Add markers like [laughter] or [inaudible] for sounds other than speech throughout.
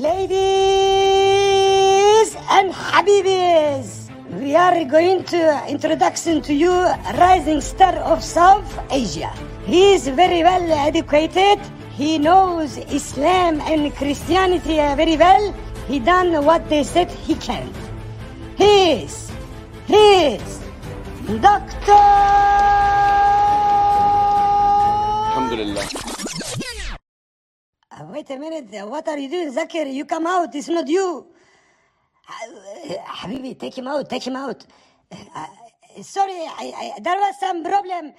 Ladies and Habibis, we are going to introduction to you rising star of South Asia. He is very well educated. He knows Islam and Christianity very well. He done what they said he can. He is, he is Doctor. Alhamdulillah. Uh, Wait a minute. What are you doing, Zakir? You come out. It's not you. Habibi, take him out. Take him out. Uh, sorry, I, I, there was some problem.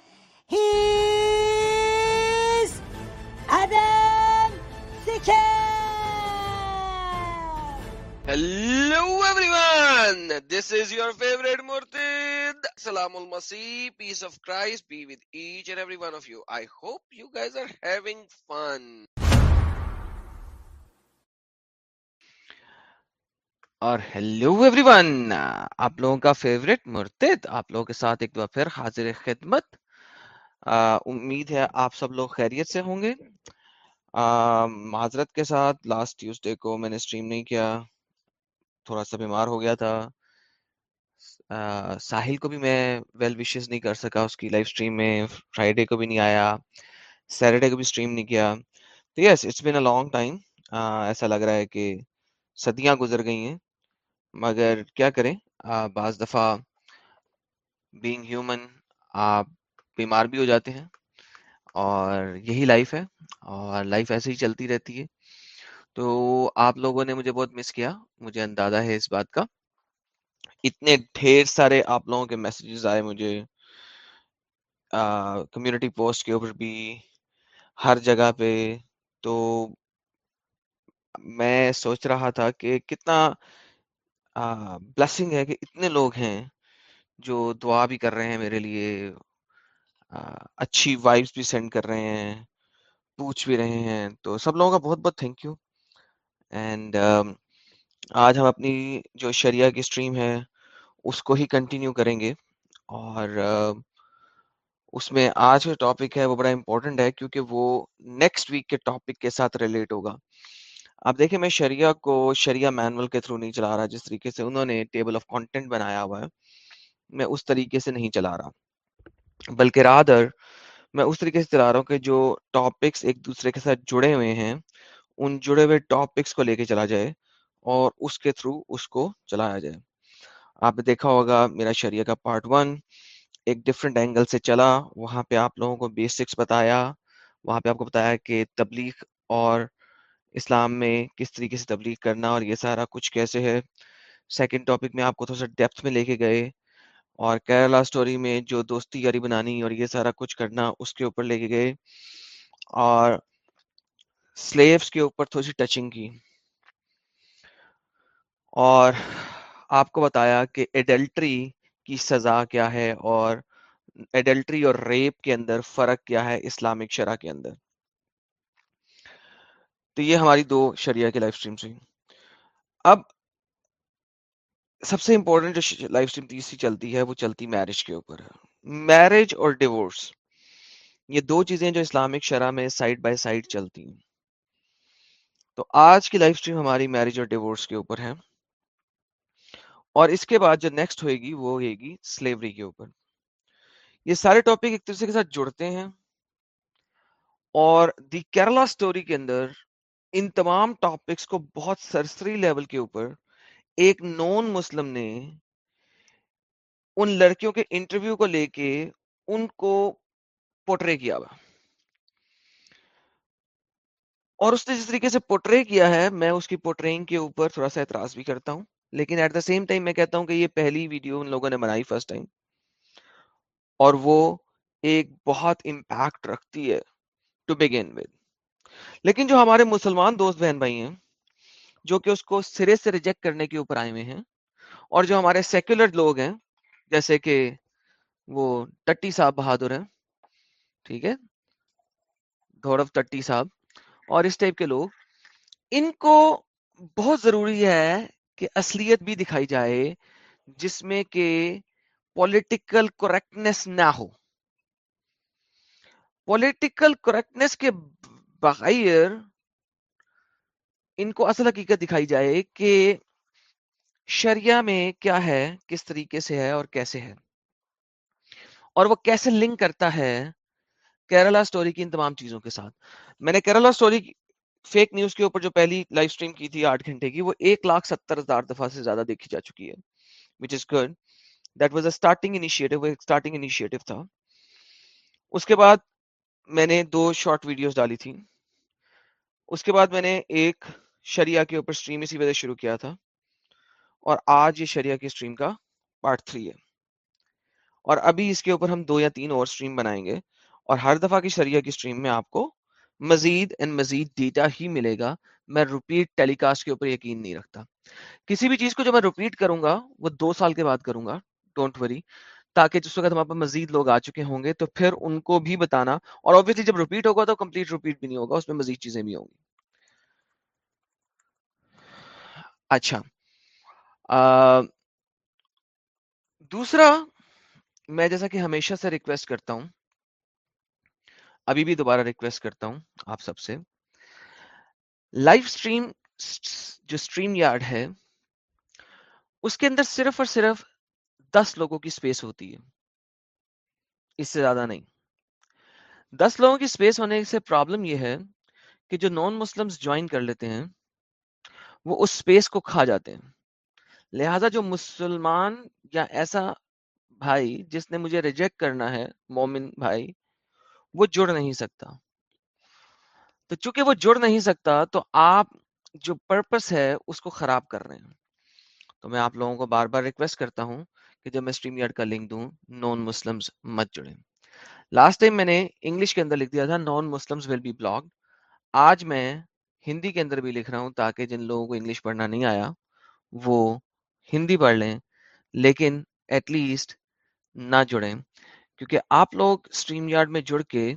He's Adam Thicker. Hello everyone! This is your favorite Murtid. Salamul Masih, peace of Christ be with each and every one of you. I hope you guys are having fun. اور hello everyone آپ لوگوں کا favourite مرتد. آپ لوگوں کے ساتھ ایک دفعہ پھر حاضر خدمت. امید ہے آپ سب لوگ خیریت سے ہوں گے. معذرت کے ساتھ لاسٹ ٹیوزڈے کو میں نے اسٹریم نہیں کیا. تھوڑا سا بیمار ہو گیا تھا. ساحل کو بھی میں ویل وشز نہیں کر سکا. اس کی لائف اسٹریم میں فرائیڈے کو بھی نہیں آیا. سیٹرڈے کو بھی اسٹریم نہیں کیا. تو yes it's been a long time ایسا لگ رہا ہے کہ صدیاں گزر گئی ہیں. مگر کیا کریں؟ بعض دفعہ بینگ ہیومن آپ بیمار بھی ہو جاتے ہیں اور یہی لائف ہے اور لائف ایسے ہی چلتی رہتی ہے۔ تو آپ لوگوں نے مجھے بہت مس کیا، مجھے اندازہ ہے اس بات کا۔ اتنے ڈھیر سارے آپ لوگوں کے میسیجز آئے مجھے کمیونٹی پوسٹ کے اوپر بھی، ہر جگہ پہ۔ تو میں سوچ رہا تھا کہ کتنا بلیسنگ ہے کہ اتنے لوگ ہیں جو دعا بھی کر رہے ہیں میرے لیے اچھی وائبس بھی سینڈ کر رہے ہیں پوچھ بھی رہے ہیں تو سب لوگوں کا بہت بہت تھینک یو اینڈ آج ہم اپنی جو شریعہ کی اسٹریم ہے اس کو ہی کنٹینیو کریں گے اور اس میں آج جو ٹاپک ہے وہ بڑا امپورٹنٹ ہے کیونکہ وہ نیکسٹ ویک کے ٹاپک کے ساتھ ریلیٹ ہوگا آپ دیکھیں میں شریعہ کو، شریعہ مینول کے تھرو نہیں چلا رہا، جس طریقے سے انہوں نے ٹیبل آف کانٹینٹ بنایا ہوا ہے، میں اس طریقے سے نہیں چلا رہا۔ بلکہ رادر میں اس طریقے سے چلا رہا ہوں کہ جو ٹاپکس ایک دوسرے کے ساتھ جڑے ہوئے ہیں، ان جڑے ہوئے ٹاپکس کو لے کے چلا جائے اور اس کے تھرو اس کو چلایا جائے۔ آپ نے دیکھا ہوگا میرا شریعہ کا پارٹ ون ایک ڈفرینٹ اینگل سے چلا، وہاں پہ آپ لوگوں کو بیسکس بتایا، وہاں پہ آپ کو بتایا کہ تبلیغ اور اسلام میں کس طریقے سے تبلیغ کرنا اور یہ سارا کچھ کیسے ہے۔ سیکنڈ ٹاپک میں آپ کو تھوڑا سا ڈیپتھ میں لے کے گئے اور کیرلا سٹوری میں جو دوستی یاری بنانی اور یہ سارا کچھ کرنا اس کے اوپر لے کے گئے اور سلیوز کے اوپر تھوڑی سی ٹچنگ کی۔ اور آپ کو بتایا کہ ایڈلٹری کی سزا کیا ہے اور ایڈلٹری اور ریپ کے اندر فرق کیا ہے اسلامک شرح کے اندر۔ تو یہ ہماری دو شریعہ کی لائف سٹریم تھی اب سب سے امپورٹنٹ جو لائف سٹریم تیسری چلتی ہے، وہ چلتی میرج کے اوپر۔ ہے میرج اور ڈیورس یہ دو چیزیں جو اسلامک شرح میں سائڈ بائی سائڈ چلتی ہیں۔ تو آج کی لائف سٹریم ہماری میرج اور ڈیورس کے اوپر ہے۔ اور اس کے بعد جو نیکسٹ ہوئے گی وہ ہوئے گی سلیوری کے اوپر۔ یہ سارے ٹاپک ایک دوسرے کے ساتھ جڑتے ہیں۔ اور دی کیرلا سٹوری کے اندر ان تمام ٹاپکس کو بہت سرسری لیول کے اوپر ایک نون مسلم نے ان لڑکیوں کے انٹرویو کو لے کے ان کو پوٹرے کیا ہوا۔ اور اس نے جس طریقے سے پوٹرے کیا ہے، میں اس کی پوٹرینگ کے اوپر تھوڑا سا اعتراض بھی کرتا ہوں، لیکن ایٹ دا سیم ٹائم میں کہتا ہوں کہ یہ پہلی ویڈیو ان لوگوں نے بنائی فرسٹ ٹائم اور وہ ایک بہت امپیکٹ رکھتی ہے ٹو بگین ود لیکن جو ہمارے مسلمان دوست بہن بھائی ہیں، جو کہ اس کو سرے سے ریجیکٹ کرنے کے اوپر آئے ہوئے ہیں، اور جو ہمارے سیکولر لوگ ہیں، جیسے کہ وہ ٹٹی صاحب بہادر ہیں، ٹھیک ہے؟ گورو ٹٹی صاحب اور اس ٹائپ کے لوگ، ان کو بہت ضروری ہے کہ اصلیت بھی دکھائی جائے، جس میں کہ پولیٹیکل کریکٹنس نہ ہو۔ پولیٹیکل کریکٹنس کے بغیر ان کو اصل حقیقت دکھائی جائے کہ شریعہ میں کیا ہے، کس طریقے سے ہے اور کیسے ہے۔ اور وہ کیسے لنک کرتا ہے کیرلا سٹوری کی ان تمام چیزوں کے ساتھ۔ میں نے کیرلا سٹوری فیک نیوز کے اوپر جو پہلی لائف سٹریم کی تھی آٹھ گھنٹے کی، وہ ایک لاکھ ستر ہزار دفعہ سے زیادہ دیکھی جا چکی ہے which is good that was a starting initiative starting initiative تھا۔ اس کے بعد میں نے دو شارٹ ویڈیوز ڈالی تھی اس کے بعد میں نے ایک شریعہ کے اوپر سٹریم اسی وجہ شروع کیا تھا۔ اور آج یہ شریعہ کی سٹریم کا پارٹ تھری ہے۔ اور ابھی اس کے اوپر ہم دو یا تین اور سٹریم بنائیں گے۔ اور ہر دفعہ کی شریعہ کی سٹریم میں آپ کو مزید اینڈ مزید ڈیٹا ہی ملے گا۔ میں ریپیٹ ٹیلی کاسٹ کے اوپر یقین نہیں رکھتا۔ کسی بھی چیز کو جو میں ریپیٹ کروں گا، وہ دو سال کے بعد کروں گا۔ ڈونٹ وری تاکہ جس وقت ہمارے پاس مزید لوگ آ چکے ہوں گے تو پھر ان کو بھی بتانا اور obviously جب ریپیٹ ہوگا تو کمپلیٹ ریپیٹ بھی نہیں ہوگا، اس میں مزید چیزیں بھی ہوں گی۔ اچھا۔ دوسرا، میں جیسا کہ ہمیشہ سے ریکویسٹ کرتا ہوں، ابھی بھی دوبارہ ریکویسٹ کرتا ہوں آپ سب سے۔ لائف سٹریم جو سٹریم یارڈ ہے، اس کے اندر صرف اور صرف دس لوگوں کی سپیس ہوتی ہے۔ اس سے زیادہ نہیں۔ دس لوگوں کی سپیس ہونے سے پرابلم یہ ہے کہ جو نان مسلم جوائن کر لیتے ہیں، وہ اس سپیس کو کھا جاتے ہیں۔ لہذا جو مسلمان یا ایسا بھائی جس نے مجھے ریجیکٹ کرنا ہے، مومن بھائی، وہ جڑ نہیں سکتا۔ تو چونکہ وہ جڑ نہیں سکتا، تو آپ جو پرپس ہے، اس کو خراب کر رہے ہیں۔ تو میں آپ لوگوں کو بار بار ریکویسٹ کرتا ہوں کہ جب میں اسٹریم یارڈ کا لنک دوں نان مسلم مت جڑیں۔ لاسٹ ٹائم میں نے انگلش کے اندر لکھ دیا تھا non Muslim will be block آج میں ہندی کے اندر بھی لکھ رہا ہوں تاکہ جن لوگوں کو انگلش پڑھنا نہیں آیا، وہ ہندی پڑھ لیں، لیکن ایٹ لیسٹ نہ جڑیں۔ کیونکہ آپ لوگ اسٹریم یارڈ میں جڑ کے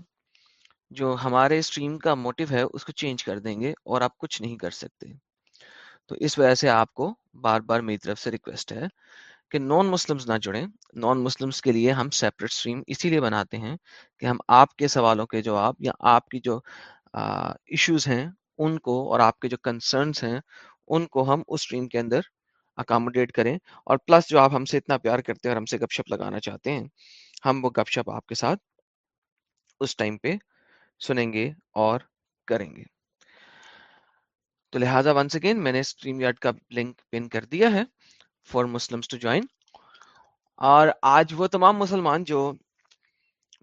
جو ہمارے اسٹریم کا موٹو ہے، اس کو چینج کر دیں گے اور آپ کچھ نہیں کر سکتے۔ تو اس وجہ سے آپ کو بار بار میری طرف سے ریکویسٹ ہے کہ نان مسلمز نہ جڑیں۔ نان مسلمز کے لیے ہم سیپریٹ اسٹریم اسی لیے بناتے ہیں کہ ہم آپ کے سوالوں کے جواب یا آپ کی جو ایشوز ہیں، ان کو اور آپ کے جو کنسرنس ہیں، ان کو ہم اس اسٹریم کے اندر اکاموڈیٹ کریں اور پلس جو آپ ہم سے اتنا پیار کرتے ہیں اور ہم سے گپ شپ لگانا چاہتے ہیں، ہم وہ گپ شپ آپ کے ساتھ اس ٹائم پہ سنیں گے اور کریں گے۔ تو لہٰذا ونس اگین میں نے اسٹریم یارڈ کا لنک پن کر دیا ہے۔ فار مسلم ٹو جوائن اور آج وہ تمام مسلمان جو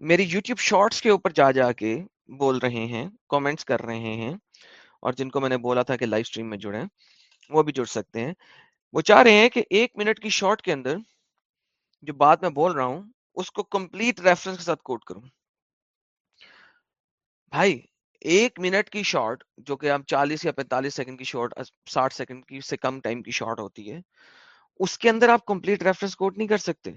میری یوٹیوب شارٹس کے اوپر جا جا کے بول رہے ہیں کامنٹس کر رہے ہیں، اور جن کو میں نے بولا تھا کہ لائف اسٹریم میں جڑیں، وہ بھی جڑ سکتے ہیں۔ وہ چاہ رہے ہیں کہ ایک منٹ کی شارٹ کے اندر جو بات میں بول رہا ہوں، اس کو کمپلیٹ ریفرنس کے ساتھ کوٹ کروں۔ بھائی، ایک منٹ کی شارٹ جو کہ ہم چالیس یا پینتالیس سیکنڈ کی شارٹ ساٹھ سیکنڈ کی سے کم ٹائم کی شارٹ ہوتی ہے اس کے اندر آپ کمپلیٹ ریفرنس کوٹ نہیں کر سکتے۔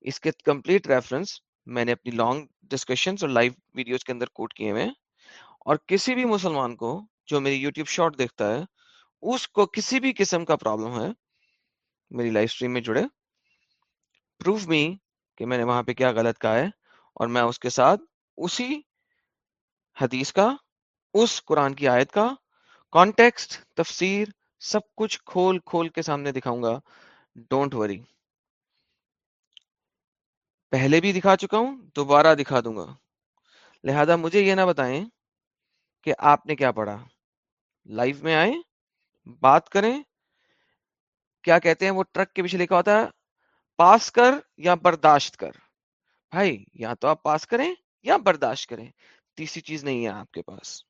اس کے کمپلیٹ ریفرنس میں نے اپنی لانگ ڈسکشن اور لائیو ویڈیوز کے اندر کوٹ کیے ہوئے اور کسی بھی مسلمان کو جو میری یوٹیوب شارٹ دیکھتا ہے، اس کو کسی بھی قسم کا پرابلم ہے، میری لائف اسٹریم میں جڑے۔ پروف می کہ میں نے وہاں پہ کیا غلط کہا ہے اور میں اس کے ساتھ اسی حدیث کا، اس قرآن کی آیت کا کانٹیکسٹ تفسیر سب کچھ کھول کھول کے سامنے دکھاؤں گا ڈونٹ وری پہلے بھی دکھا چکا ہوں، دوبارہ دکھا دوں گا۔ لہذا مجھے یہ نہ بتائیں کہ آپ نے کیا پڑھا۔ لائف میں آئے بات کریں۔ کیا کہتے ہیں وہ ٹرک کے پیچھے لکھا ہوتا ہے؟ پاس کر یا برداشت کر۔ بھائی، یا تو آپ پاس کریں یا برداشت کریں۔ تیسری چیز نہیں ہے آپ کے پاس۔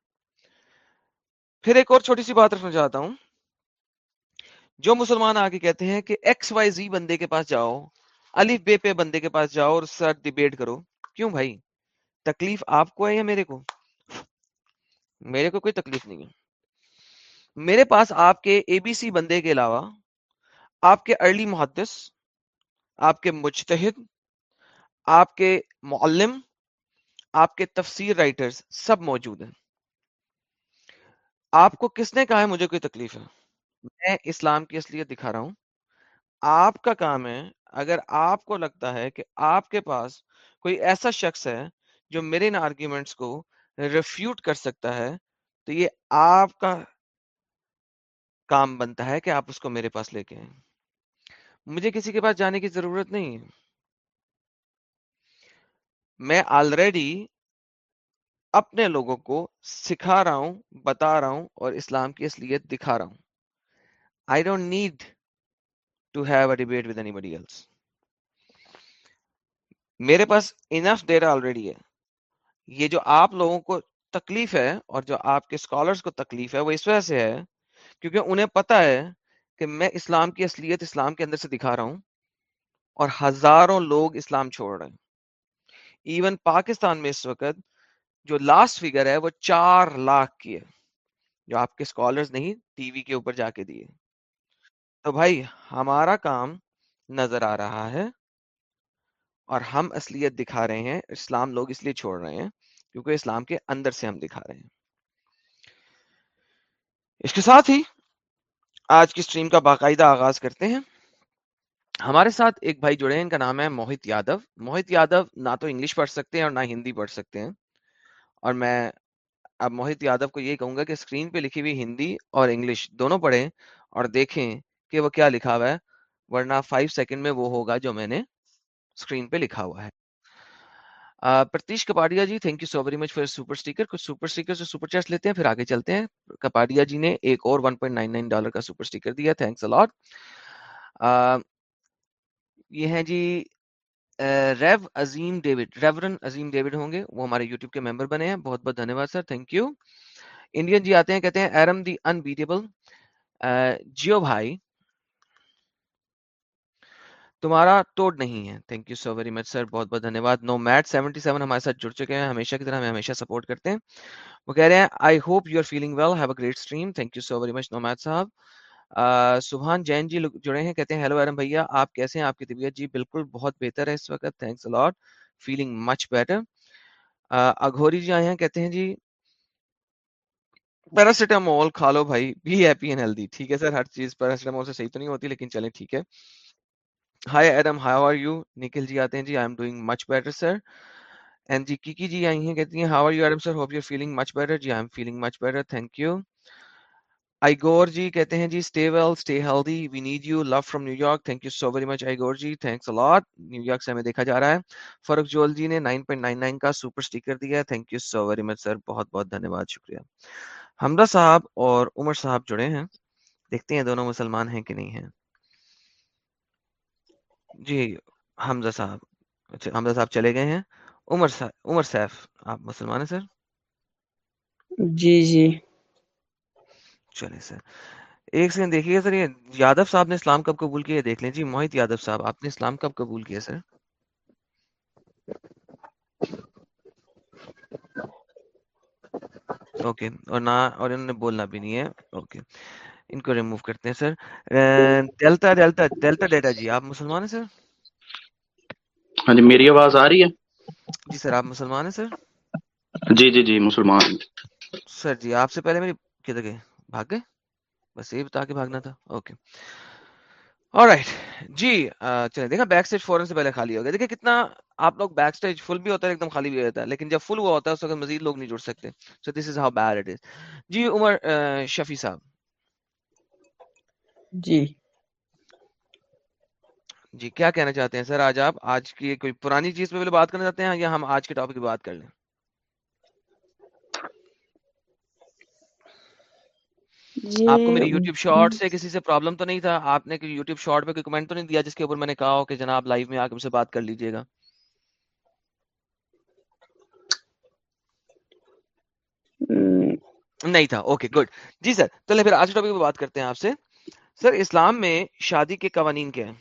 پھر ایک اور چھوٹی سی بات رکھنا چاہتا ہوں۔ جو مسلمان آگے کہتے ہیں کہ ایکس وائی زی بندے کے پاس جاؤ علی بے پہ بندے کے پاس جاؤ اور اس سے ڈیبیٹ کرو۔ کیوں بھائی؟ تکلیف آپ کو ہے یا میرے کو؟ میرے کو کوئی تکلیف نہیں ہے۔ میرے پاس آپ کے اے بی سی بندے کے علاوہ آپ کے ارلی محدث، آپ کے مجتہد، آپ کے معلم، آپ کے تفسیر رائٹرز سب موجود ہیں۔ آپ کو کس نے کہا ہے مجھے کوئی تکلیف ہے؟ میں اسلام کی اصلیت دکھا رہا ہوں۔ آپ کا کام ہے، اگر آپ کو لگتا ہے کہ آپ کے پاس کوئی ایسا شخص ہے جو میرے ان آرگیومنٹس کو ریفیوٹ کر سکتا ہے، تو یہ آپ کا کام بنتا ہے کہ آپ اس کو میرے پاس لے کے آئیں۔ مجھے کسی کے پاس جانے کی ضرورت نہیں ہے۔ میں آلریڈی اپنے لوگوں کو سکھا رہا ہوں، بتا رہا ہوں اور اسلام کی اصلیت دکھا رہا ہوں۔ I don't need to have a debate with anybody else میرے پاس انف ڈیٹا آلریڈی ہے یہ جو آپ لوگوں کو تکلیف ہے اور جو آپ کے اسکالرس کو تکلیف ہے وہ اس وجہ سے ہے کیونکہ انہیں پتا ہے کہ میں اسلام کی اصلیت اسلام کے اندر سے دکھا رہا ہوں اور ہزاروں لوگ اسلام چھوڑ رہے ہیں ایون پاکستان میں اس وقت جو لاسٹ فگر ہے وہ چار لاکھ کی ہے جو آپ کے اسکالرز نہیں ٹی وی کے اوپر جا کے دیے تو بھائی ہمارا کام نظر آ رہا ہے اور ہم اصلیت دکھا رہے ہیں، اسلام لوگ اس لیے چھوڑ رہے ہیں کیونکہ اسلام کے اندر سے ہم دکھا رہے ہیں۔ اس کے ساتھ ہی آج کی اسٹریم کا باقاعدہ آغاز کرتے ہیں۔ ہمارے ساتھ ایک بھائی جڑے ہیں، ان کا نام ہے موہت یادو۔ موہت یادو نہ تو انگلش پڑھ سکتے ہیں اور نہ ہندی پڑھ سکتے ہیں۔ اور میں اب موہت یادو کو یہ کہوں گا کہ اسکرین پہ لکھی ہوئی ہندی اور انگلش دونوں پڑھیں اور دیکھیں کہ وہ کیا لکھا ہوا ہے، ورنہ فائیو سیکنڈ میں وہ ہوگا جو میں نے اسکرین پہ لکھا ہوا ہے۔ Pritish Kapadia ji thank you so very much for super sticker کچھ سپر اسٹیکر سے سپر چیٹ لیتے ہیں، پھر آگے چلتے ہیں۔ کپاڈیا جی نے ایک اور 1.99 ڈالر کا سپر اسٹیکر دیا تھینکس الاٹ یہ ہیں جی rev Azeem David reverend Azeem David ہوں گے، وہ ہمارے یوٹیوب کے ممبر بنے ہیں۔ بہت بہت دھنیہ واد sir thank you Indian ji آتے ہیں، کہتے ہیں ایرم دی انبیٹیبل جیو بھائی تمہارا توڑ نہیں ہے۔ Thank you so very much sir بہت بہت دھنیہ واد نو میٹ سیونٹی سیون ہمارے ساتھ جڑ چکے ہیں۔ ہمیشہ کی طرح ہمیں ہمیشہ سپورٹ کرتے ہیں۔ وہ کہہ رہے ہیں I hope you are feeling well have a great stream thank you so very much نو میٹ صاحب سبحان جین جی جڑے ہیں، کہتے ہیں ہیلو ارم بھیا، آپ کیسے ہیں؟ آپ کی طبیعت جی بالکل بہت بہتر ہے اس وقت۔ Thanks a lot feeling much better Aghori ji آئے ہیں، کہتے ہیں جی پیراسیٹامول کھا لو بھائی بی ہیپی اینڈ ہیلدی ٹھیک ہے سر، ہر چیز پیراسیٹامول سے صحیح تو نہیں ہوتی، لیکن چلیں ٹھیک ہے۔ Hi Adam how are you نکل جی آتے ہیں جی I am doing much better sir and جی کی جی آئی ہیں کہتی ہیں how are you Adam sir hope you feeling much better G I am feeling much better thank you آئی گور جی کہتے ہیں جی stay well stay healthy we need you love from New York thank you so very much آئی گور جی thanks a lot New York سے ہمیں دیکھا جا رہا ہے فرق جول جی نے 9.99 کا سپر اسٹیکر دیا ہے thank you so very much sir بہت بہت دھنیہ واد شکریہ حمدہ صاحب اور عمر صاحب جڑے ہیں دیکھتے ہیں دونوں مسلمان ہیں کہ نہیں ہیں جی حمزہ صاحب۔ اچھا حمزہ صاحب چلے گئے ہیں۔ عمر صاحب عمر سیف آپ مسلمان ہیں سر؟ جی جی۔ چلے سر۔ ایک سیکنڈ دیکھیے سر یہ یادو صاحب نے اسلام کب قبول کیا؟ دیکھ لیں۔ جی موہت یادو صاحب آپ نے اسلام کب قبول کیا سر؟ اوکے اور نہ اور انہوں نے بولنا بھی نہیں ہے۔ اوکے۔ ان کو ریموو کرتے ہیں sir delta delta delta data جی آپ مسلمان ہیں سر ہاں جی میری آواز آ رہی ہے جی سر آپ مسلمان ہیں سر جی جی جی مسلمان سر جی آپ سے پہلے میری کدھر گئے بھاگ گئے بس یہ بتا کے بھاگنا تھا اوکے رائٹ جی چلے دیکھا بیک اسٹیج فورن سے پہلے خالی ہو گیا دیکھیں کتنا آپ لوگ بیک اسٹیج فل بھی ہوتا ہے ایک دم خالی بھی ہوتا ہے لیکن جب فل ہوا ہوتا ہے اس وقت مزید لوگ نہیں جڑ سکتے so this is how bad it is جی عمر شفیع صاحب جی۔ جی کیا کہنا چاہتے ہیں؟ سر آج آپ آج کی کوئی پرانی چیز پہ بات کرنا چاہتے ہیں یا ہم آج کے ٹاپک کی بات کر لیں؟ آپ کو میری یوٹیوب شارٹ سے کسی سے پرابلم تو نہیں تھا؟ آپ نے یوٹیوب شارٹ پہ کوئی کمنٹ تو نہیں دیا جس کے اوپر میں نے کہا ہو کہ جناب لائیو میں آ کے سے بات کر لیجیے گا؟ نہیں تھا۔ Okay good. جی سر چلے پھر آج ٹاپک پہ بات کرتے ہیں آپ سے۔ سر اسلام میں شادی کے قوانین کیا ہیں؟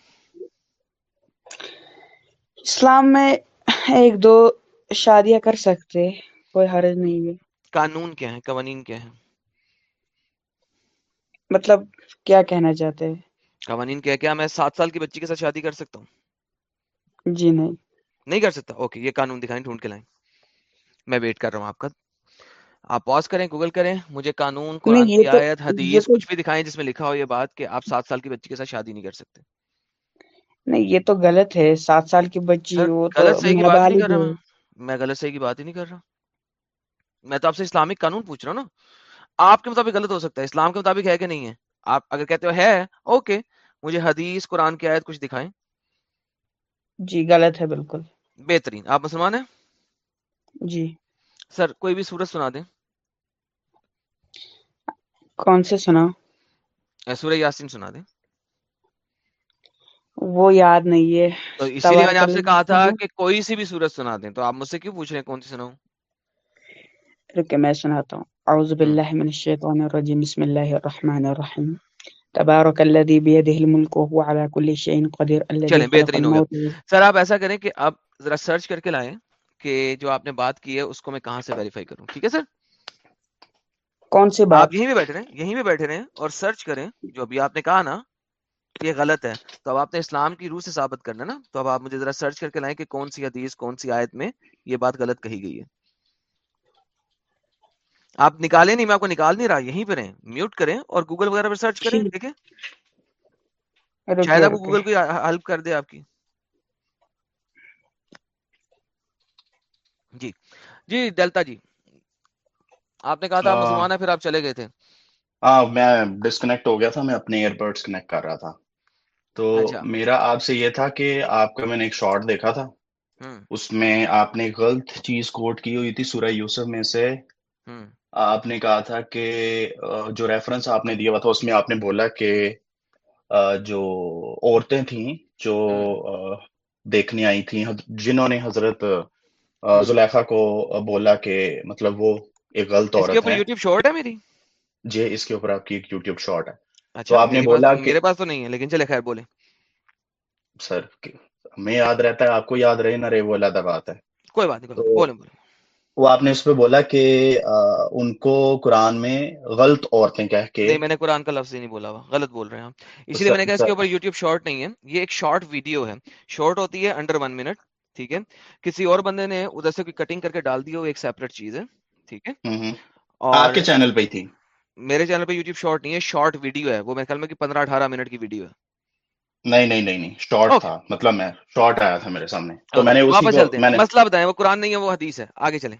اسلام میں ایک دو شادیاں کر سکتے کوئی حرج نہیں ہے۔ قانون کیا ہے قوانین کیا ہے مطلب کیا کہنا چاہتے ہیں؟ قوانین کیا کیا میں سات سال کی بچی کے ساتھ شادی کر سکتا ہوں؟ جی نہیں۔ نہیں کر سکتا؟ اوکے یہ قانون دکھائیں ڈھونڈ کے لائیں۔ میں ویٹ کر رہا ہوں آپ کا۔ آپ پاز کریں گوگل کریں مجھے قانون قرآن کی آیت حدیث کچھ بھی دکھائیں جس میں لکھا ہو یہ بات کہ آپ سات سال کی بچی کے ساتھ شادی نہیں کر سکتے۔ نہیں یہ تو غلط ہے سات سال کی بچی وہ غلط صحیح کی بات نہیں کر رہا میں غلط صحیح کی بات ہی نہیں کر رہا۔ میں تو آپ سے اسلامک قانون پوچھ رہا ہوں نا۔ آپ کے مطابق غلط ہو سکتا ہے اسلام کے مطابق ہے کہ نہیں ہے؟ آپ اگر کہتے ہو ہے اوکے مجھے حدیث قرآن کی آیت کچھ دکھائیں۔ جی غلط ہے بالکل۔ بہترین۔ آپ مسلمان ہیں؟ جی۔ سر کوئی بھی سورت سنا دیں۔ کون سے سنا؟ سورہ یاسین سنا دیں وہ یاد نہیں ہے۔ تو اسی لیے میں نے آپ سے کہا تھا کہ کوئی سی بھی سورت سنا دیں۔ تو آپ مجھ سے کیوں پوچھ رہے ہیں کون سی سناؤں؟ رکے میں سناتا ہوں۔ اعوذ باللہ من الشیطان الرجیم۔ بسم اللہ الرحمن الرحیم۔ تبارک الذی بیدہ الملک وهو على كل شيء قدیر۔ چلیں، بہترین ہو گیا۔ سر آپ ایسا کریں کہ آپ ذرا سرچ کر کے لائیں کہ جو آپ نے بات کی ہے اس کو میں کہاں سے ویریفائی کروں۔ ٹھیک ہے سر؟ کون سی بات؟ آپ یہیں پہ بیٹھے رہیں یہیں پہ بیٹھے رہیں اور سرچ کریں جو ابھی آپ نے کہا نا یہ غلط ہے۔ تو اب آپ نے اسلام کی روح سے ثابت کرنا نا تو اب آپ مجھے ذرا سرچ کر کے لائیں کہ کون سی حدیث کون سی آیت میں یہ بات غلط کہی گئی ہے۔ آپ نکالیں نہیں میں آپ کو نکال نہیں رہا یہیں پہ رہیں۔ میوٹ کریں اور گوگل وغیرہ پہ سرچ کریں ٹھیک۔ دیکھیں۔ شاید آپ کو گوگل کوئی ہیلپ کر دے آپ کی۔ جی۔ جی ڈیلتا جی۔ آپ نے کہا تھا مسلمان ہیں پھر آپ چلے گئے تھے۔ ہاں میں ڈسکنیکٹ ہو گیا تھا میں اپنے ایئر بڈس کنیکٹ کر رہا تھا۔ تو اچھا۔ میرا آپ سے یہ تھا کہ آپ کا میں نے ایک شارٹ دیکھا تھا۔ اس میں آپ نے غلط چیز کوٹ کی ہوئی تھی سورہ یوسف میں سے۔ آپ نے کہا تھا کہ جو ریفرنس آپ نے دیا ہوا تھا اس میں آپ نے بولا کہ جو عورتیں تھیں جو دیکھنے آئی تھیں جنہوں نے حضرت زلیخا کو بولا کہ مطلب وہ ایک غلط اس کے عورت اوپر ہے۔ یوٹیوب شارٹ ہے میری؟ جی اس کے اوپر آپ کی ایک یوٹیوب شارٹ ہے۔ تو اچھا آپ نے بولا تو کہ میرے پاس تو نہیں ہے لیکن چلے خیر بولے سر ہمیں یاد رہتا ہے آپ کو یاد رہے نہ رہے وہ علیحدہ بات ہے۔ کوئی بات نہیں تو بولیں بولیں۔ وہ آپ نے اس پہ بولا کہ ان کو قرآن میں غلط عورتیں کہہ کے نہیں میں نے قرآن کا لفظ ہی نہیں بولا ہوا غلط بول رہے ہیں اسی لیے میں نے کہا اس کے اوپر یوٹیوب شارٹ نہیں ہے یہ ایک شارٹ ویڈیو ہے۔ شارٹ ہوتی ہے انڈر ون منٹ ٹھیک ہے؟ کسی اور بندے نے ادھر سے کوئی کٹنگ کر کے ڈال دی ہو ایک سیپریٹ چیز ہے۔ ٹھیک ہے؟ آپ کے چینل پہ ہی تھی۔ میرے چینل پہ یوٹیوب شارٹ نہیں ہے شارٹ ویڈیو ہے۔ وہ میرے خیال میں کہ پندرہ اٹھارہ منٹ کی ویڈیو ہے۔ نہیں نہیں نہیں نہیں۔ شارٹ. تھا۔ مطلب میں شارٹ آیا تھا میرے سامنے۔ تو میں نے Okay, اسی واپس کو چلتے میں ہیں نے مسئلہ بتائیں وہ قرآن نہیں ہے وہ حدیث ہے۔ آگے چلیں۔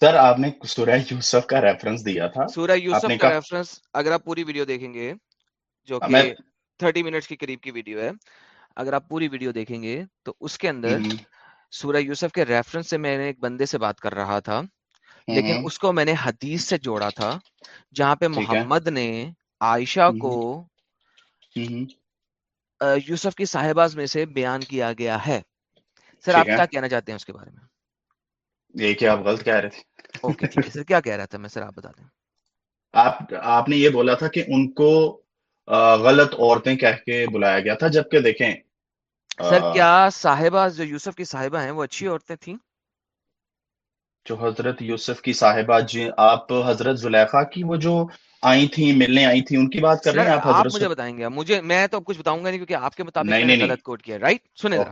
سر آپ نے سورہ یوسف کا ریفرنس دیا تھا۔ سورہ آپ یوسف نے کا کہا ریفرنس اگر آپ پوری ویڈیو دیکھیں گے جو میں کہ تھرٹی منٹس کے قریب کی ویڈیو ہے اگر آپ پوری ویڈیو دیکھیں گے تو اس کے اندر سورہ یوسف کے ریفرنس سے میں نے ایک بندے سے بات کر رہا تھا۔ لیکن اس کو میں نے حدیث سے جوڑا تھا جہاں پہ محمد نے عائشہ کو یوسف کی صاحباز میں سے بیان کیا گیا ہے۔ سر آپ کیا کہنا چاہتے ہیں اس کے بارے میں؟ یہ کہ آپ غلط کہہ رہے تھے۔ اوکے ٹھیک ہے۔ سر کیا کہہ رہا تھا؟ میں سر آپ بتا دیں۔ آپ آپ نے یہ بولا تھا کہ ان کو غلط عورتیں کہہ کے بلایا گیا تھا۔ جبکہ دیکھیں سر کیا صاحبہ جو یوسف کی صاحبہ ہیں وہ اچھی عورتیں تھیں؟ جو حضرت یوسف کی صاحبہ جی آپ حضرت زلیخا کی وہ جو آئی تھیں ملنے آئی تھیں ان کی بات کر رہے ہیں آپ حضرت مجھے بتائیں گے مجھے میں تو کچھ بتاؤں گا نہیں کیونکہ آپ کے مطابق غلط کوٹ کیا رائٹ نہیں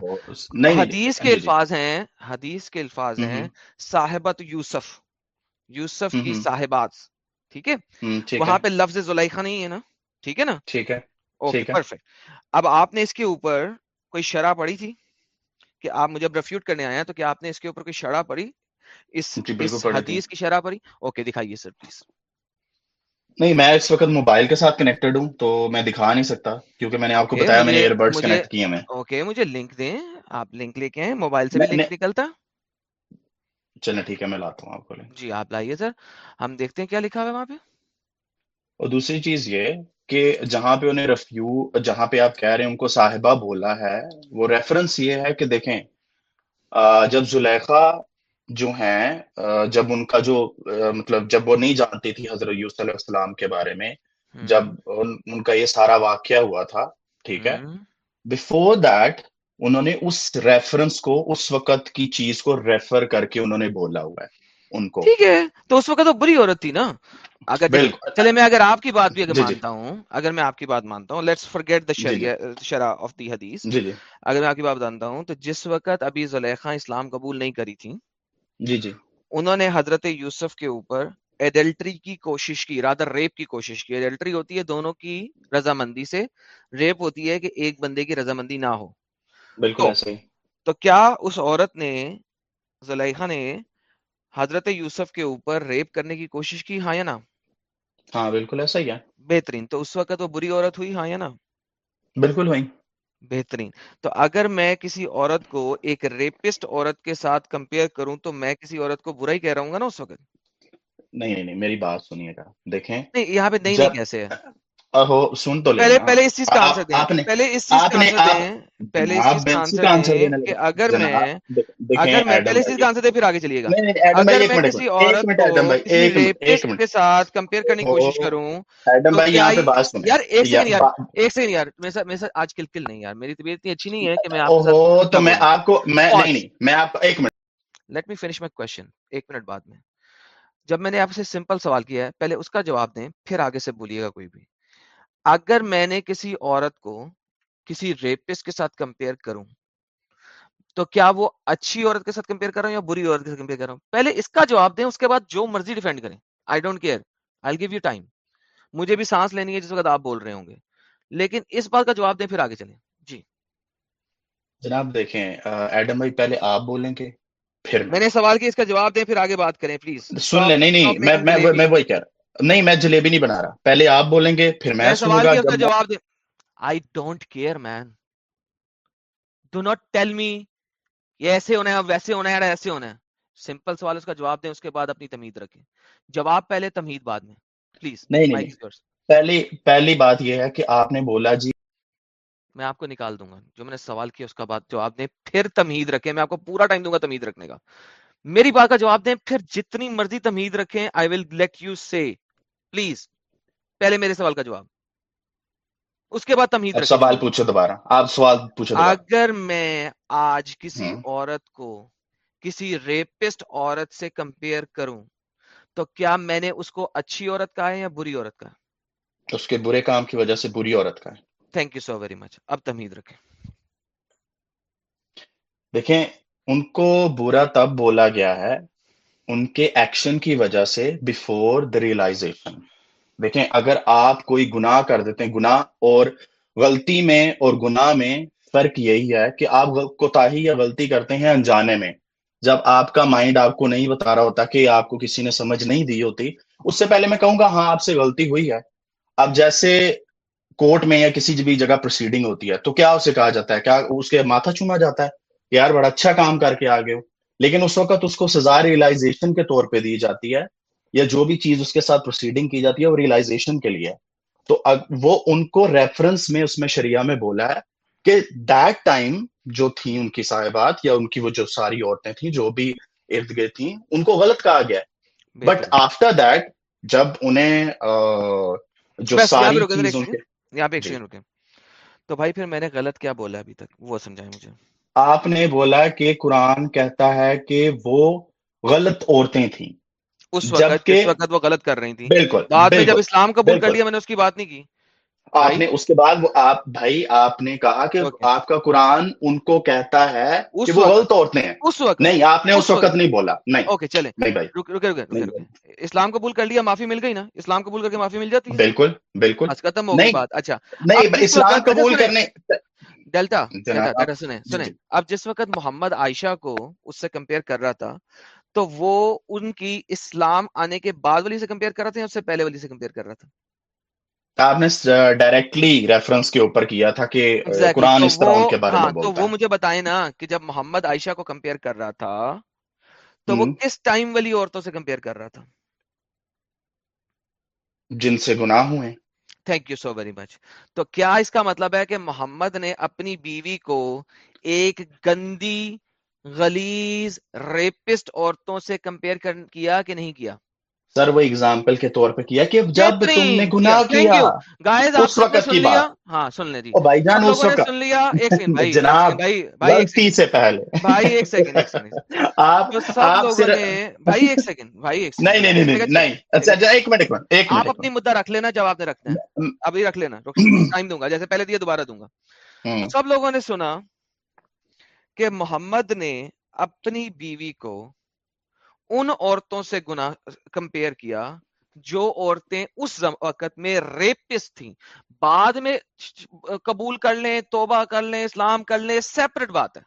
نہیں حدیث کے جی جی۔ الفاظ ہیں حدیث کے الفاظ ہیں صاحبت یوسف یوسف کی صاحبات ٹھیک ہے؟ وہاں پہ لفظ زلیخا نہیں ہے نا ٹھیک ہے نا؟ ٹھیک ہے اوکے پرفیکٹ اب آپ نے اس کے اوپر کوئی شرح پڑھی تھی کہ آپ مجھے ریفیوٹ کرنے آئے ہیں تو کیا آپ نے اس کے اوپر کوئی شرح پڑھی؟ اس جی اس حدیث کی شرح پڑھی اوکے دکھائیے سر پلیز نہیں میں اس وقت موبائل کے ساتھ کنیکٹڈ ہوں تو میں دکھا نہیں سکتا کیونکہ میں نے آپ کو بتایا میں نے ایئر بڈس کنیکٹ کیے ہیں اوکے مجھے لنک دیں آپ لنک لے کے آئیں موبائل سے بھی میں لنک نکلتا؟ چلیں ٹھیک ہے میں لاتا ہوں آپ کو جی آپ لائیے سر ہم دیکھتے ہیں کیا لکھا ہوا ہے وہاں پہ۔ اور دوسری چیز یہ کہ جہاں پہ انہیں ریفیو جہاں پہ آپ کہہ رہے ہیں ان کو صاحبہ بولا ہے وہ ریفرنس یہ ہے کہ دیکھیں جب زلیخا جو ہیں جب ان کا جو مطلب جب وہ نہیں جانتی تھی حضرت یوسف علیہ السلام کے بارے میں جب ان, کا یہ سارا واقعہ ہوا تھا ٹھیک ہے؟ بفور دیٹ انہوں نے اس ریفرنس کو اس وقت کی چیز کو ریفر کر کے انہوں نے بولا ہوا ہے ان کو۔ ٹھیک ہے تو اس وقت تو بری عورت تھی نا؟ اگر چلے میں اگر آپ کی بات بھی اگر جی جی۔ مانتا ہوں اگر میں آپ کی بات مانتا ہوں لیٹس فرگیٹ دا شرع آف دی حدیث اگر میں آپ کی بات مانتا ہوں تو جس وقت ابھی زلیخا اسلام قبول نہیں کری تھی جی جی۔ انہوں نے حضرت یوسف کے اوپر ایڈلٹری کی کوشش کی رادر ریپ کی کوشش کی۔ ایڈلٹری ہوتی ہے دونوں کی رضامندی سے ریپ ہوتی ہے کہ ایک بندے کی رضامندی نہ ہو۔ بالکل تو ایسے تو کیا اس عورت نے زلیخا نے حضرت یوسف کے اوپر ریپ کرنے کی کوشش کی؟ ہاں یا نہ؟ ہاں بالکل ایسا ہی ہے۔ بہترین۔ تو اس وقت وہ بری عورت ہوئی ہاں یا نا بالکل وہی بہترین۔ تو اگر میں کسی عورت کو ایک ریپسٹ عورت کے ساتھ کمپیئر کروں تو میں کسی عورت کو برا ہی کہہ رہا ہوں گا نا اس وقت؟ نہیں نہیں نہیں میری بات سنیے گا۔ دیکھیں یہاں پہ نہیں نہیں کیسے ہے سن تو پہلے پہلے اس چیز کا آنسر دیں۔ پہلے اس چیز کا آنسر دیں۔ پہلے اس چیز کا آنسر دیں کہ اگر میں اگر میں پہلے اس چیز کا آنسر دیں پھر آگے چلیے گا۔ اگر میں کسی عورت کو کسی ریپسٹ کے ساتھ کرنے کی کوشش کروں یار ایک سیکنڈ یار ایک سیکنڈ یار۔ میرے ساتھ میرے ساتھ آج کل کل نہیں یار۔ میری طبیعت اتنی اچھی نہیں ہے کہ میں آپ کے ساتھ تو میں آپ کو میں. نہیں نہیں میں آپ کو ایک minute. Let me finish my question ایک منٹ بعد میں۔ جب میں نے آپ سے سمپل سوال کیا ہے پہلے اس کا جواب دیں پھر آگے سے بولیے گا کوئی بھی۔ اگر میں نے کسی عورت کو کسی ریپسٹ کے ساتھ کمپیئر کروں تو کیا وہ اچھی عورت کے ساتھ کمپیئر کر رہا ہوں یا بری عورت کے ساتھ کمپیئر کر رہا ہوں؟ پہلے اس کا جواب دیں اس کے بعد جو مرضی ڈیفینڈ کریں۔ I don't care I give you time مجھے بھی سانس لینی ہے جس وقت آپ بول رہے ہوں گے۔ لیکن اس بات کا جواب دیں پھر آگے چلیں۔ جی۔ جناب دیکھیں ایڈم بھائی پہلے آپ بولیں گے پھر میں نے سوال کیا اس کا جواب دیں پھر آگے بات کریں پلیز سن لیں نہیں نہیں میں میں میں وہی کہہ رہا نہیں میں جلیبی نہیں بنا رہا۔ پہلے آپ بولیں گے پھر میں سنوں سوال گا جواب دیں I don't care man do not tell me یہ ایسے ہونا ہے ویسے ہونا ہے ایسے ہونا ہے سمپل سوال اس کا جواب دیں اس کے بعد اپنی تمہید رکھیں۔ جواب پہلے تمہید بعد میں۔ پلیز نہیں نہیں پہلی پہلی بات یہ ہے کہ آپ نے بولا جی میں آپ کو نکال دوں گا۔ جو میں نے سوال کیا اس کا بعد جواب دیں۔ پھر تمہید رکھیں۔ میں آپ کو پورا ٹائم دوں گا تمہید رکھنے کا۔ میری بات کا جواب دیں پھر جتنی مرضی تمہید رکھیں I will let you say please پہلے میرے سوال کا جواب۔ اس کے بعد تمہید سوال پوچھو دوبارہ۔ آپ سوال پوچھو اگر میں آج کسی۔ عورت کو کسی ریپسٹ عورت سے کمپیئر کروں تو کیا میں نے اس کو اچھی عورت کہا ہے یا بری عورت کہا اس کے برے کام کی وجہ سے بری عورت کا ہے۔ Thank you so very much اب تمہید رکھیں۔ دیکھیں ان کو برا تب بولا گیا ہے ان کے ایکشن کی وجہ سے بفور دا ریئلائزیشن دیکھیں، اگر آپ کوئی گناہ کر دیتے ہیں، گناہ اور غلطی میں اور گناہ میں فرق یہی ہے کہ آپ کوتاہی یا غلطی کرتے ہیں انجانے میں۔ جب آپ کا مائنڈ آپ کو نہیں بتا رہا ہوتا کہ آپ کو کسی نے سمجھ نہیں دی ہوتی، اس سے پہلے میں کہوں گا ہاں آپ سے غلطی ہوئی ہے۔ اب جیسے کورٹ میں یا کسی بھی جگہ پروسیڈنگ ہوتی ہے، تو کیا اسے کہا جاتا ہے؟ کیا اس کے ماتھا چوما جاتا ہے؟ یار، بڑا اچھا کام کر کے آگے ہو۔ لیکن اس وقت اس کو سزا ریئلائزیشن کے طور پہ دی جاتی ہے یا جو بھی چیز اس کے ساتھ پروسیڈنگ کی جاتی ہے وہ ریئلائزیشن کے لیے. تو وہ ان کو ریفرنس میں اس میں شریعہ میں بولا ہے کہ دیٹ ٹائم جو تھیں ان کی صاحبات یا ان کی وہ جو ساری عورتیں تھیں جو بھی ارد گرد تھیں ان کو غلط کہا گیا. بٹ۔ آفٹر دیٹ جب انہیں جو ساری یہاں پہ ایک جی۔ رکے تو بھائی پھر میں نے غلط کیا بولا ابھی تک؟ وہ سمجھائیں مجھے۔ آپ نے بولا کہ قرآن کہتا ہے کہ وہ غلط عورتیں تھیں۔ اس وقت جس وقت وہ غلط کر رہی تھی بالکل بعد میں جب اسلام قبول کر لیا میں نے اس کی بات نہیں کی۔ آپ نے اس کے بعد آپ بھائی آپ نے کہا کہ آپ کا قرآن ان کو کہتا ہے کہ وہ غلط عورتیں ہیں۔ اس وقت۔ نہیں آپ نے اس وقت نہیں بولا۔ نہیں۔ اوکے چلیں۔ نہیں بھائی۔ رکے رکے اسلام قبول کر لیا معافی مل گئی نا؟ اسلام قبول کر کے معافی مل جاتی ہے۔ بالکل بالکل۔ ختم ہو گئی بات۔ اچھا۔ نہیں اسلام قبول کرنے ڈیلٹا ڈیلٹا سنیں جی سنیں۔ جی۔ اب جس وقت محمد عائشہ کو اس سے کمپیئر کر رہا تھا تو وہ ان کی اسلام آنے کے بعد والی سے کمپیئر کر رہا تھا یا اس سے پہلے والی سے کمپیئر کر رہا تھا؟ آپ نے ڈائریکٹلی ریفرنس کے اوپر کیا تھا کہ قرآن تو اس طرح ان کے بارے ہاں میں تو بولتا وہ مجھے بتائیں نا کہ جب محمد عائشہ کو کمپیئر کر رہا تھا تو وہ کس ٹائم والی عورتوں سے کمپیئر کر رہا تھا؟ جن سے گناہ ہوئے۔ Thank you so very much تو کیا اس کا مطلب ہے کہ محمد نے اپنی بیوی کو ایک گندی غلیز ریپسٹ عورتوں سے کمپیئر کیا کہ نہیں کیا؟ سر وہ اگزامپل کے طور پہ کیا کہ جب تم نے گناہ کیا اس وقت کی بات۔ ہاں سن لیں جی۔ بھائی جان اس وقت سن لیا ایک سیکنڈ بھائی جناب غلطی سے پہلے۔ بھائی ایک سیکنڈ ایک سیکنڈ [laughs] آپ آپ بھائی ایک سیکنڈ بھائی ایک نہیں سیکنڈ نہیں نہیں۔ اچھا اچھا ایک منٹ ایک منٹ ایک منٹ آپ اپنی مدعا رکھ لینا نے رکھنا ہے۔ منٹ ابھی رکھ لینا ٹائم دوں گا۔ جیسے پہلے دیا دوبارہ دوں گا۔ سب لوگوں نے سنا کہ محمد نے اپنی بیوی کو ان عورتوں سے گنا کمپیئر کیا جو عورتیں اس وقت میں ریپسٹ تھیں۔ بعد میں قبول کر لیں، توبہ کر لیں، اسلام کر لیں سیپریٹ بات ہے۔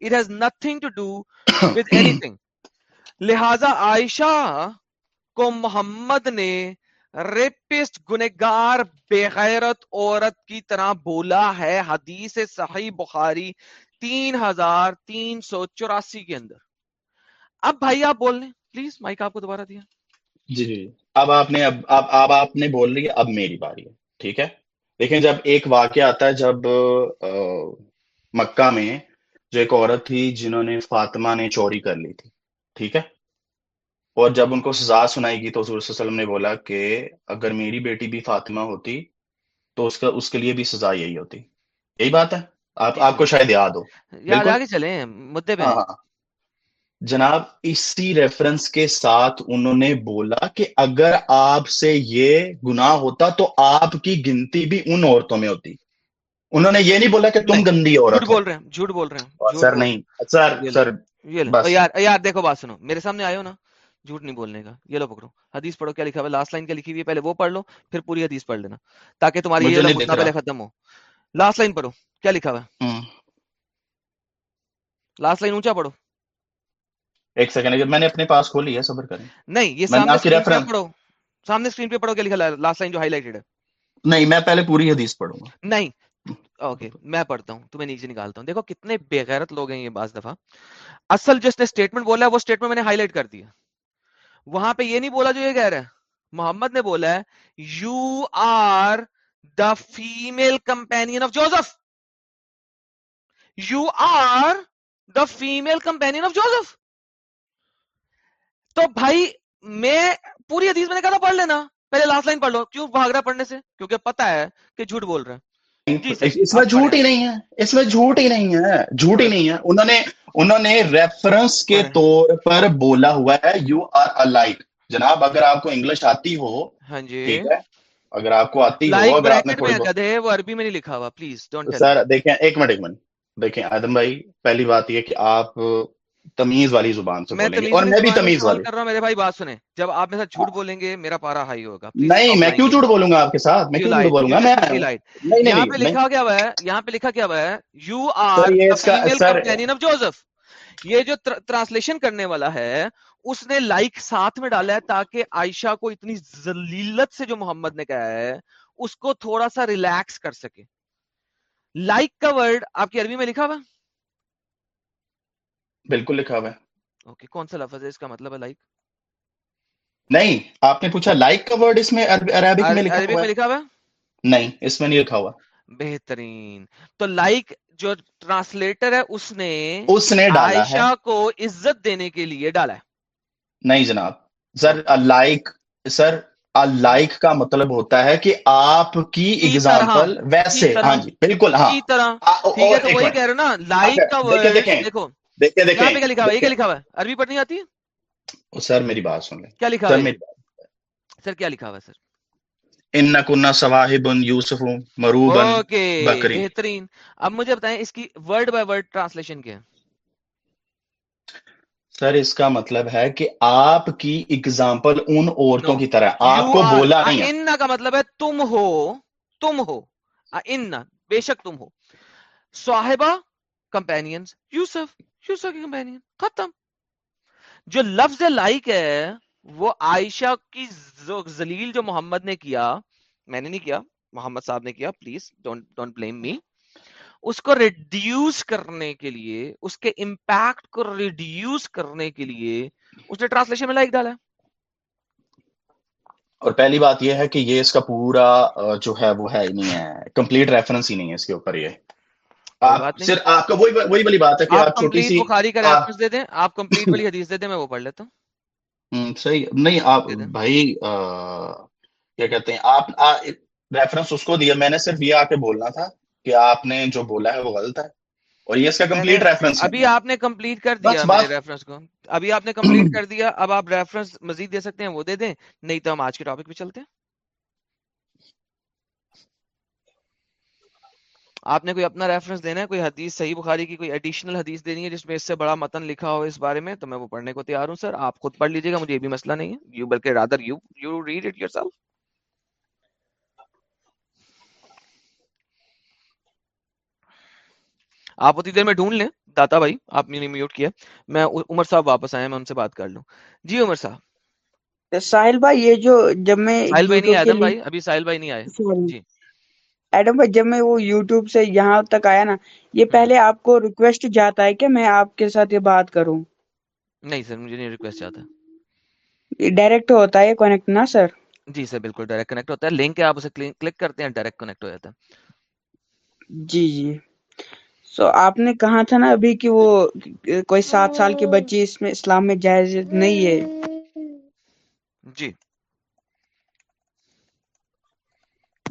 It has nothing to do with anything لہذا عائشہ کو محمد نے ریپسٹ گنگار بےغیرت عورت کی طرح بولا ہے۔ حدیث صحیح بخاری تین ہزار تین سو چوراسی کے اندر۔ اب بھائی آپ بول لیں۔ پلیز مائک آپ کو دوبارہ دیا۔ جی۔ جی اب آپ نے اب اب اب آپ نے بول رہی ہے اب میری باری ہے۔ ٹھیک ہے؟ دیکھیں جب ایک واقعہ آتا ہے جب مکہ میں جو ایک عورت تھی جنہوں نے فاطمہ نے چوری کر لی تھی۔ ٹھیک ہے؟ اور جب ان کو سزا سنائی گئی تو حضور صلی اللہ علیہ وسلم نے بولا کہ اگر میری بیٹی بھی فاطمہ ہوتی تو اس کا اس کے لیے بھی سزا یہی ہوتی۔ یہی بات ہے؟ آپ آپ کو شاید یاد ہو۔ یاد آگے چلیں۔ مدے پہ۔ ہاں ہاں۔ جناب اسی ریفرنس کے ساتھ انہوں نے بولا کہ اگر آپ سے یہ گناہ ہوتا تو آپ کی گنتی بھی ان عورتوں میں ہوتی۔ انہوں نے یہ نہیں بولا کہ تم گندی جھوٹ عورت ہو۔ بول رہے ہیں جھوٹ بول رہے ہیں جھوٹ سر نہیں سر سر یار یار دیکھو بات سنو میرے سامنے آئے ہو نا جھوٹ نہیں بولنے کا یہ لو پکڑو۔ حدیث پڑھو کیا لکھا ہوا لاسٹ لائن کیا لکھی ہوئی ہے؟ پہلے وہ پڑھ لو پھر پوری حدیث پڑھ لینا تاکہ تمہاری یہ پہلے ختم ہو۔ لاسٹ لائن پڑھو کیا لکھا ہوا ہے۔ لاسٹ لائن اونچا پڑھو۔ ایک سیکنڈ میں نے اپنے پاس کھولی ہے صبر کریں۔ نہیں یہ سامنے اسکرین پہ پڑھو۔ سامنے اسکرین پہ پڑھو کیا لکھا لاسٹ لائن جو ہائی لائٹڈ ہے۔ نہیں میں پہلے پوری حدیث پڑھوں گا۔ نہیں۔ اوکے میں پڑھتا ہوں تمہیں نیچے نکالتا ہوں۔ دیکھو کتنے بے غیرت لوگ ہیں یہ بعض دفعہ۔ اصل جس نے اسٹیٹمنٹ بولا ہے وہ اسٹیٹمنٹ میں نے ہائی لائٹ کر دیا۔ وہاں پہ یہ نہیں بولا جو یہ کہہ رہا ہے۔ محمد نے بولا ہے you are the female companion of Joseph you are the female companion of Joseph تو بھائی میں پوری حدیث میں نے کہا تھا پڑھ لینا پہلے لاسٹ لائن پڑھ لو۔ کیوں بھاگ رہا پڑھنے سے؟ کیونکہ پتا ہے کہ جھوٹ بول رہا ہے۔ جی اس میں آپ جھوٹ۔ ہی نہیں ہے۔ اس میں جھوٹ ہی نہیں ہے۔ جھوٹ ہی نہیں ہے۔ انہوں نے انہوں نے ریفرنس کے۔ طور پر بولا ہوا ہے یو آر لائٹ جناب اگر آپ کو انگلش آتی ہو ہاں جی۔ ٹھیک ہے۔ اگر آپ کو آتی ہو اگر آپ نے میں وہ عربی میں نہیں لکھا ہوا پلیز ڈونٹ سر دیکھیں ایک منٹ ایک منٹ۔ دیکھیں آدم بھائی پہلی بات یہ کہ آپ تمیز والی زبان سے بولیں گے اور میں بھی تمیز والی۔ کر رہا ہوں میرے بھائی بات سنیں۔ جب آپ میرے ساتھ جھوٹ بولیں گے میرا پارا ہائی ہوگا۔ نہیں میں کیوں. جھوٹ بولوں گا آپ کے ساتھ؟ میں کیوں. جھوٹ بولوں گا؟ میں یہاں پہ لکھا کیا ہوا ہے یہاں پہ لکھا کیا ہوا ہے یو آر جوزف یہ جو ٹرانسلیشن کرنے والا ہے اس نے لائک ساتھ میں ڈالا ہے تاکہ عائشہ کو اتنی ذلیلت سے جو محمد نے کہا ہے اس کو تھوڑا سا ریلیکس کر سکے۔ لائک کا ورڈ آپ کی عربی میں لکھا ہوا؟ بالکل لکھا ہوا ہے۔ اوکے کون سا لفظ ہے؟ اس کا مطلب ہے لائک نہیں آپ نے پوچھا لائک کا ورڈ اس میں عرب- عربک میں لکھا ہوا ہے؟ لکھا ہوا نہیں اس میں نہیں لکھا ہوا۔ بہترین۔ تو لائک جو ٹرانسلیٹر ہے اس نے اس نے ڈالا ہے۔ عائشہ کو عزت دینے کے لیے ڈالا ہے۔ نہیں جناب سر لائک سر لائک کا مطلب ہوتا ہے کہ آپ کی طرح ویسے ہاں جی بالکل ہاں۔ ٹھیک ہے اور تو ایک وہی منٹ۔ کہہ رہے ہو نا لائک کا دیکھیں ورڈ دیکھو۔ دیکھیں یہاں پہ کیا لکھا ہوا ہے؟ یہ کیا دیکھیں. لکھا ہوا ہے؟ عربی پڑھنی آتی ہے؟ سر میری بات سن لیں. کیا لکھا ہوا ہے؟ سر کیا لکھا ہوا ہے سر؟ ان کنہ صواہب یوسف مروبن اوکے بکری. بہترین. اب مجھے بتائیں اس کی ورڈ بائی ورڈ ٹرانسلیشن کیا ہے؟ سر اس کا مطلب ہے کہ آپ کی اگزامپل ان عورتوں کی طرح آپ کو بولا نہیں ان کا مطلب ہے تم ہو تم ہو ان بے شک تم ہو۔ صاحبہ کمپینینز یوسف۔ یوسف کی کمپینین، ختم۔ جو لفظ لائک ہے، وہ عائشہ کی ذلیل جو محمد نے کیا، میں نے نہیں کیا، محمد صاحب نے کیا پلیز ڈونٹ بلیم می اس کو ریڈیوس کرنے کے لیے، اس کے امپیکٹ کو ریڈیوس کرنے کے لیے اس نے ٹرانسلیشن میں لائک ڈالا۔ اور پہلی بات یہ ہے کہ یہ اس کا پورا، جو ہے، وہ ہے ہی نہیں ہے کمپلیٹ ریفرنس ہی نہیں ہے اس کے اوپر یہ۔ آپ بات نہیں۔ صرف آپ کا وہی وہی والی بات ہے کہ آپ آپ چھوٹی کمپلیٹ سی بخاری کا آپ ریفرنس دے دیں۔ آپ کمپلیٹ والی حدیث دے دیں میں وہ پڑھ لیتا ہوں۔ [laughs] ہم، صحیح۔ نہیں آپ دے دیں۔ بھائی آ، کیا کہتے ہیں؟ آپ ریفرنس اس کو دیا میں نے صرف یہ آ کے بولنا تھا کہ آپ نے جو بولا ہے وہ غلط ہے۔ اور یہ اس کا کمپلیٹ ریفرنس ابھی آپ نے کمپلیٹ کر دیا ریفرنس کو۔ ابھی آپ نے کمپلیٹ کر دیا۔ اب آپ ریفرنس مزید دے سکتے ہیں وہ دے دیں۔ نہیں تو ہم آج کے ٹاپک پہ چلتے ہیں۔ آپ نے کوئی اپنا ریفرنس دینا ہے؟ کوئی حدیث صحیح بخاری کی کوئی ایڈیشنل حدیث دینی ہے جس میں اس سے بڑا متن لکھا ہو اس بارے میں؟ تو میں وہ پڑھنے کو تیار ہوں سر آپ خود پڑھ لیجیے گا مجھے یہ بھی مسئلہ نہیں ہے۔ یو بلکہ rather you you read it your آپ اتنی دیر میں ڈھونڈ لیں۔ داتا بھائی آپ نے میوٹ کیا۔ میں عمر صاحب واپس آئے میں ان سے بات کر لوں۔ جی عمر صاحب۔ ساحل بھائی یہ جو جب میں ساحل بھائی نہیں بھائی ابھی ساحل بھائی نہیں آئے۔ جی۔ ایڈم بھائی جب میں وہ یوٹیوب سے یہاں تک آیا نا یہ پہلے آپ کو ریکویسٹ جاتا ہے کہ میں آپ کے ساتھ یہ بات کروں۔ نہیں سر مجھے نہیں ریکویسٹ چاہتا ڈائریکٹ ہوتا ہے کنیکٹ نا سر؟ جی سر بالکل ڈائریکٹ کنیکٹ ہوتا ہے۔ لنک ہے آپ اسے کلک کرتے ہیں ڈائریکٹ کنیکٹ ہو جاتا ہے۔ جی جی۔ سو آپ نے کہا تھا نا ابھی کہ وہ کوئی سات سال کی بچی اس میں اسلام میں جائز نہیں ہے۔ جی۔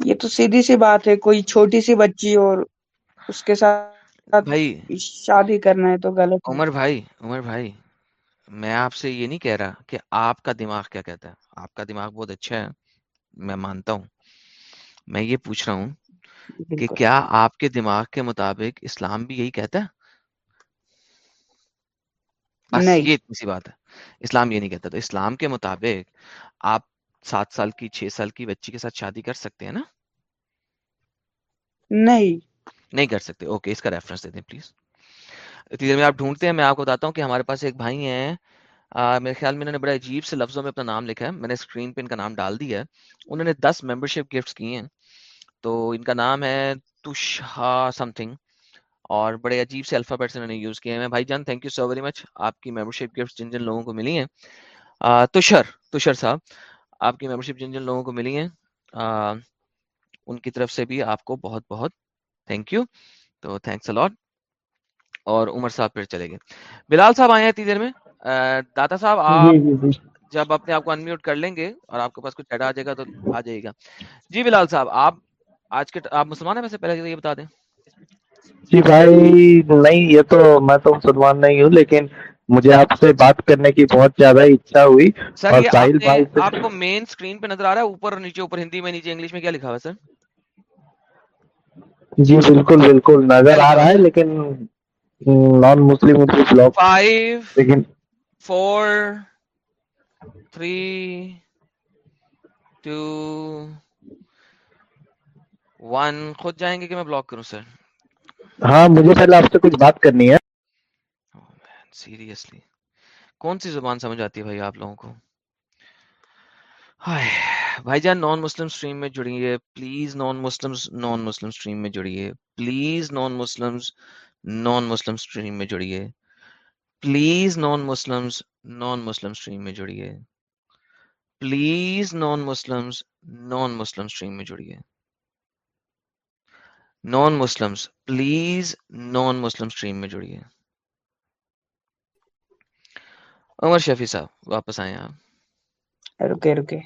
یہ تو سیدھی سی بات ہے کوئی چھوٹی سی بچی اور اس کے ساتھ بھائی شادی کرنا ہے تو غلط عمر بھائی عمر بھائی میں آپ سے یہ نہیں کہہ رہا کہ آپ کا دماغ کیا کہتا ہے۔ آپ کا دماغ بہت اچھا ہے میں مانتا ہوں۔ میں یہ پوچھ رہا ہوں کہ کیا آپ کے دماغ کے مطابق اسلام بھی یہی کہتا ہے؟ بس یہ اتنی سی بات ہے۔ اسلام یہ نہیں کہتا۔ تو اسلام کے مطابق آپ سات سال کی چھ سال کی بچی کے ساتھ شادی کر سکتے ہیں نا؟ نہیں۔ نہیں کر سکتے۔ اوکے اس کا ریفرنس دے دیں پلیز اتنی میں آپ ڈھونڈتے ہیں میں آپ کو بتاتا ہوں کہ ہمارے پاس ایک بھائی ہیں۔ میرے خیال میں انہوں نے بڑا عجیب سے لفظوں میں اپنا نام لکھا ہے۔ میں نے اسکرین پہ ان کا نام ڈال دیا ہے۔ انہوں نے دس ممبرشپ گفٹس کی ہیں۔ تو ان کا نام ہے تشہا سم تھنگ اور بڑے عجیب سے الفابیٹ سے انہوں نے یوز کیے ہیں۔ بھائی جان thank you so very much آپ کی ممبرشپ گفٹ جن جن لوگوں کو ملی ہیں۔ تشر تشر صاحب۔ آپ کی ممبرشپ جن جن لوگوں کو ملی ہیں ان کی طرف سے بھی آپ کو بہت بہت تھینک یو تو تھینکس الاٹ اور عمر صاحب پھر چلے گئے۔ بلال صاحب آئے ہیں اتنی دیر میں۔ داتا صاحب آپ جی جی۔ جی جب اپنے آپ کو انمیوٹ کر لیں گے اور آپ کے پاس کچھ ایڈ آ جائے گا تو آ جائے گا۔ جی بلال صاحب آپ آج کے آپ مسلمان ہیں ویسے؟ پہلے یہ بتا دیں۔ جی بھائی نہیں یہ تو میں تو مسلمان نہیں ہوں لیکن مجھے آپ سے بات کرنے کی بہت زیادہ اچھا ہوئی اور ساحل بھائی آپ کو مین اسکرین پہ نظر آ رہا ہے اوپر اور نیچے اوپر ہندی میں نیچے انگلش میں کیا لکھا ہوا سر؟ جی بالکل بالکل نظر آ رہا ہے لیکن نان مسلم فائیو لیکن فور تھری ٹو ون خود جائیں گے کہ میں بلاک کروں سر؟ ہاں مجھے پہلے آپ سے کچھ بات کرنی ہے۔ سیریسلی کون سی زبان سمجھ آتی ہے بھائی آپ لوگوں کو؟ بھائی جان نان مسلم اسٹریم میں جڑیے please non Muslim non Muslim stream میں جڑیے please non Muslim non Muslim stream میں جڑیے please non Muslim non Muslim stream میں جڑیے please non Muslim non Muslim stream میں جڑیے۔ Non Muslim please non Muslim stream میں جڑیے۔ عمر شفیع صاحب واپس آئے آپ۔ رکے رکے۔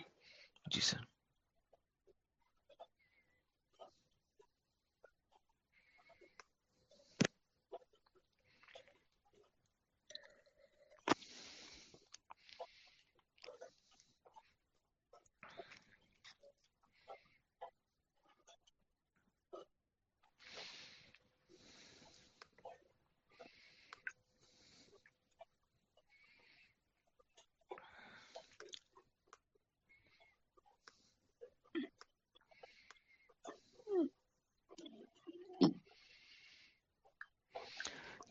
جی سر۔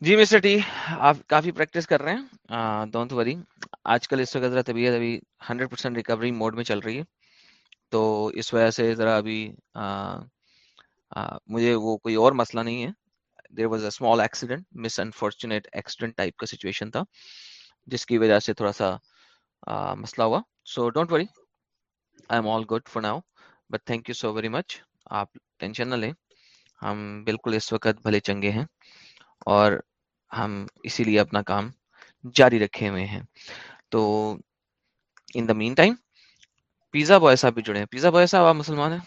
جی مسٹر ٹی، آپ کافی پریکٹس کر رہے ہیں۔ ڈونٹ وری آج کل اس وقت ذرا طبیعت ابھی ہنڈریڈ پرسینٹ ریکوری موڈ میں چل رہی ہے۔ تو اس وجہ سے ذرا ابھی مجھے وہ کوئی اور مسئلہ نہیں ہے۔ There was a small accident miss unfortunate accident type کا سچویشن تھا، جس کی وجہ سے تھوڑا سا مسئلہ ہوا۔ So don't worry I am all good for now but thank you so very much آپ ٹینشن نہ لیں، ہم بالکل اس وقت بھلے چنگے ہیں۔ اور ہم اسی لیے اپنا کام جاری رکھے ہوئے ہیں۔ تو in the meantime pizza boy صاحب بھی جڑے ہیں۔ پیزا بوائے صاحب، آپ مسلمان ہیں؟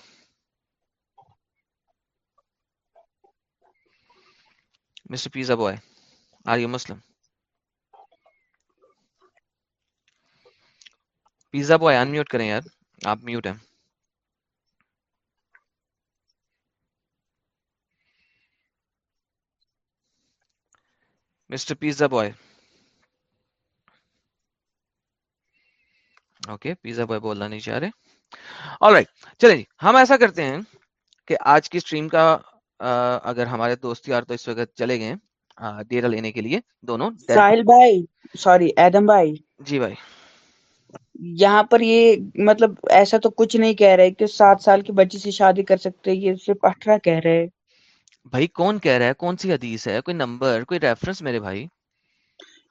Mister pizza boy are you Muslim pizza boy unmute کریں یار۔ آپ میوٹ ہیں۔ Mister pizza boy okay pizza boy بولنا نہیں چاہ رہے اور رائٹ چلے جی ہم ایسا کرتے ہیں کہ آج کی اسٹریم کا اگر ہمارے دوست یار تو اس وقت چلے گئے ڈیرا لینے کے لیے دونوں ساحل بھائی سوری ایدم بھائی جی بھائی یہاں پر یہ مطلب ایسا تو کچھ نہیں کہہ رہے کہ سات سال کی بچی سے شادی کر سکتے یہ صرف اٹھارہ کہہ رہے بھائی کون کہہ رہا ہے؟ کون سی حدیث ہے؟ کوئی نمبر کوئی ریفرنس میرے بھائی؟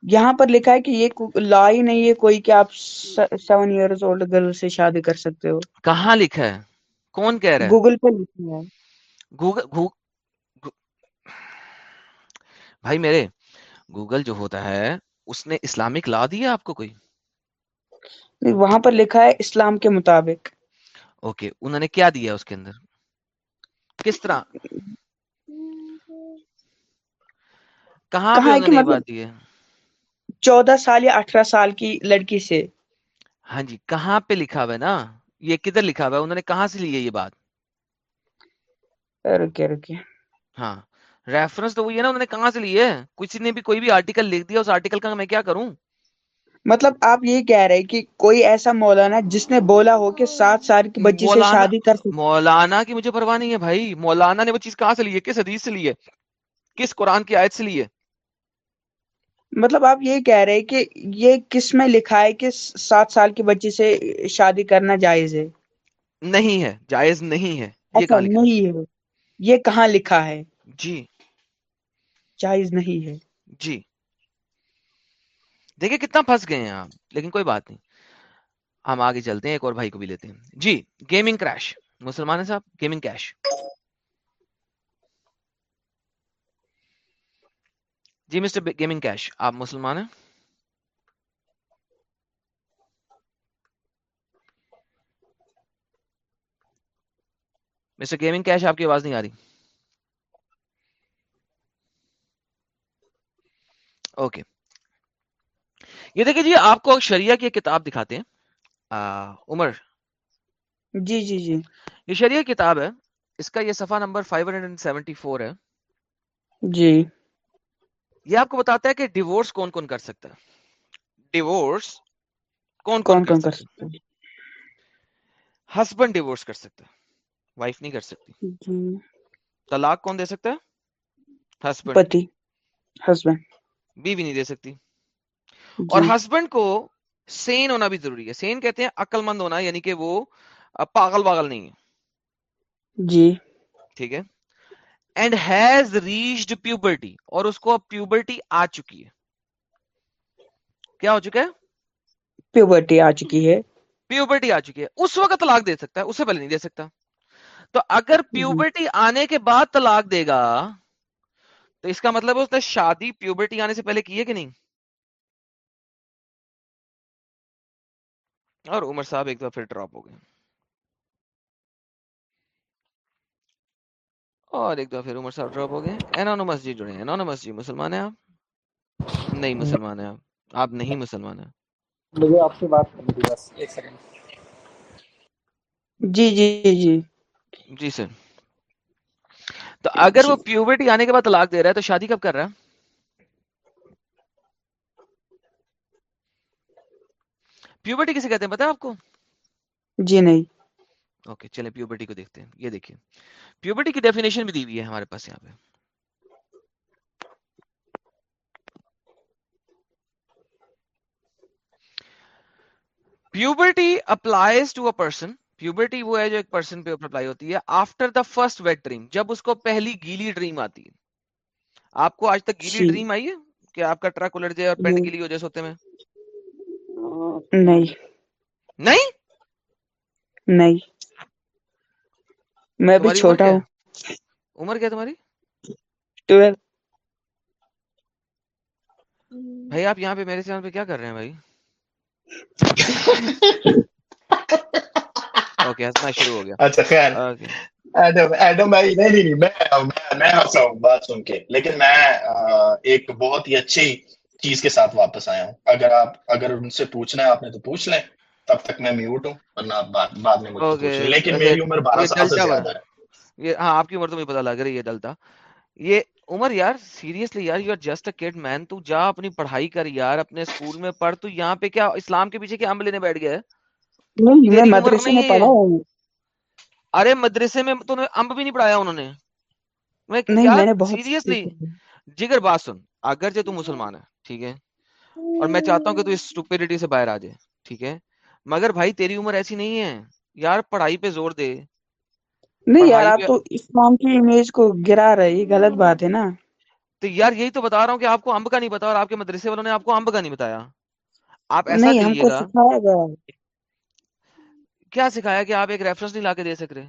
یہاں پر لکھا ہے کہ یہ لا ہی نہیں ہے کوئی کہ آپ سیون ایئرز اولڈ گرل سے شادی کر سکتے ہو۔ کہاں لکھا ہے؟ کون کہہ رہا ہے؟ گوگل پہ لکھا ہے۔ گوگل بھائی میرے گوگل جو ہوتا ہے اس نے اسلامک لا دیا آپ کو کوئی؟ وہاں پر لکھا ہے اسلام کے مطابق۔ اوکے انہوں نے کیا دیا اس کے اندر؟ کس طرح؟ کہاں پہ مطلب چودہ سال یا اٹھارہ سال کی لڑکی سے۔ ہاں جی کہاں پہ لکھا ہوا ہے نا؟ یہ کدھر لکھا ہوا ہے؟ انہوں نے کہاں سے لی ہے یہ بات؟ رکے رکے۔ ہاں ریفرنس تو وہی ہے نا انہوں نے کہاں سے لی ہے؟ کسی نے بھی کوئی بھی آرٹیکل لکھ دیا اس آرٹیکل کا میں کیا کروں؟ مطلب آپ یہ کہہ رہے کہ کوئی ایسا مولانا جس نے بولا ہو کہ سات سال کی بچی سے شادی کر مولانا کی مجھے پرواہ نہیں ہے بھائی۔ مولانا نے وہ چیز کہاں سے لی ہے؟ کس حدیث سے لی ہے؟ کس قرآن کی آیت سے لی ہے؟ مطلب آپ یہ کہہ رہے کہ یہ کس میں لکھا ہے کہ سات سال کی بچی سے شادی کرنا جائز ہے؟ نہیں ہے جائز نہیں ہے۔ یہ اچھا کہاں لکھا نہیں ہے۔ یہ کہاں لکھا ہے؟ جی۔ جائز نہیں ہے۔ جی۔ دیکھیں کتنا پھنس گئے ہیں آپ لیکن کوئی بات نہیں۔ ہم آگے چلتے ہیں ایک اور بھائی کو بھی لیتے ہیں۔ جی گیمنگ کریش۔ مسلمان صاحب گیمنگ کیش جی مسٹر گیمنگ کیش آپ مسلمان ہیں؟ مسٹر گیمنگ کیش آپ کی آواز نہیں آ رہی۔ اوکے۔ یہ دیکھیں جی آپ کو شریعہ کی ایک کتاب دکھاتے ہیں۔ عمر۔ جی جی جی۔ یہ شریعہ کتاب ہے۔ اس کا یہ صفحہ نمبر 574 ہے۔ جی۔ یہ آپ کو بتاتا ہے کہ ڈیورس کون کون کر سکتا ہے؟ ڈیورس کون کون کون کر سکتا ہے؟ ہسبینڈ ڈیورس کر سکتا ہے وائف نہیں کر سکتی۔ جی۔ طلاق کون دے سکتا ہے؟ ہسبینڈ پتی۔ ہسبینڈ بیوی نہیں دے سکتی۔ اور ہسبینڈ کو سین ہونا بھی ضروری ہے۔ سین کہتے ہیں عقل مند ہونا یعنی کہ وہ پاگل پاگل نہیں ہے۔ جی۔ ٹھیک ہے؟ اینڈ ہیز ریچڈ پیوبرٹی اور اس کو اب پیوبرٹی آ چکی ہے۔ کیا ہو چکا ہے؟ پیوبرٹی آ چکی ہے۔ پیوبرٹی آ چکی ہے۔ اس وقت طلاق دے سکتا ہے اس سے پہلے نہیں دے سکتا۔ تو اگر پیوبرٹی آنے کے بعد طلاق دے گا تو اس کا مطلب اس نے شادی پیوبرٹی آنے سے پہلے کی ہے کہ نہیں؟ اور عمر صاحب ایک دفعہ پھر ڈراپ ہو گئے۔ اور ایک دفعہ پھر عمر صاحب ڈراپ ہو گئے۔ اینونمس جی جڑے اینونمس جی مسلمان ہیں آپ؟ نہیں مسلمان ہیں آپ۔ آپ نہیں مسلمان ہیں۔ مجھے آپ سے بات کرنی تھی بس ایک سیکنڈ جی جی جی۔ جی سر۔ تو اگر وہ پیوبرٹی آنے کے بعد طلاق دے رہا ہے تو شادی کب کر رہا ہے؟ پیوبرٹی کسے کہتے ہیں؟ پتا آپ کو؟ جی نہیں۔ اوکے چلیں پیوبرٹی کو دیکھتے ہیں۔ یہ دیکھیں پیوبرٹی کی ڈیفینیشن بھی دی ہوئی ہے ہمارے پاس یہاں پہ۔ Puberty applies to a person puberty وہ ہے جو ایک پرسن پہ اپلائی ہوتی ہے after the first wet dream جب اس کو پہلی گیلی ڈریم آتی ہے۔ آپ کو آج تک گیلی جی۔ ڈریم آئی ہے کہ آپ کا ٹرک الٹ جائے اور پینٹ گیلی ہو جائے سوتے میں؟ نہیں۔ نہیں؟ نہیں۔ میں بھی چھوٹا ہوں؟ عمر کیا تمہاری؟ ٹویلو۔ بھائی آپ یہاں پہ میرے چینل پہ کیا کر رہے ہیں بھائی؟ اوکے ہنسنا شروع ہو گیا۔ اچھا خیر۔ ایڈم ایڈم بھائی نہیں نہیں نہیں، میں میں میں ہنسا ہوں بات سن کے۔ لیکن میں ایک بہت ہی اچھی چیز کے ساتھ واپس آیا ہوں۔ اگر آپ اگر ان سے پوچھنا ہے آپ نے تو پوچھ لیں۔ تب تک میں میوٹ ہوں ورنہ آپ بعد بعد میں مجھ سے اوکے پوچھ لیں لیکن میری عمر بارہ یہ سال سے زیادہ ہے۔ یہ ہاں آپ کی عمر تو مجھے پتا لگ رہی ہے ڈلتا یہ عمر یار سیریسلی یار you are just a kid man تو جا اپنی پڑھائی کر یار اپنے اسکول میں پڑھ۔ تو یہاں پہ کیا اسلام کے پیچھے کیا امب لینے بیٹھ گیا ہے؟ مدرسے میں پڑھا ہوں۔ ارے مدرسے میں تو امب بھی نہیں پڑھایا انہوں نے۔ میں سیریسلی جگر بات سن اگر جو تو مسلمان ہے ٹھیک ہے۔ اور میں چاہتا ہوں کہ تو اس اسٹوپیڈیٹی سے باہر آ جائے ٹھیک ہے؟ مگر بھائی تیری عمر ایسی نہیں ہے۔ یار پڑھائی پہ زور دے۔ نہیں یار آپ تو اسلام کی امیج کو گرا رہے یہ غلط بات ہے نا۔ تو یار یہی تو بتا رہا ہوں کہ آپ کو امب کا نہیں پتا اور آپ کے مدرسے والوں نے آپ کو امب کا نہیں بتایا۔ آپ ایسا کریے گا۔ کیا سکھایا کہ آپ ایک ریفرنس نہیں لا کے دے سک رہے؟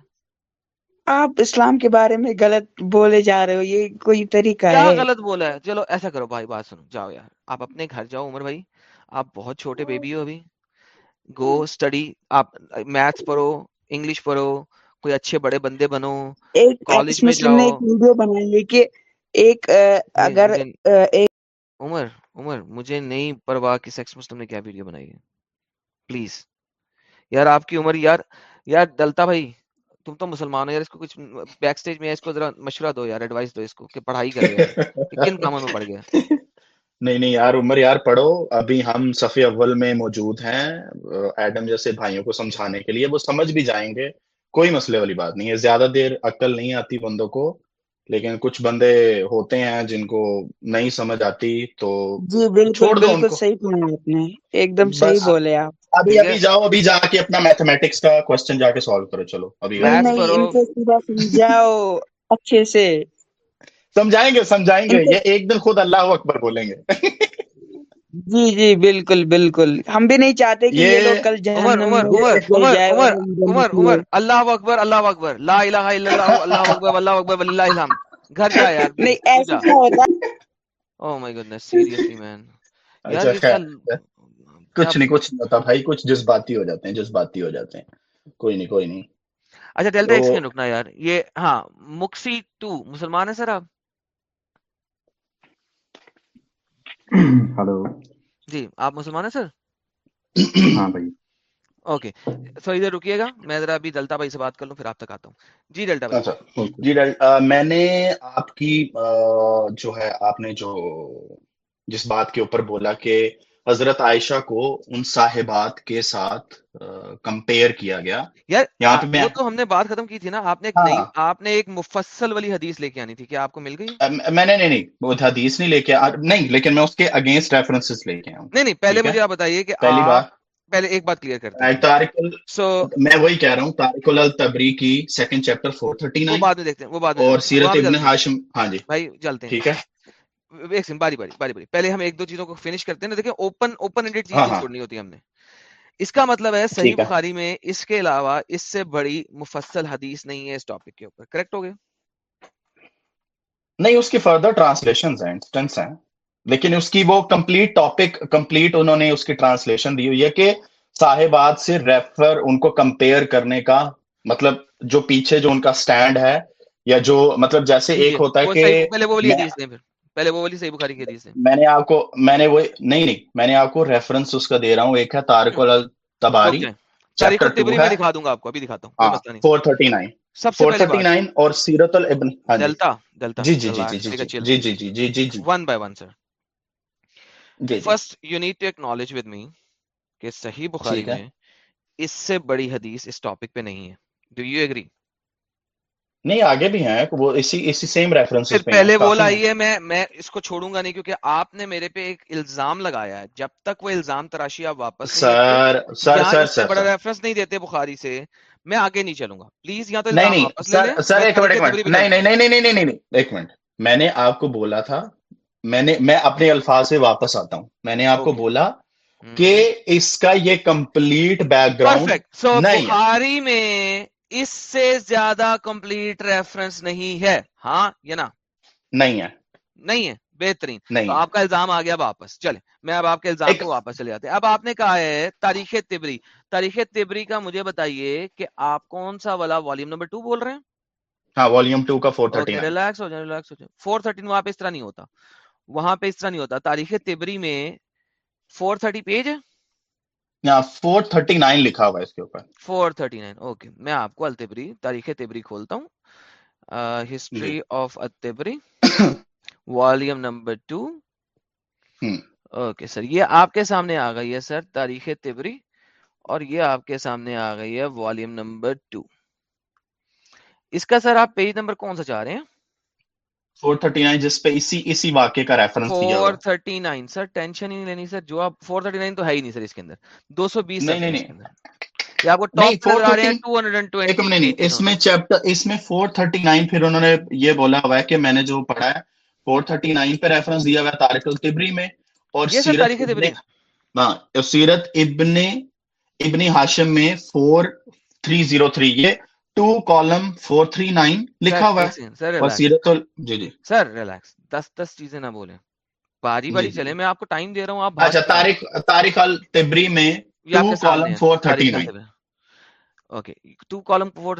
آپ اسلام کے بارے میں غلط بولے جا رہے ہو یہ کوئی طریقہ کیا ہے؟ غلط بولا ہے؟ چلو ایسا کرو بھائی بات سنو۔ جاؤ یار آپ اپنے گھر جاؤ عمر بھائی۔ آپ بہت چھوٹے بیبی ہو ابھی۔ گو اسٹڈی آپ میتھس پڑھو انگلش پڑھو کوئی اچھے بڑے بندے بنو کالج میں مسلم نے جاؤ۔ ایک ویڈیو بنائی ہے کہ ایک اہ، نہیں اگر مجھے اہ، ایک عمر عمر مجھے نہیں پرواہ کہ سیکس مسلم نے کیا ویڈیو بنائی ہے؟ پلیز یار آپ کی عمر یار یار دلتا بھائی تم تو مسلمان ہو یار اس کو کچھ بیک سٹیج میں اس کو ذرا مشورہ دو یار ایڈوائس دو اس کو کہ پڑھائی کرے کن کاموں میں پڑ گیا؟ [laughs] نہیں نہیں یار عمر یار پڑھو۔ ابھی ہم صفی اول میں موجود ہیں ایڈم جیسے بھائیوں کو سمجھانے کے لیے وہ سمجھ بھی جائیں گے۔ کوئی مسئلے والی بات نہیں ہے۔ زیادہ دیر عقل نہیں آتی بندوں کو لیکن کچھ بندے ہوتے ہیں جن کو نہیں سمجھ آتی تو جی بالکل چھوڑ دو ان کو۔ صحیح کہا آپ نے۔ ایک دم صحیح بولے آپ۔ ابھی ابھی جاؤ ابھی جا کے اپنا میتھمیٹکس کا کوشچن جا کے سالو کرو چلو۔ ابھی ان کو سیدھا سمجھاؤ اچھے سے۔ سمجھائیں گے سمجھائیں گے۔ یہ ایک دن خود اللہ اکبر بولیں گے۔ جی جی بالکل بالکل۔ ہم بھی نہیں چاہتے کہ یہ لوگ کل عمر عمر عمر عمر عمر عمر عمر۔ اللہ اکبر اللہ اکبر۔ لا الہ الا اللہ اللہ اکبر اللہ اکبر وللہ الحمد۔ گھر جا یار نہیں تو کیا ہوتا او مائی گڈنس سیریسلی مین یار کچھ نہیں کچھ نہیں ہوتا بھائی کچھ جذباتی ہو جاتے ہیں جذباتی ہو جاتے ہیں۔ کوئی نہیں کوئی نہیں۔ اچھا ڈیلٹا تو ایک سیکنڈ رکنا یار۔ یہ ہاں مکسی ٹو مسلمان ہے سر آپ؟ [clears throat] ہلو جی آپ مسلمان ہیں سر؟ [clears throat] ہاں بھائی۔ اوکے۔ سو ادھر رکیے گا میں ذرا ابھی ڈلتا بھائی سے بات کر لوں پھر آپ تک آتا ہوں۔ جی ڈلٹا بھائی۔ اچھا جی میں نے آپ کی جو ہے آپ نے جو جس بات کے اوپر بولا کہ حضرت عائشہ کو ان صاحبات کے ساتھ کمپیئر کیا گیا۔ یار یہاں پہ میں تو ہم نے بات ختم کی تھی نا آپ نے ایک ہاں۔ آپ نے ایک مفصل والی حدیث لے کے آنی تھی کیا آپ کو مل گئی؟ میں نے نہیں نہیں وہ حدیث نہیں لے کے نہیں لیکن میں اس کے اگینسٹ ریفرنسز لے کے آؤں نہیں نہیں پہلے مجھے آپ بتائیے کہ پہلی بات۔ پہلے ایک بات کلیئر کرتے ہیں۔ سو میں وہی کہہ رہا ہوں طارق التبری کی سیکنڈ چیپٹر فور تھرٹی وہ نائن بعد میں دیکھتے ہیں وہ بعد میں اور سیرت ابن ہاشم ہاں جی۔ بھائی چلتے ہیں۔ ٹھیک ہے؟ ایک سن باری باری باری باری۔ پہلے ہم ایک دو چیزوں کو فنش کرتے ہیں نا دیکھیں اوپن اوپن ہاں نہیں ہاں۔ چھوڑنی ہوتی ہم نے۔ اس کا مطلب ہے صحیح بخاری میں اس کے علاوہ اس سے بڑی مفصل حدیث نہیں ہے اس ٹاپک کے اوپر کریکٹ ہو گیا؟ نہیں اس کی فردر ٹرانسلیشن ہیں انسٹنس ہیں۔ لیکن اس کی وہ کمپلیٹ ٹاپک کمپلیٹ انہوں نے اس کی ٹرانسلیشن دی ہوئی ہے کہ صاحبات سے ریفر ان کو کمپیئر کرنے کا مطلب جو پیچھے جو ان کا سٹینڈ ہے یا جو مطلب جیسے ایک ہوتا ہے کہ پہلے وہ والی حدیث دیں پھر۔ پہلے وہ والی صحیح بخاری کی حدیث دیں میں نے آپ کو میں نے وہ نہیں نہیں میں نے آپ کو ریفرنس اس کا دے رہا ہوں۔ ایک ہے تارک رک التباری تاریخ چیپٹر ٹو تبری ہے۔ میں دکھا دوں گا آپ کو ابھی دکھاتا ہوں ہاں مسئلہ نہیں۔ فور تھرٹی نائن سب سے فور پہلی تھرٹی بات نائن اور سیرت الابن۔ ہاں جی۔ ڈلتا ڈلتا جی جی جی جی جی جی جی جی جی جی جی۔ جی one by one sir first you need to acknowledge with me کہ صحیح بخاری ہے۔ میں اس سے بڑی حدیث اس ٹاپک پہ نہیں ہے۔ ڈو یو ایگری نہیں آگے بھی ہیں وہ اسی اسی سیم پھر ریفرنسز پہ پہلے وہ لائی ہے میں میں اس کو چھوڑوں گا نہیں کیونکہ آپ نے میرے پہ ایک الزام لگایا ہے۔ جب تک وہ الزام تراشی آپ واپس سر سر یہاں سر سر بڑا ریفرنس نہیں دیتے بخاری سے۔ میں آگے نہیں چلوں گا۔ پلیز یا تو نہیں سر سر ایک منٹ نہیں نہیں نہیں نہیں نہیں ایک منٹ۔ میں نے آپ کو بولا تھا میں نے میں اپنے الفاظ سے واپس آتا ہوں۔ میں نے آپ کو بولا کہ اس کا یہ کمپلیٹ بیک گراؤنڈ بخاری میں اس سے زیادہ کمپلیٹ ریفرنس نہیں ہے۔ ہاں یا نا؟ نہیں ہے۔ نہیں ہے؟ بہترین۔ تو آپ کا الزام آ گیا واپس۔ چلے میں اب آپ کے الزام کو واپس چلے جاتے ہیں۔ اب آپ نے کہا ہے تاریخ تبری۔ تاریخ تبری کا مجھے بتائیے کہ آپ کون سا والا والیوم نمبر ٹو بول رہے ہیں؟ ہاں والیوم ٹو کا four thirty okay nine relax ہو جائیں ریلیکس ہو جائیں فور تھرٹین وہاں پہ اس طرح نہیں ہوتا۔ وہاں پہ اس طرح نہیں ہوتا۔ تاریخ تبری میں فور تھرٹی پیج ہے؟ فور تھرٹی نائن لکھا ہوا اس کے اوپر۔ Four thirty nine okay. میں آپ کو التبری تاریخ تبری کھولتا ہوں۔ جی۔ History of التبری volume number two okay sir یہ آپ کے سامنے آ گئی ہے سر تاریخ تبری اور یہ آپ کے سامنے آ گئی ہے والیوم نمبر ٹو اس کا سر آپ پیج نمبر کون سا چاہ رہے ہیں؟ 439 جس پہ اسی اسی واقعے کا ریفرنس دیا 439 سر ٹینشن ہی نہیں لینی سر جو 439 تو ہے ہی نہیں سر اس کے اندر۔ 220 نہیں نہیں یہ کو ٹاپ پر رہے ہیں 220 ایک منٹ نہیں اس میں چیپٹر اس میں 439 پھر انہوں نے یہ بولا ہوا ہے کہ میں نے جو پڑھا ہے 439 پہ ریفرنس دیا ہوا ہے تاریخ التبری میں۔ اور سیرت ہاں سیرت ابن ابن ہاشم میں 4303 یہ two column four three nine لکھا ہوا ہے۔ سیرت جی جی۔ سر ریلیکس دس دس چیزیں نہ بولیں۔ باری باری جی، جی۔ چلے میں آپ کو ٹائم دے رہا ہوں اچھا، تاریخ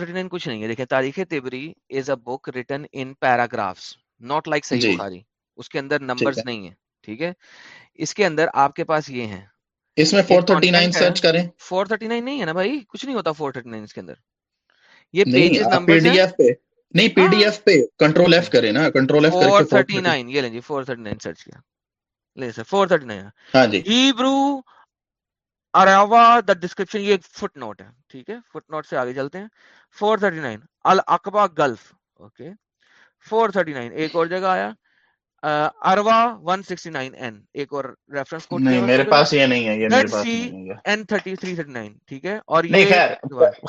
میں کچھ نہیں ہے۔ دیکھیں تاریخ تبری is a book written in paragraphs not like صحیح جی۔ بخاری۔ اس کے اندر نہیں ٹھیک ہے؟ اس کے اندر آپ کے پاس یہ ہیں۔ اس میں 439 سرچ کریں۔ 439 نہیں ہے نا بھائی؟ کچھ نہیں ہوتا 439 اس کے اندر۔ یہ pages number P D F پہ نہیں پی ڈی ایف پہ کنٹرول ایف کریں نا کنٹرول ایف کر کے 439 یہ لیں جی 439 سرچ کیا۔ سر 439 ہاں جی۔ ہیبرو اراوا ڈسکرپشن یہ فٹ نوٹ ہے ٹھیک ہے؟ فٹ نوٹ سے چلتے ہیں۔ 439 گلف اوکے 439 ایک اور جگہ آیا۔ اروا 169N ایک اور ریفرنس کوڈ نہیں میرے پاس یہ نہیں ہے یہ میرے پاس نہیں ہے۔ N3339 ٹھیک ہے؟ اور یہ خیر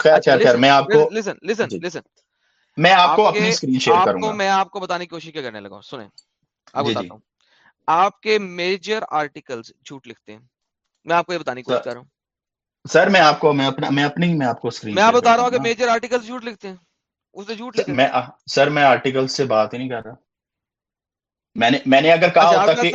خیر اچھا، خیر خیر میں کو لسن لسن لسن میں کو اپنی سکرین شیئر کروں گا۔ میں کو بتانے کی کوشش کرنے لگا ہوں؟ سنیں جی، جی۔ بتاتا ہوں۔ کے میجر آرٹیکلز جھوٹ لکھتے ہیں۔ میں کو یہ بتانے کی کوشش کر رہا ہوں۔ سر میں کو میں اپنا میں اپنی میں کو سکرین میں بتا رہا ہوں کہ میجر آرٹیکلز جھوٹ لکھتے ہیں۔ جھوٹ لکھتے ہیں۔ میں سر میں آرٹیکل سے بات ہی نہیں کر رہا۔ میں نے میں نے اگر کہا اچھا، ہوتا کہ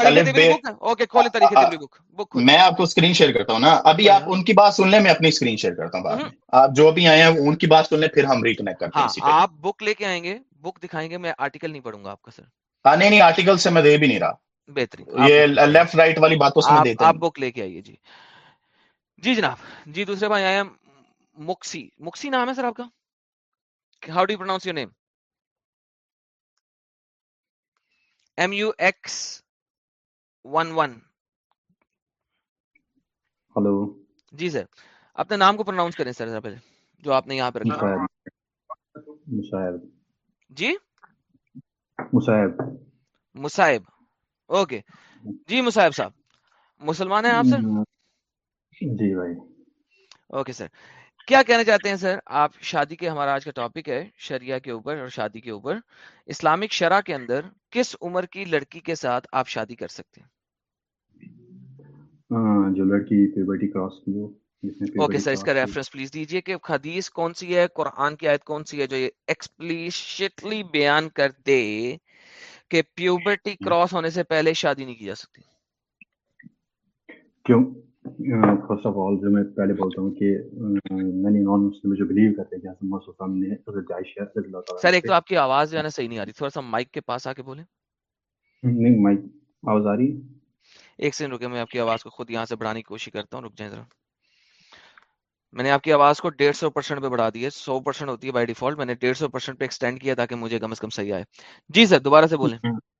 میں آپ کو اسکرین شیئر کرتا ہوں نا۔ ابھی آپ ان کی بات سن لیں میں اپنی اسکرین شیئر کرتا ہوں آپ جو بھی آئے ہیں ان کی بات سن لیں پھر ہم ریکنیکٹ کرتے ہیں ہاں، آپ بک لے کے آئیں گے۔ بک دکھائیں گے میں آرٹیکل نہیں پڑھوں گا آپ کا سر نہیں نہیں آرٹیکل سے میں دے بھی نہیں رہا۔ بہترین۔ یہ لیفٹ رائٹ والی بات تو سمجھ دیتے ہیں آپ بک لے کے آئیے جی۔ جی جناب۔ جی دوسرے بھائی آئے ہیں مکسی۔ مکسی نام ہے سر آپ کا؟ How do you pronounce your name M U X one one hello G sir اپنے نام کو پروناؤنس کریں سر پہلے جو آپ نے یہاں پہ رکھا۔ مصاحب جی؟ مصاحب مصاحب۔ اوکے۔ جی مصاحب صاحب مسلمان ہیں آپ سر؟ جی بھائی۔ Okay sir. کیا کہنا چاہتے ہیں سر؟ آپ شادی کے ہمارا آج کا ٹاپک ہے شریعہ کے اوپر اور شادی کے اوپر۔ اسلامک شرح کے اندر کس عمر کی لڑکی کے ساتھ آپ شادی کر سکتے ہیں؟ جو لڑکی اوکے سر اس کا ریفرنس پلیز دیجیے کہ حدیث کون سی ہے قرآن کی آیت کون سی ہے جو یہ بیان کر دے کہ پیوبرٹی کراس ہونے سے پہلے شادی نہیں کی جا سکتی۔ کیوں؟ فرسٹ آف آل جو میں پہلے بولتا ہوں کہ میں نے نان مسلم جو بلیو کرتے ہیں کہ حسن مسعود صاحب نے حضرت عائشہ رضی اللہ تعالیٰ سر ایک تو آپ کی آواز جو ہے نا صحیح نہیں آ رہی تھوڑا سا مائک کے پاس آ کے بولیں۔ نہیں مائک آواز آ رہی؟ ایک سن رکے میں آپ کی آواز کو خود یہاں سے بڑھانے کی کوشش کرتا ہوں رک جائیں ذرا۔ میں نے آپ کی آواز کو ڈیڑھ سو پرسینٹ پہ بڑھا دی ہے سو پرسینٹ ہوتی ہے بائی ڈیفالٹ میں نے ڈیڑھ سو پرسینٹ پہ ایکسٹینڈ کیا تاکہ مجھے کم از کم صحیح آئے۔ جی سر دوبارہ سے بولیں۔ ہاں۔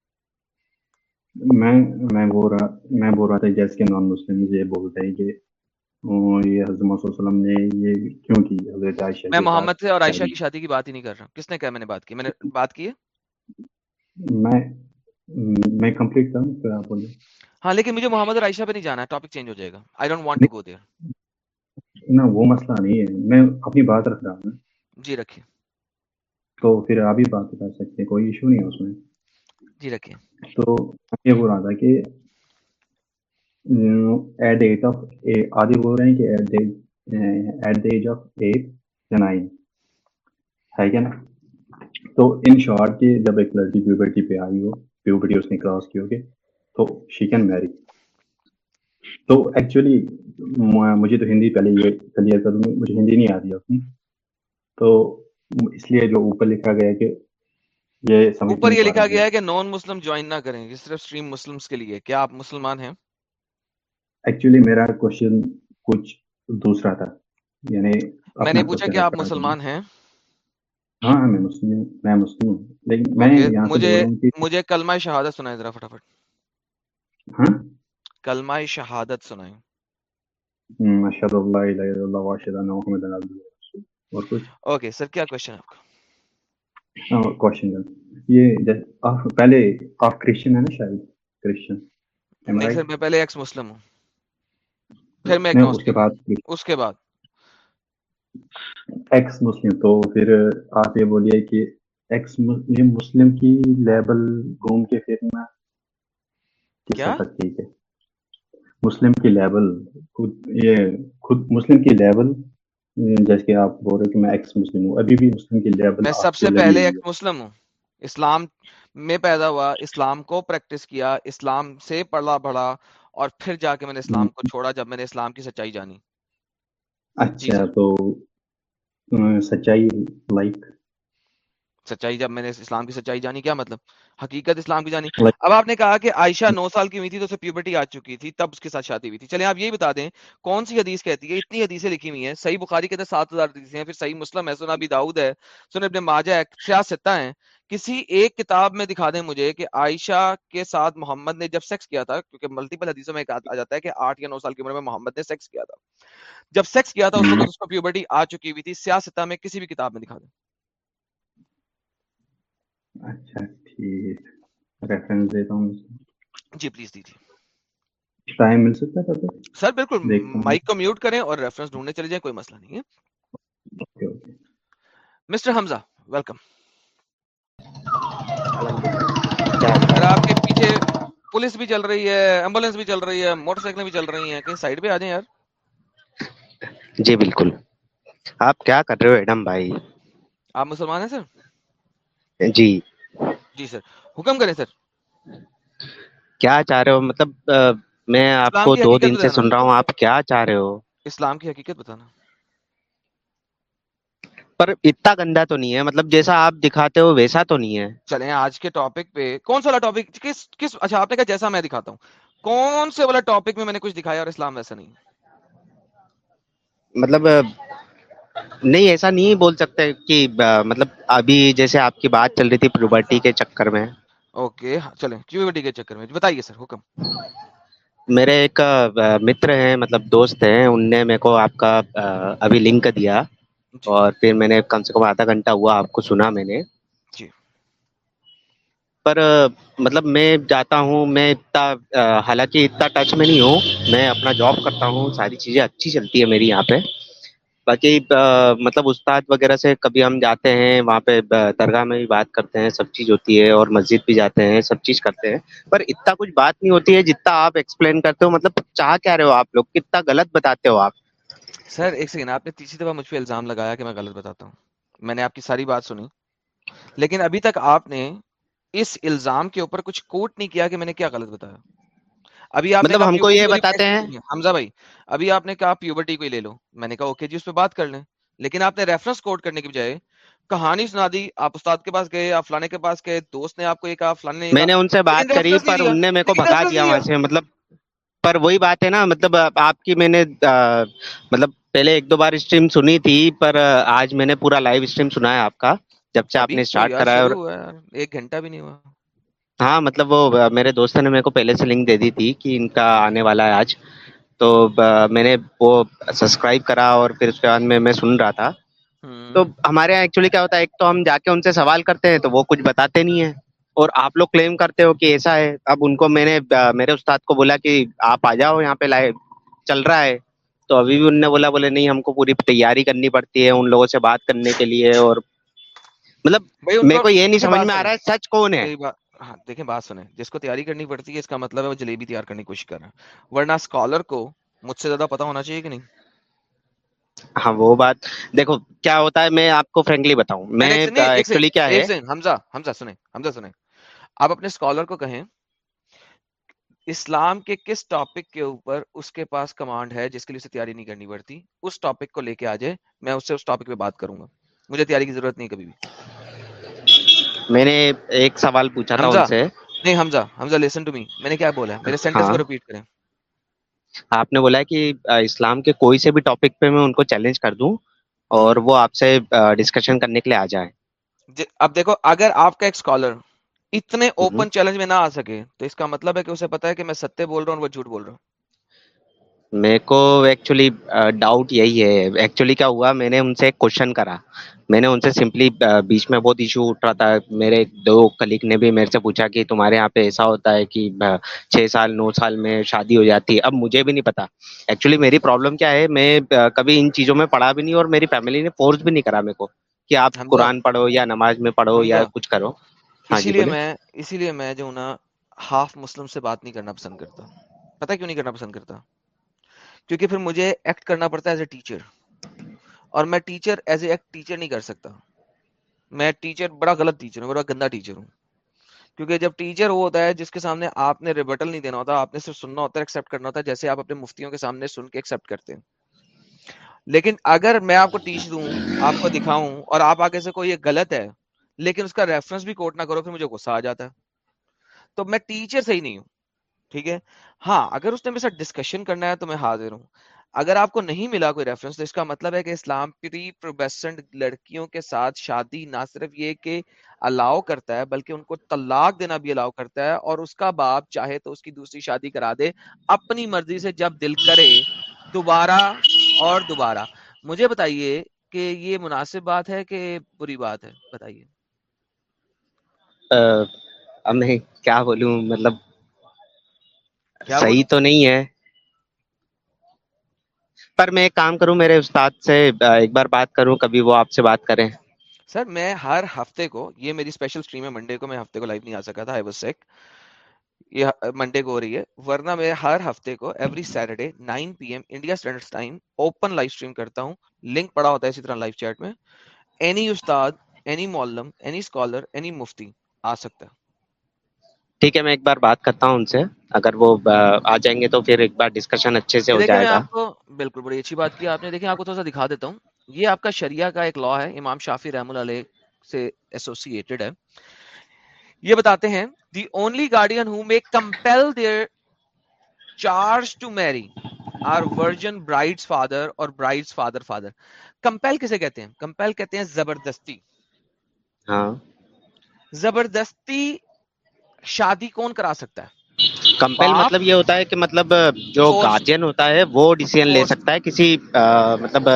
میں میں بول رہا میں بول رہا تھا جیس کے نان مسلم یہ بولتے ہیں کہ یہ حضرت محمد صلی اللہ علیہ وسلم نے یہ کیوں کی؟ حضرت عائشہ میں محمد سے اور عائشہ کی شادی کی بات ہی نہیں کر رہا کس نے کہا میں نے بات کی؟ میں نے بات کی ہے؟ میں میں کمپلیٹ کروں پھر آپ بولیں ہاں لیکن مجھے محمد اور عائشہ پہ نہیں جانا ہے ٹاپک چینج ہو جائے گا۔ I don't want to go there نہ وہ مسئلہ نہیں ہے۔ میں اپنی بات رکھ رہا ہوں۔ جی رکھیے۔ تو پھر آپ ہی بات کر سکتے ہیں کوئی ایشو نہیں ہے اس میں۔ جی رکھیں۔ تو یہ ہو رہا تھا کہ ایٹ ایٹ آف آدھے بول رہے ہیں کہ at the age of eight یا نائن ہے کیا نا؟ تو ان شارٹ کہ جب ایک لڑکی پیوبرٹی پہ آئی ہو پیوبرٹی اس نے کراس کی ہوگی تو شی کین میری تو ایکچولی مجھے تو ہندی پہلے یہ کلیئر کر دوں، مجھے ہندی نہیں آتی اپنی تو اس لیے جو اوپر لکھا گیا کہ یہ اوپر یہ لکھا گیا ہے کہ نان مسلم جوائن نہ کریں یہ صرف سٹریم مسلمز کے لیے۔ کیا آپ مسلمان ہیں؟ ایکچولی میرا کوشن کچھ دوسرا تھا۔ یعنی میں نے پوچھا کہ آپ مسلمان ہیں؟ ہاں میں مسلم میں مسلم ہوں۔ لیکن میں مجھے مجھے کلمہ شہادت سنائیں ذرا فٹافٹ۔ ہاں؟ کلمہ شہادت سنائیں ماشاءاللہ اللہ الہ الا اللہ واشہد ان محمد رسول اور کچھ؟ اوکے سر کیا کوشن ہے آپ کا؟ ہاں، کوشچن یہ پہلے آپ کرسچن ہیں نا شاید؟ کرسچن میں پہلے ایکس مسلم ہوں۔ پھر میں اس کے بعد اس کے بعد۔ ایکس مسلم تو پھر آپ یہ بولیے کہ ایکس مسلم کی لیبل گھوم کے کیا؟ ٹھیک ہے؟ مسلم کی لیبل خود یہ خود مسلم کی لیبل جیسے کہ آپ بول رہے کہ میں ایکس مسلم ہوں ابھی بھی مسلم کی لیبل میں سب سے پہلے ایکس مسلم ہوں۔ اسلام میں پیدا ہوا اسلام کو پریکٹس کیا اسلام سے پڑھا پڑھا اور پھر جا کے میں نے اسلام کو چھوڑا جب میں نے اسلام کی سچائی جانی۔ اچھا تو سچائی لائک سچائی جب میں نے اسلام کی سچائی جانی کیا مطلب؟ حقیقت اسلام کی جانی۔ اب آپ نے کہا کہ عائشہ نو سال کی ہوئی تھی تو اسے پیوبرٹی آ چکی تھی تب اس کے ساتھ شادی ہوئی تھی۔ چلیں آپ یہی بتا دیں کون سی حدیث کہتی ہے؟ اتنی حدیثیں لکھی ہوئی ہیں۔ صحیح بخاری کے اندر سات ہزار حدیثیں ہیں پھر صحیح مسلم ہے سنا بھی داؤد ہے سن ابن ماجہ ہے سیاستہ ہیں؟ کسی ایک کتاب میں دکھا دیں مجھے کہ عائشہ کے ساتھ محمد نے جب سیکس کیا تھا کیونکہ ملٹیپل حدیثوں میں آ جاتا ہے کہ آٹھ یا نو سال کی عمر میں محمد نے سیکس کیا تھا۔ جب سیکس کیا تھا اس وقت اس کو پیوبرٹی آ چکی ہوئی تھی۔ سیاستہ میں کسی بھی کتاب میں دکھا دیں۔ اچھا ٹھیک۔ ریفرنس دیتا ہوں جی پلیز دیجیے۔ ٹائم مل سکتا ہے سر بالکل مائک کو میوٹ کریں اور ریفرنس ڈھونڈنے چلے جائیں کوئی مسئلہ نہیں ہے۔ مسٹر حمزہ ویلکم آپ کے پیچھے پولیس بھی چل رہی ہے ایمبولینس بھی چل رہی ہے موٹر سائیکلیں بھی چل رہی ہیں۔ کہیں سائڈ پہ آ جائیں یار؟ جی بالکل۔ آپ کیا کر رہے ہو ایڈم بھائی؟ آپ مسلمان ہیں سر جی۔ جی سر۔ حکم کریں سر۔ کیا چاہ رہے ہو؟ مطلب میں آپ کو دو دن سے سن رہا ہوں۔ آپ کیا چاہ رہے ہو؟ اسلام کی حقیقت بتانا۔ پر اتنا گندا تو نہیں ہے۔ مطلب جیسا آپ دکھاتے ہو ویسا تو نہیں ہے۔ چلیں آج کے ٹاپک پہ کون سا والا ٹاپک کس کس اچھا آپ نے کہا جیسا میں دکھاتا ہوں۔ کون سے والا ٹاپک میں میں نے کچھ دکھایا اور اسلام ویسا نہیں؟ مطلب نہیں ایسا نہیں بول سکتے کہ مطلب ابھی جیسے آپ کی بات چل رہی تھی پیوبرٹی کے چکر میں۔ اوکے چلیں پیوبرٹی کے چکر میں۔ بتائیے سر حکم۔ میرے ایک متر ہیں مطلب دوست ہیں۔ ان نے میرے کو آپ کا ابھی لنک دیا۔ اور پھر میں نے کم سے کم آدھا گھنٹہ ہوا آپ کو سنا میں نے۔ جی۔ پر مطلب میں جاتا ہوں میں اتنا حالانکہ اتنا ٹچ میں نہیں ہوں۔ میں اپنا جاب کرتا ہوں ساری چیزیں اچھی چلتی ہے میری یہاں پہ۔ باقی مطلب استاد وغیرہ سے کبھی ہم جاتے ہیں، وہاں پہ درگاہ میں بھی بات کرتے ہیں، سب چیز ہوتی ہے اور مسجد بھی جاتے ہیں، سب چیز کرتے ہیں۔ پر اتنا کچھ بات نہیں ہوتی ہے جتنا آپ ایکسپلین کرتے ہو مطلب چاہ کیا رہے ہو آپ لوگ؟ کتنا غلط بتاتے ہو آپ؟ سر، ایک سیکنڈ آپ نے تیسری دفعہ مجھ پہ الزام لگایا کہ میں غلط بتاتا ہوں۔ میں نے آپ کی ساری بات سنی۔ لیکن ابھی تک آپ نے اس الزام کے اوپر کچھ کوٹ نہیں کیا کہ میں نے کیا غلط بتایا۔ ابھی آپ مطلب ہم کو یہ بتاتے ہیں حمزہ بھائی ابھی آپ نے کہا پیوبرٹی کو ہی لے لو۔ میں نے کہا اوکے جی اس پہ بات کر لیں۔ لیکن آپ نے ریفرنس کوٹ کرنے کی بجائے کہانی سنا دی۔ آپ استاد کے پاس گئے آپ فلانے کے پاس گئے دوست نے آپ کو یہ کہا فلانے نے میں نے ان سے بات کری پر ان نے میرے کو بھگا دیا وہاں سے۔ مطلب پر وہی بات ہے نا مطلب آپ کی میں نے مطلب پہلے ایک دو بار اسٹریم سنی تھی پر آج میں نے پورا لائیو اسٹریم سنا ہے آپ کا۔ جب سے آپ نے اسٹارٹ کرا ہے ایک گھنٹہ بھی نہیں ہوا۔ ہاں مطلب وہ میرے دوست نے میرے کو پہلے سے لنک دے دی تھی کہ ان کا آنے والا ہے آج۔ تو میں نے وہ سبسکرائب کرا اور پھر اس کے بعد میں میں سن رہا تھا۔ تو ہمارے یہاں ایکچولی کیا ہوتا ہے ایک تو ہم جا کے ان سے سوال کرتے ہیں تو وہ کچھ بتاتے نہیں ہیں۔ اور آپ لوگ کلیم کرتے ہو کہ ایسا ہے۔ اب ان کو میں نے میرے استاد کو بولا کہ آپ آ جاؤ یہاں پہ لائیو چل رہا ہے۔ تو ابھی بھی ان نے بولا بولے نہیں ہم کو پوری تیاری کرنی پڑتی ہے ان لوگوں سے بات کرنے کے لیے اور مطلب میرے کو یہ نہیں سمجھ میں آ رہا ہے سچ کون ہے؟ ہاں دیکھیں بات سنیں۔ جس کو تیاری کرنی پڑتی ہے اس کا مطلب ہے وہ جلیبی تیار کرنے کی کوشش کر رہا ہے۔ ورنہ اسکالر کو مجھ سے زیادہ پتا ہونا چاہیے کہ نہیں؟ ہاں وہ بات۔ دیکھو کیا ہوتا ہے میں آپ کو فرینکلی بتاؤں۔ میں ایکچولی کیا ہے؟ حمزہ حمزہ سنیں حمزہ سنیں۔ آپ اپنے اسکالر کو کہیں اسلام کے کس ٹاپک کے اوپر اس کے پاس کمانڈ ہے جس کے لیے اسے تیاری نہیں کرنی پڑتی؟ اس ٹاپک کو لے کے آ جائے میں اس سے اس ٹاپک پہ بات کروں گا۔ مجھے تیاری کی ضرورت نہیں کبھی بھی۔ میں نے ایک سوال پوچھا تھا ان سے۔ نہیں حمزہ حمزہ لیسن ٹو می میں نے کیا بولا؟ میرے سینٹنس کو ریپیٹ کریں۔ آپ نے بولا کہ اسلام کے کوئی سے بھی ٹاپک پہ میں ان کو چیلنج کر دوں اور وہ آپ سے ڈسکشن کرنے کے لیے آ جائے اب دیکھو اگر آپ کا ایک اسکالر اتنے اوپن چیلنج میں نہ آ سکے تو اس کا مطلب ہے کہ اسے پتا ہے کہ میں ستے بول رہا ہوں وہ جھوٹ بول رہا ہوں۔ میرے کو ایکچولی ڈاؤٹ یہی ہے. ایکچولی کیا ہوا؟ میں نے ان سے کوشچن کرا. میں نے ان سے سمپلی بیچ میں بہت ایشو اٹھ رہا تھا. میرے دو کلیگ نے بھی میرے سے پوچھا کہ تمہارے یہاں پہ ایسا ہوتا ہے کہ چھ سال نو سال میں شادی ہو جاتی ہے؟ اب مجھے بھی نہیں پتا. ایکچولی میری پرابلم کیا ہے؟ میں کبھی ان چیزوں میں پڑھا بھی نہیں اور میری فیملی نے فورس بھی نہیں کرا میرے کو کہ آپ قرآن پڑھو یا نماز میں پڑھو یا کچھ کرو. ہاں اسی جی، لیے میں اسی لیے میں جو نا ہاف مسلم سے بات نہیں کرنا پسند کرتا. پتا کیوں نہیں کرنا پسند کرتا؟ کیونکہ پھر مجھے ایکٹ کرنا پڑتا ہے ایز اے ٹیچر اور میں teacher as a act teacher نہیں کر سکتا. میں ٹیچر بڑا غلط ٹیچر ہوں، بڑا گندا ٹیچر ہوں. کیونکہ جب ٹیچر وہ ہوتا ہے جس کے سامنے آپ نے ریبٹل نہیں دینا ہوتا، آپ نے صرف سننا ہوتا ہے ایکسپٹ کرنا ہوتا ہے، جیسے آپ اپنے مفتیوں کے سامنے سن کے ایکسپٹ کرتے ہیں. لیکن اگر میں آپ کو ٹیچ دوں، آپ کو دکھاؤں اور آپ آگے سے کوئی یہ غلط ہے، لیکن اس کا ریفرنس بھی کوٹ نہ کرو، پھر مجھے غصہ آ جاتا ہے. تو میں ٹیچر صحیح نہیں ہوں. ٹھیک ہے؟ ہاں اگر اس نے میرے ساتھ ڈسکشن کرنا ہے تو میں حاضر ہوں۔ اگر آپ کو نہیں ملا کوئی ریفرنس تو اس کا مطلب ہے کہ اسلام پری پروبیسنٹ لڑکیوں کے ساتھ شادی نہ صرف یہ کہ الاؤ کرتا ہے، بلکہ ان کو طلاق دینا بھی الاؤ کرتا ہے اور اس کا باپ چاہے تو اس کی دوسری شادی کرا دے، اپنی مرضی سے جب دل کرے دوبارہ اور دوبارہ۔ مجھے بتائیے کہ یہ مناسب بات ہے کہ بری بات ہے؟ بتائیے۔ میں کیا بولوں؟ مطلب صحیح تو نہیں ہے۔ پر میں ایک کام کروں میرے استاد سے ایک بار بات کروں کبھی وہ آپ سے بات کریں۔ سر میں ہر ہفتے کو یہ میری اسپیشل اسٹریم ہے منڈے کو میں ہفتے کو لائیو نہیں آ سکا تھا آئی واز سیک یہ منڈے کو ہو رہی ہے ورنہ میں ہر ہفتے کو every Saturday nine P M India standard time open life stream کرتا ہوں۔ لنک پڑا ہوتا ہے اسی طرح لائف چیٹ میں۔ اینی استاد اینی مولم اینی اسکالر اینی مفتی آ سکتا ہے۔ ٹھیک ہے میں ایک بار بات کرتا ہوں ان سے۔ اگر وہ آ جائیں گے تو پھر ایک بار ڈسکشن اچھے سے ہو جائے گا۔ بالکل بڑی اچھی بات کی آپ نے۔ دیکھیں آپ کو تھوڑا سا دکھا دیتا ہوں۔ یہ آپ کا شریعہ کا ایک لا ہے امام شافی رحم اللہ علیہ سے ایسوسیٹڈ ہے۔ یہ بتاتے ہیں the only guardian who may compel their charge to marry are virgin bride's father اور برائڈس فادر فادر کمپیل کسے کہتے ہیں؟ کمپیل کہتے ہیں زبردستی۔ ہاں۔ زبردستی شادی کون کرا سکتا ہے؟ کمپیل مطلب یہ ہوتا ہے کہ مطلب جو گارجین ہوتا ہے وہ ڈیسیزن لے سکتا ہے کسی مطلب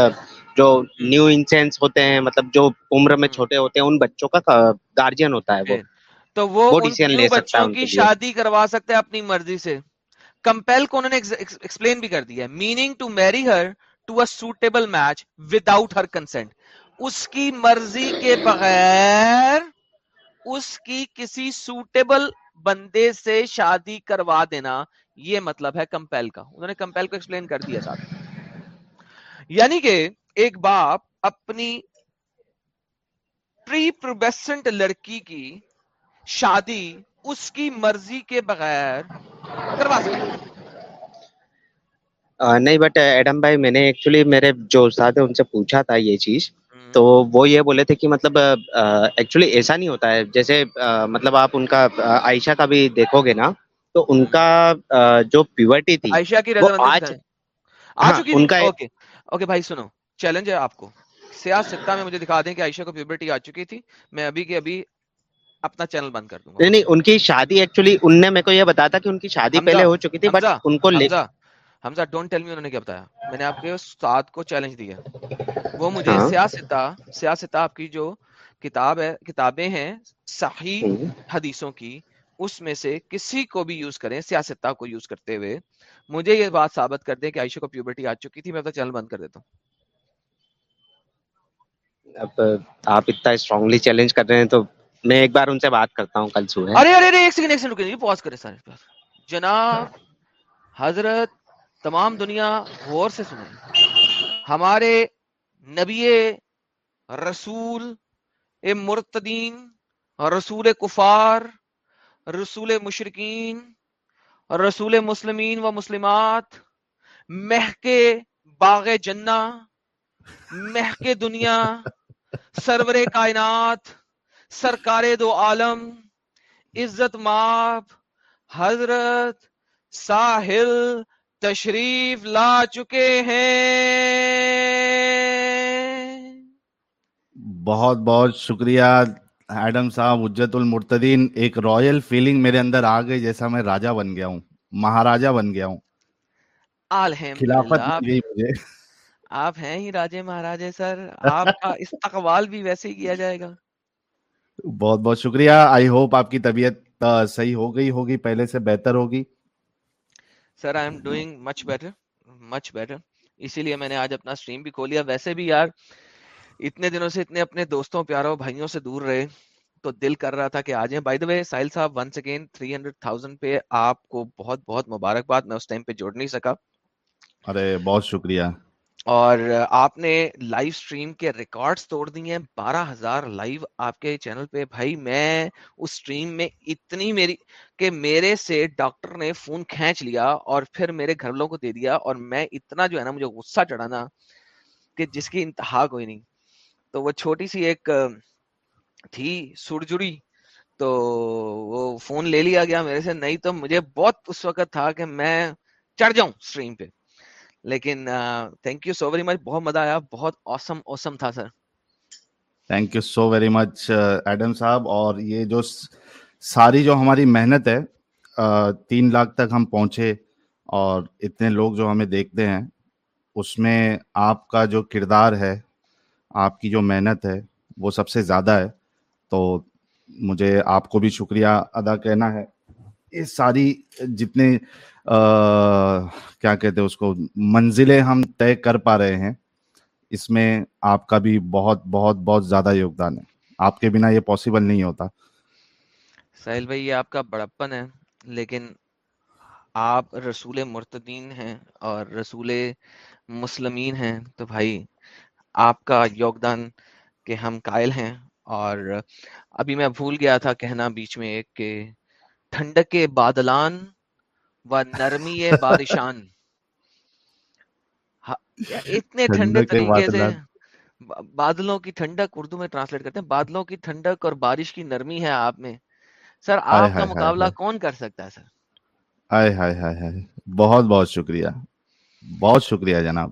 جو نیو انسینس ہوتے ہیں مطلب جو عمر میں چھوٹے ہوتے ہیں ان بچوں کا گارجین ہوتا ہے وہ۔ تو وہ ڈیسیزن لے سکتا ہے کی شادی کروا سکتے ہیں اپنی مرضی سے؟ کمپیل کو انہوں نے ایکسپلین بھی کر دیا ہے۔ Meaning to marry her to a suitable match without her consent اس کی مرضی کے بغیر اس کی کسی سوٹیبل بندے سے شادی کروا دینا، یہ مطلب ہے کمپیل کا۔ انہوں نے کمپیل کو ایکسپلین کر دیا ساتھ یعنی کہ ایک باپ اپنی پری پروبیسنٹ لڑکی کی شادی اس کی مرضی کے بغیر کروا سکتا نہیں بٹ ایڈم بھائی، میں نے ایکچولی میرے جو استاد ہے ان سے پوچھا تھا یہ چیز۔ تو وہ یہ بولے تھے کہ مطلب ایکچولی ایسا نہیں ہوتا ہے۔ جیسے مطلب آپ ان کا عائشہ کا بھی دیکھو گے نا تو ان کا جو پیورٹی تھی عائشہ کی آج ہاں، ان کا اوکے بھائی سنو چیلنج ہے آپ کو۔ سیاہ سکتا میں مجھے دکھا دیں کہ عائشہ کو پیورٹی آ چکی تھی۔ میں ابھی کے ابھی اپنا چینل بند کر دوں نہیں نہیں ان کی شادی ایکچولی ان نے میرے کو یہ بتایا کہ ان کی شادی پہلے ہو چکی تھی بٹ ان کو حمزہ ڈونٹ ٹیل می انہوں نے کیا بتایا؟ میں نے آپ کے استاد کو چیلنج دیا۔ وہ مجھے ہاں۔ سیاستا سیاستا آپ کی جو کتاب ہے کتابیں ہیں صحیح حدیثوں کی اس میں سے کسی کو بھی یوز کریں سیاستہ کو یوز کرتے ہوئے۔ مجھے یہ بات ثابت کر دیں کہ عائشہ کو پیوبرٹی آ چکی تھی میں تو چینل بند کر دیتا ہوں۔ اب آپ اتنا اسٹرانگلی چیلنج کر رہے ہیں تو میں ایک بار ان سے بات کرتا ہوں کل صبح۔ ارے ارے ایک سیکنڈ ایک سیکنڈ پاز کریں سارے۔ جناب حضرت تمام دنیا غور سے سنیں۔ ہمارے نبی رسول مرتدین، رسول کفار، رسول مشرقین رسول مسلمین و مسلمات مہکے باغ جنہ، مہک دنیا، سرور کائنات، سرکار دو عالم، عزت ماب حضرت ساحل تشریف لا چکے ہیں۔ بہت بہت شکریہ ایڈم صاحب اجت المرتدین۔ ایک رائل فیلنگ میرے اندر آ گئی جیسا میں راجا بن گیا ہوں مہاراجا بن گیا ہوں۔ الحمد آپ ہیں ہی راجے مہاراجے سر آپ کا استقبال بھی ویسے ہی کیا جائے گا۔ بہت بہت شکریہ۔ آئی ہوپ آپ کی طبیعت صحیح ہو گئی ہوگی پہلے سے بہتر ہوگی۔ Sir I am doing much better much better اسی لیے میں نے آج اپنا اسٹریم بھی کھولیا. ویسے بھی یار اتنے دنوں سے اتنے اپنے دوستوں پیاروں بھائیوں سے دور رہے تو دل کر رہا تھا کہ آ جائیں by the way Sahil sahab once again three hundred thousand پہ آپ کو بہت بہت مبارکباد. میں اس ٹائم پہ جوڑ نہیں سکا. ارے بہت شکریہ۔ اور آپ نے لائیو سٹریم کے ریکارڈز توڑ دیے ہیں، بارہ ہزار لائیو آپ کے چینل پہ۔ بھائی، میں اس سٹریم میں اتنی میری، کہ میرے سے ڈاکٹر نے فون کھینچ لیا اور پھر میرے گھر والوں کو دے دیا اور میں اتنا جو ہے نا، مجھے غصہ چڑھا نا کہ جس کی انتہا کوئی نہیں۔ تو وہ چھوٹی سی ایک، تھی سڑجڑی تو وہ فون لے لیا گیا میرے سے۔ نہیں تو مجھے بہت اس وقت تھا کہ میں چڑھ جاؤں سٹریم پہ۔ لیکن thank you so very much بہت مزہ آیا. بہت اوسم اوسم تھا sir thank you so very much Adam sahab. اور یہ جو ساری جو ہماری محنت ہے تین لاکھ تک ہم پہنچے اور اتنے لوگ جو ہمیں دیکھتے ہیں، اس میں آپ کا جو کردار ہے، آپ کی جو محنت ہے، وہ سب سے زیادہ ہے. تو مجھے آپ کو بھی شکریہ ادا کہنا ہے. یہ ساری جتنے کیا کہتے ہیں اس کو، منزلیں ہم طے کر پا رہے ہیں۔ اس میں آپ کا بھی بہت بہت بہت زیادہ یوگدان ہے۔ آپ کے بنا یہ پاسبل نہیں ہوتا۔ ساحل بھائی، یہ آپ کا بڑپن ہے، لیکن آپ رسول مرتدین ہیں اور رسول مسلمین ہیں۔ تو بھائی، آپ کا یوگدان کہ ہم قائل ہیں۔ اور ابھی میں بھول گیا تھا کہنا بیچ میں ایک کہ ٹھنڈک بادلان و نرمی بارشان اتنے ٹھنڈے طریقے سے بادلوں کی ٹھنڈک اردو میں ٹرانسلیٹ کرتے ہیں۔ بادلوں کی ٹھنڈک اور بارش کی نرمی ہے آپ میں۔ سر آپ کا مقابلہ کون کر سکتا ہے سر؟ آئے ہائے ہائے ہائے۔ بہت بہت شکریہ۔ بہت شکریہ جناب۔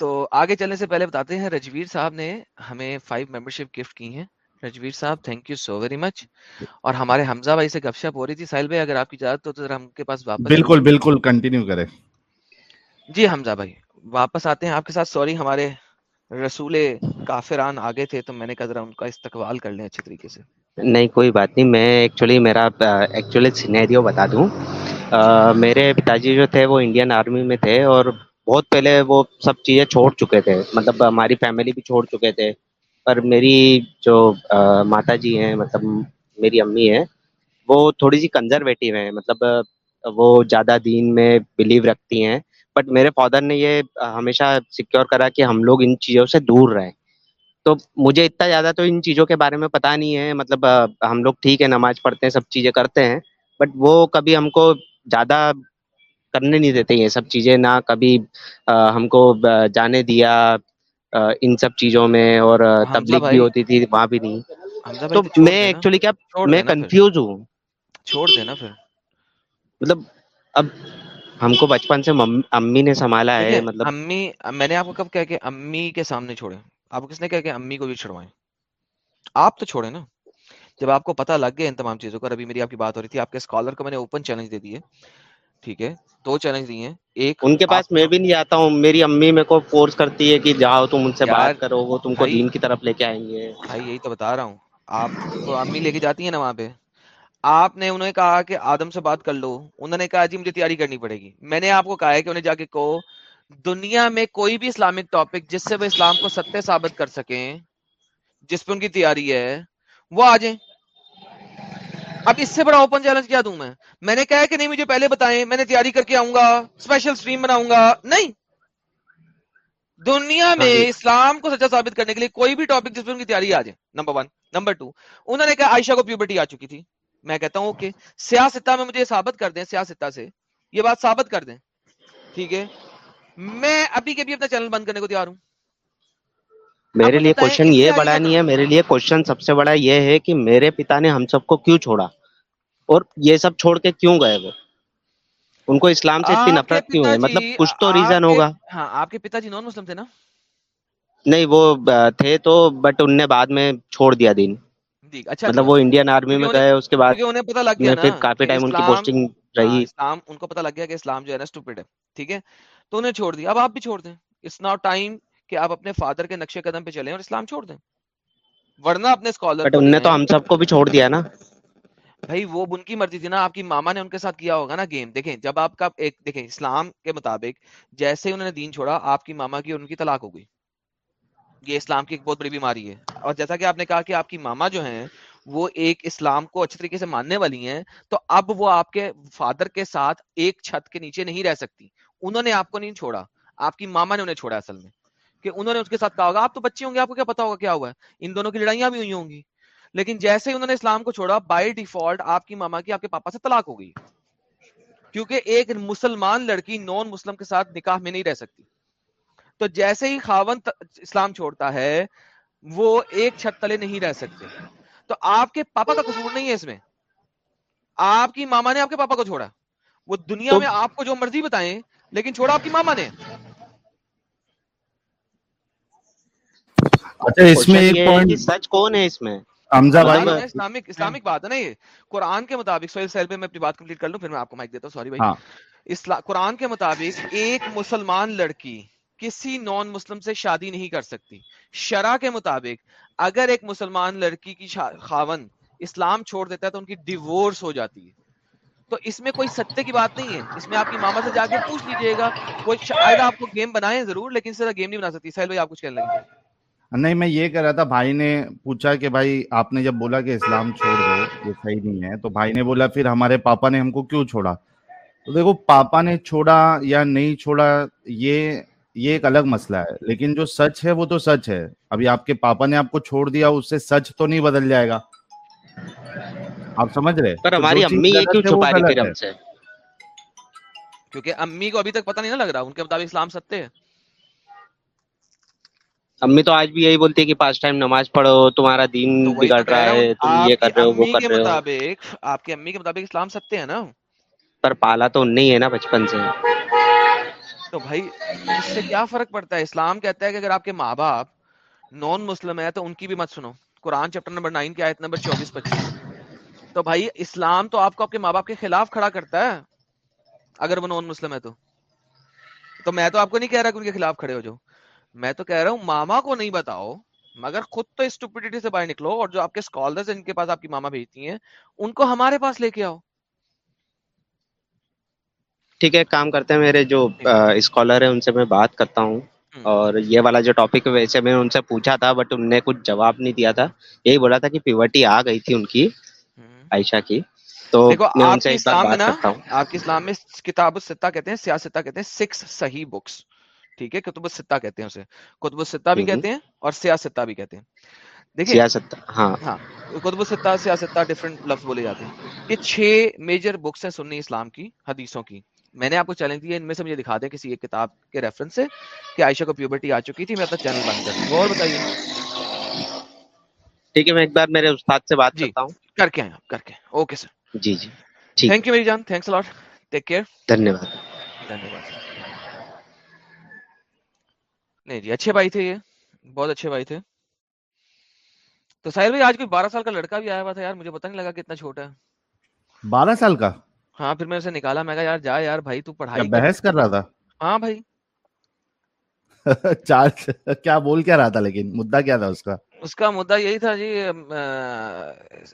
تو آگے چلنے سے پہلے بتاتے ہیں رجویر صاحب نے ہمیں فائیو ممبرشپ گفٹ کی ہیں۔ Rajvir sahab thank you so very much اور ہمارے حمزہ بھائی سے گپ شپ ہو رہی تھی ساحل بھائی اگر آپ کی اجازت ہو تو ہم کے پاس واپس بالکل بالکل کنٹینیو کرے جی حمزہ بھائی واپس آتے ہیں آپ کے ساتھ سوری ہمارے رسول کافران آگے تھے تو میں نے کہا ذرا ان کا استقبال کر لیں اچھے طریقے سے۔ نہیں کوئی بات نہیں میں ایکچولی میرا ایکچولی سینیریو بتا دوں۔ میرے پتا جی جو تھے وہ انڈین آرمی میں تھے اور بہت پہلے وہ سب چیزیں چھوڑ چکے تھے۔ مطلب ہماری فیملی بھی چھوڑ چکے تھے۔ پر میری جو ماتا جی ہیں مطلب میری امی ہیں، وہ تھوڑی سی کنزرویٹو ہیں مطلب وہ زیادہ دین میں بلیو رکھتی ہیں۔ بٹ میرے فادر نے یہ ہمیشہ سیکیور کرا کہ ہم لوگ ان چیزوں سے دور رہیں۔ تو مجھے اتنا زیادہ تو ان چیزوں کے بارے میں پتا نہیں ہے۔ مطلب ہم لوگ ٹھیک ہے نماز پڑھتے ہیں، سب چیزیں کرتے ہیں۔ بٹ وہ کبھی ہم کو زیادہ کرنے نہیں دیتے یہ سب چیزیں، نہ کبھی ہم کو جانے دیا ان سب چیزوں میں اور تبلیغ بھی ہوتی تھی وہاں بھی نہیں۔ تو میں ایکچولی کیا میں کنفیوز ہوں۔ چھوڑ دینا پھر۔ مطلب اب ہم کو بچپن سے امی نے سنبھالا ہے مطلب امی میں نے آپ کو کب کہا کہ امی کے سامنے چھوڑے آپ کو کس نے کہا کہ امی کو بھی چھڑوائیں؟ آپ تو چھوڑے نا۔ جب آپ کو پتا لگ گیا ان تمام چیزوں کا ابھی میری آپ کی بات ہو رہی تھی آپ کے اسکالر کو میں نے اوپن چیلنج دے دیے ٹھیک ہے دو چیلنج دیے ایک ان کے پاس میں بھی نہیں آتا ہوں میری امی میرے کو فورس کرتی ہے کہ جاؤ تم ان سے بات کرو وہ تم کو دین کی طرف لے کے آئیں گے۔ بھائی یہی تو بتا رہا ہوں۔ آپ کو امی لے کے جاتی ہیں نا وہاں پہ۔ آپ نے انہیں کہا کہ آدم سے بات کر لو۔ انہوں نے کہا جی مجھے تیاری کرنی پڑے گی۔ میں نے آپ کو کہا ہے کہ انہیں جا کے کہو دنیا میں کوئی بھی اسلامک ٹاپک جس سے وہ اسلام کو ستے ثابت کر سکیں جس پہ ان کی تیاری ہے وہ آ جائیں۔ اب اس سے بڑا اوپن چیلنج کیا دوں میں؟ میں نے کہا کہ نہیں مجھے پہلے بتائیں میں نے تیاری کر کے آؤں گا اسپیشل اسٹریم بناؤں گا۔ نہیں۔ دنیا میں اسلام کو سچا ثابت کرنے کے لیے کوئی بھی ٹاپک جس پہ ان کی تیاری آ جائے۔ نمبر ون نمبر ٹو انہوں نے کہا عائشہ کو پیوبرٹی آ چکی تھی۔ میں کہتا ہوں اوکے سیاستہ میں مجھے ثابت کر دیں سیاستہ سے۔ یہ بات ثابت کر دیں۔ ٹھیک ہے۔ میں ابھی کے بھی اپنا چینل بند کرنے کو تیار ہوں۔ میرے لیے کوشچن یہ بڑا نہیں ہے میرے لیے کوشچن سب سے بڑا یہ ہے کہ میرے پتا نے ہم سب کو کیوں چھوڑا؟ اور یہ سب چھوڑ کے کیوں گئے وہ؟ ان کو اسلام سے اتنی نفرت کیوں ہے؟ مطلب کچھ تو ریزن ہوگا۔ ہاں آپ کے پتا جی نان مسلم تھے نا؟ نہیں وہ تھے تو بٹ ان نے بعد میں چھوڑ دیا دین۔ اچھا مطلب وہ انڈین آرمی میں گئے اس کے بعد پتا لگ گیا پھر کافی ٹائم ان کی پوسٹنگ رہی۔ اسلام ان کو پتا لگ گیا کہ اسلام جو ہے نا اسٹوپڈ ہے ٹھیک ہے؟ تو انہیں چھوڑ دیا۔ اب آپ بھی چھوڑ دیں۔ اٹس ناٹ ٹائم کہ آپ اپنے فادر کے نقشے قدم پہ چلیں اور اسلام چھوڑ دیں۔ ورنہ اپنے اسکالر بٹ ان نے تو ہم سب کو بھی چھوڑ دیا نا۔ بھائی وہ ان کی مرضی تھی نا، آپ کی ماما نے ان کے ساتھ کیا ہوگا نا گیم دیکھیں جب آپ کا ایک، دیکھیں اسلام کے مطابق جیسے انہوں نے دین چھوڑا، آپ کی ماما کی اور ان کی طلاق ہو گئی۔ یہ اسلام کی ایک بہت بڑی بیماری ہے۔ اور جیسا کہ آپ نے کہا کہ آپ کی ماما جو ہیں، وہ ایک اسلام کو اچھے طریقے سے ماننے والی ہیں، تو اب وہ آپ کے فادر کے ساتھ ایک چھت کے نیچے نہیں رہ سکتی۔ انہوں نے آپ کو نہیں چھوڑا۔ آپ کی ماما نے انہیں چھوڑا اصل میں۔ کہ انہوں نے اس کے ساتھ کہا ہوگا، آپ تو بچے ہوں گے، آپ کو کیا پتا ہوگا کیا ہوا ہے؟ ان دونوں کی لڑائیاں بھی ہوئی ہوں گی۔ لیکن جیسے انہوں نے اسلام کو چھوڑا بائی ڈیفالٹ آپ کی ماما کی آپ کے پاپا سے طلاق ہو گئی۔ کیونکہ ایک مسلمان لڑکی نان مسلم کے ساتھ نکاح میں نہیں رہ سکتی۔ تو جیسے ہی خاون اسلام چھوڑتا ہے وہ ایک چھت تلے نہیں رہ سکتے۔ تو آپ کے پاپا کا قصور نہیں ہے اس میں۔ آپ کی ماما نے آپ کے پاپا کو چھوڑا۔ وہ دنیا میں آپ کو جو مرضی بتائیں لیکن چھوڑا آپ کی ماما نے۔ اچھا اس میں ایک پوائنٹ سچ کون ہے اس میں؟ حمزہ بھائی؟ اسلامک اسلامک بات ہے نا یہ۔ قرآن کے مطابق سیل پہ میں اپنی بات کمپلیٹ کر لوں پھر میں آپ کو مائک دیتا ہوں سوری بھائی۔ قرآن کے مطابق ایک مسلمان لڑکی کسی نان مسلم سے شادی نہیں کر سکتی۔ شرع کے مطابق اگر ایک مسلمان لڑکی کی خاون اسلام چھوڑ دیتا ہے تو ان کی ڈیورس ہو جاتی ہے۔ تو اس میں کوئی ستے کی بات نہیں ہے۔ اس میں آپ کی ماما سے جا کے پوچھ لیجیے گا کوئی شاید آپ کو گیم بنائے ضرور لیکن اس طرح گیم نہیں بنا سکتی۔ سہیل بھائی آپ کچھ کہنے لگے؟ نہیں میں یہ کہہ رہا تھا بھائی نے پوچھا کہ بھائی آپ نے جب بولا کہ اسلام چھوڑ دو یہ صحیح نہیں ہے تو بھائی نے بولا پھر ہمارے پاپا نے ہم کو کیوں چھوڑا؟ تو دیکھو پاپا نے چھوڑا یا نہیں چھوڑا یہ یہ ایک الگ مسئلہ ہے لیکن جو سچ ہے وہ تو سچ ہے۔ ابھی آپ کے پاپا نے آپ کو چھوڑ دیا اس سے سچ تو نہیں بدل جائے گا۔ آپ سمجھ رہے؟ پر ہماری امی یہ کیوں چھپا رہی پھر ہم سے؟ کیونکہ امی کو ابھی تک پتہ نہیں نہ لگ رہا ان کے مطابق اسلام ستے ہے امی تو آج بھی یہی بولتی ہے کہ پانچ ٹائم نماز پڑھو تمہارا دین بگڑ رہا ہے تم یہ کر رہے ہو وہ کر رہے ہو۔ آپ کی امی کے مطابق اسلام ستے ہیں نا؟ پر پالا تو نہیں ہے نا بچپن سے۔ تو بھائی اس سے کیا فرق پڑتا ہے؟ اسلام کہتا ہے کہ اگر آپ کے ماں باپ نان مسلم ہے تو ان کی بھی مت سنو۔ قرآن چیپٹر نمبر نائن کی آیت نمبر چوبیس پچیس۔ تو بھائی اسلام تو آپ کو آپ کے ماں باپ کے خلاف کھڑا کرتا ہے اگر وہ نان مسلم ہے تو۔ تو میں تو آپ کو نہیں کہہ رہا کہ ان کے خلاف کھڑے ہو جو میں تو کہہ رہا ہوں ماما کو نہیں بتاؤ مگر خود تو اسٹوپیڈیٹی سے باہر نکلو اور جو آپ کے اسکالرز ان کے پاس آپ کی ماما بھیجتی ہیں ان کو ہمارے پاس لے کے آؤ۔ ٹھیک ہے کام کرتے ہیں میرے جو اسکالر ہیں ان سے میں بات کرتا ہوں۔ اور یہ والا جو ٹاپک ویسے میں ان سے پوچھا تھا بٹ ان نے کچھ جواب نہیں دیا تھا۔ یہی بولا تھا کہ پیورٹی آ گئی تھی ان کی عائشہ کی۔ تو میں ان سے ایک بار بات کرتا ہوں۔ آپ کے اسلام میں کتاب الستہ کہتے ہیں سیاستہ کہتے ہیں سکس صحیح بکس ٹھیک ہے کتب الستہ کہتے ہیں اسے۔ کتب الستہ بھی کہتے ہیں اور سیاستہ بھی کہتے ہیں۔ دیکھیں ہاں۔ ہاں کتب الستہ سیاستہ ڈفرنٹ لفظ بولے جاتے ہیں۔ یہ چھ میجر بکس ہیں سنی اسلام کی حدیثوں کی۔ میں نے آپ کو چیلنج دیا ان میں سے مجھے دکھا دیں کسی ایک کتاب کے ریفرنس سے کہ عائشہ کو پیوبرٹی آ چکی تھی میں اپنا چینل بند کر اور بتائیے۔ ٹھیک ہے میں ایک بار میرے استاد سے بات جی کرتا ہوں۔ کر کے آئیں آپ کر کے okay sir ji ji. Thank you میری جان تھینکس لاٹ ٹیک کیئر دھنیہ واد دھنیہ واد نہیں جی اچھے بھائی تھے یہ بہت اچھے بھائی تھے۔ تو ساحل بھائی آج کوئی بارہ سال کا لڑکا بھی آیا ہوا تھا یار مجھے پتہ نہیں لگا کتنا چھوٹا ہے۔ بارہ سال کا؟ ہاں پھر میں اسے نکالا میں کہا یار جا یار بھائی تو پڑھائی بحث کر رہا تھا؟ ہاں بھائی۔ [laughs] چار کیا بول کیا رہا تھا لیکن؟ مدعا کیا تھا اس کا؟ اس کا مدعا یہی تھا جی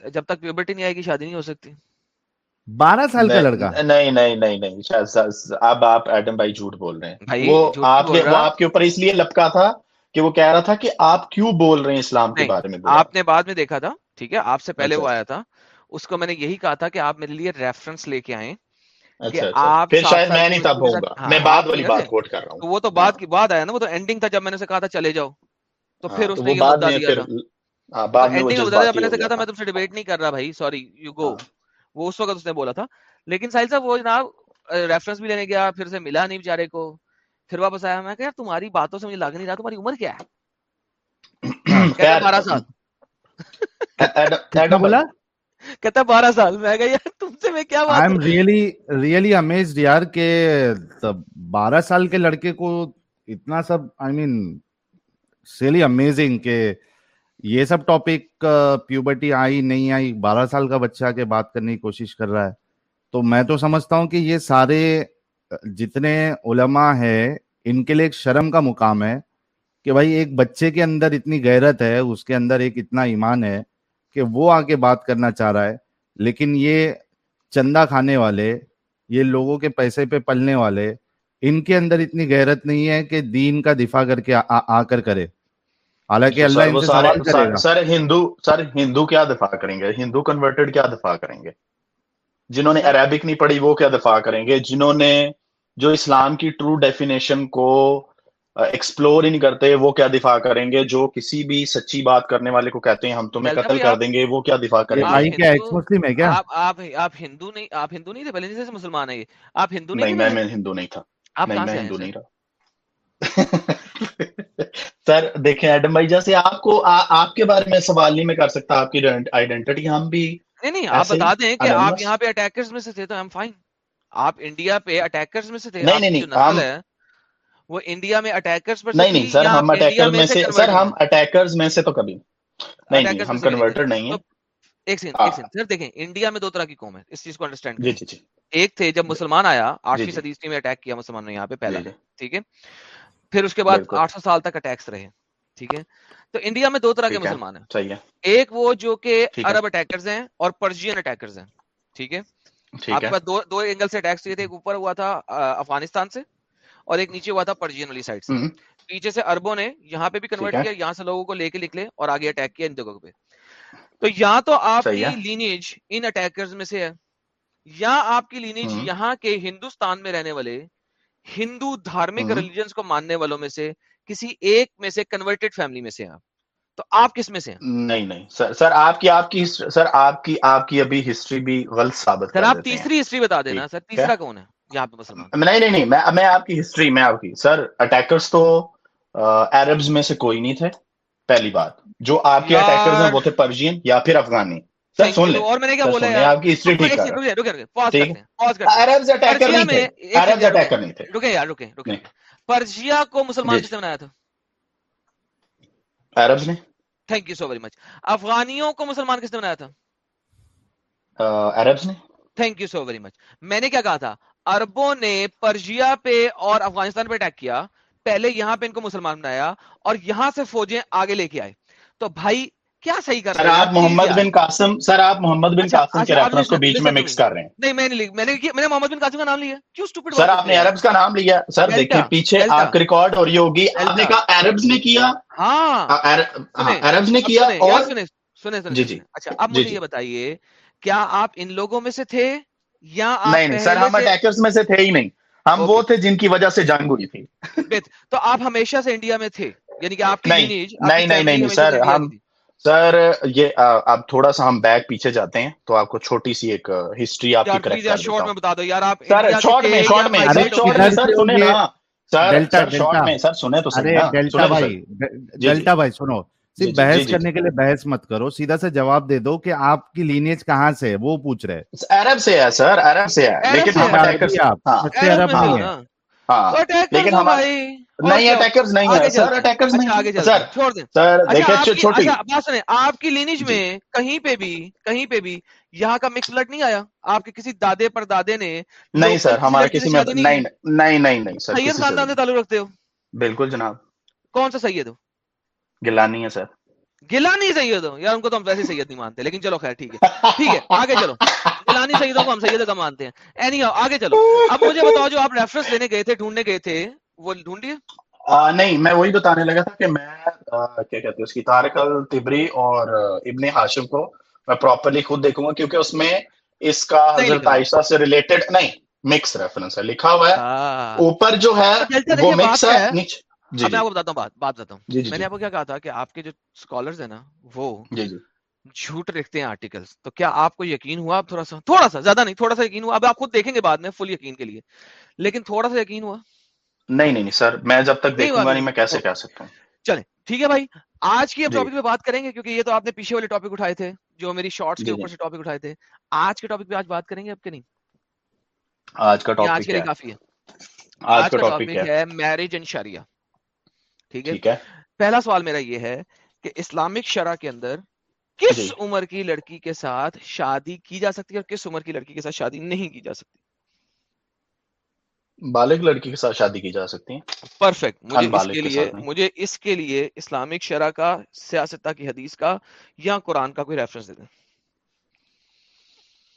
جب تک پیوبرٹی نہیں آئے گی شادی نہیں ہو سکتی۔ بارہ سال کا لڑکا۔ نہیں نہیں نہیں نہیں اب آپ ایڈم بھائی جھوٹ بول رہے ہیں۔ وہ آپ کے رہا۔ وہ آپ کے اوپر اس لیے لپکا تھا کہ وہ کہہ رہا تھا کہ آپ کیوں بول رہے ہیں اسلام کے بارے میں۔ آپ نے بعد میں دیکھا تھا ٹھیک ہے آپ سے پہلے اچھا۔ وہ آیا تھا۔ اس کو میں نے یہی کہا تھا کہ آپ میرے لیے ریفرنس لے کے آئیں۔ اچھا اچھا۔ ہاں، میں آپ بعد کو والی یاد بات ہے؟ کوٹ کر رہا ہوں۔ تو وہ تو بعد کی بعد آیا نا وہ تو اینڈنگ تھا جب میں نے کہا تھا چلے جاؤ۔ تو ہاں، پھر اس نے وہ یہ میں دیا تھا۔ ہاں بعد میں وہ بتا نے کہا تھا تھا میں تم سے ڈیبیٹ نہیں کر رہا بھائی سوری یو گو۔ وہ اس وقت اس نے بولا تھا۔ لیکن ساحل صاحب وہ جناب ریفرنس بھی لینے گیا پھر سے ملا نہیں بیچارے کو۔ پھر واپس آیا میں کہ یار تمہاری باتوں سے مجھے لگ نہیں رہا تمہاری عمر کیا ہے؟ [clears throat] بارہ سال۔ بولا؟ کہتا بارہ سال۔ میں کہا یار تم سے میں کیا بات امیزڈ یار کہ بارہ سال کے لڑکے کو اتنا سب آئی مین ریئلی امیزنگ کہ یہ سب ٹاپک پیوبرٹی آئی، نہیں آئی، بارہ سال کا بچہ کے بات کرنے کی کوشش کر رہا ہے۔ تو میں تو سمجھتا ہوں کہ یہ سارے جتنے علماء ہیں، ان کے لیے ایک شرم کا مقام ہے کہ بھائی ایک بچے کے اندر اتنی غیرت ہے، اس کے اندر ایک اتنا ایمان ہے کہ وہ آگے بات کرنا چاہ رہا ہے۔ لیکن یہ چندہ کھانے والے، یہ لوگوں کے پیسے پہ پلنے والے، ان کے اندر اتنی غیرت نہیں ہے کہ دین کا دفاع کر کے آ کر کرے۔ حالانکہ اللہ ان سے سوال کرے گا۔ سر ہندو سر ہندو کیا دفاع کریں گے؟ ہندو کنورٹڈ کیا دفاع کریں گے؟ جنہوں نے عربک نہیں پڑھی وہ کیا دفاع کریں گے؟ جنہوں نے جو اسلام کی ٹرو ڈیفینیشن کو ایکسپلور ہی نہیں کرتے وہ کیا دفاع کریں گے؟ جو کسی بھی سچی بات کرنے والے کو کہتے ہیں ہم تمہیں قتل کر دیں گے وہ کیا دفاع کریں گے؟ آپ ہندو نہیں آپ ہندو نہیں تھے پہلے سے مسلمان ہیں آپ ہندو نہیں میں ہندو نہیں تھا۔ میں ہندو نہیں رہا۔ [laughs] سر دیکھیں ایڈم بھائی جیسے آپ کو آپ کے بارے میں سوال نہیں میں کر سکتا آپ کی آئیڈینٹی ہم بھی نہیں نہیں آپ بتا دیں کہ آپ یہاں پہ اٹیکرز میں سے تھے تو ہم فائن آپ انڈیا پہ اٹیکرز میں سے تھے نہیں نہیں نہیں وہ انڈیا میں اٹیکرز پر نہیں نہیں سر ہم اٹیکر میں سے سر ہم اٹیکرز میں سے تو کبھی نہیں نہیں ہم کنورٹر نہیں ہیں۔ ایک سیکنڈ ایک سیکنڈ سر دیکھیں انڈیا میں دو طرح کی قوم ہے اس چیز کو انڈرسٹینڈ کریں۔ ایک تھے جب مسلمان آیا آٹھویں صدی میں اٹیک کیا مسلمان نے یہاں پہ پہلا۔ ٹھیک ہے؟ پھر اس کے بعد آٹھ سو سال تک اٹیکس رہے ٹھیک ہے؟ تو انڈیا میں دو طرح کے مسلمان ہیں۔ ایک وہ جو کہ عرب اٹیکرز ہیں اور پرشین اٹیکرز ہیں ٹھیک ہے؟ آپ کے پاس دو اینگل سے اٹیکس ہوئے تھے ایک اوپر ہوا تھا افغانستان سے اور ایک نیچے ہوا تھا پرجین والی سائڈ سے۔ پیچھے سے اربوں نے یہاں پہ بھی کنورٹ کیا یہاں سے لوگوں کو لے کے نکلے اور آگے اٹیک کیا ان جگہوں پہ۔ تو یا تو آپ کی لینیج ان اٹیکرز میں سے ہے یا آپ کی لینیج یہاں کے ہندوستان میں رہنے والے ہندو دھارمک ریلیجنس کو ماننے والوں میں سے کسی ایک میں سے کنورٹیڈ فیملی میں سے آپ۔ تو آپ کس میں سے نہیں نہیں۔ سر آپ کی آپ کی سر آپ کی آپ کی ابھی ہسٹری بھی غلط ثابت سر آپ تیسری ہسٹری بتا دینا۔ سر تیسرا کون ہے؟ یہاں پہ مسلمان۔ نہیں نہیں نہیں۔ میں آپ کی ہسٹری میں آپ کی۔ سر اٹیکرز تو عربز میں سے کوئی نہیں تھے۔ پہلی بات۔ جو آپ کے اٹیکرز ہیں وہ تھے پرجین یا پھر افغانی اور میں نے کیا بولا یار؟ رکے رکے پرجیا کو مسلمان کس نے بنایا تھا؟ نے۔ Thank you so very much افغانیوں کو مسلمان کس نے بنایا تھا؟ نے۔ Thank you so very much میں نے کیا کہا تھا؟ اربوں نے پرجیا پہ اور افغانستان پہ اٹیک کیا۔ پہلے یہاں پہ ان کو مسلمان بنایا اور یہاں سے فوجیں آگے لے کے آئے۔ تو بھائی کیا صحیح کر رہے ہیں؟ آپ محمد بن قاسم سر آپ محمد بن اچھا، قاسم کے ریفرنس اچھا، کو بیچ میں مکس کر رہے ہیں۔ نہیں میں نے میں نے میں نے محمد بن قاسم کا نام لیا۔ کیوں سٹوپڈ سر آپ نے عربز کا نام لیا۔ سر دیکھیں پیچھے آپ کا ریکارڈ اور یہ ہوگی۔ آپ نے کہا عربز نے کیا۔ ہاں۔ عربز نے کیا اور سنے سنے جی جی۔ اچھا اب مجھے یہ بتائیے کیا آپ ان لوگوں میں سے تھے؟ یا نہیں نہیں سر ہم اٹیکرز میں سے تھے ہی نہیں۔ ہم وہ تھے جن کی وجہ سے جنگ ہوئی تھی۔ [laughs] تو آپ ہمیشہ سے انڈیا میں تھے یعنی کہ آپ نہیں نہیں نہیں سر ہم سر یہ اب تھوڑا سا ہم بیک پیچھے جاتے ہیں تو آپ کو چھوٹی سی ایک ہسٹری آپ کی شارٹ میں بتا دو یار آپ سر شارٹ میں شارٹ میں سر سنیں نا۔ سر شارٹ میں سر سنیں تو صحیح ڈیلٹا بھائی ڈیلٹا بھائی سنو۔ صرف جی، بحث جی، جی، کرنے کے لیے بحث مت کرو سیدھا سے جواب دے دو کہ آپ کی لینیج کہاں سے وہ پوچھ رہے۔ عرب سے ہے سر عرب سے ہے۔ لیکن ہم عرب نہیں ہے۔ لیکن ہمارے نہیں اٹیکرز نہیں ہے سر اٹیکرز نہیں آگے سر چھوڑ دیں۔ سر دیکھیں چھوٹی بات سنیں۔ آپ کی لینیج میں کہیں پہ بھی کہیں پہ بھی یہاں کا مکس بلڈ نہیں آیا؟ آپ کے کسی دادے پر دادے نے نہیں سر ہمارے کسی میں نہیں نہیں نہیں سر سید خاندان سے تعلق رکھتے ہو؟ بالکل جناب۔ کون سا سید ہو؟ گلانی ہے سر گلانی سید ہو یار ان کو تو ہم ویسے سید نہیں مانتے لیکن چلو خیر ٹھیک ہے۔ ٹھیک ہے آگے چلو۔ گلانی سیدوں کو ہم سید کا مانتے ہیں۔ اینی آگے چلو۔ اب مجھے بتاؤ جو آپ ریفرنس لینے گئے تھے ڈھونڈنے گئے تھے وہ ڈھونڈ لیے نہیں میں وہی بتانے لگا تھا کہ میں کیا کہتے ہیں اس کی تارک الطبری اور ابن ہاشم کو میں پراپرلی خود دیکھوں گا کیونکہ اس میں اس کا حضرت عائشہ سے ریلیٹڈ نہیں مکس ریفرنس ہے۔ لکھا ہوا ہے۔ اوپر جو ہے وہ مکس ہے؟ نیچے۔ جی میں آپ کو بتاتا ہوں بات بات بتاتا ہوں۔ میں نے آپ کو کیا کہا تھا کہ آپ کے جو اسکالرز ہیں نا وہ جی جی۔ جھوٹ لکھتے ہیں آرٹیکلس تو کیا آپ کو یقین ہوا؟ اب تھوڑا سا تھوڑا سا زیادہ نہیں تھوڑا سا یقین ہوا۔ اب آپ خود دیکھیں گے بعد میں فل یقین کے لیے۔ لیکن تھوڑا سا یقین ہوا۔ نہیں نہیں سر میں جب تک دیکھوں گا نہیں میں کیسے کہہ سکتا ہوں۔ چلیں ٹھیک ہے بھائی۔ آج کی ٹاپک پہ بات کریں گے کیونکہ یہ تو آپ نے پیچھے والے ٹاپک اٹھائے تھے جو میری شارٹس کے اوپر سے ٹاپک اٹھائے تھے۔ آج کے ٹاپک پہ آج بات کریں گے اب کے نہیں؟ آج کا ٹاپک کافی ہے۔ آج کا ٹاپک ہے۔ میرج اینڈ شریعہ ٹھیک ہے؟ پہلا سوال میرا یہ ہے کہ اسلامک شرح کے اندر کس جی۔ عمر کی لڑکی کے ساتھ شادی کی جا سکتی ہے اور کس عمر کی لڑکی کے ساتھ شادی نہیں کی جا سکتی؟ بالغ لڑکی کے ساتھ شادی کی جا سکتی ہے پرفیکٹ۔ مجھے اس کے لیے مجھے اس کے لیے اسلامک شرح کا سیاستہ کی حدیث کا یا قرآن کا کوئی ریفرنس دے دیں۔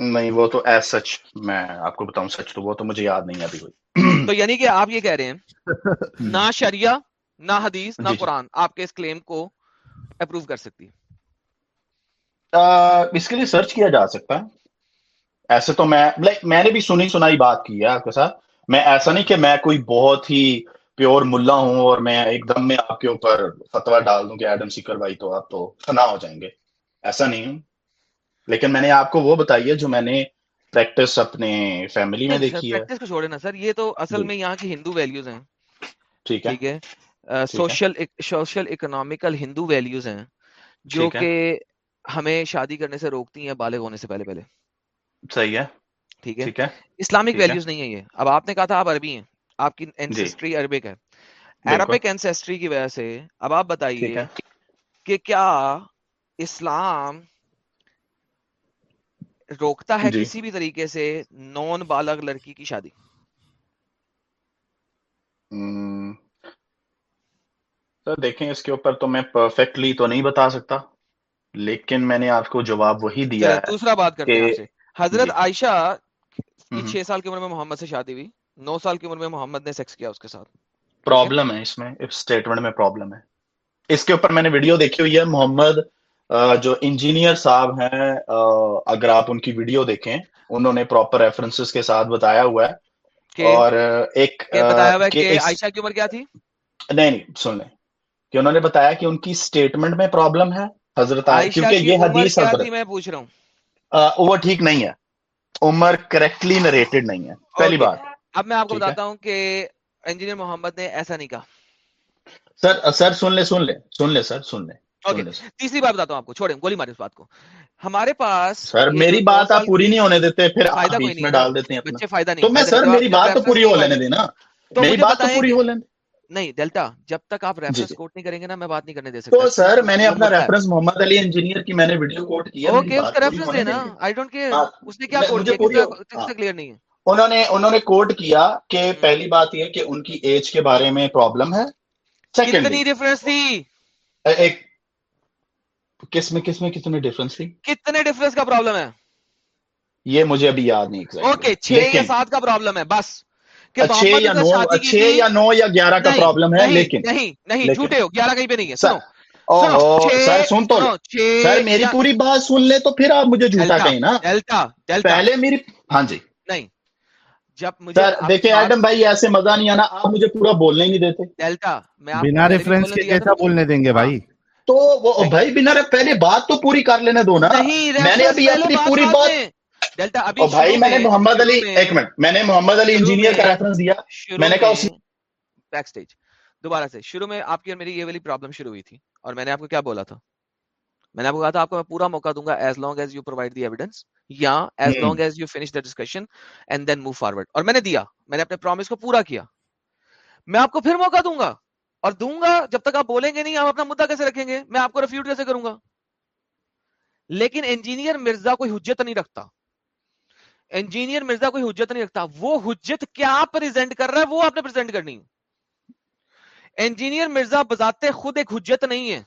نہیں وہ تو ایز سچ میں آپ کو بتاؤں سچ تو وہ تو مجھے یاد نہیں ابھی ہوئی۔ تو یعنی کہ آپ یہ کہہ رہے ہیں [laughs] نہ شریعہ نہ حدیث نہ جی،۔ قرآن آپ کے اس کلیم کو اپروو کر سکتی۔ اس کے لیے سرچ کیا جا سکتا ہے؟ ایسے تو میں میں نے بھی سنی سنائی بات کی ہے آپ کے ساتھ۔ میں ایسا نہیں کہ میں کوئی بہت ہی پیور ملا ہوں اور میں ایک دم میں آپ کے اوپر فتوا ڈال دوں کہ ایڈم سیکر بھائی تو آپ تو فنا ہو جائیں گے۔ ایسا نہیں ہوں۔ لیکن میں نے آپ کو وہ بتائی ہے جو میں نے پریکٹس اپنے فیملی میں دیکھی ہے۔ پریکٹس کو چھوڑے نا سر یہ تو اصل جی۔ میں یہاں کی ہندو ویلیوز ہیں۔ ٹھیک ہے۔ ٹھیک ہے۔ Social social economical Hindu values ہیں جو کہ ہمیں شادی کرنے سے روکتی ہیں بالغ ہونے سے پہلے پہلے۔ صحیح ہے۔ ٹھیک ہے۔ اسلامک ویلیوز نہیں ہے یہ۔ اب آپ نے کہا تھا آپ عربی ہیں آپ کی اینسیسٹری جی۔ عربک ہے۔ عربک اینسیسٹری کی وجہ سے اب آپ بتائیے کہ کیا اسلام روکتا ہے جی۔ کسی بھی طریقے سے نان بالغ لڑکی کی شادی؟ سر دیکھیں اس کے اوپر تو میں پرفیکٹلی تو نہیں بتا سکتا لیکن میں نے آپ کو جواب وہی دیا ہے دوسرا بات کرتے ہیں حضرت جی۔ عائشہ کی چھ سال کی عمر میں محمد سے شادی ہوئی نو سال کی عمر میں محمد نے سیکس کیا اس کے ساتھ۔ پرابلم ہے اس میں اسٹیٹمنٹ میں پرابلم ہے۔ اس کے اوپر میں نے ویڈیو دیکھی ہوئی ہے محمد جو انجینئر صاحب ہیں اگر آپ ان کی ویڈیو دیکھیں انہوں نے پراپر ریفرنس کے ساتھ بتایا ہوا ہے۔ اور ایک عائشہ کی عمر کیا تھی؟ نہیں نہیں سن لیں۔ کہ انہوں نے بتایا کہ ان کی اسٹیٹمنٹ میں پرابلم ہے حضرت کیونکہ یہ حدیث میں پوچھ رہا ہوں؟ وہ ٹھیک نہیں ہے۔ عمر کریکٹلی نریٹڈ نہیں ہے۔ پہلی بات۔ اب میں آپ کو بتاتا ہوں کہ انجینئر محمد نے ایسا نہیں کہا۔ سر سر سن لے سن لے سن لے سر سن لے تیسری بات بتاتا ہوں آپ کو چھوڑیں گولی ماری اس بات کو۔ ہمارے پاس سر میری بات آپ پوری نہیں ہونے دیتے پھر فائدہ کوئی نہیں ڈال دیتے ہیں بچے فائدہ نہیں تو میں سر میری بات تو پوری ہو لینے دینا۔ میری بات تو پوری ہو لینے نہیں ڈیلٹا جب تک آپ ریفرنس کوٹ نہیں کریں گے نا میں بات نہیں کرنے دے سکتا۔ تو سر میں نے اپنا ریفرنس محمد علی انجینئر کی میں نے ویڈیو کوٹ کیا اوکے اس کا ریفرنس دینا۔ آئی ڈونٹ کیئر اس نے کیا کوٹ کیا؟ کس کلیئر نہیں ہے؟ انہوں نے انہوں نے کوٹ کیا کہ پہلی بات یہ کہ ان کی ایج کے بارے میں پرابلم ہے۔ کتنی ریفرنس تھی؟ ایک کس میں کس میں کتنے ڈفرنس تھی؟ کتنے ڈفرنس کا پرابلم ہے؟ یہ مجھے ابھی یاد نہیں اوکے چھ یا سات کا پرابلم ہے بس۔ چھ یا نو یا گیارہ کا پرابلم ہے لیکن نہیں نہیں جھوٹے ہو گیارہ کہیں پہ نہیں ہے سر سن تو سر میری پوری بات سن لے تو پھر آپ مجھے جھوٹا کہیں نا۔ پہلے میری ہاں جی۔ نہیں جب مجھے دیکھیں ایڈم بھائی ایسے مزہ نہیں آنا۔ آپ مجھے پورا بولنے ہی نہیں دیتے۔ ڈیلٹا بنا ریفرنس کے کیسا بولنے دیں گے بھائی؟ تو وہ بھائی بنا پہلے بات تو پوری کر لینے دو نا۔ میں نے ابھی اپنی پوری بات ڈیلٹا ابھی بھائی میں نے محمد علی ایک منٹ میں نے محمد علی انجینئر کا ریفرنس دیا میں نے کہا اسی بیک سٹیج دوبارہ سے شروع میں آپ کی اور میری یہ والی پرابلم شروع ہوئی تھی اور میں نے آپ کو کیا بولا تھا؟ میں نے آپ کو کہا تھا آپ کو میں پورا موقع دوں گا as long as you provide the evidence یا as long as you finish the discussion and then move forward اور میں نے دیا میں نے اپنے پرومس کو پورا کیا۔ میں آپ کو پھر موقع دوں گا اور دوں گا جب تک آپ بولیں گے نہیں آپ اپنا مدعا کیسے رکھیں گے؟ میں آپ کو ریفیوٹ کیسے کروں گا؟ لیکن انجینئر مرزا کوئی حجت نہیں رکھتا۔ انجینئر مرزا کوئی حجت نہیں رکھتا۔ وہ حجت کیا پریزنٹ کر رہا ہے وہ آپ نے پریزنٹ کرنی انجینئر مرزا بذات خود ایک حجت نہیں ہے۔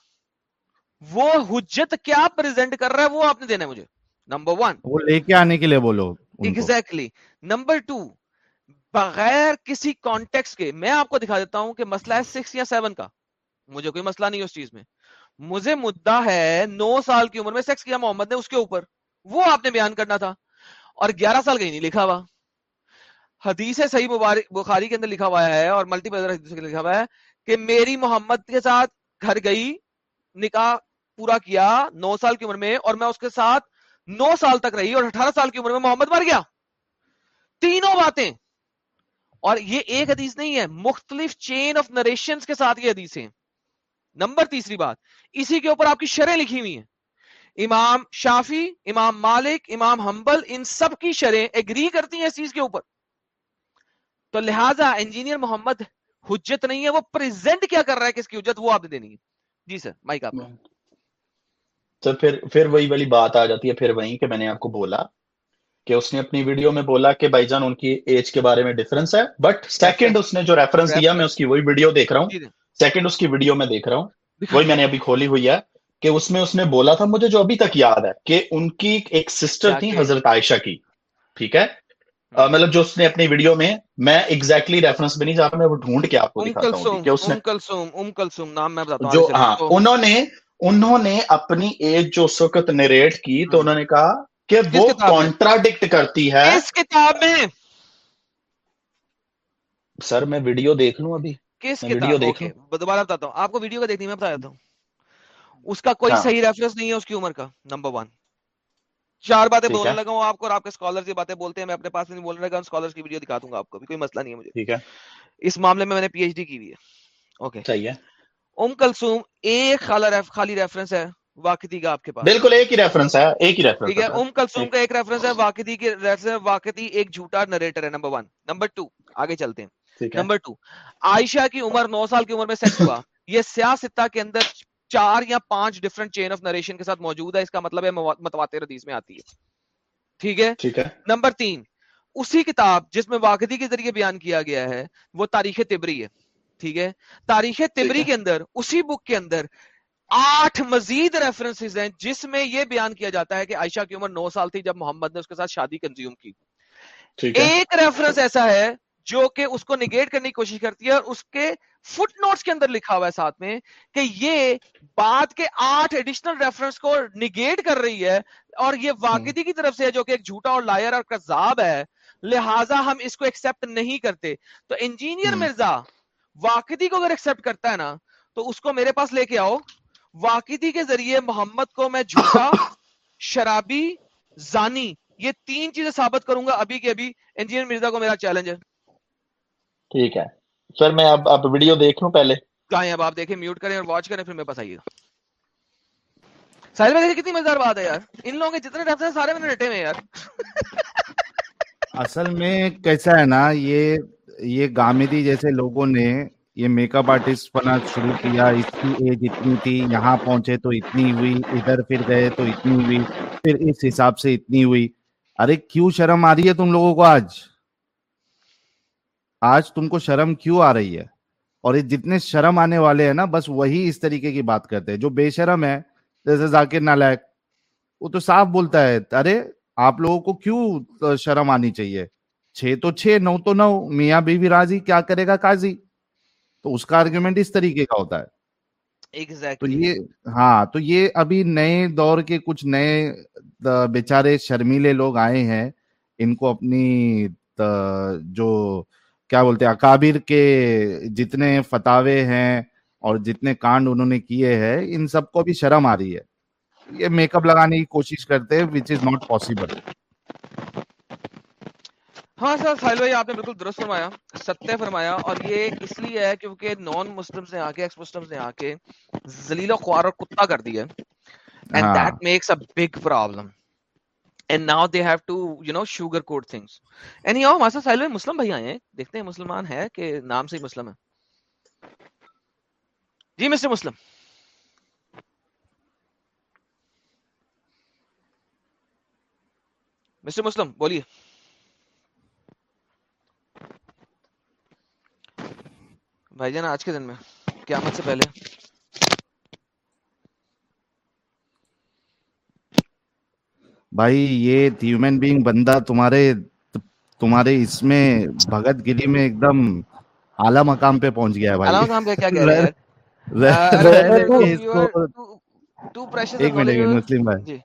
وہ حجت کیا پریزنٹ کر رہا ہے وہ آپ نے دینا ہے مجھے۔ نمبر ون وہ لے کے آنے کے لیے بولو۔ ایگزیکٹلی نمبر ٹو بغیر کسی کانٹیکس کے میں آپ کو دکھا دیتا ہوں کہ مسئلہ ہے سکس یا سیون کا۔ مجھے کوئی مسئلہ نہیں اس چیز میں۔ مجھے مدعا ہے نو سال کی عمر میں سیکس کیا محمد نے اس کے اوپر۔ وہ آپ نے بیان کرنا تھا۔ اور گیارہ سال کہیں نہیں، لکھا ہوا۔ حدیث صحیح مبارک، بخاری کے اندر لکھا ہوا ہے اور ملٹی حدیث کے لکھا ہوا ہے کہ میری محمد کے ساتھ گھر گئی، نکاح پورا کیا نو سال کی عمر میں اور میں اس کے ساتھ نو سال تک رہی اور اٹھارہ سال کی عمر میں محمد مر گیا۔ تینوں باتیں۔ اور یہ ایک حدیث نہیں ہے، مختلف چین آف نریشن کے ساتھ یہ حدیث نمبر تیسری بات، اسی کے اوپر آپ کی شرح لکھی ہوئی ہیں۔ امام شافی امام مالک امام حنبل ان سب کی شرح اگری کرتی ہیں اس چیز کے اوپر۔ تو لہذا انجینئر محمد حجت نہیں ہے وہ پریزنٹ کیا کر رہا ہے کس کی حجت؟ وہ آپ نے دینی ہے۔ جی سر مائک آپ۔ تو پھر پھر وہی والی بات آ جاتی ہے پھر وہیں کہ میں نے آپ کو بولا کہ اس نے اپنی ویڈیو میں بولا کہ بھائی جان ان کی ایج کے بارے میں ڈفرنس ہے۔ بٹ سیکنڈ اس نے جو ریفرنس دیا میں اس کی وہی ویڈیو دیکھ رہا ہوں۔ سیکنڈ اس کی ویڈیو میں دیکھ رہا ہوں۔ وہی میں نے ابھی کھولی ہوئی ہے۔ کہ اس میں اس نے بولا تھا مجھے جو ابھی تک یاد ہے کہ ان کی ایک سسٹر تھی حضرت عائشہ کی۔ ٹھیک ہے؟ مطلب جو اس نے اپنی ویڈیو میں میں ایگزیکٹلی ریفرنس بھی نہیں چاہتا میں وہ ڈھونڈ کے آپ کو دکھاتا ہوں کہ اس نے جو ہاں انہوں نے انہوں نے اپنی ایج جو اس وقت نریٹ کی تو انہوں نے کہا کہ وہ کانٹراڈکٹ کرتی ہے۔ اس کتاب میں؟ سر میں ویڈیو دیکھ لوں ابھی۔ کس ویڈیو دیکھ دوبارہ بتاتا ہوں۔ آپ کو ویڈیو کا دیکھنی میں بتا دیتا ہوں اس کا کوئی ہاں۔ صحیح ریفرنس نہیں ہے اس کی عمر کا نمبر ون چار باتیں بولنے لگا ہوں آپ کو اور آپ کے اسکالر یہ باتیں بولتے ہیں میں اپنے پاس نہیں بولنے لگا اسکالر کی ویڈیو دکھا دوں گا آپ کو بھی کوئی مسئلہ نہیں ہے مجھے۔ ٹھیک ہے۔ اس معاملے میں میں نے پی ایچ ڈی کی ہوئی ہے۔ اوکے صحیح ہے۔ ام کلثوم ایک خالی ریفرنس ہے واقعی کا آپ کے پاس۔ بالکل ایک ہی ریفرنس ہے ایک ہی ریفرنس ٹھیک ہے ام کلثوم کا ایک ریفرنس ہے واقعی کی ریفرنس واقعی ایک جھوٹا نریٹر ہے نمبر ون نمبر ٹو آگے چلتے ہیں۔ نمبر ٹو عائشہ کی عمر نو سال کی عمر میں سیٹ ہوا۔ یہ سیاستہ کے اندر چار یا پانچ ڈفرنٹ چین آف نریشن کے ساتھ موجود ہے اس کا مطلب ہے متواتر حدیث میں آتی ہے۔ ٹھیک ہے؟ نمبر تین اسی کتاب جس میں واقعی کے ذریعے بیان کیا گیا ہے وہ تاریخ تبری ہے۔ ٹھیک ہے؟ تاریخ تبری کے اندر اسی بک کے اندر آٹھ مزید ریفرنسز ہیں جس میں یہ بیان کیا جاتا ہے کہ عائشہ کی عمر نو سال تھی جب محمد نے اس کے ساتھ شادی کنزیوم کی۔ ایک ریفرنس ایسا ہے جو کہ اس کو نگیٹ کرنے کی کوشش کرتی ہے اور اس کے فٹ نوٹس کے اندر لکھا ہوا ہے ساتھ میں کہ یہ بات کے آٹھ ایڈیشنل ریفرنس کو نگیٹ کر رہی ہے اور یہ واقعی کی طرف سے ہے جو کہ ایک جھوٹا اور لائر اور کذاب ہے۔ لہٰذا ہم اس کو ایکسپٹ نہیں کرتے۔ تو انجینئر مرزا واقعی کو اگر ایکسپٹ کرتا ہے نا تو اس کو میرے پاس لے کے آؤ۔ واقعی کے ذریعے محمد کو میں جھوٹا شرابی زانی یہ تین چیزیں ثابت کروں گا ابھی کے ابھی۔ انجینئر مرزا کو میرا چیلنج ہے۔ ٹھیک ہے۔ سر میں اب اب ویڈیو دیکھ لوں پہلے۔ کہاں اب آپ دیکھیں میوٹ کریں اور واچ کریں پھر میرے پاس آئیے ساحل میں دیکھیں کتنی مزدار بات ہے یار۔ ان لوگوں کے جتنے ریفرنس سارے میں نے رٹے ہوئے یار۔ اصل میں کیسا ہے نا یہ یہ گامدی جیسے لوگوں نے یہ میک اپ آرٹسٹ بنا شروع کیا۔ اس کی ایج اتنی تھی یہاں پہنچے تو اتنی ہوئی ادھر پھر گئے تو اتنی ہوئی پھر اس حساب سے اتنی ہوئی۔ ارے کیوں شرم آ رہی ہے تم لوگوں کو آج؟ آج تم کو شرم کیوں آ رہی ہے؟ اور یہ جتنے شرم آنے والے ہیں نا بس وہی اس طریقے کی بات کرتے ہیں۔ جو بے شرم ہے جیسے ذاکر نالائق وہ تو صاف بولتا ہے ارے آپ لوگوں کو کیوں شرم آنی چاہیے؟ چھ تو چھ نو تو نو میاں بی بی راضی کیا کرے گا قاضی؟ تو اس کا آرگومنٹ اس طریقے کا ہوتا ہے۔ تو یہ ہاں تو یہ ابھی نئے دور کے کچھ نئے بیچارے شرمیلے لوگ آئے ہیں۔ ان کو اپنی جو کیا بولتے ہیں اکابر کے جتنے فتاوے ہیں اور جتنے کانڈ انہوں نے کیے ہیں ان سب کو بھی شرم آ رہی ہے۔ یہ میک اپ لگانے کی کوشش کرتے ہیں وچ از ناٹ پاسبل ہاں سر ساحل بھائی آپ نے بالکل درست فرمایا ستیہ فرمایا اور یہ اس لیے ہے کیونکہ نان مسلم نے آ کے ایکس مسلم نے آ کے زلیل و خوار اور کتا کر دیا and that makes a big problem and now they have to you know sugar coat things. And یہ ہمارے ساحل بھائی مسلم بھائی آئے ہیں دیکھتے ہیں مسلمان ہے کہ نام سے ہی مسلم ہے جی مسٹر مسلم مسٹر مسلم بولیے بھائی جان آج کے دن میں قیامت سے پہلے بھائی یہ ہیومن بینگ بندہ تمہارے تمہارے اس میں بھگت گری میں ایک دم اعلیٰ مقام پہ پہنچ گیا ہے بھائی۔ مقام پہ کیا کہہ رہے ہیں؟ ایک منٹ مسلم بھائی۔ جی۔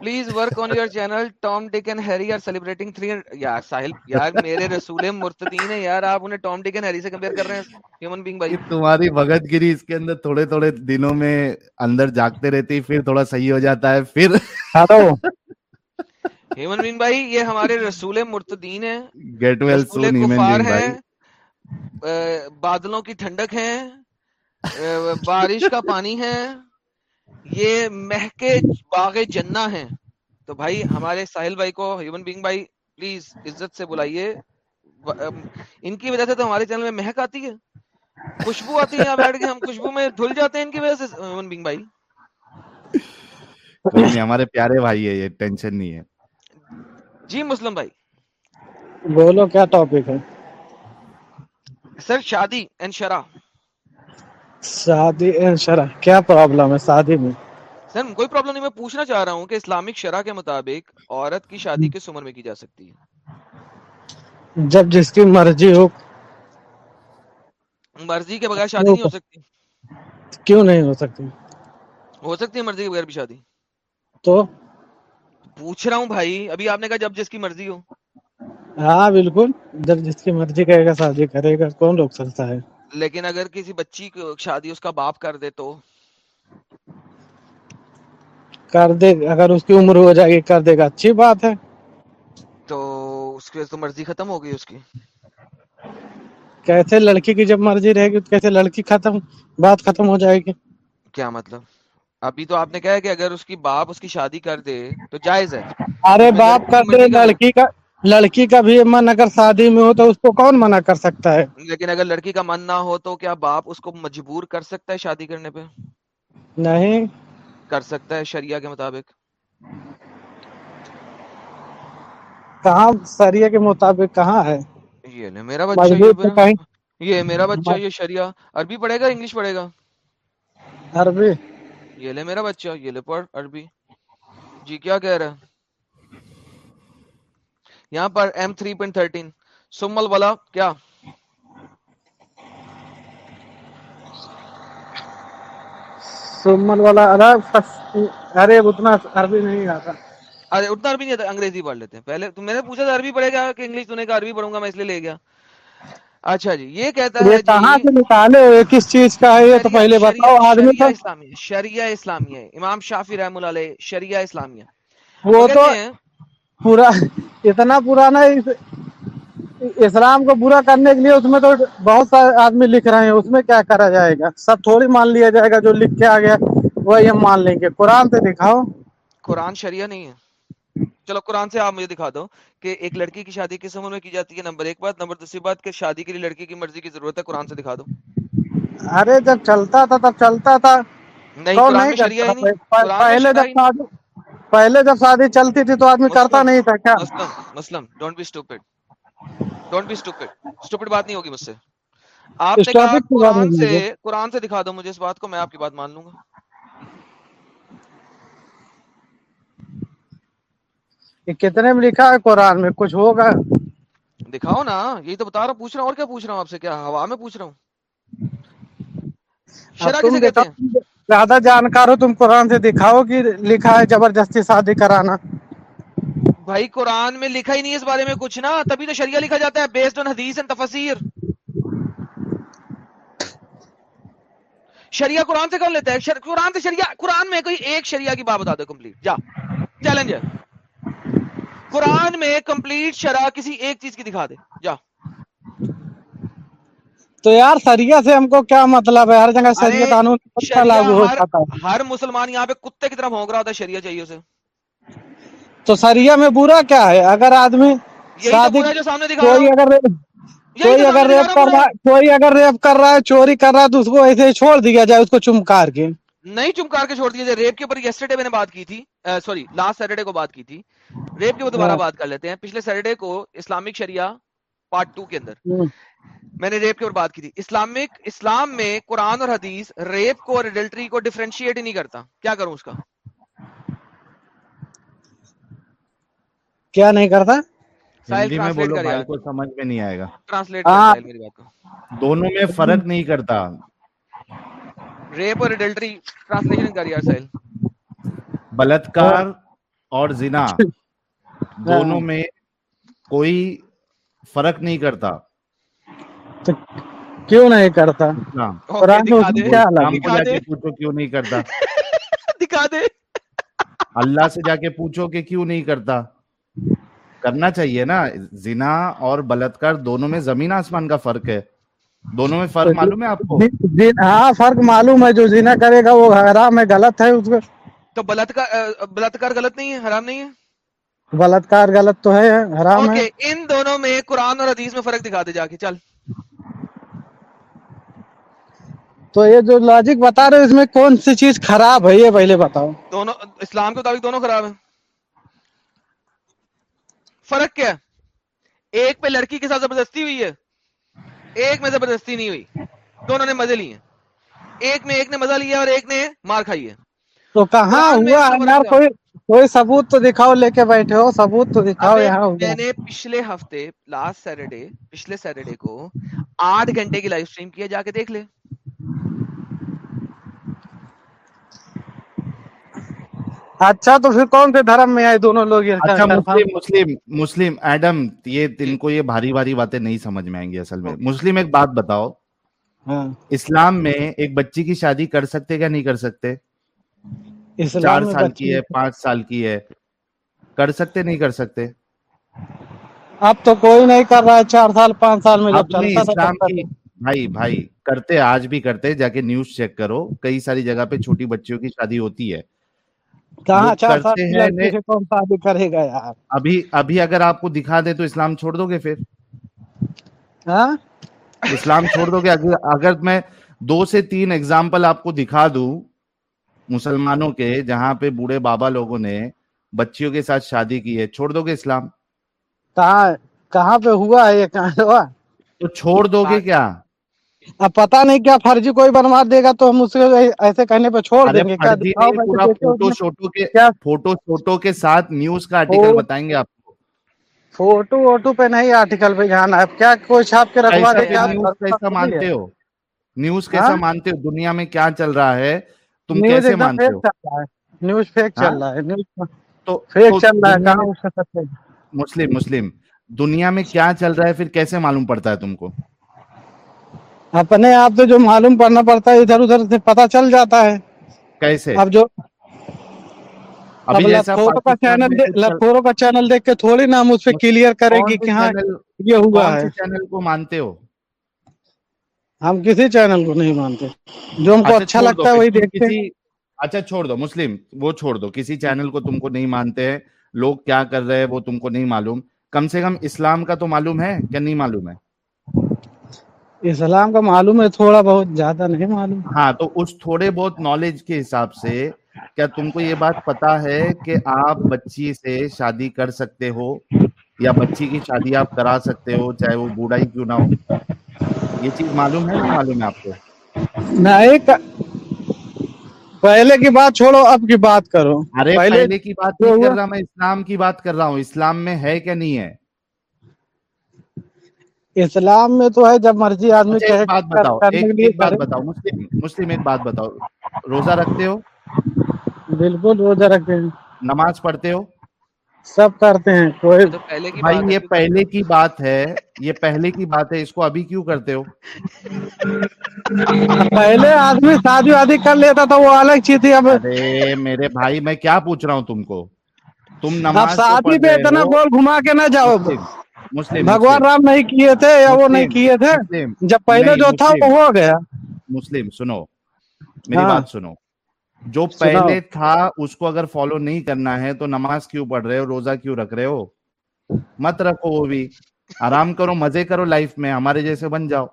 Please work on your channel Tom Dick and Harry are celebrating three یار ساحل یار میرے رسول مرتدین ہیں یار آپ انہیں ٹام ڈک اینڈ ہیری سے کمپیئر کر رہے ہیں ہیومن بینگ بھائی تمہاری بھگت گری اس کے اندر تھوڑے تھوڑے دنوں میں اندر جاگتے رہتی پھر تھوڑا صحیح ہو جاتا ہے پھر ہیومن بینگ بھائی یہ ہمارے رسول مرتدین ہیں get well soon human being بھائی بادلوں کی ٹھنڈک ہے بارش کا پانی ہے یہ مہکے باغ جنا ہیں۔ تو بھائی ہمارے ساحل بھائی کو ہیومن بینگ بھائی پلیز عزت سے بلائیے۔ ان کی وجہ سے تو ہمارے چینل میں مہک آتی ہے۔ خوشبو آتی ہے بیٹھ کے ہم خوشبو میں دھل جاتے ہیں ان کی وجہ سے ہیومن بینگ بھائی۔ ہمارے پیارے بھائی ہے یہ ٹینشن نہیں ہے۔ جی مسلم بھائی۔ بولو کیا ٹاپک ہے؟ سر شادی اینڈ شرح شرح کیا پرابلم ہے شادی میں؟ سر کوئی پرابلم نہیں میں پوچھنا چاہ رہا ہوں کہ اسلامک شرح کے مطابق عورت کی شادی کس عمر میں کی جا سکتی ہے؟ جب جس کی مرضی ہو۔ مرضی کے بغیر شادی نہیں ہو سکتی؟ کیوں نہیں ہو سکتی؟ ہو سکتی ہے مرضی کے بغیر بھی شادی؟ تو؟ پوچھ رہا ہوں بھائی ابھی آپ نے کہا جب جس کی مرضی ہو۔ ہاں بالکل۔ جب جس کی مرضی کہے گا شادی کرے گا کون روک سکتا ہے؟ لیکن اگر کسی بچی کو شادی اس کا باپ کر دے تو؟ کر دے اگر اس کی عمر ہو جائے گی کر دے گا۔ اچھی بات ہے۔ تو اس کی تو مرضی ختم ہو گئی اس کی۔ کیسے لڑکی کی جب مرضی رہے گی کیسے لڑکی ختم بات ختم ہو جائے گی۔ کیا مطلب؟ ابھی تو آپ نے کہا کہ اگر اس کی باپ اس کی شادی کر دے تو جائز ہے۔ ارے باپ کر دے لڑکی کا لڑکی کا بھی من اگر شادی میں ہو تو اس کو کون منع کر سکتا ہے؟ لیکن اگر لڑکی کا من نہ ہو تو کیا باپ اس کو مجبور کر سکتا ہے شادی کرنے پہ؟ نہیں۔ کر سکتا ہے شریعہ کے مطابق۔ کہاں؟ شریعہ کے مطابق کہاں ہے؟ یہ لے میرا بچہ یہ میرا بچہ یہ شریعہ۔ عربی پڑھے گا انگلش پڑھے گا؟ عربی۔ یہ لے میرا بچہ یہ لے پڑھ عربی۔ جی کیا کہہ رہے یہاں پر ایم تھری پوائنٹ تھرٹین۔ سمل والا کیا؟ سمل والا ارے اتنا عربی نہیں آتا۔ ارے اتنا عربی نہیں آتا انگریزی پڑھ لیتے میں نے پوچھا تھا عربی پڑھے گا کہ انگلش؟ تو نے کہا عربی پڑھوں گا میں اس لیے لے گیا۔ اچھا جی یہ کہتا ہے جی، کہاں سے نکالے؟ کس چیز کا ہے؟ یہ تو پہلے بتاؤ آدمی کا شریعہ اسلامیہ۔ امام شافی رحم اللہ علیہ شریعہ اسلامیہ۔ وہ تو پورا اتنا پرانا اسلام کو برا کرنے کے لیے اس میں تو بہت سارے آدمی لکھ رہے ہیں اس میں کیا کرا جائے گا؟ سب تھوڑی مان لیا جائے گا جو لکھ کے آ گیا وہی ہم مان لیں گے۔ قرآن سے دکھاؤ۔ قرآن شریعہ نہیں ہے۔ چلو قرآن سے آپ مجھے دکھا دو کہ ایک لڑکی کی شادی کس عمر میں کی جاتی ہے؟ نمبر ایک بات۔ نمبر دوسری بات کہ شادی کے لیے لڑکی کی مرضی کی ضرورت ہے قرآن سے دکھا دو۔ ارے جب چلتا تھا تب چلتا تھا۔ نہیں قرآن میں شریعہ نہیں۔ پہلے پہلے جب شادی چلتی تھی تو آدمی کرتا نہیں تھا کیا؟ مسلم don't be stupid don't be stupid stupid بات نہیں ہوگی مجھ سے۔ آپ نے کہا قرآن سے قرآن سے دکھا دو مجھے اس بات کو میں آپ کی بات مان لوں گا۔ کتنے میں لکھا ہے قرآن میں؟ کچھ ہوگا؟ دکھاؤ نا یہی تو بتا رہا پوچھ رہا ہوں اور کیا پوچھ رہا ہوں آپ سے؟ کیا ہوا میں پوچھ رہا ہوں؟ شرح کسے کہتے ہیں؟ زیادہ جانکار ہو، تم قرآن سے دکھاؤ کہ لکھا ہے زبردستی شادی کرانا۔ بھائی، قرآن میں لکھا ہی نہیں اس بارے میں کچھ نا، تبھی تو شریعہ لکھا جاتا ہے بیسڈ آن حدیث اینڈ تفسیر۔ شریعہ قرآن سے کون لیتا ہے؟ شر... قرآن سے شریعہ، قرآن میں کوئی ایک شریعہ کی بات بتا دو کمپلیٹ جا چیلنج ہے۔ قرآن میں کمپلیٹ شرح کسی ایک چیز کی دکھا دے۔ تو یار سریا سے ہم کو کیا مطلب ہے؟ ہر جگہ سریا قانون لاگو ہو جاتا ہے۔ ہر مسلمان یہاں پہ کتے کی طرح ہونگ رہا ہوتا ہے شریعہ چاہیے اسے۔ تو سریا میں برا کیا ہے؟ اگر آدمی کوئی کوئی اگر ریپ کر رہا کوئی اگر ریپ کر رہا ہے چوری کر رہا ہے تو اس کو ایسے چھوڑ دیا جائے اس کو چمکار کے۔ نہیں چمکار کے چھوڑ دیا جائے ریپ کے اوپر یسٹرڈے میں نے بات کی تھی۔ سوری لاسٹ سیٹرڈے کو بات کی تھی۔ ریپ کے اوپر دوبارہ ہاں۔ بات کر لیتے ہیں۔ پچھلے سیٹرڈے کو اسلامک شریعہ پارٹ ٹو کے اندر۔ میں نے ریپ کی اور بات کی تھی۔ اسلامک اسلام میں قرآن اور حدیث ریپ کو اور ایڈلٹری کو ڈیفرینشیٹ ہی نہیں کرتا۔ کیا کروں اس کا؟ کیا نہیں کرتا؟ دونوں میں فرق نہیں کرتا۔ ریپ اور ٹرانسلیشن بلتکار اور زنا ہاں۔ دونوں میں کوئی فرق نہیں کرتا۔ تو کیوں نہیں کرتا؟ ہاں۔ قرآن کیا پوچھو کیوں نہیں کرتا؟ [laughs] دکھا دے۔ اللہ سے جا کے پوچھو کہ کیوں نہیں کرتا؟ کرنا چاہیے نا۔ زنا اور بلتکار دونوں میں زمین آسمان کا فرق ہے۔ دونوں میں فرق معلوم ہے آپ کو؟ ہاں فرق معلوم ہے۔ جو زنا کرے گا وہ حرام ہے غلط ہے اس کا تو بلتکار بلتکار غلط نہیں ہے؟ حرام نہیں ہے؟ بلتکار غلط تو ہے حرام ہے۔ ان دونوں میں قرآن اور حدیث میں فرق دکھا دے جا کے۔ چل۔ تو یہ جو لاجک بتا رہے اس میں کون سی چیز خراب ہے یہ پہلے بتاؤ۔ دونوں اسلام کے مطابق دونوں خراب ہیں۔ فرق کیا ایک پہ لڑکی کے ساتھ زبردستی ہوئی ہے ایک میں زبردستی نہیں ہوئی۔ دونوں نے مزے لیے۔ ایک میں ایک نے مزہ لیا اور ایک نے مار کھائی ہے۔ تو کہاں ہوا؟ یار کوئی کوئی ثبوت تو دکھاؤ لے کے بیٹھے ہو ثبوت تو دکھاؤ یہاں میں نے پچھلے ہفتے لاسٹ سیٹرڈے پچھلے سیٹرڈے کو آٹھ گھنٹے کی لائف سٹریم کیا جا کے دیکھ لے۔ اچھا تو پھر کون سے دھرم میں آئے دونوں لوگ اچھا مسلم مسلم مسلم ایڈم یہ ان کو یہ بھاری بھاری باتیں نہیں سمجھ میں آئیں گی اصل میں۔ مسلم ایک بات بتاؤ۔ ہاں۔ اسلام میں ایک بچی کی شادی کر سکتے کیا نہیں کر سکتے؟ چار سال کی ہے پانچ سال کی ہے۔ کر سکتے نہیں کر سکتے؟ اب تو کوئی نہیں کر رہا ہے چار سال پانچ سال میں بھائی بھائی کرتے آج بھی کرتے جا کے نیوز چیک کرو۔ کئی ساری جگہ پہ چھوٹی بچیوں کی شادی ہوتی ہے۔ کہاں اچھا، چار سال کون شادی کرے گا یار؟ ابھی ابھی اگر آپ کو دکھا دے تو اسلام چھوڑ دو گے پھر؟ ہاں؟ اسلام چھوڑ دو گے۔ اگر میں دو سے تین ایگزامپل آپ کو دکھا دوں مسلمانوں کے جہاں پہ بوڑھے بابا لوگوں نے بچیوں کے ساتھ شادی کی ہے چھوڑ دو گے اسلام؟ کہاں کہاں پہ ہوا ہے یہ؟ کہاں ہوا؟ تو چھوڑ دو گے کیا؟ اب پتا نہیں کیا فرضی کوئی بنوا دے گا تو ہم اس کو ایسے کہنے پہ چھوڑ دیں گے۔ فوٹو شوٹو کے فوٹو شوٹو کے ساتھ نیوز کا آرٹیکل بتائیں گے آپ فوٹو ووٹو پہ نہیں آرٹیکل پہ جانا اب کیا کوئی چھاپ کے رکھوا دے گا؟ کیسا مانتے ہو؟ نیوز کیسا ہاں؟ مانتے ہو؟ دنیا میں کیا چل رہا ہے؟ تم کیسے مانتے ہو؟ نیوز فیک چل رہا ہے۔ ہاں؟ تو فیک چل رہا ہے۔ مسلم مسلم۔ دنیا میں کیا چل رہا ہے پھر کیسے معلوم پڑتا ہے تم کو؟ اپنے آپ سے جو معلوم پڑھنا پڑتا ہے ادھر ادھر سے پتہ چل جاتا ہے۔ کیسے؟ اب جو اب لکھوروں کا چینل لکھوروں کا چینل دیکھ کے تھوڑی نا ہم اس پہ کلیئر کریں گے کہ ہاں یہ ہوا ہے۔ چینل کو مانتے ہو؟ ہم کسی چینل کو نہیں مانتے۔ جو ہم کو اچھا, اچھا لگتا ہے وہی دیکھتے ہیں۔ اچھا چھوڑ دو مسلم وہ چھوڑ دو۔ کسی چینل کو تم کو نہیں مانتے ہیں لوگ کیا کر رہے ہیں وہ تم کو نہیں معلوم۔ کم سے کم اسلام کا تو معلوم ہے یا نہیں معلوم ہے؟ اسلام کا معلوم ہے تھوڑا بہت زیادہ نہیں معلوم۔ ہاں تو اس تھوڑے بہت نالج کے حساب سے کیا تم کو یہ بات پتا ہے کہ آپ بچی سے شادی کر سکتے ہو یا بچی کی شادی آپ کرا سکتے ہو چاہے وہ بوڑھا ہی کیوں نہ ہو؟ یہ چیز معلوم ہے نہیں معلوم ہے آپ کو؟ نہیں پہلے کی بات چھوڑو اب کی بات کرو۔ ارے پہلے کی بات نہیں کر رہا میں اسلام کی بات کر رہا ہوں۔ اسلام میں ہے کیا نہیں ہے؟ اسلام میں تو ہے جب مرضی آدمی ایک بات بتاؤ ایک بات بتاؤ مسلم ایک بات بتاؤ۔ روزہ رکھتے ہو؟ بالکل روزہ رکھتے ہیں۔ نماز پڑھتے ہو؟ سب کرتے ہیں کوئی بھائی یہ پہلے کی بات ہے یہ پہلے کی بات ہے اس کو ابھی کیوں کرتے ہو؟ پہلے آدمی شادی وادی کر لیتا تھا وہ الگ چیز تھی اب میرے بھائی میں کیا پوچھ رہا ہوں تم کو؟ تم نماز شادی پہ اتنا گول گھما کے نہ جاؤ۔ بھگوان رام نہیں کیے تھے یا وہ نہیں کیے تھے؟ جب پہلے جو تھا وہ ہو گیا۔ مسلم سنو۔ میری ہاں۔ بات سنو۔ جو پہلے تھا اس کو اگر فالو نہیں کرنا ہے تو نماز کیوں پڑھ رہے ہو؟ روزہ کیوں رکھ رہے ہو؟ مت رکھو وہ بھی۔ آرام کرو مزے کرو لائف میں ہمارے جیسے بن جاؤ۔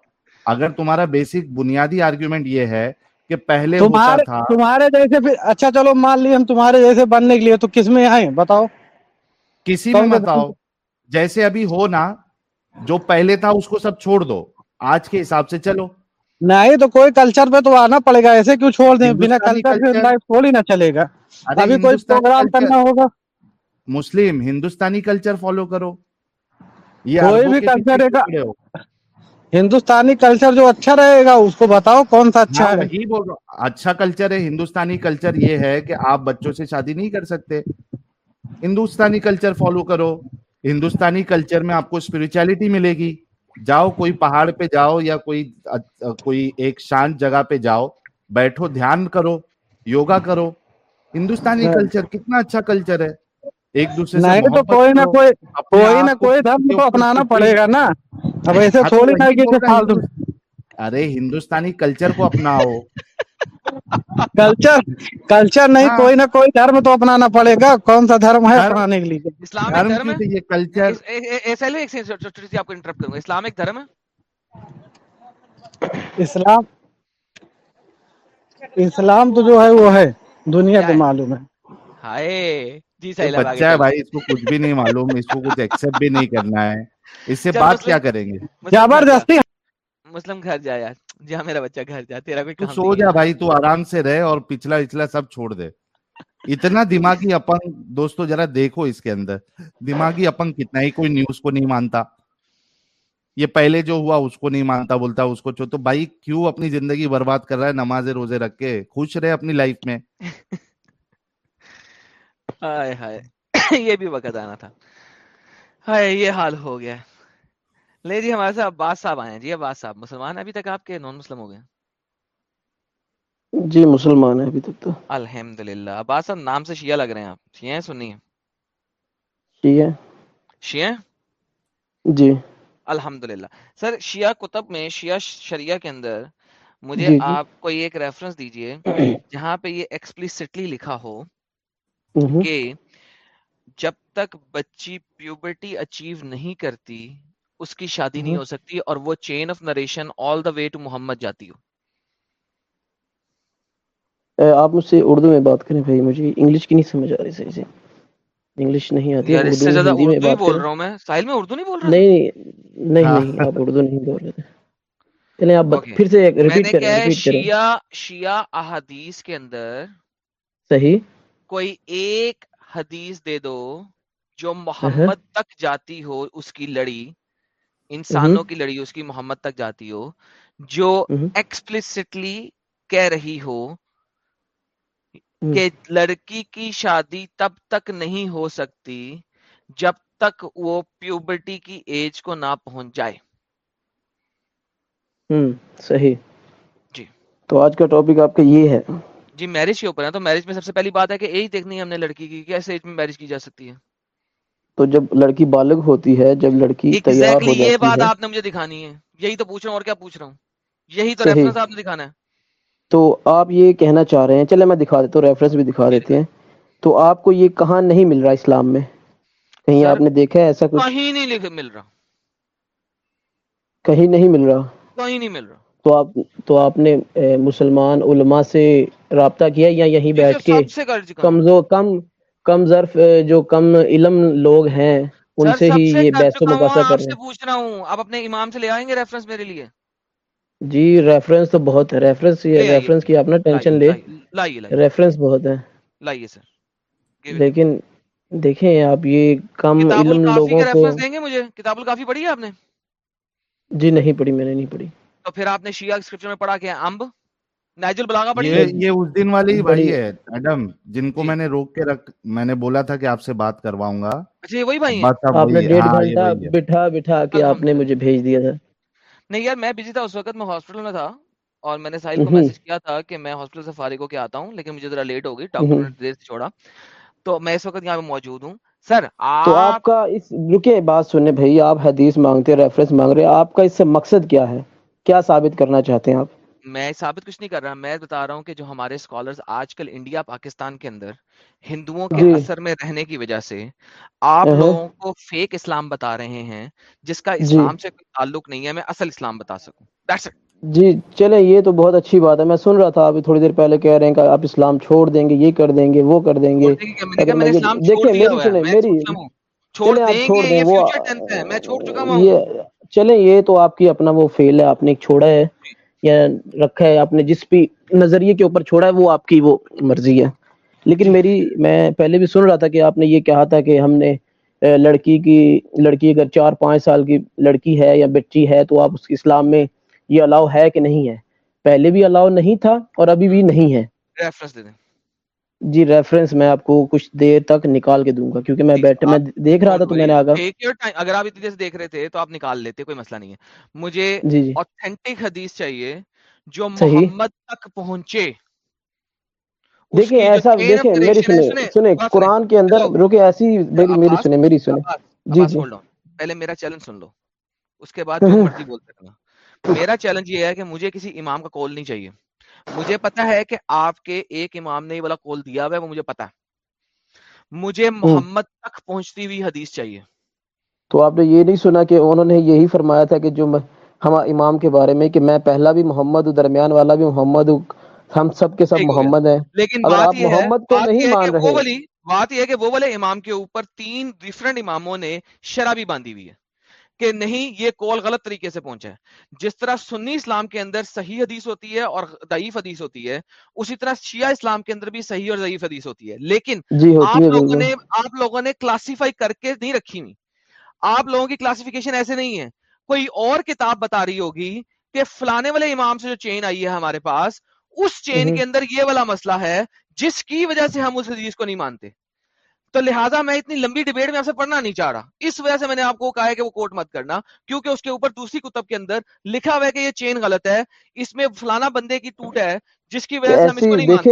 اگر تمہارا بیسک بنیادی آرگیومنٹ یہ ہے کہ پہلے تمہارے تھا۔ تمہارے جیسے پھر اچھا چلو مان لیے ہم تمہارے جیسے بننے کے لیے تو کس میں آئے بتاؤ۔ کسی میں بتاؤ؟ جیسے ابھی ہو نا جو پہلے تھا اس کو سب چھوڑ دو۔ آج کے حساب سے چلو۔ نہیں تو کوئی کلچر پہ تو آنا پڑے گا ایسے کیوں چھوڑ دیں؟ بنا کلچر تھوڑی نہ چلے گا۔ ابھی کوئی پروگرام کرنا ہوگا۔ مسلم ہندوستانی کلچر فالو کرو۔ کوئی بھی کلچر ہندوستانی کلچر جو اچھا رہے گا اس کو بتاؤ کون سا اچھا ہے۔ اچھا کلچر ہے ہندوستانی کلچر یہ ہے کہ آپ بچوں سے شادی نہیں کر سکتے۔ ہندوستانی کلچر فالو کرو۔ ہندوستانی کلچر میں آپ کو اسپرچولیٹی ملے گی۔ جاؤ کوئی پہاڑ پہ جاؤ یا کوئی کوئی ایک شانت جگہ پہ جاؤ۔ بیٹھو دھیان کرو یوگا کرو۔ ہندوستانی کلچر کتنا اچھا کلچر ہے۔ ایک دوسرے سے تو کوئی نہ کوئی کوئی نہ کوئی دھرم کو اپنانا پڑے گا نا۔ اب ایسے اچھا تھوڑی نہ ارے ہندوستانی کلچر کو اپناؤ۔ کلچر کلچر نہیں کوئی نہ کوئی دھرم تو اپنانا پڑے گا کون سا دھرم ہے اپنانے کے لیے اسلامک دھرم اسلام اسلام تو جو ہے وہ ہے دنیا کو معلوم ہے ہائے جی بچہ ہے بھائی اس کو کچھ بھی نہیں معلوم اس کو کچھ ایکسپٹ بھی نہیں کرنا ہے اس سے بات کیا کریں گے زبردستی مسلم گھر جائے یار جا میرا بچہ گھر جا تیرا کوئی کام سو جا بھائی تو آرام سے رہے اور پچھلا اچھلا سب چھوڑ دے۔ اتنا دماغی اپن دوستو ذرا دیکھو اس کے اندر۔ دماغی اپن کتنا ہی کوئی نیوز کو نہیں مانتا۔ یہ پہلے جو ہوا اس کو نہیں مانتا بولتا اس کو تو بھائی کیوں اپنی زندگی برباد کر رہا ہے؟ نماز روزے رکھ کے خوش رہے اپنی لائف میں۔ [laughs] ہائے ہائے۔ [coughs] یہ بھی وقت آنا تھا۔ ہائے یہ حال ہو گیا۔ لے جی ہمارے ساتھ عباس صاحب آئے ہیں۔ جی عباس صاحب مسلمان ہیں؟ ابھی تک آپ کے نان مسلم ہو گئے جی مسلمان ہے ابھی تک تو۔ الحمد للہ عباس صاحب نام سے شیعہ لگ رہے ہیں آپ۔ شیعہ ہیں سنی ہیں؟ شیعہ ہیں؟ جی۔ الحمد للہ سر شیعہ کتب میں شیعہ شریعہ کے اندر مجھے جی جی۔ آپ کوئی ایک ریفرنس دیجیے جہاں پہ یہ ایکسپلیسٹلی لکھا ہو کہ جب تک بچی پیوبرٹی اچیو نہیں کرتی اس کی شادی نہیں ہو سکتی اور وہ chain of narration all the way to Muhammad جاتی ہو۔ آپ مجھ سے اردو میں بات کریں بھائی مجھے انگلش کی نہیں سمجھ آ رہی صحیح سے۔ انگلش نہیں آتی یار اس سے اردو زیادہ ہندی میں اردو ہی بات بول رہا ہوں میں۔ ساحل میں اردو نہیں بول رہا؟ نہیں نہیں ہاں۔ نہیں آپ اردو نہیں بول رہے۔ چلیں آپ پھر سے ریپیٹ کریں ریپیٹ کریں۔ شیعہ شیعہ احادیث کے اندر صحیح۔ کوئی ایک حدیث دے دو جو ہاں محمد تک جاتی ہو اس کی لڑی۔ انسانوں کی لڑی اس کی محمد تک جاتی ہو جو ایکسپلسٹلی کہہ رہی ہو کہ لڑکی کی شادی تب تک نہیں ہو سکتی جب تک وہ پیوبرٹی کی ایج کو نہ پہنچ جائے۔ ہوں صحیح۔ جی۔ تو آج کا ٹاپک آپ کا یہ ہے۔ جی میرج کے اوپر ہے تو میرج میں سب سے پہلی بات ہے کہ ایج دیکھنی ہے ہم نے لڑکی کی کیسے ایج میں میرج کی جا سکتی ہے۔ تو جب لڑکی بالغ ہوتی ہے جب لڑکی تیار ہو یہ جاتی بات ہے۔ آپ نے مجھے دکھانی ہے۔ یہی تو پوچھ رہا ہوں اور کیا پوچھ رہا ہوں؟ یہی تو ریفرنس آپ نے دکھانا ہے۔ تو آپ یہ کہنا چاہ رہے ہیں چلے میں دکھا دیتا ہوں ریفرنس بھی دکھا دیتے ہیں۔ تو آپ کو یہ کہاں نہیں مل رہا اسلام میں؟ کہیں آپ نے دیکھا ہے ایسا کچھ؟ کہیں نہیں مل رہا۔ کہیں نہیں مل رہا۔ کہیں نہیں مل رہا۔ تو آپ تو آپ نے مسلمان علماء سے رابطہ کیا یا یہیں بیٹھ کے کمزور کم کم ظرف جو کم علم لوگ ہیں ان سے ہی یہ بحث و مباحثہ کر رہے ہیں پوچھ رہا ہوں آپ اپنے امام سے لے آئیں گے ریفرنس میرے لیے؟ جی ریفرنس تو بہت ہے ریفرنس یہ ریفرنس کی آپ نا ٹینشن لے۔ ریفرنس بہت ہے۔ لائیے سر. لیکن دیکھیں آپ یہ کم علم لوگوں کو ریفرنس دیں گے مجھے؟ کتاب الکافی پڑھی ہے آپ نے؟ جی نہیں پڑھی میں نے نہیں پڑھی۔ تو پھر آپ نے شیعہ اسکرپچر میں پڑھا کیا ہے؟ امب؟ نائج البلاغہ پڑھی یہ اس دن والی بھائی ہے۔ ایڈم جن کو جی۔ میں نے روک کے رکھ میں نے بولا تھا کہ آپ سے بات کرواؤں گا۔ اچھا یہ وہی بھائی آپ نے ڈیڑھ ہاں گھنٹہ بٹھا بٹھا کے آپ الحمد نے للہ مجھے بھیج دیا تھا۔ نہیں یار میں بزی تھا اس وقت میں ہاسپٹل میں تھا اور میں نے ساحل کو میسج کیا تھا کہ میں ہاسپٹل سے فارغ ہو کے آتا ہوں لیکن مجھے ذرا لیٹ ہو گئی ڈاکٹر۔ نے دیر سے چھوڑا۔ تو میں اس وقت یہاں پہ موجود ہوں۔ سر تو آپ آپ کا اس رکے بات سننے بھائی آپ حدیث مانگتے ریفرنس مانگ رہے آپ کا اس سے مقصد کیا ہے؟ کیا ثابت کرنا چاہتے ہیں آپ؟ میں ثابت کچھ نہیں کر رہا میں بتا رہا ہوں کہ جو ہمارے اسکالرز آج کل انڈیا پاکستان کے اندر ہندوؤں کے جی۔ اثر میں رہنے کی وجہ سے آپ لوگوں کو فیک اسلام بتا رہے ہیں جس کا جی۔ اسلام سے کوئی تعلق نہیں ہے میں اصل اسلام بتا سکوں. جی چلیں یہ تو بہت اچھی بات ہے۔ میں سن رہا تھا ابھی تھوڑی دیر پہلے کہہ رہے ہیں کہ آپ اسلام چھوڑ دیں گے یہ کر دیں گے وہ کر دیں گے۔ دیکھیں میری سنیں چلیں آپ دیں چھوڑ گے دیں یہ وہ چلیں تو آپ کی اپنا وہ فیل ہے آپ نے چھوڑا ہے۔ یا رکھا ہے، آپ نے جس بھی نظریے کے اوپر چھوڑا ہے، وہ آپ کی وہ مرضی ہے۔ لیکن میری، میں پہلے بھی سن رہا تھا کہ آپ نے یہ کہا تھا کہ ہم نے لڑکی کی، لڑکی اگر چار پانچ سال کی لڑکی ہے یا بچی ہے تو آپ اس کی اسلام میں یہ الاؤ ہے کہ نہیں ہے۔ پہلے بھی الاؤ نہیں تھا اور ابھی بھی نہیں ہے۔ ریفرنس دے دیں۔ جی ریفرنس میں آپ کو کچھ دیر تک نکال کے دوں گا کیونکہ میں پلیز بیٹھ میں دیکھ رہا تھا تو میں نے آگا اگر آپ اتنی دیر سے دیکھ رہے تھے تو آپ نکال لیتے کوئی مسئلہ نہیں ہے۔ مجھے جی جی۔ اوتھینٹک حدیث چاہیے جو محمد تک پہنچے۔ دیکھیں ایسا دیکھیں میری سنیں سنیں قرآن کے اندر رکے ایسی میری سنیں میری سنیں۔ جی جی۔ پہلے میرا چیلنج سن لو۔ اس کے بعد مرضی بول سکنا۔ میرا چیلنج یہ ہے کہ مجھے کسی امام کا کال نہیں چاہیے۔ مجھے پتا ہے کہ آپ کے ایک امام نے یہ والا کال دیا ہوا ہے وہ مجھے پتا ہے۔ مجھے محمد تک پہنچتی ہوئی حدیث چاہیے۔ تو آپ نے یہ نہیں سنا کہ انہوں نے یہی فرمایا تھا کہ جو ہم امام کے بارے میں کہ میں پہلا بھی محمد ہوں درمیان والا بھی محمد ہوں ہم سب کے سب محمد ہیں۔ لیکن بات یہ محمد کو نہیں مان رہے والی بات یہ ہے کہ وہ والے امام کے اوپر تین ڈفرنٹ اماموں نے شرابی باندھی ہوئی ہے۔ کہ نہیں یہ کول غلط طریقے سے پہنچا ہے۔ جس طرح سنی اسلام کے اندر صحیح حدیث ہوتی ہے اور ضعیف حدیث ہوتی ہے اسی طرح شیعہ اسلام کے اندر بھی صحیح اور ضعیف حدیث ہوتی ہے۔ لیکن جی آپ لوگوں نے آپ لوگوں نے کلاسیفائی کر کے نہیں رکھی ہوئی۔ آپ لوگوں کی کلاسیفیکیشن ایسے نہیں ہے۔ کوئی اور کتاب بتا رہی ہوگی کہ فلانے والے امام سے جو چین آئی ہے ہمارے پاس اس چین کے اندر یہ والا مسئلہ ہے جس کی وجہ سے ہم اس حدیث کو نہیں مانتے۔ تو لہٰذا میں اتنی لمبی ڈبیٹ میں آپ سے پڑھنا نہیں چاہ رہا۔ اس وجہ سے میں نے آپ کو کہا ہے کہ وہ کوٹ مت کرنا کیونکہ اس کے اوپر دوسری کتب کے اندر لکھا ہوا ہے کہ یہ چین غلط ہے۔ اس میں فلانا بندے کی ٹوٹ ہے جس کی وجہ سے ہم اس کو نہیں مانتے۔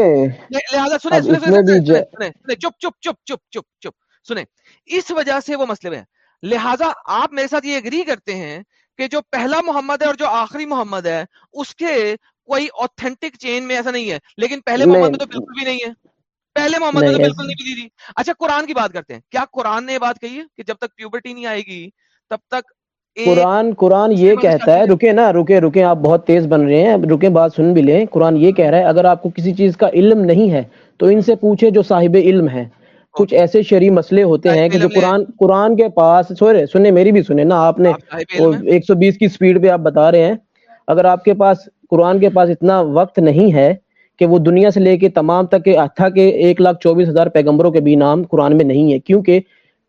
لہٰذا سنیں سنیں چپ چپ چپ چپ چپ چپ سنیں۔ اس وجہ سے وہ مسئلے ہیں لہٰذا آپ میرے ساتھ یہ اگری کرتے ہیں کہ جو پہلا محمد ہے اور جو آخری محمد ہے اس کے کوئی اوتھینٹک چین میں ایسا نہیں ہے۔ لیکن پہلے محمد میں تو بالکل بھی نہیں ہے۔ پہلے محمد تو بالکل نہیں ملی تھی۔ اچھا قرآن کی بات کرتے ہیں۔ کیا قرآن نے یہ بات کہی ہے کہ جب تک پیوبرٹی نہیں آئے گی تب تک قرآن قرآن یہ کہتا ہے رکے نا رکے رکے آپ بہت تیز بن رہے ہیں رکے بات سن بھی لیں۔ قرآن یہ کہہ رہا ہے اگر آپ کو کسی چیز کا علم نہیں ہے تو ان سے پوچھے جو صاحب علم ہے کچھ ایسے شرعی مسئلے ہوتے ہیں کہ جو نے قرآن قرآن کے پاس سورے سنیں میری بھی سنیں نا آپ نے ایک سو بیس کی سپیڈ پہ آپ بتا رہے ہیں۔ اگر آپ کے پاس قرآن کے پاس اتنا وقت نہیں ہے کہ وہ دنیا سے لے کے تمام تک حتیٰ کے ایک لاکھ چوبیس ہزار پیغمبروں کے بھی نام قرآن میں نہیں ہے کیونکہ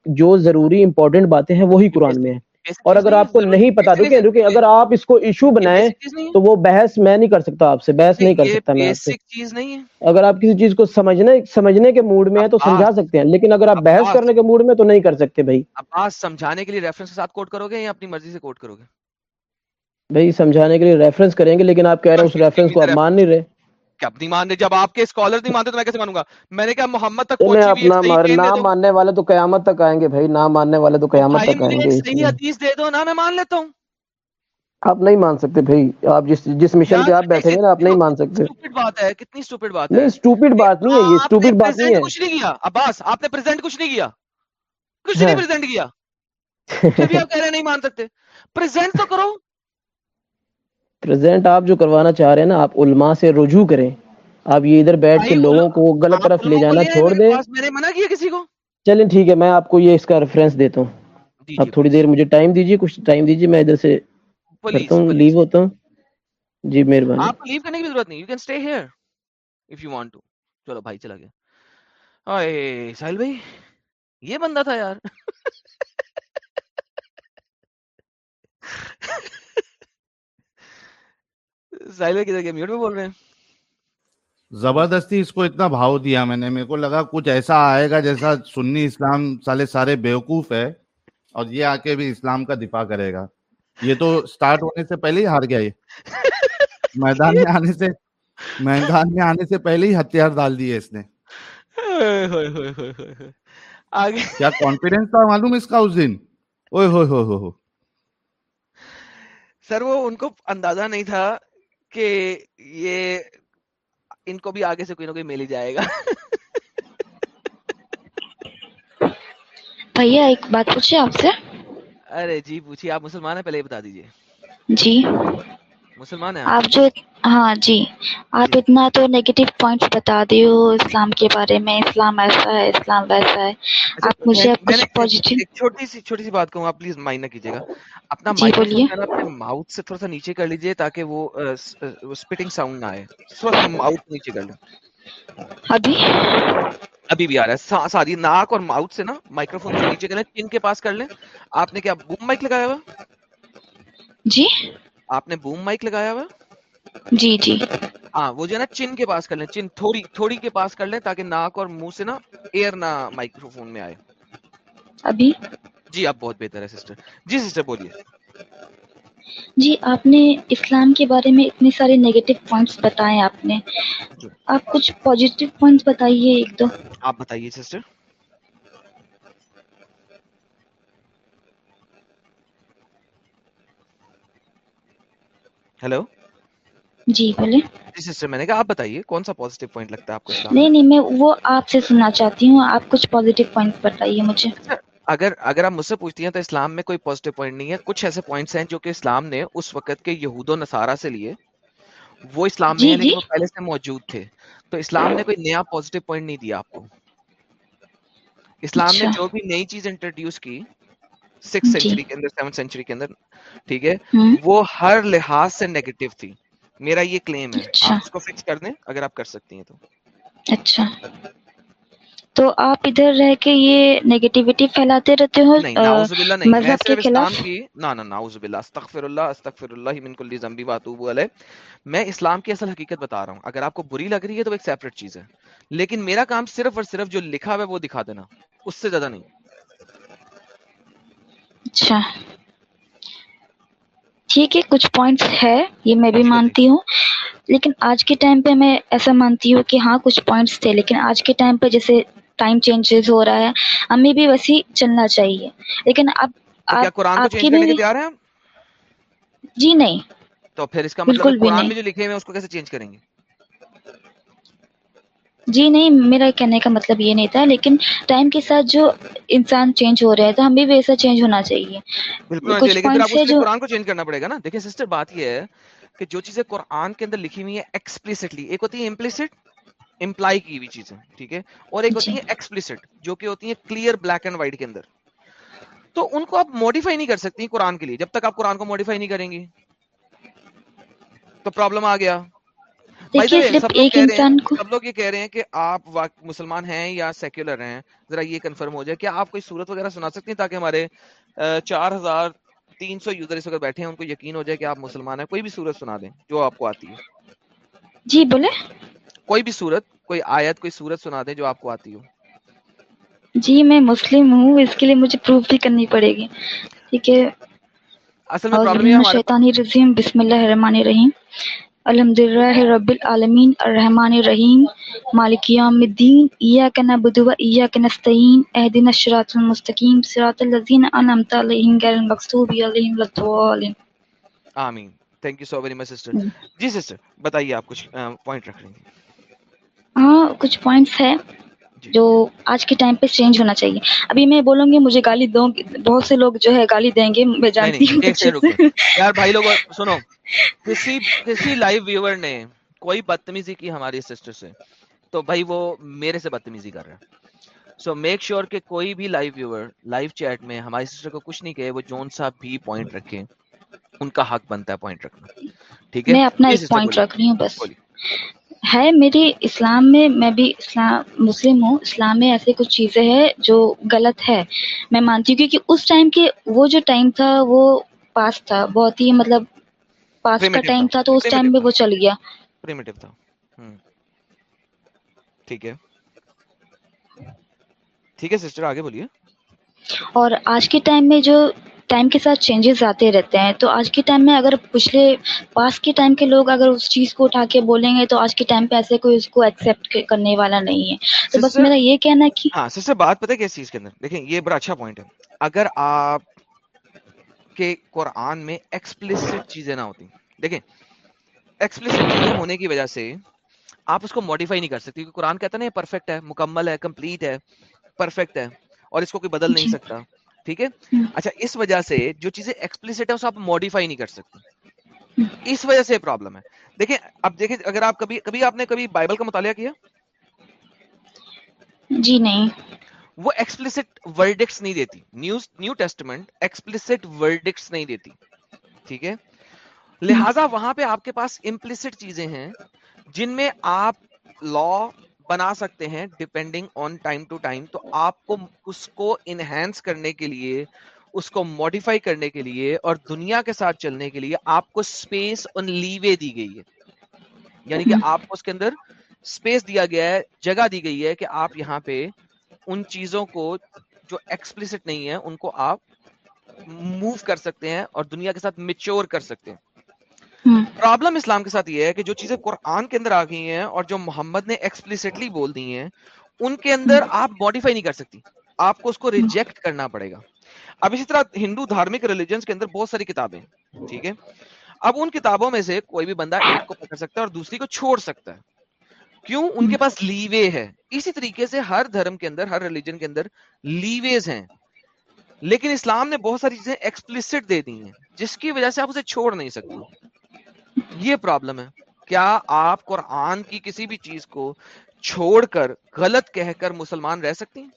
جو ضروری امپورٹنٹ باتیں ہیں وہی قرآن میں ہیں۔ اور اگر ہے آپ کو نہیں پتا رکیں رکیں اگر آپ اس کو ایشو بنائیں ہے تو وہ بحث میں نہیں کر سکتا آپ سے بحث نہیں کر سکتا میں آپ سے۔ ہے۔ اگر آپ کسی چیز کو سمجھنے سمجھنے کے موڈ میں ہیں تو سمجھا سکتے ہیں لیکن اگر آپ بحث کرنے کے موڈ میں تو نہیں کر سکتے بھائی۔ عباس سمجھانے کے لیے ریفرنس کے ساتھ کوٹ کرو گے یا اپنی مرضی سے کوٹ کرو گے بھائی سمجھانے کے لیے ریفرنس کریں گے لیکن آپ کہہ رہے ہیں اس [laughs] ریفرنس کو آپ مان نہیں رہے۔ کیا نہیں مان رہے جب آپ کے اسکالر نہیں مانتے تو میں کیسے مانوں گا؟ میں نے کہا محمد تک نہ نہ ماننے والے تو قیامت تک آئیں گے بھائی نہ ماننے والے تو قیامت تک آئیں گے صحیح حدیث دے دو نا میں مان لیتا ہوں۔ آپ نہیں مان سکتے بھائی آپ جس جس مشن پہ آپ بیٹھے نا آپ نہیں مان سکتے۔ اسٹوپڈ بات ہے کتنی اسٹوپڈ بات نہیں ہے۔ اسٹوپڈ کہ بات نہیں ہے یہ اسٹوپڈ بات نہیں ہے۔ کچھ نہیں کیا عباس آپ نے پریزنٹ کچھ نہیں کیا۔ کچھ ہاں۔ نہیں پریزنٹ کیا۔ [laughs] پھر بھی آپ کہہ رہے ہیں نہیں مان سکتے۔ پریزنٹ تو کرو۔ پریزنٹ آپ جو کروانا چاہ رہے ہیں نا آپ علماء سے رجوع کریں۔ آپ یہ ادھر بیٹھ کے لوگوں کو غلط آپ طرف لے جانا چھوڑ دیں۔ پاس میں نے منع کیا کسی کو؟ چلیں ٹھیک ہے میں آپ کو یہ اس کا ریفرنس دیتا ہوں۔ دیجیے اب تھوڑی پلیز دیر مجھے ٹائم دیجیے کچھ ٹائم دیجیے میں ادھر سے کرتا ہوں لیو ہوتا ہوں۔ جی مہربانی۔ آپ لیو کرنے کی ضرورت نہیں you can stay here if you want to چلو بھائی چلا گیا۔ اوئے ساحل بھائی یہ بندہ تھا یار۔ [laughs] بھائی کدھر گئے میوٹ میں بول رہے ہیں۔ زبردستی اس کو اتنا بھاؤ دیا میں نے۔ میرے کو لگا کچھ ایسا آئے گا جیسا سنی اسلام سالے سارے بیوقوف ہے اور یہ آ کے بھی اسلام کا دفاع کرے گا۔ یہ تو سٹارٹ ہونے سے پہلے ہی ہار گیا یہ۔ [laughs] میدان میں آنے سے میدان میں آنے سے پہلے ہی ہتھیار ڈال دیے اس نے۔ کیا کانفیڈینس تھا معلوم اس کا اس دن؟ اوئے ہوئے۔ سر وہ ان کو اندازہ نہیں تھا کہ یہ ان کو بھی آگے سے کوئی نہ کوئی مل ہی جائے گا۔ بھیا ایک بات پوچھے آپ سے؟ ارے جی پوچھیے آپ مسلمان ہیں پہلے یہ بتا دیجیے جی۔ مسلمان ہیں آپ؟ جو ہاں جی آپ جی اتنا تو نیگیٹو پوائنٹس بتا دی ہو اسلام کے بارے میں اسلام ایسا ہے اسلام ویسا ہے۔ اچھا آپ مجھے کچھ چھوٹی سی چھوٹی سی بات کہوں آپ پلیز مائنڈ نہ کیجیے گا۔ اپنا جی اپنے ماؤتھ سے تھوڑا سا نیچے کر لیجیے تاکہ وہ اسپٹنگ ساؤنڈ نہ آئے۔ تھوڑا سا ماؤتھ نیچے کر لیں۔ ابھی؟ ابھی بھی آ رہا ہے۔ سا- ساری ناک اور ماؤتھ سے نا مائکرو فون سے نیچے کر لیں چین کے پاس کر لیں۔ آپ نے کیا بوم مائک لگایا ہوا؟ جی؟ آپ نے بوم مائک لگایا ہوا جی جی۔ ہاں وہ جو ہے نا چن کے پاس کر لیں چن تھوڑی تھوڑی کے پاس کر لیں تاکہ ناک اور منہ سے نا ایئر نہ مائکرو فون میں آئے۔ ابھی؟ جی آپ بہت بہتر ہے سسٹر جی سسٹر بولیے۔ جی آپ نے اسلام کے بارے میں اتنے سارے نیگیٹو پوائنٹس بتائے آپ نے۔ جی۔ آپ کچھ پازیٹیو پوائنٹس بتائیے ایک دو۔ آپ بتائیے سسٹر ہیلو جی بولے جی سسٹر میں نے کہا آپ بتائیے کون سا پازیٹیو پوائنٹ لگتا ہے آپ کو نہیں میں؟ نہیں میں وہ آپ سے سننا چاہتی ہوں آپ کچھ پازیٹیو پوائنٹس بتائیے مجھے۔ اچھا اگر اگر آپ مجھ سے پوچھتی ہیں تو اسلام میں کوئی پازیٹیو پوائنٹ نہیں ہے۔ کچھ ایسے پوائنٹس ہیں جو کہ اسلام نے اس وقت کے یہود و نصارہ سے لیے۔ وہ اسلام میں ہے لیکن وہ پہلے سے موجود تھے۔ تو اسلام نے کوئی نیا پوزیٹو پوائنٹ نہیں دیا آپ کو۔ اسلام نے جو بھی نئی چیز انٹروڈیوس کی سکس سینچری کے اندر سیون سینچری کے اندر ٹھیک ہے؟ وہ ہر لحاظ سے نیگیٹو تھی۔ میرا یہ کلیم ہے۔ آپ اس کو فکس کر دیں اگر آپ کر سکتی ہیں تو۔ اچھا۔ تو آپ ادھر رہ کے یہ نیگیٹیوٹی پھیلاتے رہتے ہو؟ مذہب کے خلاف؟ نا نا ناؤز باللہ استغفر اللہ استغفر اللہ من کل ذنبی واتوب علیہ۔ میں اسلام کی اصل حقیقت بتا رہا ہوں۔ اگر آپ کو بری لگ رہی ہے تو ایک سیپریٹ چیز ہے۔ لیکن میرا کام صرف اور صرف جو لکھا ہوا ہے وہ دکھا دینا۔ اس سے زیادہ نہیں۔ اچھا۔ ٹھیک ہے کچھ پوائنٹس ہے یہ میں بھی مانتی ہوں۔ لیکن آج کے ٹائم پہ میں ایسا مانتی ہوں کہ ہاں کچھ پوائنٹس تھے لیکن آج کے ٹائم پہ جیسے ٹائم چینجز ہو رہا ہے ہمیں بھی ویسی چلنا چاہیے۔ لیکن اب آپ کی بھی جی نہیں۔ تو پھر اس کا مطلب قرآن میں جو لکھے ہوئے اس کو کیسے چینج کریں گے؟ جی نہیں میرا کہنے کا مطلب یہ نہیں تھا لیکن ٹائم کے ساتھ جو انسان چینج ہو رہا ہے تو ہمیں بھی ایسا چینج ہونا چاہیے۔ بالکل قرآن کو چینج کرنا پڑے گا نا۔ دیکھیں سسٹر بات یہ ہے کہ جو چیزیں قرآن کے اندر لکھی ہوئی ہیں ایکسپلسٹلی ایک ہوتی ہے امپلسٹ امپلائی کی ہوئی چیزیں ٹھیک ہے؟ اور ایک ہوتی ہے ایکسپلسٹ جو کہ ہوتی ہے کلیئر بلیک اینڈ وائٹ کے اندر۔ تو ان کو آپ موڈیفائی نہیں کر سکتی قرآن کے لیے جب تک آپ قرآن کو موڈیفائی نہیں کریں گی تو پرابلم آ گیا۔ سب لوگ یہ کہہ رہے ہیں کہ آپ مسلمان ہیں یا سیکولر ہیں ذرا یہ کنفرم ہو جائے کیا آپ کوئی صورت وغیرہ سنا سکتے ہیں تاکہ ہمارے چار ہزار تین سو یوزر اس وقت بیٹھے ہیں ان کو یقین ہو جائے کہ آپ مسلمان ہیں؟ کوئی بھی صورت سنا دیں جو آپ کو آتی ہے جی بولے کوئی بھی صورت کوئی آیت کوئی صورت سنا دیں جو آپ کو آتی ہو۔ جی میں مسلم ہوں اس کے لیے مجھے پروف بھی کرنی پڑے گی۔ ٹھیک ہے۔ اصل میں پرابلم یہ شیطانی رجیم بسم اللہ الرحمن الرحیم۔ الحمد للہ رب العالمین الرحمن الرحیم مالک یوم الدین ایاک نعبد و ایاک نستعین اهدنا الصراط المستقیم صراط الذین انعمت علیہم غیر المغضوب علیہم ولا الضالین۔ آمین۔ Thank you so very much sister ji sister بتائیے آپ کچھ پوائنٹ رکھ رہی ہیں ہاں کچھ پوائنٹس ہے۔ جو آج کے ٹائم پہ چینج ہونا چاہیے۔ ابھی میں بولوں گی مجھے گالی دوں بہت سے لوگ جو ہے گالی دیں گے میں جانتی ہوں یار بھائی لوگ سنو [laughs] کسی کسی لائیو ویور نے کوئی بدتمیزی کی ہماری سسٹر سے تو بھائی وہ میرے سے بدتمیزی کر رہا ہے۔ سو میک شیور کہ کوئی بھی لائیو ویور لائیو چیٹ میں ہماری سسٹر کو کچھ نہیں کہے وہ جون صاحب بھی پوائنٹ رکھے ان کا حق بنتا ہے پوائنٹ رکھنا۔ ٹھیک ہے؟ میں اپنا ایک پوائنٹ رکھ رہی ہوں بس۔ ہے میری اسلام میں میں بھی اسلام مسلم ہوں اسلام میں ایسے کچھ چیزیں ہیں جو غلط ہے۔ میں مانتی ہوں کیونکہ اس ٹائم کے وہ جو ٹائم تھا وہ پاس تھا بہت ہی مطلب پاس کا ٹائم تھا تو اس ٹائم میں وہ چل گیا۔ تھا۔ ٹھیک ہے۔ ٹھیک ہے سسٹر آگے بولیے۔ اور آج کے ٹائم میں جو ٹائم کے ساتھ چینجز آتے رہتے ہیں۔ تو آج کے ٹائم میں اگر پچھلے پاس کے ٹائم کے لوگ اگر اس چیز کو اٹھا کے بولیں گے تو آج کے ٹائم پہ ایسے کوئی اس کو ایکسیپٹ کرنے والا نہیں ہے۔ تو بس میرا یہ کہنا ہے کہ ہاں سسٹر بات پتہ کس چیز کے اندر؟ دیکھیں یہ بڑا اچھا پوائنٹ ہے۔ اگر آپ کے قرآن میں ایکسپلسٹ چیزیں نہ ہوتی دیکھیں ایکسپلسٹ چیزیں ہونے کی وجہ سے آپ اس کو ماڈیفائی نہیں کر سکتے۔ کیونکہ قرآن کہتا ہے پرفیکٹ ہے مکمل ہے کمپلیٹ ہے پرفیکٹ ہے اور اس کو کوئی بدل نہیں سکتا۔ ٹھیک ہے؟ اچھا اس وجہ سے جو چیزیں ایکسپلسٹ ہے اس آپ ماڈیفائی نہیں کر سکتے۔ اس وجہ سے پرابلم ہے۔ دیکھیں اب دیکھیں اگر آپ کبھی کبھی آپ نے کبھی بائبل کا مطالعہ کیا؟ جی نہیں۔ وہ ایکسپلسٹ ورڈکس نہیں دیتی۔ News New Testament explicit verdicts نہیں دیتی۔ ٹھیک ہے؟ لہذا وہاں پہ آپ کے پاس امپلسٹ چیزیں ہیں جن میں آپ لا بنا سکتے ہیں depending on time to time تو آپ کو اس کو انہینس کرنے کے لیے، اس کو ماڈیفائی کرنے کے لیے اور دنیا کے ساتھ چلنے کے لیے آپ کو اسپیس ان لیوے دی گئی ہے۔ یعنی کہ آپ کو اس کے اندر اسپیس دیا گیا ہے، جگہ دی گئی ہے کہ آپ یہاں پہ ان چیزوں کو جو ایکسپلسٹ نہیں ہے، ان کو آپ موو کر سکتے ہیں اور دنیا کے ساتھ میچور کر سکتے ہیں۔ پرابلم اسلام کے ساتھ یہ ہے کہ جو چیزیں قرآن کے اندر آ گئی ہیں اور جو محمد نے ایکسپلسٹلی بول دی ہیں ان کے اندر آپ ماڈیفائی نہیں کر سکتی۔ آپ کو اس کو ریجیکٹ کرنا پڑے گا۔ اب اسی طرح ہندو دھارمک ریلیجنس کے اندر بہت ساری کتابیں ٹھیک ہے؟ اب ان کتابوں میں سے کوئی بھی بندہ ایک کو پکڑ سکتا ہے اور دوسری کو چھوڑ سکتا ہے۔ کیوں؟ ان کے پاس لیوے ہے۔ اسی طریقے سے ہر دھرم کے اندر ہر ریلیجن کے اندر لیویز ہیں۔ لیکن اسلام نے بہت ساری چیزیں ایکسپلسٹ دے دی ہیں جس کی وجہ سے آپ اسے چھوڑ نہیں سکتے۔ یہ پرابلم ہے کیا آپ قرآن کی کسی بھی چیز کو چھوڑ کر غلط کہہ کر مسلمان رہ سکتی ہیں؟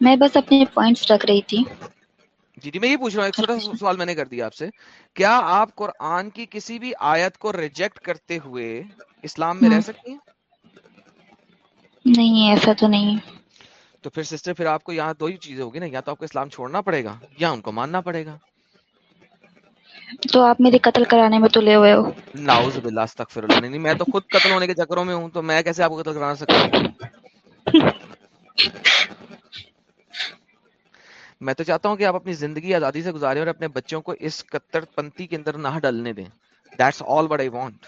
میں بس اپنے پوائنٹس رکھ رہی تھی۔ جی جی میں یہ پوچھ رہا ہوں ایک چھوٹا سوال میں نے کر دیا آپ سے۔ کیا آپ قرآن کی کسی بھی آیت کو ریجیکٹ کرتے ہوئے اسلام میں رہ سکتی ہیں؟ نہیں ایسا تو نہیں۔ تو پھر سسٹر پھر آپ کو یہاں دو ہی چیزیں ہوگی نا یا تو آپ کو اسلام چھوڑنا پڑے گا یا ان کو ماننا پڑے گا۔ تو آپ میرے قتل کرانے میں تو لے ہوئے ہو۔ ناؤز باللہ استغفر اللہ۔ نہیں میں تو خود قتل ہونے کے چکروں میں ہوں تو میں کیسے آپ کو قتل کرانا سکتا ہوں؟ میں تو چاہتا ہوں کہ آپ اپنی زندگی آزادی سے گزارے اور اپنے بچوں کو اس کتر پنتی کے اندر نہ ڈلنے دیں۔ That's all what I want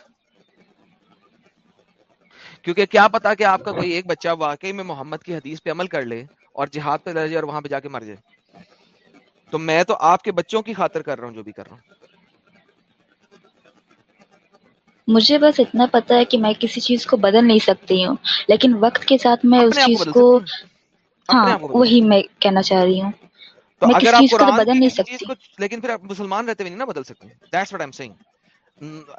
کیونکہ کیا پتا کہ آپ کا کوئی ایک بچہ واقعی میں محمد کی حدیث پہ عمل کر لے اور جہاد پہ لڑ جائے اور وہاں پہ جا کے مر جائے۔ تو میں تو آپ کے بچوں کی خاطر کر رہا ہوں جو بھی کر رہا ہوں۔ مجھے بس اتنا پتا ہے کہ میں کسی چیز کو بدل نہیں سکتی ہوں لیکن وقت کے ساتھ میں اس چیز کو ہاں وہی میں کہنا چاہ رہی ہوں۔ بدل نہیں سکتی۔ لیکن پھر آپ مسلمان رہتے ہوئے نہیں نا بدل سکتے۔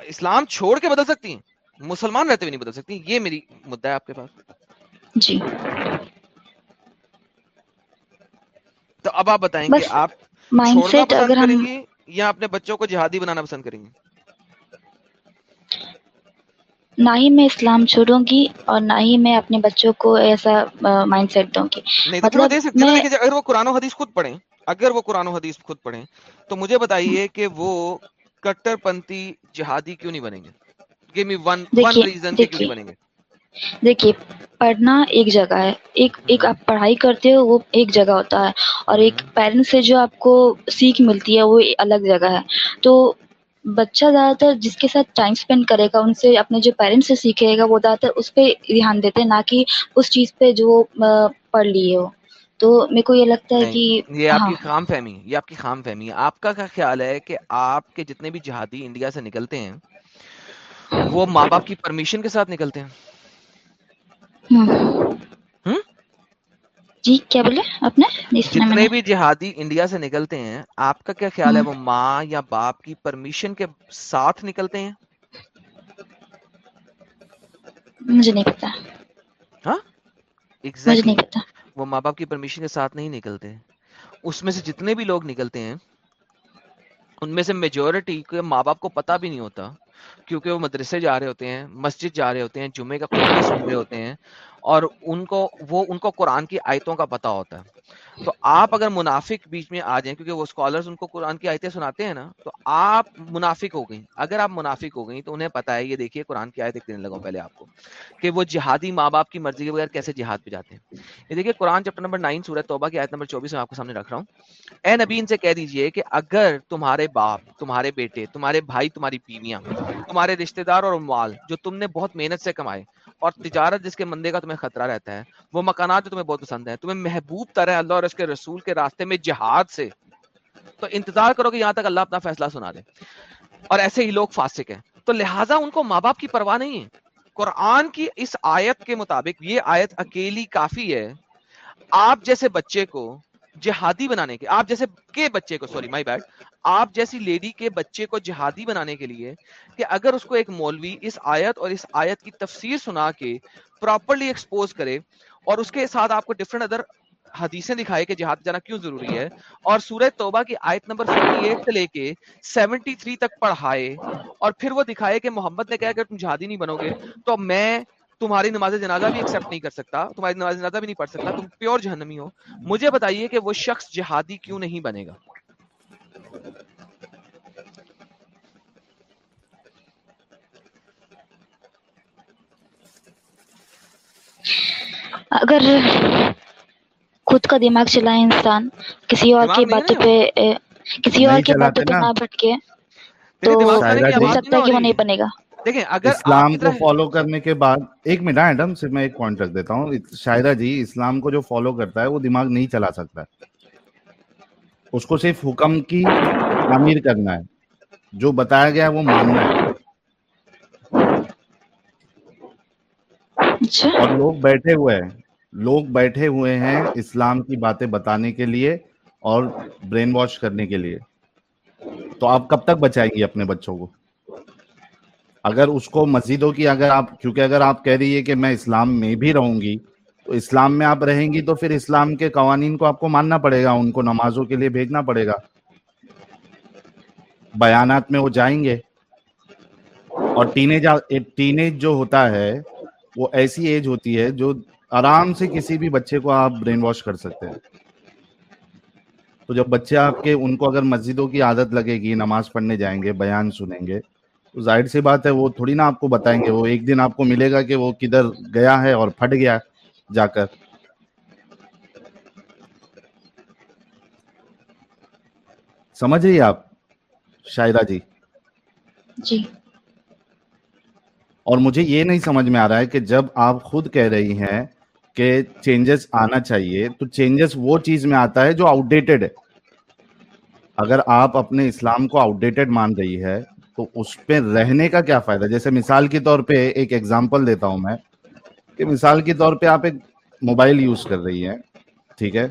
اسلام چھوڑ کے بدل سکتی ہیں۔ مسلمان رہتے ہوئے نہیں بدل سکتی یہ میری مدعا ہے آپ کے پاس۔ جی۔ تو اب آپ بتائیں گے آپ پسند کریں گے یا اپنے بچوں کو جہادی بنانا پسند کریں گے نہ ہی میں اسلام چھوڑوں گی اور نہ ہی میں اپنے بچوں کو ایسا مائنڈ سیٹ دوں گی۔ سکتے اگر وہ قرآن و حدیث خود پڑھیں اگر وہ قرآن و حدیث خود پڑھیں تو مجھے بتائیے کہ وہ کٹر پنتی جہادی کیوں نہیں بنیں گے؟ بنیں گے۔ دیکھیے پڑھنا ایک جگہ ہے۔ ایک ایک آپ پڑھائی کرتے ہو وہ ایک جگہ ہوتا ہے۔ اور ایک پیرنٹس سے جو آپ کو سیکھ ملتی ہے وہ الگ جگہ ہے۔ تو بچہ زیادہ تر جس کے ساتھ ٹائم اسپینڈ کرے گا ان سے اپنے جو پیرنٹس سے سیکھے گا وہ زیادہ تر اس پہ دھیان دیتے ہیں نہ کہ اس چیز پہ جو پڑھ لیے ہو۔ تو میرے کو یہ لگتا ہے کہ یہ آپ کی خام فہمی یہ آپ کی خام فہمی ہے۔ آپ کا کیا خیال ہے کہ آپ کے جتنے بھی جہادی انڈیا سے نکلتے ہیں وہ ماں باپ کی پرمیشن کے ساتھ نکلتے ہیں۔ جی کیا بولے؟ اپنے؟ جتنے بھی جہادی انڈیا سے نکلتے ہیں آپ کا کیا خیال ہے وہ ماں یا باپ کی پرمیشن کے ساتھ نکلتے ہیں؟ مجھے نہیں پتا۔ ہاں؟ وہ ماں باپ کی پرمیشن کے ساتھ نہیں نکلتے۔ اس میں سے جتنے بھی لوگ نکلتے ہیں ان میں سے میجورٹی کے ماں باپ کو پتا بھی نہیں ہوتا۔ کیونکہ وہ مدرسے جا رہے ہوتے ہیں، مسجد جا رہے ہوتے ہیں، جمعے کا خطبہ سن رہے ہوتے ہیں اور ان کو وہ ان کو قرآن کی آیتوں کا پتا ہوتا ہے۔ تو آپ اگر منافق بیچ میں آ جائیں، کیونکہ وہ اسکالرز ان کو قرآن کی آیتیں سناتے ہیں نا، تو آپ منافق ہو گئی اگر آپ منافق ہو گئی تو انہیں پتا ہے، یہ دیکھیے قرآن کی آیتیں دینے لگا پہلے آپ کو، کہ وہ جہادی ماں باپ کی مرضی کے بغیر کیسے جہاد پہ جاتے ہیں۔ یہ دیکھیے قرآن چیپٹر نمبر نائن سورت توبہ کی آیت نمبر چوبیس میں آپ کو سامنے رکھ رہا ہوں۔ اے نبی، ان سے کہہ دیجیے کہ اگر تمہارے باپ، تمہارے بیٹے، تمہارے بھائی، تمہاری بیویاں، تمہارے رشتے دار اور مال جو تم نے بہت محنت سے کمائے اور تجارت جس کے مندے کا تمہیں خطرہ رہتا ہے، وہ مکانات جو تمہیں بہت پسند ہیں، تمہیں محبوب تر ہے اللہ اور اس کے رسول کے راستے میں جہاد سے۔ تو انتظار کرو کہ یہاں تک اللہ اپنا فیصلہ سنا دے۔ اور ایسے ہی لوگ فاسق ہیں۔ تو لہٰذا ان کو ماں باپ کی پرواہ نہیں ہے۔ قرآن کی اس آیت کے مطابق یہ آیت اکیلی کافی ہے۔ آپ جیسے بچے کو جہادی بنانے کے آپ جیسے کے بچے کو سوری مائی بیڈ آپ جیسی لیڈی کے بچے کو جہادی بنانے کے لیے کہ اگر اس کو ایک مولوی اس آیت اور اس آیت کی تفسیر سنا کے پراپرلی ایکسپوز کرے اور اس کے ساتھ آپ کو ڈفرنٹ ادر حدیثیں دکھائے کہ جہاد جانا کیوں ضروری ہے اور سورہ توبہ کی آیت نمبر 48 سے لے کے 73 تک پڑھائے اور پھر وہ دکھائے کہ محمد نے کہا کہ تم جہادی نہیں بنو گے تو میں تمہاری نماز جنازہ بھی ایکسپٹ نہیں کر سکتا تمہاری نماز جنازہ بھی نہیں پڑھ سکتا تم پیور جہنمی ہو۔ مجھے بتائیے کہ وہ شخص جہادی کیوں نہیں بنے گا؟ اگر خود کا دماغ چلائے انسان کسی اور کی باتوں پہ کسی اور کی باتوں پہ نہ بھٹکے تو ہو سکتا ہے کہ وہ نہیں بنے گا۔ اسلام کو فالو کرنے کے بعد ایک منٹ ایڈم صرف میں ایک پوائنٹ رکھ دیتا ہوں۔ شاعرہ جی اسلام کو جو فالو کرتا ہے وہ دماغ نہیں چلا سکتا۔ اس کو صرف حکم کی تعمیر کرنا ہے۔ جو بتایا گیا وہ ماننا ہے۔ اچھا۔ اور لوگ بیٹھے ہوئے ہیں۔ لوگ بیٹھے ہوئے ہیں اسلام کی باتیں بتانے کے لیے اور برین واش کرنے کے لیے۔ تو آپ کب تک بچائیں گی اپنے بچوں کو؟ اگر اس کو مسجدوں کی اگر آپ کیونکہ اگر آپ کہہ رہی ہے کہ میں اسلام میں بھی رہوں گی، تو اسلام میں آپ رہیں گی تو پھر اسلام کے قوانین کو آپ کو ماننا پڑے گا، ان کو نمازوں کے لیے بھیجنا پڑے گا۔ بیانات میں وہ جائیں گے۔ اور ٹینیج ٹینیج جو ہوتا ہے، وہ ایسی ایج ہوتی ہے جو آرام سے کسی بھی بچے کو آپ برین واش کر سکتے ہیں۔ تو جب بچے آپ کے، ان کو اگر مسجدوں کی عادت لگے گی، نماز پڑھنے جائیں گے، بیان سنیں گے ظاہر سی بات ہے وہ تھوڑی نا آپ کو بتائیں گے۔ وہ ایک دن آپ کو ملے گا کہ وہ کدھر گیا ہے اور پھٹ گیا جا کر۔ سمجھ رہی آپ شاعرہ جی؟ جی۔ اور مجھے یہ نہیں سمجھ میں آ رہا ہے کہ جب آپ خود کہہ رہی ہیں کہ چینجز آنا چاہیے تو چینجز وہ چیز میں آتا ہے جو آؤٹ ڈیٹڈ ہے۔ اگر آپ اپنے اسلام کو آؤٹ ڈیٹڈ مان رہی ہے تو اس پہ رہنے کا کیا فائدہ؟ جیسے مثال کے طور پہ ایک ایگزامپل دیتا ہوں میں کہ مثال کے طور پہ آپ ایک موبائل یوز کر رہی ہیں، ٹھیک ہے؟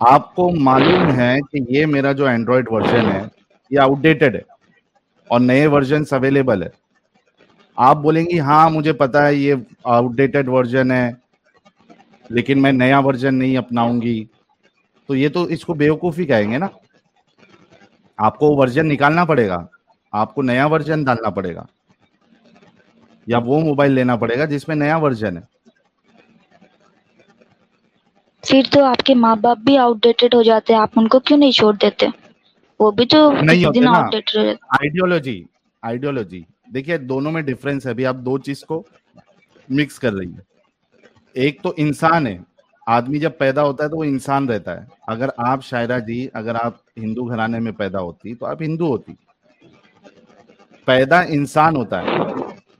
آپ کو معلوم ہے کہ یہ میرا جو اینڈرائڈ ورژن ہے، یہ آؤٹ ڈیٹڈ ہے اور نئے ورژنس اویلیبل ہے۔ آپ بولیں گی ہاں مجھے پتا ہے یہ آؤٹ ڈیٹڈ ورژن ہے، لیکن میں نیا ورژن نہیں اپناؤں گی۔ تو یہ تو اس کو بیوقوفی کہیں گے نا؟ آپ کو ورژن نکالنا پڑے گا۔ آپ کو نیا ورژن ڈالنا پڑے گا یا وہ موبائل لینا پڑے گا جس میں نیا ورژن ہے۔ پھر تو آپ کے ماں باپ بھی آؤٹ ڈیٹڈ ہو جاتے ہیں آپ ان کو کیوں نہیں چھوڑ دیتے؟ وہ بھی تو نہیں آئیڈیولوجی آئیڈیولوجی دیکھیے دونوں میں ڈفرینس ہے۔ ابھی آپ دو چیز کو مکس کر رہی ہیں۔ ایک تو انسان ہے۔ آدمی جب پیدا ہوتا ہے تو وہ انسان رہتا ہے۔ اگر آپ شاعرہ جی اگر آپ ہندو گھرانے میں پیدا ہوتی تو آپ ہندو ہوتی۔ پیدا انسان ہوتا ہے،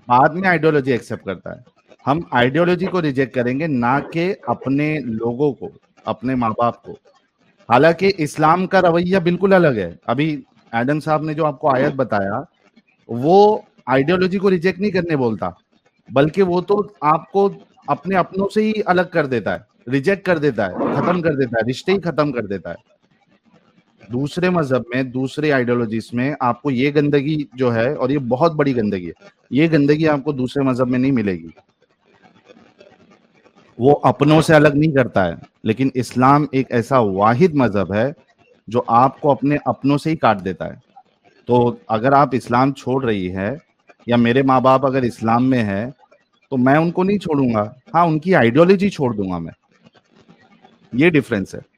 بعد میں آئیڈیولوجی ایکسپٹ کرتا ہے۔ ہم آئیڈیولوجی کو ریجیکٹ کریں گے نہ کہ اپنے لوگوں کو، اپنے ماں باپ کو۔ حالانکہ اسلام کا رویہ بالکل الگ ہے۔ ابھی ایڈم صاحب نے جو آپ کو آیت بتایا، وہ آئیڈیولوجی کو ریجیکٹ نہیں کرنے بولتا، بلکہ وہ تو آپ کو اپنے اپنوں سے ہی الگ کر دیتا ہے۔ ریجیکٹ کر دیتا ہے، ختم کر دیتا ہے، رشتے ہی ختم کر دیتا ہے۔ دوسرے مذہب میں، دوسرے آئیڈیولوجیز میں آپ کو یہ گندگی جو ہے، اور یہ بہت بڑی گندگی ہے، یہ گندگی آپ کو دوسرے مذہب میں نہیں ملے گی۔ وہ اپنوں سے الگ نہیں کرتا ہے، لیکن اسلام ایک ایسا واحد مذہب ہے جو آپ کو اپنے اپنوں سے ہی کاٹ دیتا ہے۔ تو اگر آپ اسلام چھوڑ رہی ہے یا میرے ماں باپ اگر اسلام میں ہے تو میں ان کو نہیں چھوڑوں گا۔ ہاں ان کی آئیڈیولوجی چھوڑ دوں گا میں۔ یہ ڈفرینس ہے۔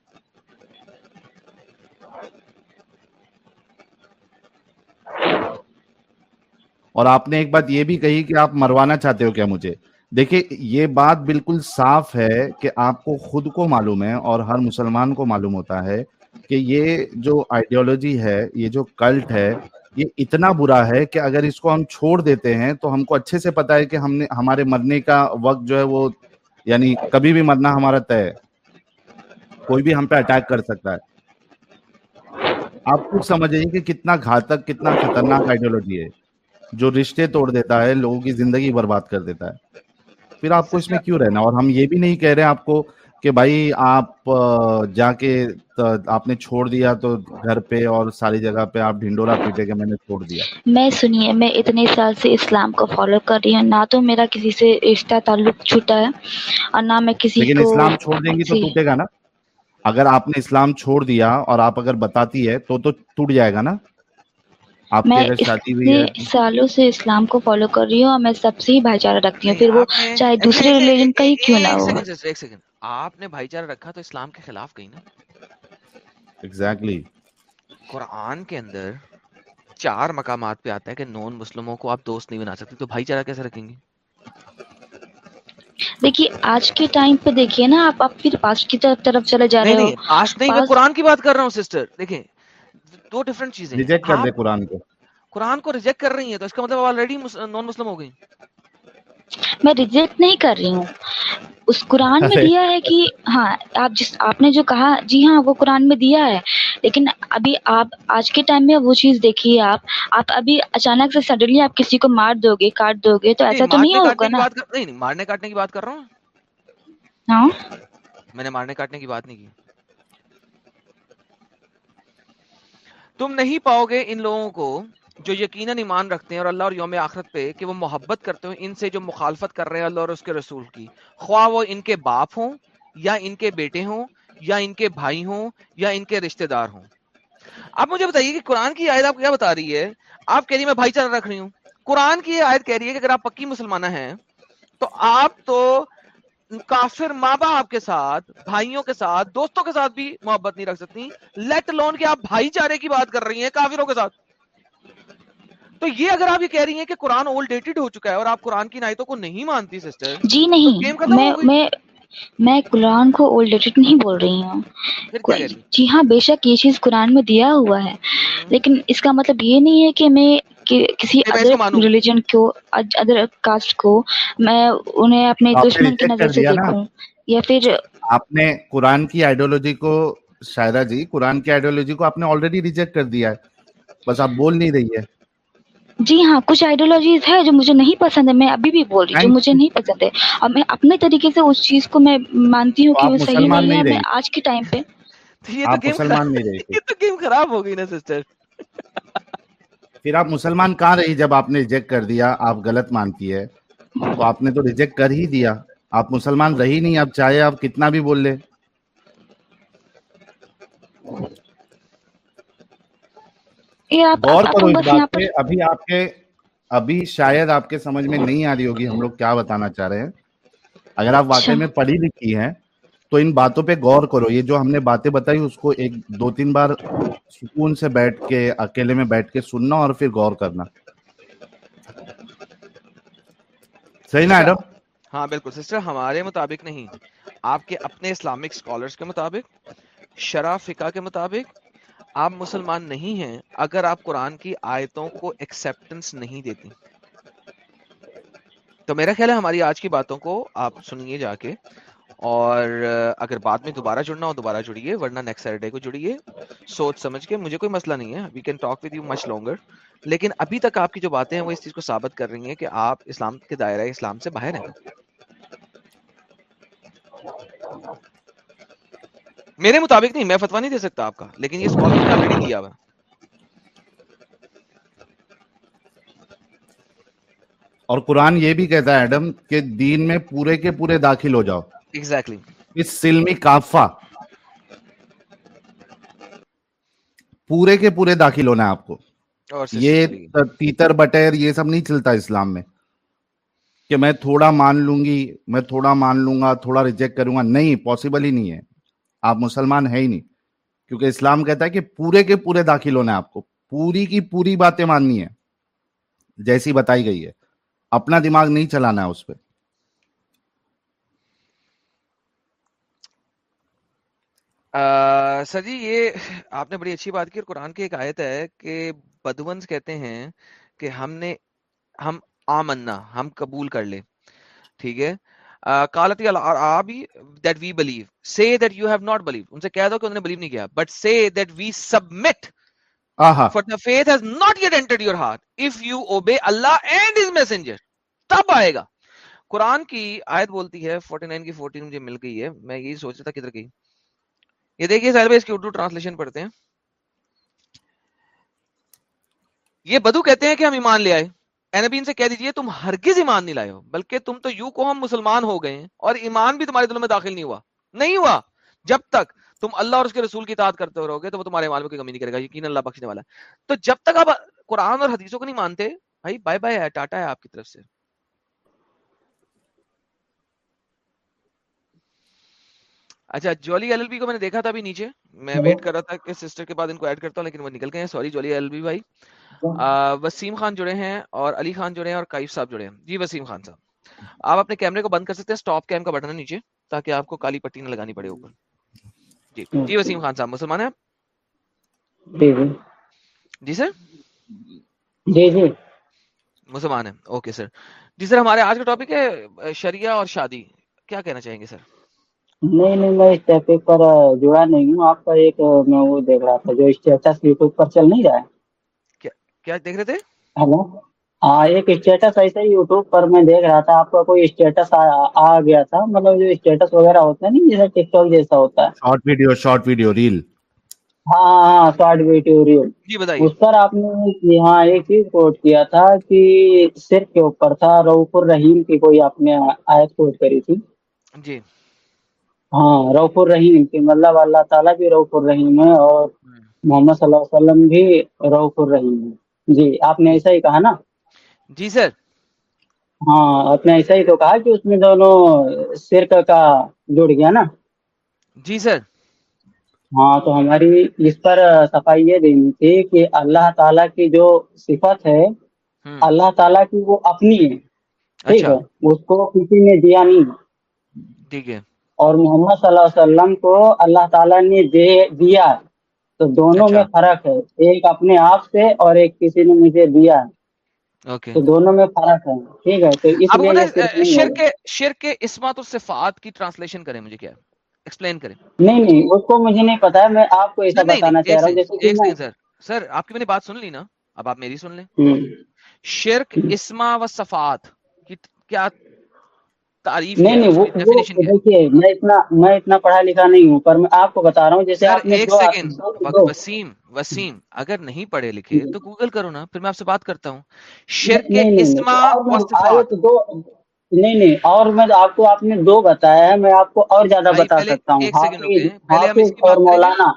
اور آپ نے ایک بات یہ بھی کہی کہ آپ مروانا چاہتے ہو کیا مجھے؟ دیکھیے یہ بات بالکل صاف ہے کہ آپ کو خود کو معلوم ہے اور ہر مسلمان کو معلوم ہوتا ہے کہ یہ جو آئیڈیولوجی ہے، یہ جو کلٹ ہے، یہ اتنا برا ہے کہ اگر اس کو ہم چھوڑ دیتے ہیں تو ہم کو اچھے سے پتا ہے کہ ہم نے، ہمارے مرنے کا وقت جو ہے وہ یعنی کبھی بھی مرنا ہمارا طے ہے۔ کوئی بھی ہم پہ اٹیک کر سکتا ہے۔ آپ خود سمجھے کہ کتنا گھاتک، کتنا خطرناک آئیڈیولوجی ہے۔ جو رشتے توڑ دیتا ہے لوگوں کی زندگی برباد کر دیتا ہے۔ پھر آپ کو اس میں کیوں رہنا؟ اور ہم یہ بھی نہیں کہہ رہے آپ کو کہ بھائی آپ جا کے آپ نے چھوڑ دیا تو گھر پہ اور ساری جگہ پہ آپ ڈھنڈورا پیٹے کہ میں نے چھوڑ دیا۔ میں سنیے میں اتنے سال سے اسلام کو فالو کر رہی ہوں۔ نہ تو میرا کسی سے رشتہ تعلق چھوٹا ہے اور نہ میں کسی لیکن اسلام چھوڑ دیں گی تو ٹوٹے گا نا؟ اگر آپ نے اسلام چھوڑ دیا اور آپ اگر بتاتی ہے تو تو ٹوٹ جائے گا نا؟ آپ میں اتنے سالوں سے اسلام کو فالو کر رہی ہوں اور میں سب سے ہی بھائی چارہ رکھتی ہوں۔ پھر وہ چاہے دوسرے ریلیجن کا ہی کیوں نہ ہو۔ ایک سیکنڈ۔ آپ نے بھائی چارہ رکھا تو اسلام کے خلاف گئی نا؟ ایگزیکٹلی قرآن کے اندر چار مقامات پہ آتا ہے کہ نون مسلموں کو آپ دوست نہیں بنا سکتے تو بھائی چارہ کیسے رکھیں گے؟ دیکھیے آج کے ٹائم پہ دیکھیے نا آپ آپ پھر پاسٹ کی طرف چلے جا رہے ہو۔ پاسٹ نہیں میں قرآن کی بات کر رہا ہوں سسٹر۔ دیکھیں دو ڈفرنٹ چیزیں ریجیکٹ کر دے قرآن کو۔ قرآن کو ریجیکٹ کر رہی ہیں تو اس کا مطلب آلریڈی نان مسلم ہو گئی میں ریجیکٹ نہیں کر رہی ہوں۔ اس قرآن میں [laughs] دیا ہے کہ ہاں آپ جس آپ نے جو کہا جی ہاں وہ قرآن میں دیا ہے۔ لیکن ابھی آپ آج کے ٹائم میں وہ چیز دیکھیے آپ۔ آپ ابھی اچانک سے سڈنلی آپ کسی کو مار دو گے کاٹ دو گے تو ایسا تو نہیں ہوگا نا؟ نہیں مارنے کاٹنے کی بات کر رہا ہوں۔ ہاں؟ میں نے مارنے کاٹنے کی بات نہیں کی۔ تم نہیں پاؤ گے ان لوگوں کو جو یقیناً ایمان رکھتے ہیں اور اللہ اور یوم آخرت پہ کہ وہ محبت کرتے ہوں ان سے جو مخالفت کر رہے ہیں اللہ اور اس کے رسول کی۔ خواہ وہ ان کے باپ ہوں یا ان کے بیٹے ہوں یا ان کے بھائی ہوں یا ان کے رشتہ دار ہوں۔ اب مجھے بتائیے کہ قرآن کی آیت آپ کیا بتا رہی ہے؟ آپ کہہ رہی میں بھائی چارہ رکھ رہی ہوں۔ قرآن کی آیت کہہ رہی ہے کہ اگر آپ پکی مسلمانہ ہیں تو آپ تو کافر ماں باپ کے ساتھ بھائیوں کے ساتھ دوستوں کے ساتھ بھی محبت نہیں رکھ سکتی۔ لیٹ لون کے آپ بھائی چارے کی بات کر رہی ہیں کافروں کے ساتھ۔ تو یہ اگر آپ یہ کہہ رہی ہیں کہ قرآن اولڈ ڈیٹڈ ہو چکا ہے اور آپ قرآن کی نائتوں کو نہیں مانتی سسٹر جی نہیں میں میں میں قرآن کو اولڈ ڈیٹڈ نہیں بول رہی ہوں۔ جی ہاں بے شک یہ چیز قرآن میں دیا ہوا ہے۔ لیکن اس کا مطلب یہ نہیں ہے کہ میں کسی ادر ریلیجن کو ادر کاسٹ کو میں انہیں اپنے دشمن کی نظر سے دیکھوں۔ یا پھر آپ نے قرآن کی آئیڈیولوجی کو شاعرہ جی قرآن کی آئیڈیولوجی کو آپ نے آلریڈی ریجیکٹ کر دیا ہے۔ بس آپ بول نہیں رہی ہے جی ہاں کچھ آئیڈیولوجیز ہے جو مجھے نہیں پسند ہے میں ابھی بھی بول رہی ہوں جو مجھے نہیں پسند ہے اور میں اپنے طریقے سے اس چیز کو میں مانتی ہوں کہ وہ صحیح نہیں ہے میں آج کے ٹائم پہ۔ [laughs] یہ تو گیم خراب ہو گئی نا سسٹر پھر آپ مسلمان کہاں رہی جب آپ نے ریجیکٹ کر دیا؟ آپ غلط مانتی ہے۔ تو آپ نے تو ریجیکٹ کر ہی دیا۔ آپ مسلمان رہی نہیں اب چاہے آپ کتنا بھی بول لیں۔ غور کرو اس بات پہ۔ ابھی آپ کے ابھی شاید آپ کے سمجھ میں نہیں آ رہی ہوگی ہم لوگ کیا بتانا چاہ رہے ہیں۔ اگر آپ واقعی میں پڑھی لکھی ہیں تو ان باتوں پہ غور کرو، یہ جو ہم نے باتیں بتائی، اس کو ایک دو تین بار سکون سے بیٹھ کے، اکیلے میں بیٹھ کے سننا اور پھر غور کرنا۔ صحیح نا ایڈم؟ ہاں بالکل۔ سسٹر، ہمارے مطابق نہیں۔ آپ کے اپنے اسلامک اسکالرس کے مطابق شرح فقہ کے مطابق، آپ مسلمان نہیں ہیں اگر آپ قرآن کی آیتوں کو ایکسپٹنس نہیں دیتی۔ تو میرا خیال ہے ہماری آج کی باتوں کو آپ سنیے جا کے۔ اور اگر بعد میں دوبارہ جڑنا ہو، دوبارہ جڑیے، ورنہ نیکسٹ سیٹرڈے کو جڑیے۔ سوچ سمجھ کے، مجھے کوئی مسئلہ نہیں ہے۔ We can talk with you much longer لیکن ابھی تک آپ کی جو باتیں ہیں، وہ اس چیز کو ثابت کر رہی ہیں کہ آپ اسلام کے دائرہ اسلام سے باہر ہیں۔ میرے مطابق نہیں، میں فتوا نہیں دے سکتا آپ کا، لیکن یہ اسکالر نے آلریڈی کیا ہوا۔ اور قرآن یہ بھی کہتا ہے، ایڈم، کہ دین میں پورے کے پورے داخل ہو جاؤ۔ Exactly. سلمی کافا پورے کے پورے داخل ہونا ہے آپ کو۔ یہ تیتر بٹیر یہ سب نہیں چلتا اسلام میں۔ کہ میں تھوڑا مان لوں گی میں تھوڑا مان لوں گا تھوڑا ریجیکٹ کروں گا نہیں پاسبل ہی نہیں ہے۔ آپ مسلمان ہے ہی نہیں۔ کیونکہ اسلام کہتا ہے کہ پورے کے پورے داخل ہونا ہے آپ کو۔ پوری کی پوری باتیں ماننی ہے جیسی بتائی گئی ہے۔ اپنا دماغ نہیں چلانا ہے اس پہ۔ سر جی یہ آپ نے بڑی اچھی بات کی اور قرآن کی ایک آیت ہے کہ بدونس کہتے ہیں کہ ہم نے ہم آمنا ہم قبول کر لے ٹھیک ہے؟ کالتی that we believe say that you have not believe in سے کہہ دو کہ انہوں نے بلیو نہیں کیا۔ But say that we submit for the faith has not yet entered your heart if you obey Allah and his messenger تب آئے گا۔ قرآن کی آیت بولتی ہے 49 کی 14 مجھے مل گئی ہے۔ میں یہی سوچ رہا تھا کدھر گئی۔ یہ دیکھیے سہیل اس کی اردو ٹرانسلیشن پڑھتے ہیں۔ یہ بدو کہتے ہیں کہ ہم ایمان لے آئے۔ نبی ان سے کہہ دیجیے، تم ہرگز ایمان نہیں لائے ہو، بلکہ تم تو یوں کو ہم مسلمان ہو گئے ہیں اور ایمان بھی تمہارے دلوں میں داخل نہیں ہوا۔ نہیں ہوا۔ جب تک تم اللہ اور اس کے رسول کی اطاعت کرتے رہو گے تو وہ تمہارے ایمان میں کوئی کمی نہیں کرے گا یقین اللہ بخشنے والا تو جب تک آپ قرآن اور حدیثوں کو نہیں مانتے، بھائی بائے بائے ہے، ٹاٹا ہے آپ کی طرف سے۔ اچھا جولی ایل ایل بی کو میں نے دیکھا تھا ابھی نیچے۔ میں ویٹ کر رہا تھا کہ سسٹر کے بعد ان کو ایڈ کرتا ہوں لیکن وہ نکل گئے ہیں۔ Sorry Jolly L L B بھائی۔ وسیم خان جڑے ہیں اور علی خان جڑے ہیں اور کائف صاحب جڑے ہیں۔ جی وسیم خان صاحب۔ آپ اپنے کیمرے کو بند کر سکتے ہیں۔ سٹاپ کیم کا بٹن ہے نیچے تاکہ آپ کو کالی پٹی نہ لگانی پڑے اوپر۔ جی۔ جی وسیم خان صاحب مسلمان ہیں آپ؟ جی جی۔ جی سر؟ جی جی۔ مسلمان ہیں۔ Okay sir. جی سر ہمارے آج کا ٹاپک ہے شریعہ اور شادی۔ کیا کہنا چاہیں گے سر؟ نہیں نہیں میں اس ٹاپک پر جڑا نہیں ہوں۔ آپ کا ایک میں وہ دیکھ رہا تھا جو اسٹیٹس یوٹیوب پر چل نہیں رہا ہے۔ کیا دیکھ رہے تھے؟ ہلو ہاں ایک اسٹیٹس ایسے ہی یوٹیوب پر میں دیکھ رہا تھا۔ آپ کا کوئی اسٹیٹس آ گیا تھا۔ مطلب جو اسٹیٹس وغیرہ ہوتا ہے نا جیسے ٹک ٹاک جیسا ہوتا ہے۔ Short video short video reel ہاں ہاں شارٹ ویڈیو ریل جی بتائیے۔ اس پر آپ نے ہاں ایک چیز کوٹ کیا تھا کہ سر کے اوپر تھا روف الرحیم کی کوئی آپ نے آیت کوٹ کری تھی۔ جی۔ ہاں روف الرحیم کی مطلب اللہ تعالیٰ بھی روف الرحیم ہے اور محمد صلی اللہ علیہ وسلم بھی روف الرحیم ہے۔ جی آپ نے ایسا ہی کہا نا؟ جی سر۔ ہاں آپ نے ایسا ہی تو کہا کہ اس میں دونوں سرک کا جڑ گیا نا؟ جی سر۔ ہاں تو ہماری اس پر صفائی یہ دینی تھی کہ اللہ تعالیٰ کی جو صفت ہے اللہ تعالیٰ کی وہ اپنی ہے۔ ٹھیک ہے اس کو کسی نے دیا نہیں۔ ٹھیک ہے۔ اور محمد صلی اللہ علیہ وسلم کو اللہ تعالیٰ نے دیا تو دونوں میں فرق ہے۔ ایک اپنے آپ سے اور ایک کسی نے مجھے دیا۔ تو دونوں میں فرق ہے۔ ٹھیک ہے۔ تو اس لیے شرک شرک اسمات الصفات کی ٹرانسلیشن کریں مجھے کیا ایکسپلین کریں۔ نہیں نہیں اس کو مجھے نہیں پتا ہے۔ میں آپ کو ایسا بتانا چاہ رہا ہوں۔ جیسے سر۔ سر آپ کی میں نے بات سن لی نا۔ اب آپ میری سن لیں۔ شرک اسما و صفات کی کیا تعریف نہیں نہیں وہ دیکھیے میں اتنا میں اتنا پڑھا لکھا نہیں ہوں پر میں آپ کو بتا رہا ہوں جیسے ایک سیکنڈ وسیم وسیم اگر نہیں پڑھے لکھے تو گوگل کرو نا پھر میں آپ سے بات کرتا ہوں۔ شرک صفات۔ نہیں نہیں اور میں آپ کو آپ نے دو بتایا ہے میں آپ کو اور زیادہ بتا سکتا ہوں۔ اور مولانا۔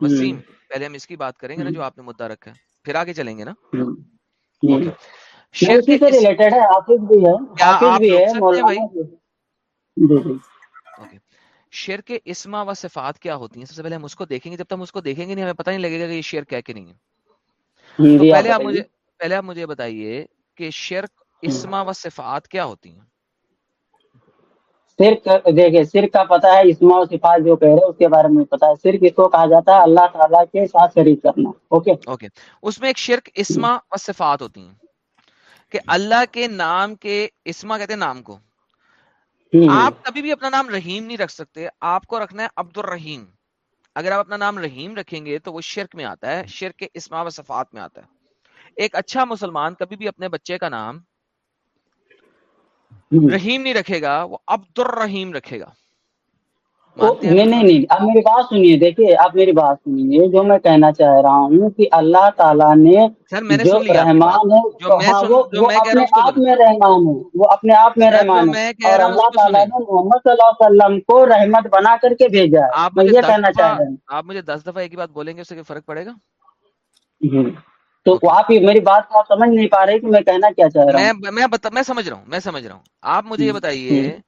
وسیم پہلے ہم اس کی بات کریں گے نا جو آپ نے مدعا رکھا ہے۔ پھر آگے چلیں گے نا؟ اسی سے ریلیٹڈ ہے حافظ بھی ہے حافظ بھی ہے مولانا شیر کے اسما و صفات کیا ہوتی ہیں سب سے پہلے ہم اس کو دیکھیں گے جب تک ہم اس کو دیکھیں گے نہیں ہمیں پتہ نہیں لگے گا کہ یہ شیر کیا کہ نہیں ہے تو پہلے آپ مجھے پہلے آپ مجھے بتائیے کہ شرک اسما و صفات کیا ہوتی ہیں صرف دیکھیں صرف کا پتا ہے اسما و صفات جو کہہ رہے ہیں اس کے بارے میں پتا ہے صرف اس کو کہا جاتا ہے اللہ تعالیٰ کے ساتھ شریک کرنا اوکے اوکے اس میں ایک شرک اسما و صفات ہوتی ہیں کہ اللہ کے نام کے اسما کہتے ہیں نام کو۔ آپ کبھی بھی اپنا نام رحیم نہیں رکھ سکتے۔ آپ کو رکھنا ہے عبد الرحیم اگر آپ اپنا نام رحیم رکھیں گے تو وہ شرک میں آتا ہے شرک کے اسما و صفات میں آتا ہے۔ ایک اچھا مسلمان کبھی بھی اپنے بچے کا نام رحیم نہیں رکھے گا وہ عبد الرحیم رکھے گا۔ نہیں نہیں نہیں آپ میری بات سنیے دیکھیے آپ میری بات سنیے جو میں کہنا چاہ رہا ہوں کہ اللہ تعالیٰ نے جو رحمان ہے وہ اپنے آپ میں رحمان ہے وہ اپنے آپ میں رحمان ہے۔ اور اللہ تعالیٰ نے محمد صلی اللہ علیہ وسلم کو رحمت بنا کر کے بھیجا ہے۔ آپ یہ کہنا چاہ رہے ہیں آپ مجھے دس دفعہ ایک ہی بات بولیں گے اس سے فرق پڑے گا؟ تو آپ میری بات کو آپ سمجھ نہیں پا رہے کہ میں کہنا کیا چاہ رہا ہوں۔ میں میں سمجھ رہا ہوں میں سمجھ رہا ہوں۔ آپ مجھے یہ بتائیے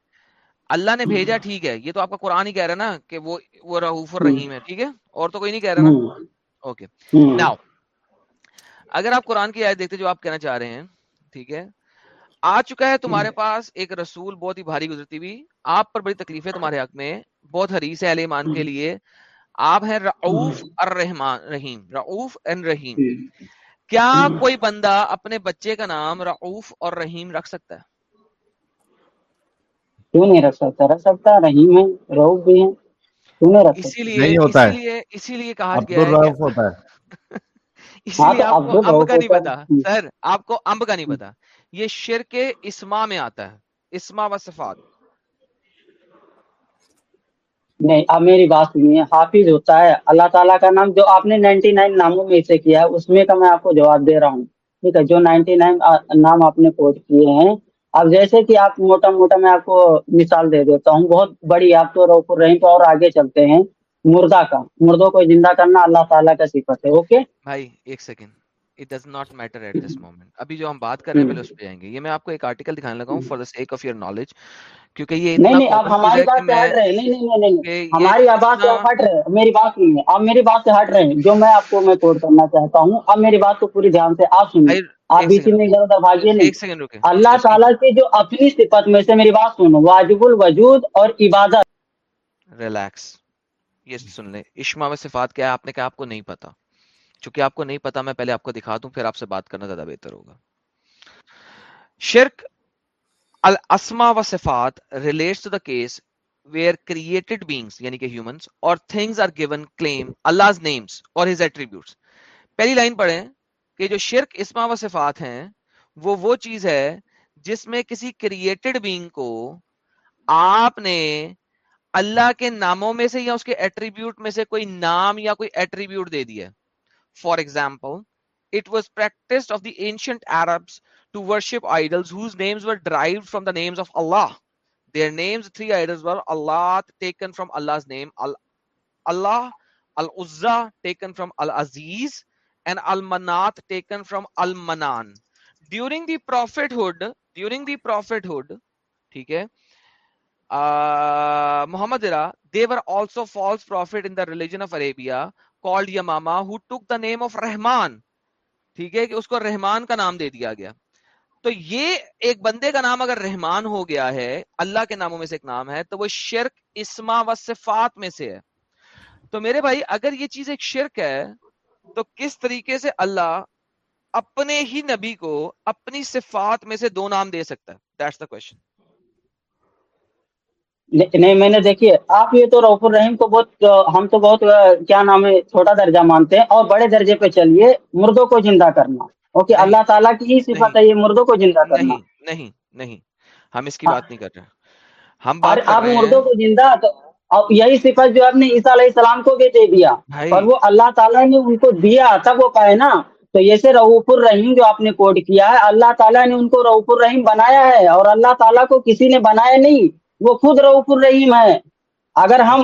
اللہ نے بھیجا ٹھیک ہے۔ یہ تو آپ کا قرآن ہی کہہ رہا ہے نا کہ وہ وہ رحوف الرحیم ہے ٹھیک ہے؟ اور تو کوئی نہیں کہہ رہا نا؟ اوکے۔ ناؤ اگر آپ قرآن کی آیت دیکھتے جو آپ کہنا چاہ رہے ہیں ٹھیک ہے؟ آ چکا ہے تمہارے پاس ایک رسول بہت ہی بھاری گزرتی ہوئی۔ آپ پر بڑی تکلیف ہے تمہارے حق میں بہت حریص ہے اہل ایمان کے لیے۔ آپ ہیں رعوف الرحمان رحیم رعوف ان رحیم۔ کیا کوئی بندہ اپنے بچے کا نام رعوف اور رحیم رکھ سکتا ہے؟ کیوں نہیں رکھ سکتا رکھ سکتا رحیم ہے رعوف بھی ہے کیوں نہیں رکھ اسی لیے اسی لیے اسی لیے کہا گیا ہے ہوتا ہے لیے آپ کو امب کا نہیں پتا سر آپ کو امب کا نہیں پتا یہ شرک اسما میں آتا ہے اسما و صفات نہیں اب میری بات سنیے حافظ ہوتا ہے اللہ تعالیٰ کا نام جو آپ نے نائنٹی نائن ناموں میں سے کیا ہے اس میں کا میں آپ کو جواب دے رہا ہوں ٹھیک ہے جو نائنٹی نائن نام آپ نے کوٹ کیے ہیں اب جیسے کہ آپ موٹا موٹا میں آپ کو مثال دے دیتا ہوں بہت بڑی آپ تو روک رہے تو اور آگے چلتے ہیں۔ مردہ کا مردوں کو زندہ کرنا اللہ تعالیٰ کا صفت ہے اوکے؟ بھائی ایک second it does not matter at this moment ابھی جو ہم بات کر رہے ہیں پہلے اس پہ جائیں گے۔ یہ میں آپ کو ایک آرٹیکل دکھانے لگا ہوں for the sake of your knowledge کیونکہ یہ نہیں نہیں آپ ہماری بات سے ہٹ رہے نہیں نہیں نہیں نہیں ہماری بات سے ہٹ رہے میری بات سنیے آپ میری بات سے ہٹ رہے ہیں۔ جو میں آپ کو میں کوٹ کرنا چاہتا ہوں اب میری بات کو پوری دھیان سے آپ سنیے۔ آپ بیچ میں ادھر ادھر بھاگیے نہیں. اللہ تعالیٰ کی جو اپنی صفت میں سے میری بات سنو. واجب الوجود اور عبادت. ریلیکس یہ سن لیں. اشما و صفات کیا ہے؟ آپ نے کہا آپ کو نہیں پتا. چونکہ آپ کو نہیں پتا میں پہلے آپ کو دکھا دوں پھر آپ سے بات کرنا زیادہ بہتر ہوگا. شرک الاسما و صفات relates to the case where created beings یعنی کہ ہیومنس اور things are given claim Allah names اور ہز ایٹریبیوٹس پہلی لائن پڑھیں۔ کہ جو شرک اسما و صفات ہیں، وہ وہ چیز ہے جس میں کسی کریٹڈ بینگ کو آپ نے اللہ کے ناموں میں سے یا اس کے ایٹریبیوٹ میں سے کوئی نام یا کوئی ایٹریبیوٹ دے دیا. For example it was practice of the ancient Arabs to worship idols whose names were derived from the names of Allah their names three idols were Allah taken from Allah name Allah al-Uzza taken from al-Aziz and al-Manat taken from al-Mannan during the prophethood during the prophethood ٹھیک ہے Muhammad era there were also false prophet in the religion of Arabia called Yamama who took the name of Rahman ٹھیک ہے کہ اس کو رحمان کا نام دے دیا گیا۔ تو یہ ایک بندے کا نام اگر رحمان ہو گیا ہے، اللہ کے ناموں میں سے ایک نام ہے، تو وہ شرک اسما و صفات میں سے ہے۔ تو میرے بھائی، اگر یہ چیز ایک شرک ہے تو کس طریقے سے اللہ اپنے ہی نبی کو اپنی صفات میں سے دو نام دے سکتا ہے؟ دیٹس دا کوشچن نہیں میں نے دیکھیے آپ یہ تو روف الرحیم کو بہت ہم تو بہت کیا نام ہے چھوٹا درجہ مانتے ہیں اور بڑے درجے پہ چلیے مردوں کو زندہ کرنا۔ اوکے اللہ تعالیٰ کی ہی صفت ہے یہ مردوں کو زندہ کرنا۔ نہیں نہیں ہم اس کی بات نہیں کر رہے۔ ہم آپ مردوں کو زندہ یہی صفت جو آپ نے عیسیٰ علیہ السلام کو بھی دے دیا۔ اور وہ اللہ تعالیٰ نے ان کو دیا تب وہ کہے نا تو جیسے رعوف الرحیم جو آپ نے کوڈ کیا ہے اللہ تعالیٰ نے ان کو رعوف الرحیم بنایا ہے اور اللہ تعالیٰ کو کسی نے بنایا نہیں وہ خود رعوف الرحیم ہے۔ اگر ہم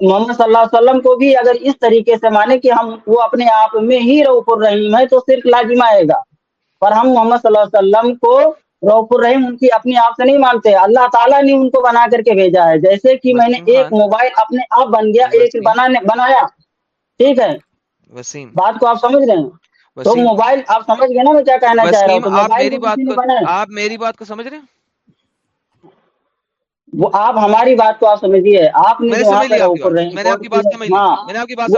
محمد صلی اللہ علیہ وسلم کو بھی اگر اس طریقے سے مانے کہ ہم وہ اپنے آپ میں ہی رعوف الرحیم ہے تو صرف لازم آئے گا۔ پر ہم محمد صلی اللہ علیہ وسلم کو روف الرحیم ان کی اپنی آپ سے نہیں مانتے۔ اللہ تعالیٰ نے ان کو بنا کر کے بھیجا ہے۔ جیسے کہ میں نے ایک موبائل اپنے آپ بن گیا ایک بنانے بنایا۔ ٹھیک ہے؟ بات کو آپ سمجھ رہے ہیں؟ تو موبائل آپ سمجھ گئے نا میں کیا کہنا چاہ رہا ہوں؟ آپ میری بات کو سمجھ رہے ہیں؟ وہ آپ ہماری بات کو آپ سمجھیے آپ نے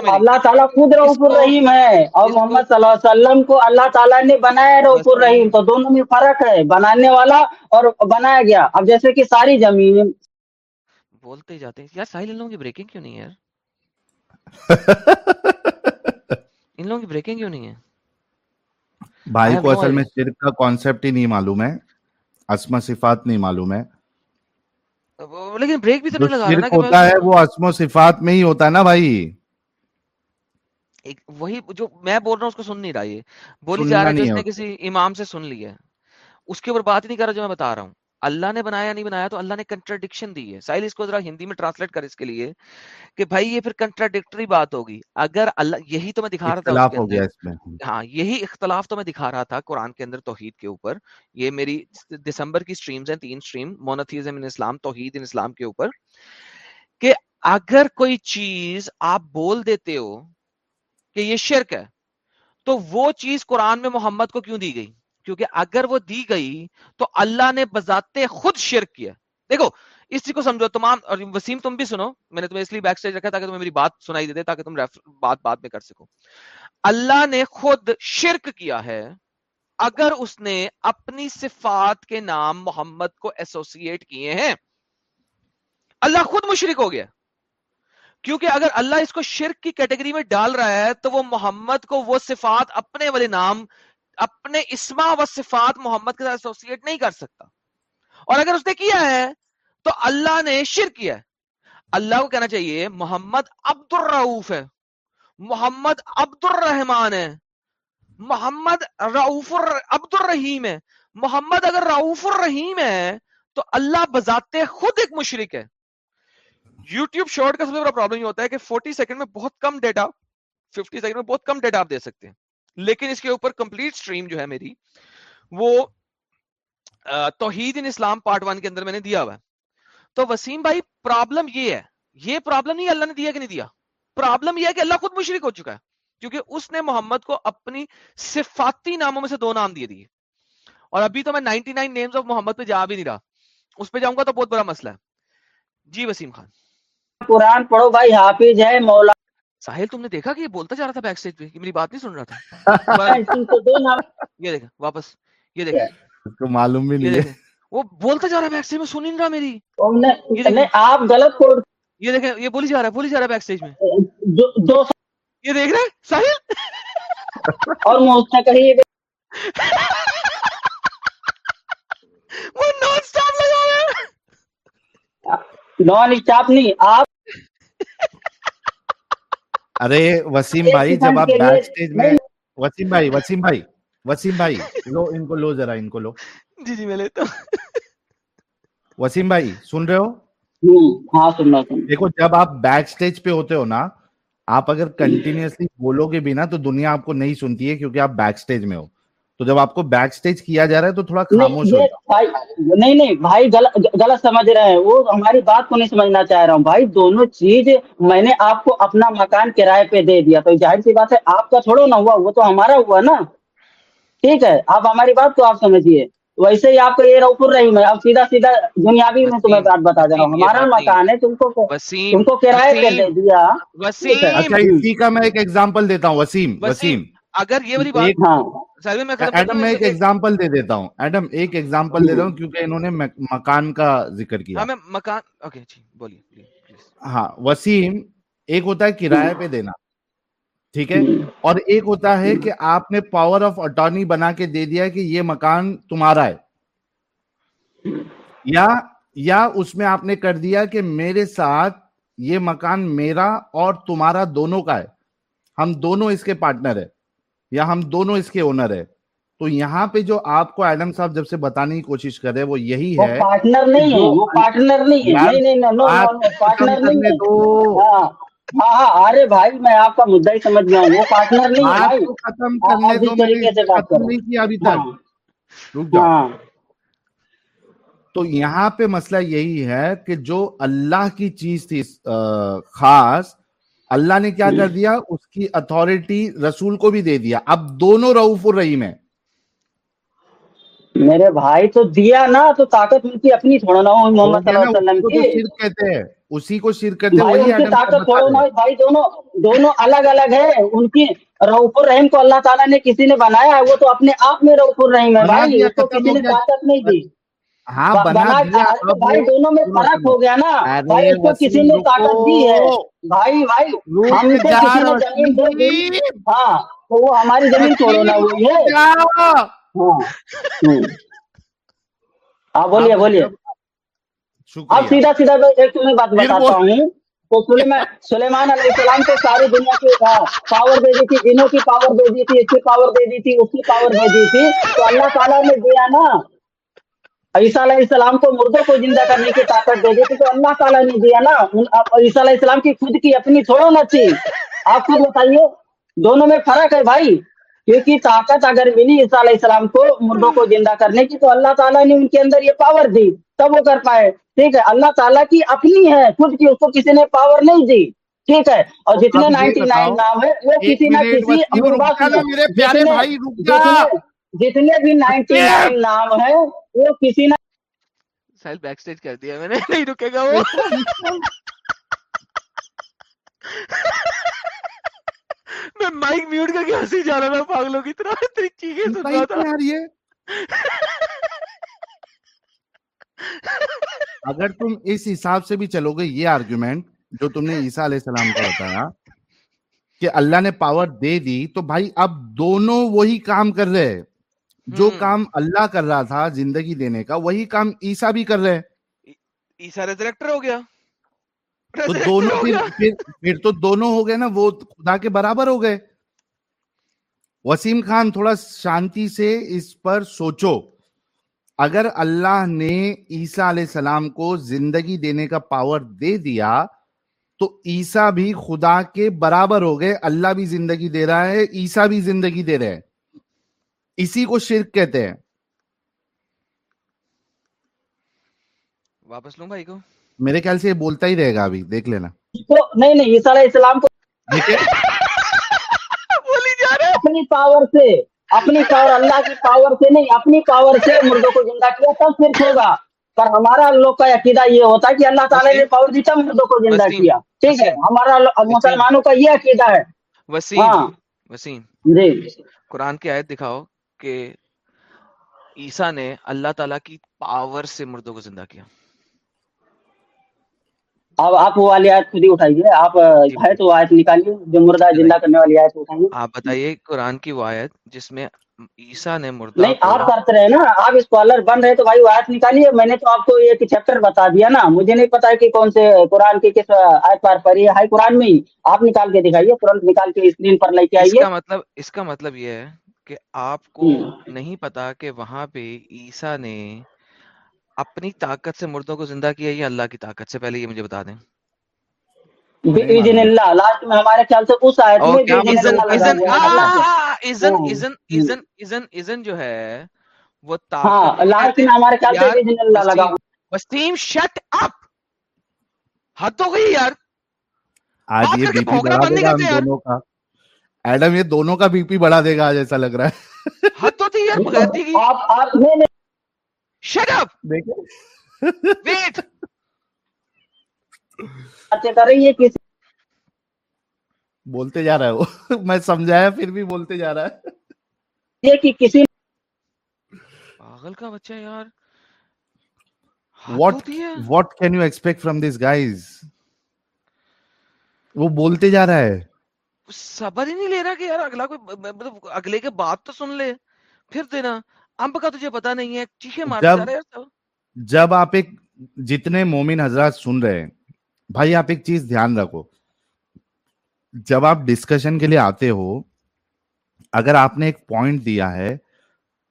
اللہ تعالیٰ خود رعف الرحیم ہے اور محمد صلی اللہ علیہ وسلم کو اللہ تعالیٰ نے بنایا رعف الرحیم تو دونوں میں فرق ہے بنانے والا اور بنایا گیا۔ اب جیسے کہ ساری زمین بولتے جاتے ہیں۔ یار ساحل ان لوگوں کی بریکنگ کیوں نہیں ہے [laughs] ان لوگوں کی بریکنگ کیوں نہیں ہے؟ بھائی کو اصل میں شرک کا کانسیپٹ ہی نہیں معلوم ہے۔ اسما صفات نہیں معلوم ہے۔ لیکن بریک بھی تو نہیں لگا رہا ہوتا ہے وہ اسم و صفات میں ہی ہوتا ہے نا بھائی۔ وہی جو میں بول رہا ہوں اس کو سن نہیں رہا یہ۔ بولی جا رہا ہے کسی امام سے سن لی ہے۔ اس کے اوپر بات نہیں کر رہا جو میں بتا رہا ہوں۔ اللہ نے بنایا نہیں بنایا تو اللہ نے کنٹراڈکشن دی ہے۔ ساحل اس کو ذرا ہندی میں ٹرانسلیٹ کر اس کے لیے کہ بھائی یہ پھر کنٹراڈکٹری بات ہوگی۔ اگر اللہ یہی تو میں دکھا رہا تھا ہاں یہی اختلاف تو میں دکھا رہا تھا قرآن کے اندر توحید کے اوپر۔ یہ میری دسمبر کی سٹریمز ہیں تین سٹریم مونوتھیزم ان اسلام توحید ان اسلام کے اوپر۔ کہ اگر کوئی چیز آپ بول دیتے ہو کہ یہ شرک ہے تو وہ چیز قرآن میں محمد کو کیوں دی گئی؟ کیونکہ اگر وہ دی گئی تو اللہ نے بذات خود شرک کیا۔ دیکھو، اس چیز کو سمجھو، تمام، اور وسیم تم بھی سنو، میں نے تمہیں اس لیے بیک سٹیج رکھا تاکہ تمہیں میری بات سنائی دے دے، تاکہ تم بات بات میں کر سکو۔ اللہ نے خود شرک کیا ہے۔ اگر اس نے اپنی صفات کے نام محمد کو ایسوسیٹ کیے ہیں، اللہ خود مشرک ہو گیا۔ کیونکہ اگر اللہ اس کو شرک کی کیٹیگری میں ڈال رہا ہے، تو وہ محمد کو وہ صفات اپنے والے نام اپنے اسما و صفات محمد کے ساتھ ایسوسیٹ نہیں کر سکتا۔ اور اگر اس نے کیا ہے، تو اللہ نے شر کیا ہے۔ اللہ کو کہنا چاہیے، محمد عبد الرعوف ہے۔ محمد عبد الرحمان ہے۔ محمد رعوف عبد الرحیم ہے۔ محمد اگر رعوف الرحیم ہے، تو اللہ بذات خود ایک مشرک ہے۔ یوٹیوب شارٹ کا سب سے بڑا پرابلم یہ ہوتا ہے کہ فورٹی سیکنڈ میں بہت کم ڈیٹا ففٹی سیکنڈ میں بہت کم ڈیٹا آپ دے سکتے ہیں۔ لیکن اس کے اوپر کمپلیٹ سٹریم جو ہے میری، وہ توحید ان اسلام پارٹ ون کے اندر میں نے دیا ہوا ہے۔ تو وسیم بھائی پرابلم یہ ہے، یہ پرابلم نہیں اللہ نے دیا کہ نہیں دیا۔ پرابلم یہ ہے کہ اللہ خود مشرک ہو چکا ہے، کیونکہ اس نے محمد کو اپنی صفاتی ناموں میں سے دو نام دیے دیے۔ اور ابھی تو میں ninety nine names of Muhammad پہ جا بھی نہیں رہا۔ اس پہ جاؤں گا تو بہت بڑا مسئلہ ہے۔ جی وسیم خان۔ قرآن پڑھو بھائی، حافظ ہے، مولا ساحل تم نے دیکھا کہ یہ بولتا جا رہا تھا بیک سٹیج پہ؟ میری بات نہیں سن رہا تھا۔ [laughs] یہ دیکھا واپس۔ یہ دیکھا معلوم بھی نہیں وہ بولتا جا رہا ہے بیک سٹیج میں سن ہی نہیں رہا میری۔ آپ غلط یہ دیکھیں یہ بولی جا رہا ہے بولی جا رہا ہے بیک سٹیج میں یہ دیکھ رہے ساحل؟ اور موسا کہیں وہ نان اسٹاپ لگا رہے نان اسٹاپ نہیں آپ ارے وسیم بھائی جب آپ بیک سٹیج میں وسیم بھائی وسیم بھائی وسیم بھائی لو ان کو لو ذرا ان کو لو۔ جی جی میں لیتا ہوں۔ وسیم بھائی سن رہے ہو؟ دیکھو جب آپ بیک سٹیج پہ ہوتے ہو نا آپ اگر کنٹینیوسلی بولو گے بھی نا تو دنیا آپ کو نہیں سنتی ہے کیونکہ آپ بیک سٹیج میں ہو۔ تو جب آپ کو بیک سٹیج کیا جا رہا ہے تو تھوڑا خاموش ہو نہیں نہیں بھائی غلط سمجھ رہے ہیں۔ وہ ہماری بات کو نہیں سمجھنا چاہ رہا ہوں۔ بھائی دونوں چیز میں نے آپ کو اپنا مکان کرائے پہ دے دیا۔ تو ظاہر سی بات ہے آپ کا تھوڑا نہ ہوا وہ تو ہمارا ہوا نا۔ ٹھیک ہے آپ ہماری بات کو آپ سمجھیے۔ ویسے ہی آپ کو یہ روپور رہی میں۔ اب سیدھا سیدھا دنیاوی میں تمہیں بات بتا دے رہا ہوں۔ ہمارا مکان ہے تم کو تم کو کرائے پہ دے دیا۔ وسیم۔ اچھا، اسی کا میں ایک ایگزامپل دیتا ہوں۔ وسیم وسیم اگر یہ والی بات ہاں۔ ایڈم میں ایک ایگزامپل دے دیتا ہوں۔ ایڈم ایک ایگزامپل دے ہوں کیونکہ انہوں نے مکان کا ذکر کیا۔ مکان اوکے جی بولیے ہاں وسیم ایک ہوتا ہے کرایہ پہ دینا ٹھیک ہے؟ اور ایک ہوتا ہے کہ آپ نے پاور آف اٹارنی بنا کے دے دیا کہ یہ مکان تمہارا ہے۔ یا یا اس میں آپ نے کر دیا کہ میرے ساتھ یہ مکان میرا اور تمہارا دونوں کا ہے۔ ہم دونوں اس کے پارٹنر ہیں۔ یا ہم دونوں اس کے اونر ہیں۔ تو یہاں پہ جو آپ کو ایڈم صاحب جب سے بتانے کی کوشش کرے وہ یہی ہے پارٹنر نہیں ہے وہ پارٹنر نہیں ہے۔ پارٹنر نہیں ہاں،, ہاں ہاں ارے بھائی میں آپ کا مدعا ہی سمجھ گیا ہوں۔ وہ پارٹنر نہیں ہے ختم کرنے دو ختم نہیں ابھی تک۔ ہاں۔ رک جاؤ۔ ہاں۔ تو یہاں پہ مسئلہ یہی ہے کہ جو اللہ کی چیز تھی خاص اللہ نے کیا جی۔ کر دیا؟ اس کی اتھارٹی رسول کو بھی دے دیا۔ اب دونوں رعف الرحیم ہیں۔ میرے بھائی تو دیا نا تو طاقت ان کی اپنی تھوڑا نہ ہو محمد صلی اللہ علیہ وسلم کی۔ شرک کہتے ہیں۔ اسی کو شرک کہتے ہیں۔ وہی مطلب ہے طاقت تھوڑا نہ بھائی دونوں دونوں الگ الگ ہے ان کی رعف الرحیم کو اللہ تعالیٰ نے کسی نے بنایا ہے وہ تو اپنے آپ میں رعف الرحیم ہے۔ بھائی اس کو کسی نے طاقت نہیں دی۔ ہاں بنا دیا۔ بھائی دونوں میں فرق ہو گیا نا۔ بھائی اس کو کسی نے طاقت دی ہے۔ بھائی بھائی ہم ہاں تو وہ ہماری زمین کورونا ہوئی ہے۔ ہاں۔ ہاں، بولیے بولیے۔ اب سیدھا سیدھا ایک تمہیں بات بتاتا ہوں۔ تو سلیمان علیہ السلام کو ساری دنیا کی پاور ہاں، دے دی تھی انہوں کی پاور دے دی تھی اس کی پاور دے دی تھی اس کی پاور دے دی تھی۔ تو اللہ تعالیٰ نے دیا نا۔ عیسیٰ علیہ السلام کو مردوں کو زندہ کرنے کی طاقت دے دیتے تو اللہ تعالیٰ نے دیا نا۔ عیسیٰ علیہ السلام کی خود کی اپنی تھوڑا نہ چیز آپ خود بتائیے دونوں میں فرق ہے بھائی۔ کیونکہ طاقت اگر ملی عیسیٰ علیہ السلام کو مردوں کو زندہ کرنے کی تو اللہ تعالیٰ نے ان کے اندر یہ پاور دی۔ تب وہ کر پائے۔ ٹھیک ہے اللہ تعالیٰ کی اپنی ہے خود کی اس کو کسی نے پاور نہیں دی۔ ٹھیک ہے اور جتنے نائنٹی نائن نام ہے وہ کسی نہ کسی جتنے بھی نائنٹی نائن نام ہے وہ کسی سائل بیک سٹیج کر دیا میں نے نہیں رکے گا وہ۔ میں مائک میوٹ کر کے ہنسی جا رہا تھا پاگلوں کی طرح۔ تیری چیخیں سن رہا تھا۔ یہ اگر تم اس حساب سے بھی چلو گے یہ آرگومنٹ جو تم نے عیسیٰ علیہ السلام کا بتایا کہ اللہ نے پاور دے دی تو بھائی اب دونوں وہی کام کر رہے۔ جو کام اللہ کر رہا تھا زندگی دینے کا وہی کام عیسا بھی کر رہے عیسا ریزریکٹر ہو گیا۔ تو دونوں پھر تو دونوں ہو گئے نا وہ خدا کے برابر ہو گئے۔ وسیم خان تھوڑا شانتی سے اس پر سوچو۔ اگر اللہ نے عیسا علیہ السلام کو زندگی دینے کا پاور دے دیا تو عیسا بھی خدا کے برابر ہو گئے۔ اللہ بھی زندگی دے رہا ہے عیسا بھی زندگی دے رہے ہیں۔ اسی کو شرک کہتے ہیں۔ واپس لوں بھائی کو؟ میرے خیال سے یہ بولتا ہی رہے گا ابھی دیکھ لینا۔ نہیں نہیں سارا اسلام کو [laughs] اپنی پاور سے اپنی پاور اللہ کی پاور سے نہیں اپنی پاور سے مردوں کو زندہ کیا تب صرف ہوگا۔ پر ہمارا لوگ کا عقیدہ یہ ہوتا ہے کہ اللہ تعالیٰ نے پاور دی تب مردوں کو زندہ کیا۔ ٹھیک ہے ہمارا مسلمانوں کا یہ عقیدہ ہے۔ وسیم ہاں۔ وسیم جی۔ قرآن کی آیت دکھاؤ۔ کہ عیسیٰ نے اللہ تعالی کی پاور سے مردوں کو زندہ کیا۔ اب آپ وہ والی آیت خود ہی اٹھائیے۔ آپ جی۔ ہے تو آیت نکالیے۔ جو مردہ زندہ کرنے والی آیت اٹھائیے۔ آپ بتائیے قرآن کی وہ آیت جس میں عیسیٰ نے مردہ نہیں آپ کرتے رہے نا۔ آپ اسکالر بن رہے تو بھائی وہ آیت نکالیے۔ میں نے تو آپ کو ایک چیپٹر بتا دیا نا۔ مجھے نہیں پتا کہ کون سے قرآن کی کس آیت پار پڑی ہے۔ ہائی قرآن میں ہی آپ نکال کے دکھائیے۔ ترنت نکال کے اسکرین پر لے کے آئیے اس کا مطلب اس کا مطلب یہ ہے کہ آپ کو۔ نہیں پتا کہ وہاں پہ عیسیٰ نے اپنی طاقت سے مردوں کو زندہ کیا یا اللہ کی طاقت سے؟ پہلے یہ مجھے بتا دیں۔ بإذن اللہ۔ لاسٹ میں ہمارے خیال سے اس آیت میں اذن اذن اذن اذن۔ اذن اذن جو ہے وہ ہاں طاقت کو لاسٹ کہتے میں ہیں ہمارے خیال سے یار بإذن اللہ لگا۔ وسیم وسیم شٹ اپ حد ہو گئی یار۔ آج یہ بی پی بڑھا دے گا ہم دونوں کا۔ ایڈم یہ دونوں کا بی پی بڑھا دے گا آج ایسا لگ رہا ہے۔ حد ہوتی ہے یار بغیرتی کی آپ آپ نہیں نہیں۔ شٹ اپ دیکھیں۔ ویٹ باتیں کر رہی ہے کسی بولتے جا رہا ہے وہ۔ میں سمجھایا پھر بھی بولتے جا رہا ہے۔ یہ کہ کسی پاگل کا بچہ یار۔ What what can you expect from this guys وہ بولتے جا رہا ہے۔ صبر ہی نہیں لے رہا کہ یار اگلا کوئی مطلب اگلے کے بات تو سن لے۔ پھر دینا امب کا تجھے پتا نہیں ہے چیخے مارتے جب جب آپ ایک جتنے مومن حضرات سن رہے ہیں بھائی آپ ایک چیز دھیان رکھو جب آپ ڈسکشن کے لیے آتے ہو اگر آپ نے ایک پوائنٹ دیا ہے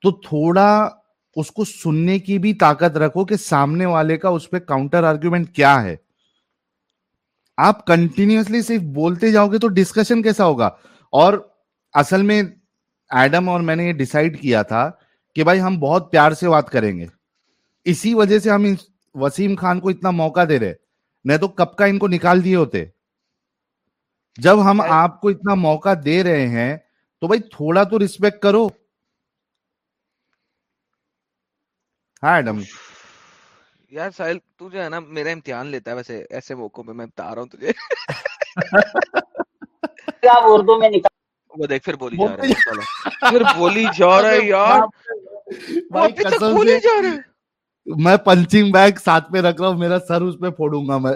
تو تھوڑا اس کو سننے کی بھی طاقت رکھو کہ سامنے والے کا اس پہ کاؤنٹر آرگیومنٹ کیا ہے۔ آپ کنٹینیوسلی صرف بولتے جاؤ گے تو ڈسکشن کیسا ہوگا؟ اور اصل میں ایڈم اور میں نے یہ ڈیسائیڈ کیا تھا کہ بھائی ہم بہت پیار سے بات کریں گے۔ اسی وجہ سے ہم وسیم خان کو اتنا موقع دے رہے۔ نہیں تو کب کا ان کو نکال دیے ہوتے۔ جب ہم آپ کو اتنا موقع دے رہے ہیں تو بھائی تھوڑا تو رسپیکٹ کرو۔ ہاں ایڈم یار ساحل تو جو ہے نا میرا امتحان لیتا ہے ویسے ایسے موقعوں پہ میں بتا رہا ہوں تجھے۔ [laughs] اردو میں نکال وہ دیکھ پھر بولی جا رہا ہے چلو پھر بولی جا رہا ہے یار۔ ابھی تک بولی جا رہا ہے۔ میں پنچنگ بیگ ساتھ میں رکھ رہا ہوں میرا سر اس پہ پھوڑوں گا میں۔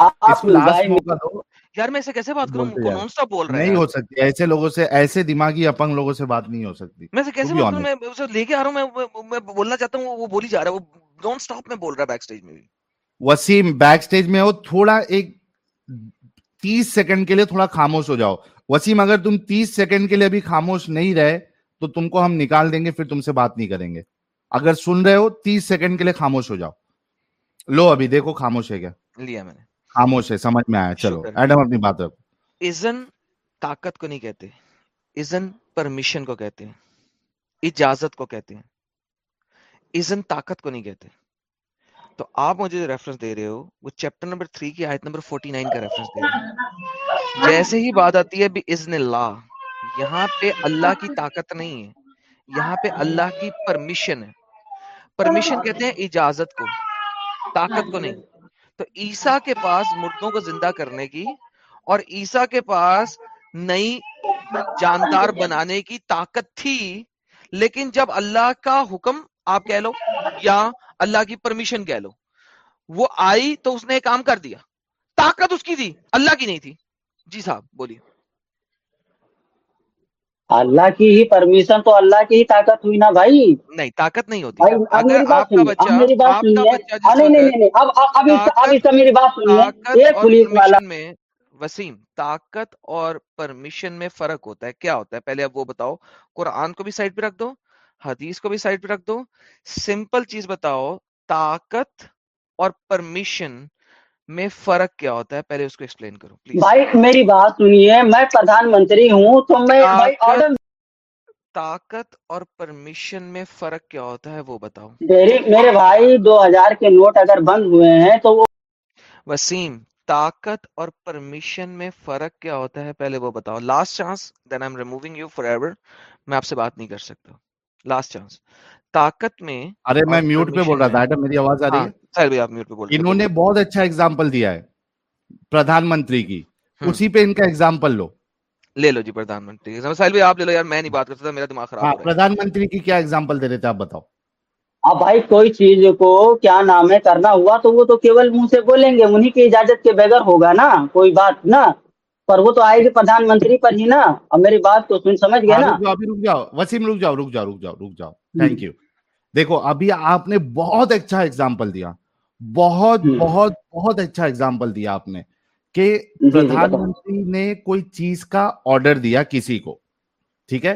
آپ اس کو لاسٹ موقع دو۔ یار میں ایسے کیسے بات کروں؟ نان سٹاپ بول رہا ہے نہیں ہو سکتی ایسے لوگوں سے ایسے دماغی اپنگ لوگوں سے بات نہیں ہو سکتی میں سے ٹو کیسے بات کروں؟ میں اسے لے کے آ رہا ہوں میں- بولنا چاہتا ہوں وہ- بولی جا رہا ہے وہ نان سٹاپ میں بول رہا ہے بیک سٹیج میں بھی۔ وسیم بیک سٹیج میں ہو تھوڑا ایک تیس سیکنڈ کے لیے تھوڑا خاموش ہو جاؤ۔ وسیم اگر تم تیس سیکنڈ کے لیے ابھی خاموش نہیں رہے تو تم کو ہم نکال دیں گے پھر تم سے بات نہیں کریں گے۔ اگر سن رہے ہو تیس سیکنڈ کے لیے خاموش ہو جاؤ۔ لو ابھی دیکھو خاموش ہے کیا۔ لیا میں نے۔ خاموش ہے سمجھ میں آیا چلو ایڈم اپنی بات رکھو۔ اذن طاقت کو نہیں کہتے اذن پرمیشن کو کہتے ہیں اجازت کو کہتے ہیں۔ اذن طاقت کو نہیں کہتے۔ تو آپ مجھے جو ریفرنس دے رہے ہو وہ چیپٹر نمبر 3 کی آیت نمبر 49 کا ریفرنس دے رہے ہو جیسے ہی بات آتی ہے بھی اذن اللہ یہاں پہ اللہ کی طاقت نہیں ہے یہاں پہ اللہ کی پرمیشن ہے۔ پرمیشن کہتے ہیں اجازت کو طاقت کو نہیں۔ تو عیسیٰ کے پاس مردوں کو زندہ کرنے کی اور عیسیٰ کے پاس نئی جاندار بنانے کی طاقت تھی، لیکن جب اللہ کا حکم آپ کہہ لو یا اللہ کی پرمیشن کہہ لو، وہ آئی تو اس نے کام کر دیا، طاقت اس کی تھی، اللہ کی نہیں تھی۔ جی صاحب، بولیے۔ اللہ کی ہی پرمیشن تو اللہ کی ہی طاقت ہوئی نا بھائی۔ نہیں طاقت نہیں ہوتی۔ اب میری بات آپ کا سنیے میری بات نہیں نہیں اب اب اب اس میری بات ایک پولیس والا۔ میں وسیم طاقت اور پرمیشن میں فرق ہوتا ہے۔ کیا ہوتا ہے؟ پہلے اب وہ بتاؤ۔ قرآن کو بھی سائڈ پہ رکھ دو حدیث کو بھی سائڈ پہ رکھ دو۔ سمپل چیز بتاؤ طاقت اور پرمیشن میں فرق کیا ہوتا ہے؟ پہلے اس کو ایکسپلین کرو پلیز بھائی میری بات سنیے میں پردھان منتری ہوں تو میں بھائی طاقت آرڈر طاقت اور پرمیشن میں فرق کیا ہوتا ہے وہ بتاؤ۔ میرے بھائی دو ہزار کے نوٹ اگر بند ہوئے ہیں تو وہ وسیم طاقت اور پرمیشن میں فرق کیا ہوتا ہے؟ پہلے وہ بتاؤ۔ Last chance then I am removing you forever میں آپ سے بات نہیں کر سکتا۔ لاسٹ چانس طاقت میں ارے میں میوٹ پہ بول رہا تھا ایڈم میری آواز آ رہی ہاں ہے سر بھی آپ میوٹ پہ بول رہے انہوں نے بہت اچھا اگزامپل دیا ہے پردھان منتری کی اسی پہ ان کا اگزامپل لو لے لو جی پردھان منتری ساحل بھائی آپ لے لو یار میں نہیں بات کر سکتا میرا دماغ خراب ہاں ہے پردھان منتری کی کیا اگزامپل دے رہے تھے آپ بتاؤ اب بھائی کوئی چیز کو کیا نام ہے کرنا ہوا تو وہ تو کیول منہ سے بولیں گے انہیں کی اجازت کے بغیر ہوگا نا کوئی بات نا پر وہ تو آئے گی پردھان منتری پر ہی نا۔ اب میری بات کو سن سمجھ گئے ہاں، نا۔ رک جاؤ وسیم رک جاؤ رک جاؤ رک جاؤ رک جاؤ۔ تھینک یو دیکھو ابھی آپ نے بہت اچھا اگزامپل دیا۔ بہت بہت بہت اچھا اگزامپل دیا آپ نے کہ جی، پردھان۔ منتری نے کوئی چیز کا آرڈر دیا کسی کو۔ ٹھیک ہے؟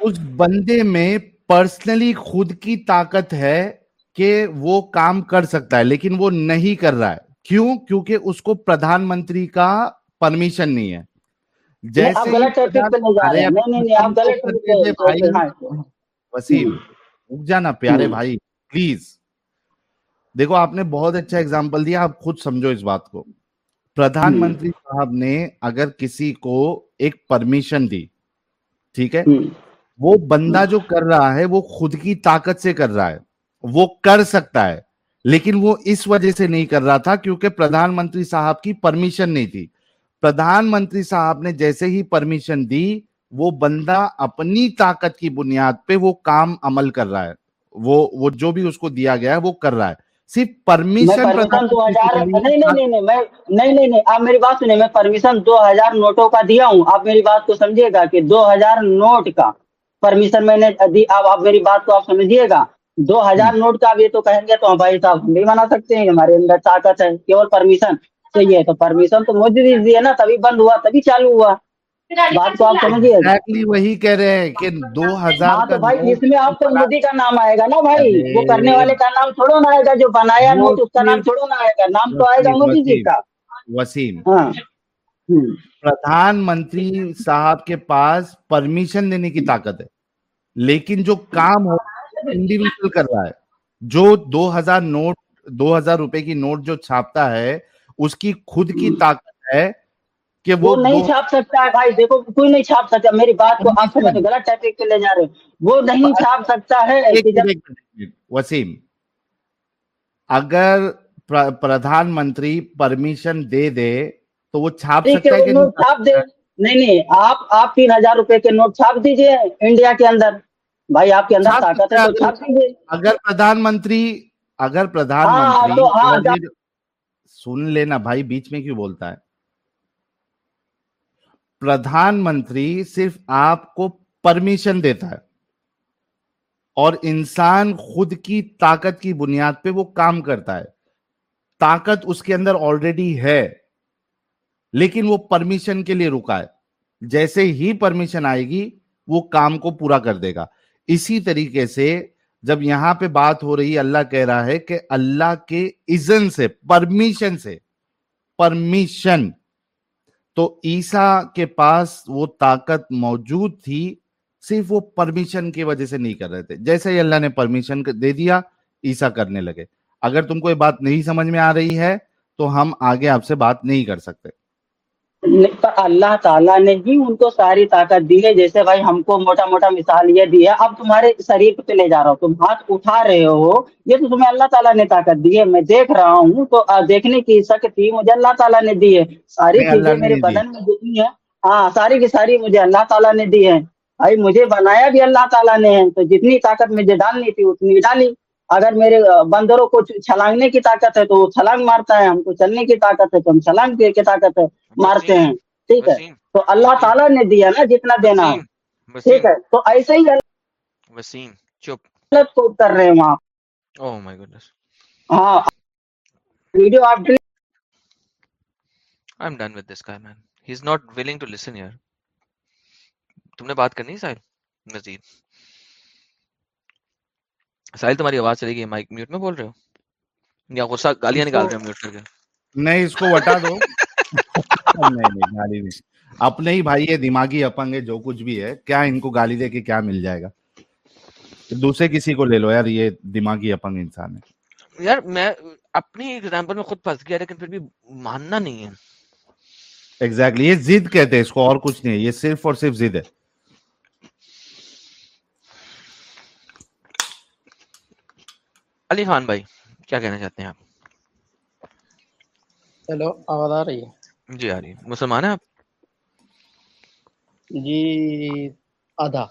اس بندے میں پرسنلی خود کی طاقت ہے کہ وہ کام کر سکتا ہے لیکن وہ نہیں کر رہا ہے۔ کیوں؟ کیونکہ اس کو پردھان منتری کا پرمیشن نہیں ہے۔ جیسے وسیم جانا پیارے۔ بھائی پلیز دیکھو آپ نے بہت اچھا اگزامپل دیا آپ خود سمجھو اس بات کو۔ پردھان۔ منتری صاحب نے اگر کسی کو ایک پرمیشن دی ٹھیک ہے؟ وہ بندہ جو کر رہا ہے وہ خود کی طاقت سے کر رہا ہے۔ وہ کر سکتا ہے۔ لیکن وہ اس وجہ سے نہیں کر رہا تھا کیونکہ پردھان منتری صاحب کی پرمیشن نہیں تھی۔ پردھان منتری صاحب نے جیسے ہی پرمیشن دی وہ بندہ اپنی طاقت کی بنیاد پہ وہ کام عمل کر رہا ہے۔ وہ وہ جو بھی اس کو دیا گیا ہے وہ کر رہا ہے۔ صرف پرمیشن نہیں نہیں نہیں آپ میری بات سنیں میں پرمیشن دو ہزار نوٹوں کا دیا ہوں۔ آپ میری بات کو سمجھیے گا کہ دو ہزار نوٹ کا پرمیشن میں نے دی۔ آپ آپ میری بات کو آپ سمجھیے گا۔ دو ہزار نوٹ کا یہ تو کہیں گے تو ہم بھائی صاحب ہم بھی بنا سکتے ہیں ہمارے اندر طاقت ہے کیول پرمیشن چاہیے۔ تو پرمیشن تو مجھے بھی دی ہے نا تبھی بند ہوا تبھی چالو ہوا۔ بات کو آپ سمجھیے۔ وہی کہہ رہے ہیں کہ دو ہزار ہاں تو بھائی اس میں آپ کو مودی کا نام آئے گا نا بھائی۔ وہ کرنے والے کا نام چھوڑو نہ آئے گا جو بنایا نوٹ اس کا نام چھوڑو نہ آئے گا۔ نام تو آئے گا مودی جی کا۔ وسیم۔ ہاں۔ پردھان منتری صاحب کے پاس پرمیشن دینے کی طاقت ہے۔ لیکن جو کام ہو انڈیویجل کر رہا ہے جو دو ہزار نوٹ دو ہزار روپے کی نوٹ جو چھاپتا ہے اس کی خود کی طاقت ہے کہ وہ نہیں چھاپ سکتا ہے بھائی۔ دیکھو کوئی نہیں چھاپ سکتا۔ میری بات کو آپ غلط ٹاپک پہ لے جا رہے وہ نہیں چھاپ سکتا ہے۔ وسیم اگر پر- پردھان منتری پرمیشن دے دے تو وہ چھاپ سکتا ہے کہ نہیں نہیں آپ آپ تین ہزار روپے کے نوٹ چھاپ دیجیے انڈیا کے اندر۔ بھائی آپ کے اندر طاقت ہے اگر پردھان منتری اگر پردھان ہاں ہاں منتری ہاں سن لینا بھائی بیچ میں کیوں بولتا ہے؟ پردھان منتری صرف آپ کو پرمیشن دیتا ہے اور انسان خود کی طاقت کی بنیاد پہ وہ کام کرتا ہے۔ طاقت اس کے اندر آلریڈی ہے لیکن وہ پرمیشن کے لیے رکا ہے۔ جیسے ہی پرمیشن آئے گی وہ کام کو پورا کر دے گا۔ اسی طریقے سے جب یہاں پہ بات ہو رہی ہے، اللہ کہہ رہا ہے کہ اللہ کے اذن سے پرمیشن سے پرمیشن تو عیسیٰ کے پاس وہ طاقت موجود تھی، صرف وہ پرمیشن کی وجہ سے نہیں کر رہے تھے۔ جیسے ہی اللہ نے پرمیشن دے دیا، عیسیٰ کرنے لگے۔ اگر تم کو یہ بات نہیں سمجھ میں آ رہی ہے، تو ہم آگے آپ سے بات نہیں کر سکتے۔ اللہ تعالیٰ نے ہی ان کو ساری طاقت دی ہے۔ جیسے بھائی ہم کو موٹا موٹا مثال یہ دی ہے اب تمہارے شریر پہ لے جا رہا ہوں تم ہاتھ اٹھا رہے ہو یہ تو تمہیں اللہ تعالیٰ نے طاقت دی ہے۔ میں دیکھ رہا ہوں تو دیکھنے کی شکتی مجھے اللہ تعالیٰ نے دی ہے۔ ساری چیزیں میرے دی۔ بدن میں جتنی ہیں ہاں ساری کی ساری مجھے اللہ تعالیٰ نے دی ہے بھائی مجھے بنایا بھی اللہ تعالیٰ نے ہے تو جتنی طاقت مجھے ڈالنی تھی اتنی ڈالی۔ اگر میرے بندروں کو چھلانگنے کی طاقت ہے تو وہ چھلانگ مارتا ہے ہم کو چلنے کی طاقت ہے تو ہم چھلانگ کی طاقت ہے مارتے ہیں ٹھیک ہے؟ تو اللہ تعالیٰ نے دیا نا جتنا دینا۔ وسیم ٹھیک ہے؟ تو ایسے ہی وسیم چپ۔ غلط کو کر رہے ہیں وہاں۔ او مائی گڈنس ہاں۔ ویڈیو آپ delete I am done with this guy man. He is not willing to listen here تم نے بات کرنی ہے ساحل؟ مزید۔ ساحل تمہاری آواز چلے گی مائک میوٹ میں بول رہے ہو؟ یا غصہ گالیاں نکال رہے ہو میوٹ کر کے۔ نہیں اس کو ہٹا دو۔ نہیں نہیں گالی نہیں۔ اپنے ہی بھائی یہ دماغی اپنگ ہے جو کچھ بھی ہے کیا ان کو گالی دے کے کیا مل جائے گا؟ دوسرے کسی کو لے لو یار یہ دماغی اپنگ انسان ہے۔ یار میں اپنی ایگزامپل میں خود پھنس گیا لیکن پھر بھی ماننا نہیں ہے۔ ایگزیکٹلی یہ ضد کہتے ہیں اس کو اور کچھ نہیں ہے یہ صرف اور صرف ضد ہے۔ علی خان بھائی کیا کہنا چاہتے ہیں آپ؟ ہیلو آواز آ رہی ہے؟ جی آ رہی ہے۔ مسلمان ہیں آپ؟ جی آدھا۔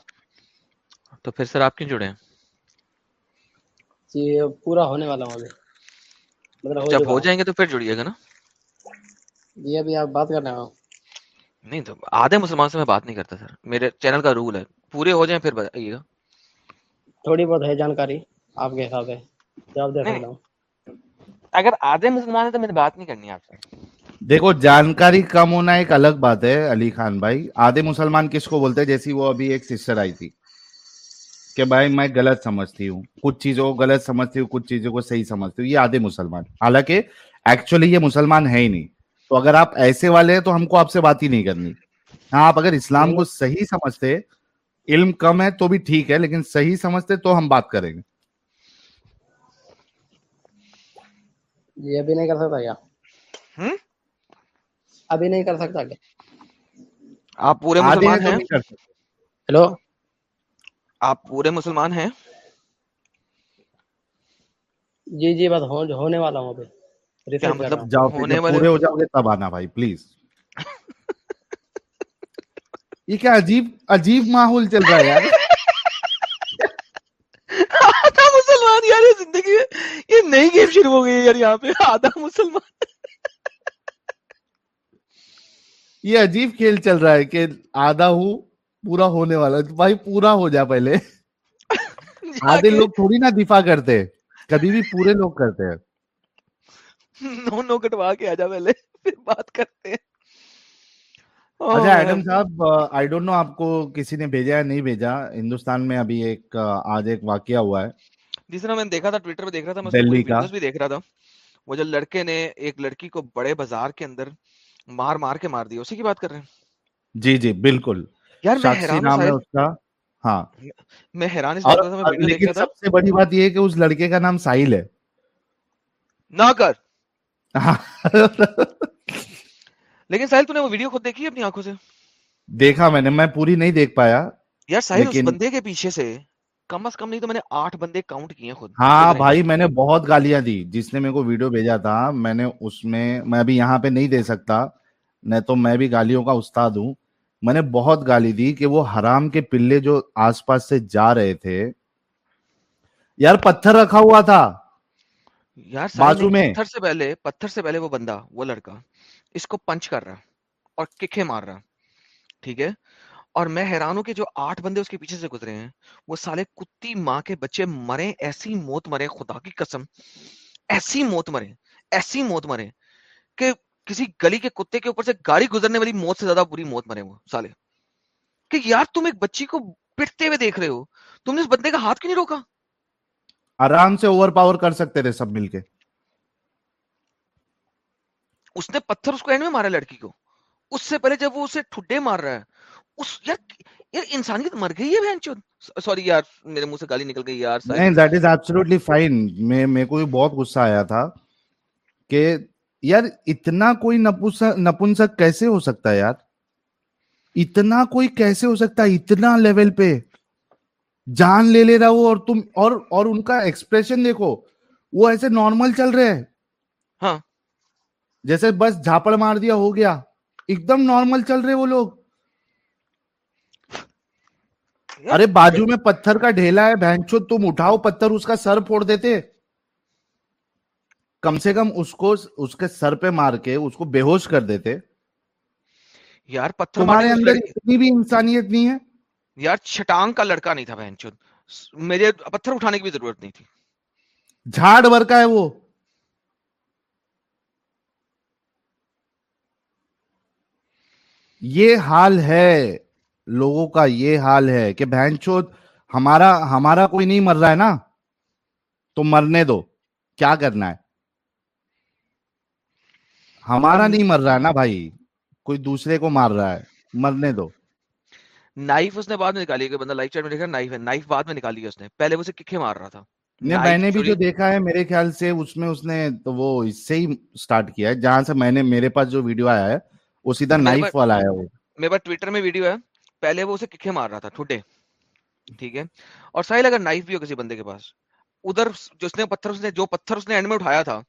تو پھر سر آپ کیوں جڑے ہیں؟ جی پورا ہونے والا ہوں مطلب جب ہو ہوں۔ جائیں گے تو پھر جڑیے گا نا؟ جی ابھی آپ بات کر رہے ہو نہیں تو آدھے مسلمان سے میں بات نہیں کرتا سر۔ میرے چینل کا رول ہے۔ پورے ہو جائیں پھر بتائیے گا۔ تھوڑی بہت ہے جانکاری آپ کے حساب سے۔ جواب دے سکتا ہوں اگر آدھے مسلمان ہیں تو میری بات نہیں کرنی آپ سے۔ دیکھو جانکاری کم ہونا ایک الگ بات ہے علی خان بھائی۔ آدھے مسلمان کس کو بولتے جیسی وہ ابھی ایک سسٹر آئی تھی کہ بھائی میں غلط سمجھتی ہوں۔ کچھ چیزوں کو غلط سمجھتی ہوں کچھ چیزوں کو صحیح سمجھتی ہوں۔ یہ آدھے مسلمان۔ حالانکہ ایکچولی یہ مسلمان ہے ہی نہیں۔ تو اگر آپ ایسے والے ہیں تو ہم کو آپ سے بات ہی نہیں کرنی۔ ہاں آپ اگر اسلام کو صحیح سمجھتے علم کم ہے تو بھی ٹھیک ہے لیکن صحیح سمجھتے تو ہم بات کریں گے۔ جی ابھی نہیں کر سکتا کیا؟ ابھی نہیں کر سکتا کیا؟ آپ پورے مسلمان ہیں؟ ہیلو؟ آپ پورے مسلمان ہیں؟ جی جی بس ہو- ہونے والا ہوں ابھی۔ مطلب ہوں۔ جاؤ پھر ہونے جب والے پورے ہو جاؤ گے تب آنا بھائی پلیز [laughs] یہ کیا عجیب عجیب ماحول چل رہا ہے یار [laughs] آدھا مسلمان یار یہ زندگی میں۔ یہ نئی گیم شروع ہو گئی ہے یار یہاں پہ۔ آدھا مسلمان۔ یہ عجیب کھیل چل رہا ہے کہ آدھا ہوں پورا ہونے والا۔ ہے۔ بھائی پورا ہو جا پہلے۔ [laughs] آدھے لوگ تھوڑی نا دفاع کرتے۔ کبھی بھی پورے لوگ کرتے۔ ہیں نو نو کٹوا کے آ جا پہلے۔ پھر بات کرتے ہیں۔ Oh اچھا man. ایڈم صاحب آئی ڈونٹ نو آپ کو کسی نے بھیجا یا نہیں بھیجا۔ ہندوستان میں ابھی ایک آج ایک واقعہ ہوا ہے۔ جس طرح میں نے دیکھا تھا ٹویٹر پہ دیکھ رہا تھا میں ویڈیوز بھی دیکھ رہا تھا۔ وہ جو لڑکے نے ایک لڑکی کو بڑے بازار کے اندر مار مار کے مار دیا اسی کی بات کر رہے ہیں؟ جی جی بالکل۔ یار میں شاکشی حیران نام ہے اس کا۔ ہاں۔ میں حیران اس بات کا تھا میں اور ویڈیو دیکھ لیکن رہا تھا۔ سب سے بڑی بات یہ ہے کہ اس لڑکے کا نام ساحل ہے۔ نہ کر ہاں۔ لیکن ساحل تو نے وہ ویڈیو خود دیکھی اپنی آنکھوں سے؟ دیکھا میں نے میں پوری نہیں دیکھ پایا۔ یار ساحل اس بندے کے پیچھے سے۔ کم از کم نہیں تو میں نے آٹھ بندے کاؤنٹ کیے خود ہاں بھائی میں نے بہت گالیاں دی۔ جس نے میرے کو ویڈیو بھیجا تھا میں نے اس میں میں ابھی یہاں پہ نہیں دے سکتا نہیں تو میں بھی گالیوں کا استاد ہوں۔ میں نے بہت گالی دی کہ وہ حرام کے پلے جو آس پاس سے جا رہے تھے۔ یار پتھر رکھا ہوا تھا۔ یار بازو میں۔ پتھر سے پہلے پتھر سے پہلے وہ بندہ وہ لڑکا اس کو پنچ کر رہا اور ککھے مار رہا ٹھیک ہے؟ اور میں حیران ہوں کہ جو آٹھ بندے اس کے پیچھے سے گزرے ہیں وہ سالے کتی ماں کے بچے مرے ایسی موت مرے خدا کی قسم ایسی موت مرے ایسی موت مرے کہ کسی گلی کے کتے کے اوپر سے گاڑی گزرنے والی موت سے زیادہ بری موت مرے وہ سالے۔ کہ یار تم ایک بچی کو پٹتے ہوئے دیکھ رہے ہو تم نے اس بندے کا ہاتھ کیوں نہیں روکا؟ آرام سے اوور پاور کر سکتے تھے سب مل کے۔ اس نے پتھر اس کو اینڈ میں مارا لڑکی کو۔ اس سے پہلے جب وہ اسے ٹھڈے مار رہا ہے اس یار یار انسانیت مر گئی ہے بہن سوری یار میرے منہ سے گالی نکل گئی یار نہیں دیٹ از ایبسولوٹلی فائن میں میرے کو بہت غصہ آیا تھا کہ یار اتنا کوئی نپنسک کیسے ہو سکتا ہے یار؟ اتنا کوئی کیسے ہو سکتا ہے؟ اتنا لیول پہ۔ جان لے لے رہا وہ اور تم اور اور ان کا ایکسپریشن دیکھو وہ ایسے نارمل چل رہے ہیں۔ ہاں۔ جیسے بس جھاپڑ مار دیا ہو گیا۔ ایک دم نارمل چل رہے وہ لوگ۔ ارے بازو میں پتھر کا ڈھیلا ہے بہنچو تم اٹھاؤ پتھر اس کا سر پھوڑ دیتے۔ کم سے کم اس کو اس کے سر پہ مار کے اس کو بے ہوش کر دیتے۔ یار پتھر تمہارے اندر اتنی بھی انسانیت نہیں ہے؟ یار چھٹانگ کا لڑکا نہیں تھا بہن چود مجھے پتھر اٹھانے کی بھی ضرورت نہیں تھی۔ جھاڑ بھر کا ہے وہ۔ یہ حال ہے۔ لوگوں کا یہ حال ہے کہ بہن چود ہمارا ہمارا کوئی نہیں مر رہا ہے نا؟ تو مرنے دو۔ کیا کرنا ہے؟ ہمارا نہیں مر رہا ہے نا بھائی؟ کوئی دوسرے کو مار رہا ہے۔ مرنے دو۔ نائف اس نے بعد میں نکالی بندہ لائف چیٹ میں دیکھا؟ نائف ہے۔ نائف بعد میں نکالی اس نے۔ پہلے وہ اسے ککھے مار رہا تھا۔ میں نے بھی جو دیکھا ہے میرے خیال سے اس میں اس نے تو وہ اس سے ہی سٹارٹ کیا ہے۔ جہاں سے میں نے میرے پاس جو ویڈیو آیا ہے وہ سیدھا نائف والا ہے وہ۔ میرے پاس ٹویٹر میں ویڈیو ہے۔ پہلے وہ اسے ککھے مار رہا تھا ٹھڈے ٹھیک ہے؟ اور ساحل اگر نائف بھی ہو کسی بندے کے پاس، ادھر جو اس نے پتھر، اس نے جو پتھر اس نے اینڈ میں اٹھایا تھا،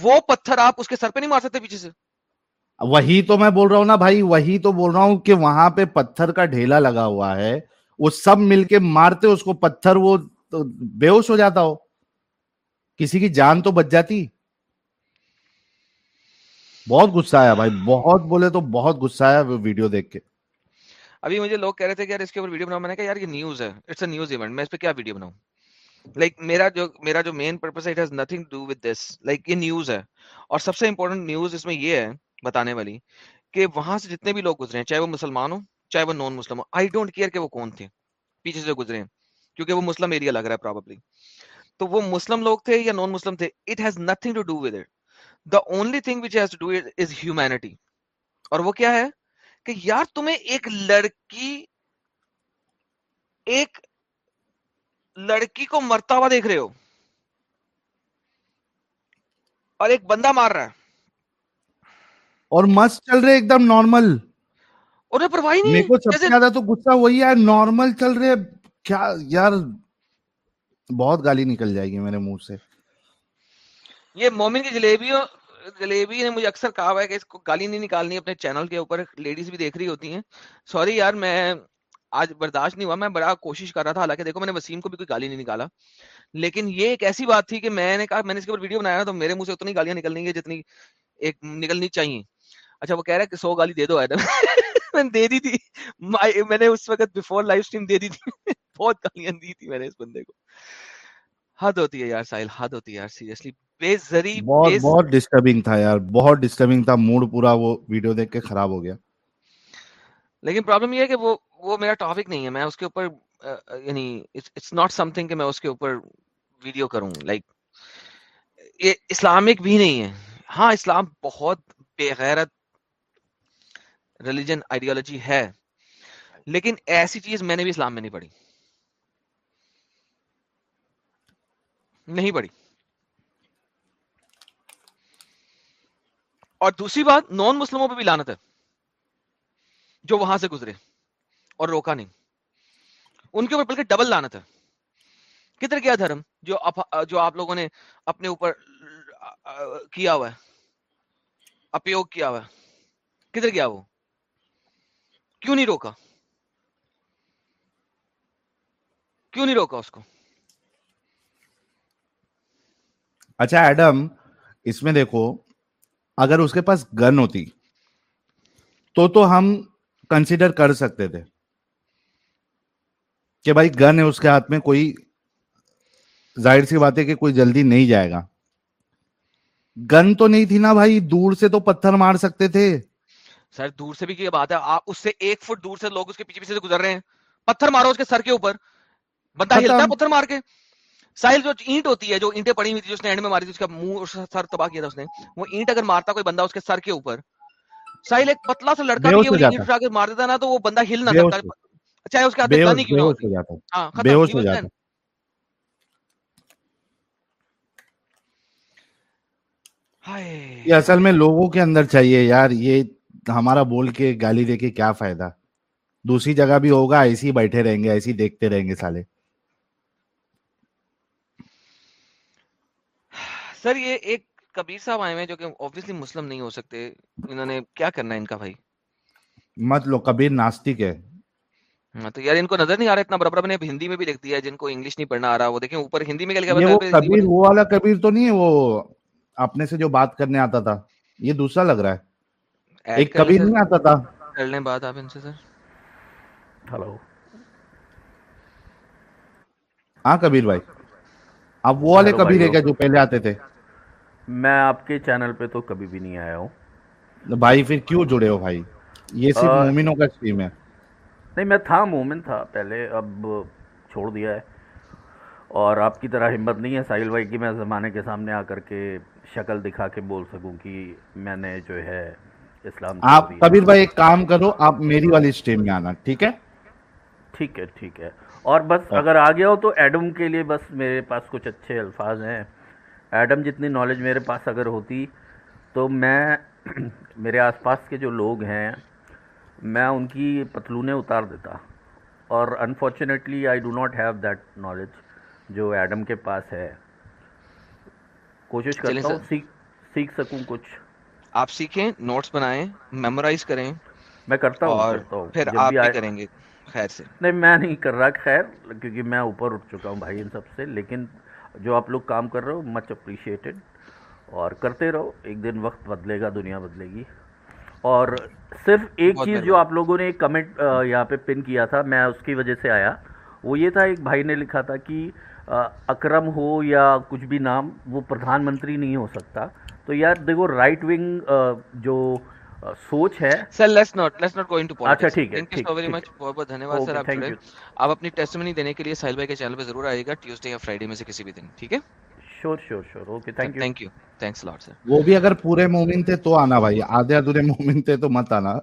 وہ پتھر آپ اس کے سر پہ نہیں مار سکتے پیچھے سے؟ وہی تو میں بول رہا ہوں نا بھائی، وہی تو بول رہا ہوں کہ وہاں پہ پتھر کا ڈھیلا لگا ہوا ہے، وہ سب مل کے مارتے، اس کو پتھر وہ بے ہوش ہو جاتا ہو۔ کسی کی جان تو بچ جاتی۔ بہت غصہ آیا بھائی، بہت بولے تو بہت غصہ آیا ویڈیو دیکھ کے۔ ابھی مجھے لوگ کہہ رہے تھے کہ یار اس کے اوپر ویڈیو بناؤ، میں نے کہا یار یہ نیوز ہے اٹس اے نیوز ایونٹ میں اس پہ کیا ویڈیو بناؤں؟ لائک میرا جو میرا جو مین پرپز ہے it has nothing do with this like یہ نیوز ہے۔ اور سب سے امپورٹنٹ نیوز اس میں یہ ہے، بتانے والی، کہ وہاں سے جتنے بھی لوگ گزرے ہیں، چاہے وہ مسلمان ہو چاہے وہ نان مسلم ہو آئی ڈونٹ کیئر کہ وہ کون تھے، پیچھے سے گزرے ہیں، کیونکہ وہ مسلم ایریا لگ رہا ہے پرابلی تو وہ مسلم لوگ تھے یا نان مسلم تھے it has nothing to do with it the only thing which has to do is humanity اور وہ کیا ہے؟ کہ یار تمہیں ایک لڑکی ایک لڑکی کو مرتا ہوا دیکھ رہے ہو اور ایک بندہ مار رہا ہے۔ اور مست چل رہے ایک دم نارمل۔ انہیں پرواہی نہیں میرے کو سب سے زیادہ تو غصہ وہی ہے نارمل چل رہے کیا یار بہت گالی نکل جائے گی میرے منہ سے۔ یہ مومن کی جلیبی جلیبی نے مجھے اکثر کہا ہے کہ اس کو گالی نہیں نکالنی، اپنے چینل کے اوپر لیڈیز بھی دیکھ رہی ہوتی ہیں۔ سوری یار، میں آج برداشت نہیں ہوا، میں بڑا کوشش کر رہا تھا، حالانکہ دیکھو میں نے وسیم کو بھی کوئی گالی نہیں نکالا۔ لیکن یہ ایک ایسی بات تھی کہ میں نے کہا، میں نے اس کے اوپر ویڈیو بنایا تو میرے منہ سے اتنی گالیاں نکلنی ہے جتنی ایک نکلنی چاہیے۔ اچھا وہ کہہ رہا ہے کہ سو گالی دے دو ایڈم [laughs] میں نے دے دی تھی۔ میں نے اس وقت بفور لائف اسٹریم دے دی تھی۔ [laughs] بہت گالیاں دی تھی میں نے اس بندے کو۔ حد ہوتی ہے یار ساحل حد ہوتی ہے یار سیریسلی بے ذری بہت بہت ڈسٹربنگ تھا یار بہت ڈسٹربنگ تھا موڈ پورا وہ ویڈیو دیکھ کے خراب ہو گیا۔ لیکن پرابلم یہ ہے کہ وہ وہ میرا ٹاپک نہیں ہے میں اس کے اوپر یعنی اٹس ناٹ سم تھنگ کہ میں اس کے اوپر ویڈیو کروں لائک یہ اسلامک بھی نہیں ہے۔ ہاں اسلام بہت بے غیرت ریلیجن آئیڈیالوجی ہے لیکن ایسی چیز میں نے بھی اسلام میں نہیں پڑھی۔ نہیں پڑھی اور دوسری بات نان مسلموں پہ بھی لانت ہے، جو وہاں سے گزرے اور روکا نہیں۔ ان کے اوپر بلکہ ڈبل لانت ہے۔ کدھر گیا دھرم جو جو آپ لوگوں نے اپنے اوپر کیا ہوا ہے، اپیوگ کیا ہوا ہے؟ کدھر گیا وہ؟ کیوں نہیں روکا؟ کیوں نہیں روکا اس کو؟ اچھا ایڈم اس میں دیکھو اگر اس کے پاس گن ہوتی تو تو ہم کنسیڈر کر سکتے تھے کہ بھائی گن ہے اس کے ہاتھ میں کوئی ظاہر سی بات ہے کہ کوئی جلدی نہیں جائے گا۔ گن تو نہیں تھی نا بھائی دور سے تو پتھر مار سکتے تھے۔ سر دور سے بھی کیا بات ہے آپ اس سے ایک فٹ دور سے لوگ اس کے پیچھے پیچھے سے گزر رہے ہیں۔ پتھر مارو اس کے سر کے اوپر۔ بندہ ہلتا ہے پتھر مار کے۔ ساحل جو اینٹ ہوتی ہے جو اینٹیں پڑی ہوئی تھی اس نے اینڈ میں ماری تھی اس کا منہ سر تباہ کیا تھا اس نے۔ وہ اینٹ اگر مارتا کوئی بندہ اس کے سر کے اوپر۔ ساحل ایک پتلا سا لڑکا بھی اینٹ اٹھا کے مار دیتا نا تو وہ بندہ ہل نہ سکتا۔ چاہے اس کے ہاتھ میں کیوں نہ ہوتی ہاں ختم۔ یہ اصل میں لوگوں کے اندر چاہیے یار یہ ہمارا بول کے گالی دے کے کیا فائدہ؟ دوسری جگہ بھی ہوگا ایسی بیٹھے رہیں گے ایسی دیکھتے رہیں گے سالے۔ سر یہ ایک کبیر صاحب آئے ہوئے جو کہ آبویسلی مسلم نہیں ہو سکتے۔ انہوں نے کیا کرنا ہے ان کا بھائی؟ مت لو کبیر ناستک ہے۔ ہاں تو یار ان کو نظر نہیں آ رہا اتنا برابر میں نے ہندی میں بھی لکھ دیا جن کو انگلش نہیں پڑھنا آ رہا وہ دیکھیں اوپر ہندی میں کیا وہ کبیر وہ والا کبیر تو نہیں ہے وہ اپنے سے جو بات کرنے آتا تھا یہ دوسرا لگ رہا ہے۔ ایک کبیر نہیں آتا تھا۔ کر لیں بات آپ ان سے سر۔ ہلو۔ ہاں کبیر بھائی۔ اب وہ والے کبیر ہے کیا جو پہلے آتے تھے؟ میں آپ کے چینل پہ تو کبھی بھی نہیں آیا ہوں۔ بھائی پھر کیوں جڑے ہو بھائی؟ یہ صرف مومنوں کا اسٹریم ہے۔ نہیں میں تھا مومن تھا پہلے اب چھوڑ دیا ہے۔ اور آپ کی طرح ہمت نہیں ہے ساحل بھائی کی میں زمانے کے سامنے آ کر کے شکل دکھا کے بول سکوں کہ میں نے جو ہے اسلام آپ کبیر بھائی ایک کام کرو آپ میری والی اسٹریم میں آنا ٹھیک ہے؟ ٹھیک ہے ٹھیک ہے۔ اور بس اگر آ گیا ہو تو ایڈم کے لیے بس میرے پاس کچھ اچھے الفاظ ہیں۔ ایڈم جتنی نالج میرے پاس اگر ہوتی تو میں [clears throat] میرے آس پاس کے جو لوگ ہیں میں ان کی پتلونیں اتار دیتا۔ اور unfortunately I do not have that knowledge جو ایڈم کے پاس ہے۔ کوشش کرتا ہوں سیکھ سکوں کچھ۔ آپ سیکھیں نوٹس بنائیں میمورائز کریں۔ میں کرتا ہوں اور پھر آپ بھی کریں گے؟ خیر سے۔ نہیں میں نہیں کر رہا خیر کیونکہ میں اوپر اٹھ چکا ہوں بھائی ان سب سے لیکن جو آپ لوگ کام کر رہے ہو مچ اپریشیٹڈ اور کرتے رہو ایک دن وقت بدلے گا دنیا بدلے گی۔ اور صرف ایک چیز جو آپ لوگوں نے ایک کمنٹ یہاں پہ پن کیا تھا میں اس کی وجہ سے آیا۔ وہ یہ تھا ایک بھائی نے لکھا تھا کہ اکرم ہو یا کچھ بھی نام وہ پردھان منتری نہیں ہو سکتا۔ تو یار دیکھو رائٹ ونگ جو سوچ ہے۔ Sir let's not let's not going to اچھا ٹھیک ہے thank you so very much بہت بہت دھنیہ واد سر آپ جڑے آپ اپنی ٹیسٹمنی دینے کے لیے ساحل بھائی کے چینل پہ ضرور آئیے گا ٹیوزڈے یا فرائیڈے میں سے کسی بھی دن ٹھیک ہے؟ Sure sure sure okay thank you thank you thanks lot sir وہ بھی اگر پورے مومن تھے تو آنا بھائی آدھے ادھورے مومن تھے تو مت آنا۔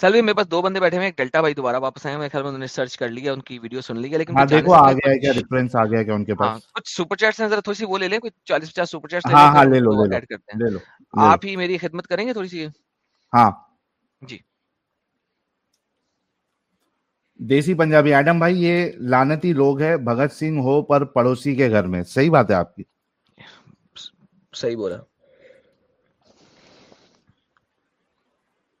سلوی میرے پاس دو بندے بیٹھے ہیں ڈیلٹا بھائی دوبارہ واپس آئے میرے خیال میں انہوں نے سرچ کر لیا ان کی ویڈیو سن لی ہے لیکن ہاں دیکھو آ گیا ہے کیا ریفرنس آ گیا کیا ان کے پاس؟ کچھ سپر چیٹس ہیں ذرا تھوڑی سی وہ لے لیں کچھ 40 50 سپر چیٹس ہاں ہاں لے لو لے لو لے لو آپ ہی میری خدمت کریں گے تھوڑی سی؟ ہاں۔ جی۔ دیسی پنجابی ایڈم بھائی یہ لانتی لوگ ہے بھگت سنگھ ہو پر پڑوسی کے گھر میں۔ صحیح بات ہے آپ کی۔ صحیح بولا۔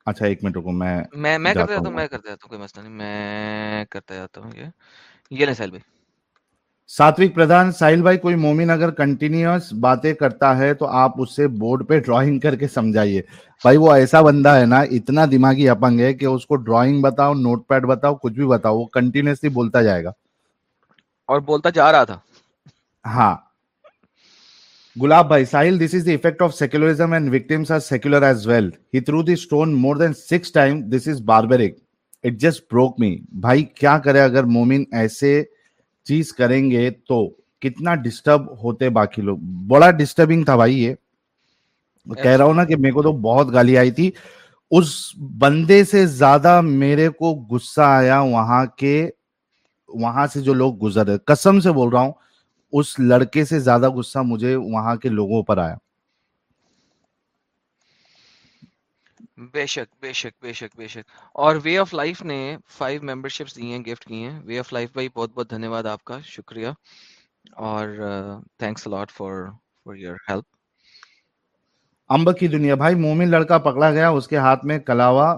اچھا ایک منٹ رکو میں میں میں کرتا جاتا ہوں۔ میں کرتا جاتا ہوں کوئی مسئلہ نہیں میں کرتا جاتا ہوں یہ۔ یہ لیں ساحل بھائی۔ ساتوک پردھان ساحل بھائی کوئی مومن اگر کنٹینیوس باتیں کرتا ہے تو آپ اس سے بورڈ پہ ڈرائنگ کر کے سمجھائیے۔ بھائی وہ ایسا بندہ ہے نا اتنا دماغی اپنگ ہے کہ اس کو ڈرائنگ بتاؤ نوٹ پیڈ بتاؤ کچھ بھی بتاؤ وہ کنٹینیوسلی بولتا جائے گا۔ اور بولتا جا رہا تھا۔ ہاں۔ گلاب بھائی Sahil this is the effect of secularism and victims are secular as well he threw the stone more than six time this is barbaric it just broke me بھائی کیا کرے اگر مومن ایسے چیز کریں گے تو کتنا ڈسٹرب ہوتے باقی لوگ بڑا ڈسٹربنگ تھا بھائی یہ کہہ رہا ہوں نا کہ میرے کو تو بہت گالی آئی تھی اس بندے سے زیادہ میرے کو غصہ آیا وہاں کے وہاں سے جو لوگ گزر رہے قسم سے بول رہا ہوں اس لڑکے سے زیادہ غصہ مجھے وہاں کے لوگوں پر آیا۔ بے شک بے شک بے شک بے شک۔ اور وے آف لائف نے فائیو ممبر شپس دی ہیں گفٹ کی ہیں۔ وے آف لائف بھائی بہت بہت دھنیہ واد آپ کا شکریہ۔ اور thanks a lot for for your help امب کی دنیا بھائی مومن لڑکا پکڑا گیا اس کے ہاتھ میں کلاوا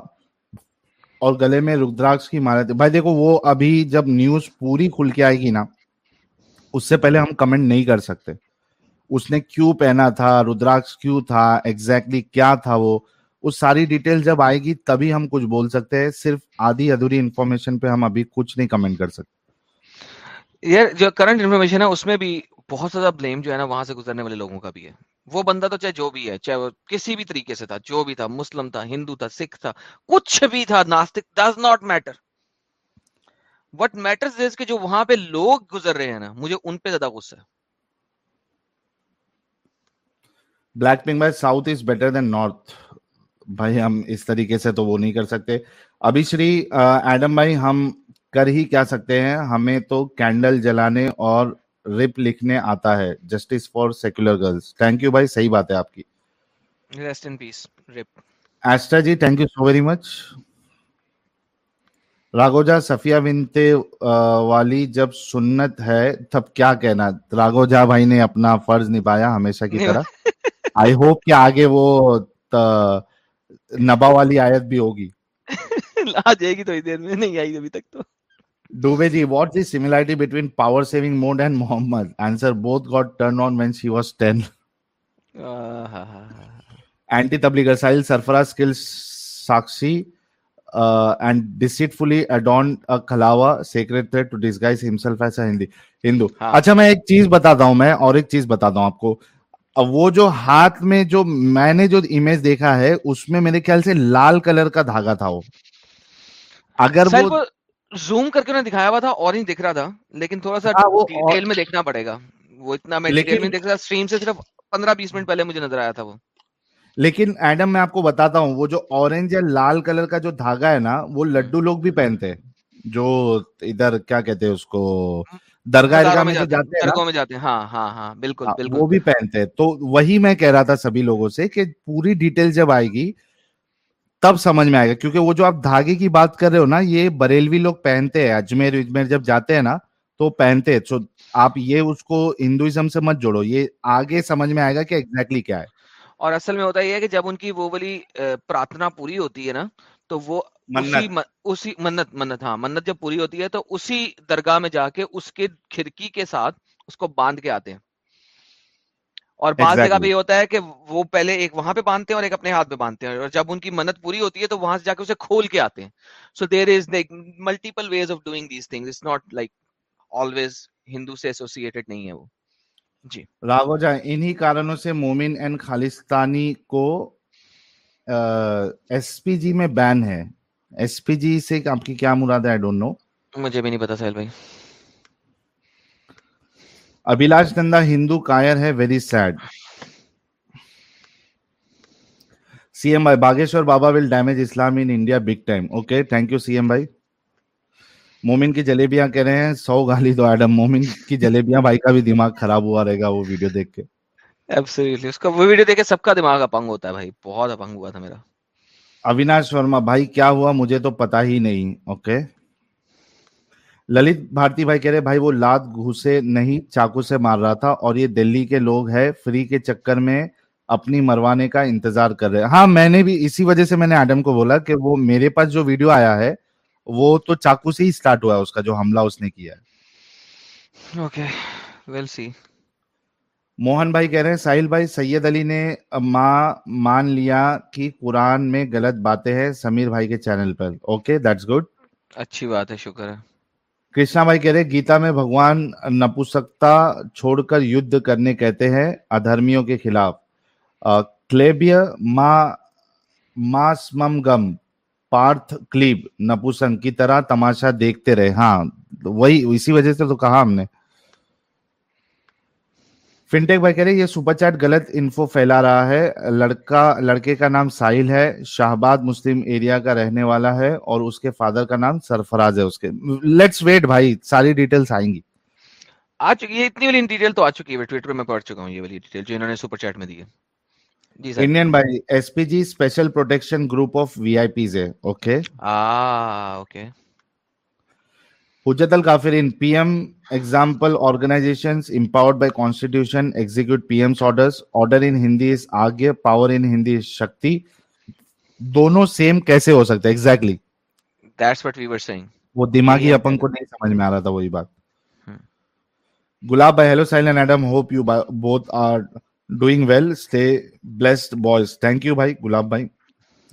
اور گلے میں رودراکش کی مارت بھائی دیکھو وہ ابھی جب نیوز پوری کھل کے آئے گی نا اس سے پہلے ہم کمنٹ نہیں کر سکتے۔ اس نے کیوں پہنا تھا، رودراکش کیوں تھا ایگزیکٹلی کیا تھا وہ؟ اس ساری ڈیٹیل جب آئے گی تبھی ہم کچھ بول سکتے ہیں۔ صرف آدھی ادھوری انفارمیشن پہ ہم ابھی کچھ نہیں کمنٹ کر سکتے۔ یار، جو کرنٹ انفارمیشن ہے، اس میں بھی بہت زیادہ بلیم جو ہے نا وہاں سے گزرنے والے لوگوں کا بھی ہے۔ وہ بندہ تو چاہے جو بھی ہے، چاہے وہ کسی بھی طریقے سے تھا، جو بھی تھا، مسلم تھا، ہندو تھا، سکھ تھا، کچھ بھی تھا، ناستک does not matter what matter کہ جو وہاں پہ لوگ گزر رہے ہیں نا مجھے ان پہ زیادہ غصہ ہے۔ بلیک پنک بھائی south is better than north بھائی ہم اس طریقے سے تو وہ نہیں کر سکتے۔ ابھی شری ایڈم بھائی ہم کر ہی کیا سکتے ہیں؟ ہمیں تو کینڈل جلانے اور رپ لکھنے آتا ہے۔ Justice for secular girls thank you بھائی صحیح بات ہے آپ کی۔ Rest in peace Ripa ESTA ji thank you so very much راگوجا Safia بنتے والی جب سنت ہے تب کیا کہنا؟ راگوجا بھائی نے اپنا فرض نبھایا ہمیشہ کی طرح۔ [laughs] آئی ہوپ کہ آگے وہ نبا والی آیت بھی ہوگی۔ [laughs] آ جائے گی تو دیر میں نہیں آئی ابھی تک تو۔ [laughs] اینڈ ڈسیٹفلی اڈون کھلاوا secret threat to disguise himself as a Hindi Hindu اچھا میں ایک چیز بتاتا ہوں میں اور ایک چیز بتاتا ہوں آپ کو وہ جو ہاتھ میں جو میں نے جو امیج دیکھا ہے اس میں میرے خیال سے لال کلر کا دھاگا تھا وہ اگر وہ زوم کر کے انہیں دکھایا ہوا تھا اورنج دکھ رہا تھا لیکن تھوڑا سا ڈیٹیل میں دیکھنا پڑے گا وہ اتنا میں ڈیٹیل میں دیکھ رہا اسٹریم سے صرف پندرہ بیس منٹ پہلے مجھے نظر آیا تھا وہ لیکن ایڈم میں آپ کو بتاتا ہوں وہ جو اورنج یا لال کلر کا جو دھاگا ہے نا وہ لڈو لوگ بھی پہنتے ہیں۔ جو ادھر کیا کہتے ہیں اس کو درگاہ میں جاتے ہیں میں جاتے ہیں۔ ہاں ہاں ہاں بالکل بالکل وہ بھی پہنتے ہیں۔ تو وہی میں کہہ رہا تھا سبھی لوگوں سے کہ پوری ڈیٹیل جب آئے گی تب سمجھ میں آئے گا۔ کیونکہ وہ جو آپ دھاگے کی بات کر رہے ہو نا یہ بریلوی لوگ پہنتے ہیں اجمیر اجمیر جب جاتے ہیں نا تو پہنتے ہیں۔ آپ یہ اس کو ہندوازم سے مت جوڑو یہ آگے سمجھ میں آئے گا کہ ایگزیکٹلی کیا ہے۔ اور اصل میں ہوتا یہ ہے کہ جب ان کی وہ والی پرارتھنا پوری ہوتی ہے نا تو وہ اسی منت۔ منت ہاں منت جب پوری ہوتی ہے تو اسی درگاہ میں جا کے اس کے کھڑکی کے ساتھ اس کو باندھ کے آتے ہیں۔ اور بعض جگہ پہ یہ ہوتا ہے کہ وہ پہلے ایک وہاں پہ باندھتے ہیں اور ایک اپنے ہاتھ میں باندھتے ہیں اور جب ان کی منت پوری ہوتی ہے تو وہاں سے جا کے اسے کھول کے آتے ہیں۔ So there is multiple ways of doing these thing it's not like always Hindu سے ایسوسیٹڈ نہیں ہے وہ۔ جی۔ راگو جا انہی کارنوں سے مومن اینڈ خالستانی کو ایس پی جی میں بین ہے۔ ایس پی جی سے آپ کی کیا مراد ہے؟ آئی ڈونٹ نو مجھے بھی نہیں پتا سہیل بھائی۔ ابھیلاش نندا ہندو کائر ہے ویری سیڈ سی ایم بھائی Bageshwar Baba will damage Islam in India big time okay thank you C M بھائی۔ مومن کی جلیبیاں کہہ رہے ہیں سو گالی دو ایڈم مومن کی جلیبیاں بھائی کا بھی دماغ خراب ہوا رہے گا وہ ویڈیو دیکھ کے۔ اس کا وہ ویڈیو دیکھ کے سب کا دماغ اپنگ ہوتا ہے بھائی بہت اپنگ ہوا تھا میرا۔ اویناش ورما بھائی کیا ہوا؟ مجھے تو پتا ہی نہیں اوکے للت بھارتی بھائی کہہ رہے بھائی وہ لات گھسے نہیں چاقو سے مار رہا تھا اور یہ دلی کے لوگ ہے فری کے چکر میں اپنی مروانے کا انتظار کر رہے ہاں میں نے بھی اسی وجہ سے میں نے ایڈم کو بولا کہ وہ میرے پاس جو ویڈیو آیا ہے وہ تو چاقو سے ہی سٹارٹ ہوا ہے اس کا جو حملہ اس نے کیا ہے۔ اوکے ویل سی موہن بھائی کہہ رہے ہیں ساحل بھائی سید علی نے ماں مان لیا کہ قرآن میں غلط باتیں ہیں سمیر بھائی کے چینل پر۔ اوکے دیٹس گڈ اچھی بات ہے شکر ہے۔ کرشنا بھائی کہہ رہے گیتا میں بھگوان نپوسکتا چھوڑ کر یدھ کرنے کہتے ہیں ادھرمیوں کے خلاف۔ کلیبیا ما ماس مم گم۔ پارتھ کلیب نپوسن کی طرح تماشا دیکھتے رہے۔ ہاں وہی، اسی وجہ سے تو کہا ہم نے۔ فنٹیک بھائی کہہ رہے یہ سپر چیٹ غلط انفو پھیلا رہا ہے۔ لڑکا، لڑکے کا نام ساحل ہے شاہباد مسلم ایریا کا رہنے والا ہے اور اس کے فادر کا نام سرفراز ہے۔ اس کے لیٹس ویٹ بھائی، ساری ڈیٹیلز آئیں گی۔ آ چکی ہے، اتنی والی ڈیٹیل تو آ چکی ہے۔ ٹویٹر میں پڑھ چکا ہوں، یہ والی ڈیٹیل جو انہوں نے سپر چیٹ میں دی ہے۔ انڈین بھائی S P G special protection group of V I Ps ہے اوکے اوکے حجت الکافرین P M example organization empowered by constitution execute P Ms order order in Hindi is آگے power in Hindi Shakti دونوں same کیسے ہو سکتا ہے exactly that's what we were seeing وہ دماغی اپن کو نہیں سمجھ میں آ رہا تھا وہی بات۔ گلاب بھائی hello سائلن Adam hope you both are doing well stay blessed boys thank you بھائی گلاب بھائی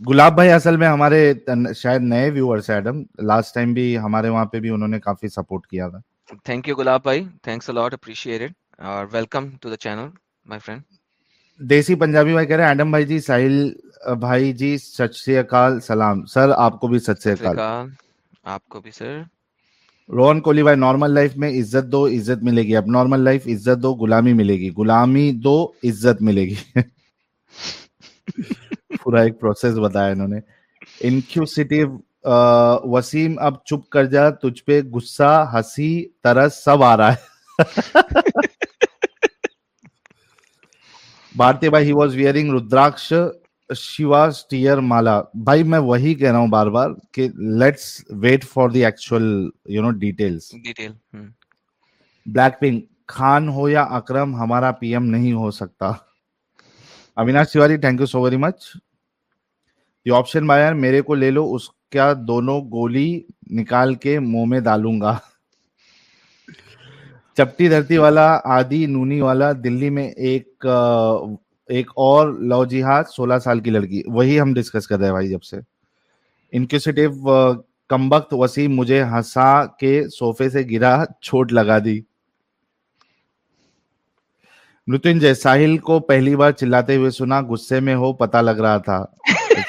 گلاب بھائی اصل میں ہمارے شاید نئے ویورس ایڈم لاسٹ ٹائم بھی ہمارے وہاں پہ بھی انہوں نے کافی سپورٹ کیا تھا۔ تھینک یو گلاب بھائی تھینکس الاٹ اپریشیٹ اور welcome to the channel my friend desi Punjabi بھائی کہہ رہے ہیں ایڈم بھائی جی ساحل بھائی جی سچ سے اکال سلام۔ سر آپ کو بھی سچ سے اکال آپ کو بھی سر روہن کوہلی بھائی، نارمل لائف میں عزت دو، عزت ملے گی۔ اب نارمل لائف عزت دو، غلامی ملے گی۔ غلامی دو، عزت ملے گی۔ [laughs] پورا ایک پروسیس بتایا انہوں نے۔ انکیوسٹیو وسیم، اب چپ کر جا، تجھ پہ غصہ، ہنسی، ترس، سب آ رہا ہے۔ [laughs] بھارتی بھائی ہی was wearing rudraksh Shiva tear mala بھائی میں وہی کہہ رہا ہوں بار بار کہ let's wait for the actual you know details detail Black Pink Khan ہو یا اکرم ہمارا پی ایم نہیں ہو سکتا Avinash Tiwari thank you so very much یہ آپشن بھائی میرے کو لے لو اس کا دونوں گولی نکال کے منہ میں ڈالوں گا چپٹی دھرتی والا آدھی نونی والا دلی میں ایک ایک اور لو جہاد سولہ سال کی لڑکی وہی ہم ڈسکس کر رہے ہیں بھائی جب سے۔ انکیوسیٹیو کمبخت وسیم مجھے ہنسا کے سوفے سے گرا چھوٹ لگا دی۔ نتنجے ساحل کو پہلی بار چلاتے ہوئے سنا غصے میں ہو پتا لگ رہا تھا۔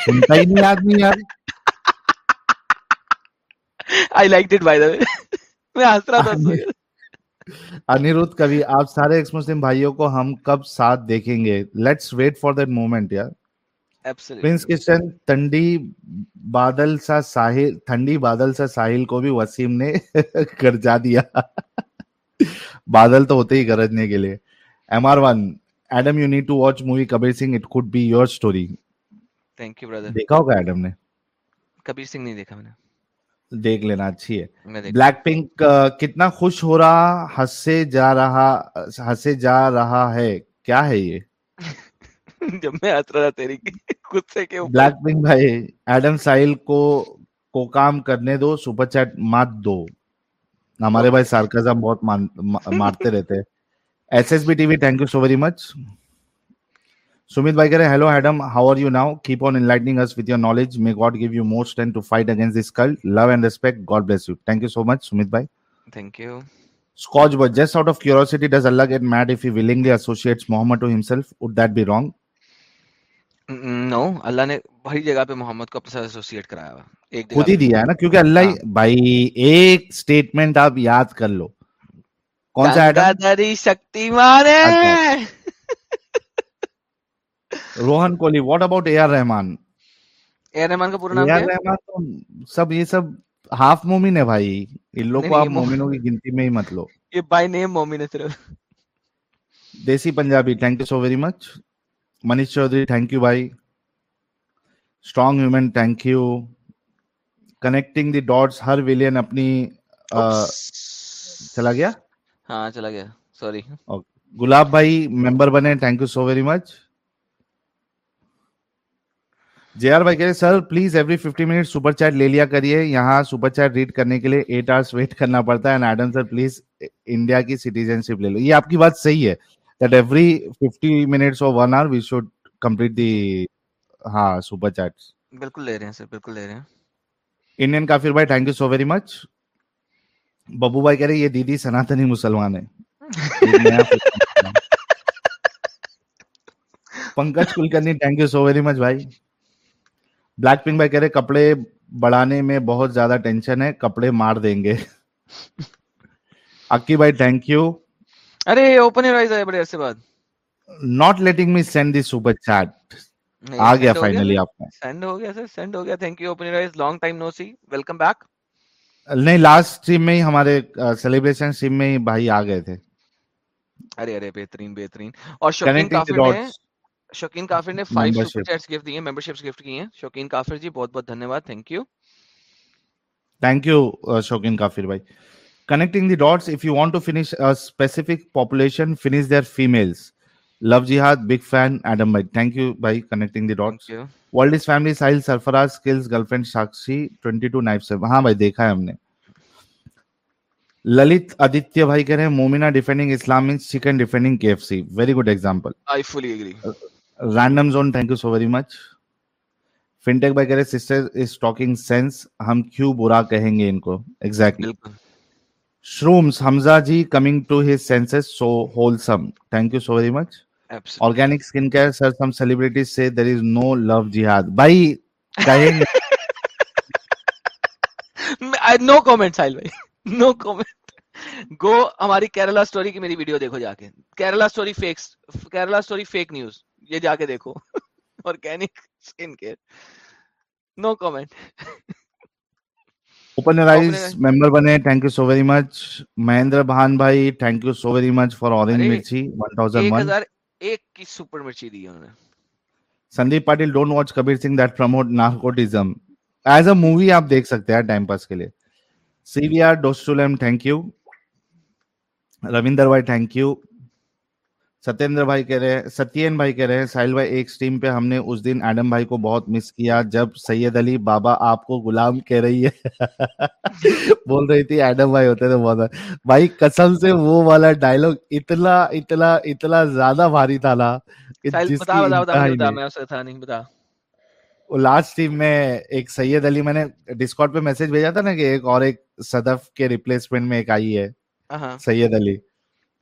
سنتا ہی نہیں آدمی یار۔ I like it by the way میں ہنس رہا تھا۔ انیرودھ کبھی آپ سارے ایکس مسلم بھائیوں کو ہم کب ساتھ دیکھیں گے let's wait for that moment یار پرنس کشن ٹھنڈی بادل سا ساحل ٹھنڈی بادل سا ساحل کو بھی وسیم نے گرجا دیا بادل تو ہوتے ہی گرجنے کے لیے M R one Adam you need to watch movie Kabir Singh it could be your story thank you brother دیکھا ہوگا ایڈم نے کبیر سنگھ نہیں دیکھا میں نے دیکھ لینا اچھی ہے۔ بلیک پنک کتنا خوش ہو رہا ہنسے جا رہا ہنسے جا رہا ہے۔ کیا ہے یہ؟ [laughs] جب میں ہنس رہا تیری خود سے بلیک پنک بھائی ایڈم ساحل کو کو کام کرنے دو سپر چیٹ مات دو۔ ہمارے بھائی سارکزم بہت مارتے رہتے۔ S S B T V thank you so very much Muhammad کو اپنے ساتھ ایسوسیٹ کرایا ہوا ایک خود ہی دیا ہے نا کیونکہ اللہ بھائی ایک سٹیٹمنٹ آپ یاد کر لو کون سا ایڈم شکتیمان ہے Rohan Kohli what about A R Rahman? A R Rahman کا پورا نام اے آر رحمان سب یہ سب ہاف مومن ہے بھائی۔ ان لوگ کو آپ مومنوں کی گنتی میں ہی مت لو۔ یہ بائی نیم مومن ہے صرف۔ Desi Punjabi thank you so very much Manish Chaudhary thank you بھائی۔ Strong human thank you connecting the dots Hare villain اپنی چلا گیا؟ ہاں چلا گیا۔ سوری گلاب بھائی ممبر بنے thank you so very much J R بھائی کہہ sir please every fifty minute super chat لے لیا کریے۔ یہاں سپر چیٹ ریڈ کرنے کے لیے ایٹ آرس ویٹ کرنا پڑتا ہے۔ اینڈ سر پلیز انڈیا کی سٹیزن شپ لے لو۔ یہ آپ کی بات صحیح ہے دیٹ ایوری ففٹی منٹس اور one hour we should complete the ہاں سپر چیٹ بالکل لے رہے ہیں سر بالکل لے رہے ہیں۔ انڈین کافر بھائی thank you so very much Babbu بھائی کہہ رہے یہ دیدی سناتنی مسلمان ہے۔ [laughs] Pankaj Kulkarni thank you so very much بھائی۔ بلیک پنک بھائی کہہ رہے کپڑے بڑھانے میں بہت زیادہ ٹینشن ہے کپڑے مار دیں گے اکی بھائی تھینک یو ارے اوپن رائز آئے بڑے عرصے بعد not letting me send the super chat آ گیا فائنلی آپ کا سینڈ ہو گیا سر سینڈ ہو گیا thank you open rise long time no see welcome back نہیں لاسٹ سٹریم میں ہی ہمارے سیلیبریشن سٹریم میں ہی بھائی آ گئے تھے ارے ارے بہترین بہترین اور شوقین کافر نے فائیو سپر چیٹس گفٹ دی ممبر شپس گفٹ کی ہیں۔ شوقین کافر جی بہت بہت دھنیہ واد تھینک یو تھینک یو شوقین کافر بھائی۔ Connecting the dots if you want to finish specific population finish their families love jihad big fan Adam بھائی تھینک یو بھائی connecting the dots world is family Sarfaraz skills girl friend Sakshi 22 knife سے ہاں بھائی دیکھا ہے ہم نے للت آدتیہ بھائی کہہ رہے ہیں Momina defending Islam means chicken defending K F C very good example I fully agree random zone thank you so very much fintech بھائی کہہ رہے سسٹر از ٹاکنگ سینس ہم کیوں برا کہیں گے ان کو؟ Exactly shrooms Hamza ji coming to his senses so wholesome thank you so very much organic skin care sir some celebrities سے دیر از نو لو جہاد بھائی کہیں نو کامنٹ سائل بھائی نو کامنٹ گو ہماری کیرلا سٹوری کی میری ویڈیو دیکھو جا کے Kerala story fakes Kerala story fake news یہ جا کے دیکھو۔ Organic skin care no comment open rise member بنے thank you so very much Mahendra بھائی thank you so very much for orange مرچی 1001 کی سپر مرچی دی انہوں نے۔ Sandeep Patil don't watch Kabir Singh that promote as a movie آپ دیکھ سکتے ہیں ٹائم پاس کے لیے۔ سی وی آر ڈوسٹولم تھینک یو رویندر بھائی تھینک یو ستیندر بھائی کہہ رہے ہیں ستین بھائی کہہ رہے ہیں ساحل بھائی ایک سٹریم پہ ہم نے اس دن ایڈم بھائی کو بہت مس کیا جب سید علی بابا آپ کو غلام کہہ رہی ہے۔ [laughs] بول رہی تھی ایڈم بھائی ہوتے تھے بہت بھائی قسم سے وہ والا ڈائلگ اتنا اتنا اتنا زیادہ بھاری تھا نا لاسٹ ٹیم میں ایک سید علی میں نے ڈسکاؤٹ پہ میسج بھیجا تھا نا کہ ایک اور ایک صدف کے ریپلیسمنٹ میں ایک آئی ہے۔ سید علی۔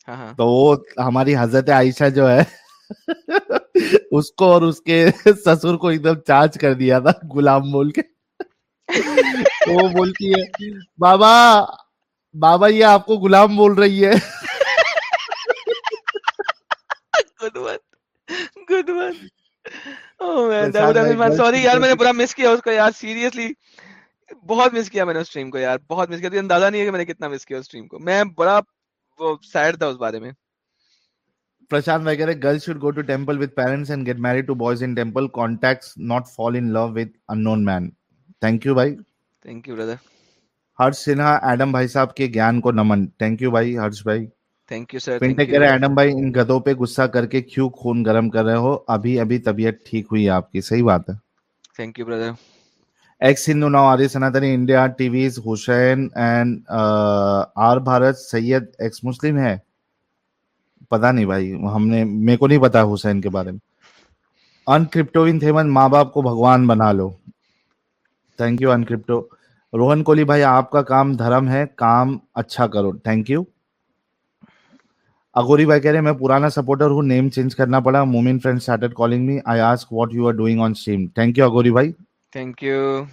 ہاں، ہاں۔ تو وہ ہماری حضرت عائشہ جو ہے اس کو اور اس کے سسر کو ایک دم چارج کر دیا تھا غلام بول کے۔ وہ بولتی ہے بابا بابا یہ آپ کو غلام بول رہی ہے۔ سوری مس کیا اس کو یار سیریسلی بہت مس کیا میں نے اس کو یار بہت مس کیا۔ اندازہ نہیں ہے کہ میں نے کتنا مس کیا اس ٹریم کو۔ میں بڑا وہ سیڈ تھا اس بارے میں۔ پرشانت وغیرہ girl should go to temple with parents and get marry to boys in temple contacts not fall in love with unknown man thank you بھائی thank you brother Harsh Sinha Adam بھائی صاحب کے گیان کو نمن thank you بھائی ہرش بھائی Adam بھائی گدوں پہ غصہ کر کے گرم کر رہے ہو ابھی ابھی طبیعت ٹھیک ہوئی آپ کی صحیح بات ہے تھینک یو ایکس ہندو نواری Sanatani India TVs Hussain and R Bharat Syed ex Muslim ہے پتا نہیں بھائی ہم نے میرے کو نہیں پتا حسین کے بارے میں ان کرپٹو ان تھیمن ماں باپ کو بھگوان بنا لو thank you in crypto Rohan Kohli بھائی آپ کا کام دھرم ہے کام اچھا کرو تھینک یو اگوری بھائی کہہ رہے میں پرانا سپورٹر ہوں نیم چینج کرنا پڑا مومن friend started calling me I ask what you are doing on same thank you Aghori بھائی تھینک یو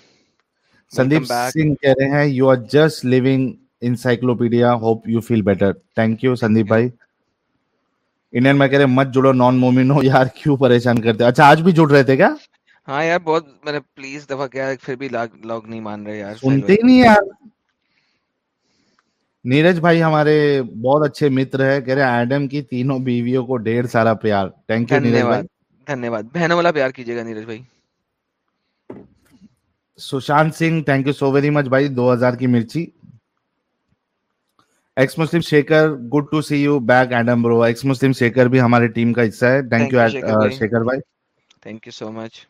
سندیپ سنگھ کہہ رہے ہیں you are just living encyclopedia hope you feel better thank you Sandeep بھائی Indian میں کہہ رہے مت جڑو نان مومن ہو یار کیوں پریشان کرتے اچھا آج بھی جڑ رہے تھے کیا ہاں یار بہت میں نے پلیز دفعہ کیا پھر بھی لوگ نہیں مان رہے یار سنتے نہیں یار نیرج بھائی ہمارے بہت اچھے متر ہے کہہ رہے ایڈم کی تینوں بیویوں کو ڈھیر سارا پیار تھینک یو نیرج بھائی دھنیہ واد بہنوں والا پیار کیجیے گا نیرج بھائی Sushant Singh thank you so very much بھائی دو ہزار کی مرچی۔ Ex Muslim Shakir good to see you back Adam bro ex Muslim Shakir بھی ہماری ٹیم کا حصہ ہے۔ تھینک یو شیکر بھائی۔ تھینک یو سو مچ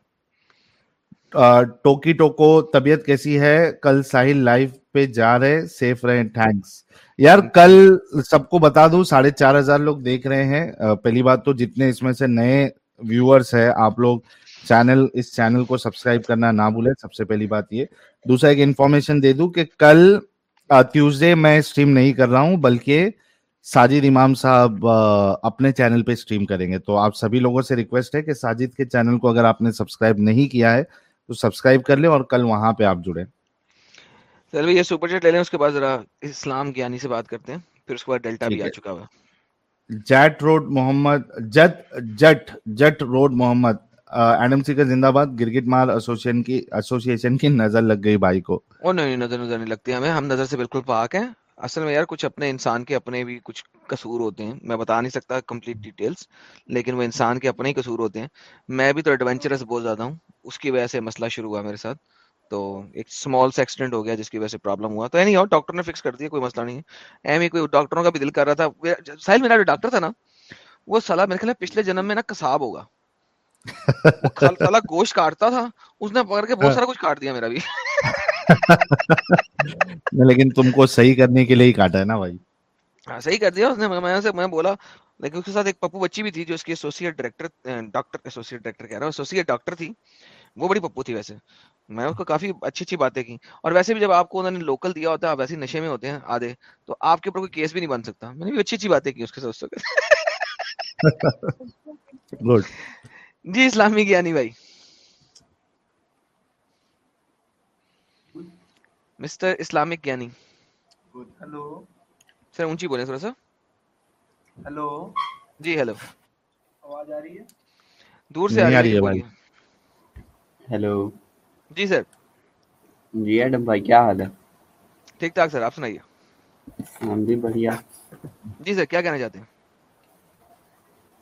ٹوکی ٹوکو طبیعت کیسی ہے؟ کل ساحل لائف پہ جا رہے سیف رہے تھینکس یار کل سب کو بتا دوں ساڑھے چار ہزار لوگ دیکھ رہے ہیں۔ پہلی بات تو جتنے اس میں سے نئے ویورس ہیں آپ لوگ چینل اس چینل کو سبسکرائب کرنا نہ بھولے سب سے پہلی بات یہ۔ دوسرا ایک انفارمیشن دے دوں کہ کل ٹیوزڈے میں اسٹریم نہیں کر رہا ہوں بلکہ ساجد امام صاحب اپنے چینل پہ اسٹریم کریں گے۔ تو آپ سبھی لوگوں سے ریکویسٹ ہے کہ ساجد کے چینل کو اگر آپ نے سبسکرائب نہیں کیا ہے تو سبسکرائب کر لیں اور کل وہاں پہ آپ جڑیں۔ چل بھائی سپر چیٹ لے لیں اس کے بعد ذرا اسلام گیانی سے بات کرتے ہیں پھر اس کے بعد ڈیلٹا بھی آ چکا ہوا۔ جیٹ روڈ محمد جٹ جٹ روڈ محمد۔ ایڈم سیکر زندہ باد گرگٹ مار ایسوسیشن کی ایسوسیشن کی نظر لگ گئی بھائی کو۔ وہ نہیں، نظر نظر نہیں لگتی ہمیں۔ ہم نظر سے بالکل پاک ہیں۔ اصل میں یار کچھ اپنے انسان کے اپنے بھی کچھ قصور ہوتے ہیں۔ میں بتا نہیں سکتا کمپلیٹ ڈیٹیلز لیکن وہ انسان کے اپنے ہی قصور ہوتے ہیں۔ میں بھی تو ایڈونچرس بہت زیادہ ہوں۔ اس کی وجہ سے مسئلہ شروع ہوا میرے ساتھ۔ تو ایک سمال سا ایکسیڈنٹ ہو گیا، جس کی وجہ سے پرابلم ہوا۔ تو اینی اور ڈاکٹر نے فکس کر دیا، کوئی مسئلہ نہیں ہے۔ ایم کوئی ڈاکٹروں کا بھی دل کر رہا تھا۔ ساحل میرا جو ڈاکٹر تھا نا، وہ سلا میرے خیال پچھلے جنم میں نا کساب ہوگا۔ سالہ گوشت کاٹتا تھا اس نے پکڑ کے بہت ہاں۔ سارا کچھ کاٹ دیا میرا بھی۔ لیکن تم کو صحیح کرنے کے لیے ہی کاٹا ہے نا بھائی۔ ہاں صحیح کر دیا اس نے میں بولا لیکن اس کے ساتھ ایک پپو بچی بھی تھی جو اس کی associate director doctor associate director کہہ رہا ہوں ایسوسیٹ ڈاکٹر تھی۔ وہ بڑی پپو تھی ویسے۔ میں اس کو کافی اچھی اچھی باتیں کی اور ویسے بھی جب آپ کو انہوں نے لوکل دیا ہوتا ہے آپ ویسے نشے میں ہوتے ہیں آدھے۔ تو آپ کے اوپر کوئی کیس بھی نہیں بن سکتا۔ میں نے بھی اچھی اچھی باتیں کی اس کے ساتھ [laughs] جی اسلامی گیانی بھائی۔ Mister Islamic Giani. Hello sir اونچی بولے تھوڑا سا۔ ہلو جی ہلو آواز آ رہی ہے؟ دور سے آ رہی ہے ہیلو جی سر۔ جی ایڈم بھائی کیا حال ہے؟ ٹھیک ٹھاک سر آپ سنائیے۔ ہم بھی بڑھیا۔ جی سر کیا کہنا چاہتے ہیں؟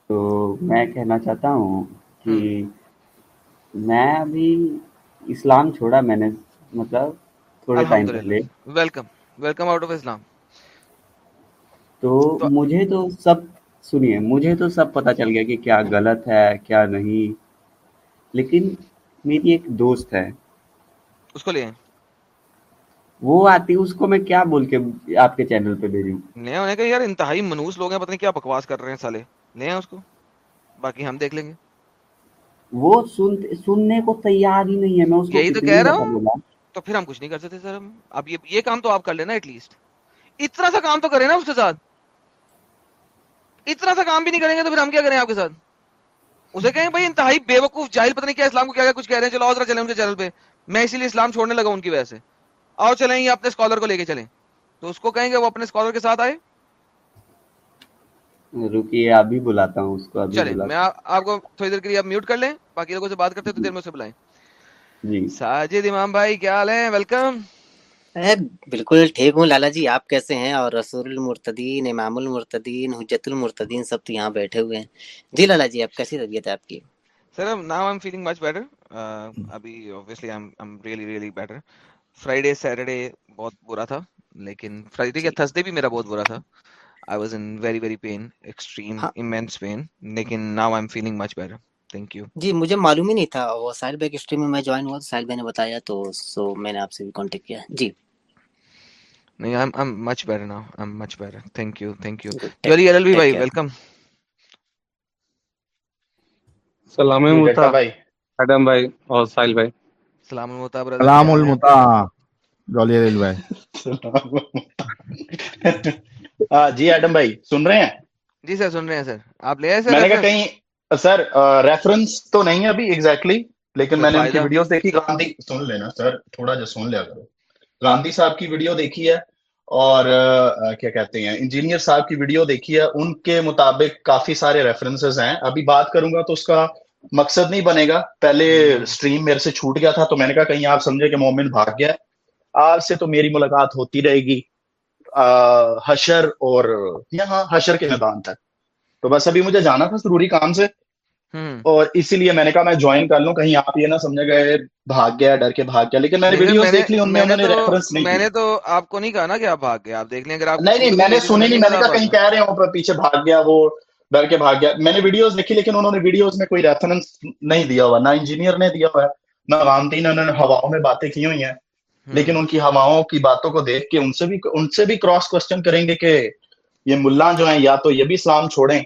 تو میں کہنا چاہتا ہوں کہ میں ابھی اسلام چھوڑا میں نے مطلب تھوڑے ٹائم پہلے۔ Welcome welcome out of Islam تو مجھے تو سب سنیے مجھے تو سب پتا چل گیا کہ کیا غلط ہے کیا نہیں۔ لیکن میری ایک دوست ہے۔ اس کو لے وہ آتی اس کو میں کیا بول کے آپ کے چینل پہ بھیجوں؟ نہیں انہیں کہ یار انتہائی منوس لوگ ہیں پتہ نہیں کیا بکواس کر رہے ہیں سالے۔ لے ہیں اس کو۔ باقی ہم دیکھ لیں گے۔ وہ سننے کو تیار ہی نہیں ہے میں اس کو یہی تو کہہ رہا ہوں۔ تو پھر ہم کچھ نہیں کر سکتے سر ہم اب یہ یہ کام تو آپ کر لینا ایٹ لیسٹ اتنا سا کام تو کریں نا اس کے ساتھ۔ اتنا سا کام بھی نہیں کریں گے تو پھر ہم کیا کریں آپ کے ساتھ؟ اسے کہیں بھائی انتہائی بے وقوف جاہل پتہ نہیں کیا اسلام کو کیا کیا کچھ کہہ رہے ہیں۔ چلو ذرا چلیں ان کے چینل پہ۔ میں اسی لیے اسلام چھوڑنے لگا ان کی وجہ سے۔ اور چلیں یہ اپنے اسکالر کو لے کے چلیں۔ تو اس کو کہیں گے وہ اپنے اسکالر کے ساتھ آئے۔ رکیے آپ بھی بلاتا ہوں اس کو میں آپ کو تھوڑی دیر کے لیے میوٹ کر لیں باقی لوگوں سے بات کرتے تو دیر میں بلائیں۔ جی۔ ساجد امام بھائی کیا حال ہیں؟ ویلکم بالکل ٹھیک ہوں۔ لالا جی آپ کیسے ہیں؟ اور رسول المرتدین امام المرتدین حجت المرتدین سب تو یہاں بیٹھے ہوئے ہیں۔ جی لالا جی آپ کیسی طبیعت ہے آپ کی؟ Sir now I'm feeling much better ابھی فرائیڈے سیٹرڈے بہت برا تھا لیکن فرائیڈے یا تھرسڈے بھی میرا بہت برا تھا۔ I was in very very pain extreme immense pain لیکن now I am feeling much better thank you جی مجھے معلوم ہی نہیں تھا وہ سائل بیک اسٹریم میں میں جوائن ہوا تو سائل بھائی نے بتایا تو سو میں نے آپ سے بھی کانٹیکٹ کیا۔ جی۔ نہیں I am much better now I am much better thank you thank you Jolly L L B بھائی ویلکم سلام المتا بھائی ایڈم بھائی اور سائل بھائی سلام المتا برادر سلام المتا جولی ایل ایل بھائی سلام جی ایڈم بھائی سن رہے ہیں؟ جی سر سن رہے ہیں سر۔ آپ لے سر میں نے کہا کہیں سر ریفرنس تو نہیں ہے ابھی ایگزیکٹلی لیکن میں نے ان کی ویڈیوز دیکھی۔ گاندھی سن لینا سر تھوڑا جا سن لیا کرو۔ گاندھی صاحب کی ویڈیو دیکھی ہے اور کیا کہتے ہیں انجینئر صاحب کی ویڈیو دیکھی ہے۔ ان کے مطابق کافی سارے ریفرنسز ہیں۔ ابھی بات کروں گا تو اس کا مقصد نہیں بنے گا۔ پہلے سٹریم میرے سے چھوٹ گیا تھا تو میں نے کہا کہیں آپ سمجھے کہ مومن بھاگ گیا آج سے تو میری ملاقات ہوتی رہے گی۔ حشر اور یہاں حشر کے میدان تک۔ تو بس ابھی مجھے جانا تھا ضروری کام سے۔ اور اسی لیے میں نے کہا میں جوائن کر لوں کہیں آپ یہ نہ سمجھے گئے بھاگ گیا ڈر کے بھاگ گیا لیکن میں نے ویڈیوز دیکھ لی ان میں انہوں نے ریفرنس نہیں میں نے تو آپ کو نہیں کہا نا کہ آپ بھاگ گئے آپ دیکھ لیں اگر آپ نہیں نہیں میں نے سنی نہیں میں نے کہا کہیں کہہ رہے ہوں پیچھے بھاگ گیا وہ ڈر کے بھاگ گیا۔ میں نے ویڈیوز دیکھی لیکن انہوں نے ویڈیوز میں کوئی ریفرنس نہیں دیا ہوا نہ انجینئر نے دیا ہوا ہے نہ عوامتی نے انہوں نے ہواؤں میں باتیں کی ہوئی ہیں۔ لیکن ہوں ان کی ہواؤں کی باتوں کو دیکھ کے ان سے بھی ان سے بھی کراس کوشچن کریں گے کہ یہ ملا جو ہیں یا تو یہ بھی اسلام چھوڑیں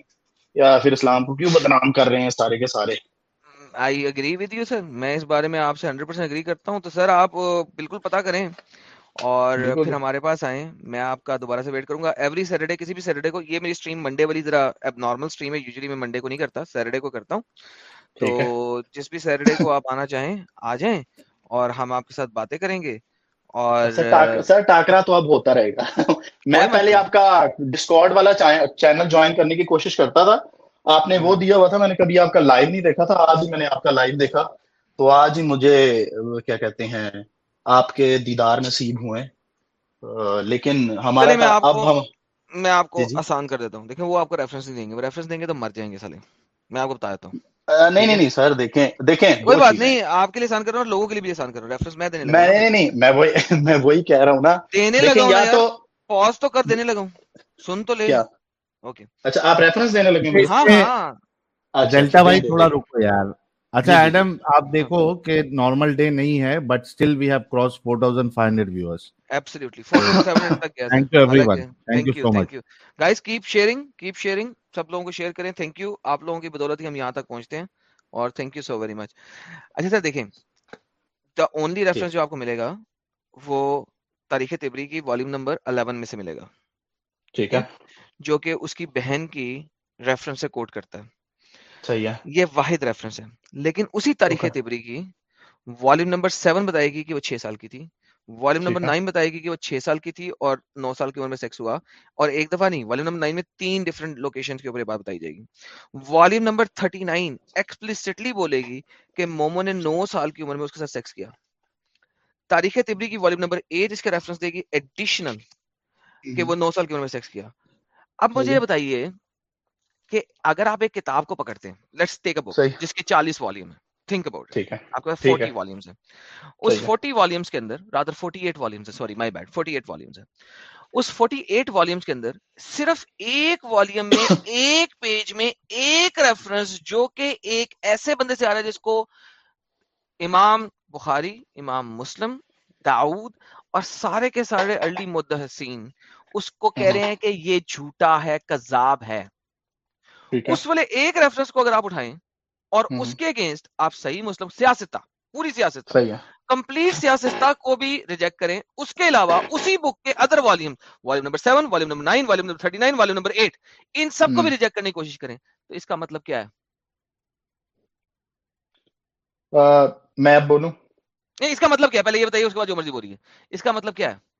یا پھر اسلام کو کیوں بدنام کر رہے ہیں سارے کے سارے؟ I agree with you sir میں اس بارے میں آپ سے ہنڈریڈ پرسینٹ اگری کرتا ہوں. تو سر آپ بالکل پتا کریں اور پھر ہمارے پاس آئیں. میں آپ کا دوبارہ سے ویٹ کروں گا. ایوری سیٹرڈے کسی بھی سیٹرڈے کو یہ میری اسٹریم منڈے والی ذرا اب نارمل اسٹریم ہے. یوزلی میں منڈے کو نہیں کرتا. سیٹرڈے کو کرتا ہوں. تو جس بھی سیٹرڈے کو آپ آنا چاہیں آ جائیں اور ہم آپ کے ساتھ باتیں کریں گے. اور سر ٹاک سر ٹاکرا تو اب ہوتا رہے گا۔ [laughs] میں پہلے آپ کا ڈسکارڈ والا چینل جوائن کرنے کی کوشش کرتا تھا۔ آپ نے وہ دیا ہوا تھا میں نے کبھی آپ کا لائیو نہیں دیکھا تھا آج ہی میں نے آپ کا لائیو دیکھا۔ تو آج ہی مجھے کیا کہتے ہیں آپ کے دیدار نصیب ہوئے۔ لیکن آپ اب ہم میں آپ کو جی جی۔ آسان کر دیتا ہوں۔ دیکھیں وہ آپ کو ریفرنس نہیں دیں گے۔ ریفرنس دیں گے تو مر جائیں گے سالے میں آپ کو بتا دیتا ہوں۔ نہیں نہیں نہیں سر دیکھیں دیکھیں کوئی بات نہیں آپ کے لیے آسان کر رہا ہوں لوگوں کے لیے بھی آسان کر رہا ہوں ریفرنس میں دینے میں نہیں نہیں میں وہی [laughs] میں وہی کہہ رہا ہوں نا۔ دینے لگا ہوں یا تو پاز تو کر دینے لگا ہوں سن تو لے۔ اوکے اچھا آپ ریفرنس دینے لگے ہاں ہاں۔ اچھا اچھا دیں بھائی تھوڑا رکو یار۔ اچھا جی جی جی۔ ایڈم آپ دیکھو کہ نارمل ڈے نہیں ہے but still we have cross four thousand five hundred viewers absolutely four thousand seven hundred تک گیا تھینک یو ایوری ون حالانکہ thank you thank you so much thank you guys keep sharing keep sharing سب لوگوں کو share کریں. Thank you آپ لوگوں کی بدولت ہی ہم یہاں تک پہنچتے ہیں اور thank you so very much اچھا سر دیکھیں دا اونلی ریفرنس جو آپ کو ملے گا وہ تاریخ تبری کی والیوم نمبر 11 میں سے ملے گا۔ ٹھیک ہے۔ جو کہ اس کی بہن کی ریفرنس سے کوٹ کرتا ہے۔ صحیح ہے۔ یہ واحد ریفرنس ہے۔ لیکن اسی تاریخ تبری کی والیوم نمبر سیون بتائے گی کہ وہ چھ سال کی تھی۔ والیوم نمبر نائن بتائے گی کہ وہ چھ سال کی تھی اور نو سال کی عمر میں سیکس ہوا۔ اور ایک دفعہ نہیں والیوم نمبر نائن میں تین ڈفرنٹ لوکیشن کے اوپر یہ بات بتائی جائے گی۔ Volume number thirty nine explicitly بولے گی کہ مومو نے نو سال کی عمر میں اس کے ساتھ سیکس کیا۔ تاریخ تبری کی والیوم نمبر ایٹ اس کا ریفرنس دے گی ایڈیشنل کہ وہ نو سال کی عمر میں سیکس کیا۔ اب مجھے یہ بتائیے کہ اگر آپ ایک کتاب کو پکڑتے ہیں لیٹس ٹیک اے بک جس کی چالیس والیوم ہے۔ تھنک اباؤٹ آپ کے پاس فورٹی والیومس ہیں۔ اس فورٹی والیومس کے اندر رادر فورٹی ایٹ والیومس ہے sorry my bad forty eight volumes ہے اس فورٹی ایٹ والیومس کے اندر صرف ایک والیوم [coughs] میں ایک پیج میں ایک ریفرنس جو کہ ایک ایسے بندے سے آ رہا ہے جس کو امام بخاری امام مسلم داؤد اور سارے کے سارے ارلی مدحسین اس کو کہہ رہے ہیں کہ یہ جھوٹا ہے کذاب ہے۔ اس والے ایک ریفرنس کو اگر آپ اٹھائیں اور اس کے اگینسٹ آپ صحیح مسلم سیاستہ پوری ہے۔ کمپلیٹ سیاستہ کو بھی ریجیکٹ کریں۔ اس کے علاوہ اسی بک کے other volume volume number seven volume number nine volume number thirty nine volume number eight ان سب کو بھی ریجیکٹ کرنے کی کوشش کریں۔ تو اس کا مطلب کیا ہے؟ میں اب بولوں۔ نہیں اس کا مطلب کیا ہے؟ پہلے یہ بتائیے اس کے بعد جو مرضی بولیے۔ اس کا مطلب کیا ہے؟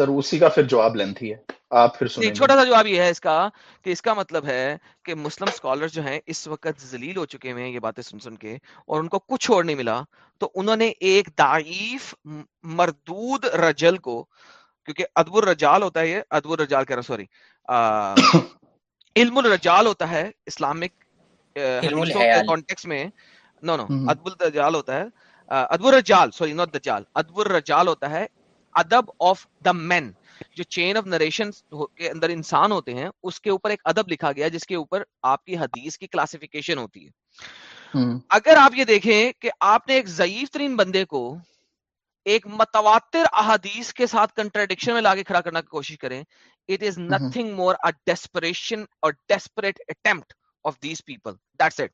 سر اسی کا پھر جواب لینتھی ہے۔ آپ پھر سنیں گے۔ چھوٹا سا جواب یہ ہے اس کا کہ اس کا مطلب ہے کہ مسلم اسکالر جو ہیں اس وقت ذلیل ہو چکے ہوئے ہیں یہ باتیں سن سن کے اور ان کو کچھ اور نہیں ملا۔ تو انہوں نے ایک ضعیف مردود رجل کو کیونکہ ادب الرجال ہوتا ہے یہ ادب الرجال کہہ رہا سوری [coughs] علم الرجال ہوتا ہے اسلامک کانٹیکس میں۔ نو نو ادب الرجال ہوتا ہے۔ ادب الرجال سوری نوٹ دجال۔ ادب الرجال ہوتا ہے ادب آف دا مین جو چین آف نریشن کے اندر انسان ہوتے ہیں اس کے اوپر ایک ادب لکھا گیا جس کے اوپر آپ کی حدیث کی کلاسیفیکیشن ہوتی ہے۔ اگر آپ یہ دیکھیں کہ آپ نے ایک ضعیف ترین بندے کو ایک متواتر احادیث کے ساتھ کنٹراڈکشن میں لا کے کھڑا کرنے کی کوشش کریں it is nothing more a desperation اور desperate attempt of these people that's it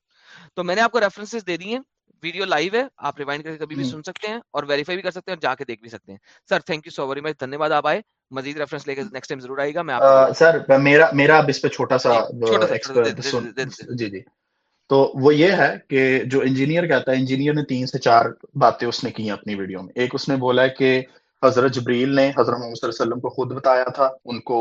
تو میں نے آپ کو ریفرنسز دے دی ہیں۔ ویڈیو لائیو ہے آپ ریوائنڈ کر کے کبھی بھی سن سکتے ہیں اور ویریفائی بھی کر سکتے ہیں اور جا کے دیکھ بھی سکتے ہیں۔ Sir thank you so very much دھنیہ واد آپ آئے۔ مزید ریفرنس لے کے نیکسٹ ٹائم ضرور آئے گا میں سر میرا میرا اب اس پہ چھوٹا سا جی جی تو وہ یہ ہے کہ جو انجینئر کہتا ہے انجینئر نے تین سے چار باتیں اس نے کی اپنی ویڈیو میں۔ ایک اس نے بولا ہے کہ حضرت جبریل نے حضرت محمد صلی اللہ علیہ وسلم کو خود بتایا تھا ان کو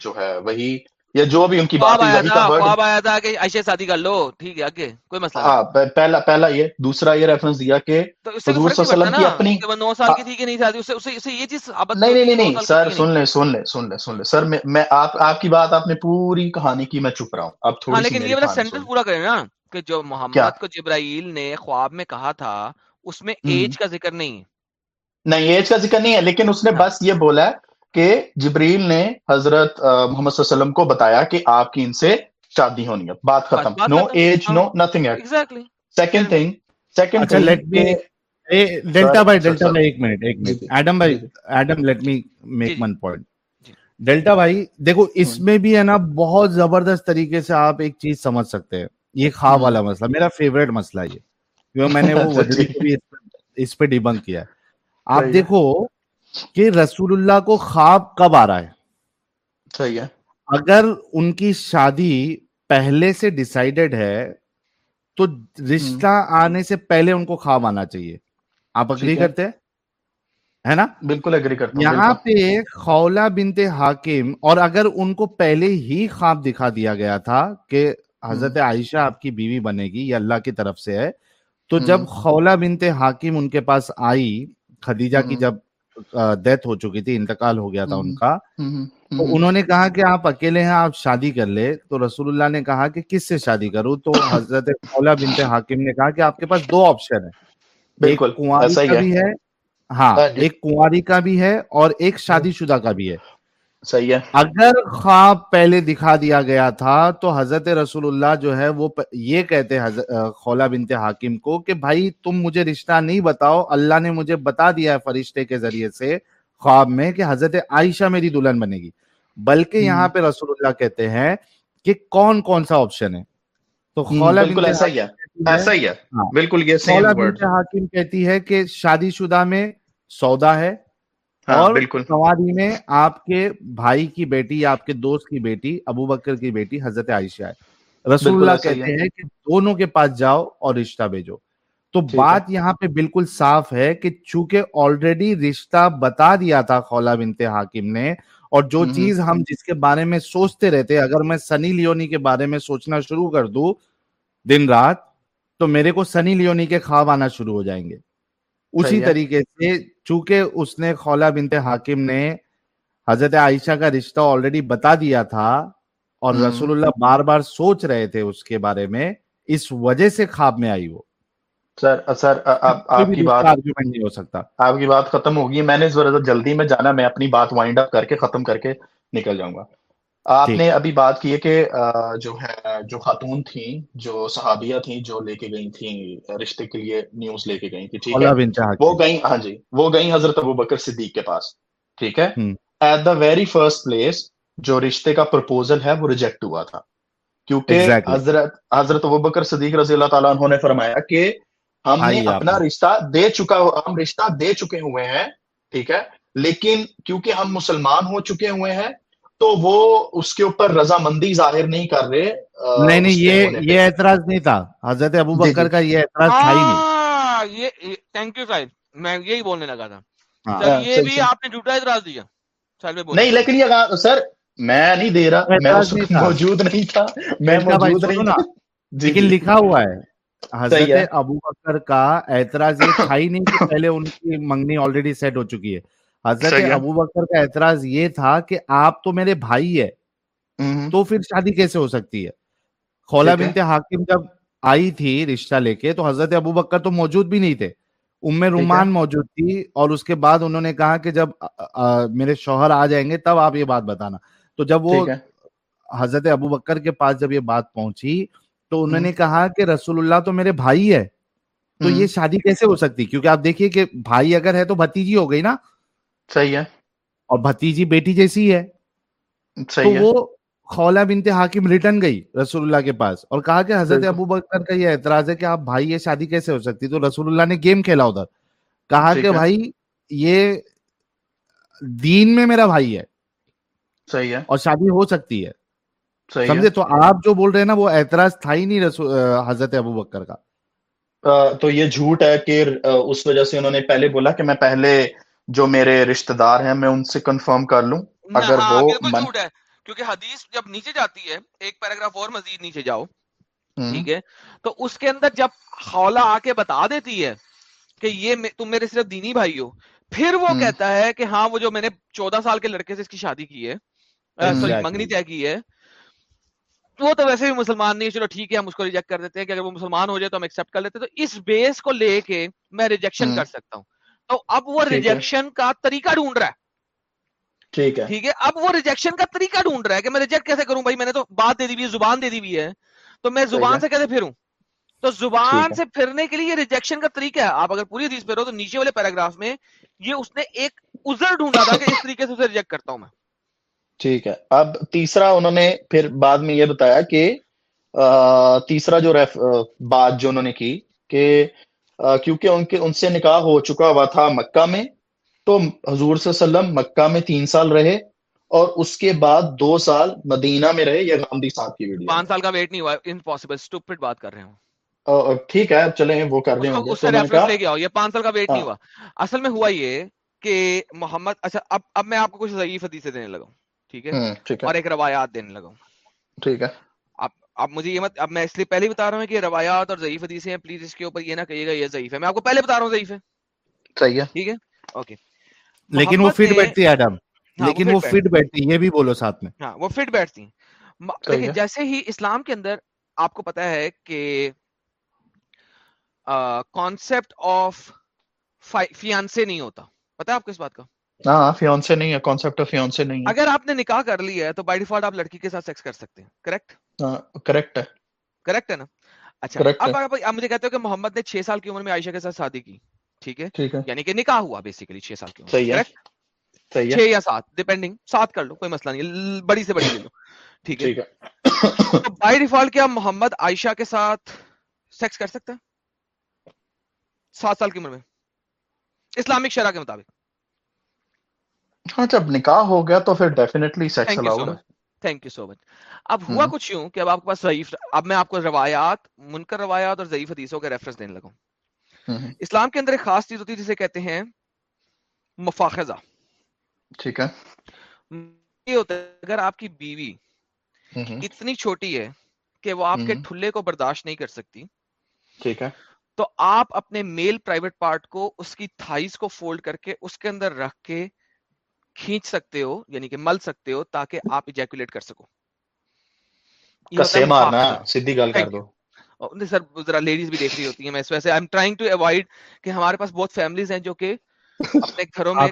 جو ہے وہی یا جو بھی ان کی بات خواب آیا تھا کہ عائشہ شادی کر لو ٹھیک ہے آگے کوئی مسئلہ ہاں پہلا پہلا یہ دوسرا یہ ریفرنس دیا کہ حضور صلی اللہ علیہ وسلم کی اپنی نو سال کی تھی کہ نہیں شادی اسے یہ چیز نہیں نہیں نہیں سر سن لیں سن لیں سن لیں سن لیں۔ سر میں آپ آپ کی بات آپ نے پوری کہانی کی میں چپ رہا ہوں۔ اب تھوڑی لیکن یہ والا سینٹنس پورا کریں نا کہ جو محمد کو جبرائیل نے خواب میں کہا تھا اس میں ایج کا ذکر نہیں۔ ہے نہیں ایج کا ذکر نہیں ہے لیکن اس نے بس یہ بولا ہے کہ جبریل نے حضرت محمد صلی اللہ علیہ وسلم کو بتایا کہ آپ کی ان سے شادی ہونی ہے۔ بات ختم۔ No age no nothing second thing second delta بھائی ڈیلٹا بھائی ایک منٹ ایک منٹ۔ ایڈم بھائی Adam let me make one point delta بھائی دیکھو اس میں بھی ہے نا بہت زبردست طریقے سے آپ ایک چیز سمجھ سکتے ہیں۔ یہ خواب والا مسئلہ میرا فیوریٹ مسئلہ یہ۔ کیونکہ میں نے وہ [laughs] اس پہ ڈیبنک کیا۔ ہے۔ آپ دیکھو کہ رسول اللہ کو خواب کب آ رہا ہے۔ صحیح ہے۔ اگر ان کی شادی پہلے سے ڈسائیڈڈ ہے تو رشتہ آنے سے پہلے ان کو خواب آنا چاہیے۔ آپ اگری کرتے ہیں؟ ہے نا؟ بالکل اگری کرتے یہاں پہ خولا بنت حاکم اور اگر ان کو پہلے ہی خواب دکھا دیا گیا تھا کہ حضرت عائشہ آپ کی بیوی بنے گی یہ اللہ کی طرف سے ہے تو جب خولا بنت حاکم ان کے پاس آئی خدیجہ کی جب ڈیتھ ہو چکی تھی انتقال ہو گیا تھا ان کا۔ تو انہوں نے کہا کہ آپ اکیلے ہیں آپ شادی کر لے تو رسول اللہ نے کہا کہ کس سے شادی کروں؟ تو [coughs] حضرت خولا بنت حاکم نے کہا کہ آپ کے پاس دو آپشن ہے بالکل بھی ہے ہاں ایک کنواری کا بھی ہے اور ایک شادی شدہ کا بھی ہے۔ صحیح ہے۔ اگر خواب پہلے دکھا دیا گیا تھا تو حضرت رسول اللہ جو ہے وہ یہ کہتے خولا بنت حاکم کو کہ بھائی تم مجھے رشتہ نہیں بتاؤ اللہ نے مجھے بتا دیا ہے فرشتے کے ذریعے سے خواب میں کہ حضرت عائشہ میری دلہن بنے گی۔ بلکہ یہاں پہ رسول اللہ کہتے ہیں کہ کون کون سا آپشن ہے؟ تو خولا بالکل حاکم کہتی ہے کہ شادی شدہ میں سودا ہے ہاں، اور سواری میں آپ کے بھائی کی بیٹی یا آپ کے دوست کی بیٹی ابو بکر کی بیٹی حضرت عائشہ ہے۔ رسول اللہ کہتے ہیں کہ دونوں کے پاس جاؤ اور رشتہ بھیجو۔ تو بات یہاں پہ بالکل صاف ہے کہ چونکہ آلریڈی رشتہ بتا دیا تھا خولا بنت حاکم نے اور جو چیز ہم جس کے بارے میں سوچتے رہتے اگر میں سنی لیونی کے بارے میں سوچنا شروع کر دوں دن رات تو میرے کو سنی لیونی کے خواب آنا شروع ہو جائیں گے۔ اسی طریقے سے چونکہ اس نے خولا بنت حاکم نے حضرت عائشہ کا رشتہ آلریڈی بتا دیا تھا اور رسول اللہ بار بار سوچ رہے تھے اس کے بارے میں اس وجہ سے خواب میں آئی وہ۔ سر سر آپ کی بات نہیں ہو سکتا۔ آپ کی بات ختم ہوگی۔ میں نے جلدی میں جانا میں اپنی بات وائنڈ اپ کر کے ختم کر کے نکل جاؤں گا۔ آپ نے ابھی بات کی ہے کہ جو ہے جو خاتون تھیں جو صحابیہ تھیں جو لے کے گئی تھیں رشتے کے لیے نیوز لے کے گئی تھی ٹھیک ہے؟ وہ گئی ہاں جی وہ گئی حضرت ابو بکر صدیق کے پاس ٹھیک ہے؟ At the very first place جو رشتے کا پرپوزل ہے وہ ریجیکٹ ہوا تھا۔ کیونکہ حضرت حضرت ابو بکر صدیق رضی اللہ تعالیٰ انہوں نے فرمایا کہ ہم نے اپنا رشتہ دے چکا ہم رشتہ دے چکے ہوئے ہیں ٹھیک ہے؟ لیکن کیونکہ ہم مسلمان ہو چکے ہوئے ہیں تو وہ اس کے اوپر رضامندی ظاہر نہیں کر رہے نہیں نہیں یہ یہ اعتراض نہیں تھا۔ حضرت ابو جی، بکر جی۔ کا یہ اعتراض تھا ہی نہیں۔ ہاں، یہ تھینک یو صاحب میں یہی بولنے لگا تھا۔ ہاں، یہ بھی آپ نے جھوٹا اعتراض دیا۔ نہیں لیکن یہ سر میں نہیں دے رہا میں اس وقت موجود نہیں تھا میں موجود نہیں تھا۔ جی، لیکن لکھا ہوا ہے حضرت ابو بکر کا اعتراض یہ تھا ہی نہیں کہ پہلے ان کی منگنی آلریڈی سیٹ ہو چکی ہے۔ حضرت ابو بکر کا اعتراض یہ تھا کہ آپ تو میرے بھائی ہے تو پھر شادی کیسے ہو سکتی ہے؟ خولا بنت حاکم جب آئی تھی رشتہ لے کے تو حضرت ابو بکر تو موجود بھی نہیں تھے۔ ام رومان موجود تھی اور اس کے بعد انہوں نے کہا کہ جب میرے شوہر آ جائیں گے تب آپ یہ بات بتانا۔ تو جب وہ حضرت ابو بکر کے پاس جب یہ بات پہنچی تو انہوں نے کہا کہ رسول اللہ تو میرے بھائی ہے تو یہ شادی کیسے ہو سکتی؟ کیونکہ آپ دیکھیے کہ بھائی اگر ہے تو بھتیجی ہو گئی نا۔ صحیح ہے۔ اور بھتیجی بیٹی جیسی ہے۔ صحیح تو وہ خولا بنت حاکم ریٹرن گئی رسول اللہ کے پاس اور کہا کہ حضرت ابو بکر کا یہ اعتراض ہے کہ آپ بھائی یہ شادی کیسے ہو سکتی؟ تو رسول اللہ نے گیم کھیلا ادھر۔ کہا کہ ہے۔ بھائی یہ دین میں میرا بھائی ہے۔ صحیح ہے۔ اور شادی ہو سکتی ہے۔ صحیح ہے۔ سمجھے؟ تو آپ جو بول رہے ہیں نا وہ اعتراض تھا ہی نہیں رسول حضرت ابو بکر کا۔ تو یہ جھوٹ ہے کہ اس وجہ سے انہوں نے پہلے بولا کہ میں پہلے جو میرے رشتہ دار ہیں میں ان سے کنفرم کر لوں۔ نہ اگر ہاں وہ جھوٹ ہے۔ کیونکہ حدیث جب نیچے جاتی ہے ایک پیراگراف اور مزید نیچے جاؤ ٹھیک ہے؟ تو اس کے اندر جب خولا آ کے بتا دیتی ہے کہ یہ تم میرے صرف دینی بھائی ہو پھر وہ کہتا ہے کہ ہاں وہ جو میں نے چودہ سال کے لڑکے سے اس کی شادی کی ہے سوری منگنی طے کی ہے وہ تو ویسے بھی مسلمان نہیں ہے۔ چلو ٹھیک ہے ہم اس کو ریجیکٹ کر دیتے ہیں کہ اگر وہ مسلمان ہو جائے تو ہم ایکسپٹ کر لیتے تو اس بیس کو لے کے میں ریجیکشن کر سکتا ہوں۔ تو اب وہ ریجیکشن کا طریقہ ڈھونڈ رہا ہے۔ ٹھیک ہے۔ ٹھیک ہے۔ اب وہ ریجیکشن کا طریقہ ڈھونڈ رہا ہے کہ میں ریجیکٹ کیسے کروں؟ بھائی میں نے تو بات دے دی ہوئی ہے زبان دے دی ہوئی ہے۔ تو میں زبان سے کیسے پھروں؟ تو زبان سے پھرنے کے لیے ریجیکشن کا طریقہ ہے۔ آپ اگر پوری حدیث پہ رہو تو نیچے والے پیراگراف میں یہ اس نے ایک عذر ڈھونڈا تھا کہ اس طریقے سے اسے ریجیکٹ کرتا ہوں میں۔ ٹھیک ہے۔ اب تیسرا انہوں نے پھر بعد میں یہ بتایا کہ تیسرا جو بات جو انہوں نے کی کہ کیونکہ ان کے ان سے نکاح ہو چکا ہوا تھا مکہ میں تو حضور صلی اللہ علیہ وسلم مکہ میں تین سال رہے اور اس کے بعد دو سال مدینہ میں رہے یہ غامدی صاحب کی ویڈیو پانچ سال کا ویٹ نہیں ہوا امپاسبل اسٹوپڈ بات کر رہے ہوں ٹھیک ہے اب چلیں وہ کر رہے ہوں اس سے ریفرنس لے کے آؤ یہ پانچ سال کا ویٹ نہیں ہاں ہوا۔ اصل میں ہوا یہ کہ محمد اچھا اب اب میں آپ کو کچھ ضعیف حدیثیں دینے لگا ہوں ٹھیک ہے؟ ہوں ٹھیک ہے۔ اور ایک روایات دینے لگا ہوں۔ ٹھیک ہے۔ اب مجھے یہ مت اب میں اس لیے پہلے بتا رہا ہوں کہ یہ روایات اور ضعیف حدیثیں ہیں پلیز اس کے اوپر یہ نہ کہیے گا یہ ضعیف ہے۔ میں آپ کو پہلے بتا رہا ہوں ضعیف ہے۔ صحیح ہے۔ ٹھیک ہے؟ اوکے لیکن وہ محمد فٹ بیٹھتی ہے ایڈم ہاں لیکن وہ فٹ بیٹھتی ہے یہ بھی بولو ساتھ میں۔ ہاں وہ فٹ بیٹھتی۔ ہیں ہے۔ جیسے ہی اسلام کے اندر آپ کو پتا ہے کہ کانسیپٹ آف فیانسے نہیں ہوتا۔ پتا ہے آپ کو اس بات کا؟ ہاں فیونسے نہیں ہے کانسیپٹ آف فیونسے نہیں ہے۔ اگر آپ نے نکاح کر لیا ہے تو بائی ڈیفالٹ آپ لڑکی کے ساتھ سیکس کر سکتے ہیں کریکٹ ہاں کریکٹ ہے۔ کریکٹ ہے نا؟ اچھا اب آپ مجھے کہتے ہو کہ محمد نے سال کی عمر میں عائشہ کے ساتھ شادی کی ٹھیک ہے؟ یعنی کہ نکاح ہوا بیسیکلی سال کی عمر صحیح ہے۔ کریکٹ صحیح ہے۔ چھ یا سات کر لو کوئی مسئلہ نہیں بڑی سے بڑی لے لو ٹھیک ہے؟ تو بائی ڈیفالٹ کیا محمد عائشہ کے ساتھ سیکس کر سکتا ہے؟ سات سال کی عمر میں اسلامک شرح کے مطابق۔ ہاں جب نکاح ہو گیا تو پھر definitely sex allowed thank you so much اب ہوا کچھ یوں کہ اب آپ کے پاس ضعیف اب میں آپ کو روایات منکر روایات اور ضعیف حدیثوں کا ریفرنس دینے لگا ہوں۔ ہوں اسلام کے اندر ایک خاص چیز ہوتی ہے جسے کہتے ہیں مفاخذہ۔ ٹھیک ہے۔ یہ ہوتا ہے اگر آپ کی بیوی اتنی چھوٹی ہے کہ وہ آپ کے ٹھلے کو برداشت نہیں کر سکتی ٹھیک ہے۔ تو آپ اپنے میل پرائیویٹ پارٹ کو اس کی تھائز کو فولڈ کر کے اس کے اندر رکھ کے کھینچ سکتے ہو یعنی کہ مل سکتے ہو تاکہ آپ ایجیکولیٹ کر سکو۔ سر ذرا لیڈیز بھی دیکھ رہی ہوتی ہیں۔ میں اس وجہ سے I am trying to avoid کہ ہمارے پاس بہت فیملیز ہیں جو کہ اپنے گھروں میں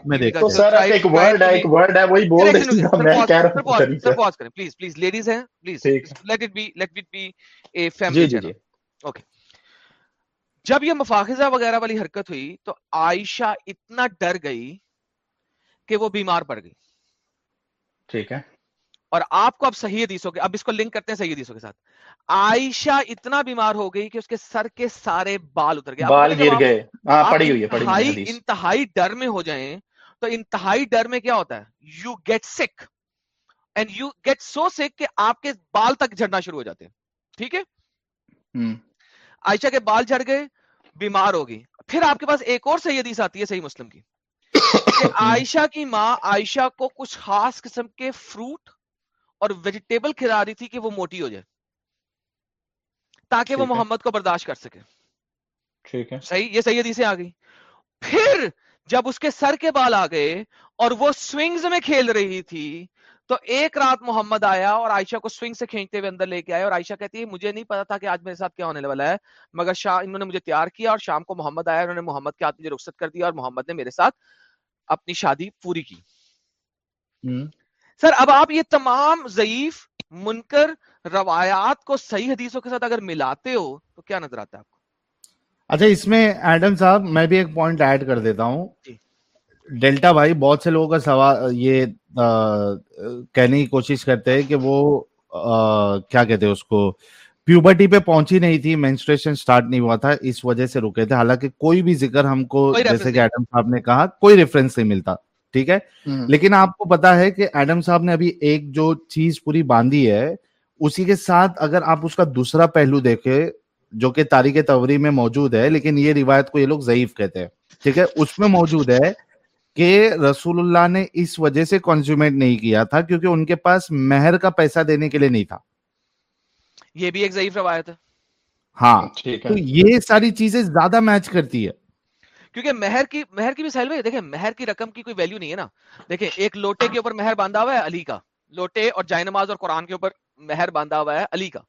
پلیز پلیز لیڈیز ہیں please let it be let it be a family okay جب یہ مفاخذہ وغیرہ والی حرکت ہوئی تو عائشہ اتنا ڈر گئی کہ وہ بیمار پڑ گئی۔ ٹھیک ہے۔ اور آپ کو اب صحیح حدیثوں کے اب اس کو لنک کرتے ہیں صحیح حدیثوں کے ساتھ۔ عائشہ اتنا بیمار ہو گئی کہ اس کے سر کے سارے بال اتر گئے۔ بال گر گئے۔ ہاں پڑی ہوئی ہے انتہائی ڈر میں ہو جائیں تو انتہائی ڈر میں کیا ہوتا ہے؟ You get sick and you get so sick کہ آپ کے بال تک جھڑنا شروع ہو جاتے ہیں۔ ٹھیک ہے؟ عائشہ کے بال جھڑ گئے بیمار ہو گئی۔ پھر آپ کے پاس ایک اور صحیح حدیث آتی ہے صحیح مسلم کی۔ کہ [laughs] عائشہ کی ماں عائشہ کو کچھ خاص قسم کے فروٹ اور ویجیٹیبل کھلا رہی تھی کہ وہ موٹی ہو جائے۔ تاکہ وہ محمد کو برداشت کر سکے۔ ٹھیک ہے۔ صحیح یہ صحیح حدیثیں آ گئی پھر جب اس کے سر کے بال آ گئے اور وہ سوئنگز میں کھیل رہی تھی تو ایک رات محمد آیا اور عائشہ کو سوئنگ سے کھینچتے ہوئے اندر لے کے آئے اور عائشہ کہتی ہے مجھے نہیں پتا تھا کہ آج میرے ساتھ کیا ہونے والا ہے مگر شاہ انہوں نے مجھے تیار کیا اور شام کو محمد آیا انہوں نے محمد کے ہاتھ مجھے رخصت کر دیا اور محمد نے میرے ساتھ اپنی شادی پوری کی۔ سر اب آپ یہ تمام ضعیف منکر روایات کو صحیح حدیثوں کے ساتھ اگر ملاتے ہو تو کیا نظر آتا ہے آپ کو؟ اچھا اس میں ایڈم صاحب میں بھی ایک پوائنٹ ایڈ کر دیتا ہوں۔ جی۔ ڈیلٹا بھائی بہت سے لوگوں کا سوال یہ کہنے کی کوشش کرتے ہیں کہ وہ کیا کہتے ہیں اس کو؟ پیوبرٹی پہ پہنچی نہیں تھی مینسٹریشن سٹارٹ نہیں ہوا تھا اس وجہ سے رکے تھے۔ حالانکہ کوئی بھی ذکر ہم کو جیسے کہ ایڈم صاحب نے کہا کوئی ریفرنس نہیں ملتا ٹھیک ہے؟ لیکن آپ کو پتا ہے کہ ایڈم صاحب نے ابھی ایک جو چیز پوری باندھی ہے اسی کے ساتھ اگر آپ اس کا دوسرا پہلو دیکھے جو کہ تاریخ توری میں موجود ہے لیکن یہ روایت کو یہ لوگ ضعیف کہتے ہیں ٹھیک ہے؟ اس میں موجود ہے کہ رسول اللہ نے اس وجہ سے کنزیومیٹ نہیں کیا تھا کیونکہ ان کے پاس مہر کا پیسہ دینے کے لیے نہیں تھا۔ یہ بھی ایک ضعیف روایت ہے۔ ہاں تو یہ ساری چیزیں زیادہ میچ کرتی ہے۔ کیونکہ مہر کی مہر کی بھی سہل بھائی دیکھیں مہر کی رقم کی کوئی ویلیو نہیں ہے نا۔ دیکھیں ایک لوٹے کے اوپر مہر باندھا ہوا ہے علی کا۔ لوٹے اور جائے نماز اور قرآن کے اوپر مہر باندھا ہوا ہے علی کا۔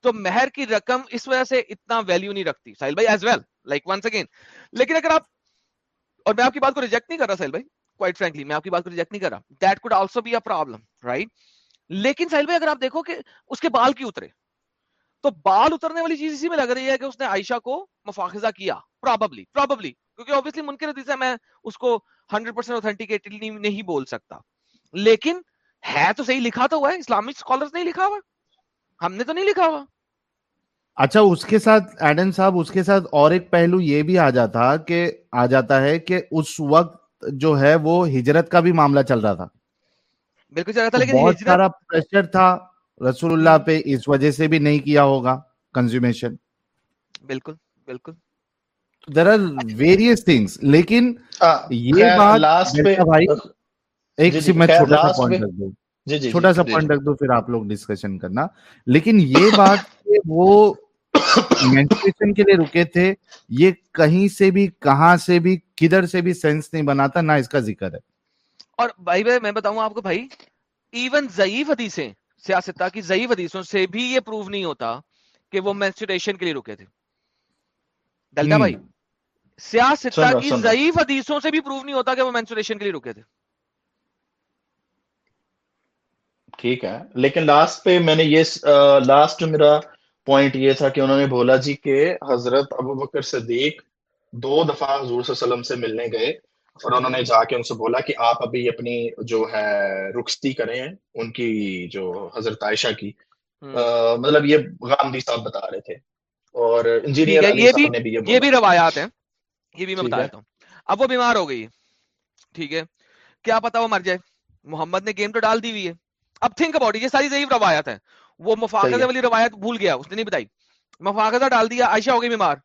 تو مہر کی رقم اس وجہ سے اتنا ویلیو نہیں رکھتی ساحل بھائی as well like once again لیکن اگر آپ اور میں آپ کی بات کو ریجیکٹ نہیں کر رہا ساحل بھائی کوائٹ فرینکلی میں آپ کی بات کو ریجیکٹ نہیں کر رہا۔ That could also be a problem right لیکن ساحل بھائی اگر آپ دیکھو کہ اس کے بال کی اترے؟ تو بال اترنے والی چیز اسی میں لگ رہی ہے کہ اس نے عائشہ کو مفاخذہ کیا پراببلی پراببلی کیونکہ اوبیسلی منکر حدیث ہے میں اس کو 100% اوتھینٹیکیٹڈ نہیں بول سکتا۔ لیکن ہے تو صحیح لکھا تو ہوا ہے اسلامک اسکالرز نہیں لکھا ہوا۔ ہم نے تو نہیں لکھا ہوا۔ اچھا اس کے ساتھ ایڈن صاحب اس کے ساتھ اور ایک پہلو یہ بھی آ جاتا کہ آ جاتا ہے کہ اس وقت جو ہے وہ ہجرت کا بھی معاملہ چل رہا تھا۔ بالکل چل رہا تھا لیکن بہت سارا پریشر تھا۔ رسول اللہ پہ اس وجہ سے بھی نہیں کیا ہوگا کنزیومیشن بالکل بالکل۔ دیر آر ویریس تھنگس لیکن یہ بات بھائی ایک سی میں چھوٹا سا پوائنٹ رکھ دوں۔ چھوٹا سا پوائنٹ رکھ دو پھر آپ لوگ ڈسکشن کرنا۔ لیکن یہ [coughs] بات وہ مینسٹریشن کے لیے رکے تھے یہ کہیں سے بھی کہاں سے بھی کدھر سے بھی سینس نہیں بناتا نہ اس کا ذکر ہے۔ اور بھائی بھائی میں بتاؤں آپ کو بھائی ایون ضعیف حدیثیں سیاستہ کی ضعیف حدیثوں سے بھی یہ پروو نہیں ہوتا کہ وہ مینسٹریشن کے لیے رکے تھے۔ ڈلٹا بھائی سیاستہ کی ضعیف حدیثوں سے بھی پروو نہیں ہوتا کہ وہ مینسٹریشن کے لیے رکے تھے۔ ٹھیک ہے۔ لیکن لاسٹ پہ میں نے یہ لاسٹ جو میرا پوائنٹ یہ تھا کہ انہوں نے بولا جی کہ حضرت ابو بکر صدیق دو دفعہ حضور صلی اللہ علیہ وسلم سے ملنے گئے۔ اور انہوں نے جا کے ان سے بولا کہ آپ ابھی اپنی جو ہے رخصتی کریں ان کی جو حضرت عائشہ کی۔ مطلب یہ غامدی صاحب بتا رہے تھے۔ اور انجینئر یہ بھی یہ بھی روایات ہیں۔ یہ بھی میں بتا دیتا ہوں۔ اب وہ بیمار ہو گئی۔ ٹھیک ہے۔ کیا پتا وہ مر جائے۔ محمد نے گیم تو ڈال دی ہوئی ہے۔ اب تھنک اباؤٹ یہ ساری ضعیف روایت ہے وہ مفاقزہ والی روایت بھول گیا اس نے نہیں بتائی۔ مفاقزہ ڈال دیا عائشہ ہو گئی بیمار۔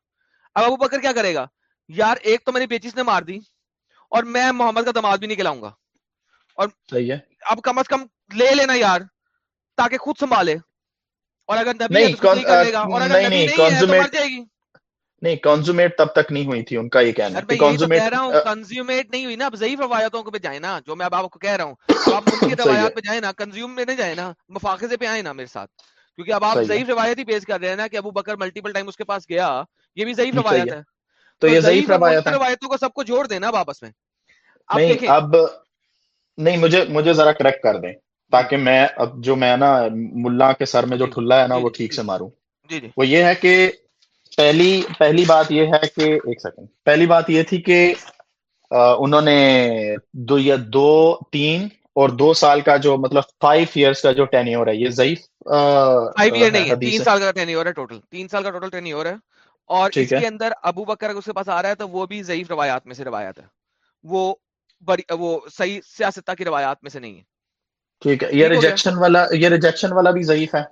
اب ابو بکر کیا کرے گا؟ یار ایک تو میری بیچیس نے مار دی۔ اور میں محمد کا دماد بھی نہیں کھلاؤں گا۔ اور اب کم از کم لے لینا یار تاکہ خود سنبھالے۔ اور اگر نبی ہے نہیں ہے گی۔ نہیں کنزومیٹ تب تک نہیں ہوئی تھی ان کا یہ کہنا ہے کنزومیٹ کہہ رہا ہوں کنزیومیٹ نہیں ہوئی نا۔ اب ضعیف روایتوں پہ جائیں نا جو میں اب آپ کو کہہ رہا ہوں۔ آپ ان [coughs] کی روایات پہ جائیں نا کنزیوم میں نہیں جائیں نا مفاخذے پہ آئیں نا میرے ساتھ۔ کیونکہ اب آپ ضعیف روایت ہی پیش کر رہے ہیں نا کہ ابو بکر ملٹیپل ٹائم اس کے پاس گیا یہ بھی ضعیف روایت ہے۔ تو یہ ضعیف روایت روایتوں کو سب کو جوڑ دینا آپس میں۔ نہیں اب نہیں مجھے مجھے ذرا کریکٹ کر دیں تاکہ میں اب جو میں نا ملا کے سر میں جو ٹھلا ہے نا وہ ٹھیک سے ماروں۔ وہ یہ ہے کہ پہلی پہلی بات یہ ہے کہ ایک سیکنڈ پہلی بات یہ تھی کہ انہوں نے دو یا دو تین اور دو سال کا جو مطلب فائیو ایئرس کا جو ٹینیور ہے یہ ضعیف فائیو ایئر نہیں ہے تین سال کا ٹینیور ہے ٹوٹل۔ تین سال کا ٹوٹل ٹینیور ہے۔ اور اس کے اندر ابو بکر اس کے پاس آ رہا ہے تو وہ بھی ضعیف روایات میں سے روایات ہے۔ وہ بڑی وہ صحیح سیاستہ کی روایات میں سے نہیں ہے۔ ٹھیک ہے۔ یہ ریجیکشن والا یہ ریجیکشن والا بھی ضعیف ہے۔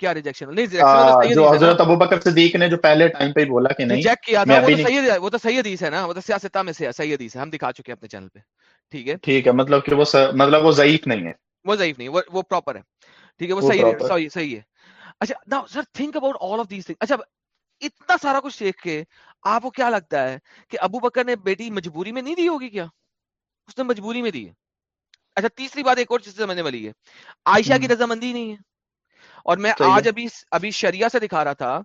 کیا ریجیکشن نہیں جو حضرت ابو بکر صدیق نے جو پہلے ٹائم پہ بولا کہ نہیں ریجیکٹ کیا تھا وہ تو صحیح وہ تو صحیح حدیث ہے نا وہ تو سیاستہ میں سے صحیح حدیث ہے۔ ہم دکھا چکے ہیں اپنے چینل پہ۔ ٹھیک ہے۔ ٹھیک ہے مطلب کہ وہ مطلب وہ ضعیف نہیں ہے۔ وہ ضعیف نہیں وہ پراپر ہے۔ ٹھیک ہے وہ صحیح صحیح ہے۔ اچھا نا sir think about all of this thing اچھا اتنا سارا کچھ دیکھ کے آپ کو کیا لگتا ہے کہ ابو بکر نے بیٹی مجبوری میں نہیں دی ہوگی کیا؟ اس نے مجبوری میں دی ہے۔ اچھا تیسری بات ایک اور چیز سمجھنے والی ہے۔ عائشہ کی رضامندی نہیں ہے۔ اور میں آج ابھی ابھی شریعہ سے دکھا رہا تھا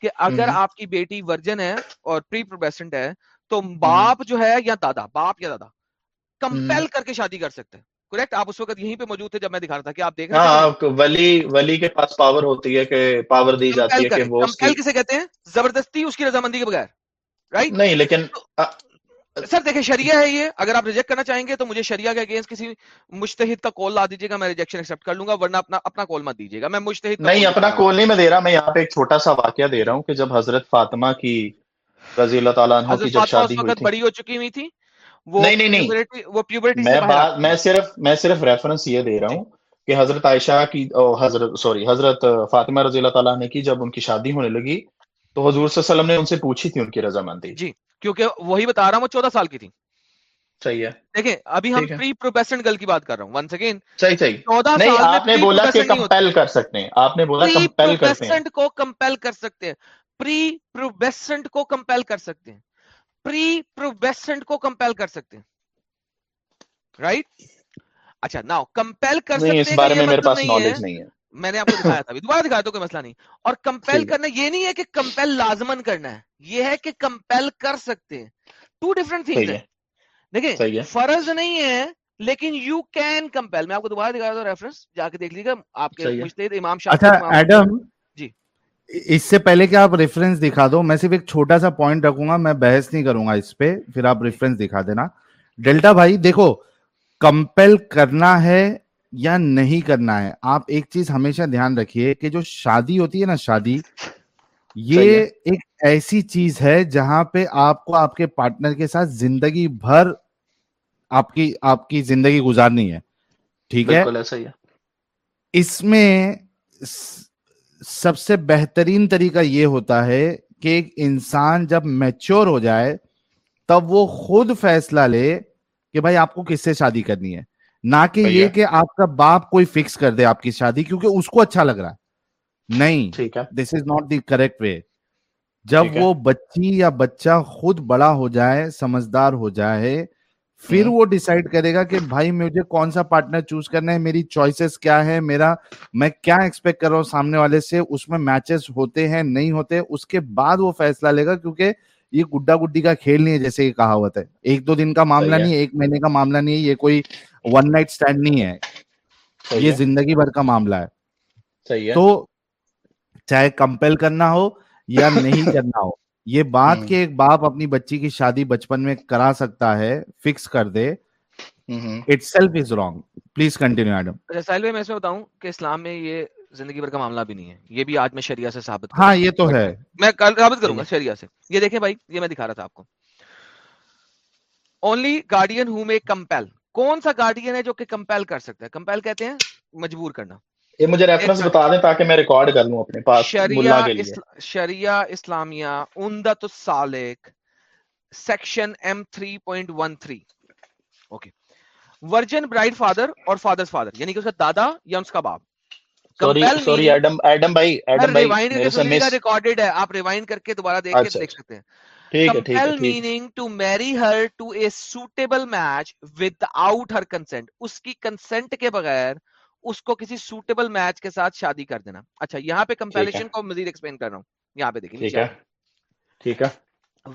کہ اگر آپ کی بیٹی ورجن ہے اور پری پروبیسنٹ ہے تو باپ جو ہے یا دادا باپ یا دادا کمپیل کر کے شادی کر سکتے ہیں۔ کریکٹ آپ اس وقت یہیں پہ موجود تھے جب میں دکھا رہا تھا کہ آپ دیکھ رہے ہیں ولی ولی کے پاس پاور ہوتی ہے کہ پاور دی جاتی ہے کہ وہ کمپیل کسے کہتے ہیں؟ زبردستی اس کی رضامندی کے بغیر رائٹ نہیں لیکن سر دیکھیں شریعہ ہے یہ۔ اگر آپ ریجیکٹ کرنا چاہیں گے تو مجھے شریعہ کے اگینسٹ کسی مشتحد کا کال لا دیجیے گا میں ریجیکشن ایکسپٹ کر لوں گا ورنہ اپنا اپنا کال مت دیجیے گا۔ میں مشتحد نہیں اپنا کال نہیں میں دے رہا میں یہاں پہ ایک چھوٹا سا واقعہ دے رہا ہوں کہ جب حضرت فاطمہ کی رضی اللہ تعالیٰ عنہ کی جب شادی ہوئی تھی۔ بڑی ہو چکی ہوئی تھی۔ وہ نہیں نہیں وہ پیوبرٹی میں میں صرف میں صرف ریفرنس یہ دے رہا ہوں کہ حضرت عائشہ کی حضرت سوری حضرت فاطمہ رضی اللہ تعالیٰ عنہ کی جب ان کی شادی ہونے لگی تو حضور صلی اللہ علیہ وسلم نے ان سے پوچھی تھی ان کی رضامندی جی کیونکہ وہی بتا رہا ہوں وہ چودہ سال کی تھی۔ صحیح ہے۔ دیکھیں ابھی ہم ٹھیک ہے۔ پری پروبیسنٹ گرل کی بات کر رہا ہوں۔ ونس اگین صحیح صحیح۔ چودہ نہیں سال میں آپ نے پری بولا کہ پروبیسنٹ نہیں ہوتی۔ کمپیل کر سکتے ہیں۔ آپ نے بولا پری کمپیل کرتے ہیں۔ پروبیسنٹ کو کمپیل کر سکتے ہیں۔ پری پروبیسنٹ کو کمپیل کر سکتے ہیں۔ پری پروبیسنٹ کو کمپیل کر سکتے ہیں۔ رائٹ اچھا ناؤ کمپیل کر اس بارے میں میرے مطلب پاس نہیں ہے۔ نالج نہیں ہے۔ میں نے آپ کو دکھایا تھا دوبارہ دکھایا تو کوئی مسئلہ نہیں۔ اور کمپیل کرنا یہ نہیں ہے کہ کمپیل لازمن کرنا ہے۔ یہ ہے کہ کمپیل کر سکتے ہیں۔ ٹو ڈفرنٹ تھنگز ہیں۔ دیکھیں فرض نہیں ہے لیکن یو کین کمپیل میں آپ کو دوبارہ دکھا دوں ریفرنس جا کے دیکھ لیجیے گا۔ آپ کے امام اچھا امام ایڈم جی اس سے پہلے کہ آپ ریفرنس دکھا دو میں صرف ایک چھوٹا سا پوائنٹ رکھوں گا میں بحث نہیں کروں گا اس پہ پھر آپ ریفرنس دکھا دینا۔ ڈیلٹا بھائی دیکھو کمپیل کرنا ہے یا نہیں کرنا ہے آپ ایک چیز ہمیشہ دھیان رکھیے کہ جو شادی ہوتی ہے نا شادی یہ ایک ایسی چیز ہے جہاں پہ آپ کو آپ کے پارٹنر کے ساتھ زندگی بھر آپ کی آپ کی زندگی گزارنی ہے۔ ٹھیک ہے۔ اس میں سب سے بہترین طریقہ یہ ہوتا ہے کہ ایک انسان جب میچور ہو جائے تب وہ خود فیصلہ لے کہ بھائی آپ کو کس سے شادی کرنی ہے۔ نہ کہ یہ کہ آپ کا باپ کوئی فکس کر دے آپ کی شادی کیونکہ اس کو اچھا لگ رہا ہے۔ نہیں دس is not the correct way جب وہ بچی یا بچہ خود بڑا ہو جائے سمجھدار ہو جائے پھر وہ ڈیسائیڈ کرے گا کہ بھائی مجھے کون سا پارٹنر چوز کرنا ہے میری چوائسیز کیا ہے میرا میں کیا ایکسپیکٹ کر رہا ہوں سامنے والے سے اس میں میچز ہوتے ہیں نہیں ہوتے اس کے بعد وہ فیصلہ لے گا کیونکہ یہ گڈا گڈی کا کھیل نہیں ہے جیسے یہ کہاوت ہے۔ ایک دو دن کا معاملہ نہیں ہے ایک مہینے کا معاملہ نہیں ہے یہ کوئی ون نائٹ سٹینڈ نہیں ہے۔ یہ زندگی بھر کا معاملہ ہے۔ تو چاہے کمپیل کرنا ہو یا نہیں کرنا ہو یہ بات کہ ایک باپ اپنی بچی کی شادی بچپن میں کرا سکتا ہے فکس کر دے itself is wrong please continue Adam اچھا ساحل بھائی میں اس میں بتاؤں کہ اسلام میں یہ زندگی بھر کا معاملہ بھی نہیں ہے۔ یہ بھی آج میں شریعہ سے ثابت ہاں یہ تو ہے۔ میں کل ثابت کروں گا شریعہ سے۔ یہ دیکھیں بھائی یہ میں دکھا رہا تھا آپ کو۔ اونلی گارڈین ہو میں کمپیل کون سا گارڈین ہے جو کہ کمپیل کر سکتا ہے؟ کمپیل کہتے ہیں مجبور کرنا۔ یہ مجھے ریفرنس بتا دیں تاکہ میں ریکارڈ کر لوں اپنے پاس شریعہ کے لیے۔ اسل... شریعہ اسلامیہ عمدت السالک section M 3.13 okay virgin bride father اور فادر فادر یعنی کہ اس کا دادا یا اس کا باپ. Sorry compel sorry meaning Adam Adam بھائی ایڈم بھائی ریوائنڈ کر کے سنیے گا ہے آپ ریوائنڈ کر کے دوبارہ دیکھ کے اچھا دیکھ سکتے ہیں۔ ٹھیک ہے ٹھیک ہے کمپیل ٹھیک۔ Meaning to marry her to a suitable match without her consent اس کی کنسنٹ کے بغیر اس کو کسی سوٹیبل میچ کے ساتھ شادی کر دینا۔ اچھا یہاں پہ کمپیلیشن کو مزید ایکسپلین کر رہا ہوں۔ یہاں پہ دیکھیں ٹھیک ہے۔ ٹھیک ہے۔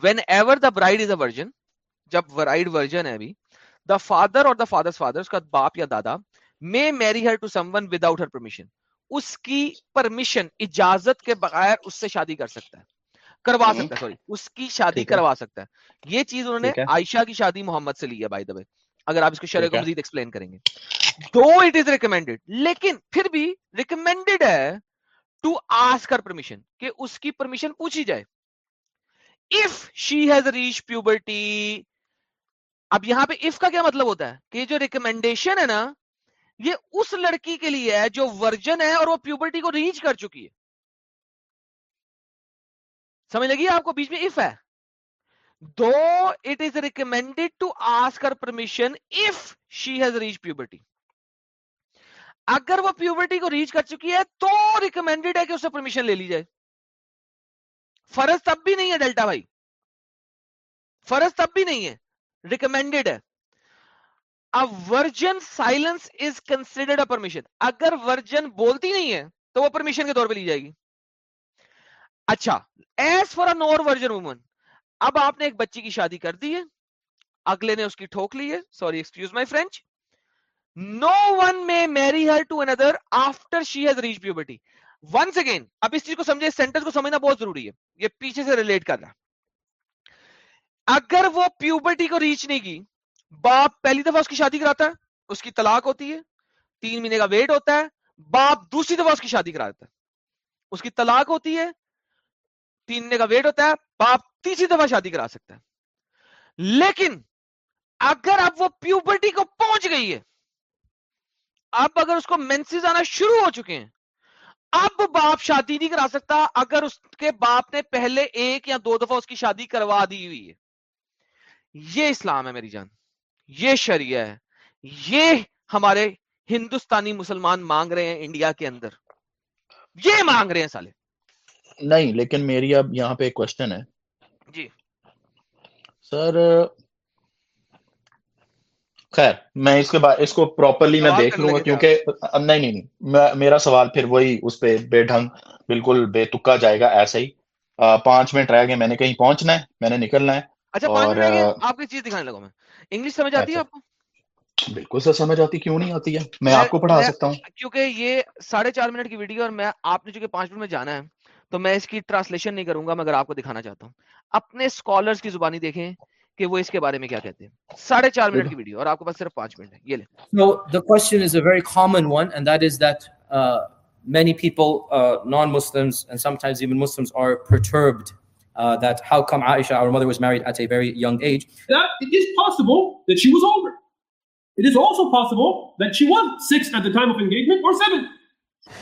Whenever the bride is a virgin جب ورائڈ ورجن ہے ابھی دا فادر اور دا فادر فادر اس کا باپ یا دادا میں marry her to someone without her permission اس کی پرمیشن اجازت کے بغیر اس سے شادی کر سکتا ہے۔ کروا سکتا ہے سوری اس کی شادی کروا سکتا ہے۔ یہ چیز انہوں نے عائشہ کی شادی محمد سے لی ہے بائی دا وے اگر آپ اس کو شرح کو مزید ایکسپلین کریں گے۔ دو اٹ از ریکمینڈیڈ لیکن پھر بھی ریکمینڈیڈ ہے ٹو آسک کر پرمیشن کہ اس کی پرمیشن پوچھی جائے۔ If she has reach puberty اب یہاں پہ اف کا کیا مطلب ہوتا ہے؟ کہ جو ریکمینڈیشن ہے نا، یہ اس لڑکی کے لیے ہے جو ورجن ہے اور وہ پیوبرٹی کو ریچ کر چکی ہے۔ سمجھ لگی آپ کو؟ بیچ میں اف ہے۔ Though it is recommended to ask her permission if she has reach puberty اگر وہ پیوبرٹی کو ریچ کر چکی ہے تو ریکمینڈیڈ ہے کہ اس سے پرمیشن لے لی جائے۔ فرض تب بھی نہیں ہے ڈیلٹا بھائی۔ فرض تب بھی نہیں ہے۔ ریکمینڈیڈ ہے۔ Virgin silence is considered a permission اگر ورجن بولتی نہیں ہے تو وہ پرمیشن کے طور پہ لی جائے گی۔ اچھا as for non virgin women اب آپ نے ایک بچی کی شادی کر دی ہے۔ اگلے نے اس کی ٹھوک لی ہے۔ Sorry excuse my French no one میں marry her to another after she has reach puberty once again اب اس چیز کو سمجھے سینٹنس کو سمجھنا بہت ضروری ہے۔ یہ پیچھے سے ریلیٹ کر رہا اگر وہ پیوبرٹی کو ریچ نہیں کی، باپ پہلی دفعہ اس کی شادی کراتا ہے، اس کی طلاق ہوتی ہے، تین مہینے کا ویٹ ہوتا ہے، باپ دوسری دفعہ اس کی شادی کرا دیتا ہے۔ اس کی طلاق ہوتی ہے، تین مہینے کا ویٹ ہوتا ہے، باپ تیسری دفعہ شادی کرا سکتا ہے۔ لیکن اگر اب وہ پیوبرٹی کو پہنچ گئی ہے اب اگر اس کو مینسز آنا شروع ہو چکے ہیں اب باپ شادی نہیں کرا سکتا اگر اس کے باپ نے پہلے ایک یا دو دفعہ اس کی شادی کروا دی ہوئی ہے۔ یہ اسلام ہے میری جان یہ شریعہ ہے یہ ہمارے ہندوستانی مسلمان مانگ رہے ہیں انڈیا کے اندر۔ یہ مانگ رہے ہیں سالے۔ نہیں لیکن میری اب یہاں پہ ایک کوشچن ہے۔ جی۔ سر خیر میں اس کے بعد اس کو پراپرلی میں دیکھ لوں گا کیونکہ نہیں نہیں نہیں میرا سوال پھر وہی اس پہ بے ڈھنگ بالکل بے تکا جائے گا ایسا ہی۔ پانچ منٹ رہ گئے میں نے کہیں پہنچنا ہے میں نے نکلنا ہے۔ اچھا اور آپ کی چیز دکھانے لگا میں۔ انگلش سمجھ آتی ہے آپ کو؟ بالکل سر سمجھ آتی کیوں نہیں آتی ہے؟ میں آپ کو پڑھا سکتا ہوں۔ کیونکہ یہ ساڑھے چار منٹ کی ویڈیو اور میں آپ نے چونکہ پانچ منٹ میں جانا ہے تو میں اس کی ٹرانسلیشن نہیں کروں گا مگر آپ کو دکھانا چاہتا ہوں۔ اپنے اسکالرس کی زبانی دیکھیں۔ کہ وہ اس کے بارے میں کیا کہتے ہیں ساڑھے چار منٹ کی ویڈیو اور آپ کے پاس صرف پانچ منٹ ہے یہ لیں So the question is a very common one, and that is that uh, many people, uh, non-Muslims and sometimes even Muslims, are perturbed uh, that how come Aisha, our mother, was married at a very young age. That it is possible that she was older. It is also possible that she was six at the time of engagement or seven.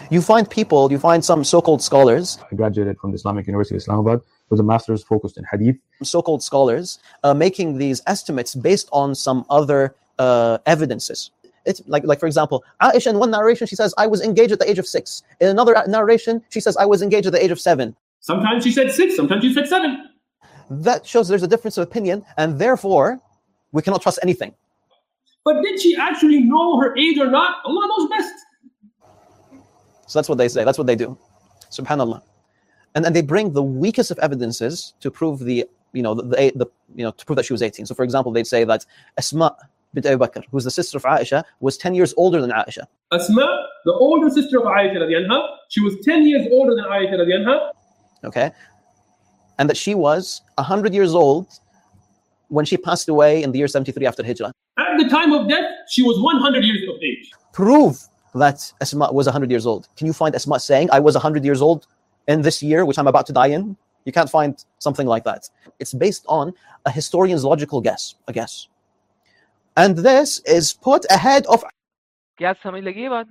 You find people, you find some so-called scholars. I graduated from the Islamic University of Islamabad with a master's focused in hadith. So-called scholars uh, making these estimates based on some other uh, evidences. It's like, like for example, Aisha in one narration she says I was engaged at the age of six. In another narration she says I was engaged at the age of seven. Sometimes she said six, sometimes she said seven. That shows there's a difference of opinion, and therefore we cannot trust anything. But did she actually know her age or not? Allah knows best. So that's what they say. That's what they do. Subhanallah. And then they bring the weakest of evidences to prove the, you know, the, the, the you know, to prove that she was 18. So for example, they'd say that Asma bint Abu Bakr, who's the sister of Aisha, was 10 years older than Aisha. Asma, the older sister of Aisha radiallahu, she was 10 years older than Aisha radiallahu. Okay. And that she was 100 years old when she passed away in the year 73 after Hijrah. At the time of death, she was 100 years of age. Prove that Asma was 100 years old. Can you find Asma saying, I was 100 years old in this year, which I'm about to die in? You can't find something like that. It's based on a historian's logical guess, a guess. And this is put ahead of. کیا سمجھ لگی یہ بات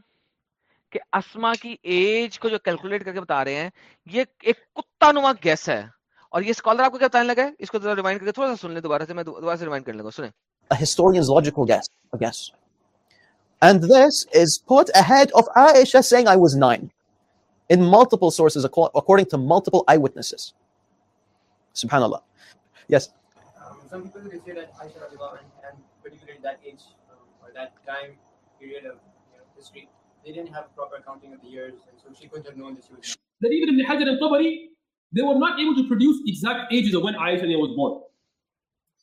کہ اسما کی age کو جو calculate کر کے بتا رہے ہیں یہ ایک کتا نما گیس ہے اور یہ اسکالر آپ کو کیا بتانے لگا ہے اس کو ریمائنڈ کر کے تھوڑا سا سن لیں دوبارہ سے میں دوبارہ سے ریمائنڈ کرنے لگا سنیں A historian's logical guess, a guess. And this is put ahead of Aisha saying I was nine in multiple sources according to multiple eyewitnesses. Subhanallah. Yes. Um, some people they say that Aisha and particularly that age um, or that time period of you know, history, they didn't have proper accounting of the years, and so she couldn't have known that she was. That even Ibn Hajar and Tabari, they were not able to produce exact ages of when Aisha was born.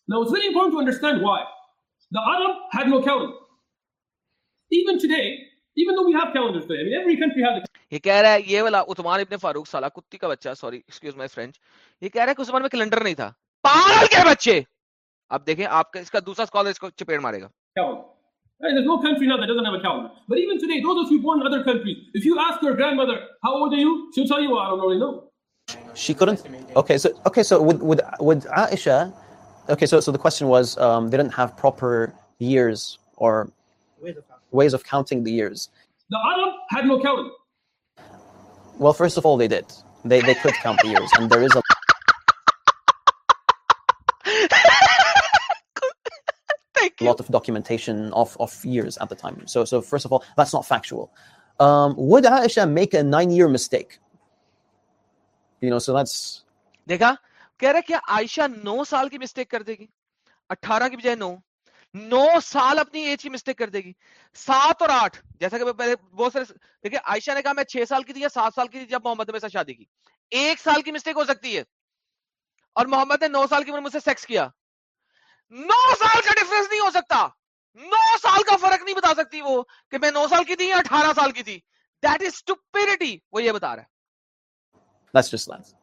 Now it's very important to understand why. The Arab had no calendar. Even today, even though we have calendars today, I mean every country has a یہ کہہ رہا ہے یہ والا عثمان ابن فاروق سالہ کتی کا بچہ سوری ایکسکیوز مائی فرینچ یہ کہہ رہا ہے کہ اس زمانے میں کیلنڈر نہیں تھا پاگل کے بچے اب دیکھیں آپ کا اس کا دوسرا اسکالر اس کو چپیڑ مارے گا calendar. Right? There's no country now that doesn't have a calendar. But even today, those of you born in other countries, if you ask your grandmother, how old are you? She'll tell you, well, I don't really know. She couldn't. Okay, so okay, so with with with Aisha, okay, so so the question was um, they didn't have proper years or ways of counting the years. The Arab had no calendar. Well, first of all, they did. They they could count the years, and there is a lot of documentation of, of years at the time. So so first of all, that's not factual. Um, would Aisha make a nine-year mistake? You know, so that's دیکھا کہہ رہا ہے کیا عائشہ نو سال کی mistake کر دے گی اٹھارہ کی بجائے نو نو سال اپنی ایج کی مسٹیک کر دے گی سات اور آٹھ جیسا کہ پہلے بہت سارے دیکھیں عائشہ نے کہا میں چھ سال کی تھی یا سات سال کی تھی جب محمد نے ساتھ شادی کی ایک سال کی مسٹیک ہو سکتی ہے اور محمد نے نو سال کی عمر مجھ سے سیکس کیا نو سال کا ڈفرنس نہیں ہو سکتا نو سال کا فرق نہیں بتا سکتی وہ کہ میں نو سال کی تھی یا اٹھارہ سال کی تھی دیٹ از اسٹوپیڈیٹی وہ یہ بتا رہا ہے that's just that.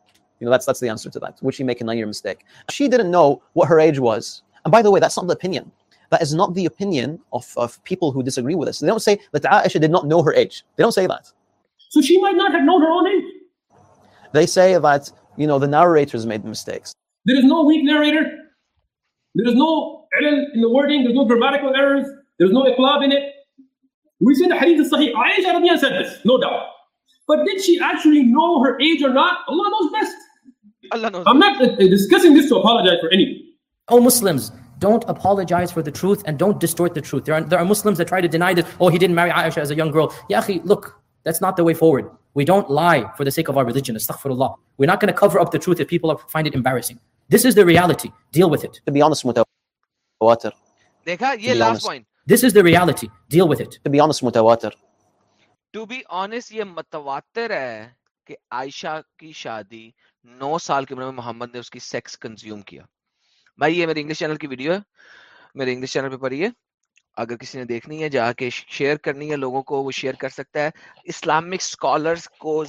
You know, that's that's the answer to that. Would she make a nine-year mistake? She didn't know what her age was. And by the way, that's not the opinion. That is not the opinion of, of people who disagree with us. They don't say that Aisha did not know her age. They don't say that. So she might not have known her own age. They say that, you know, the narrators made mistakes. There is no weak narrator. There is no in the wording. There's no grammatical errors. There's no iqlab in it. We say the hadith is sahih. Aisha Radiyan said this, no doubt. But did she actually know her age or not? Allah knows best. Allah knows. I'm not uh, discussing this to apologize for anyone. Oh, Muslims, شادی نو سال کی محمد نے بھائی یہ میرے English channel کی video ہے میرے انگلش چینل پہ پڑھیے اگر کسی نے دیکھنی ہے جا کے شیئر کرنی ہے لوگوں کو وہ شیئر کر سکتا ہے اسلامک اسکالرس کو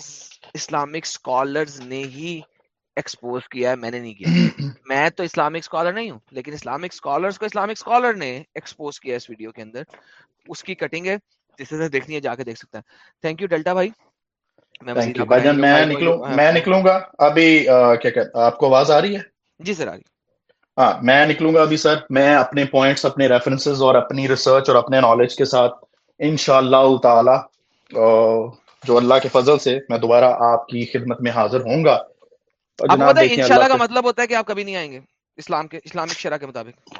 اسلامک اسکالرز نے ہی ایکسپوز کیا ہے میں نے نہیں کیا میں تو اسلامک اسکالر نہیں ہوں لیکن اسلامک اسکالرس کو اسلامک اسکالر نے ایکسپوز کیا ہے اس ویڈیو کے اندر اس کی کٹنگ ہے جسے سے دیکھنی ہے جا کے دیکھ سکتا ہے تھینک یو ڈیلٹا بھائی میں نکلوں گا ابھی کیا آپ کو آواز آ رہی ہے جی سر آ رہی ہاں میں نکلوں گا ابھی سر۔ میں اپنے پوائنٹس اپنے ریفرنسز اور اپنی ریسرچ اور اپنے نالج کے ساتھ ان شاء اللہ تعالی جو اللہ کے فضل سے میں دوبارہ آپ کی خدمت میں حاضر ہوں گا۔ کا مطلب ہوتا ہے کہ آپ کبھی نہیں آئیں گے۔ اسلام کے اسلامک شرح کے مطابق۔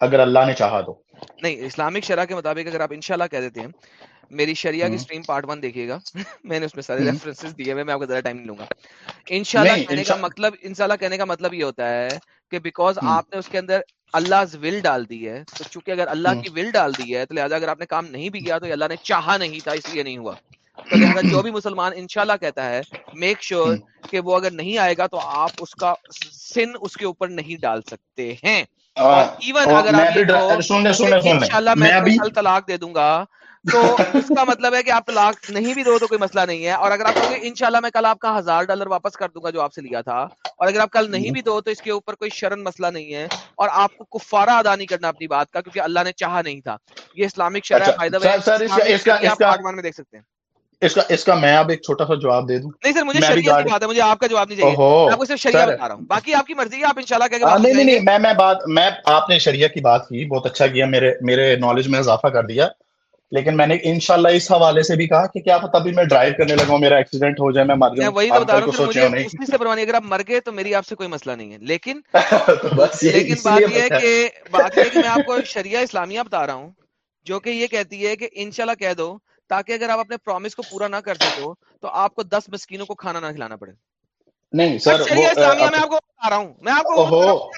اگر اللہ نے چاہا تو۔ نہیں اسلامک شرح کے مطابق اگر آپ انشاءاللہ کہہ دیتے ہیں میری شریعہ کی سٹریم پارٹ 1 دیکھیے گا۔ [laughs] میں نے اس میں سارے ریفرنسز دیے ہوئے میں آپ کو زیادہ ٹائم نہیں لوں گا۔ انشاءاللہ کہنے کا مطلب انشاءاللہ کہنے کا مطلب یہ ہوتا ہے کہ بیکاز آپ نے اس کے اندر اللہ ول ڈال دی ہے تو چونکہ اگر اللہ کی ول ڈال دی ہے تو لہٰذا اگر آپ نے کام نہیں بھی کیا تو اللہ نے چاہا نہیں تھا اس لیے نہیں ہوا۔ جو بھی مسلمان انشاءاللہ کہتا ہے میک شور کہ وہ اگر نہیں آئے گا تو آپ اس کا سن اس کے اوپر نہیں ڈال سکتے ہیں۔ ایون اگر آپ ان شاء اللہ میں طلاق دے دوں گا۔ تو اس کا مطلب ہے کہ آپ طلاق نہیں بھی دو تو کوئی مسئلہ نہیں ہے۔ اور اگر آپ کہ ان شاء میں کل آپ کا ہزار ڈالر واپس کر دوں گا جو آپ سے لیا تھا اور اگر آپ کل نہیں بھی دو تو اس کے اوپر کوئی شرن مسئلہ نہیں ہے۔ اور آپ کو کفارہ ادا نہیں کرنا اپنی بات کا کیونکہ اللہ نے چاہا نہیں تھا۔ یہ اسلامک شرح فائدہ اچھا، میں دیکھ سکتے ہیں۔ اس کا اس کا میں اب ایک چھوٹا سا جواب دے دوں۔ نہیں سر مجھے شریعت کی بات ہے مجھے آپ کا جواب نہیں چاہیے۔ میں آپ کو صرف شریعت بتا رہا ہوں۔ باقی آپ کی مرضی ہے آپ انشاءاللہ کہہ کے نہیں نہیں نہیں میں میں بات میں آپ نے شریعت کی بات کی بہت اچھا کیا میرے میرے نالج میں اضافہ کر دیا۔ لیکن میں نے انشاءاللہ اس حوالے سے بھی کہا کہ کیا پتہ بھی میں ڈرائیو کرنے لگا میرا ایکسیڈنٹ ہو جائے میں مر جاؤں وہی بتا رہا ہوں سے پروانی اگر آپ مر گئے تو میری آپ سے کوئی مسئلہ نہیں ہے۔ لیکن [laughs] لیکن بات یہ ہے کہ بات یہ کہ میں آپ کو [laughs] شریعہ اسلامیہ بتا رہا ہوں جو کہ یہ کہتی ہے کہ انشاءاللہ کہہ دو تاکہ اگر آپ اپنے پرومس کو پورا نہ کر سکو تو آپ کو دس مسکینوں کو کھانا نہ کھلانا پڑے۔ نہیں سر شریعہ اسلامیہ میں آپ کو بتا رہا ہوں۔ میں آپ کو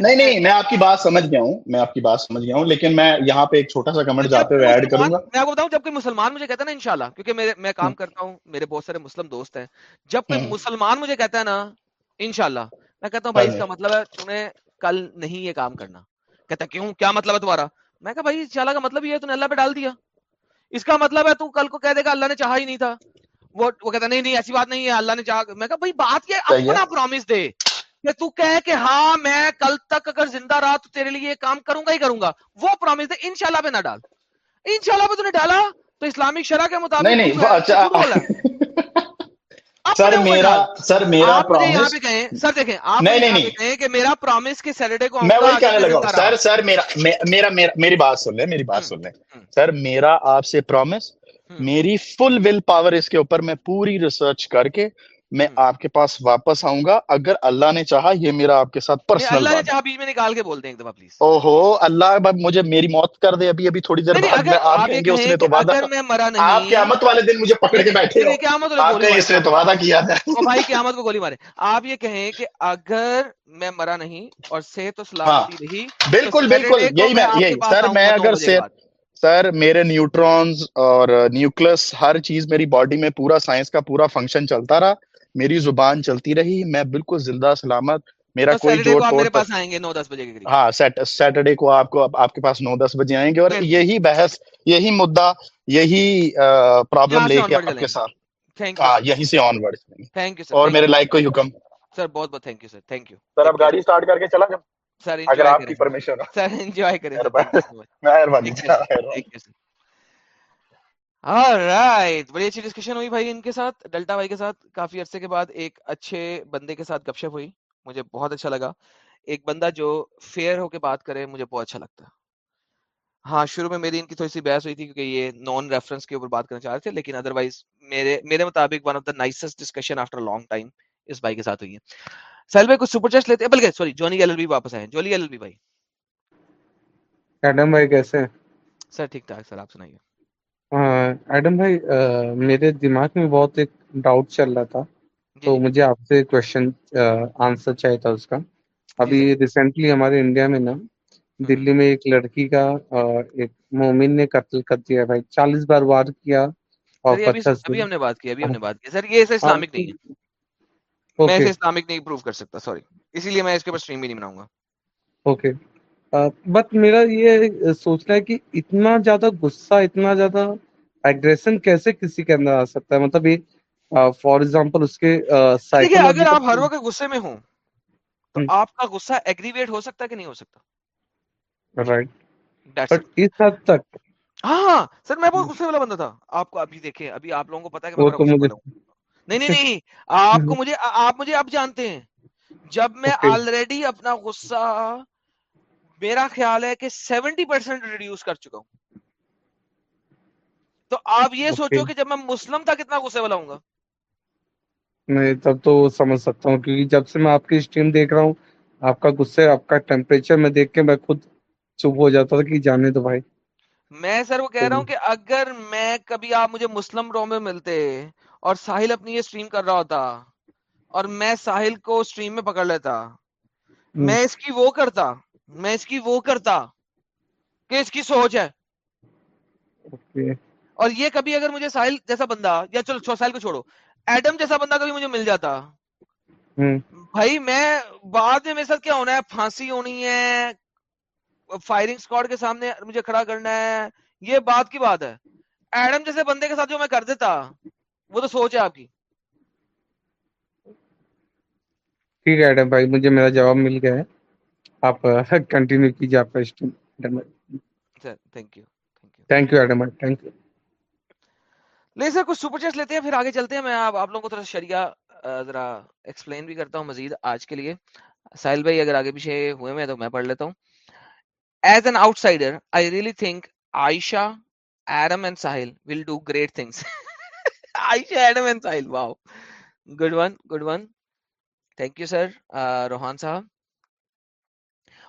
نہیں نہیں میں آپ کی بات سمجھ گیا ہوں میں آپ کی بات سمجھ گیا ہوں لیکن میں یہاں پہ ایک چھوٹا سا کمنٹ جاتے ہوئے ایڈ کروں گا۔ میں آپ کو بتاؤں جب کوئی مسلمان مجھے کہتا ہے نا انشاءاللہ کیونکہ میرے میں کام کرتا ہوں میرے بہت سارے مسلم دوست ہیں۔ جب کوئی مسلمان مجھے کہتا ہے نا انشاءاللہ میں کہتا ہوں بھائی اس کا مطلب ہے تمہیں کل نہیں یہ کام کرنا۔ کہتا کیوں؟ کیا مطلب ہے تمہارا؟ میں کہا بھائی انشاءاللہ کا مطلب یہ ہے تو نے اللہ پہ ڈال دیا۔ اس کا مطلب ہے تو کل کو کہہ دے گا اللہ نے چاہا ہی نہیں تھا۔ وہ وہ کہتا نہیں نہیں ایسی بات نہیں ہے اللہ نے چاہا۔ میں کہا بھائی بات کیا اپنا پرومس دے۔ کہ تو کہے کہ ہاں میں کل تک اگر زندہ رہا تو تیرے لیے کام کروں گا ہی کروں گا۔ وہ پرومس دے انشاءاللہ پہ نہ ڈال۔ انشاءاللہ پہ تو نے ڈالا؟ تو اسلامک شرح کے مطابق نہیں نہیں اچھا۔ اچھا۔ [laughs] سر میرا سر میرا پرومس سر دیکھیں آپ نہیں نہیں نہیں۔ کہ میرا پرومس کے سیٹرڈے کو میں وہی کہنے لگا سر سر میرا میرا میری بات سن لیں میری بات سن لیں۔ سر میرا آپ سے پرومس میری فل ویل پاور اس کے اوپر میں پوری ریسرچ کر کے میں آپ کے پاس واپس آؤں گا۔ اگر اللہ نے چاہا یہ میرا آپ کے ساتھ پرسنل اللہ نے چاہا بیچ میں نکال کے بول دیں ایک دفعہ پلیز او ہو اللہ باب مجھے میری موت کر دے۔ ابھی ابھی تھوڑی دیر بعد میں آپ کہیں گے اس نے تو وعدہ اگر میں مرا نہیں آپ قیامت والے دن مجھے پکڑ کے بیٹھے ہو۔ قیامت والے دن اس نے تو وعدہ کیا تھا او بھائی قیامت کو گولی مارے۔ آپ یہ کہیں کہ اگر میں مرا نہیں اور صحت و سلامتی ہاں۔ رہی بالکل بالکل۔ یہی میں یہی۔ سر میں اگر صحت سر میرے نیوٹرونز اور نیوکلس ہر چیز میری باڈی میں پورا سائنس کا پورا فنکشن چلتا رہا۔ میری زبان چلتی رہی میں بالکل زندہ سلامت میرا کوئی جوڑ میرے پاس آئیں گے نو دس بجے کے ہاں سیٹرڈے کو آپ کو آپ کے پاس نو دس بجے آئیں گے اور یہی بحث یہی مدعا یہی پرابلم لے کے آپ کے ساتھ۔ ہاں، سے آن ورڈ اور میرے لائک کو حکم؟ سر بہت بہت thank you sir thank you sir گاڑی سٹارٹ کر کے چلا سر اگر آپ کی پرمیشن ہو۔ سر انجوائے کریں۔ مہربانی۔ رائٹ بڑی اچھی ڈسکشن ہوئی بھائی ان کے ساتھ ڈلٹا بھائی کے ساتھ کافی عرصے کے بعد ایک اچھے بندے کے ساتھ گپ شپ ہوئی مجھے بہت اچھا لگا ایک بندہ جو فیئر ہو کے بات کرے مجھے بہت اچھا لگتا ہاں شروع میں میری ان کی تھوڑی سی بحث ہوئی تھی کیونکہ یہ نان ریفرنس کے اوپر بات کرنا چاہ رہے تھے لیکن ادروائز میرے میرے مطابق one of the nicest discussion after long time اس بھائی کے ساتھ ہوئی ہے سہیل بھائی کچھ سپر چیسٹ لیتے ہیں بلکہ sorry Johnny L L B واپس آئے جونی ایل ایل بی بھائی ایڈم بھائی کیسے ہیں سر ٹھیک ٹھاک سر آپ سنائیے ایڈم بھائی میرے دماغ میں بہت ایک ڈاؤٹ چل رہا تھا جی تو جی۔ مجھے آپ سے کوشچن آنسر چاہیے تھا اس کا۔ جی ابھی ریسنٹلی ہمارے انڈیا میں نا دلی میں ایک لڑکی کا ایک مومن نے قتل کر دیا بھائی۔ چالیس بار وار کیا اور ابھی ہم نے بات کی ابھی ہم نے بات کی۔ سر یہ ایسا ہاں۔ اسلامک نہیں ہے۔ میں اسے اسلامک نہیں پروف کر سکتا سوری اسی لیے میں اس کے اوپر اسٹریم بھی نہیں بناؤں گا۔ اوکے بٹ میرا یہ سوچنا ہے کہ اتنا زیادہ غصہ اتنا زیادہ ایگریشن کیسے کسی کے اندر آ سکتا ہے؟ مطلب یہ فار ایگزامپل اس کے اگر آپ ہر وقت غصے میں ہوں تو آپ کا غصہ ایگریویٹ ہو سکتا ہے کہ نہیں ہو سکتا؟ رائٹ That's بٹ اس حد تک۔ ہاں ہاں سر میں بہت غصے والا بندہ تھا۔ آپ کو ابھی دیکھیں ابھی آپ لوگوں کو پتا ہے کہ میں نہیں نہیں نہیں آپ کو مجھے آپ مجھے اب جانتے ہیں۔ جب میں آلریڈی اپنا غصہ میرا خیال ہے کہ سیونٹی پرسینٹ ریڈیوس کر چکا ہوں۔ تو آپ یہ سوچو کہ جب میں مسلم تھا کتنا غصے والا ہوں گا؟ میں تب تو سمجھ سکتا ہوں کیونکہ جب سے میں آپ کی اسٹریم دیکھ رہا ہوں آپ کا غصے آپ کا ٹیمپریچر میں دیکھ کے میں خود چپ ہو جاتا تھا کہ جانے دو بھائی۔ میں سر وہ کہہ رہا ہوں کہ اگر میں کبھی آپ مجھے مسلم رو میں ملتے اور ساحل اپنی یہ اسٹریم کر رہا ہوتا اور میں ساحل کو اسٹریم میں پکڑ لیتا میں اس کی وہ کرتا میں اس کی وہ کرتا کہ اس کی سوچ ہے۔ اور یہ کبھی اگر مجھے ساحل جیسا بندہ یا چلو ساحل کو چھوڑو ایڈم جیسا بندہ کبھی مجھے مل جاتا۔ بھائی میں بعد میں میرے ساتھ کیا ہونا ہے؟ پھانسی ہونی ہے فائرنگ اسکواڈ کے سامنے مجھے کھڑا کرنا ہے یہ بات کی بات ہے۔ ایڈم جیسے بندے کے ساتھ جو میں کر دیتا وہ تو سوچ ہے آپ کی۔ ٹھیک ہے ایڈم بھائی مجھے میرا جواب مل گیا ہے۔ آپ کنٹینیو کیجیے آپ کا sir thank you thank you Adam بھائی تھینک یو نہیں سر، کچھ سپر چیٹ لیتے ہیں، پھر آگے چلتے ہیں۔ میں آپ آپ لوگوں کو تھوڑا شریعہ ذرا ایکسپلین بھی کرتا ہوں مزید آج کے لیے۔ ساحل بھائی، اگر آگے پیچھے ہوئے میں تو میں پڑھ لیتا ہوں۔ As an outsider I really think Ayesha Adam and Sahil will do great things Ayesha Adam and Sahil wow good one good one thank you sir Rohan صاحب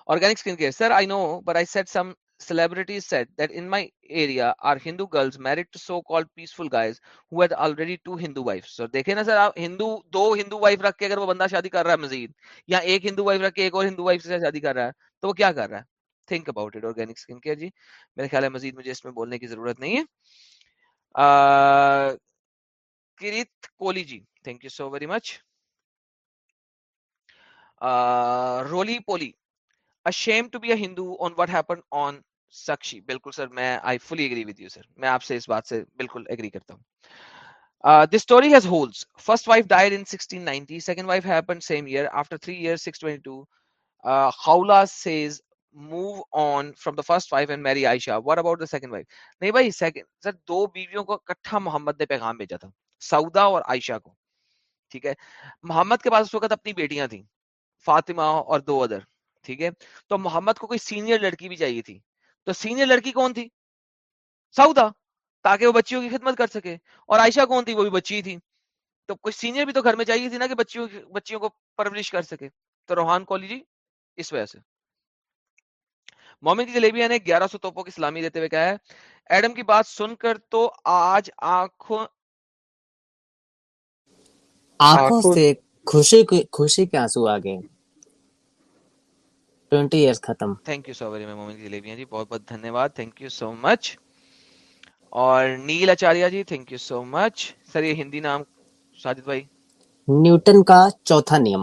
organic skincare sir i know but i said some celebrities said that in my area are hindu girls married to so-called peaceful guys who had already two hindu wives. So دیکھیں نا سر آپ ہندو دو ہندو wife رکھ کے اگر وہ بندہ شادی کر رہا ہے مزید یا ایک ہندو وائف رکھ کے ایک اور ہندو وائف سے شادی کر رہا ہے تو وہ کیا کر رہا ہے think about it organic skin care جی میرے خیال ہے مزید مجھے اس میں بولنے کی ضرورت نہیں ہے Kirit Koli ji thank you so very much roly poly ashamed to be a Hindu on what happened on Sakshi. بالکل سر میں I fully agree with you sir. میں آپ سے اس بات سے بالکل agree کرتا ہوں. Uh, this story has holes. First wife died in 1690. Second wife happened same year. After three years, 622. Uh, Khawla says move on from the first wife and marry Aisha. What about the second wife? نہیں بھائی second سر دو بیویوں کو کٹھا محمد نے پیغام بھیجا تھا سعودہ اور عائشہ کو ٹھیک ہے محمد کے پاس اس وقت اپنی بیٹیاں تھیں فاطمہ اور دو ادر ٹھیک ہے تو محمد کو کوئی سینئر لڑکی بھی چاہیے تھی تو سینئر لڑکی کون تھی؟ سعودہ تاکہ وہ بچیوں کی خدمت کر سکے۔ اور عائشہ کون تھی؟ وہ بھی بچی تھی۔ تو کوئی سینئر بھی تو گھر میں چاہیے تھی نا کہ بچیوں بچیوں کو پرورش کر سکے۔ تو روحان کولی جی اس وجہ سے۔ مومن کی جلیبیا نے گیارہ سو توپوں کی سلامی دیتے ہوئے کہا ہے ایڈم کی بات سن کر تو آج آنکھوں آنکھوں سے خوشی خوشی کے آنسو آ گئے۔ ٹوینٹی ایئرس ختم۔ Thank you so very Momin جلیبیاں جی بہت بہت دھنیہ واد تھینک یو سو مچ اور نیل اچاریہ جی تھینک یو سو مچ سر یہ ہندی نام ساجد بھائی۔ نیوٹن کا چوتھا نیم۔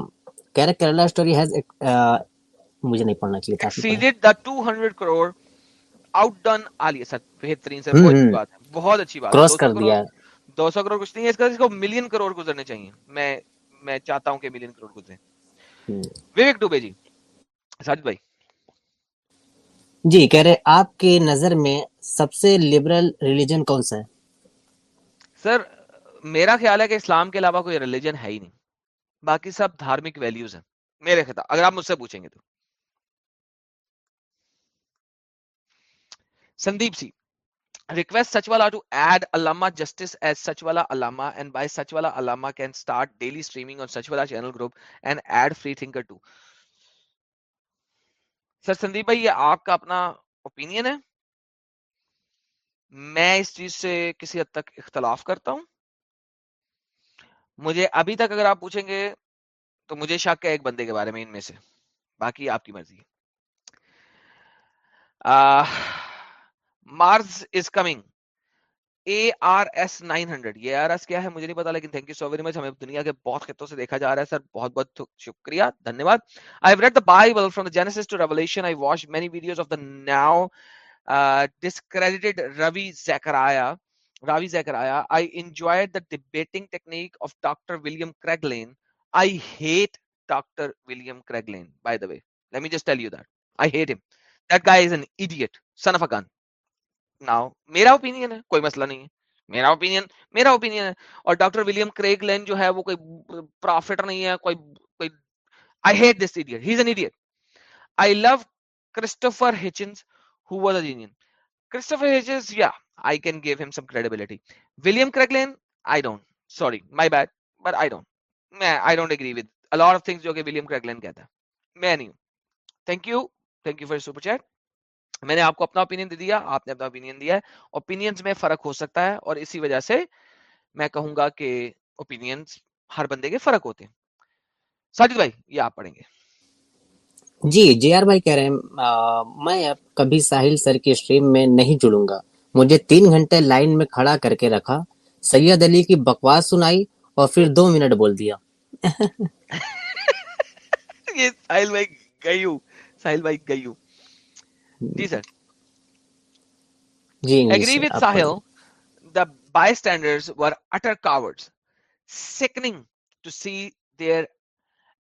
کہہ رہے کیرلا اسٹوری ہیز مجھے نہیں پڑھنا چاہیے تھا exceeded the 200 crore out done Alia sir بہترین سر بہت اچھی بات ہے۔ بہت اچھی بات کراس کر دیا۔ دو سو کروڑ کچھ نہیں ہے۔ اس کا اس کو ملین کروڑ گزرنے چاہیے۔ میں میں چاہتا ہوں کہ ملین کروڑ گزرے۔ وویک ڈوبے جی۔ ساجد بھائی۔ جی کہہ رہے آپ کی نظر میں سب سے لبرل ریلیجن کون سا ہے؟ سر میرا خیال ہے کہ اسلام کے علاوہ کوئی ریلیجن ہے ہی نہیں۔ باقی سب دھارمک ویلیوز ہیں۔ میرے خطاب اگر آپ مجھ سے پوچھیں گے تو۔ سندیپ سی request Sachwala to add Allama Justice as Sachwala Allama and by Sachwala Allama can start daily streaming on Sachwala channel group and add free thinker too. سر سندیپ بھائی، یہ آپ کا اپنا اوپینین ہے؟ میں اس چیز سے کسی حد تک اختلاف کرتا ہوں۔ مجھے ابھی تک اگر آپ پوچھیں گے تو مجھے شک ہے ایک بندے کے بارے میں، ان میں سے۔ باقی آپ کی مرضی۔ Mars is coming. A R S nine hundred یہ آر ایس کیا ہے مجھے نہیں پتا، لیکن thank you so very much ہمیں دنیا کے بہت خطوں سے دیکھا جا رہا ہے، سر، بہت بہت شکریہ دھنیہ واد I read the Bible from the Genesis to revelation I watch many videos of the now ڈسکریڈیٹڈ Ravi زیکرایا Ravi زیکرایا I enjoy the debating technique of doctor William کریگلین I hate doctor William کریگلین by the way let me just tell you that I hate ہم that guy is an idiot sun of a gun now میرا opinion ہے کوئی مسئلہ نہیں ہے میرا opinion میرا opinion ہے اور ڈاکٹر ولیم کریگ لین جو ہے وہ کوئی پروفٹ نہیں ہے کوئی کوئی I hate this idiot he is an idiot I love Christopher Hitchens who was a genuine Christopher Hitchens یا I can give him some credibility William Craig Lane I don't sorry my bad but I don't میں I don't agree with a lot of things جو کہ William Craig لین کہتا ہے میں نہیں ہوں thank you thank you for super chat میں نے آپ کو اپنا اوپینین دے دیا آپ نے اپنا اوپینین دیا ہے۔ اوپینینز میں فرق ہو سکتا ہے اور اسی وجہ سے میں کہوں گا کہ اوپینینز ہر بندے کے فرق ہوتے ہیں۔ ساجد بھائی یہ آپ پڑھیں گے۔ جی جے آر بھائی کہہ رہے ہیں میں اب کبھی ساحل سر کی اسٹریم میں نہیں جڑوں گا۔ مجھے تین گھنٹے لائن میں کھڑا کر کے رکھا۔ سید علی کی بکواس سنائی اور پھر دو منٹ بول دیا۔ [laughs] یہ ساحل بھائی گئی ساحل بھائی گئی جی سر جی agree with Sahil the bystanders were utter cowards sickening to see their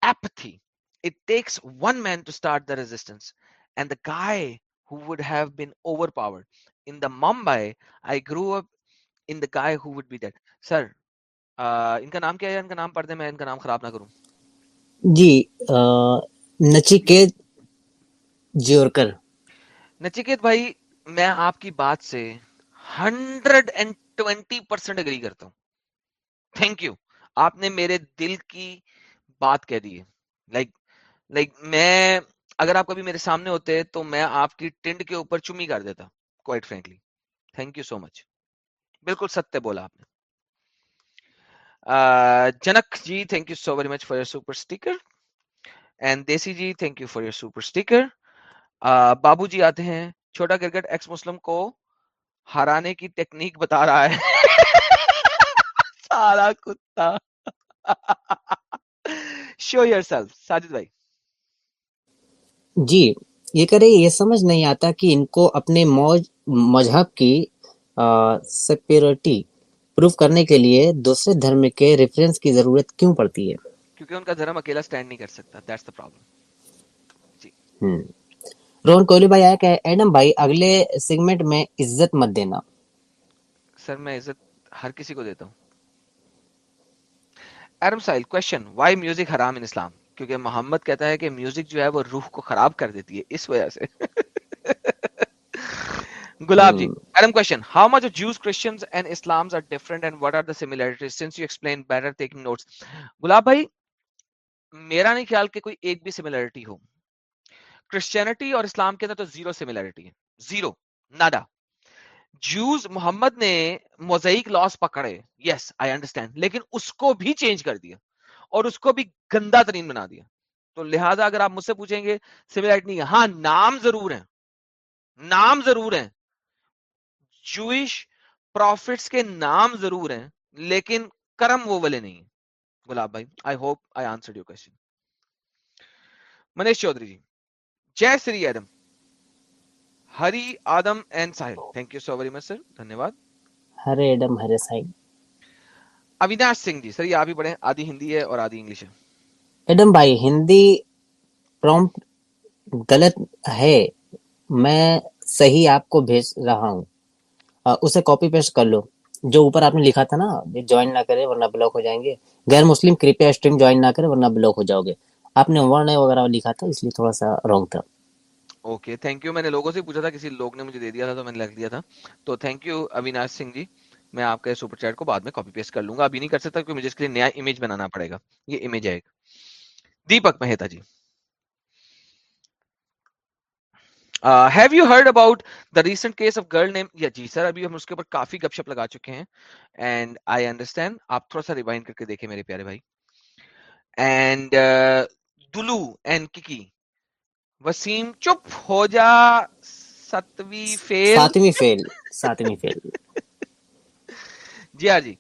apathy it takes one man to start the resistance and the guy who would have been overpowered in the Mumbai I grew up in the guy who would be dead sir ان کا نام کیا ہے ان کا نام پڑھ دیں میں ان کا نام خراب نہ کروں جی نچیکیت جیورکر نچیکیت بھائی، میں آپ کی بات سے hundred and twenty percent agree کرتا ہوں۔ تھینک یو آپ نے میرے دل کی بات کہہ دی ہے۔ لائک لائک میں، اگر آپ کبھی میرے سامنے ہوتے تو میں آپ کی ٹنڈ کے اوپر چمی کر دیتا quite frankly thank you so much بالکل ستیہ بولا آپ نے۔ Junk G thank you so very much for your super sticker and Desi ji thank you for your super sticker Babu ji آتے ہیں۔ چھوٹا کرکٹ ایکس مسلم کو ہرانے کی ٹیکنیک بتا رہا ہے۔ [laughs] سارا کتا۔ شو یور سیلف ساجد بھائی۔ جی یہ کرے یہ سمجھ نہیں آتا کہ ان کو اپنے موج مذہب کی سپیورٹی پروف کرنے کے لیے دوسرے دھرم کے ریفرنس کی ضرورت کیوں پڑتی ہے؟ کیونکہ ان کا دھرم اکیلا سٹینڈ نہیں کر سکتا دیٹس دا پرابلم جی۔ روہن کوہلی بھائی آیا کہ ایڈم بھائی اگلے سیگمنٹ میں عزت مت دینا۔ سر میں عزت ہر کسی کو دیتا ہوں۔ ایڈم سائل کوشچن وائی میوزک حرام ان اسلام کیونکہ محمد کہتا ہے کہ میوزک جو ہے وہ روح کو خراب کر دیتی ہے اس وجہ سے۔ [laughs] Gulab ji Adam question how much does Christians and Islams are different and what are the similarities since you explain better taking notes Gulab بھائی میرا نہیں خیال کہ کوئی ایک بھی سملیرٹی ہو۔ کرسچینٹی اور اسلام کے اندر تو زیرو سملیرٹی ہے۔ زیرو ناڈا جوز محمد نے موزائک لاس پکڑے۔ یس آئی انڈرسٹینڈ لیکن اس کو بھی چینج کر دیا اور اس کو بھی گندا ترین بنا دیا۔ تو لہٰذا اگر آپ مجھ سے پوچھیں گے سملیرٹی نہیں ہے۔ ہاں نام ضرور ہیں۔ نام ضرور ہیں۔ جوئش پروفٹس کے نام ضرور ہیں، لیکن کرم وہ والے نہیں گلاب بھائی I hope I answer your question Manish Chaudhary ji Jeseri Adam ہری آدم and Sahil. Thank you so very much sir دھنیہ واد ایڈم ہرے ساحل۔ اویناش سنگھ جی سر یہ آپ ہی پڑھیں۔ آدھی ہندی ہے اور آدھی انگلش ہے۔ ایڈم بھائی ہندی پرومپٹ غلط ہے۔ میں صحیح آپ کو بھیج رہا ہوں۔ اسے کاپی پیسٹ کر لو۔ جو اوپر آپ نے لکھا تھا نا جوائن نہ کرے ورنہ بلاک ہو جائیں گے۔ غیر مسلم کرپیا اسٹریم جوائن نہ کرے ورنہ بلاک ہو جاؤ گے۔ آپ نے ورنہ وغیرہ لکھا تھا، اس لیے تھوڑا سا رانگ تھا۔ اوکے تھینک یو میں نے لوگوں سے پوچھا تھا، کسی لوگ نے مجھے دے دیا تھا تو میں نے لکھ دیا تھا۔ تو تھینک یو اویناش سنگھ جی میں آپ کا سپر چیٹ کو بعد میں کاپی پیسٹ کر لوں گا۔ ابھی نہیں کر سکتا کیونکہ مجھے اس کے لیے نیا امیج بنانا پڑے گا۔ یہ امیج ہے ایک۔ Deepak Mehta ji. Have you heard about the recent case of girl name یا جی سر ابھی ہم اس کے اوپر کافی گپ شپ لگا چکے ہیں۔ اینڈ آئی انڈرسٹینڈ آپ تھوڑا سا ریوائنڈ کر کے دیکھیں میرے پیارے بھائی۔ اینڈ دلو این کی وسیم چپ ہو جا ستوی فیل ساتویں فیل ساتویں فیل جی ہاں جی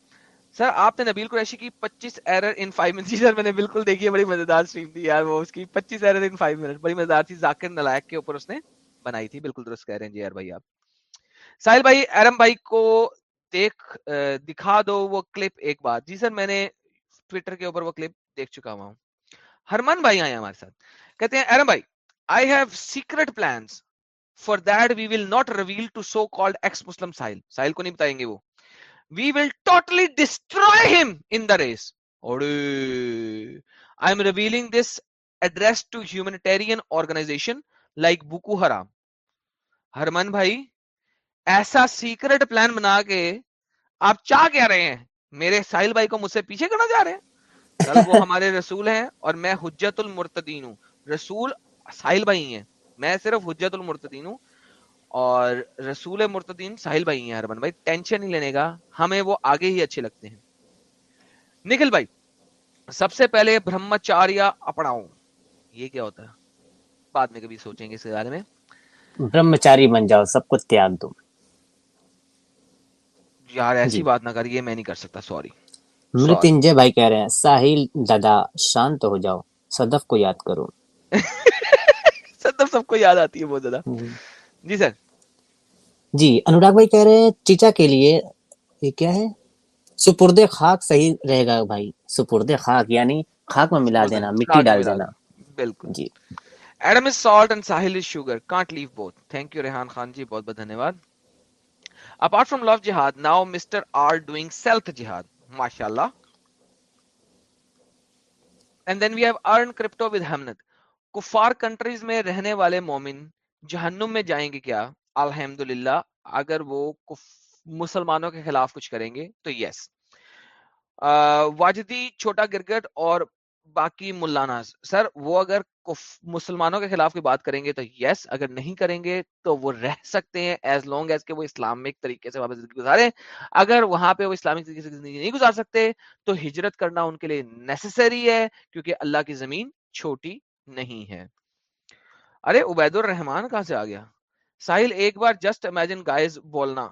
سر آپ نے نبیل قریشی کی پچیس error in five minute sir میں نے بالکل دیکھی ہے بڑی مزیدار اسٹریم تھی یار وہ اس کی پچیس ایرر ان فائیو منٹ بڑی مزیدار تھی ذاکر نلائک کے اوپر اس نے بنائی تھی بالکل درست کہہ رہے ہیں جی یار بھائی آپ ساحل بھائی ایرم بھائی کو دیکھ دکھا دو وہ کلپ ایک بار جی سر میں نے ٹویٹر کے اوپر وہ کلپ دیکھ چکا ہوں ہرمن بھائی آئے ہمارے ساتھ۔ کہتے ہیں ایرم بھائی I have secret plans for that we will not reveal to so called ex Muslim Sahil Sahil کو نہیں بتائیں گے وہ۔ وی will totally destroy him in the race I am revealing this address to humanitarian organization like Boko Haram Hermann بھائی، ایسا secret plan بنا کے آپ چاہ کیا رہے ہیں؟ میرے ساحل بھائی کو مجھ سے پیچھے کرنا چاہ رہے ہیں؟ وہ ہمارے رسول ہیں اور میں حجت المرتدین ہوں۔ رسول ساحل بھائی ہیں۔ میں صرف حجت المرتدین ہوں اور رسول مرتدین ساحل بھائی ہیں ہرمن بھائی۔ ٹینشن نہیں لینے کا ہمیں وہ آگے ہی اچھے لگتے ہیں۔ نکل بھائی سب سے پہلے برہمچاریا اپناؤ۔ یہ کیا ہوتا ہے؟ بعد میں کبھی سوچیں گے اس کے بارے میں۔ برہمچاری بن جاؤ سب کو تیاگ دو یار ایسی جی۔ بات نہ کر یہ میں نہیں کر سکتا سوری مطلب مطلب مرتنجے بھائی کہہ رہے ہیں ساحل دادا شانت ہو جاؤ صدف کو یاد کرو۔ [laughs] صدف سب کو یاد آتی ہے بہت زیادہ۔ جی۔, جی۔ سر۔ جی انوراگ بھائی کہہ رہے ہیں چیچا کے لیے یہ کیا ہے؟ سپرد خاک صحیح رہے گا بھائی۔ سپرد خاک یعنی خاک میں ملا دینا مٹی ڈال دینا۔ بالکل۔ جی۔ Adam is salt and Sahil is sugar can't leave both. Thank you Rehan Khan ji بہت بہت دھنیہ واد apart from love jihad now mister are doing self jihad mashallah and then we have earned crypto with hamnat kufar countries mein rehne رہنے والے مومن جہنم میں جائیں گے کیا الحمد اگر وہ مسلمانوں کے خلاف کچھ کریں گے تو یس واجدی چھوٹا گرگٹ اور باقی ملانا سر وہ اگر مسلمانوں کے خلاف کی بات کریں گے تو یس yes, اگر نہیں کریں گے تو وہ رہ سکتے ہیں ایز لانگ ایز کہ وہ اسلامک طریقے سے واپس زندگی گزارے اگر وہاں پہ وہ اسلامک طریقے سے زندگی نہیں گزار سکتے تو ہجرت کرنا ان کے لیے نیسسری ہے کیونکہ اللہ کی زمین چھوٹی نہیں ہے۔ ارے عبید الرحمان کہاں سے آ گیا؟ ساحل ایک بار جسٹ امیجن گائز بولنا۔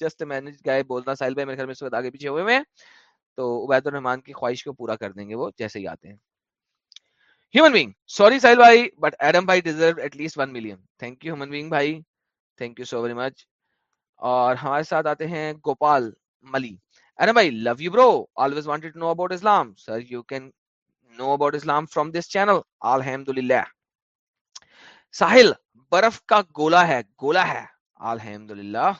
جسٹ امیجن گائے بولنا۔ ساحل بھائی میرے گھر میں اس وقت آگے پیچھے ہوئے ہوئے ہیں۔ تو عبید الرحمان کی خواہش کو پورا کر دیں گے وہ جیسے ہی آتے ہیں۔ ہیومن بینگ سوری سائل بھائی بٹ ایڈم بھائی deserve at least one million thank you human being بھائی thank you so very much اور ہمارے ساتھ آتے ہیں گوپال ملی ایڈم بھائی love you bro always wanted to know about Islam sir you can know about Islam from this channel الحمد للہ ساحل برف کا گولا ہے گولا ہے الحمد للہ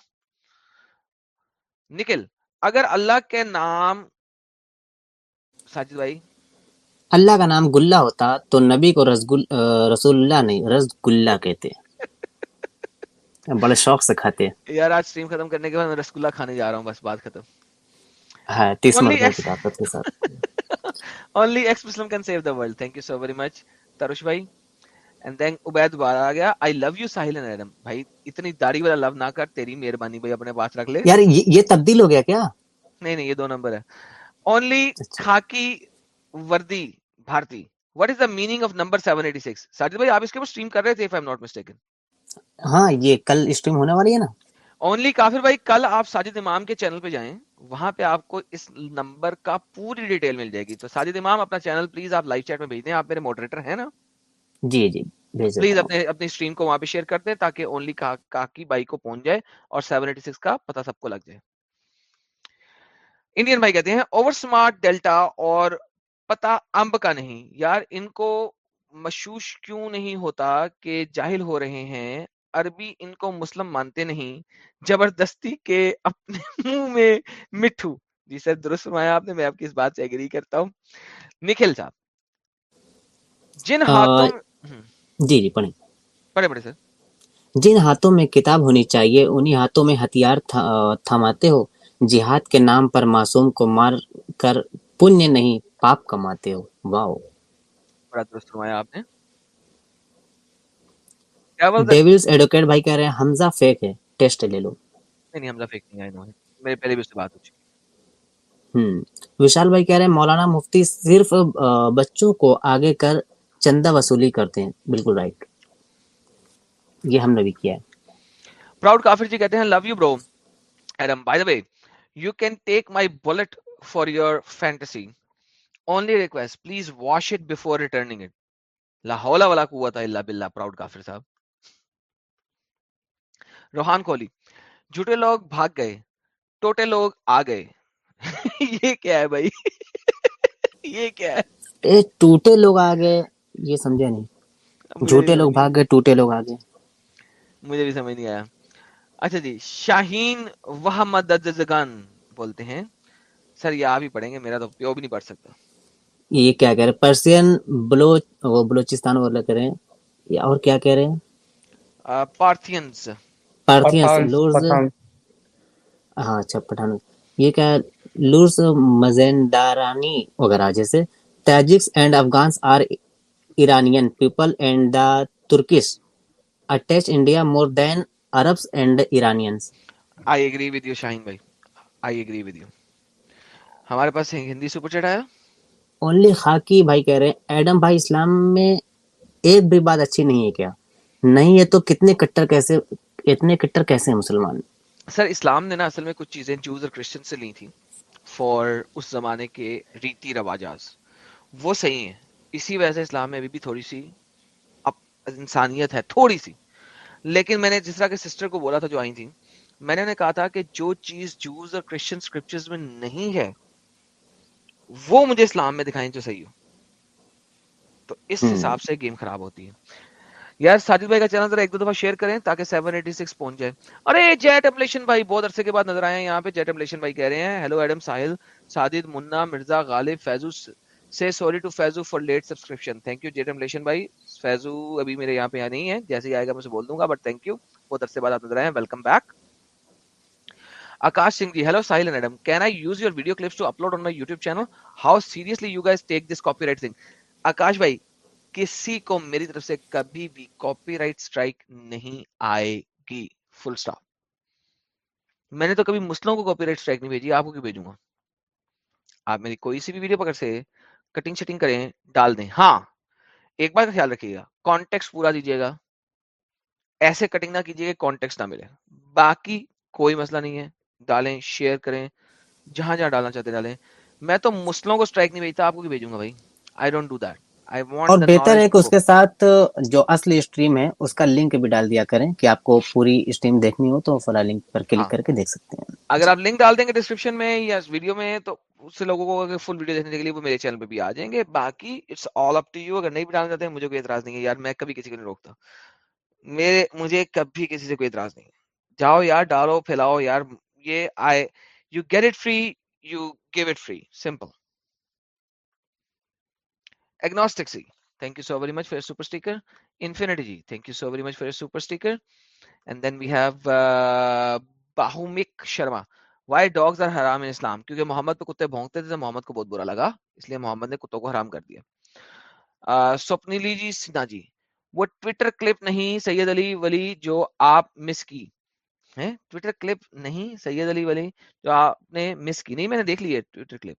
نکل اگر اللہ کے نام ساجد بھائی اللہ کا نام گلہ ہوتا تو نبی کو رسگل رسول اللہ نہیں رس گلہ کہتے۔ بڑے شوق سے کھاتے۔ یار آج سٹریم ختم کرنے کے بعد میں رس گلہ کھانے جا رہا ہوں بس بات ختم۔ ہاں تیس مرد کی طاقت کے ساتھ۔ Only ex Muslim can save the world thank you so very much Tarush بھائی اینڈ دین عبید دوبارہ gaya. I love love Sahil and Adam. Bhai, itni اتنی wala love na نہ کر تیری مہربانی apne paas rakh le. Yaar, ye, ye تبدیل ہو گیا کیا نہیں nahi, یہ دو نمبر ہے Only Khaki وردی بھارتی what is the meaning of number 786 Sajid بھائی آپ اس کے اوپر سٹریم کر رہے تھے ہاں یہ کل سٹریم ہونے والی ہے نا اونلی کافر بھائی کل آپ ساجد امام کے چینل پہ جائیں وہاں پہ آپ کو اس نمبر کا پوری ڈیٹیل مل جائے گی تو ساجد امام اپنا چینل پلیز آپ لائیو چیٹ میں بھیج دیں آپ میرے موڈریٹر ہیں نا جی جی پلیز اپنے اپنی اسٹریم کو وہاں پہ شیئر کر دیں تاکہ اونلی کاکی بھائی کو پہنچ جائے اور 786 کا پتہ سب کو لگ جائے انڈین بھائی کہتے ہیں اوور سمارٹ ڈیلٹا اور پتا امب کا نہیں۔ یار ان کو مشوش کیوں نہیں ہوتا کہ جاہل ہو رہے ہیں؟ عربی ان کو مسلم مانتے نہیں۔ زبردستی کے اپنے [laughs] منہ میں مٹھو۔ جی سر درست فرمایا آپ نے میں آپ کی اس بات سے اگری کرتا ہوں۔ نکھل صاحب جن ہاتھوں جی جی پڑھیں۔ پڑھے پڑھے سر۔ جن ہاتھوں میں کتاب ہونی چاہیے انہی ہاتھوں میں ہتھیار تھماتے ہو۔ جہاد کے نام پر معصوم کو مار کر پنیہ نہیں پاپ کماتے ہو۔ واو بڑا درست فرمایا آپ نے۔ ڈیولز ایڈوکیٹ بھائی کہہ رہے ہیں حمزہ فیک ہے۔ ٹیسٹ لے لو۔ نہیں نہیں حمزہ فیک نہیں آئے میرے پہلے بھی اس سے بات ہو چکی۔ ہوں وشال بھائی کہہ رہے ہیں مولانا مفتی صرف بچوں کو آگے کر چندہ وصولی کرتے ہیں۔ بالکل رائٹ یہ ہم نے بھی کیا ہے۔ پراؤڈ کافر جی کہتے ہیں love you bro Adam by the way you can take my bullet for your fantasy only request please wash it before returning it لا حول ولا قوت الا باللہ پراؤڈ کافر صاحب. روحان کوہلی جھوٹے لوگ بھاگ گئے ٹوٹے لوگ آ گئے. [laughs] یہ کیا ہے بھائی؟ [laughs] یہ کیا ہے؟ ٹوٹے لوگ آ گئے یہ سمجھے نہیں. جھوٹے لوگ بھاگ گئے ٹوٹے لوگ آ گئے. مجھے بھی سمجھ نہیں آیا۔ اچھا جی شاہین وحمد بولتے ہیں. سر یہ آپ ہی پڑھیں گے میرا تو پیو بھی نہیں پڑھ سکتا۔ یہ کیا کہہ رہے پرسین بلوچ وہ بلوچستان والا کہہ رہے ہیں۔ اور کیا کہہ رہے ہیں؟ پارتھینز پارتھینز لورز ہاں اچھا پٹھان یہ کیا لورز مزیندارانی وغیرہ جیسے Tajiks and Afghans are Iranian people and the Turkish attach India more than Arabs and Iranians I agree with you Shaheen بھائی آئی ایگری ود یو ہمارے پاس ہندی سپر چیٹ آیا؟ اونلی خاکی بھائی کہہ رہے ہیں ایڈم بھائی اسلام میں ایک بھی بات اچھی نہیں ہے کیا نہیں ہے تو کتنے کٹر کیسے اتنے کٹر کیسے ہیں مسلمان سر اسلام نے نا اصل میں کچھ چیزیں جوز اور کرسچن سے لی تھی فار اس زمانے کے ریتی رواجاز۔ وہ صحیح ہیں۔ اسی وجہ سے اسلام میں ابھی بھی تھوڑی سی اب انسانیت ہے، تھوڑی سی۔ لیکن میں نے جس طرح کے سسٹر کو بولا تھا جو آئی تھی میں نے انہیں کہا تھا کہ جو چیز جوز اور کرسچن اسکرپچرز میں نہیں ہے وہ مجھے اسلام میں دکھائیں جو صحیح ہو۔ تو اس حساب سے گیم خراب ہوتی ہے۔ یار ساجد بھائی کا چینل ذرا ایک دو دفعہ شیئر کریں تاکہ 786 پہنچ جائے۔ ارے جیٹ ایپلیشن بھائی بہت عرصے کے بعد نظر آئے ہیں۔ یہاں پہ جیٹ ایپلیشن بھائی کہہ رہے ہیں۔ ہیلو ایڈم ساحل ساجد منا مرزا غالب فیضو سے sorry to Faizu for late subscription thank you jet ایپلیشن بھائی۔ فیضو ابھی میرے یہاں پہ یہاں نہیں ہے۔ جیسے ہی آئے گا میں اسے بول دوں گا بٹ تھینک یو بہت عرصے بعد آپ نظر آئے ہیں۔ Welcome back Akash Singh ji hello Sahil Adam can I use your video clips to upload on my YouTube channel how seriously you guys take this copyright thing Akash کسی کو میری طرف سے کبھی بھی کاپی رائٹ اسٹرائک نہیں آئے گی فل اسٹاپ میں نے تو کبھی مسلموں کو کاپی رائٹ اسٹرائک نہیں بھیجی آپ کو کیوں بھیجوں گا آپ میری کوئی سی بھی ویڈیو پکڑ سے کٹنگ شٹنگ کریں ڈال دیں ہاں ایک بار کا خیال رکھیے گا کانٹیکس پورا دیجیے گا ایسے کٹنگ نہ کیجیے گا کانٹیکس نہ ملے باقی کوئی مسئلہ نہیں ہے ڈالیں شیئر کریں جہاں جہاں ڈالنا چاہتے ڈالیں۔ میں تو مسلموں کو اسٹرائک نہیں بھیجتا آپ کو بھیجوں گا بھائی؟ آئی ڈونٹ ڈو دیٹ اور بہتر ہے کہ اس کے ساتھ جو اصلی اسٹریم ہے اس کا لنک بھی ڈال دیا کریں کہ آپ کو پوری اسٹریم دیکھنی ہو تو فلاں لنک پر کلک کر کے دیکھ سکتے ہیں۔ اگر آپ لنک ڈال دیں گے ڈسکرپشن میں یا ویڈیو میں تو اس سے لوگوں کو فل ویڈیو دیکھنے کے لیے وہ میرے چینل پہ بھی آ جائیں گے۔ باقی it's all up to you اگر نہیں بھی ڈالنا چاہتے ہیں مجھے کوئی اعتراض نہیں ہے۔ یار میں کبھی کسی کو نہیں روکتا۔ میرے مجھے کبھی کسی سے کوئی اعتراض نہیں جاؤ یار ڈالو پھیلاؤ یار۔ یہ آئے you get it free you give it free simple agnostic C. Thank you so very much for your super sticker. Infinity G. Thank you so very much for your super sticker. And then we have uh, Bahumik Sharma. Why dogs کیونکہ محمد پہ کتے بھونکتے تھے تو محمد کو بہت برا لگا اس لیے محمد نے کتوں کو حرام کر دیا سپنیلی جی سنہا جی وہ ٹویٹر کلپ نہیں سید علی ولی جو آپ مس کی ٹویٹر کلپ نہیں سید علی ولی جو آپ نے مس کی۔ نہیں میں نے دیکھ لی ہے ٹویٹر کلپ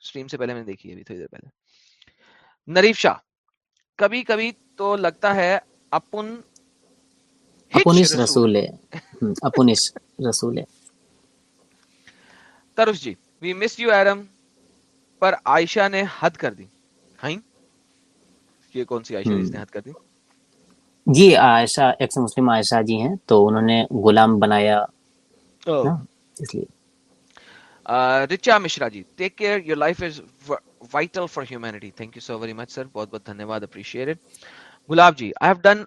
اسٹریم سے پہلے میں نے دیکھی ہے ابھی تھوڑی دیر پہلے۔ نریف شاہ۔ کبھی کبھی تو لگتا ہے اپن اپنش رسول۔ ہے۔ رسول ہے۔ جی وی مس یو ایرم پر عائشہ نے حد کر دی۔ ہاں یہ کون سی عائشہ جس نے حد کر دی؟ جی عائشہ ایکس مسلم عائشہ جی ہیں تو انہوں نے غلام بنایا اس لیے۔ Richa Mishra ji take care your life is vital for humanity thank you so very much sir بہت بہت دھنیہ واد appreciate Gulab ji I have done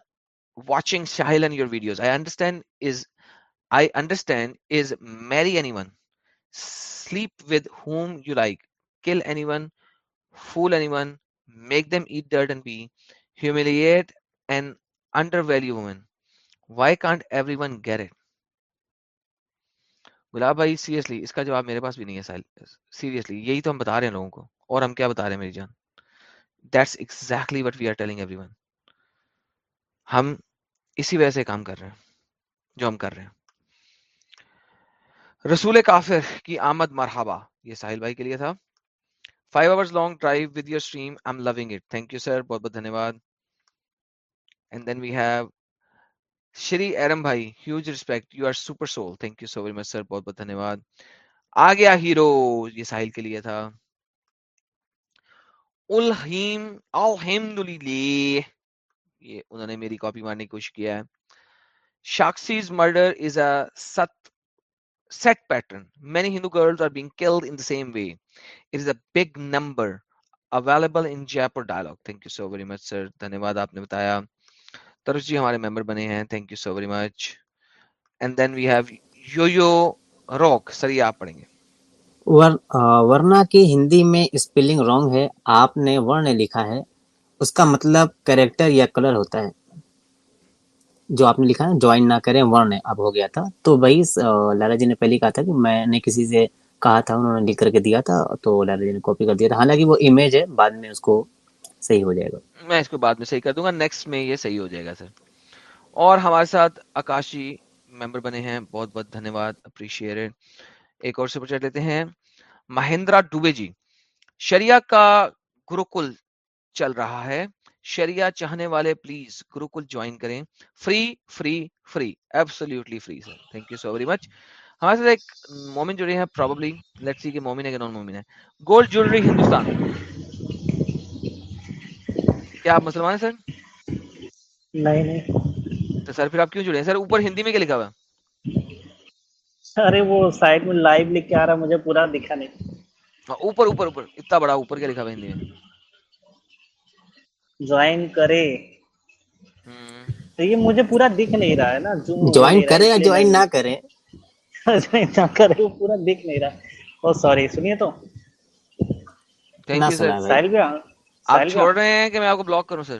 watching Sahil and your videos I understand is I understand is marry anyone sleep with whom you like kill anyone fool anyone make them eat dirt and be humiliate and under value women why can't everyone get Gulab بھائی seriously اس کا جواب میرے پاس بھی نہیں ہے seriously یہی تو ہم بتا رہے ہیں لوگوں کو۔ اور ہم کیا بتا رہے ہیں، میری جان؟ That's exactly what we are telling everyone ہم اسی وجہ سے کام کر رہے ہیں، جو ہم کر رہے ہیں۔ رسول کافر کی آمد مرحبا۔ یہ ساحل بھائی کے لیے تھا۔ Five hours long drive with your stream I am loving it thank you sir بہت بہت دھنیہ واد And then we have Shri Iram بھائی huge respect you are super soul thank you so very much sir بہت بہت دھنیہ واد آ گیا ہیرو یہ ساحل کے لیے تھا الحیم الحمد یہ انہوں نے میری کاپی مارنے کی کوشش کیا ہے شاکسیز مرڈر از اے ست set pattern. Many Hindu girls are being killed in the same way. It is a big number available in Jaipur dialogue. Thank you so very much, sir. دھنیواد آپ نے بتایا ترش جی ہمارے ممبر بنے ہیں thank you so very much and then we have you you rock sir یہ آپ پڑھیں گے۔ ورنہ کی ہندی میں اسپیلنگ رانگ ہے، آپ نے ورن لکھا ہے، اس کا مطلب کریکٹر یا کلر ہوتا ہے۔ جو آپ نے لکھا ہے جوائن نہ کریں ورن اب ہو گیا تھا۔ تو بھائی لالا جی نے پہلے کہا تھا کہ میں نے کسی سے کہا تھا، انہوں نے لکھ کر کے دیا تھا، تو لالا جی نے کاپی کر دیا تھا۔ حالانکہ وہ امیج ہے، بعد میں اس کو صحیح ہو جائے گا۔ میں اس کو بعد میں صحیح کر دوں گا نیکسٹ میں یہ صحیح ہو جائے گا سر۔ اور ہمارے ساتھ آکاشی ممبر بنے ہیں، بہت بہت دھنیہ واد اپریشیٹ ایک اور سپر چیٹ لیتے ہیں۔ مہندرا ڈوبے جی شریعہ کا گروکل چل رہا ہے۔ شریعہ چاہنے والے پلیز گروکل جوائن کریں۔ Free free free absolutely free sir thank you so very much ہمارے ساتھ ایک مومن جڑے ہیں پرابلی لیٹ سی کہ مومن ہے کہ نان مومن ہے۔ Gold jewellery Hindustan. کیا آپ مسلمان ہیں سر؟ نہیں تو سر پھر آپ کیوں جڑے ہیں؟ سر اوپر ہندی میں کیا لکھا ہوا ارے وہ سائٹ میں لائیو لکھ کے آ رہا مجھے پورا دکھا نہیں۔ ہاں، اوپر اوپر اوپر اتنا بڑا اوپر کیا لکھا ہوا ہندی میں؟ جوائن کرے۔ تو یہ مجھے پورا دکھ نہیں رہا ہے نا جوائن کرے یا جوائن نہ کرے؟ جوائن نہ کرے وہ پورا دکھ نہیں رہا۔ او سوری سنیے تو۔ تھینک یو سر سائل بھی آپ چھوڑ رہے ہیں کہ میں آپ کو بلاک کروں سر؟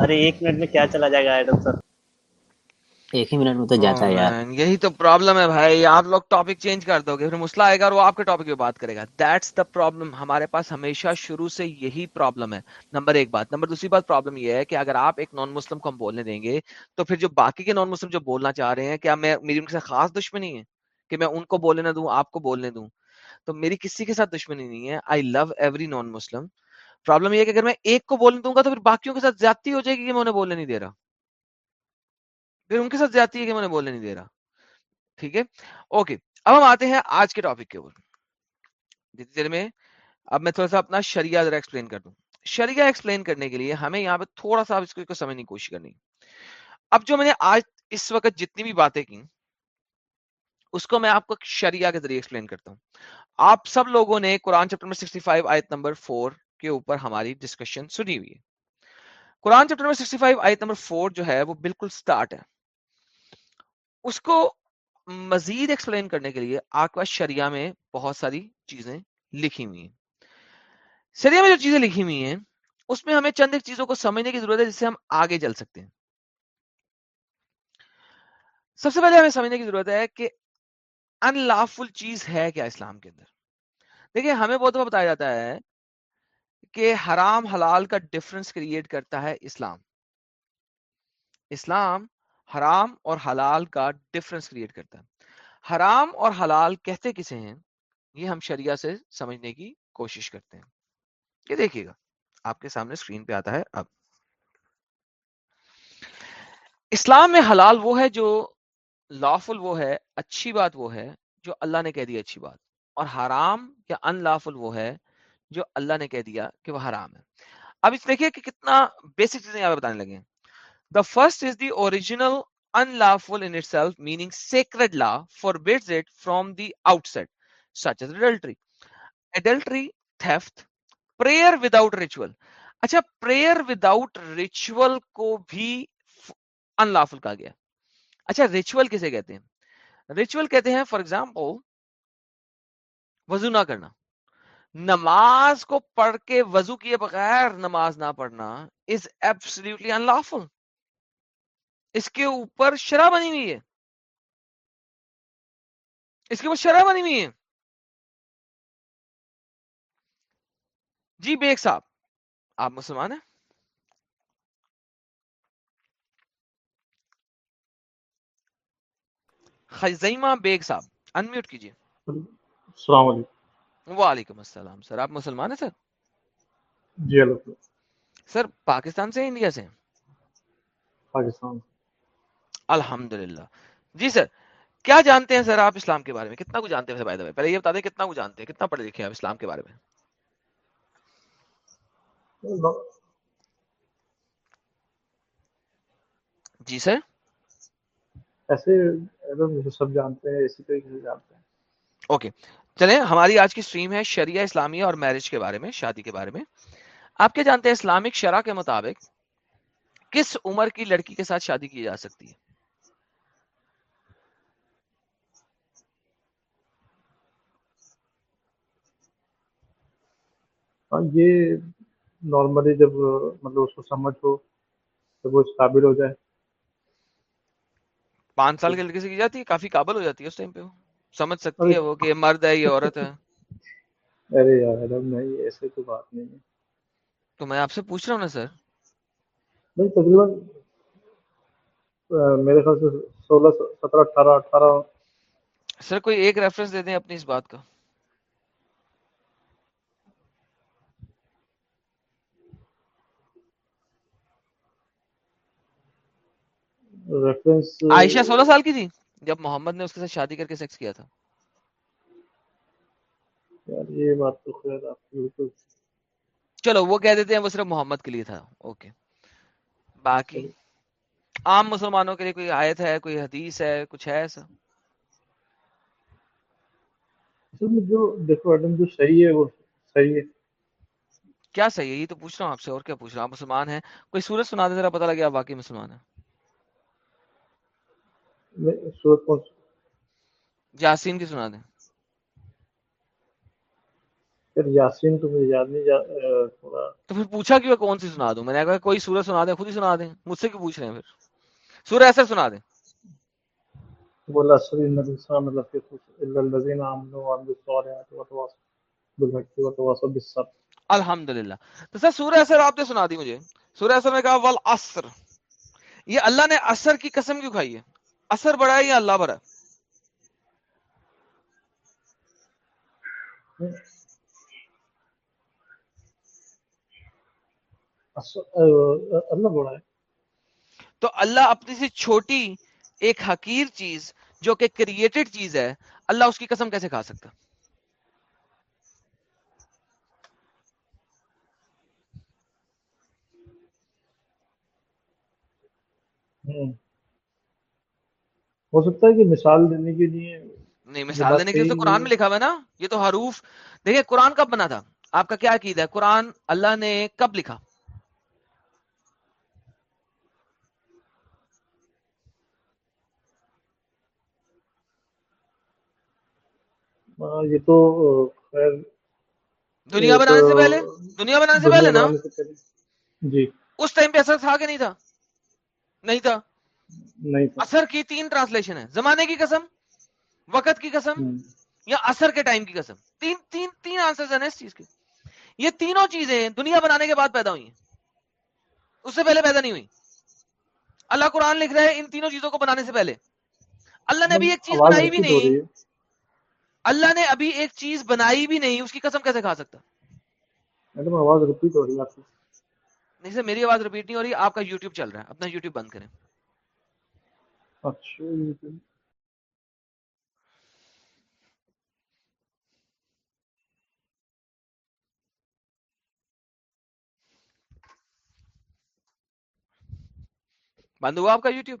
ارے ایک منٹ میں کیا چلا جائے گا ایڈم سر؟ ایک ہی منٹ میں تو جاتا ہے ہاں، یہی تو پرابلم ہے بھائی۔ آپ لوگ ٹاپک چینج کر دو گے پھر مسئلہ آئے گا اور وہ آپ کے ٹاپک پہ بات کرے گا۔ دیٹس دا پرابلم ہمارے پاس ہمیشہ شروع سے یہی پرابلم ہے۔ نمبر ایک بات۔ نمبر دوسری بات پرابلم یہ ہے کہ اگر آپ ایک نان مسلم کو ہم بولنے دیں گے تو پھر جو باقی کے نان مسلم جو بولنا چاہ رہے ہیں کیا میں میری ان سے خاص دشمنی ہے کہ میں ان کو بولنے نہ دوں آپ کو بولنے دوں؟ تو میری کسی کے ساتھ دشمنی نہیں ہے۔ I love every non Muslim problem یہ کہ اگر میں ایک کو بولنے دوں گا تو پھر باقیوں کے ساتھ زیادتی ہو جائے گی کہ میں انہیں بولنے نہیں دے رہا۔ پھر ان کے ساتھ زیادتی ہے کہ میں انہیں بولنے نہیں دے رہا۔ ٹھیک ہے؟ اوکے، اب ہم آتے ہیں آج کے ٹاپک کے اوپر۔ جتنی دیر میں، اب میں تھوڑا سا اپنا شریا ذرا ایکسپلین کر دوں۔ شریا ایکسپلین کرنے کے لیے ہمیں یہاں پہ تھوڑا سا اس کو سمجھنے کی کوشش کرنی۔ اب جو میں نے آج اس وقت جتنی بھی باتیں کی، اس کو میں آپ کو شریعہ کے ذریعے ایکسپلین کرتا ہوں۔ آپ سب لوگوں نے قرآن چیپٹر میں 65 آیت نمبر کے اوپر ہماری ڈسکشن سنی ہوئی ہے۔ قرآن چیپٹر میں 65 آیت نمبر 4 جو ہے وہ بالکل سٹارٹ ہے۔ اس کو مزید ایکسپلین کرنے کے لیے آکوا شریعہ میں بہت ساری چیزیں لکھی ہوئی ہیں۔ شریعہ میں جو چیزیں لکھی ہوئی ہیں، اس میں ہمیں چند ایک چیزوں کو سمجھنے کی ضرورت ہے، جس سے ہم آگے چل سکتے ہیں۔ سب سے پہلے ہمیں سمجھنے کی ضرورت ہے کہ ان لافل چیز ہے کیا اسلام کے اندر۔ دیکھیں ہمیں بہت دفعہ بتایا جاتا ہے کہ حرام حلال کا ڈفرنس کریٹ کرتا ہے اسلام۔ اسلام حرام اور حلال کا ڈفرنس کریٹ کرتا ہے۔ حرام اور حلال کہتے کسے ہیں؟ یہ ہم شریعہ سے سمجھنے کی کوشش کرتے ہیں۔ یہ دیکھیے گا۔ آپ کے سامنے اسکرین پہ آتا ہے۔ اب۔ اسلام میں حلال وہ ہے جو لافل وہ ہے، اچھی بات وہ ہے جو اللہ نے کہہ دی اچھی بات۔ اور حرام یا ان لافل وہ ہے جو اللہ نے کہہ دیا کہ وہ حرام ہے۔ اب اس دیکھیے کہ کتنا بیسک چیزیں یہاں پہ بتانے لگے the first is the original unlawful itself meaning sacred law forbids it from the outset such as adultery adultery theft prayer without ritual اچھا پریئر وداؤٹ ریچول کو بھی ان لافل کہا گیا۔ اچھا ریچول کسے کہتے ہیں؟ ریچول کہتے ہیں فار ایگزامپل وضو نہ کرنا۔ نماز کو پڑھ کے وضو کیے بغیر نماز نہ پڑھنا از ایبسلیوٹلی ان لافل اس کے اوپر شرح بنی ہوئی ہے. اس کے اوپر شرح بنی ہوئی ہے. جی بیگ صاحب، آپ مسلمان ہیں؟ خزیمہ بیگ صاحب انمیوٹ کیجیے۔ السلام علیکم۔ وعلیکم السلام سر آپ مسلمان ہیں سر؟ جی سر پاکستان سے انڈیا سے؟ پاکستان۔ الحمد جی سر کیا جانتے ہیں سر آپ اسلام کے بارے میں؟ کتنا کچھ جانتے ہیں سر پہلے یہ بتا دیں کتنا کچھ جانتے ہیں کتنا پڑھے لکھے آپ اسلام کے بارے میں؟ جی سر۔ ایسے سب جانتے ہیں اسی طریقے سے جانتے ہیں۔ اوکے۔ چلیں ہماری آج کی سٹریم ہے شریعہ اسلامیہ اور میرج کے بارے میں شادی کے بارے میں۔ آپ کیا جانتے ہیں اسلامک شرح کے مطابق کس عمر کی لڑکی کے ساتھ شادی کی جا سکتی ہے؟ ہاں، یہ نارملی جب مطلب اس کو سمجھ ہو جب وہ قابل ہو جائے۔ پانچ سال کے لڑکی سے کی جاتی ہے کافی قابل ہو جاتی ہے اس ٹائم پہ وہ۔ سمجھ سکتی ہے وہ کہ مرد ہے یا عورت ہے؟ [laughs] ارے یار نہیں ایسے کوئی بات نہیں ہے۔ تو میں آپ سے پوچھ رہا ہوں نا سر؟ نہیں تقریباً میرے خیال سے سولہ سترہ اٹھارہ اٹھارہ۔ سر کوئی ایک ریفرنس دے دیں اپنی اس بات کا؟ ریفرنس عائشہ سولہ سال کی تھی؟ جب محمد نے اس کے ساتھ شادی کر کے سیکس کیا تھا۔ چلو وہ کہہ دیتے ہیں وہ صرف محمد کے لیے تھا۔ اوکے۔ باقی عام مسلمانوں کے لیے کوئی آیت ہے کوئی حدیث ہے کچھ ہے ایسا؟ جو دیکھو ایڈم جو صحیح ہے وہ صحیح ہے۔ کیا صحیح ہے؟ یہ تو پوچھ رہا ہوں آپ سے اور کیا پوچھ رہا ہوں؟ آپ مسلمان ہیں؟ کوئی سورج سنا دیں ذرا پتہ لگے آپ واقعی مسلمان ہیں۔ کون یاسین کی سنا دیں۔ پھر یاسین تو مجھے یاد نہیں جا... تو پھر پوچھا کیوں کون سی سنا دوں؟ میں نے کہا کوئی سورہ سنا دیں خود ہی سنا دیں۔ مجھ سے کیوں پوچھ رہے ہیں پھر؟ سورہ ایسے سنا دیں۔ بولا سری نبی صلی وعملوا الصالحات وتواصوا بالحق وتواصوا بالصبر۔ الحمدللہ۔ تو سر سورہ اثر آپ نے سنا دی مجھے۔ سورہ میں کہا والعصر۔ یہ اللہ نے اثر کی قسم کیوں کھائی ہے؟ اثر بڑا ہے یا اللہ بڑا اللہ بڑا ہے۔ تو اللہ اپنی سے چھوٹی ایک حقیر چیز جو کہ کریٹڈ چیز ہے اللہ اس کی قسم کیسے کھا سکتا؟ ہوں۔ ہو سکتا ہے کہ مثال دینے کے لیے نہیں مثال دینے کے لیے تو قرآن میں لکھا ہوا نا یہ تو حروف دیکھیں قرآن کب بنا تھا؟ آپ کا کیا عقید ہے؟ قرآن اللہ نے کب لکھا؟ ہاں، یہ تو خیر دنیا بنانے سے پہلے؟ دنیا بنانے سے پہلے نا؟ جی۔ اس ٹائم پہ اثر تھا کہ نہیں تھا؟ نہیں تھا۔ اثر کی تین ٹرانسلیشن ہے زمانے کی قسم وقت کی قسم یا اثر کے ٹائم کی قسم۔ تین تین تین آنسر ہیں اس چیز کے۔ یہ تینوں چیزیں دنیا بنانے کے بعد پیدا ہوئی ہیں۔ اس سے پہلے پیدا نہیں ہوئی۔ اللہ قرآن لکھ رہا ہے ان تینوں چیزوں کو بنانے سے پہلے۔ اللہ نے ابھی ایک چیز بنائی بھی نہیں۔ اللہ نے ابھی ایک چیز بنائی بھی نہیں اس کی قسم کیسے کھا سکتا؟ آواز رپیٹ ہو رہی ہے نہیں سر میری آواز ریپیٹ نہیں ہو رہی آپ کا یوٹیوب چل رہا ہے۔ اپنا یوٹیوب بند کریں۔ بند ہوا آپ کا یوٹیوب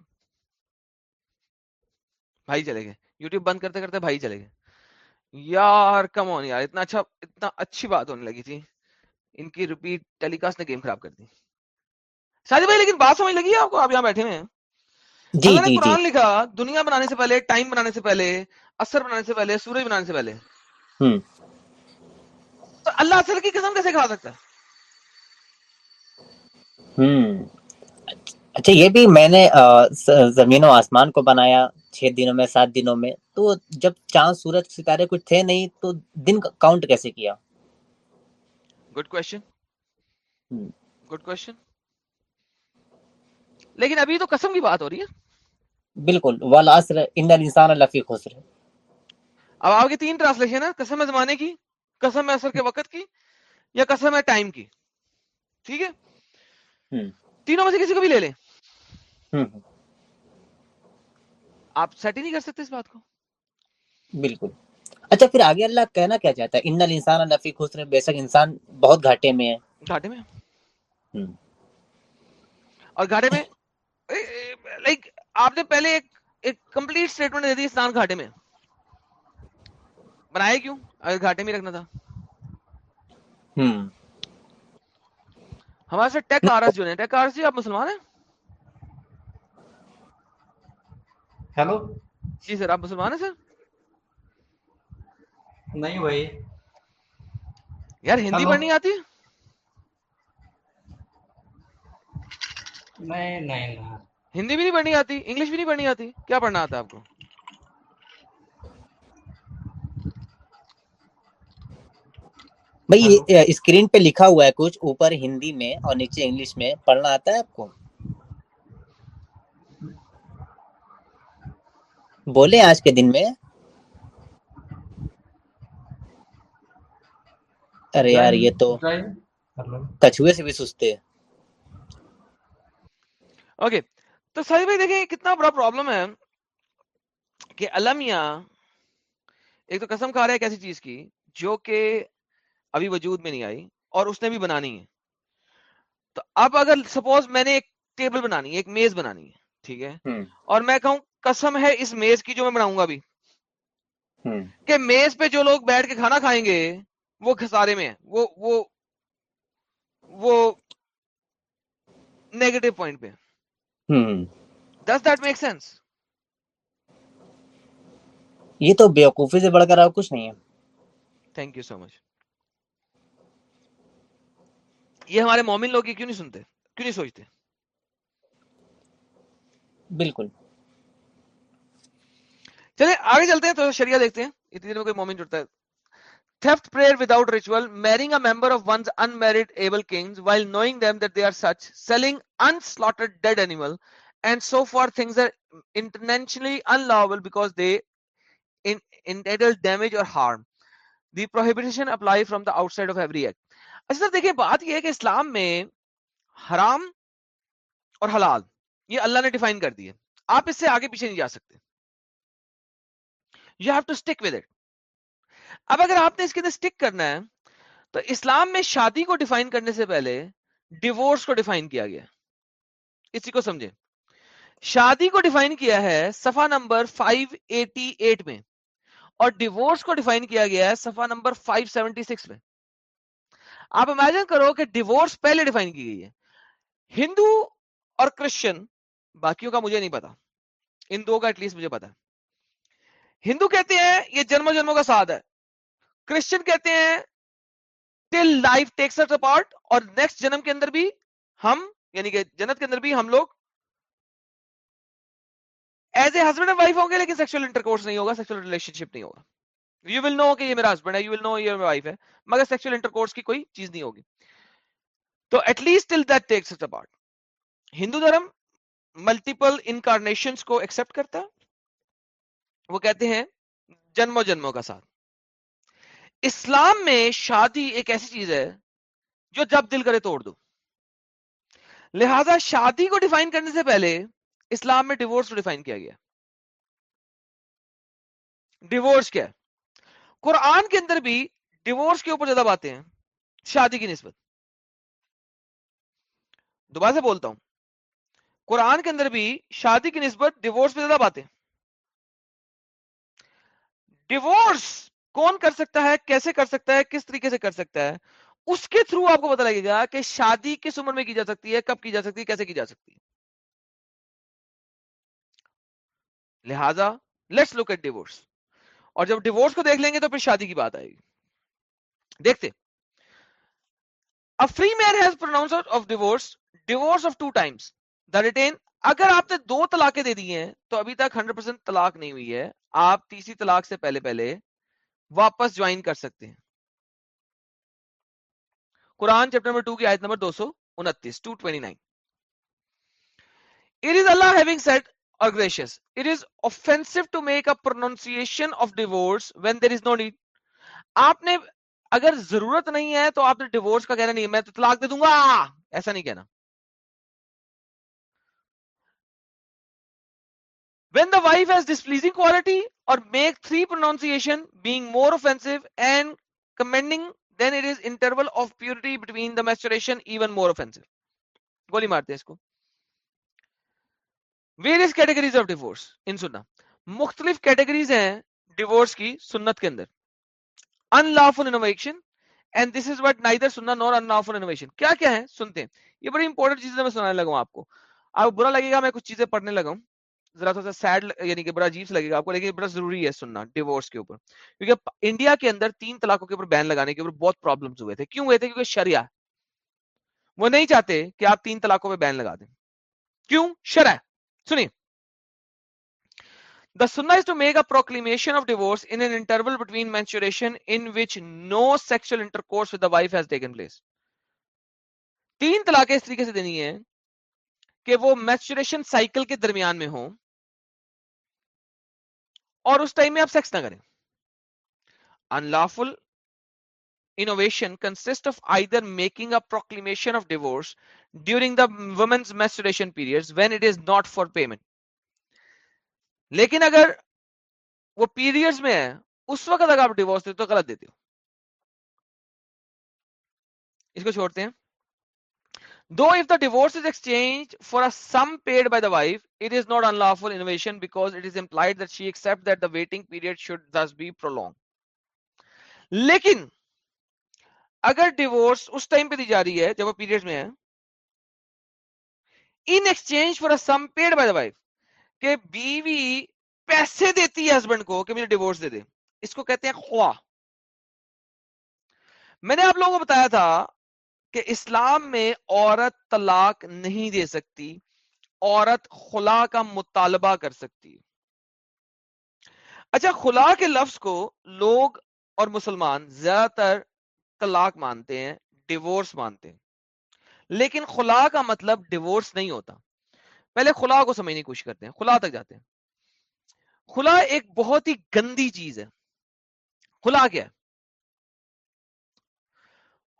بھائی چلے گئے یوٹیوب بند کرتے کرتے بھائی چلے گئے یار کم آن یار اتنا اچھا اتنا اچھی بات ہونے لگی تھی ان کی ریپیٹ ٹیلی کاسٹ نے گیم خراب کر دی شادی بھائی لیکن بات سمجھ لگی آپ کو آپ یہاں بیٹھے ہوئے ہیں جی جی جی۔ قرآن لکھا دنیا بنانے سے پہلے ٹائم بنانے سے پہلے اثر بنانے سے پہلے سورج بنانے سے پہلے۔ تو اللہ اثر کی قسم کیسے کھا سکتا ہے؟ اچھا یہ بھی میں نے زمین و آسمان کو بنایا چھ دنوں میں سات دنوں میں۔ تو جب چاند سورج ستارے کچھ تھے نہیں تو دن کاؤنٹ کیسے کیا؟ گڈ کوشچن گڈ کوشچن لیکن ابھی تو قسم کی بات ہو رہی ہے۔ بالکل والعصر ان الانسان لفی خسر۔ اب آپ کی تین ٹرانسلیشن ہے قسم ہے زمانے کی قسم ہے اثر کے وقت کی یا قسم ہے ٹائم کی۔ ٹھیک ہے؟ تینوں میں سے کسی کو بھی لے لیں۔ آپ سیٹ ہی نہیں کر سکتے اس بات کو۔ بالکل۔ اچھا پھر آگے اللہ کہنا کیا چاہتا ہے؟ ان الانسان لفی خسر بے شک انسان بہت گھاٹے میں ہے۔ گھاٹے میں۔ اور گھاٹے میں لائک آپ نے پہلے ایک ایک کمپلیٹ اسٹیٹمنٹ دے دی انسان گھاٹے میں۔ بنائے کیوں؟ اگر گھاٹے میں رکھنا تھا۔ ہمارے ساتھ ٹیک آرس جو ہیں ٹیک آرس جی آپ مسلمان ہیں؟ ہیلو؟ جی سر آپ مسلمان ہیں سر؟ نہیں بھائی۔ یار ہندی پڑھنی آتی؟ ہے نہیں نہیں نہیں۔ ہندی بھی نہیں پڑھنی آتی انگلش بھی نہیں پڑھنی آتی کیا پڑھنا آتا ہے آپ کو؟ بھائی اسکرین پہ لکھا ہوا ہے کچھ اوپر ہندی میں اور نیچے انگلش میں پڑھنا آتا ہے آپ کو؟ بولے آج کے دن میں۔ ارے یار یہ تو کچھوے سے بھی سستے۔ اوکے تو ساری بھائی دیکھیں کتنا بڑا پرابلم ہے کہ اللہ میاں ایک تو قسم کھا رہا ہے ایک ایسی چیز کی جو کہ ابھی وجود میں نہیں آئی اور اس نے بھی بنانی ہے۔ تو اب اگر سپوز میں نے ایک ٹیبل بنانی ہے ایک میز بنانی ہے ٹھیک ہے؟ اور میں کہوں قسم ہے اس میز کی جو میں بناؤں گا ابھی۔ کہ میز پہ جو لوگ بیٹھ کے کھانا کھائیں گے وہ خسارے میں وہ وہ وہ نیگیٹو پوائنٹ پہ۔ ڈس دیٹ میک سینس یہ تو بیوقوفی سے بڑھ کر اور کچھ نہیں ہے۔ تھینک یو سو مچ یہ ہمارے مومن لوگ یہ کیوں نہیں سنتے؟ کیوں نہیں سوچتے؟ بالکل۔ چلے آگے چلتے ہیں تو شریعہ دیکھتے ہیں۔ اتنی دیر میں کوئی مومن جڑتا ہے۔ Theft prayer without ritual marrying a member of one's unmarried able kings while knowing them that they are such selling unslaughtered dead animal and so forth things are intentionally unlawful because they in, entitle damage or harm the prohibition apply from the outside of every act اچھا sir دیکھیں بات یہ ہے کہ اسلام میں حرام اور حلال یہ اللہ نے ڈیفائن کر دی ہے آپ اس سے آگے پیچھے نہیں جا سکتے you have to stick with it اب اگر آپ نے اس کے اندر اسٹک کرنا ہے، تو اسلام میں شادی کو ڈیفائن کرنے سے پہلے ڈیورس کو ڈیفائن کیا گیا۔ اسی کو سمجھے شادی کو ڈیفائن کیا ہے صفحہ نمبر 588 میں، اور ڈیورس کو ڈیفائن کیا گیا ہے صفحہ نمبر 576 میں۔ آپ امیجن کرو کہ ڈیورس پہلے ڈیفائن کی گئی ہے۔ ہندو اور کرسچن باقیوں کا مجھے نہیں پتا۔ ان دو کا ایٹ لیسٹ مجھے پتا۔ ہندو کہتے ہیں یہ جنموں جنموں کا ساتھ ہے۔ کرسچن کہتے ہیں till life takes us apart اور نیکسٹ جنم کے اندر بھی ہم یعنی کہ جنت کے اندر بھی ہم لوگ ایز اے ہسبینڈ وائف ہوں گے، لیکن سیکشل انٹرکورس نہیں ہوگا سیکشل ریلیشن شپ نہیں ہوگا۔ یو ول نو کہ یہ میرا ہسبینڈ ہے یو ول نو یہ میرا وائف ہے، مگر سیکشل انٹرکورس کی کوئی چیز نہیں ہوگی۔ تو at least till that takes us apart Hindu دھرم ملٹیپل انکارنیشن کو ایکسپٹ کرتا ہے۔ وہ کہتے ہیں، جنموں جنموں کا ساتھ۔ اسلام میں شادی ایک ایسی چیز ہے جو جب دل کرے توڑ دو۔ لہذا شادی کو ڈیفائن کرنے سے پہلے اسلام میں ڈیورس کو ڈیفائن کیا گیا۔ ڈیورس کیا ہے؟ قرآن کے اندر بھی ڈیورس کے اوپر زیادہ باتیں ہیں، شادی کی نسبت۔ دوبارہ سے بولتا ہوں، قرآن کے اندر بھی شادی کی نسبت ڈیورس پہ زیادہ باتیں۔ ڈیورس کون کر سکتا ہے، کیسے کر سکتا ہے، کس طریقے سے کر سکتا ہے؟ اس کے تھرو آپ کو پتا لگے گا کہ شادی کس عمر میں کی جا سکتی ہے، کب کی جا سکتی ہے، کیسے کی جا سکتی ہے۔ لہذا لیٹس لک ایٹ ڈیوورس اور جب ڈیوورس کو دیکھ لیں گے تو پھر شادی کی بات آئے گی۔ دیکھتے free man has pronounce of divorce divorce of two times the retain اگر آپ نے دو طلاقیں دے دی ہیں تو ابھی تک ہنڈریڈ پرسینٹ طلاق نہیں ہوئی ہے۔ آپ تیسری طلاق سے پہلے پہلے واپس جوائن کر سکتے ہیں۔ قرآن چیپٹر نمبر ٹو کی آیت نمبر دو سو انتیس two twenty nine it is Allah having set اور gracious it is offensive to make a pronunciation of divorce when آپ نے اگر ضرورت نہیں ہے تو آپ نے ڈیوورس کا کہنا نہیں میں تو طلاق دے دوں گا۔ ایسا نہیں کہنا۔ When the wife has displeasing quality or make three pronunciation being more offensive and commanding then it is interval of purity between the menstruation even more offensive گولی مارتے اس کو. Various categories of divorce in سننا. مختلف categories ہیں divorce کی سنت کے اندر. Unlawful innovation and this is what neither سننا نور ان لافل انوویشن کیا کیا ہے سنتے ہیں. یہ بڑی انپورٹنٹ چیزیں میں سنانے لگا ہوں آپ کو. آپ برا لگے گا، میں کچھ چیزیں پڑھنے لگا ہوں. ذرا تھوڑا سا سیڈ یعنی کہ بڑا عجیب سے لگے گا آپ کو، لیکن بڑا ضروری ہے سننا ڈیوورس کے اوپر۔ کیونکہ انڈیا کے اندر تین طلاقوں کے اوپر بین لگانے کے اوپر بہت پرابلمس ہوئے تھے۔ کیوں ہوئے تھے؟ کیونکہ شریا وہ نہیں چاہتے کہ آپ تین طلاقوں پہ بین لگا دیں۔ کیوں؟ شرع۔ سنیے۔ The sunnah is to make a proclamation of divorce in an interval between menstruation in which no sexual intercourse with the wife has taken place. تین طلاقیں اس طریقے سے دینی ہے کہ وہ میچوریشن سائیکل کے درمیان میں ہوں اور اس ٹائم میں آپ سیکس نہ کریں۔ Unlawful innovation consists of either making a proclamation of divorce during the woman's menstruation periods when it is not for payment. لیکن اگر وہ پیریڈز میں ہے، اس وقت اگر آپ ڈیوس دیتے تو غلط دیتے ہو۔ اس کو چھوڑتے ہیں۔ دو if the divorce is exchange for some paid by the wife it is not unlawful innovation because it is implied that she accept that the waiting period should this be prolong لیکن اگر divorce اس time پہ دی جا رہی ہے جب وہ period میں ہے in exchange for some paid by the wife کہ بیوی پیسے دیتی ہے ہسبینڈ کو کہ مجھے ڈیوورس دے دے. اس کو کہتے ہیں خواہ. میں نے آپ لوگوں کو بتایا تھا کہ اسلام میں عورت طلاق نہیں دے سکتی، عورت خلا کا مطالبہ کر سکتی۔ اچھا خلا کے لفظ کو لوگ اور مسلمان زیادہ تر طلاق مانتے ہیں ڈیوورس مانتے ہیں۔ لیکن خلا کا مطلب ڈیوورس نہیں ہوتا۔ پہلے خلا کو سمجھنے کی کوشش کرتے ہیں، خلا تک جاتے ہیں۔ خلا ایک بہت ہی گندی چیز ہے۔ خلا کیا ہے؟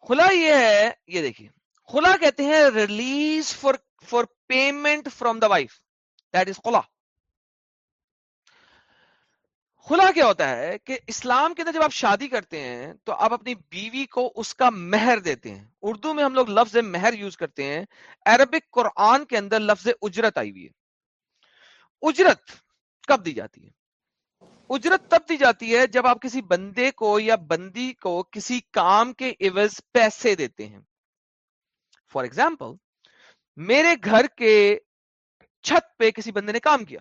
خلا یہ ہے، یہ دیکھیے۔ خلا کہتے ہیں release for for payment from the wife that is خلا۔ خلا کیا ہوتا ہے کہ اسلام کے اندر جب آپ شادی کرتے ہیں، تو آپ اپنی بیوی کو اس کا مہر دیتے ہیں۔ اردو میں ہم لوگ لفظ مہر یوز کرتے ہیں۔ عربک قرآن کے اندر لفظ اجرت آئی ہوئی ہے۔ اجرت کب دی جاتی ہے؟ اجرت تب دی جاتی ہے جب آپ کسی بندے کو یا بندی کو کسی کام کے عوض پیسے دیتے ہیں۔ فار ایگزامپل میرے گھر کے چھت پہ کسی بندے نے کام کیا۔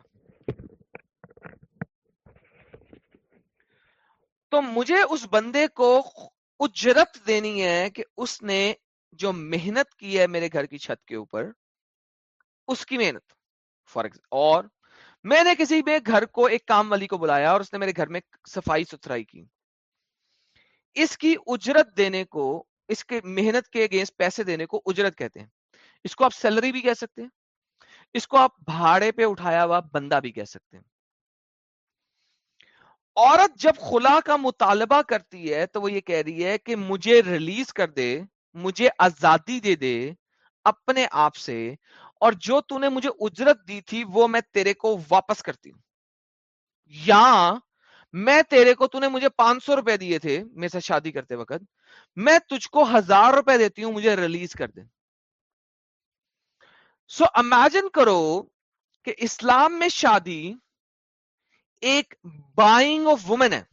تو مجھے اس بندے کو اجرت دینی ہے کہ اس نے جو محنت کی ہے میرے گھر کی چھت کے اوپر، اس کی محنت۔ فار اور میں نے کسی میں گھر کو ایک کام والی کو بلایا اور اس نے میرے گھر میں صفائی ستھرائی کی۔ اس کی اجرت دینے کو، اس کے محنت کے اگینسٹ پیسے دینے کو اجرت کہتے ہیں۔ اس کو آپ سیلری بھی کہہ سکتے ہیں۔ اس کو آپ بھاڑے پہ اٹھایا ہوا بندہ بھی کہہ سکتے ہیں۔ عورت جب خلا کا مطالبہ کرتی ہے تو وہ یہ کہہ رہی ہے کہ مجھے ریلیز کر دے، مجھے آزادی دے دے اپنے آپ سے اور جو تو نے مجھے اجرت دی تھی وہ میں تیرے کو واپس کرتی ہوں۔ یا میں تیرے کو تو نے مجھے پانچ سو روپے دیے تھے میرے سے شادی کرتے وقت، میں تجھ کو ہزار روپے دیتی ہوں، مجھے ریلیز کر دے۔ سو so امیجن کرو کہ اسلام میں شادی ایک بائنگ آف وومن ہے۔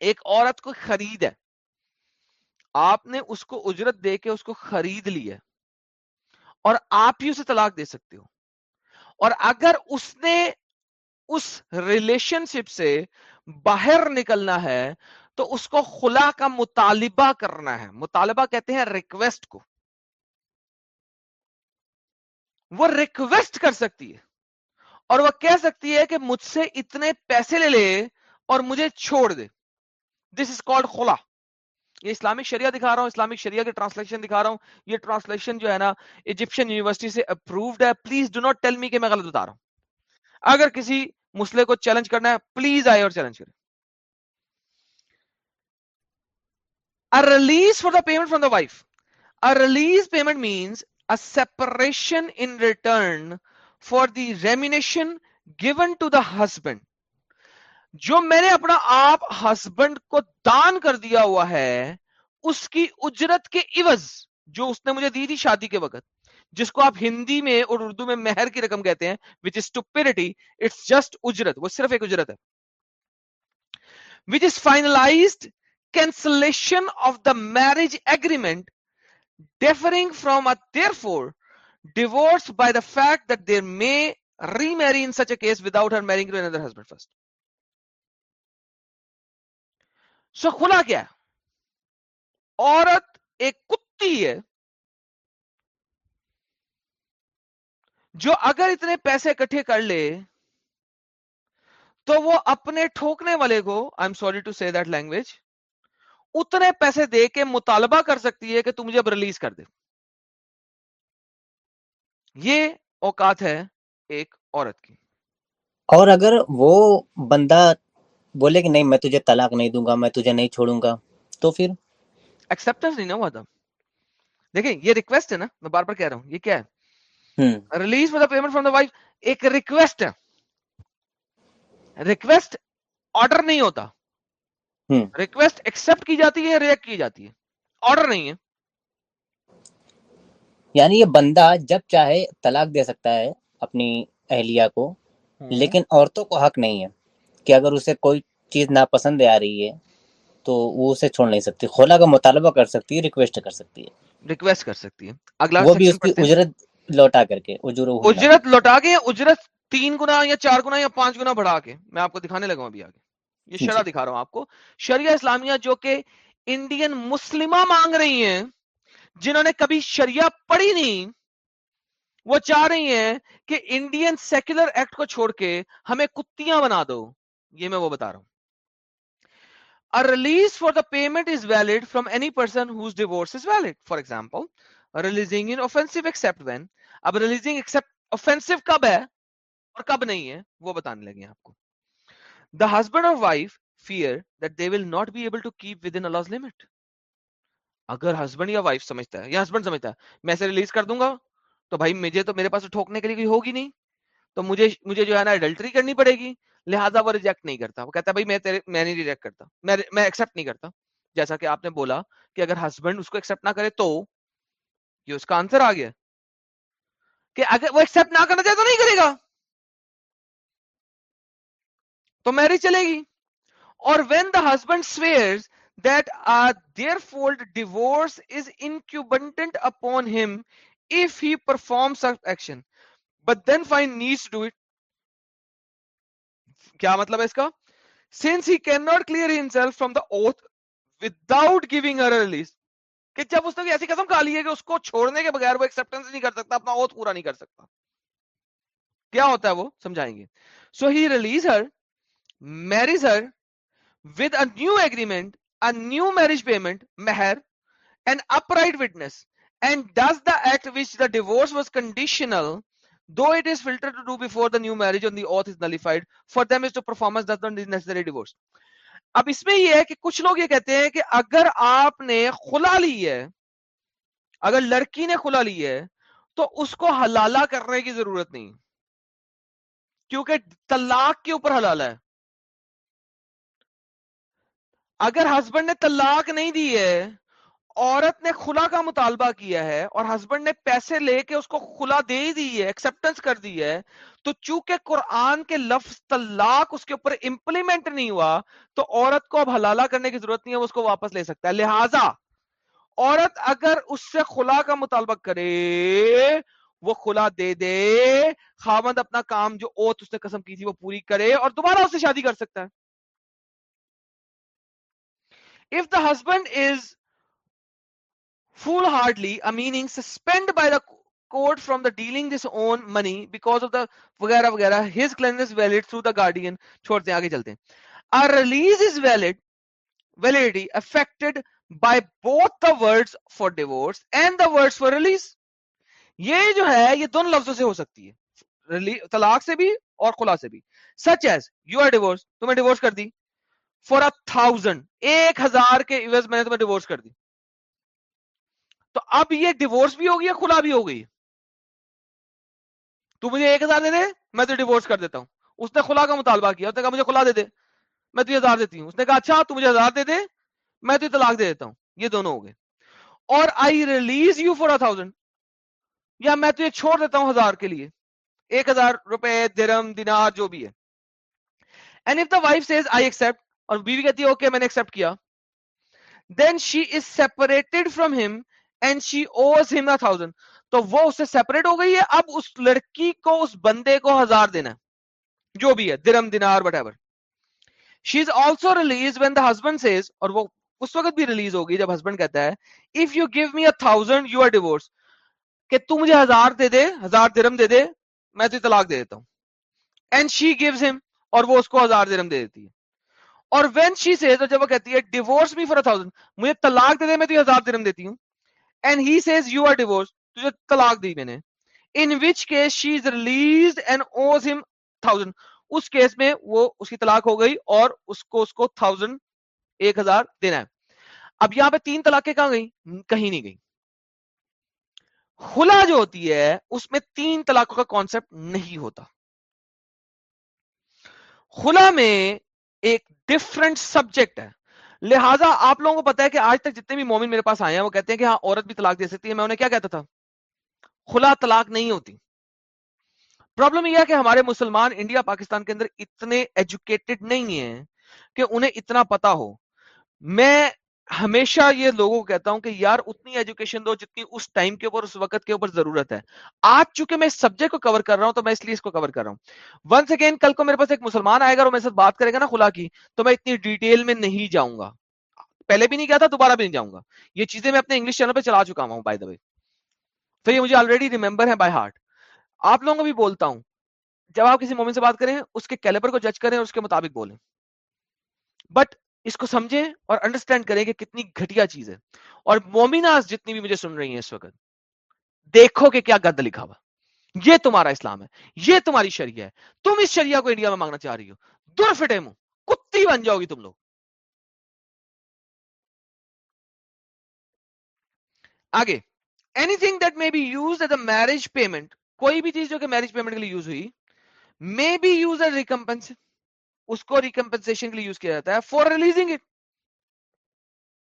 ایک عورت کو خرید ہے۔ آپ نے اس کو اجرت دے کے اس کو خرید لی ہے۔ اور آپ ہی اسے طلاق دے سکتے ہو۔ اور اگر اس نے اس ریلیشن شپ سے باہر نکلنا ہے، تو اس کو خلا کا مطالبہ کرنا ہے۔ مطالبہ کہتے ہیں ریکویسٹ کو۔ وہ ریکویسٹ کر سکتی ہے۔ اور وہ کہہ سکتی ہے کہ مجھ سے اتنے پیسے لے لے اور مجھے چھوڑ دے۔ دس از کالڈ خلا۔ یہ اسلامک شریعہ دکھا رہا ہوں، اسلامک شریعہ کی ٹرانسلیشن دکھا رہا ہوں۔ یہ ٹرانسلیشن جو ہے نا ایجپشن یونیورسٹی سے اپروڈ ہے۔ Please do not tell me کہ میں غلط بتا رہا ہوں۔ اگر کسی مسئلے کو چیلنج کرنا ہے پلیز آئے اور چیلنج کرے release for the payment from the wife release payment means separation in return for the remuneration given to the husband جو میں نے اپنا آپ ہسبینڈ کو دان کر دیا ہوا ہے، اس کی اجرت کے عوض، جو اس نے مجھے دی تھی شادی کے وقت، جس کو آپ ہندی میں اور اردو میں مہر کی رقم کہتے ہیں وچ از ٹوپیرٹی اٹس جسٹ اجرت، وہ صرف ایک اجرت ہے۔ Which is finalized cancellation of the marriage agreement differing from a there for divorce by the fact that they may remarry in such a case without her marrying to another husband first so کھلا کیا عورت ایک کتی ہے جو اگر اتنے پیسے اکٹھے کر لے تو وہ اپنے ٹھوکنے والے کو I am sorry to see that language اتنے پیسے دے کے مطالبہ کر سکتی ہے کہ تم مجھے اب ریلیز کر دے۔ یہ اوقات ہے ایک عورت کی۔ اور اگر وہ بندہ بولے کہ نہیں میں تجھے طلاق نہیں دوں گا میں تجھے نہیں چھوڑوں گا۔ تو پھر؟ ایکسپٹنس نہیں نا ہوا تھا۔ دیکھیں یہ ریکویسٹ ہے نا میں بار بار کہہ رہا ہوں یہ کیا ہے؟ Release for the payment from the wife ایک ریکویسٹ ہے۔ ریکویسٹ آرڈر نہیں ہوتا۔ ریکویسٹ ایکسپٹ کی جاتی ہے ریئیکٹ کی جاتی ہے۔ آرڈر نہیں ہے۔ یعنی یہ بندہ جب چاہے طلاق دے سکتا ہے اپنی اہلیہ کو لیکن عورتوں کو حق نہیں ہے۔ کہ اگر اسے کوئی چیز ناپسند آ رہی ہے تو وہ اسے چھوڑ نہیں سکتی۔ خولا کا مطالبہ کر سکتی ہے ریکویسٹ کر سکتی ہے۔ ریکویسٹ کر سکتی ہے۔ اگلا وہ بھی اس کی اجرت لوٹا کر کے اجرت لوٹا۔ کے اجرت تین گنا یا چار گنا یا پانچ گنا بڑھا کے۔ میں آپ کو دکھانے لگا ہوں ابھی آگے۔ یہ شرح دکھا رہا ہوں آپ کو۔ شریعہ اسلامیہ جو کہ انڈین مسلمہ مانگ رہی ہیں جنہوں نے کبھی شریعہ پڑھی نہیں وہ چاہ رہی ہیں کہ انڈین سیکولر ایکٹ کو چھوڑ کے ہمیں کتیاں بنا دو۔ یہ میں وہ بتا رہا ہوں۔ Release for the payment is valid from any person whose divorce is valid for example releasing inoffensive except when اب ریلیزنگ ایکسپٹ اوفینسو کب ہے اور کب نہیں ہے وہ بتانے لگے آپ کو۔ The husband of wife fear that they will not be able to keep within Allah limit اگر ہسبینڈ یا وائف سمجھتا ہے، یا ہسبینڈ سمجھتا ہے، میں اسے ریلیز کر دوں گا تو بھائی مجھے تو میرے پاس ٹھوکنے کے لیے کوئی ہوگی نہیں، تو مجھے مجھے جو ہے نا اڈلٹری کرنی پڑے گی لہٰذا وہ ریجیکٹ نہیں کرتا۔ وہ کہتا ہے، بھائی، میں تیرے، میں نہیں ریجیکٹ کرتا۔ میں میں ایکسپٹ نہیں کرتا۔ جیسا کہ آپ نے بولا کہ اگر ہسبینڈ اس کو ایکسپٹ نہ کرے تو یہ اس کا آنسر آ گیا۔ کہ اگر وہ ایکسپٹ نہ کرنا چاہے تو نہیں کرے گا۔ تو میرج چلے گی۔ اور when the husband swear that there fold divorce is incumbent upon him if he performs such action but then find needs to do it کیا مطلب ہے اس کا? Since he cannot clear himself from the oath without giving her a release کہ جب اس نے ایسی قسم کھا لی ہے کہ اس کو چھوڑنے کے بغیر وہ ایکسپٹنس نہیں کر سکتا، اپنا اوتھ پورا نہیں کر سکتا۔ کیا ہوتا ہے وہ؟ سمجھائیں گے۔ So he release her marries her with a new agreement a new marriage payment مہر and upright witness and does the act which the divorce was conditional though it is filtered to do before the new marriage on the oath is nullified for them is to performance does not necessary divorce. اب اس میں یہ ہے کہ کچھ لوگ یہ کہتے ہیں کہ اگر آپ نے خلا لی ہے، اگر لڑکی نے خلا لی ہے، تو اس کو حلالہ کرنے کی ضرورت نہیں۔ کیونکہ طلاق کے اوپر حلالہ ہے۔ اگر ہسبینڈ نے طلاق نہیں دی ہے عورت نے خلا کا مطالبہ کیا ہے اور ہسبینڈ نے پیسے لے کے اس کو خلا دے دی ہے ایکسپٹنس کر دی ہے، تو چونکہ قرآن کے لفظ طلاق اس کے اوپر امپلیمنٹ نہیں ہوا، تو عورت کو اب حلالہ کرنے کی ضرورت نہیں ہے، وہ اس کو واپس لے سکتا ہے۔ لہذا، عورت اگر اس سے خلا کا مطالبہ کرے، وہ خلا دے دے خامد اپنا کام جو اوت اس نے قسم کی تھی وہ پوری کرے اور دوبارہ اس سے شادی کر سکتا ہے۔ If the husband is full hardly meaning suspend by the court from the dealing this own money because of the وغیرہ جو ہے یہ دونوں لفظوں سے ہو سکتی ہے طلاق سے بھی اور خلا سے بھی such as you are divorce تمہیں ڈیوس کر دی فور اے تھاؤزینڈ ایک ہزار کے ایوز میں نے تمہیں ڈیوس کر دی تو اب یہ ڈیورس بھی ہوگی یا کھلا بھی ہو گئی؟ تو مجھے ایک ہزار دے دے، میں تو ڈیورس کر دیتا ہوں۔ اس نے کھلا کا مطالبہ کیا، اس نے کہا مجھے کھلا دے دے، میں تجھے ہزار دیتی ہوں۔ اس نے کہا اچھا تو مجھے ہزار دے دے، میں تجھے طلاق دے دیتا ہوں۔ یہ دونوں ہو گئے۔ اور I release you for thousand یا میں تجھے چھوڑ دیتا ہوں ہزار کے لیے۔ ایک ہزار روپے، درم، دینار، جو بھی ہے۔ And if the wife says I accept اور بیوی کہتی ہے اوکے میں نے ایکسپٹ کیا. Then she is separated from him and she owes him thousand تو وہ اس سے سیپریٹ ہو گئی ہے. اب اس لڑکی کو، اس بندے کو ہزار دینا ہے، جو بھی ہے، درم، دینار whatever she is also release when the husband says اور وہ اس وقت بھی ریلیز ہوگی جب ہسبینڈ کہتا ہے if you give me a thousand you are divorce کہ تو مجھے ہزار دے دے، ہزار درم دے دے، میں تجھے طلاق دے دیتا ہوں. اینڈ شی گیوز ہم اور وہ اس کو ہزار درم دے دیتی ہے. اور وین شی سیز جب وہ کہتی ہے ڈیورس می فور تھاؤزینڈ مجھے طلاق دے دے، میں تجھے ہزار درم دیتی ہوں. And he says you are divorce تجھے طلاق دی میں نے۔ In which case she is release and owes him thousand اس کیس میں وہ اس کی طلاق ہو گئی اور اس کو اس کو تھاؤزینڈ ایک ہزار دینا ہے۔ اب یہاں پہ تین طلاقیں کہاں گئی کہیں نہیں گئی خلا جو ہوتی ہے، اس میں تین طلاقوں کا کانسیپٹ نہیں ہوتا۔ خلا میں ایک ڈفرنٹ سبجیکٹ ہے۔ لہٰذا آپ لوگوں کو پتا ہے کہ آج تک جتنے بھی مومن میرے پاس آئے ہیں، وہ کہتے ہیں کہ ہاں عورت بھی طلاق دے سکتی ہے، میں انہیں کیا کہتا تھا؟ کھلا طلاق نہیں ہوتی۔ پرابلم یہ ہے کہ ہمارے مسلمان انڈیا، پاکستان کے اندر اتنے ایجوکیٹڈ نہیں ہیں کہ انہیں اتنا پتا ہو۔ میں ہمیشہ یہ لوگوں کو کہتا ہوں کہ یار اتنی ایجوکیشن دو جتنی اس ٹائم کے اوپر، اس وقت کے اوپر ضرورت ہے۔ آج چونکہ میں اس سبجیکٹ کو کور کر رہا ہوں، تو میں اس لیے اس کو کور کر رہا ہوں۔ ونس اگین کل کو میرے پاس ایک مسلمان آئے گا اور میرے ساتھ بات کرے گا نا خلا کی، تو میں اتنی ڈیٹیل میں نہیں جاؤں گا۔ پہلے بھی نہیں کیا تھا، دوبارہ بھی نہیں جاؤں گا۔ یہ چیزیں میں اپنے انگلش چینل پہ چلا چکا ہوں بائی دا وے تو یہ مجھے آلریڈی ریمبر ہے بائی ہارٹ آپ لوگوں کو بھی بولتا ہوں، جب آپ کسی مومن سے بات کریں، اس کے کیلیبر کو جج کریں اور اس کے مطابق بولیں۔ بٹ اس کو سمجھیں اور انڈرسٹینڈ کریں کہ کتنی گھٹیا چیز ہے۔ اور مومناز جتنی بھی مجھے سن رہی ہیں اس وقت، دیکھو کہ کیا گد لکھا ہوا۔ یہ تمہارا اسلام ہے، یہ تمہاری شریعہ ہے۔ تم اس شریعہ کو انڈیا میں مانگنا چاہ رہی ہو۔ دور فٹے منہ، کتی بن جاؤ گی تم لوگ۔ آگے anything that may be use as a marriage payment کوئی بھی چیز جو کہ میرج پیمنٹ کے لیے یوز ہوئی may be use as recompense اس کو ریکمپنسن کے لیے یوز کیا جاتا ہے فور ریلیزنگ اٹ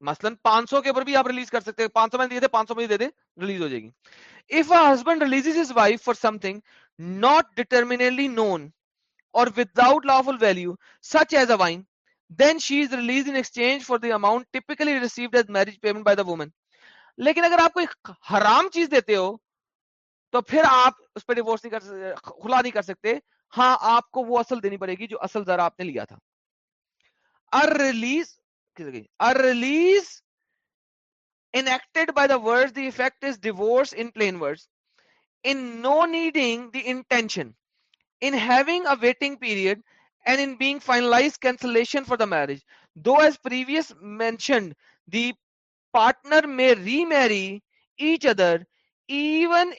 مثلاً پانچ سو کے اوپر بھی آپ ریلیز کر سکتے ہیں۔ پانچ سو میں دیے تھے، پانچ سو میں دے دیں ریلیز ہو جائے گی۔ If a husband release his wife for something not detrimentally known or without lawful value such as a wine then she is release in exchange for the amount typically received as marriage payment by the woman لیکن اگر آپ کوئی حرام چیز دیتے ہو، تو پھر آپ اس پہ ڈیوورس نہیں کر سکتے کھلا نہیں کر سکتے۔ پارٹنر میں remarry each other even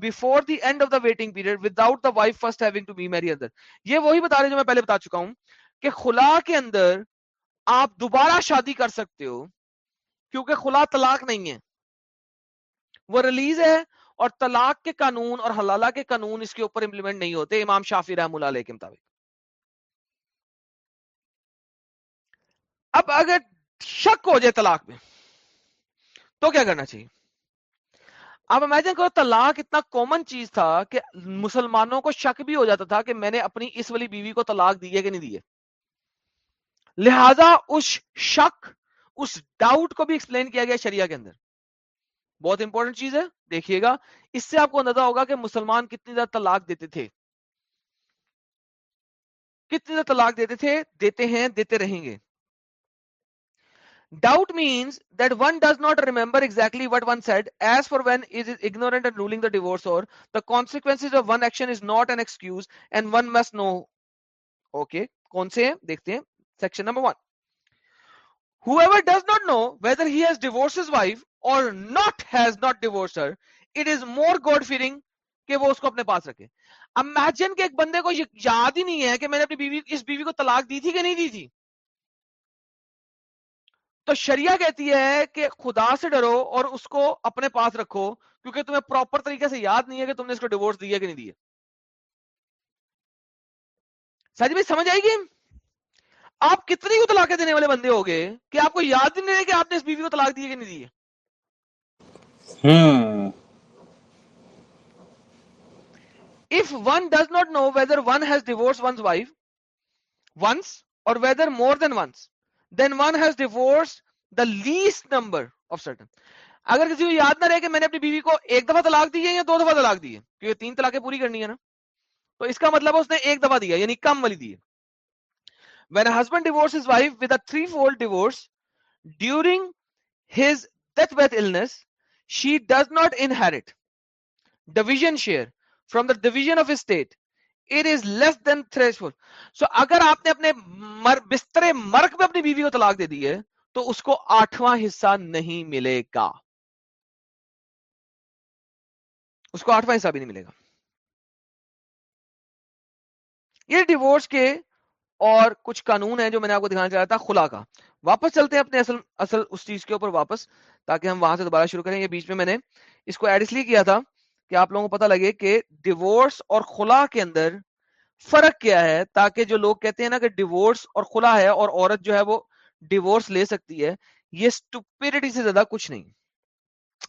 before the end of the waiting period without the wife first having to be marry another یہ وہی بتا رہے جو میں پہلے بتا چکا ہوں کہ خلا کے اندر آپ دوبارہ شادی کر سکتے ہو کیونکہ خلا طلاق نہیں ہے۔ وہ ریلیز ہے اور طلاق کے قانون اور حلالہ کے قانون اس کے اوپر امپلیمنٹ نہیں ہوتے، امام شافی رحم اللہ علیہ کے مطابق۔ اب اگر شک ہو جائے طلاق میں، تو کیا کرنا چاہیے؟ اب امیجن کرو طلاق اتنا کامن چیز تھا کہ مسلمانوں کو شک بھی ہو جاتا تھا کہ میں نے اپنی اس والی بیوی کو طلاق دی ہے کہ نہیں دی لہذا اس شک، اس ڈاؤٹ کو بھی ایکسپلین کیا گیا شریعہ کے اندر۔ بہت امپورٹنٹ چیز ہے، دیکھیے گا۔ اس سے آپ کو اندازہ ہوگا کہ مسلمان کتنی زیادہ طلاق دیتے تھے۔ کتنی زیادہ طلاق دیتے تھے، دیتے ہیں، دیتے رہیں گے۔ Doubt means that one does not remember exactly what one said as for when is ignorant and ruling the divorce or the consequences of one action is not an excuse and one must know. Okay, کون سے ہیں دیکھتے ہیں section number one. Whoever does not know whether he has divorced his wife or not has not divorced her, it is more God fearing کہ وہ اس کو اپنے پاس رکھے امیجن کہ ایک بندے کو یاد ہی نہیں ہے کہ میں نے اپنی بیوی اس بیوی کو طلاق دی تھی کہ نہیں دی تھی تو شریعہ کہتی ہے کہ خدا سے ڈرو اور اس کو اپنے پاس رکھو کیونکہ تمہیں پراپر طریقے سے یاد نہیں ہے کہ تم نے اس کو ڈیوورس دیا کہ نہیں دیا۔ سج بھائی سمجھ آئے گی آپ کتنی کو طلاقیں دینے والے بندے ہو گئے کہ آپ کو یاد نہیں ہے کہ آپ نے اس بیوی کو طلاق دی کہ نہیں دی if one does not know whether one has divorce once wife once or whether more than once then one has divorce the least number of certain اگر کسی کو یاد نہ رہے کہ میں نے اپنی بیوی کو ایک دفعہ طلاق دی ہے یا دو دفعہ طلاق دی ہے، کیونکہ تین طلاقیں پوری کرنی ہے نا، تو اس کا مطلب اس نے ایک دفعہ دیا یعنی کم والی دی ہے۔ When a husband divorces his wife with a threefold divorce during his deathbed illness she does not inherit division share from the division of his state. It is less than three so اگر آپ نے اپنے مر بستر مرک میں اپنی بیوی کو طلاق دے دی ہے، تو اس کو آٹھواں حصہ نہیں ملے گا۔ اس کو آٹھواں حصہ بھی نہیں ملے گا۔ یہ ڈیوورس کے اور کچھ قانون ہیں جو میں نے آپ کو دکھانا چاہتا تھا، خلا کا۔ واپس چلتے ہیں اپنے اصل اصل اس چیز کے اوپر واپس، تاکہ ہم وہاں سے دوبارہ شروع کریں۔ یہ بیچ میں میں نے اس کو ایڈ اس لیے کیا تھا کہ آپ لوگوں کو پتا لگے کہ ڈیوورس اور خلا کے اندر فرق کیا ہے تاکہ جو لوگ کہتے ہیں نا کہ ڈیوورس اور خلا ہے اور عورت جو ہے وہ ڈیوورس لے سکتی ہے، یہ اسٹوپیڈیٹی سے زیادہ کچھ نہیں،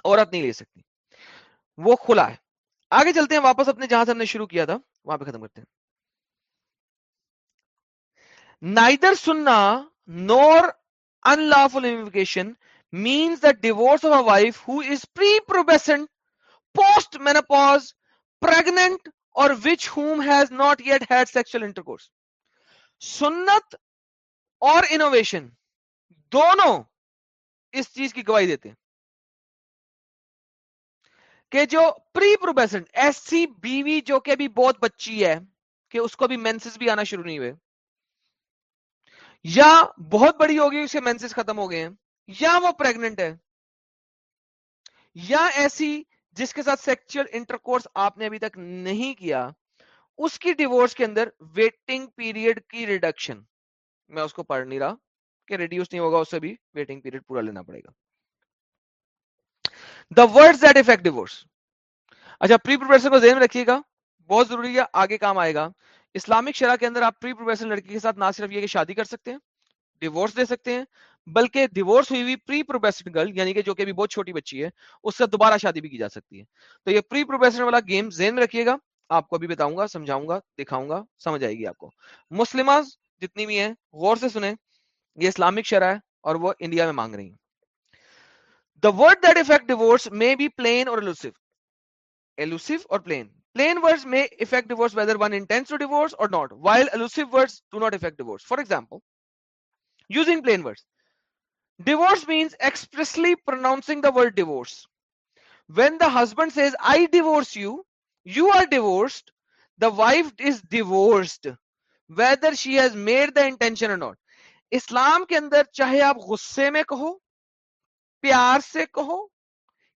عورت نہیں لے سکتی، وہ خلا ہے۔ آگے چلتے ہیں، واپس اپنے جہاں سے ہم نے شروع کیا تھا، وہاں پہ ختم کرتے ہیں۔ نائدر سننا nor unlawful means the divorce of a wife who is prepubescent post menopause, pregnant, or which whom has not yet had sexual intercourse. سنت اور انوویشن دونوں اس چیز کی گواہی دیتے ہیں کہ جو پری پروبیسنٹ ایسی بیوی جو کہ بھی بہت بچی ہے کہ اس کو بھی مینسز بھی آنا شروع نہیں ہوئے یا بہت بڑی ہوگی اسے مینسز ختم ہو گئے ہیں یا وہ پریگنٹ ہے یا ایسی جس کے ساتھ سیکچل انٹرکورس آپ نے ابھی تک نہیں کیا، اس کی ڈیوورس کے اندر ویٹنگ پیریڈ کی ریڈکشن میں اس کو پڑھ نہیں رہا کہ ریڈیوس نہیں ہوگا اس سے بھی ویٹنگ پیریڈ پورا لینا پڑے گا۔ The word that affect divorce اچھا پری پروفیسر کو ذہن میں رکھیے گا، بہت ضروری ہے، آگے کام آئے گا۔ اسلامک شرح کے اندر آپ پری پروفیسر لڑکی کے ساتھ نہ صرف یہ کہ شادی کر سکتے ہیں ڈیوورس دے سکتے ہیں، بلکہ ڈیوورس ہوئی ہوئی پری پروبیسن گرل یعنی کہ جو کہ بھی بہت چھوٹی بچی ہے، اس سے دوبارہ شادی بھی کی جا سکتی ہے۔ تو یہ پری پروبیسن والا گیم ذہن میں رکھیے گا، آپ کو ابھی بتاؤں گا، سمجھاؤں گا، دکھاؤں گا، سمجھ آئے گی آپ کو۔ مسلم جتنی بھی ہیں، غور سے سنیں، یہ اسلامک شرح ہے اور وہ انڈیا میں مانگ رہی ہیں۔ The word that affect divorce may be plain or allusive allusive or plain plain words may affect divorce whether one intends to divorce or not while elusive words do not affect divorce. For example using plain words Divorce means expressly pronouncing the word divorce. When the husband says, I divorce you, you are divorced, the wife is divorced, whether she has made the intention or not. اسلام کے اندر چاہے آپ غصے میں کہو پیار سے کہو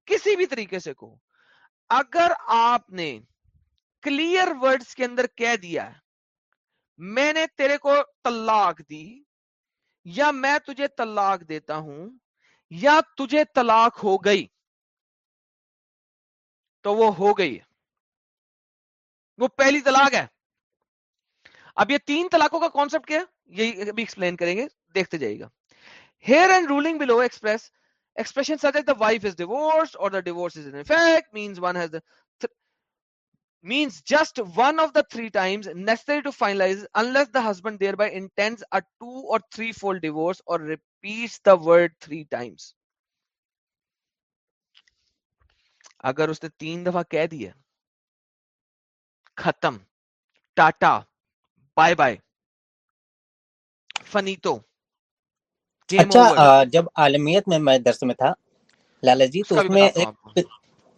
کسی بھی طریقے سے کہو اگر آپ نے کلیئر ورڈز کے اندر کہہ دیا میں نے تیرے کو طلاق دی یا میں تجھے طلاق دیتا ہوں یا تجھے طلاق ہو گئی۔ تو وہ ہو گئی۔ وہ پہلی طلاق ہے۔ اب یہ تین طلاقوں کا کانسپٹ کیا یہی ابھی ایکسپلین کریں گے، دیکھتے جائیے گا۔ Here and ruling below express expression such as the wife is divorced or the divorce is in effect means one has the means just one of the three اگر اس نے تین دفعہ کہہ دیے ختم ٹاٹا بائی بائے فنی تو جب آلمیت میں درس میں تھا لال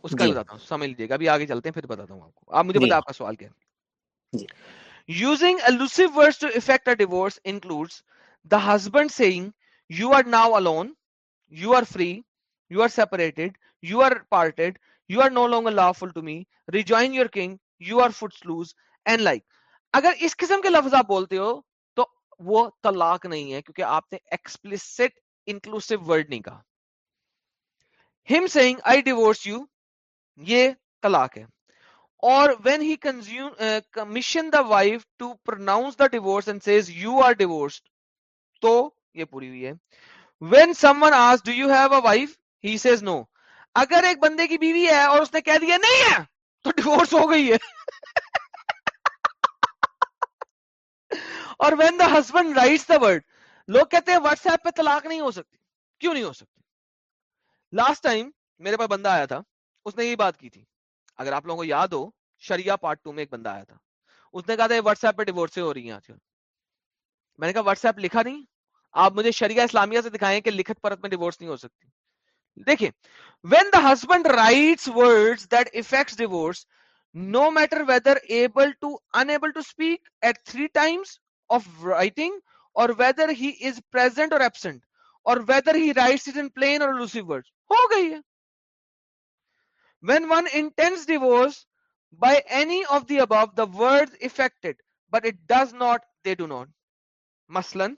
اس کا جی۔ بتاتا ہوں سمجھ لیجیے گا ابھی آگے چلتے ہیں پھر بتاتا ہوں آپ کو۔ آپ مجھے جی۔ بتا آپ کا سوال کیا using to affect a divorce the husband saying you are now alone you are free you are separated you are parted you are no longer lawful to me rejoin your kin you are foot loose and like اگر اس قسم کے لفظ آپ بولتے ہو تو وہ طلاق نہیں ہے کیونکہ آپ نے ایکسپلسٹ انکلوسو ورڈ نہیں کہا۔ ہم سیئنگ آئی یو یہ طلاق ہے۔ اور when he consume commission the wife to pronounce the divorce and says you are divorce تو یہ پوری ہوئی ہے۔ When someone as do you have a wife he says no اگر ایک بندے کی بیوی ہے اور اس نے کہہ دیا، نہیں ہے! تو ڈیوس ہو گئی ہے۔ اور when the husband writes the word لوگ کہتے ہیں واٹس ایپ پہ طلاق نہیں ہو سکتی۔ کیوں نہیں ہو سکتی؟ لاسٹ ٹائم میرے پاس بندہ آیا تھا۔ اس نے یہی بات کی تھی، اگر آپ لوگوں کو یاد ہو شریا پارٹ ٹو میں ایک بندہ آیا تھا۔ اس نے کہا تھا واٹس ایپ پہ ڈیورسیں ہو رہی ہیں میں نے کہا واٹس ایپ لکھا نہیں، آپ مجھے شریعہ اسلامیہ سے دکھائیں کہ لکھت پرت میں ڈیوس نہیں ہو سکتی۔ دیکھیں when the husband writes word that affects divorce no matter whether able to unable to speak at three times of writing or whether he is present or absent or whether he writes is in plain or allusive word ہو گئی ہے۔ When once but does not مثلاً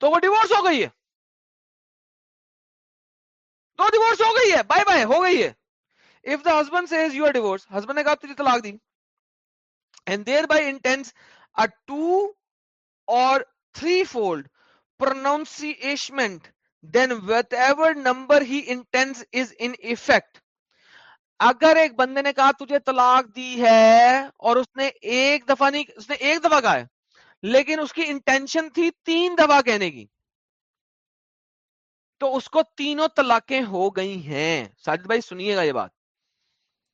تو وہ Davis ڈیوسینڈ نے کہا دی. and thereby intends a two or threefold pronunciation. Then whatever number he intends is in effect. اگر ایک بندے نے کہا تجھے طلاق دی ہے اور اس نے ایک دفعہ نہیں، اس نے ایک دفعہ کہا ہے، لیکن اس کی انٹینشن تھی تین دفعہ کہنے کی، تو اس کو تینوں طلاقیں ہو گئی ہیں۔ ساجد بھائی، سنیے گا یہ بات۔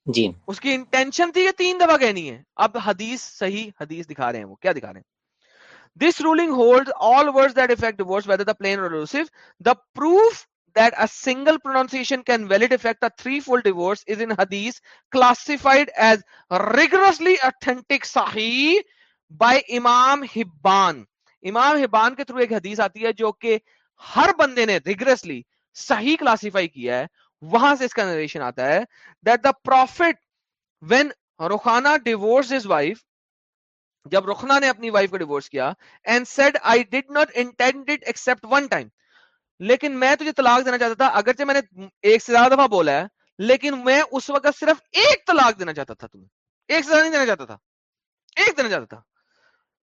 جی اس کی انٹینشن تھی کہ تین دفعہ کہنی ہے اب حدیث صحیح حدیث دکھا رہے ہیں وہ کیا دکھا رہے ہیں this ruling hold all words that affect words whether the plain or allusive the proof that a single pronunciation can valid affect a threefold divorce is in hadith classified as rigorously authentic sahih by Imam Hibban. Imam Hibban ke through ایک hadith aati hai جو ke har بندے ne rigorously sahih classify kiya hai وہاں سے اس کا narration آتا ہے that the prophet when Rukana divorce is wife جب Rukana نے اپنی وائف کو ڈیوس کیا and said I did not intend except one time لیکن میں تجھے طلاق دینا چاہتا تھا، اگرچہ میں نے ایک سے زیادہ دفعہ بولا ہے، لیکن میں اس وقت صرف ایک طلاق دینا چاہتا تھا تمہیں۔ ایک سے زیادہ نہیں دینا چاہتا تھا۔ ایک دینا چاہتا تھا۔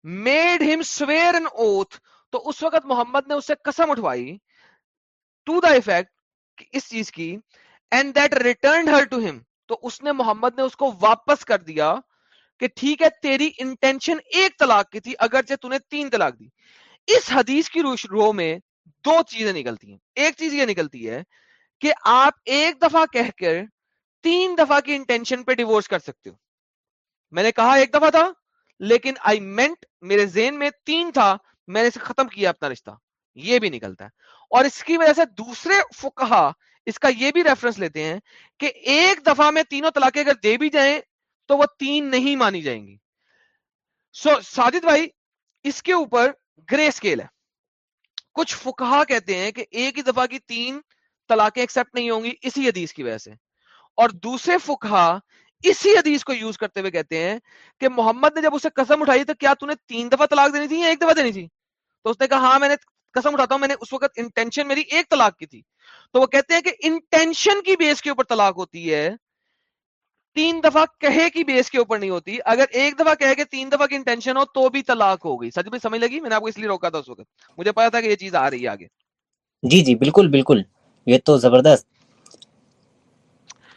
میڈ ہم سویر این اوتھ تو اس وقت محمد نے اس سے قسم اٹھوائی ٹو دا افیکٹ اس چیز کی and that return her to him تو اس نے محمد نے اس کو واپس کر دیا کہ ٹھیک ہے، تیری انٹینشن ایک طلاق کی تھی، اگرچہ تو نے تین طلاق دی۔ اس حدیث کی روش رو میں دو چیزیں نکلتی ہیں۔ ایک چیز یہ نکلتی ہے کہ آپ ایک دفعہ کہہ کر تین دفعہ کی انٹینشن پہ ڈیوورس کر سکتے ہو۔ میں نے کہا ایک دفعہ تھا، لیکن آئی مینٹ میرے ذہن میں تین تھا، میں نے اسے ختم کیا اپنا رشتہ۔ یہ بھی نکلتا ہے۔ اور اس کی وجہ سے دوسرے فکا اس کا یہ بھی ریفرنس لیتے ہیں کہ ایک دفعہ میں تینوں طلاقے اگر دے بھی جائیں تو وہ تین نہیں مانی جائیں گی۔ سو so, ساجد بھائی اس کے اوپر گرے اسکیل ہے۔ کچھ فقہا کہتے ہیں کہ ایک ہی دفعہ کی تین طلاقیں ایکسپٹ نہیں ہوں گی اسی حدیث کی وجہ سے۔ اور دوسرے فکا اسی حدیث کو یوز کرتے ہوئے کہتے ہیں کہ محمد نے جب اسے قسم اٹھائی تو کیا تھی تین دفعہ طلاق دینی تھی یا ایک دفعہ دینی تھی؟ تو اس نے کہا ہاں میں نے قسم اٹھاتا ہوں میں نے اس وقت انٹینشن میری ایک طلاق کی تھی۔ تو وہ کہتے ہیں کہ انٹینشن کی بیس کے اوپر طلاق ہوتی ہے تین دفعہ کہے کی بیس کے اوپر نہیں ہوتی۔ اگر ایک دفعہ کہے کہ تین دفعہ کی انٹینشن ہو تو بھی طلاق ہو گئی۔ سچ بھی سمجھ لگی؟ میں نے آپ کو اس لیے روکا تھا اس وقت۔ مجھے پتا تھا کہ یہ چیز آ رہی ہے آگے۔ جی جی بالکل بالکل۔ یہ تو زبردست۔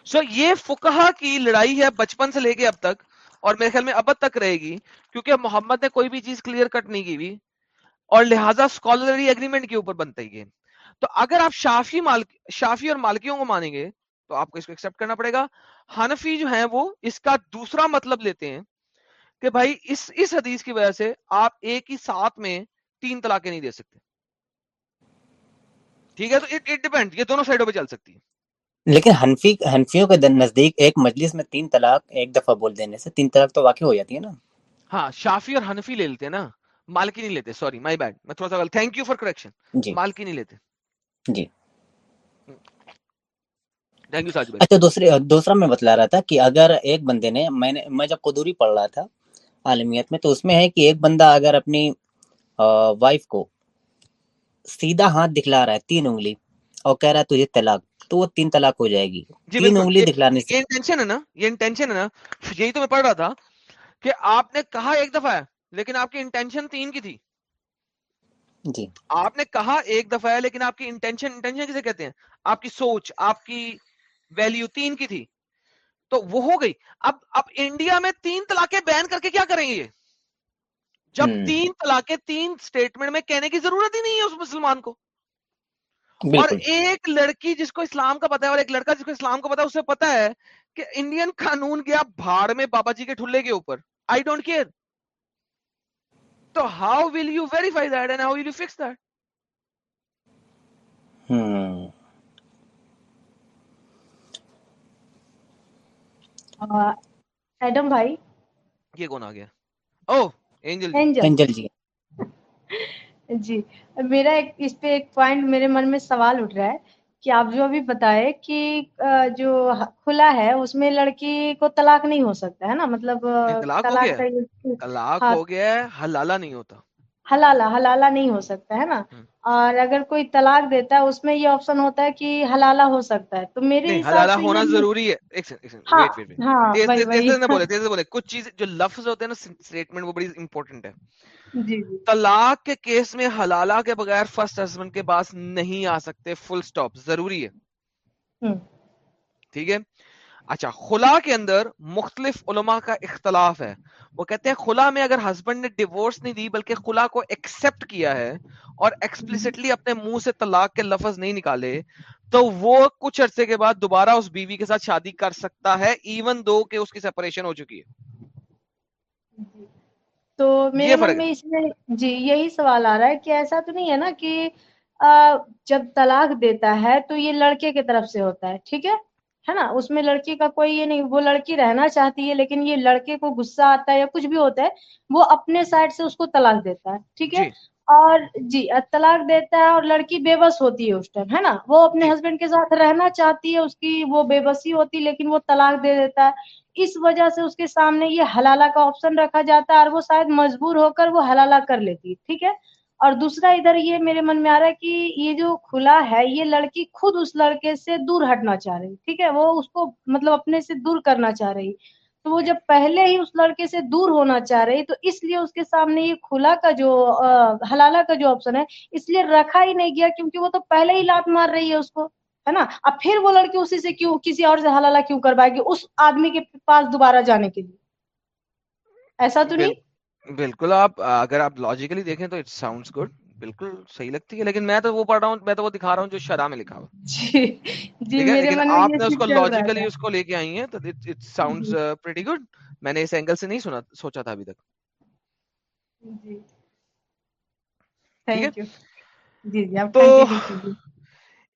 سو یہ فکہ کی لڑائی ہے بچپن سے لے کے اب تک اور میرے خیال میں اب تک رہے گی کیونکہ محمد نے کوئی بھی چیز کلیئر کٹ نہیں کی ہوئی۔ اور لہٰذا اسکالری اگریمنٹ کے اوپر بنتا ہی تو اگر آپ شافی مالک شافی اور مالکیوں کو مانیں گے تو آپ کو اس کو ایکسپٹ کرنا پڑے گا۔ حنفی جو ہیں وہ اس کا دوسرا مطلب لیتے ہیں کہ بھائی اس اس حدیث کی وجہ سے آپ ایک ہی ساتھ میں تین طلاقیں نہیں دے سکتے۔ ٹھیک ہے تو اٹ ڈیپینڈ یہ دونوں سائڈوں پہ چل سکتی ہے لیکن حنفی حنفیوں کے نزدیک ایک مجلس میں تین طلاق ایک دفعہ بول دینے سے تین طلاق تو واقع ہو جاتی ہے نا۔ ہاں شافی اور حنفی لے لیتے ہیں نا۔ مالکی نہیں لیتے سوری مائی بیڈ میں تھوڑا سا تھینک یو فار کریکشن مالکی نہیں لیتے۔ جی۔ اچھا دوسری دوسرا میں بتلا رہا تھا کہ اگر ایک بندے نے میں نے میں جب قدوری پڑھ رہا تھا عالمیت میں تو اس میں ہے کہ ایک بندہ اگر اپنی وائف کو سیدھا ہاتھ دکھلا رہا ہے تین انگلی اور کہہ رہا ہے تجھے طلاق تو وہ تین طلاق ہو جائے گی۔ جی تین انگلی دکھلانے سے یہ انٹینشن ہے نا یہ انٹینشن ہے نا یہی تو میں پڑھ رہا تھا کہ آپ نے کہا ایک دفعہ ہے لیکن آپ کی انٹینشن تین کی تھی۔ جی۔ آپ نے کہا ایک دفعہ ہے لیکن آپ کی انٹینشن انٹینشن کسے کہتے ہیں؟ آپ کی سوچ آپ کی ویلیو تین کی تھی۔ تو وہ ہو گئی۔ اب اب انڈیا میں تین طلاقیں بین کر کے کیا کریں گے یہ؟ جب تین طلاقیں تین سٹیٹمنٹ میں کہنے کی ضرورت ہی نہیں ہے اس مسلمان کو۔ اور ایک لڑکی جس کو اسلام کا پتا ہے اور ایک لڑکا جس کو اسلام کا پتا ہے اسے پتا ہے کہ انڈین قانون گیا بھاڑ میں بابا جی کے ٹھلے کے اوپر۔ آئی ڈونٹ کیئر تو how will you verify that and how will you fix that Adam بھائی یہ کون آ گیا او اینجل اینجل جی جی میرا ایک اس پہ ایک پوائنٹ میرے من میں سوال اٹھ رہا ہے کہ آپ جو ابھی بتائے کہ جو کھلا ہے اس میں لڑکی کو طلاق نہیں ہو سکتا ہے نا؟ مطلب طلاق ہو گیا۔ ہے حلالہ نہیں ہوتا۔ حلالہ حلالہ نہیں ہو سکتا ہے نا؟ اور اگر کوئی طلاق دیتا ہے اس میں یہ آپشن ہوتا ہے کہ حلالہ ہو سکتا ہے۔ تو میرے حلالہ ہونا ضروری ہے۔ کچھ چیز جو لفظ ہوتے ہیں نا اسٹیٹمنٹ وہ بڑی امپورٹنٹ ہے۔ جی، جی۔ طلاق کے کیس میں حلالہ کے بغیر فرسٹ ہسبینڈ کے پاس نہیں آ سکتے فل سٹاپ ضروری ہے۔ ٹھیک ہے؟ اچھا خلا کے اندر مختلف علماء کا اختلاف ہے۔ وہ کہتے ہیں خلا میں اگر ہسبینڈ نے ڈیورس نہیں دی بلکہ خلا کو ایکسپٹ کیا ہے اور ایکسپلسٹلی اپنے منہ سے طلاق کے لفظ نہیں نکالے تو وہ کچھ عرصے کے بعد دوبارہ اس بیوی کے ساتھ شادی کر سکتا ہے ایون دو کہ اس کی سپریشن ہو چکی ہے۔ تو میرے من میں اس میں جی یہی سوال آ رہا ہے کہ ایسا تو نہیں ہے نا کہ جب طلاق دیتا ہے تو یہ لڑکے کی طرف سے ہوتا ہے ٹھیک ہے؟ ہے نا؟ اس میں لڑکی کا کوئی یہ نہیں وہ لڑکی رہنا چاہتی ہے لیکن یہ لڑکے کو غصہ آتا ہے یا کچھ بھی ہوتا ہے وہ اپنے سائڈ سے اس کو طلاق دیتا ہے ٹھیک ہے؟ جی۔ اور جی طلاق دیتا ہے اور لڑکی بے بس ہوتی ہے اس ٹائم ہے نا؟ وہ اپنے ہسبینڈ کے ساتھ رہنا چاہتی ہے اس کی وہ بے بسی ہوتی لیکن وہ طلاق دے دیتا ہے۔ اس وجہ سے اس کے سامنے یہ حلالہ کا آپشن رکھا جاتا ہے اور وہ شاید مجبور ہو کر وہ حلالہ کر لیتی ہے ٹھیک ہے؟ اور دوسرا ادھر یہ میرے من میں آ رہا ہے کہ یہ جو کھلا ہے یہ لڑکی خود اس لڑکے سے دور ہٹنا چاہ رہی ٹھیک ہے؟ وہ اس کو مطلب اپنے سے دور کرنا چاہ رہی۔ تو وہ جب پہلے ہی اس لڑکے سے دور ہونا چاہ رہی تو اس لیے اس کے سامنے یہ کھلا کا جو حلالہ کا جو آپشن ہے اس لیے رکھا ہی نہیں گیا کیونکہ وہ تو پہلے ہی لات مار رہی ہے اس کو ہے نا؟ اب پھر وہ لڑکی اسی سے کیوں کسی اور سے حلالہ کیوں کروائے گی؟ اس آدمی کے پاس دوبارہ جانے کے لیے۔ ایسا تو نہیں؟ بالکل آپ اگر آپ لاجیکلی دیکھیں تو اٹ ساؤنڈس گڈ بالکل صحیح لگتی ہے لیکن میں تو وہ پڑھ رہا ہوں میں تو وہ دکھا رہا ہوں جو شرح میں لکھا ہوا۔ جی جی لیکن آپ نے اس کو لاجیکلی اس کو لے کے آئی ہیں تو اٹ ساؤنڈز پریٹی گڈ میں نے اس اینگل سے نہیں سنا سوچا تھا ابھی تک۔ جی۔ تھینک یو جی جی آپ تو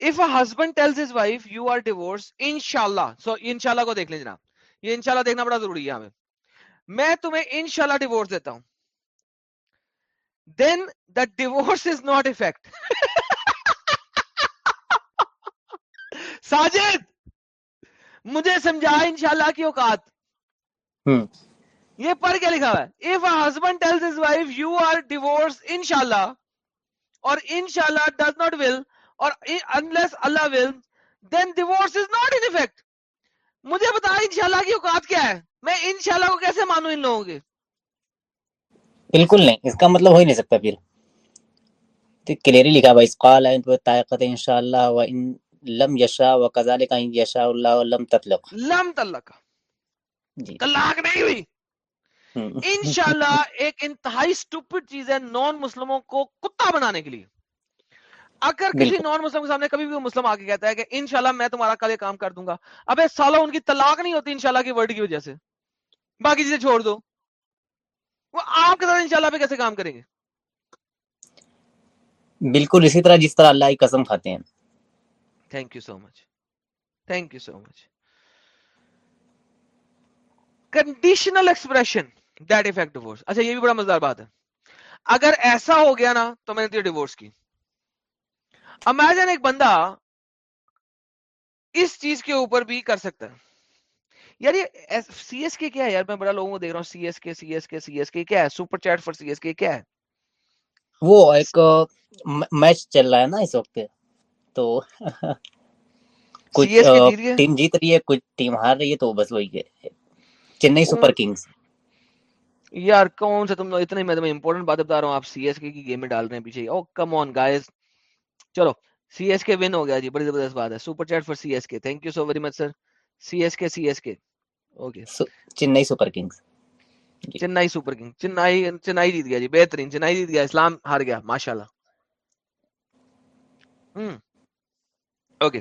if a husband tells his wife you are divorced inshallah so inshallah کو دیکھ لیں جناب۔ یہ انشاءاللہ دیکھنا بڑا ضروری ہے ہمیں۔ میں تمہیں ان شاء اللہ ڈیوس دیتا ہوں۔ Then the divorce is not affect Sajid مجھے سمجھا ان شاء اللہ کی اوقات۔ یہ پڑھ کے لکھا ہوا یو آر ڈیوس ان شاء اللہ اور ان شاء اللہ does not will or unless Allah will then divorce is not ان شاء اللہ کی اوقات کیا ہے؟ میں انشاءاللہ کو کیسے مانوں ان لوگوں کے؟ بالکل نہیں اس کا مطلب ہو ہی نہیں سکتا پھر۔ کلیئرلی لکھا بھائی قال طاقت انشاءاللہ و ان لم یشا و کذالک ان یشاء اللہ لم تطلق۔ لم تطلق۔ جی۔ طلاق نہیں ہوئی۔ انشاءاللہ ایک انتہائی سٹوپڈ چیز ہے نان مسلموں کو کتا بنانے کے لیے۔ اگر کسی نان مسلم کے سامنے کبھی بھی مسلم آگے کہتا ہے کہ انشاءاللہ میں تمہارا کل کام کر دوں گا اب سالہ ان کی طلاق نہیں ہوتی انشاءاللہ کی ورڈ کی وجہ سے۔ باقی چیزیں چھوڑ دو۔ وہ آپ کے ساتھ انشاءاللہ پہ کیسے کام کریں گے؟ بالکل اسی طرح جس طرح اللہ کی قسم کھاتے ہیں۔ Thank you so much thank you so much conditional expression that affect divorce اچھا یہ بھی بڑا مزدار بات ہے۔ اگر ایسا ہو گیا نا تو میں نے ڈیورس کی۔ امیجن ایک بندہ اس چیز کے اوپر بھی کر سکتا ہے۔ یار یہ سی ایس کے کیا ہے یار میں بڑا لوگوں کو دیکھ رہا ہوں سی S K C S K C S K کیا ہے super chat for C S K کیا ہے وہ ایک میچ چل رہا ہے نا اس وقت تو کچھ ٹیم جیت رہی ہے کچھ ٹیم ہار رہی ہے تو بس وہی ہے چنئی سپر کنگز یار کون سے تم اتنے میں تمہیں امپورٹنٹ بات بتا رہا ہوں آپ سی ایس کے کی گیم میں ڈال رہے ہیں پیچھے او کم آن گائز چلو سی ایس کے ون ہو گیا جی بڑی زبردست بات ہے super chat for C S K thank you so very much sir C S K C S K okay Chennai super kings Chennai super king Chennai Chennai جیت گیا جی بہترین چنئی جیت گیا اسلام ہار گیا ماشاء اللہ اوکے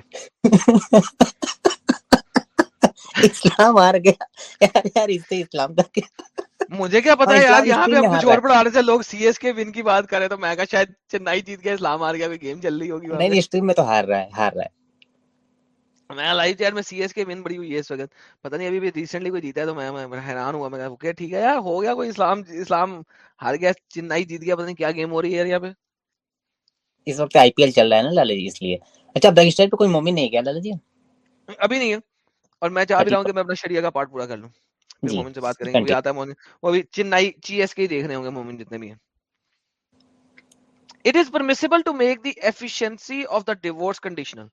اسلام ہار گیا یار یار اس سے اسلام کا کیا مجھے کیا پتا یار یہاں پہ کچھ اور پڑھا رہے تھے لوگ سی ایس کے ون کی بات کرے تو میں کہا شاید چنئی جیت گیا اسلام ہار گیا کوئی گیم چل رہی ہوگی نہیں اسٹریم میں تو ہار رہا ہے ہار رہا ہے میں لائف یار میں سی ایس کے ون بڑی ہوئی ہے اس وقت۔ پتہ نہیں ابھی بھی ریسنٹلی کوئی جیتا ہے تو میں حیران ہوا۔ میں کہا ٹھیک ہے یار ہو گیا کوئی اسلام اسلام ہار گیا چنئی جیت گیا پتہ نہیں کیا گیم ہو رہی ہے یہاں پہ۔ اس وقت آئی پی ایل چل رہا ہے نا لالا جی اس لیے۔ اچھا اسٹائل پہ کوئی مومن نہیں کیا لالا جی؟ ابھی نہیں ہے۔ اور میں چاہ بھی رہا ہوں کہ میں اپنا شریعہ کا پارٹ پورا کر لوں۔ پھر مومن سے بات کریں گے آتا ہے مومن۔ وہ بھی چنئی چی ایس کے ہی دیکھ رہے ہوں گے مومن جتنے بھی ہیں۔ It is permissible to make the efficiency of the divorce conditional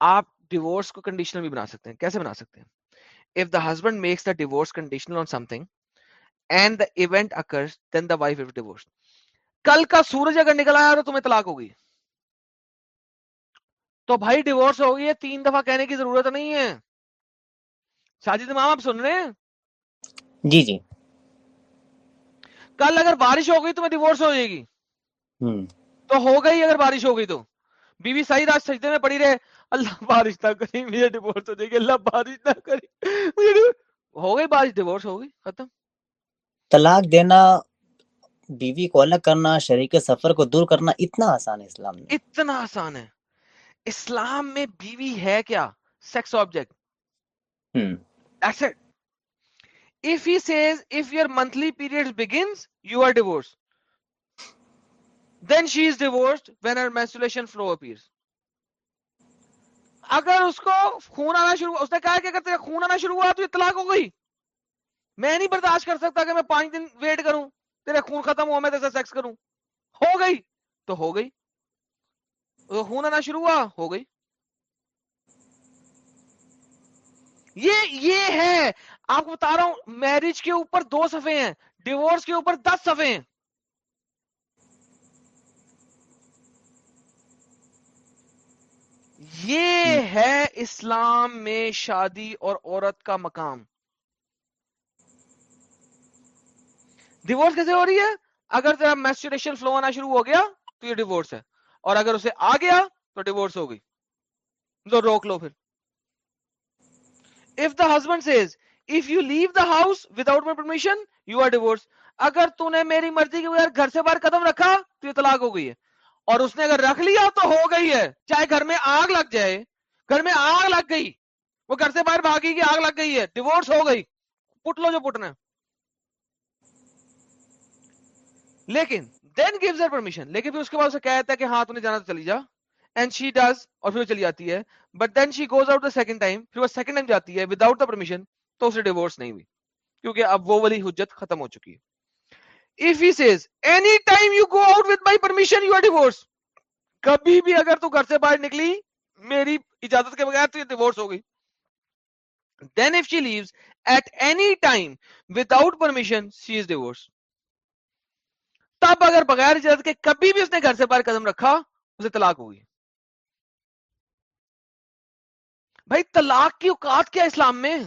آپ ڈیوورس کو کنڈیشنل بھی بنا سکتے ہیں۔ کیسے بنا سکتے ہیں؟ If the husband makes the divorce conditional on something and the event occurs then the wife is divorce کل کا سورج اگر نکل آیا تو تمہیں طلاق ہوگی۔ تو بھائی ڈیوورس ہو گئی ہے تین دفعہ کہنے کی ضرورت نہیں ہے۔ ساجد امام آپ سن رہے ہیں؟ جی جی۔ کل اگر بارش ہو گئی تو میں ڈیوورس ہو جائے گی۔ تو ہو گئی اگر بارش ہو گئی تو۔ بی بی سعید آج سجدے میں پڑی رہے۔ اللہ بارش نہ کری مجھے ڈیوورس ہو جائے گی اللہ بارش نہ کری ہو گئی بارش ڈیوورس ہو گئی ختم۔ طلاق دینا بیوی کو الگ کرنا شریک سفر کو دور کرنا اتنا آسان ہے اسلام میں۔ اتنا آسان ہے۔ اسلام میں بیوی ہے کیا؟ Sex object it. If he says, if your monthly period begins, you are divorced. Then she is divorced when her menstruation flow appears. اگر اس کو خون آنا شروع اس نے کہا کہ اگر تیرا خون آنا شروع ہوا تو اطلاق ہو گئی۔ میں نہیں برداشت کر سکتا کہ میں پانچ دن ویٹ کروں تیرے خون ختم ہوا، میں تیرے سیکس کروں۔ ہو گئی۔ تو ہو گئی۔ خون آنا شروع ہوا، ہو گئی۔ یہ یہ ہے۔ آپ کو بتا رہا ہوں میرج کے اوپر دو صفحے ہیں ڈیورس کے اوپر دس صفحے ہیں۔ یہ ہے اسلام میں شادی اور عورت کا مقام۔ ڈیورس کیسے ہو رہی ہے؟ اگر تیرا میسچوریشن فلو آنا شروع ہو گیا تو یہ ڈیورس ہے اور اگر اسے آ گیا تو ڈیورس ہو گئی۔ تو روک لو پھر۔ If the husband says if you leave the house without my permission you are divorced. اگر تو نے میری مرضی کے بغیر گھر سے باہر قدم رکھا تو یہ طلاق ہو گئی ہے۔ اور اس نے اگر رکھ لیا تو ہو گئی ہے، چاہے گھر میں آگ لگ جائے، گھر میں آگ لگ گئی، وہ گھر سے باہر بھاگی کی آگ لگ گئی ہے ڈیورس ہو گئی، پٹ لو جو پٹنا۔ لیکن دین گیوز پرمیشن لیکن پھر اس کے بعد اسے کہتا ہے کہ ہاں تو نے جانا تو چلی جا۔ اینڈ شی ڈز اور پھر وہ چلی جاتی ہے۔ But then she goes out the second time پھر وہ سیکنڈ ٹائم جاتی ہے وداؤٹ دا پرمیشن تو اسے ڈیورس نہیں ہوئی۔ کیونکہ اب وہ والی حجت ختم ہو چکی ہے۔ If he says any time you go out with my permission you are divorce کبھی بھی اگر تو گھر سے باہر نکلی، میری اجازت کے بغیر تو یہ ڈیورس ہو گئی۔ Then if she leaves at any time without permission she is divorced. تب اگر بغیر اجازت کے کبھی بھی اس نے گھر سے باہر قدم رکھا، اسے طلاق ہوگی بھائی، طلاق کی اوقات کیا اسلام میں؟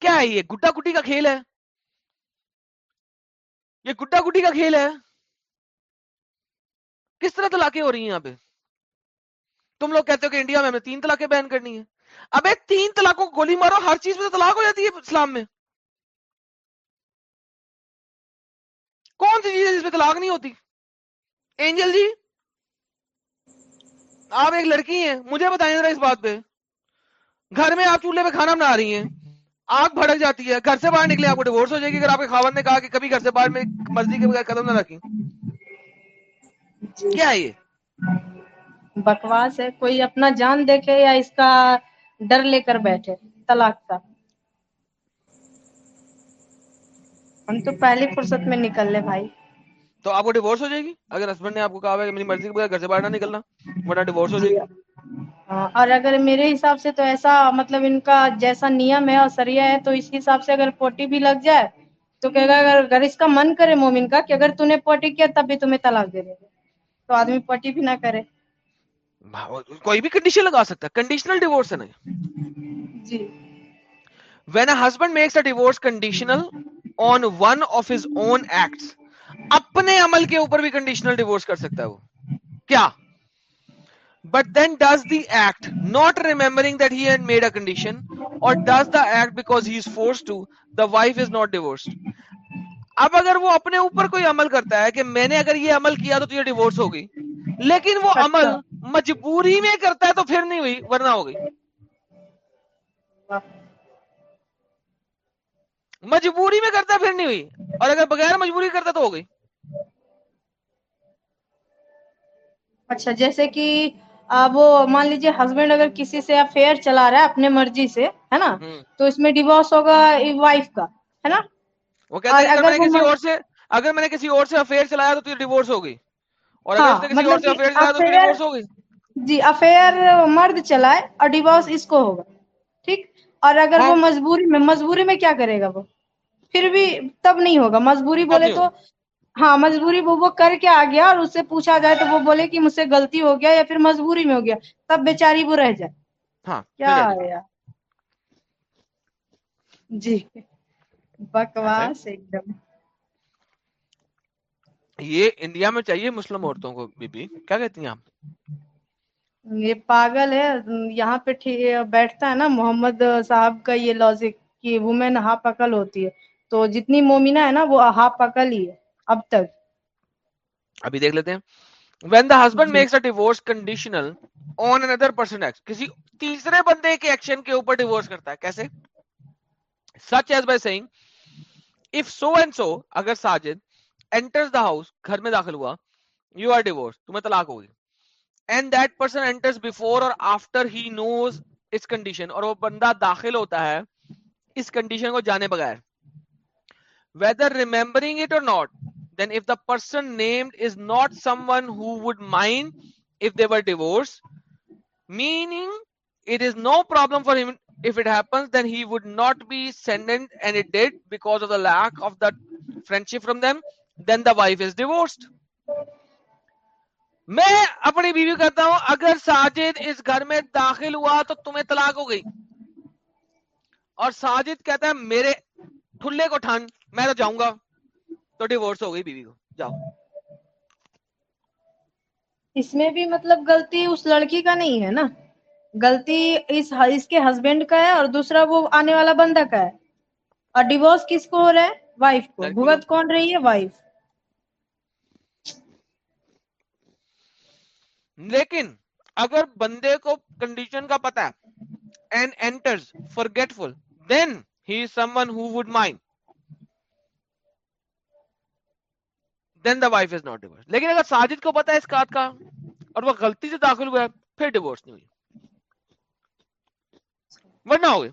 کیا ہے یہ؟ گڈا گڈی کا کھیل ہے۔ یہ گڈا گڈی کا کھیل ہے؟ کس طرح طلاقیں ہو رہی ہیں یہاں پہ؟ تم لوگ کہتے ہو کہ انڈیا میں ہمیں تین طلاقیں بیان کرنی ہے ابے تین طلاقوں کو گولی مارو، ہر چیز میں تو طلاق ہو جاتی ہے اسلام میں۔ کون سی چیز ہے جس میں طلاق نہیں ہوتی؟ اینجل جی؟ آپ ایک لڑکی ہیں، مجھے بتائیں ذرا اس بات پہ۔ گھر میں آپ چولہے پہ کھانا بنا رہی ہیں۔ آگ بھڑک جاتی ہے گھر سے باہر نکلے آپ کو ڈیورس ہو جائے گی اگر آپ کے خاون نے کہا کہ کبھی گھر سے باہر میں مرضی کے بغیر قدم نہ رکھیں۔ کیا ہے یہ؟ بکواس ہے کوئی اپنا جان دیکھے یا اس کا ڈر لے کر بیٹھے طلاق کا۔ ہم تو پہلی فرصت میں نکل لے بھائی۔ تو آپ کو ڈیورس ہو جائے گی؟ اگر ہسبینڈ نے آپ کو کہا ہے کہ میری مرضی کے بغیر گھر سے باہر نہ نکلنا ورنہ ڈیورس ہو جائے گی۔ اور اگر میرے حساب سے تو ایسا مطلب ان کا جیسا نیم ہے اور سریا ہے تو اس حساب سے اگر پوٹی بھی لگ جائے تو کہ اگر اگر اس کا من کرے مومن کا کہ اگر تو نے پوٹی کیا تب بھی تمہیں طلاق دے دے تو آدمی پوٹی بھی نہ کرے۔ کوئی بھی کنڈیشن لگا سکتا ہے۔ کنڈیشنل ڈیورس ہے نہیں جی۔ When a husband makes a divorce conditional on one of his own acts اپنے عمل کے اوپر بھی کنڈیشنل ڈیورس کر سکتا ہے وہ۔ کیا؟ But then does the act not remembering that he made a condition or does the act because he is force to the wife is not divorce اب اگر وہ اپنے اوپر کوئی عمل کرتا ہے کہ میں نے اگر یہ عمل کیا تو تجھے ڈیورس ہوگی لیکن وہ عمل مجبوری میں کرتا ہے تو پھر نہیں ہوئی ورنہ ہو گئی۔ مجبوری میں کرتا پھر نہیں ہوئی اور اگر بغیر مجبوری کرتا تو ہو گئی۔ اچھا جیسے کہ وہ مان لیجیے ہسبینڈ اگر کسی سے افیئر چلا رہا ہے اپنے مرضی سے ہے نا؟ تو اس میں ڈیوورس ہوگا وائف کا ہے نا؟ وہ اگر میں نے کسی اور سے اگر میں نے کسی اور سے افیئر چلایا تو ڈیوورس ہو گئی اور اگر نے کسی اور سے افیئر چلایا تو ڈیوورس ہو گئی جی افیئر مرد چلائے اور ڈیوورس اس کو ہوگا ٹھیک؟ اور اگر وہ مجبوری میں مجبوری میں کیا کرے گا وہ؟ پھر بھی تب نہیں ہوگا مجبوری بولے تو ہاں مجبوری وہ وہ کر کے آ گیا اور اس سے پوچھا جائے تو وہ بولے کہ مجھ سے غلطی ہو گیا یا پھر مجبوری میں ہو گیا۔ تب بیچاری وہ رہ جائے۔ کیا ہے جی۔ بکواس ایک دم۔ یہ انڈیا میں چاہیے مسلم عورتوں کو بی بی۔ کیا کہتی ہیں آپ؟ یہ پاگل ہے۔ یہاں پہ بیٹھتا ہے نا محمد صاحب کا یہ لاجک کہ وومین ہاف عقل ہوتی ہے۔ تو جتنی مومنہ ہے نا وہ ہاف عقل ہی ہے۔ اب تک ابھی دیکھ لیتے ہیں when the husband makes a divorce conditional on another person acts کسی تیسرے بندے کے ایکشن کے اوپر ڈیورس کرتا ہے کیسے such as by saying if so and so اگر ساجد enters the house گھر میں داخل ہوا you are divorced تمہیں طلاق ہوگی and that person enters before or after he knows its condition اور وہ بندہ داخل ہوتا ہے اس کنڈیشن کو جانے بغیر whether remembering it or not then if the person named is not someone who would mind if they were divorced meaning it is no problem for him if it happens then he would not be sending and it did because of the lack of that friendship from them then the wife is divorced میں اپنی بیوی کہتا ہوں اگر ساجد اس گھر میں داخل ہوا تو تمہیں طلاق ہو گئی اور ساجد کہتا ہے میرے ٹھلے کو ٹھنڈ میں تو جاؤں گا تو ڈیورس ہو گئی بیوی کو۔ جاؤ۔ اس میں بھی مطلب غلطی اس لڑکی کا نہیں ہے نا۔ غلطی اس اس کے ہسبینڈ کا ہے اور دوسرا وہ آنے والا بندہ کا ہے۔ اور ڈیورس کس کو ہو رہا ہے؟ وائف کو۔ بھگت کون رہی ہے؟ وائف لیکن اگر بندے کو کنڈیشن کا پتا and enters forgetful then he someone who would mind then the wife is not divorce لیکن اگر ساجد کو پتا ہے اس بات کا اور وہ غلطی سے داخل ہوا ہے پھر ڈیورس نہیں ہوئی۔ ورنہ ہو گئے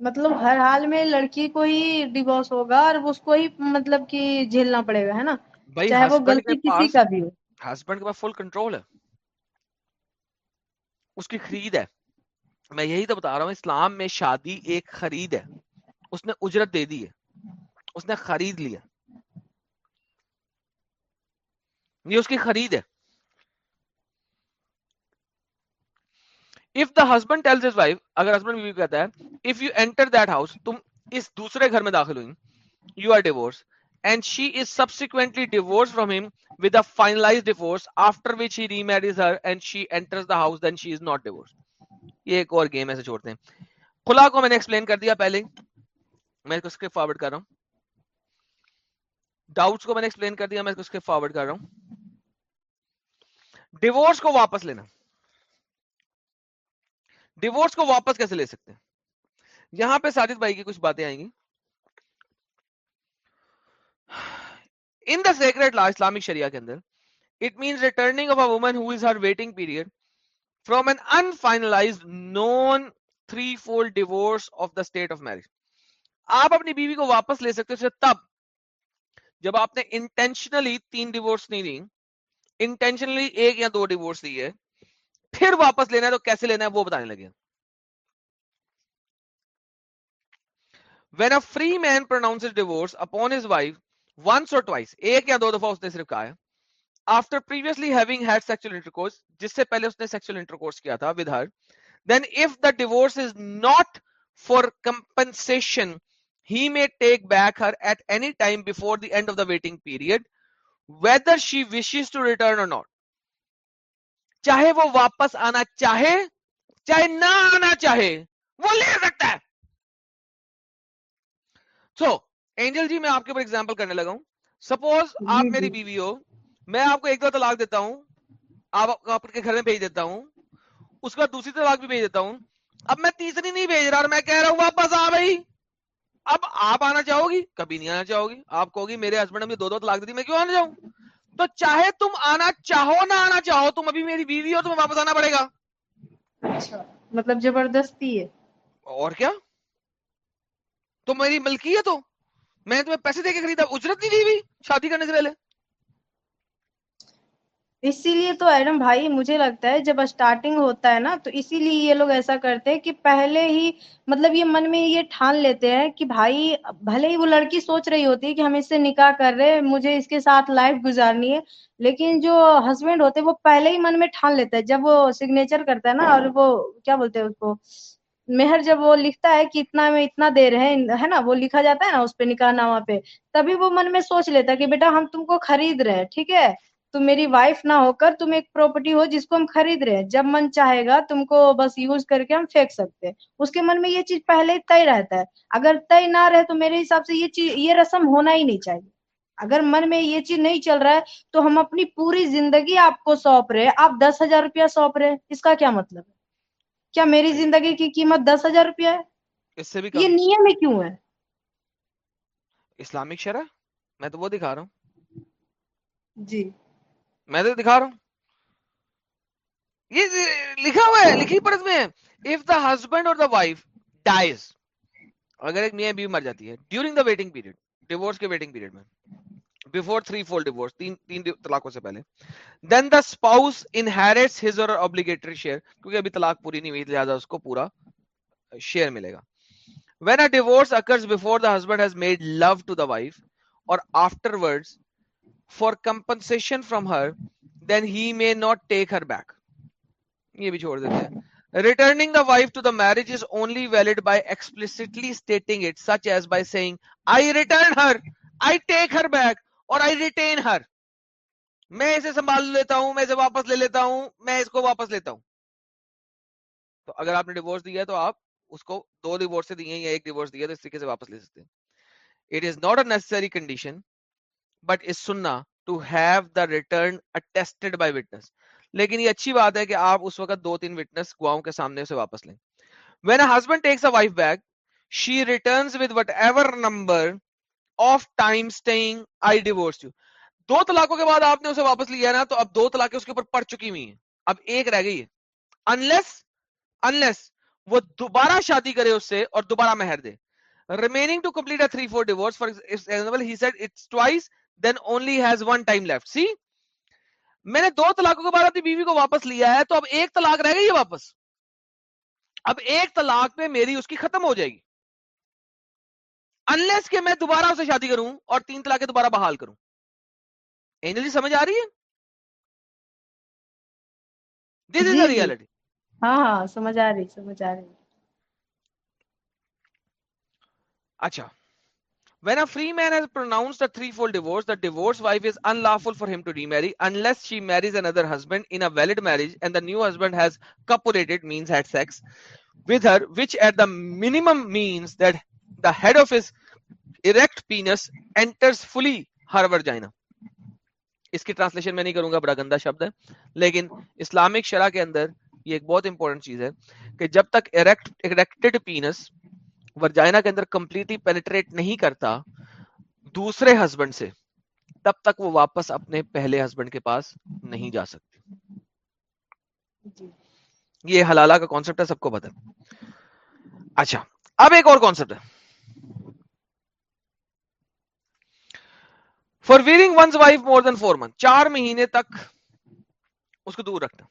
مطلب ہر حال میں لڑکی کو ہی ڈیورس ہوگا اور اس کو ہی مطلب کہ جھیلنا پڑے گا ہے نا؟ چاہے وہ غلطی کسی کا بھی ہو۔ ہسبینڈ کے پاس فل کنٹرول ہے۔ اس کی خرید ہے۔ میں یہی تو بتا رہا ہوں اسلام میں شادی ایک خرید ہے۔ اس نے اجرت دے دی ہے۔ اس نے خرید لیا۔ یہ اس کی خرید ہے۔ If the husband tells his wife اگر ہسبینڈ بیوی کہتا ہے if you enter that house تم اس دوسرے گھر میں داخل ہوئی۔ You are divorce and she is subsequently divorce from him with a finalize divorce after which he remarries her and she enters the house then she is not divorce یہ ایک اور گیم ایسے چھوڑتے ہیں۔ خلا کو میں نے ایکسپلین کر دیا پہلے۔ میں اس کے فارورڈ کر رہا ہوں۔ ڈاؤٹس کو میں نے ایکسپلین کر دیا، میں اس کے فارورڈ کر رہا ہوں۔ ڈیوورس کو واپس لینا۔ ڈیوورس کو واپس کیسے لے سکتے ہیں؟ یہاں پہ ساجد بھائی کی کچھ باتیں آئیں گی۔ In the secret law Islamic شریعہ کے اندر it means returning of a woman who is her waiting period from an unfinalized non three fold divorce of the state of marriage آپ اپنی بیوی کو واپس لے سکتے اسے تب جب آپ نے انٹینشنلی تین ڈیوورس نہیں دی۔ انٹینشنلی ایک یا دو ڈیوورس دی ہے۔ پھر واپس لینا ہے تو کیسے لینا ہے وہ بتانے لگے۔ When a free man pronounce divorce upon his wife once or twice ایک یا دو دفعہ اس نے صرف کہا ہے۔ After previously having had sexual intercourse جس سے پہلے اس نے سیکچل انٹرکورس کیا تھا with her then if the divorce is not for compensation he may take back her at any time before the end of the waiting period whether she wishes to return or not چاہے وہ واپس آنا چاہے چاہے نہ آنا چاہے وہ لے سکتا ہے۔ سو اینجل جی میں آپ کے اوپر ایگزامپل کرنے لگا ہوں۔ سپوز آپ جی، میری جی۔ بیوی ہو میں آپ کو ایک دو طلاق دیتا ہوں آپ آپ کے گھر میں بھیج دیتا ہوں اس کے بعد دوسری طلاق بھی بھیج دیتا ہوں۔ اب میں تیسری نہیں بھیج رہا اور میں کہہ رہا ہوں واپس آ بھائی۔ اب آپ آنا چاہو گی؟ کبھی نہیں آنا چاہو گی۔ آپ کہو گی میرے ہسبینڈ نے دو دو طلاق دی میں کیوں آنا چاہوں؟ تو چاہے تم آنا چاہو نہ آنا چاہو تم ابھی میری بیوی ہو تمہیں واپس آنا پڑے گا۔ اچھا مطلب زبردستی ہے۔ اور کیا؟ تو میری ملکیت ہو میں تمہیں پیسے دے کے خریدا اجرت نہیں دی ہوئی شادی کرنے سے پہلے۔ اسی لیے تو ایڈم بھائی مجھے لگتا ہے جب اسٹارٹنگ ہوتا ہے نا، تو اسی لیے یہ لوگ ایسا کرتے ہیں کہ پہلے ہی مطلب یہ من میں یہ ٹھان لیتے ہیں کہ بھائی، بھلے ہی وہ لڑکی سوچ رہی ہوتی ہے کہ ہم اس سے نکاح کر رہے مجھے اس کے ساتھ لائف گزارنی ہے۔ لیکن جو ہسبینڈ ہوتے ہیں، وہ پہلے ہی من میں ٹھان لیتا ہے جب وہ سگنیچر کرتا ہے نا، اور وہ کیا بولتے ہیں اس کو، مہر جب وہ لکھتا ہے کہ اتنا میں اتنا دے رہے ہیں ہے نا، وہ لکھا جاتا ہے نا اس پہ نکاح نامہ پہ، تبھی وہ من میں سوچ لیتا ہے کہ بیٹا ہم تم کو خرید رہے ہیں، ٹھیک ہے۔ تم میری وائف نہ ہو کر تم ایک پراپرٹی ہو جس کو ہم خرید رہے ہیں۔ جب من چاہے گا تم کو بس یوز کر کے ہم پھینک سکتے ہیں۔ اس کے من میں یہ چیز پہلے ہی طے رہتا ہے۔ اگر طے نہ رہے تو میرے حساب سے یہ چیز یہ رسم ہونا ہی نہیں چاہیے۔ اگر من میں یہ چیز نہیں چل رہا ہے تو ہم اپنی پوری زندگی آپ کو سونپ رہے آپ دس ہزار روپیہ سونپ رہے اس کا کیا مطلب ہے؟ کیا میری زندگی کی قیمت دس ہزار روپیہ ہے؟ اس سے بھی یہ نیم میں کیوں ہے؟ اسلامک شرح؟ میں تو وہ دکھا رہا ہوں۔ جی۔ میں تو دکھا رہا ہوں۔ یہ لکھا ہوا ہے، لکھی پڑھ میں اف دا ہسبینڈ اور دا وائف ڈائز اگر ایک میاں بیوی مر جاتی ہے during the waiting period divorce کے ویٹنگ پیریڈ میں بفور تھری فول ڈیوورس تین تین طلاقوں سے پہلے then the spouse inherits his or obligatory share کیونکہ ابھی طلاق پوری نہیں ہوئی، لہٰذا اس کو پورا شیئر ملے گا۔ When a divorce occurs before the husband has made love to the wife or afterwards for compensation from her then he may not take her back. یہ بھی چھوڑ دیتے ہیں۔ Returning the wife to the marriage is only valid by explicitly stating it such as by saying I return her I take her back اور I retain her. میں اسے سنبھال لیتا ہوں، میں اسے واپس لے لیتا ہوں، میں اس کو واپس لیتا ہوں۔ تو اگر آپ نے ڈیوورس دیا تو آپ اس کو دو ڈیوورس دیے یا ایک ڈیوورس دیا تو اس طریقے سے واپس لے سکتے ہیں۔ It is not a necessary condition but is سننا to have the return attested by witness لیکن یہ اچھی بات ہے کہ آپ اس وقت دو تین وٹنس گواؤں کے سامنے اسے واپس لیں when a husband takes a wife back she returns with whatever number of time staying I divorce you دو طلاقوں کے بعد آپ نے اسے واپس لیا نا تو اب دو طلاقیں اس کے اوپر پڑ چکی ہوئی ہیں۔ اب ایک رہ گئی ہے۔ انلیس انلیس وہ دوبارہ شادی کرے اس سے اور دوبارہ مہر دے۔ Remaining to complete a 3-4 divorce for example he said it's twice then only has one time left. See? میں نے دو طلاقوں کے بعد اپنی بیوی کو واپس لیا ہے تو اب ایک طلاق رہ گئی ہے واپس. اب ایک طلاق پہ میری اس کی ختم ہو جائے گی. انلیس کہ میں دوبارہ اسے شادی کروں اور تین طلاقیں دوبارہ بحال کروں. اینجل جی سمجھ آ رہی ہے؟ دس از ریالٹی ہاں ہاں سمجھ آ رہی سمجھ آ رہی۔ اچھا۔ When a free man has pronounced a threefold divorce, the divorced wife is unlawful for him to remarry unless she marries another husband in a valid marriage and the new husband has copulated, means had sex, with her, which at the minimum means that the head of his erect penis enters fully her vagina. اس کی translation میں نہیں کروں گا بڑا گندا شبد ہے لیکن Islamic شرح کے اندر یہ ایک بہت امپورٹنٹ چیز ہے کہ جب تک اریکٹڈ پینس ورجائنا کے اندر کمپلیٹلی پینیٹریٹ نہیں کرتا دوسرے ہسبینڈ سے تب تک وہ واپس اپنے پہلے ہسبینڈ کے پاس نہیں جا سکتی۔ جی۔ یہ حلالہ کا کانسیپٹ ہے سب کو پتا اچھا اب ایک اور کانسیپٹ ہے۔ Forswearing one's wife more than four month چار مہینے تک اس کو دور رکھنا۔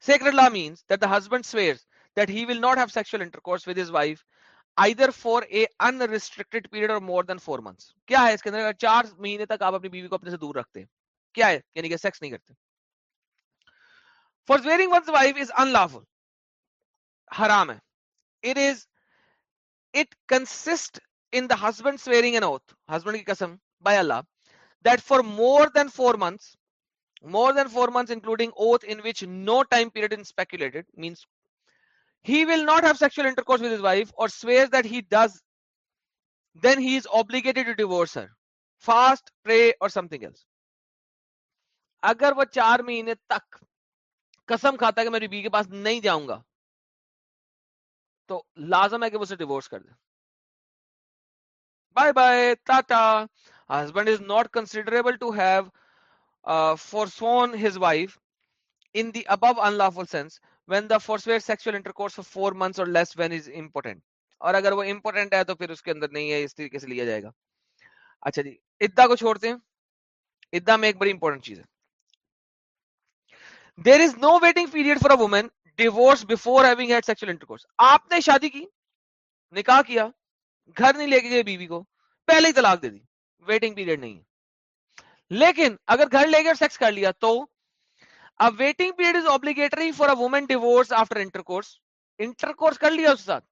Secret law means that the husband swears that he will not have sexual intercourse with his wife either for a unrestricted period or more than four months کیا ہے اس کے اندر چار مہینے تک آپ اپنی بیوی کو اپنے سے دور رکھتے ہیں کیا ہے یعنی کہ سیکس نہیں کرتے for swearing one's wife is unlawful حرام ہے it is it consists in the husband swearing an oath husband کی قسم by Allah that for more than four months more than four months including oath in which no time period is speculated means he will not have sexual intercourse with his wife or swears that he does then he is obligated to divorce her fast pray or something else اگر وہ چار مہینے تک قسم کھاتا ہے کہ میری بیوی کے پاس نہیں جاؤں گا تو لازم ہے کہ وہ اسے ڈیورس کر دے bye bye tata husband is not considerable to have uh, forsworn his wife in the above unlawful sense when the forswear sexual intercourse for four months or less when is important. اور اگر وہ important ہے تو پھر اس کے اندر نہیں ہے، اس طریقے سے لیا جائے گا۔ اچھا جی ادا کو چھوڑتے ہیں۔ ادا میں ایک بڑی امپورٹنٹ چیز ہے۔ There is no waiting period for a woman divorce before having had sexual intercourse آپ نے شادی کی، نکاح کیا، گھر نہیں لے کے گئے بیوی کو، پہلے ہی طلاق دے دی۔ ویٹنگ پیریڈ نہیں ہے۔ لیکن اگر گھر لے گئے سیکس کر لیا تو اب waiting period is obligatory for a woman divorce after intercourse intercourse کر لیا اس کے ساتھ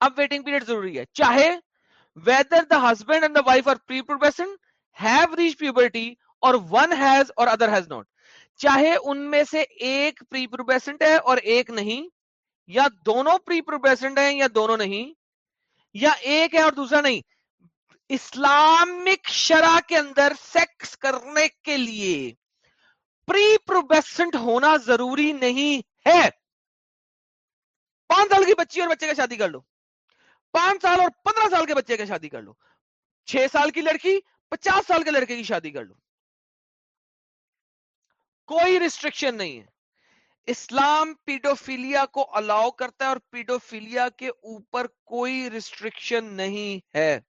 اب ویٹنگ پیریڈ ضروری ہے چاہے whether the husband and the wife are prepubescent have reach puberty or one has or other has not چاہے ان میں سے ایک پری پروبیسنٹ ہے اور ایک نہیں یا دونوں پری پروبیسنٹ ہیں یا دونوں نہیں یا ایک ہے اور دوسرا نہیں اسلامک شرح کے اندر سیکس کرنے کے لیے پری پروبیسنٹ ہونا ضروری نہیں ہے۔ پانچ سال کی بچی اور بچے کا شادی کر لو۔ پانچ سال اور پندرہ سال کے بچے کا شادی کر لو۔ چھ سال کی لڑکی، پچاس سال کے لڑکے کی شادی کر لو۔ کوئی ریسٹرکشن نہیں ہے۔ اسلام پیڈوفیلیا کو الاؤ کرتا ہے اور پیڈوفیلیا کے اوپر کوئی ریسٹرکشن نہیں ہے۔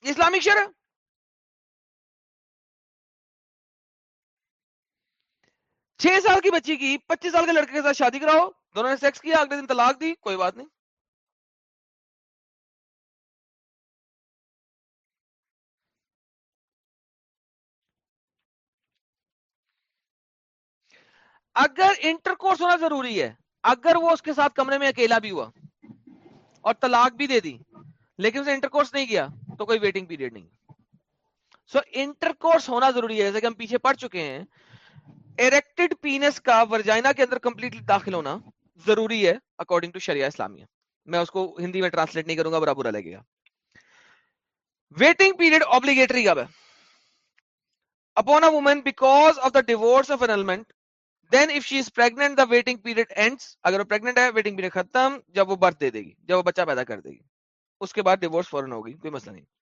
اسلامک شرح چھ سال کی بچی کی، پچیس سال کے لڑکے کے ساتھ شادی کراؤ، دونوں نے سیکس کیا، اگلے دن طلاق دی، کوئی بات نہیں۔ اگر انٹر کورس ہونا ضروری ہے، اگر وہ اس کے ساتھ کمرے میں اکیلا بھی ہوا اور طلاق بھی دے دی، لیکن اسے انٹر کورس نہیں کیا، تو کوئی ویٹنگ پیریڈ نہیں۔ سو انٹر کورس ہونا ضروری ہے، جیسے کہ ہم پیچھے پڑھ چکے ہیں اریکٹڈ پینس کا ورجائنا کے اندر کمپلیٹلی داخل ہونا ضروری ہے اکارڈنگ ٹو شریعہ اسلامیہ۔ میں اس کو ہندی میں ٹرانسلیٹ نہیں کروں گا، برا برا لگے گا۔ ویٹنگ پیریڈ اوبلیگیٹری کب ہے؟ Upon a woman because of the divorce of annulment then if she is pregnant the waiting period ends اگر وہ پریگنٹ ہے ویٹنگ پیریڈ ختم، جب وہ برتھ دے دے گی، جب وہ بچہ پیدا کر دے گی۔ اس کے بعد ڈیوورس فورن ہوگی، کوئی مسئلہ نہیں۔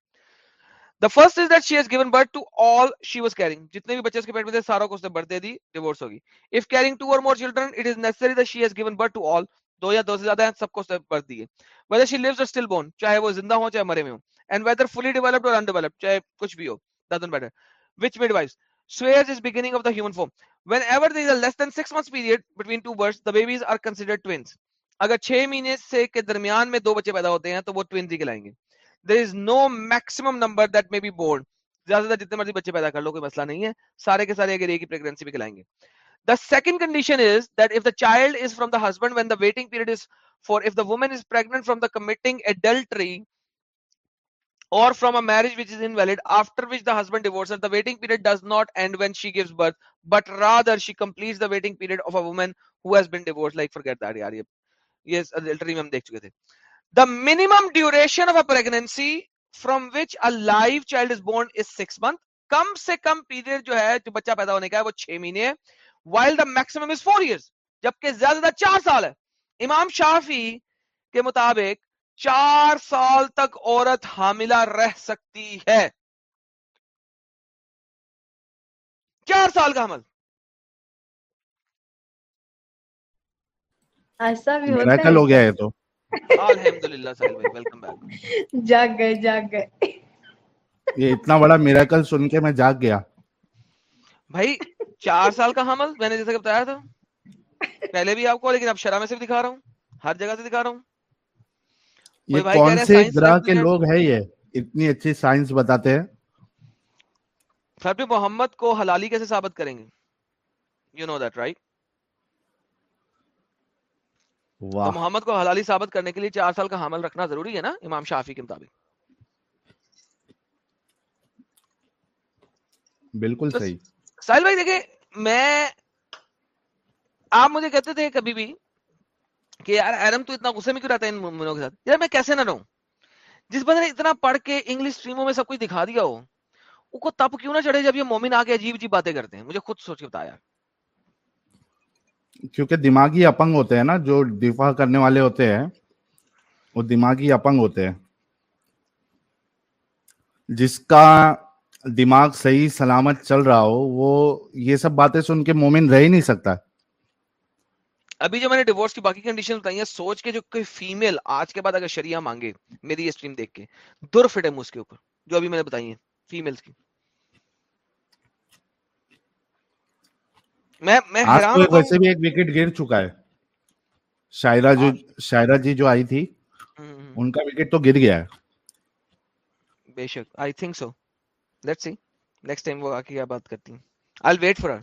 The first is that she has given birth to all she was carrying جتنے بھی بچے اس کے پیٹ میں تھے، ساروں کو اس نے برتھ دے دی ڈیوورس ہوگی۔ If carrying two or more children it is necessary that she has given birth to all دو یا دو سے زیادہ ہیں، سب کو اس نے برتھ دی ہے whether she lives or still born چاہے وہ زندہ ہو چاہے مرے میں ہو and whether fully developed or undeveloped چاہے کچھ بھی ہو، doesn't matter which midwives swears is beginning of the human form. Whenever there is a less than six months period between two births the babies are considered twins اگر چھ مہینے سے کے درمیان میں دو بچے پیدا ہوتے ہیں، تو وہ ٹوینز ہی کہلائیں گے۔ There is no maximum number that may be born زیادہ سے زیادہ جتنے مرضی بچے پیدا کر لو کوئی مسئلہ نہیں ہے سارے کے سارے اگر ایک ہی پریگنسی بھی کہلائیں گے the second condition is that if the child is from the husband when the waiting period is for if the woman is pregnant from the committing adultery or from a marriage which is invalid after which the husband divorces the waiting period does not end when she gives birth but rather she completes the waiting period of a woman who has been divorced like forget that yaar ye yes adultery mein hum dekh chuke the the minimum duration of a pregnancy from which a live child is born is 6 months. کم سے کم period جو ہے جو بچہ پیدا ہونے کا ہے وہ چھ مہینے ہے۔ While the maximum is four years جبکہ زیادہ زیادہ چار سال ہے۔ امام شافی کے مطابق چار سال تک عورت حاملہ رہ سکتی ہے۔ چار سال کا حمل۔ ایسا بھی ہوتا ہے۔ ہو گیا ہے تو۔ الحمدللہ سہیل بھائی ویلکم بیک جاگ گئے جاگ گئے یہ اتنا بڑا میراکل سن کے میں جاگ گیا۔ بھائی چار سال کا حمل میں نے جیسا کہ بتایا تھا۔ پہلے بھی آپ کو لیکن اب شرح میں سے بھی دکھا رہا ہوں۔ ہر جگہ سے دکھا رہا ہوں۔ یہ کون سے گرہ کے لوگ ہیں یہ؟ اتنی اچھی سائنس بتاتے ہیں۔ سر پہ محمد کو حلالی کیسے ثابت کریں گے؟ You know that right Muhammad کو حلالی ثابت کرنے کے لیے چار سال کا حمل رکھنا ضروری ہے نا امام شافی کے مطابق۔ بالکل صحیح۔ ساحل بھائی دیکھیں میں آپ مجھے کہتے تھے کبھی بھی کہ یار ایرم تو اتنا غصے میں کیوں رہتا ہے ان مومنوں کے ساتھ؟ یار میں کیسے نہ رہوں؟ جس بندے نے اتنا پڑھ کے انگلش اسٹریموں میں سب کچھ دکھا دیا ہو کو تب کیوں نہ چڑھے جب یہ مومن آ کے عجیب عجیب باتیں کرتے ہیں؟ مجھے خود سوچ کے بتایا۔ کیونکہ دماغی اپنگ ہوتے ہیں نا، جو دفاع کرنے والے ہوتے ہیں، وہ دماغی اپنگ ہوتے ہیں۔ جس کا دماغ صحیح سلامت چل رہا ہو، وہ یہ سب باتیں سن کے مومن رہ ہی نہیں سکتا۔ ابھی جو میں نے ڈیورس کی باقی کنڈیشن بتائی ہیں، سوچ کے جو کوئی فیمیل آج کے بعد اگر شریعہ مانگے، میری یہ اسٹریم دیکھ کے در فٹ ہے اس کے اوپر، جو ابھی میں نے بتائی ہیں فیمیلز کی۔ میں میں حیران ویسے بھی ایک وکٹ گر چکا ہے۔ شاعرہ جو شاعرہ جی جو آئی تھی ان کا وکٹ تو گر گیا ہے۔ بے شک I think so let's see next time وہ آ کے کیا بات کرتی ہیں۔ I'll wait for her.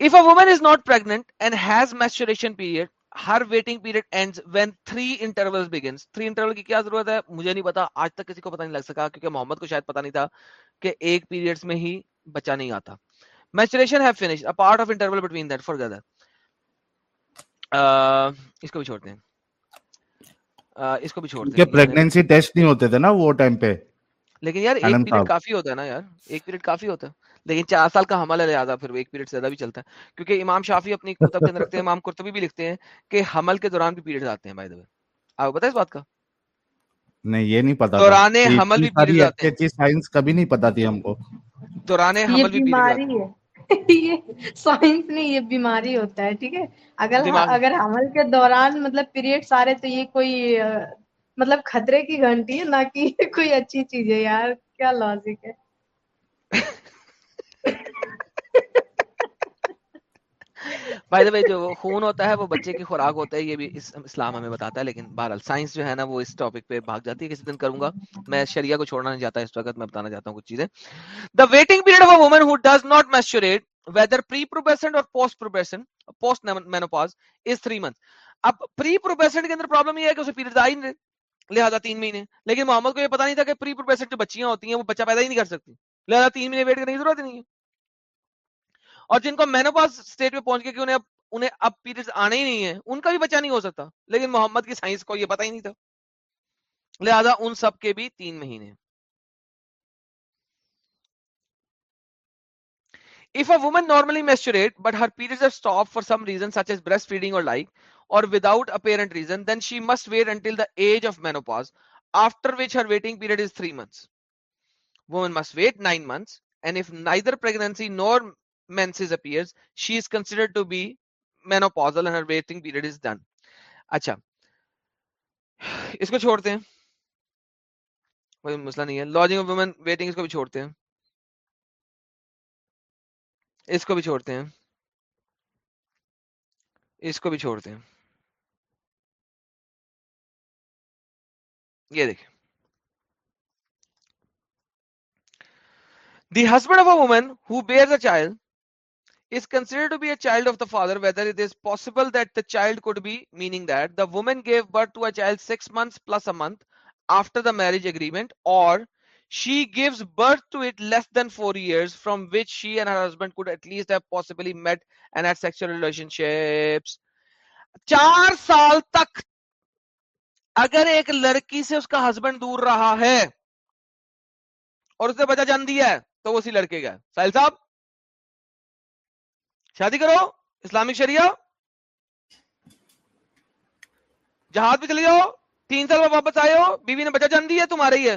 If a woman is not pregnant and has menstruation period, her waiting period ends when three intervals begins. Three interval کی کیا ضرورت ہے؟ مجھے نہیں پتا آج تک کسی کو پتا نہیں لگ سکا کیونکہ محمد کو شاید پتا نہیں تھا کہ ایک پیریڈز میں ہی بچہ نہیں آتا۔ Menstruation have finished. A part of interval between that. Forget that. Uh, اس کو بھی چھوڑتے ہیں uh, اس کو بھی چھوڑتے ہیں پریگنینسی ٹیسٹ نہیں ہوتے تھے نا وہ ٹائم پہ لیکن یار ایک پیریڈ کافی ہوتا ہے نا یار ایک پیریڈ کافی ہوتا ہے لیکن چار سال کا حمل ہے لہٰذا پھر ایک پیریڈ سے زیادہ بھی چلتا ہے کیونکہ امام شافی اپنی کتب کے اندر رکھتے ہیں امام قرطبی بھی لکھتے ہیں کہ حمل کے دوران بھی پیریڈ آتے ہیں بھائی دبے آپ بتا اس بات کا نہیں یہ نہیں پتا دوران حمل بھی پیریڈ آتے ہیں سائنس کبھی نہیں پتا تھی ہم کو دوران حمل بھی بیماری ہے [laughs] یہ سائنس نہیں یہ بیماری ہوتا ہے ٹھیک ہے؟ اگر اگر حمل کے دوران مطلب پیریڈ سارے تو یہ کوئی مطلب خطرے کی گھنٹی ہے نہ کہ کوئی اچھی چیز ہے یار کیا لاجک ہے؟ [laughs] بھائی بھائی جو خون ہوتا ہے وہ بچے کی خوراک ہوتا ہے، یہ بھی اسلام ہمیں بتاتا ہے، لیکن بہرحال سائنس جو ہے نا وہ اس ٹاپک پہ بھاگ جاتی ہے، کسی دن کروں گا۔ میں شریعہ کو چھوڑنا نہیں چاہتا اس وقت، میں بتانا چاہتا ہوں کچھ چیزیں۔ The waiting period of a woman who does not menstruate whether prepubescent or postpubescent post menopause is three month اب پری پروبیسنٹ کے اندر پرابلم یہ ہے کہ اسے پیریڈ آ ہی نہیں لہٰذا تین مہینے۔ لیکن محمد کو یہ پتا نہیں تھا کہ پری پروبیسنٹ جو بچیاں ہوتی ہیں، وہ بچہ پیدا ہی نہیں کر سکتی۔ لہٰذا تین مہینے ویٹ کرنے کی ضرورت نہیں ہے۔ اور جن کو مینوپاز اسٹیٹ پہ پہنچ گئے کہ انہیں اب انہیں اب پیریڈز آنے ہی نہیں ہے ان کا بھی بچہ نہیں ہو سکتا لیکن محمد کی سائنس کو یہ پتا ہی نہیں تھا لہذا ان سب کے بھی تین مہینے If a woman normally menstruate but her periods are stopped for some reason such as breastfeeding or like or without apparent reason then she must wait until the age of menopause after which her waiting period is 3 months. Woman must wait 9 months and if neither pregnancy nor menses appears, she is considered to be menopausal and her waiting period is done. اچھا اس کو چھوڑتے ہیں کوئی مسئلہ نہیں ہے lodging of woman waiting اس کو بھی چھوڑتے ہیں اس کو بھی چھوڑتے ہیں اس کو بھی چھوڑتے ہیں یہ دیکھیں the husband of a woman who bear child is considered to be a child of the father whether it is possible that the child could be meaning that the woman gave birth to a child 6 months plus a month after the marriage agreement or she gives birth to it less than 4 years from which she and her husband could at least have possibly met and had sexual relationships چار سال تک اگر ایک لڑکی سے اس کا husband دور رہا ہے اور اس نے بچہ جان دیا ہے تو وہ اسی لڑکے کا ساحل صاحب شادی کرو اسلامک شریعہ۔ جہاز پہ چلے جاؤ تین سال بعد واپس آئے ہو بیوی نے بچہ جان دی ہے تمہارے ہی ہے۔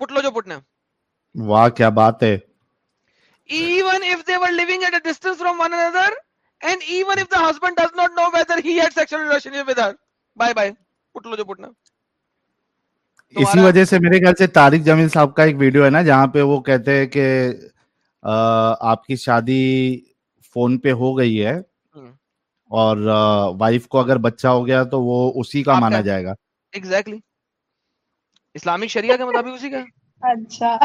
پٹ لو جو پٹنا واہ کیا بات ہے۔ Even if they were living at a distance from one another and even if the husband does not know whether he had sexual relationship with her bye bye پٹ لو جو پٹنا اسی وجہ سے میرے خیال سے طارق جمیل صاحب کا ایک ویڈیو ہے نا جہاں پہ وہ کہتے ہیں کہ آپ کی شادی فون پہ ہو گئی ہے اور وائف کو اگر بچہ ہو گیا تو وہ اسی کا مانا جائے گا۔ ایگزیکٹلی اسلامک شریعہ کے مطابق اسی کا۔ اچھا۔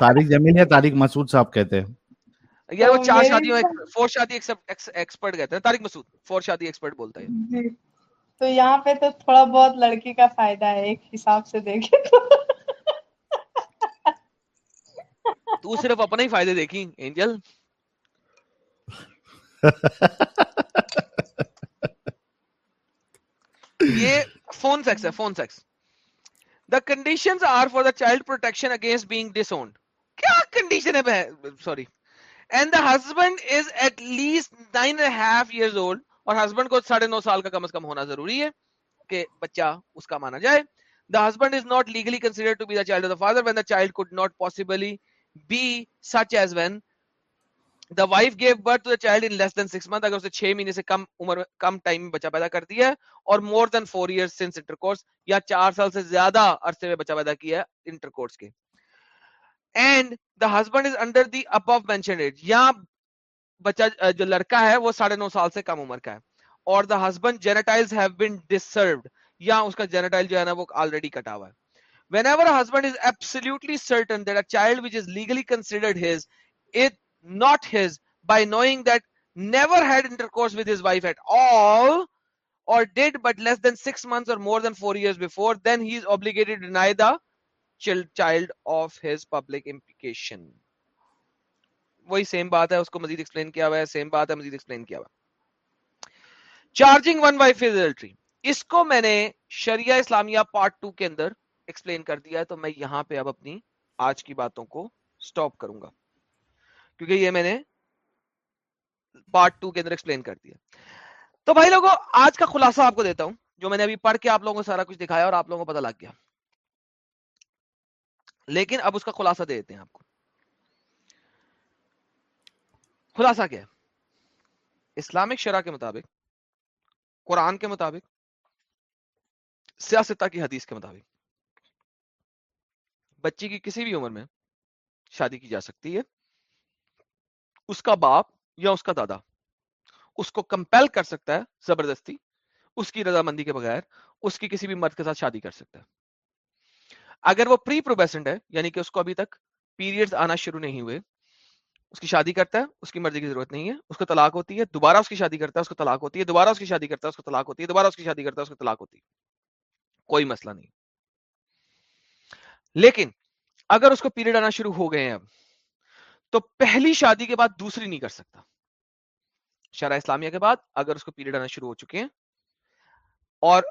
طارق جمیل یا طارق مسعود صاحب کہتے ہیں۔ یا وہ چار شادیوں فور شادی ایکسپرٹ کہتے ہیں۔ طارق مسعود فور شادی ایکسپرٹ بولتا ہے۔ تو یہاں پہ تو تھوڑا بہت لڑکی کا فائدہ ہے ایک حساب سے دیکھے تو۔ تو صرف اپنا ہی فائدے دیکھی اینجل یہ فون سیکس ہے phone sex the condition are for the child protection against being disowned کیا کنڈیشن ہے sorry and the husband is at least nine and half years old اور ہسبینڈ کو ساڑھے نو سال کا کم از کم ہونا ضروری ہے کہ بچہ اس کا مانا جائے. The husband is not legally consider to be the child of the father when the child could not possibly be such as when the wife gave birth to child in less than six month اگر اسے چھ مہینے سے کم عمر کم time میں بچہ پیدا کر دیا ہے اور more than four year since intercourse یا چار سال سے زیادہ عرصے میں بچہ پیدا کیا ہے انٹر کورس کے۔ And the husband is under the above mentioned age یا بچہ جو لڑکا ہے وہ ساڑھے نو سال سے کم عمر کا ہے اور دا ہسبینڈ جینیٹائلز ہیو بین ڈسروڈ یا اس کا جینیٹائل جو ہے نا وہ آلریڈی کٹا ہوا ہے۔ Whenever a husband is absolutely certain that a child which is legally considered his it not his by knowing that never had intercourse with his wife at all or did but less than six months or more than four years before then he is obligated to deny the child of his public implication. وہی same بات ہے، اس کو مزید explain کیا ہوا ہے same بات ہے، مزید ایکسپلین کیا ہوا charging one wife is adultery اس کو میں نے شریعہ اسلامیہ پارٹ ٹو کے اندر ایکسپلین کر دیا ہے، تو میں یہاں پہ اب اپنی آج کی باتوں کو سٹاپ کروں گا۔ کیونکہ یہ میں نے پارٹ ٹو کے اندر ایکسپلین کر دیا۔ تو بھائی لوگوں آج کا خلاصہ آپ کو دیتا ہوں، جو میں نے ابھی پڑھ کے آپ لوگوں کو سارا کچھ دکھایا اور آپ لوگوں کو پتا لگ گیا۔ لیکن اب اس کا خلاصہ دے دیتے ہیں آپ کو۔ خلاصہ کیا ہے؟ اسلامک شرح کے مطابق، قرآن کے مطابق، سیاستہ کی حدیث کے مطابق، بچی کی کسی بھی عمر میں شادی کی جا سکتی ہے۔ اس کا باپ یا اس کا دادا۔ اس کو کمپیل کر سکتا ہے زبردستی اس کی رضامندی کے بغیر اس کی کسی بھی مرد کے ساتھ شادی کر سکتا ہے۔ اگر وہ پری پروبیسنٹ ہے یعنی کہ اس کو ابھی تک پیریڈز آنا شروع نہیں ہوئے، اس کی شادی کرتا ہے، اس کی مرضی کی ضرورت نہیں ہے، اس کو طلاق ہوتی ہے، دوبارہ اس کی شادی کرتا ہے، اس کو طلاق ہوتی ہے، دوبارہ اس کی شادی کرتا ہے، اس کو طلاق ہوتی ہے، دوبارہ اس کی شادی کرتا ہے، اس کو طلاق ہوتی ہے۔ کوئی مسئلہ نہیں۔ لیکن اگر اس کو پیریڈ آنا شروع ہو گئے ہیں اب تو پہلی شادی کے بعد دوسری نہیں کر سکتا۔ شرح اسلامیہ کے بعد اگر اس کو پیریڈ آنا شروع ہو چکے ہیں اور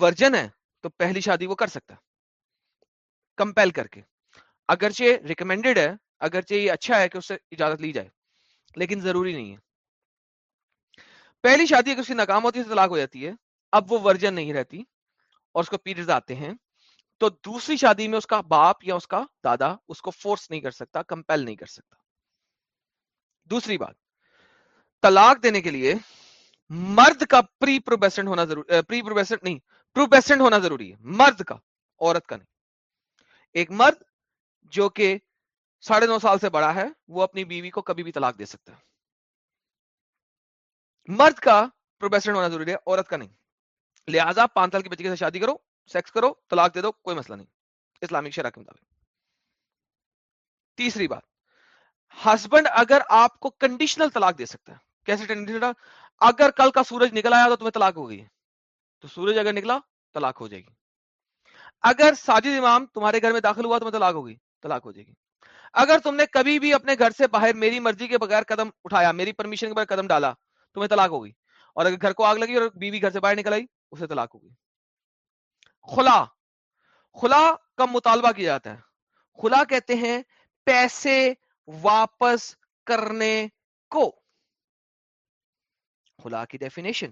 ورجن ہے تو پہلی شادی وہ کر سکتا۔ کمپیل کر کے۔ اگرچہ ریکمینڈیڈ ہے، اگرچہ یہ اچھا ہے کہ اس سے اجازت لی جائے، لیکن ضروری نہیں ہے۔ پہلی شادی اگر اس کی ناکام ہوتی ہے طلاق ہو جاتی ہے، اب وہ ورجن نہیں رہتی اور اس کو پیریڈز آتے ہیں۔ تو دوسری شادی میں اس کا باپ یا اس کا دادا اس کو فورس نہیں کر سکتا کمپیل نہیں کر سکتا۔ دوسری بات، طلاق دینے کے لیے مرد کا پری ہونا ضروری پری نہیں ہونا ضروری ہے۔ مرد کا، عورت کا نہیں۔ ایک مرد جو کہ ساڑھے نو سال سے بڑا ہے، وہ اپنی بیوی کو کبھی بھی طلاق دے سکتا ہے۔ مرد کا پروفیسر ہونا ضروری ہے، عورت کا نہیں۔ لہٰذا پانچ سال کی بچی کے ساتھ شادی کرو۔ سیکس کرو، طلاق دے دو، کوئی مسئلہ نہیں۔ اسلامک شرح کے مطابق۔ تیسری بات، ہسبینڈ اگر آپ کو کنڈیشنل طلاق دے سکتا ہے۔ کیسے اگر کل کا سورج نکل آیا تو تمہیں طلاق ہو گئی ہے۔ تو سورج اگر نکلا، طلاق ہو جائے گی۔ اگر ساجد امام تمہارے گھر میں داخل ہوا تو طلاق ہوگی طلاق ہو جائے گی۔ اگر تم نے کبھی بھی اپنے گھر سے باہر میری مرضی کے بغیر قدم اٹھایا، میری پرمیشن کے بغیر قدم ڈالا، تمہیں طلاق ہوگی اور اگر گھر کو آگ لگی اور بیوی گھر سے باہر نکل آئی، اسے طلاق ہوگی خلا خلا کا مطالبہ کیا جاتا ہے۔ خلا کہتے ہیں پیسے واپس کرنے کو۔ خلا کی ڈیفینیشن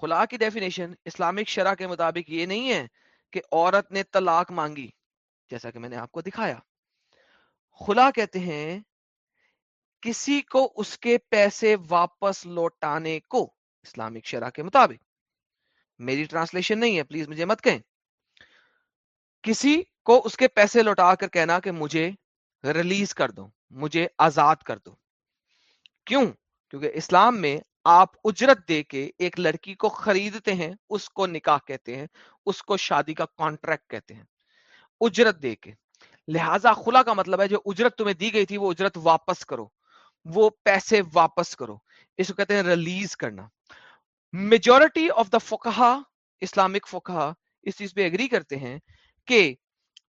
خلا کی ڈیفینیشن اسلامک شرح کے مطابق یہ نہیں ہے کہ عورت نے طلاق مانگی، جیسا کہ میں نے آپ کو دکھایا۔ خلا کہتے ہیں کسی کو اس کے پیسے واپس لوٹانے کو، اسلامک شرح کے مطابق۔ میری ٹرانسلیشن نہیں ہے، پلیز مجھے مت کہیں۔ کسی کو اس کے پیسے لوٹا کر کہنا کہ مجھے ریلیز کر دو، مجھے آزاد کر دو۔ کیوں؟ کیونکہ اسلام میں آپ اجرت دے کے ایک لڑکی کو خریدتے ہیں، اس کو نکاح کہتے ہیں، اس کو شادی کا کانٹریکٹ کہتے ہیں۔ اجرت دے کے۔ لہذا خلا کا مطلب ہے، جو اجرت تمہیں دی گئی تھی، وہ اجرت واپس کرو۔ وہ پیسے واپس کرو۔ اس کو کہتے ہیں ریلیز کرنا۔ میجورٹی آف دا فکہ اسلامک فکہ اس چیز پہ اگری کرتے ہیں کہ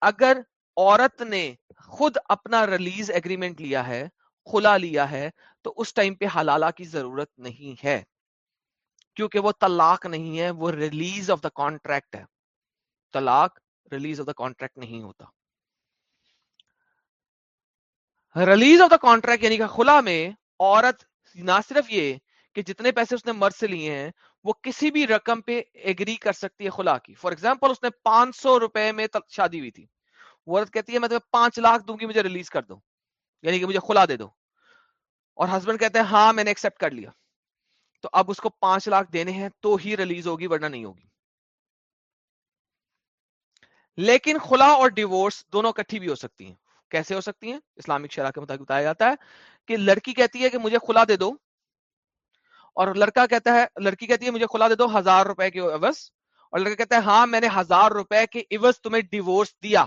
اگر عورت نے خود اپنا ریلیز ایگریمنٹ لیا ہے، کھلا لیا ہے، تو اس ٹائم پہ حلالہ کی ضرورت نہیں ہے۔ کیونکہ وہ طلاق نہیں ہے، وہ ریلیز آف دا کانٹریکٹ ہے۔ طلاق ریلیز آف دا کانٹریکٹ نہیں ہوتا۔ ریلیز آف دا کانٹریکٹ یعنی کہ خلا میں عورت نہ صرف یہ کہ جتنے پیسے اس نے مرد سے لیے ہیں، وہ کسی بھی رقم پہ ایگری کر سکتی ہے خلا کی۔ فار ایگزامپل اس نے پانچ سو روپے میں شادی ہوئی تھی۔ وہ عورت کہتی ہے، میں تمہیں پانچ لاکھ دوں گی، مجھے ریلیز کر دو۔ یعنی کہ مجھے کھلا دے دو۔ اور ہسبینڈ کہتے ہیں ہاں میں نے ایکسپٹ کر لیا۔ تو اب اس کو پانچ لاکھ دینے ہیں تو ہی ریلیز ہوگی، ورنہ نہیں ہوگی۔ لیکن خلا اور ڈیوورس دونوں کٹھی بھی ہو سکتی ہیں۔ کیسے ہو سکتی ہیں؟ اسلامک شرح کے مطابق بتایا جاتا ہے کہ لڑکی کہتی ہے کہ مجھے کھلا دے دو۔ اور لڑکا کہتا ہے، لڑکی کہتی ہے، مجھے کھلا دے دو ہزار روپے کے عوض۔ اور لڑکا کہتا ہے ہاں میں نے ہزار روپے کے عوض تمہیں ڈیوورس دیا۔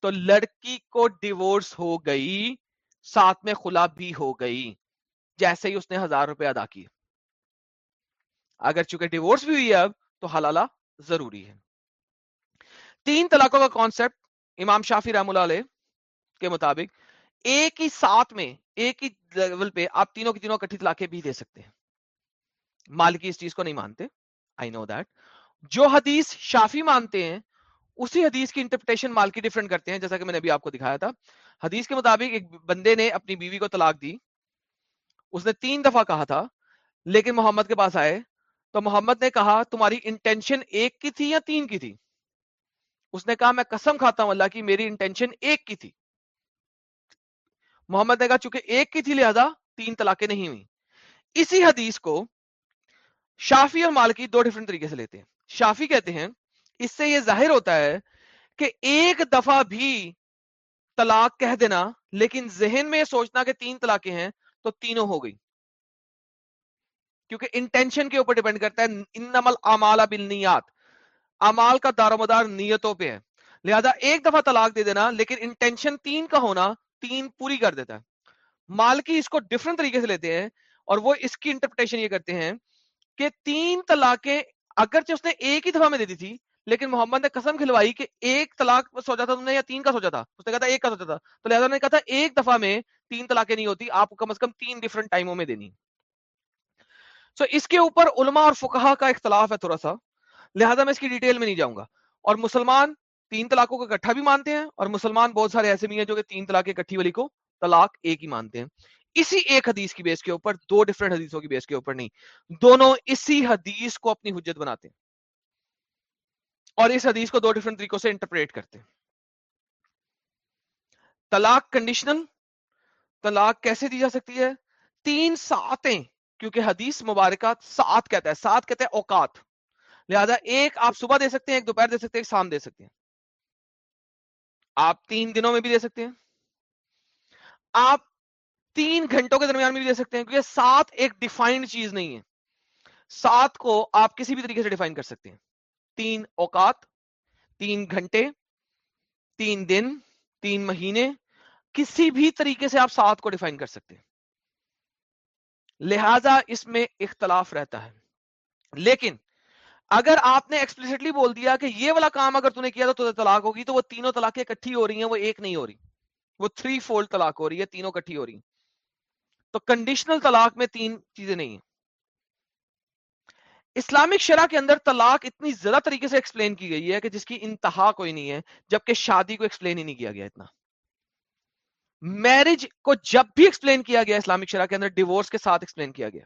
تو لڑکی کو ڈیوورس ہو گئی، ساتھ میں خلا بھی ہو گئی، جیسے ہی اس نے ہزار روپے ادا کیے۔ اگر چونکہ ڈیوورس بھی ہوئی ہے اب، تو حلالہ ضروری ہے۔ تین طلاقوں کا کانسیپٹ امام شافی رحم اللہ علیہ کے مطابق، ایک ہی ساتھ میں ایک ہی لیول پہ آپ تینوں کی تینوں کٹھی طلاقیں بھی دے سکتے ہیں۔ مالکی اس چیز کو نہیں مانتے۔ آئی نو دیٹ جو حدیث شافی مانتے ہیں، اسی حدیث کی انٹرپریٹیشن مال کی ڈفرنٹ کرتے ہیں، جیسا کہ میں نے ابھی آپ کو دکھایا تھا۔ حدیث کے مطابق ایک بندے نے اپنی بیوی کو طلاق دی۔ اس نے تین دفعہ کہا تھا، لیکن محمد کے پاس آئے تو محمد نے کہا، تمہاری انٹینشن ایک کی تھی یا تین کی تھی؟ اس نے کہا، میں قسم کھاتا ہوں اللہ کی، میری انٹینشن ایک کی تھی۔ محمد نے کہا، چونکہ ایک کی تھی لہذا تین طلاقیں نہیں ہوئی اسی حدیث کو شافی اور مالکی دو ڈفرنٹ طریقے سے لیتے ہیں۔ شافی کہتے ہیں، اس سے یہ ظاہر ہوتا ہے کہ ایک دفعہ بھی طلاق کہہ دینا، لیکن ذہن میں سوچنا کہ تین طلاقیں ہیں تو تینوں ہو گئی۔ کیونکہ انٹینشن کے اوپر ڈیپینڈ کرتا ہے، انمل امال بالنیات۔ امال کا دار و مدار نیتوں پہ ہے۔ لہذا ایک دفعہ طلاق دے دینا، لیکن انٹینشن تین کا ہونا تین پوری کر دیتا ہے۔ مالکی اس کو ڈفرنٹ طریقے سے لیتے ہیں اور وہ اس کی انٹرپریٹیشن یہ کرتے ہیں کہ تین طلاقیں اگرچہ اس نے ایک ہی دفعہ میں دے دی تھی لیکن محمد نے قسم کھلوائی کہ ایک طلاق سوچا تھا تم نے یا تین کا سوچا تھا۔ اس نے کہا تھا ایک کا سوچا تھا۔ تو لہٰذا نے کہا تھا ایک دفعہ میں تین طلاقیں نہیں ہوتی آپ کو کم از کم تین ڈفرنٹ ٹائموں میں دینی۔ سو so, اس کے اوپر علماء اور فکہ کا اختلاف ہے تھوڑا سا۔ لہذا میں اس کی ڈیٹیل میں نہیں جاؤں گا۔ اور مسلمان تین طلاقوں کو اکٹھا بھی مانتے ہیں اور مسلمان بہت سارے ایسے بھی ہیں جو کہ تین طلاق اکٹھی والی کو طلاق ایک ہی مانتے ہیں۔ اسی ایک حدیث کی بیس کے اوپر، دو ڈفرنٹ حدیثوں کی بیس کے اوپر نہیں، دونوں اسی حدیث کو اپنی حجت بناتے ہیں۔ اور اس حدیث کو دو ڈفرنٹ طریقوں سے انٹرپریٹ کرتے ہیں۔ طلاق کنڈیشنل طلاق کیسے دی جا سکتی ہے؟ تین ساتیں، کیونکہ حدیث مبارکہ سات کہتا ہے، سات کہتا ہے اوقات۔ لہذا ایک آپ صبح دے سکتے ہیں، ایک دوپہر دے سکتے ہیں، ایک شام دے سکتے ہیں۔ آپ تین دنوں میں بھی دے سکتے ہیں۔ آپ تین گھنٹوں کے درمیان میں بھی دے سکتے ہیں، کیونکہ سات ایک ڈیفائنڈ چیز نہیں ہے۔ سات کو آپ کسی بھی طریقے سے ڈیفائن کر سکتے ہیں۔ تین اوقات، تین گھنٹے، تین دن، تین مہینے، کسی بھی طریقے سے آپ سات کو ڈیفائن کر سکتے ہیں۔ لہذا اس میں اختلاف رہتا ہے۔ لیکن اگر آپ نے ایکسپلسٹلی بول دیا کہ یہ والا کام اگر تھی کیا تو طلاق ہوگی تو وہ تینوں طلاقیں اکٹھی ہو رہی ہیں، وہ ایک نہیں ہو رہی۔ وہ تھری فولڈ طلاق ہو رہی ہے، تینوں کٹھی ہو رہی تو کنڈیشنل طلاق میں تین چیزیں نہیں ہیں۔ اسلامک شرح کے اندر طلاق اتنی زیادہ طریقے سے ایکسپلین کی گئی ہے کہ جس کی انتہا کوئی نہیں ہے، جبکہ شادی کو ایکسپلین ہی نہیں کیا گیا اتنا۔ میرج کو جب بھی ایکسپلین کیا گیا اسلامک شرح کے اندر ڈیورس کے ساتھ ایکسپلین کیا گیا۔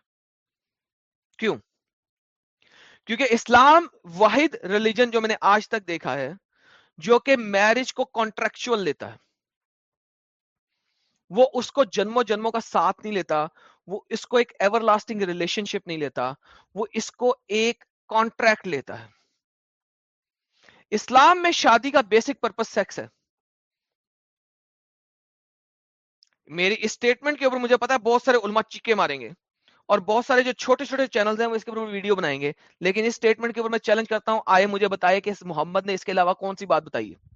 کیوں؟ کیونکہ اسلام واحد ریلیجن جو میں نے آج تک دیکھا ہے، جو کہ میرج کو کانٹریکچل لیتا ہے۔ وہ اس کو جنموں جنموں کا ساتھ نہیں لیتا، وہ اس کو ایک ایور لاسٹنگ ریلیشن شپ نہیں لیتا، وہ اس کو ایک کانٹریکٹ لیتا ہے۔ اسلام میں شادی کا بیسک پرپز سیکس ہے۔ میری اسٹیٹمنٹ کے اوپر مجھے پتا ہے بہت سارے علماء چکے ماریں گے۔ اور بہت سارے جو چھوٹے چھوٹے چینلز ہیں، وہ اس کے اوپر ویڈیو بنائیں گے۔ لیکن اس اسٹیٹمنٹ کے اوپر میں چیلنج کرتا ہوں آئے مجھے بتائے کہ محمد نے اس کے علاوہ کون سی بات بتائی ہے۔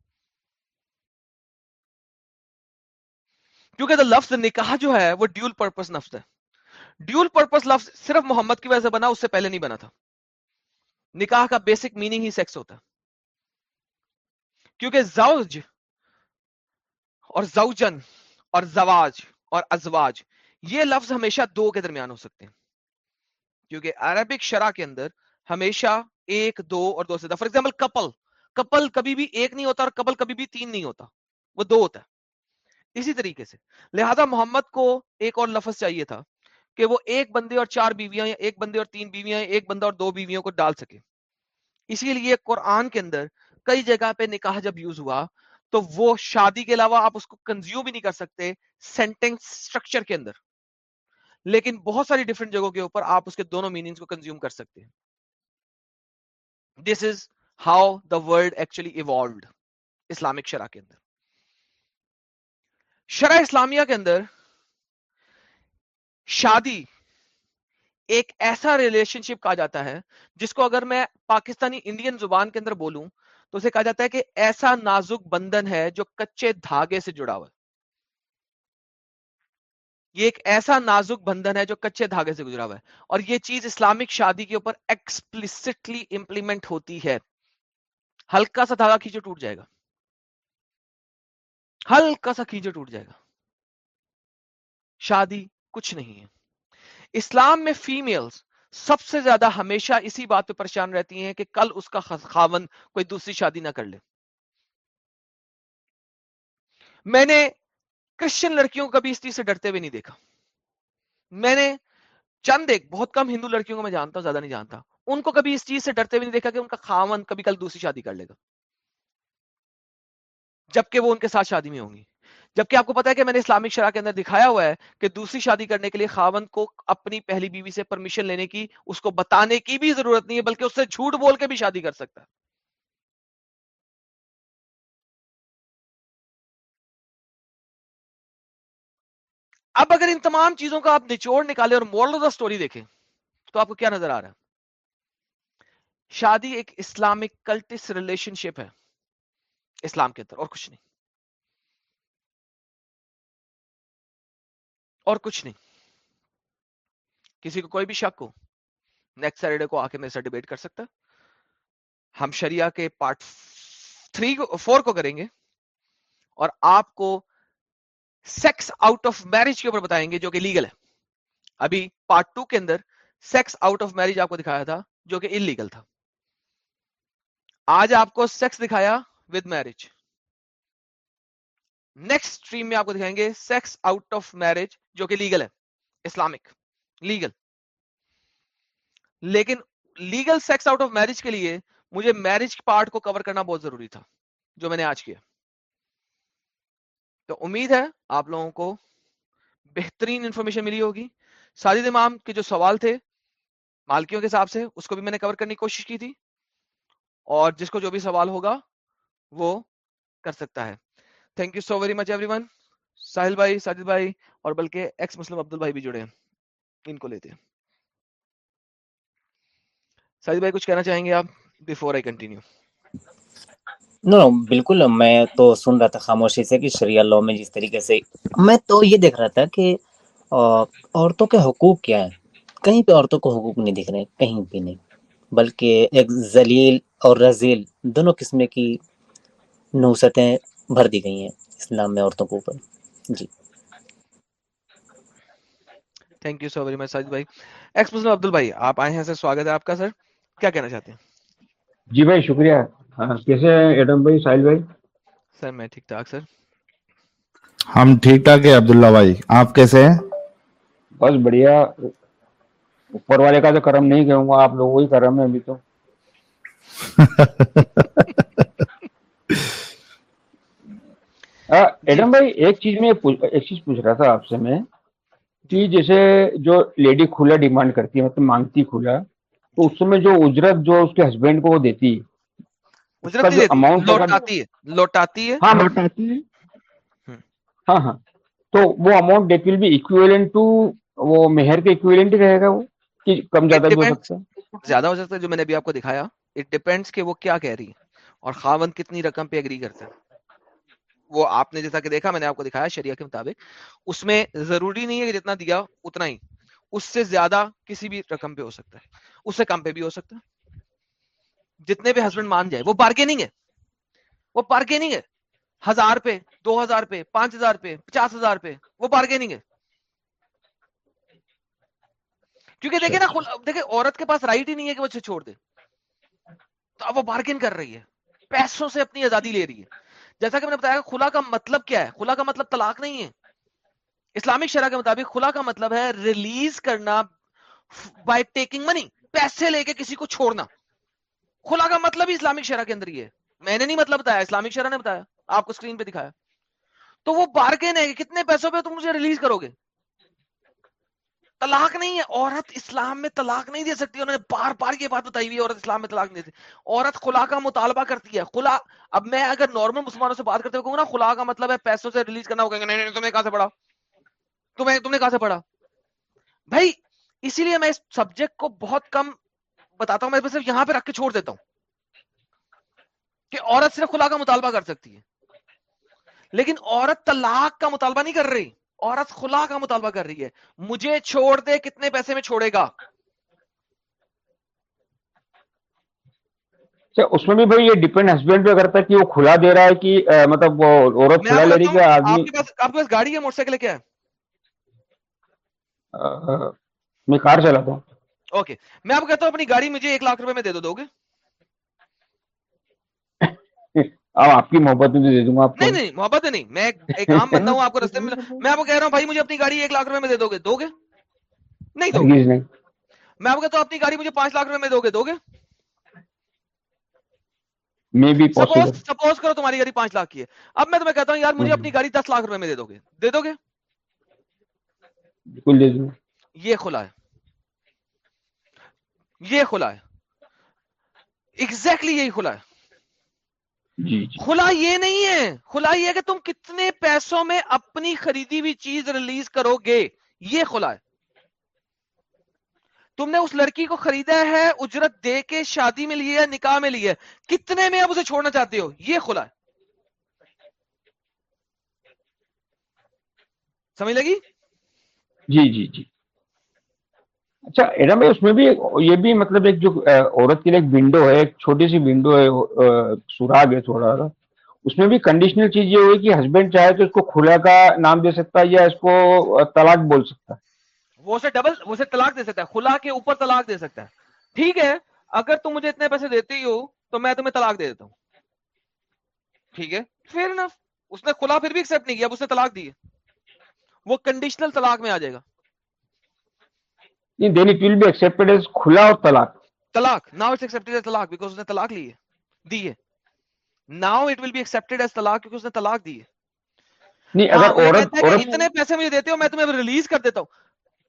کیونکہ لفظ نکاح جو ہے، وہ ڈیول پرپس لفظ ہے۔ ڈیول پرپس لفظ صرف محمد کی وجہ سے بنا، اس سے پہلے نہیں بنا تھا۔ نکاح کا بیسک میننگ ہی سیکس ہوتا کیونکہ زوج اور زوجن اور زواج اور ازواج یہ لفظ ہمیشہ دو کے درمیان ہو سکتے ہیں۔ کیونکہ عربک شرح کے اندر ہمیشہ ایک، دو اور دو سے، فار ایگزامپل کپل کپل کبھی بھی ایک نہیں ہوتا اور کپل کبھی بھی تین نہیں ہوتا، وہ دو ہوتا ہے۔ اسی طریقے سے، لہذا محمد کو ایک اور لفظ چاہیے تھا کہ وہ ایک بندے اور چار بیویاں یا ایک بندے اور تین بیویاں ایک بندہ اور دو بیویوں کو ڈال سکے۔ اسی لیے قرآن کے اندر کئی جگہ پہ نکاح جب یوز ہوا تو وہ شادی کے علاوہ آپ اس کو کنزیوم بھی نہیں کر سکتے سینٹینس سٹرکچر کے اندر۔ لیکن بہت ساری ڈفرنٹ جگہوں کے اوپر آپ اس کے دونوں میننگز کو کنزیوم کر سکتے ہیں۔ This is how the world actually evolved Islamic شرح کے اندر۔ شرح اسلامیہ کے اندر شادی ایک ایسا ریلیشن شپ کہا جاتا ہے جس کو اگر میں پاکستانی انڈین زبان کے اندر بولوں تو اسے کہا جاتا ہے کہ ایسا نازک بندن ہے جو کچے دھاگے سے جڑا ہوا ہے۔ یہ ایک ایسا نازک بندھن ہے جو کچے دھاگے سے گزرا ہوا ہے اور یہ چیز اسلامک شادی کے اوپر ایکسپلسٹلی امپلیمنٹ ہوتی ہے۔ ہلکا سا دھاگا کھینچو ٹوٹ جائے گا۔ ہلکا سا کھینچو ٹوٹ جائے گا۔ شادی کچھ نہیں ہے۔ اسلام میں فیمیلز سب سے زیادہ ہمیشہ اسی بات پہ پریشان رہتی ہیں کہ کل اس کا خاون کوئی دوسری شادی نہ کر لے۔ میں نے کرسچن لڑکیوں کو کبھی اس چیز سے ڈرتے ہوئے نہیں دیکھا۔ میں نے چند ایک بہت کم ہندو لڑکیوں کو میں جانتا ہوں، زیادہ نہیں جانتا۔ ان کو کبھی اس چیز سے ڈرتے ہوئے نہیں دیکھا کہ ان کا خاون کبھی کل دوسری شادی کر لے گا۔ جبکہ وہ ان کے ساتھ شادی میں ہوں گی۔ جبکہ آپ کو پتا ہے کہ میں نے اسلامک شرح کے اندر دکھایا ہوا ہے کہ دوسری شادی کرنے کے لیے خاون کو اپنی پہلی بیوی سے پرمیشن لینے کی، اس کو بتانے کی بھی ضرورت نہیں ہے، بلکہ اس سے جھوٹ بول کے بھی شادی کر سکتا ہے۔ اب اگر ان تمام چیزوں کا آپ نچوڑ نکالے اور مورل آف دا اسٹوری دیکھیں، تو آپ کو کیا نظر آ رہا ہے؟ شادی ایک اسلامک کلٹس ریلیشن شپ ہے، اسلام کے اندر، اور کچھ نہیں۔ اور کچھ نہیں۔ کسی کو کوئی بھی شک ہو نیکسٹ سیٹرڈے کو آ کے میرے سے ڈیبیٹ کر سکتا۔ ہم شریعہ کے پارٹ تھری فور کو کریں گے، اور آپ کو سیکس آؤٹ آف میرج کے اوپر بتائیں گے جو کہ لیگل ہے۔ ابھی پارٹ ٹو کے اندر سیکس آؤٹ آف میرج آپ کو دکھایا تھا جو کہ انلیگل تھا۔ آج آپ کو سیکس دکھایا ود میرج نیکسٹ اسٹریم میں آپ کو دکھائیں گے سیکس آؤٹ آف میرج جو کہ لیگل ہے۔ اسلامک لیگل لیکن legal sex out of marriage کے لیے مجھے میرج پارٹ کو کور کرنا بہت ضروری تھا جو میں نے آج کیا۔ تو امید ہے آپ لوگوں کو بہترین انفارمیشن ملی ہوگی۔ ساجد امام کے جو سوال تھے، مالکیوں کے حساب سے، اس کو بھی میں نے کور کرنے کی کوشش کی تھی۔ اور جس کو جو بھی سوال ہوگا، وہ کر سکتا ہے۔ Thank you so very much everyone Sahil بھائی، ساجد بھائی، اور بلکہ ایکس مسلم عبد بھائی بھی جڑے ہیں۔ ان کو لیتے ہیں۔ ساجد بھائی، کچھ کہنا چاہیں گے آپ بفور آئی کنٹینیو نو بالکل میں تو سن رہا تھا خاموشی سے کہ شریعہ لا میں جس طریقے سے میں تو یہ دیکھ رہا تھا کہ عورتوں کے حقوق کیا ہے کہیں پہ عورتوں کو حقوق نہیں دکھ رہے کہیں بھی نہیں بلکہ ایک ذلیل اور رزیل دونوں قسم کی نوستیں بھر دی گئی ہیں اسلام میں عورتوں کے اوپر۔ جی۔ Thank you so very much Sajid بھائی۔ ایکس مسلم عبدل بھائی آپ آئے ہیں سر سواگت ہے آپ کا سر۔ کیا کہنا چاہتے ہیں؟ جی بھائی شکریہ۔ کیسے ہیں ایڈم بھائی ساحل بھائی؟ سر میں ٹھیک ٹھاک سر۔ ہم ٹھیک ٹھاک ہے عبداللہ بھائی۔ آپ کیسے ہیں؟ بس بڑھیا۔ اوپر والے کا تو کرم نہیں کہوں گا آپ لوگوں ہی کرم ہے ابھی تو۔ ایڈم بھائی ایک چیز میں ایک چیز پوچھ رہا تھا آپ سے میں۔ کہ جیسے جو لیڈی کھلا ڈیمانڈ کرتی ہے مطلب مانگتی کھلا تو اس میں جو اجرت جو اس کے ہسبینڈ کو وہ دیتی اماؤنٹ لوٹاتی ہے لوٹاتی ہے۔ ہاں لوٹاتی ہے۔ ہاں ہاں۔ تو وہ amount that will be equivalent to وہ مہر کے اکویلنٹ ہی رہے گا وہ کہ کم زیادہ بھی ہو سکتا ہے۔ زیادہ ہو سکتا ہے جو میں نے ابھی آپ کو دکھایا۔ اٹ ڈیپینڈس کہ وہ کیا کہہ رہی ہے۔ اور خاون کتنی رقم پہ اگری کرتا ہے۔ وہ آپ نے جیسا کہ دیکھا میں نے آپ کو دکھایا شریعہ کے مطابق۔ اس میں ضروری نہیں ہے کہ جتنا دیا اتنا ہی۔ اس سے زیادہ کسی بھی رقم پہ ہو سکتا ہے۔ اس سے کم پہ بھی ہو سکتا ہے۔ جتنے پہ ہسبینڈ مان جائے وہ بارگیننگ ہے۔ وہ بارگیننگ ہے۔ ہزار پہ، دو ہزار پہ، پانچ ہزار پہ، پچاس ہزار پہ، وہ بارگیننگ ہے۔ کیونکہ دیکھیں نا دیکھیں، عورت کے پاس رائٹ ہی نہیں ہے کہ وہ اسے چھوڑ دے۔ تو اب وہ بارگین کر رہی ہے۔ پیسوں سے اپنی آزادی لے رہی ہے۔ جیسا کہ میں نے بتایا خلا کا مطلب کیا ہے؟ خلا کا مطلب طلاق نہیں ہے۔ اسلامک شرح کے مطابق خلا کا مطلب ہے ریلیز کرنا بائی ٹیکنگ منی پیسے لے کے کسی کو چھوڑنا۔ خلا کا مطلب ہی اسلامک شرح کے اندر ہی ہے۔ میں نے نہیں مطلب بتایا، اسلامک شرح نے بتایا، آپ کو اسکرین پہ دکھایا۔ تو وہ بارگین ہے کہ کتنے پیسوں پہ تم مجھے ریلیز کرو گے؟ طلاق نہیں ہے، عورت اسلام میں طلاق نہیں دے سکتی، انہوں نے بار بار یہ بات بتائی ہوئی عورت اسلام میں طلاق نہیں دے سکتی۔ عورت خلا کا مطالبہ کرتی ہے، خلا، اب میں اگر نارمل مسلمانوں سے بات کرتے ہوئے کہوں نا، خلا کا مطلب ہے پیسوں سے ریلیز کرنا ہوگا نہیں تمہیں کہاں سے پڑھا؟ تمہیں، تم نے کہاں سے پڑھا؟ بھائی، اسی لیے میں اس سبجیکٹ کو بہت کم بتاتا ہوں میں صرف یہاں پہ رکھ کے چھوڑ دیتا ہوں کہ عورت صرف خلا کا مطالبہ کر سکتی ہے۔ لیکن عورت طلاق کا مطالبہ نہیں کر رہی عورت خلا کا مطالبہ کر رہی ہے۔ مجھے چھوڑ دے کتنے پیسے میں چھوڑے گا؟ اچھا، اس میں بھی بھائی یہ ڈیپینڈ ہسبینڈ پہ کرتا ہے کہ وہ کھلا دے رہا ہے کہ مطلب وہ عورت کھلا لے رہی ہے آدمی آپ کے پاس گاڑی ہے موٹر سائیکل کیا؟ ہے میں کار چلاتا ہوں۔ اوکے میں آپ کہتا ہوں اپنی گاڑی مجھے ایک لاکھ روپے میں دے دو دو گے [laughs] آپ کی محبت میں دے دوں گا نہیں نہیں محبت نہیں۔ میں ایک عام [laughs] بندہ ہوں آپ کو رستے میں میں آپ کو کہہ رہا ہوں بھائی مجھے اپنی گاڑی ایک لاکھ روپے میں دے دو گے دو گے نہیں۔ دو میں آپ کو کہتا ہوں اپنی گاڑی مجھے پانچ لاکھ روپے میں دو گے دو گے سپوز کرو تمہاری گاڑی پانچ لاکھ کی ہے۔ اب میں تمہیں کہتا ہوں یار مجھے اپنی گاڑی دس لاکھ روپے میں دے دو گے دے دو گے بالکل یہ کھلا ہے۔ یہ کھلا ہے۔ ایگزیکٹلی یہی کھلا ہے۔ جی کھلا یہ نہیں ہے۔ کھلا یہ ہے کہ تم کتنے پیسوں میں اپنی خریدی ہوئی چیز ریلیز کرو گے یہ کھلا ہے۔ تم نے اس لڑکی کو خریدا ہے اجرت دے کے شادی میں لی ہے نکاح میں لی ہے کتنے میں اب اسے چھوڑنا چاہتے ہو؟ یہ کھلا ہے۔ سمجھ لگی؟ جی جی جی۔ اچھا ایڈم بھائی، اس میں بھی یہ بھی مطلب ایک جو عورت کے لیے ایک ونڈو ہے، ایک چھوٹی سی ونڈو ہے سراغ ہے تھوڑا سا۔ اس میں بھی کنڈیشنل چیز یہ ہوئی کہ ہسبینڈ چاہے تو اس کو کھلا کا نام دے سکتا ہے یا اس کو طلاق بول سکتا ہے۔ وہ اسے ڈبل وہ اسے طلاق دے سکتا ہے، کھلا کے اوپر طلاق دے سکتا ہے۔ ٹھیک ہے، اگر تم مجھے اتنے پیسے دیتی ہو تو میں تمہیں طلاق دے دیتا ہوں۔ ٹھیک ہے پھر نا اس نے کھلا پھر بھی ایکسپٹ نہیں کیا، اب اس نے طلاق دی وہ کنڈیشنل طلاق میں آ جائے گا۔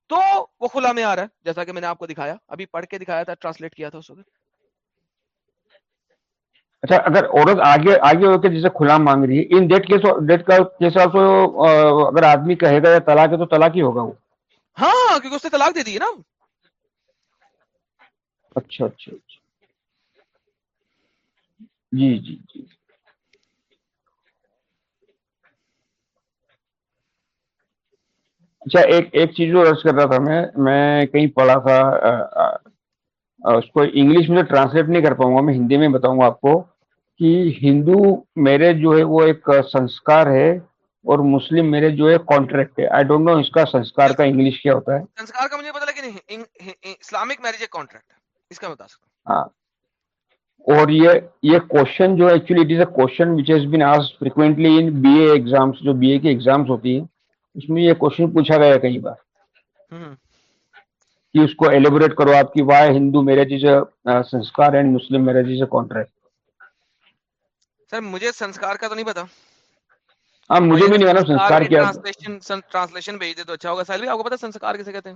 تو وہ میں آ رہا ہے جیسا کہ میں نے آپ کو دکھایا. ابھی پڑھ کے دکھایا تھا ٹرانسلیٹ کیا تھا اس وقت. اچھا اگر عورت آگے آگے ہو کے جیسے کھلا مانگ رہی ہے ان ڈیٹ کیس ڈیٹ کا کیس آلسو اگر آدمی کہے گا یا طلاق ہے تو طلاق ہی ہوگا وہ. ہاں کیونکہ اس نے طلاق دے دی ہے نا۔ اچھا اچھا اچھا۔ جی جی جی۔ اچھا ایک ایک چیز جو عرض کر رہا تھا میں میں کہیں پڑھا تھا اس کو انگلش میں ٹرانسلیٹ نہیں کر پاؤں گا، میں ہندی میں بتاؤں گا آپ کو کہ ہندو میرج جو ہے وہ ایک سنسکار ہے۔ اور مسلم میرج جو ہے کانٹریکٹ ہے آئی ڈونٹ نو اس کا سنسکار کا انگلش کیا ہوتا ہے۔ سنسکار کا مجھے پتا لیکن اسلامک میرج ایک کانٹریکٹ ہے۔ اس کا بتا سکتا ہاں۔ اور یہ یہ کوشچن جو actually it is a question which has been as frequently in B A exams جو بی اے کی ایگزامس ہوتی ہیں اس میں یہ کوشچن پوچھا گیا کئی بار۔ کہ اس کو ایلیبوریٹ کرو آپ کی why Hindu marriage is a sanskar and Muslim marriage is a contract sir مجھے سنسکار کا تو نہیں پتا ہاں مجھے بھی نہیں معلوم سنسکار کیا؟ ٹرانسلیشن ٹرانسلیشن بھیج دے تو اچھا ہوگا۔ سر آپ کو پتا سنسکار کسے کہتے ہیں؟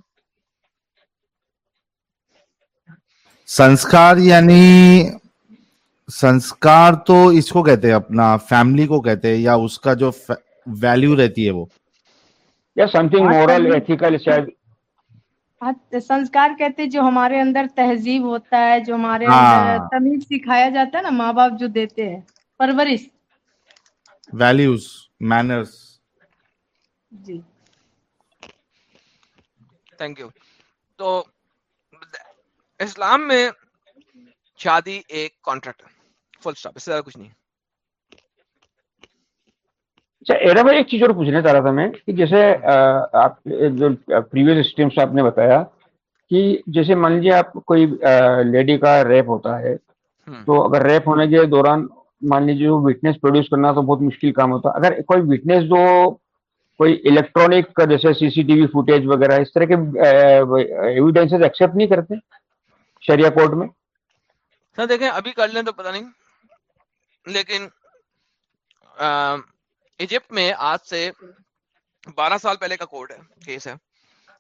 سنسکار یعنی سنسکار تو اس کو کہتے ہیں اپنا فیملی کو کہتے ہیں یا اس کا جو ویلیو رہتی ہے وہ؟ یا سم تھنگ مورل ایتھیکل شاید۔ سنسکار کہتے جو ہمارے اندر تہذیب ہوتا ہے جو ہمارے اندر تمیز سکھایا جاتا ہے نا ماں باپ جو دیتے ہیں پرورش۔ ویلیوز مینرز جی۔ تھینک یو تو اسلام میں شادی ایک کانٹریکٹ فل اسٹاپ اس سے زیادہ کچھ نہیں۔ اچھا ایرا بھائی ایک چیز اور پوچھنا چاہ رہا تھا میں کہ جیسے آپ جو پریویس اسٹریمس آپ نے بتایا کہ جیسے مان لیجیے آپ کوئی لیڈی کا ریپ ہوتا ہے تو اگر ریپ ہونے کے دوران مان لیجیے وٹنس پروڈیوس کرنا تو بہت مشکل کام ہوتا۔ اگر کوئی وٹنس جو کوئی الیکٹرانک جیسے سی سی ٹی وی فوٹیج وغیرہ اس طرح کے ایویڈینس ایکسپٹ نہیں کرتے شریعہ کورٹ میں۔ سر دیکھیں ابھی کر لیں تو پتہ نہیں۔ لیکن ایجپٹ میں آج سے بارہ سال پہلے کا کوڈ ہے کیس ہے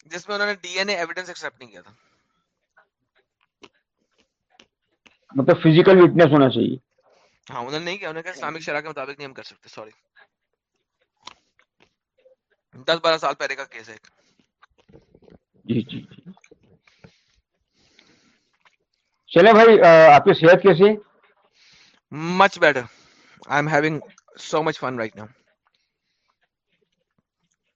جس میں انہوں نے D N A evidence accept نہیں کیا تھا۔ مطلب فزیکل وٹنس ہونا چاہیے۔ ہاں انہوں نے نہیں کیا انہوں نے کہا اسلامک شرح کے مطابق نہیں ہم کر سکتے سوری دس بارہ سال پہلے کا کیس ہے جی جی جی۔ چلے بھائی آپ کی صحت کیسی؟ Much better I am having so much fun right now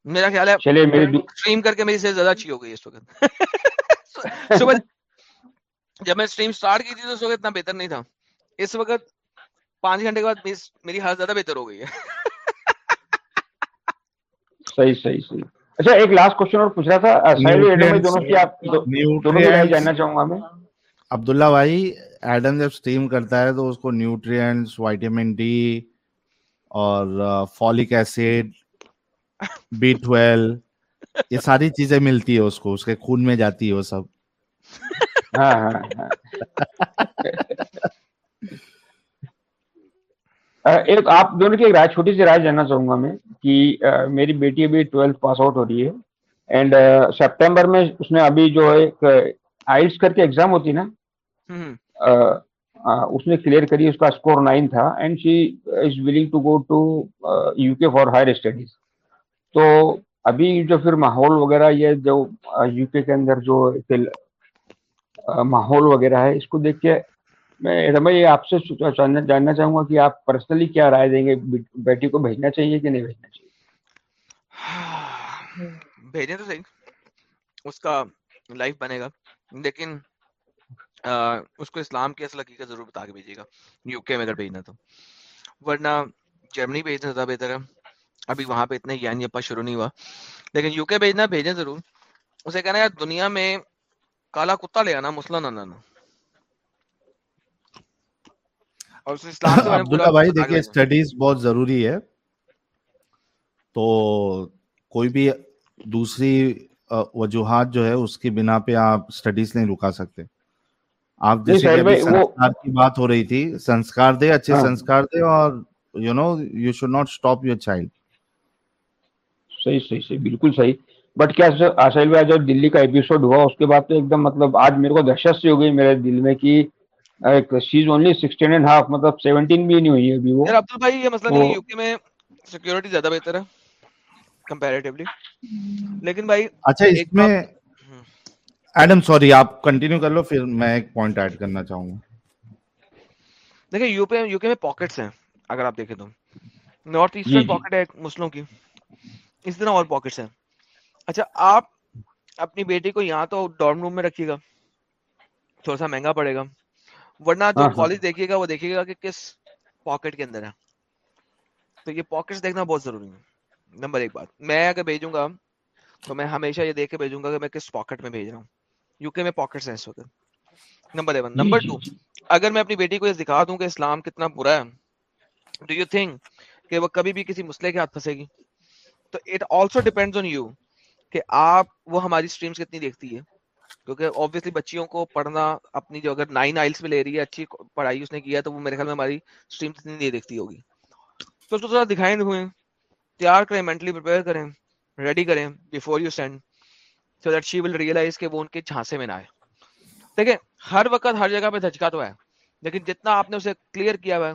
میرا خیال ہے چلے میری اسٹریم کر کے میری صحت زیادہ اچھی ہو گئی اس وقت۔ [laughs] صبح جب میں اسٹریم سٹارٹ کی تھی تو اس وقت اتنا بہتر نہیں تھا۔ اس وقت پانچ گھنٹے کے بعد میری حالت زیادہ بہتر ہو گئی ہے۔ صحیح صحیح صحیح۔ اچھا ایک لاسٹ کوشچن اور پوچھ رہا تھا دونوں کی آپ دونوں کی جاننا چاہوں گا میں۔ عبداللہ بھائی ایڈم جب سٹریم کرتا ہے تو اس کو نیوٹرینٹس وائٹامن ڈی اور فولک ایسڈ بی ٹویلو یہ ساری چیزیں ملتی ہے اس کو اس کے خون میں جاتی ہے وہ سب۔ ہاں ہاں۔ [laughs] ایک آپ دونوں کی ایک رائے چھوٹی سی رائے جاننا چاہوں گا میں کہ میری بیٹی ابھی ٹویلتھ پاس آؤٹ ہو رہی ہے اینڈ سپٹمبر میں اس نے ابھی جو ہے آئلس کر کے ایگزام ہوتی نا اس نے کلیئر کری اس کا اسکور نائن تھا and she is willing to go to U K for higher studies. تو ابھی جو پھر ماحول وغیرہ یہ جو یو کے کے اندر جو ماحول وغیرہ ہے اس کو دیکھ کے میں رمئی آپ سے جاننا چاہوں گا کہ آپ پرسنلی کیا رائے دیں گے؟ بیٹی کو بھیجنا چاہیے کہ نہیں بھیجنا چاہیے؟ [sighs] بھیجیں تو صحیح۔ اس کا لائف بنے گا۔ لیکن اس کو اسلام کی اصل حقیقت ضرور بتا کے بھیجیے گا۔ یو کے میں اگر بھیجنا تو۔ ورنہ جرمنی بھیجنا زیادہ بہتر ہے۔ ابھی وہاں پہ اتنے یعنی گیان یپا شروع نہیں ہوا۔ لیکن یو کے بھیجنا، بھیجیں ضرور۔ اسے کہنا یار دنیا میں کالا کتا لے آنا، مسلم نہ لانا عبداللہ بھائی دیکھیے اسٹڈیز بہت ضروری ہے۔ تو کوئی بھی دوسری وجوہات جو ہے اس کی بنا پہ آپ اسٹڈیز نہیں رکا سکتے۔ آپ جیسے کی بات ہو رہی تھی۔ سنسکار دے اچھے سنسکار دے اور you know you should not stop your child صحیح صحیح صحیح بالکل صحیح۔ بٹ کیا آسائل بھائی جب دلی کا ایپیسوڈ ہوا اس کے بعد تو ایک دم مطلب آج میرے کو دہشت سی ہو گئی میرے دل میں کہ مطلب بھی نہیں ہوئی ابھی وہ یہ مسئلہ نہیں میں زیادہ بہتر ہے کمپیریٹیولی لیکن بھائی اچھا اس میں ایڈم سوری آپ کنٹینیو کر لو پھر میں ایک پوائنٹ ایڈ کرنا چاہوں گا دیکھیں میں پاکٹس ہیں اگر آپ دیکھیں تو نارتھ ایسٹرن پاکٹ ہے مسلموں کی اس طرح اور پاکٹس ہیں اچھا آپ اپنی بیٹی کو یہاں تو ڈارم روم میں رکھیے گا تھوڑا سا مہنگا پڑے گا ورنہ جو ہاں، ہاں۔ کالج دیکھیے گا وہ دیکھیے گا کہ کس پاکٹ کے اندر ہے۔ تو یہ پاکٹ دیکھنا بہت ضروری ہے نمبر ایک بات میں اگر بھیجوں گا تو میں ہمیشہ یہ دیکھ کے بھیجوں گا کہ میں کس پاکٹ میں بھیج رہا ہوں۔ یو کے میں پاکٹس ہیں اس وقت۔ نمبر ایون نمبر ٹو اگر میں اپنی بیٹی کو یہ دکھا دوں کہ اسلام کتنا برا ہے ڈو یو تھنک کہ وہ کبھی بھی کسی مسئلے کے ہاتھ پھنسے گی؟ تو it also depend on you کہ آپ وہ ہماری اسٹریمس کتنی دیکھتی ہے۔ کیونکہ آبویسلی بچیوں کو پڑھنا اپنی جو اگر نائن آئلس میں لے رہی ہے، اچھی پڑھائی اس نے کیا تو وہ میرے خیال میں ہماری اسٹریم اتنی نہیں دیکھتی ہوگی۔ تو اس کو تھوڑا دکھائیں ہوئے تیار کریں مینٹلی پریپیئر کریں ریڈی کریں before you send so that she will realise کہ وہ ان کے جھانسے میں نہ آئے۔ دیکھیں، ہر وقت ہر جگہ پہ دھچکا تو ہے، لیکن جتنا آپ نے اسے کلیئر کیا ہوا ہے،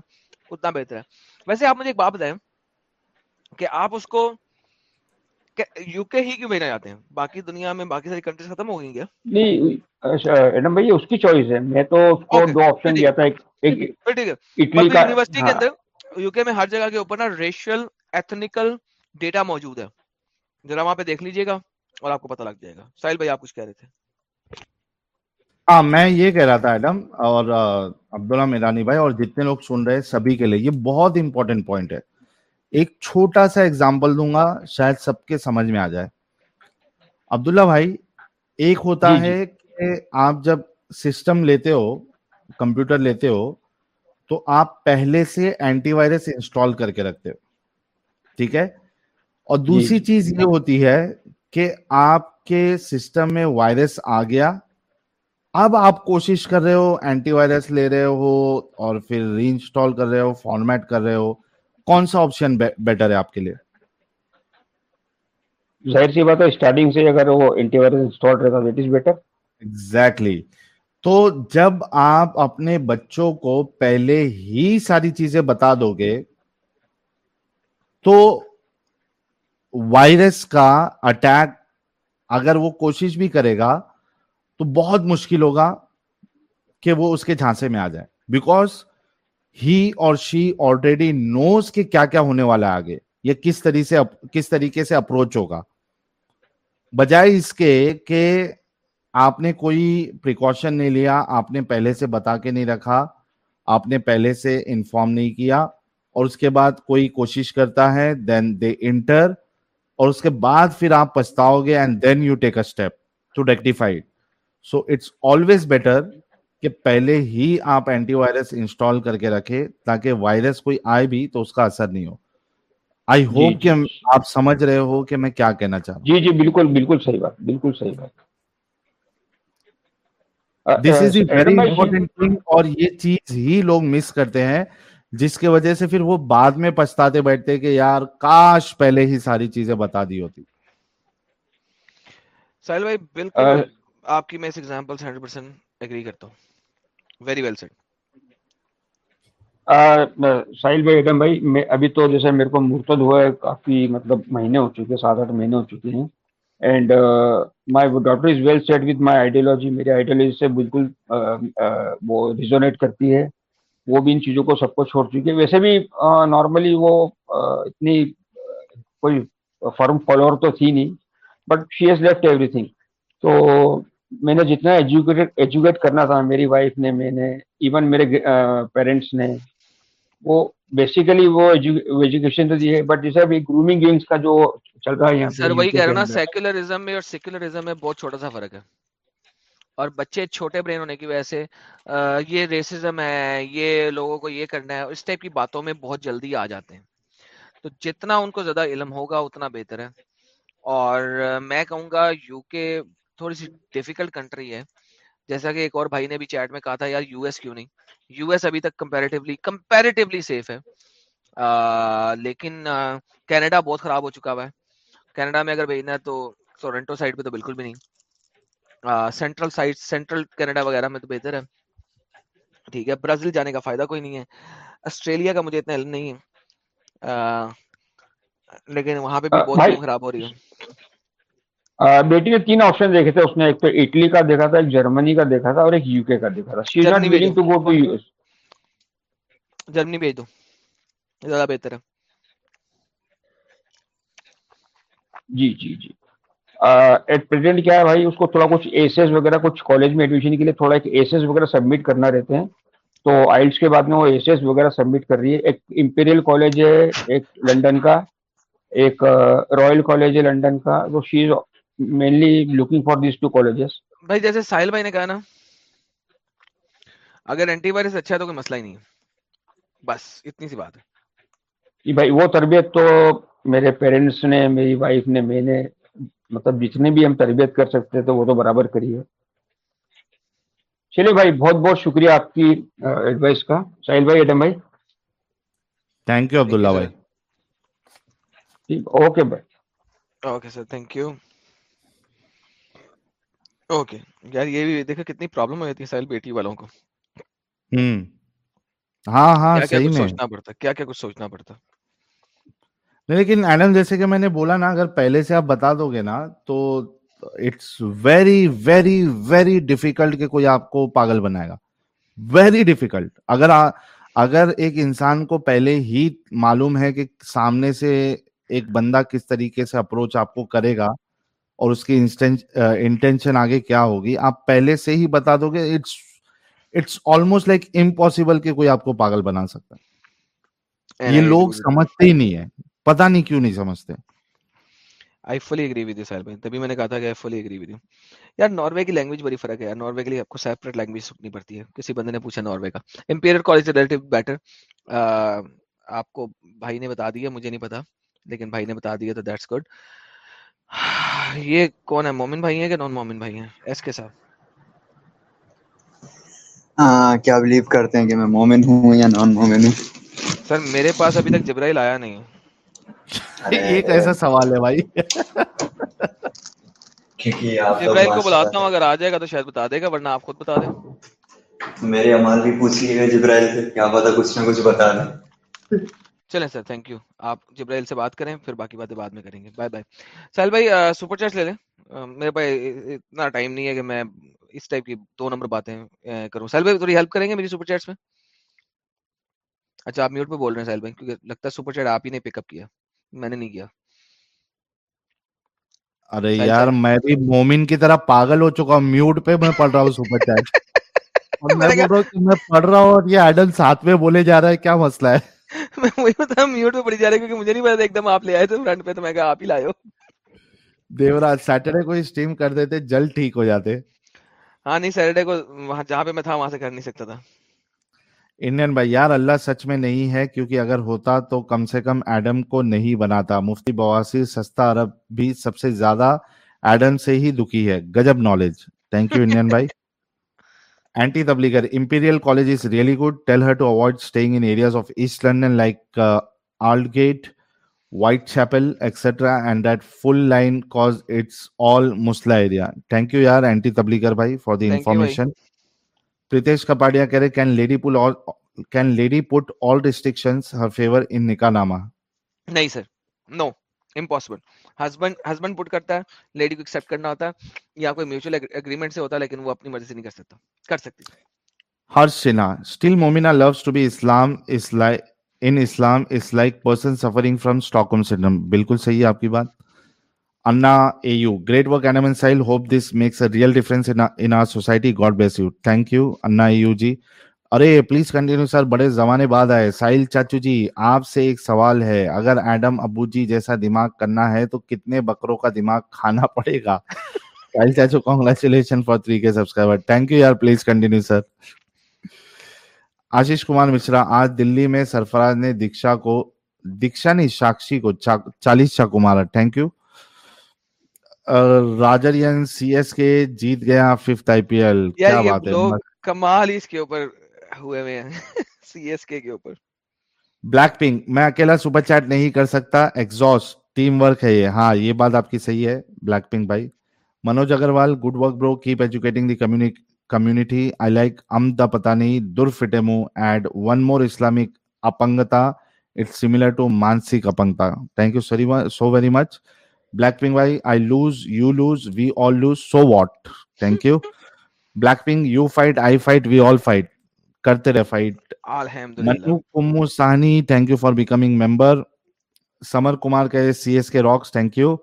اتنا بہتر ہے۔ ویسے آپ مجھے ایک بات بتائیں کہ آپ اس کو یو کے ہی کیوں بھیجنا چاہتے ہیں؟ باقی دنیا میں باقی ساری کنٹریز ختم ہو گئی کیا؟ نہیں اچھا، بھائی اس کی چوائس ہے۔ میں تو اس کو دو آپشن دیا تھا۔ ایک ٹھیک ہے۔ یونیورسٹی کے ہاں۔ اندر یو کے میں ہر جگہ کے اوپر نا ریشل ایتھنیکل ڈیٹا موجود ہے۔ ذرا وہاں پہ دیکھ لیجیے گا اور آپ کو پتہ لگ جائے گا۔ ساحل بھائی آپ کچھ کہہ رہے تھے۔ ہاں میں یہ کہہ رہا تھا ایڈم اور عبداللہ میرانی بھائی اور جتنے لوگ سن رہے سبھی کے لیے یہ بہت امپورٹنٹ پوائنٹ ہے۔ ایک چھوٹا سا ایگزامپل دوں گا شاید سب کے سمجھ میں آ جائے۔ عبداللہ بھائی ایک ہوتا جی، جی۔ ہے کہ آپ جب سسٹم لیتے ہو کمپیوٹر لیتے ہو تو آپ پہلے سے اینٹی وائرس انسٹال کر کے رکھتے ہو۔ ٹھیک ہے؟ اور جی، دوسری چیز یہ ہوتی ہے کہ آپ کے سسٹم میں وائرس آ گیا۔ اب آپ کوشش کر رہے ہو اینٹی وائرس لے رہے ہو اور پھر ری انسٹال کر رہے ہو فارمیٹ کر رہے ہو۔ کون سا آپشن بیٹر ہے آپ کے لیے؟ ظاہر سی بات ہے اسٹارٹنگ سے اگر وہ اینٹی وائرس انسٹال رہے دیٹ از بیٹر ایگزیکٹلی تو جب آپ اپنے بچوں کو پہلے ہی ساری چیزیں بتا دو گے تو وائرس کا اٹیک اگر وہ کوشش بھی کرے گا تو بہت مشکل ہوگا کہ وہ اس کے جھانسے میں آ جائے۔ بیکاز ہی اور شی آلریڈی نوز کہ کیا کیا ہونے والا ہے آگے، یہ کس طریقے سے کس طریقے سے اپروچ ہوگا۔ بجائے اس کے کہ آپ نے کوئی پریکاشن نہیں لیا، آپ نے پہلے سے بتا کے نہیں رکھا، آپ نے پہلے سے انفارم نہیں کیا اور اس کے بعد کوئی کوشش کرتا ہے دین دے انٹر اور اس کے بعد پھر آپ پچھتاؤ گے and then you take a step to rectify so it's always better کہ پہلے ہی آپ اینٹی وائرس انسٹال کر کے رکھے تاکہ وائرس کوئی آئے بھی تو اس کا اثر نہیں ہو۔ آئی جی، ہوپ جی، کہ جی۔ آپ سمجھ رہے ہو کہ میں کیا کہنا چاہوں جی جی بالکل بالکل صحیح بات بالکل صحیح بات۔ This is a very important thing اور یہ چیز ہی لوگ مس کرتے ہیں جس کے وجہ سے پھر وہ بعد میں پچھتاتے بیٹھتے کہ یار کاش پہلے ہی ساری چیزیں بتا دی ہوتی۔ ساحل بھائی بالکل آپ کی میں اس ایگزامپل سے 100% اگری کرتا ہوں۔ ویری ویل سیٹ ساحل بھائی ایڈم بھائی، میں ابھی تو جیسے میرے کو مرتد ہوا ہے، کافی مطلب مہینے ہو چکے، سات آٹھ مہینے ہو چکے ہیں۔ And my doctor is well set with my ideology میری آئیڈیالوجی سے بالکل وہ ریزونیٹ کرتی ہے۔ وہ بھی ان چیزوں کو سب کو چھوڑ چکی ہے۔ ویسے بھی نارملی وہ اتنی کوئی فرم فالوور تو تھی نہیں but she has left everything تو میں نے جتنا ایجوکیٹڈ ایجوکیٹ کرنا تھا میری وائف نے میں نے ایون میرے پیرنٹس نے وہ بیسیکلی وہ ایجوکیشن تو دی ہے بٹ جیسے ابھی گرومنگ گیمز کا جو چل رہا ہے یہاں سر وہی کہہ رہا نا سیکولرزم میں اور سیکولرزم میں بہت چھوٹا سا فرق ہے۔ اور بچے چھوٹے برین ہونے کی وجہ سے یہ ریسزم ہے یہ لوگوں کو یہ کرنا ہے اس ٹائپ کی باتوں میں بہت جلدی آ جاتے ہیں۔ تو جتنا ان کو زیادہ علم ہوگا اتنا بہتر ہے۔ اور میں کہوں گا یو کے تھوڑی سی ڈیفیکلٹ کنٹری ہے جیسا کہ ایک اور بھائی نے بھی چیٹ میں کہا تھا یار یو ایس کیوں نہیں یو ایس ابھی تک کمپیریٹیولی کمپیریٹیولی سیف ہے لیکن کینیڈا بہت خراب ہو چکا ہوا ہے کینیڈا میں اگر بھیجنا ہے تو ٹورنٹو سائڈ پہ تو بالکل بھی نہیں سینٹرل سائڈ سینٹرل کینیڈا وغیرہ میں تو بہتر ہے ٹھیک ہے برازیل جانے کا فائدہ کوئی نہیں ہے آسٹریلیا کا مجھے اتنا علم نہیں ہے لیکن وہاں پہ بھی بہت خراب ہو رہی ہے بیٹی نے تین آپشن دیکھے تھے اس نے ایک تو اٹلی کا دیکھا تھا ایک جرمنی کا دیکھا تھا اور ایک یو کے کا دیکھا تھا۔ جرمنی بھیج دو زیادہ بہتر ہے۔ جی جی جی۔ ایٹ پریزنٹ کیا ہے بھائی اس کو تھوڑا کچھ ایسز وغیرہ کچھ کالج میں ایڈمیشن کے لیے تھوڑا ایک ایسز وغیرہ سبمٹ کرنا رہتے ہیں۔ تو آئلس کے بعد میں وہ ایسز وغیرہ سبمٹ کر رہی ہے۔ ایک امپیریل کالج ہے ایک لنڈن کا ایک رائل کالج ہے لنڈن کا۔ تو she mainly looking for these two colleges بھائی جیسے ساحل بھائی نے کہا نا اگر اینٹی وائرس اچھا ہے تو کوئی مسئلہ ہی نہیں ہے۔ بس اتنی سی بات ہے۔ بھائی وہ تربیت تو میرے پیرنٹس نے میری وائف نے میں نے مطلب جتنے بھی ہم تربیت کر سکتے تو وہ تو برابر کریے چلیے بھائی بہت بہت شکریہ آپ کی ایڈوائس کا۔ ساحل بھائی ایڈم بھائی۔ تھینک یو عبداللہ بھائی۔ اوکے بھائی۔ Okay sir thank you okay. یار یہ بھی دیکھا کتنی پرابلم ہو جاتی ہے ساحل بیٹی والوں کو۔ ہوں۔ ہاں ہاں صحیح میں۔ سوچنا پڑتا کیا کیا کچھ سوچنا پڑتا۔ لیکن ایڈم جیسے کہ میں نے بولا نا اگر پہلے سے آپ بتا دو گے نا تو it's very very very difficult کہ کوئی آپ کو پاگل بنائے گا۔ ویری ڈیفیکلٹ اگر اگر ایک انسان کو پہلے ہی معلوم ہے کہ سامنے سے ایک بندہ کس طریقے سے اپروچ آپ کو کرے گا اور اس کی انٹینشن آگے کیا ہوگی؟ آپ پہلے سے ہی بتا دو گے it's it's almost like impossible کہ کوئی آپ کو پاگل بنا سکتا ہے۔ یہ لوگ سمجھتے ہی نہیں ہے پتا نہیں کیوں نہیں سمجھتے۔ آئی فلی ایگری ود سر بھائی تبھی میں نے کہا تھا کہ I fully agree with you یار ناروے کی لینگویج بڑی فرق ہے۔ یار ناروے کے لیے آپ کو سیپریٹ لینگویج سننی پڑتی ہے۔ کسی بندے نے پوچھا ناروے کا۔ امپیریل کالج ریلیٹیو بیٹر آپ کو بھائی نے بتا دیا مجھے نہیں پتا لیکن بھائی نے بتا دیا تو دیٹس گڈ [sighs] یہ کون ہے؟ مومن بھائی ہیں کہ نان مومن بھائی ہیں؟ ایس کے صاحب کیا بلیو کرتے ہیں کہ میں مومن ہوں یا نان مومن ہوں؟ سر میرے پاس ابھی تک جبرائیل آیا نہیں۔ [laughs] یہ کیسا سوال ہے بھائی۔ [laughs] جبرائیل کو بلاتا ہوں اگر آ جائے گا تو شاید بتا دے گا ورنہ آپ خود بتا دیں۔ میرے امال بھی پوچھ لیے گا جبرائیل سے کیا پتا کچھ نہ کچھ بتا دیں۔ [laughs] چلیں سر تھینک یو آپ جبرائیل سے بات کریں پھر باقی باتیں بعد میں کریں گے. بائے بائے سہل بھائی سپر چیٹ لے لیں. میرے پاس اتنا ٹائم نہیں ہے کہ میں اس ٹائپ کی دو نمبر باتیں کروں. سہل بھائی تھوڑی ہیلپ کریں گے میری سپر چیٹس میں؟ اچھا آپ میوٹ پہ بول رہے ہیں سہل بھائی کیونکہ لگتا ہے سپر چیٹ آپ ہی نے پک اپ کیا. میں نے نہیں کیا. ارے یار میں بھی مومن کی طرح پاگل ہو چکا ہوں میوٹ پہ میں پڑھ رہا ہوں سپر [laughs] چیٹ میں پڑھ رہا ہوں اور یہ ایڈل ساتھ میں بولے جا رہا ہے کیا مسئلہ ہے؟ [laughs] میں وہی بتا میوٹ پہ پڑی جا رہی کیونکہ مجھے نہیں پتا ایک دم آپ لے آئے تھے فرنٹ پہ تو میں کہا آپ ہی لائے ہو دیوراج سیٹرڈے کو اسٹریم کر دیتے جلد ٹھیک ہو جاتے۔ ہاں نہیں سیٹرڈے کو وہاں جہاں پہ میں تھا وہاں سے کر نہیں سکتا تھا۔ انڈین بھائی یار اللہ سچ میں نہیں ہے کیونکہ اگر ہوتا تو کم سے کم ایڈم کو نہیں بناتا۔ مفتی بواسی سستا عرب بھی سب سے زیادہ ایڈم سے ہی دکھی ہے۔ گجب نالج تھینک یو انڈین بھائی۔ تبلیغر imperial college is really good tell her to avoid staying in areas of east London like Aldgate Whitechapel etcetera and that full line cause it's all Muslim area thank you یار anti تبلیغر بھائی for the information Pritish Kapadia کہہ رہے can lady pull can lady put all restrictions her favour in nikahnama نہیں sir no impossible husband husband put کرتا ہے lady کو accept کرنا ہوتا ہے، یا کوئی میوچل اگریمنٹ سے ہوتا ہے، لیکن وہ اپنی مرضی سے نہیں کر سکتا۔ کر سکتی ہر سنا still Momina loves to be Islam is like in Islam is like person suffering from Stockholm syndrome بالکل صحیح ہے آپ کی بات۔ Anna, A U great work and Sahil hope this makes a real difference in our society God bless you thank you Anna, A U ji. Array please continue sir بڑے زمانے بعد آئے۔ ساحل چاچو جی آپ سے ایک سوال ہے۔ اگر ایڈم ابو جی جیسا دماغ کرنا ہے تو کتنے بکروں کا دماغ کھانا پڑے گا؟ ساحل چاچو congratulation for three K subscriber thank you یار please continue sir Ashish Kumar Mishra آج دلی میں سرفراز نے دیکشا کو دیکشا نہیں ساکشی کو چالیس چاکو مارا تھینک یو راجر ین سی ایس کے جیت گیا ففتھ آئی پی ایل۔ کیا بات ہے؟ کمال اس کے اوپر ہوئے ہیں۔ [laughs] سی ایس کے کے اوپر۔ بلیک پنک میں اکیلا سپر چیٹ نہیں کر سکتا۔ ایگزاس ٹیم ورک ہے یہ۔ ہاں یہ بات آپ کی صحیح ہے۔ بلیک پنک بھائی۔ Manoj Agarwal good work bro keep educating the community I like um the پتا نہیں در فٹے مو ایڈ ون مور اسلامک اپنگتا۔ اٹ سلر ٹو مانسک اپنگتا۔ Thank you so so very much black pink بھائی I loves you loves we all loves so what thank you black pink you fight I fight we all fight کرتے رہے fight منو کمو سانی thank you for becoming member Samar Kumar کہہ رہے C S K rocks thank you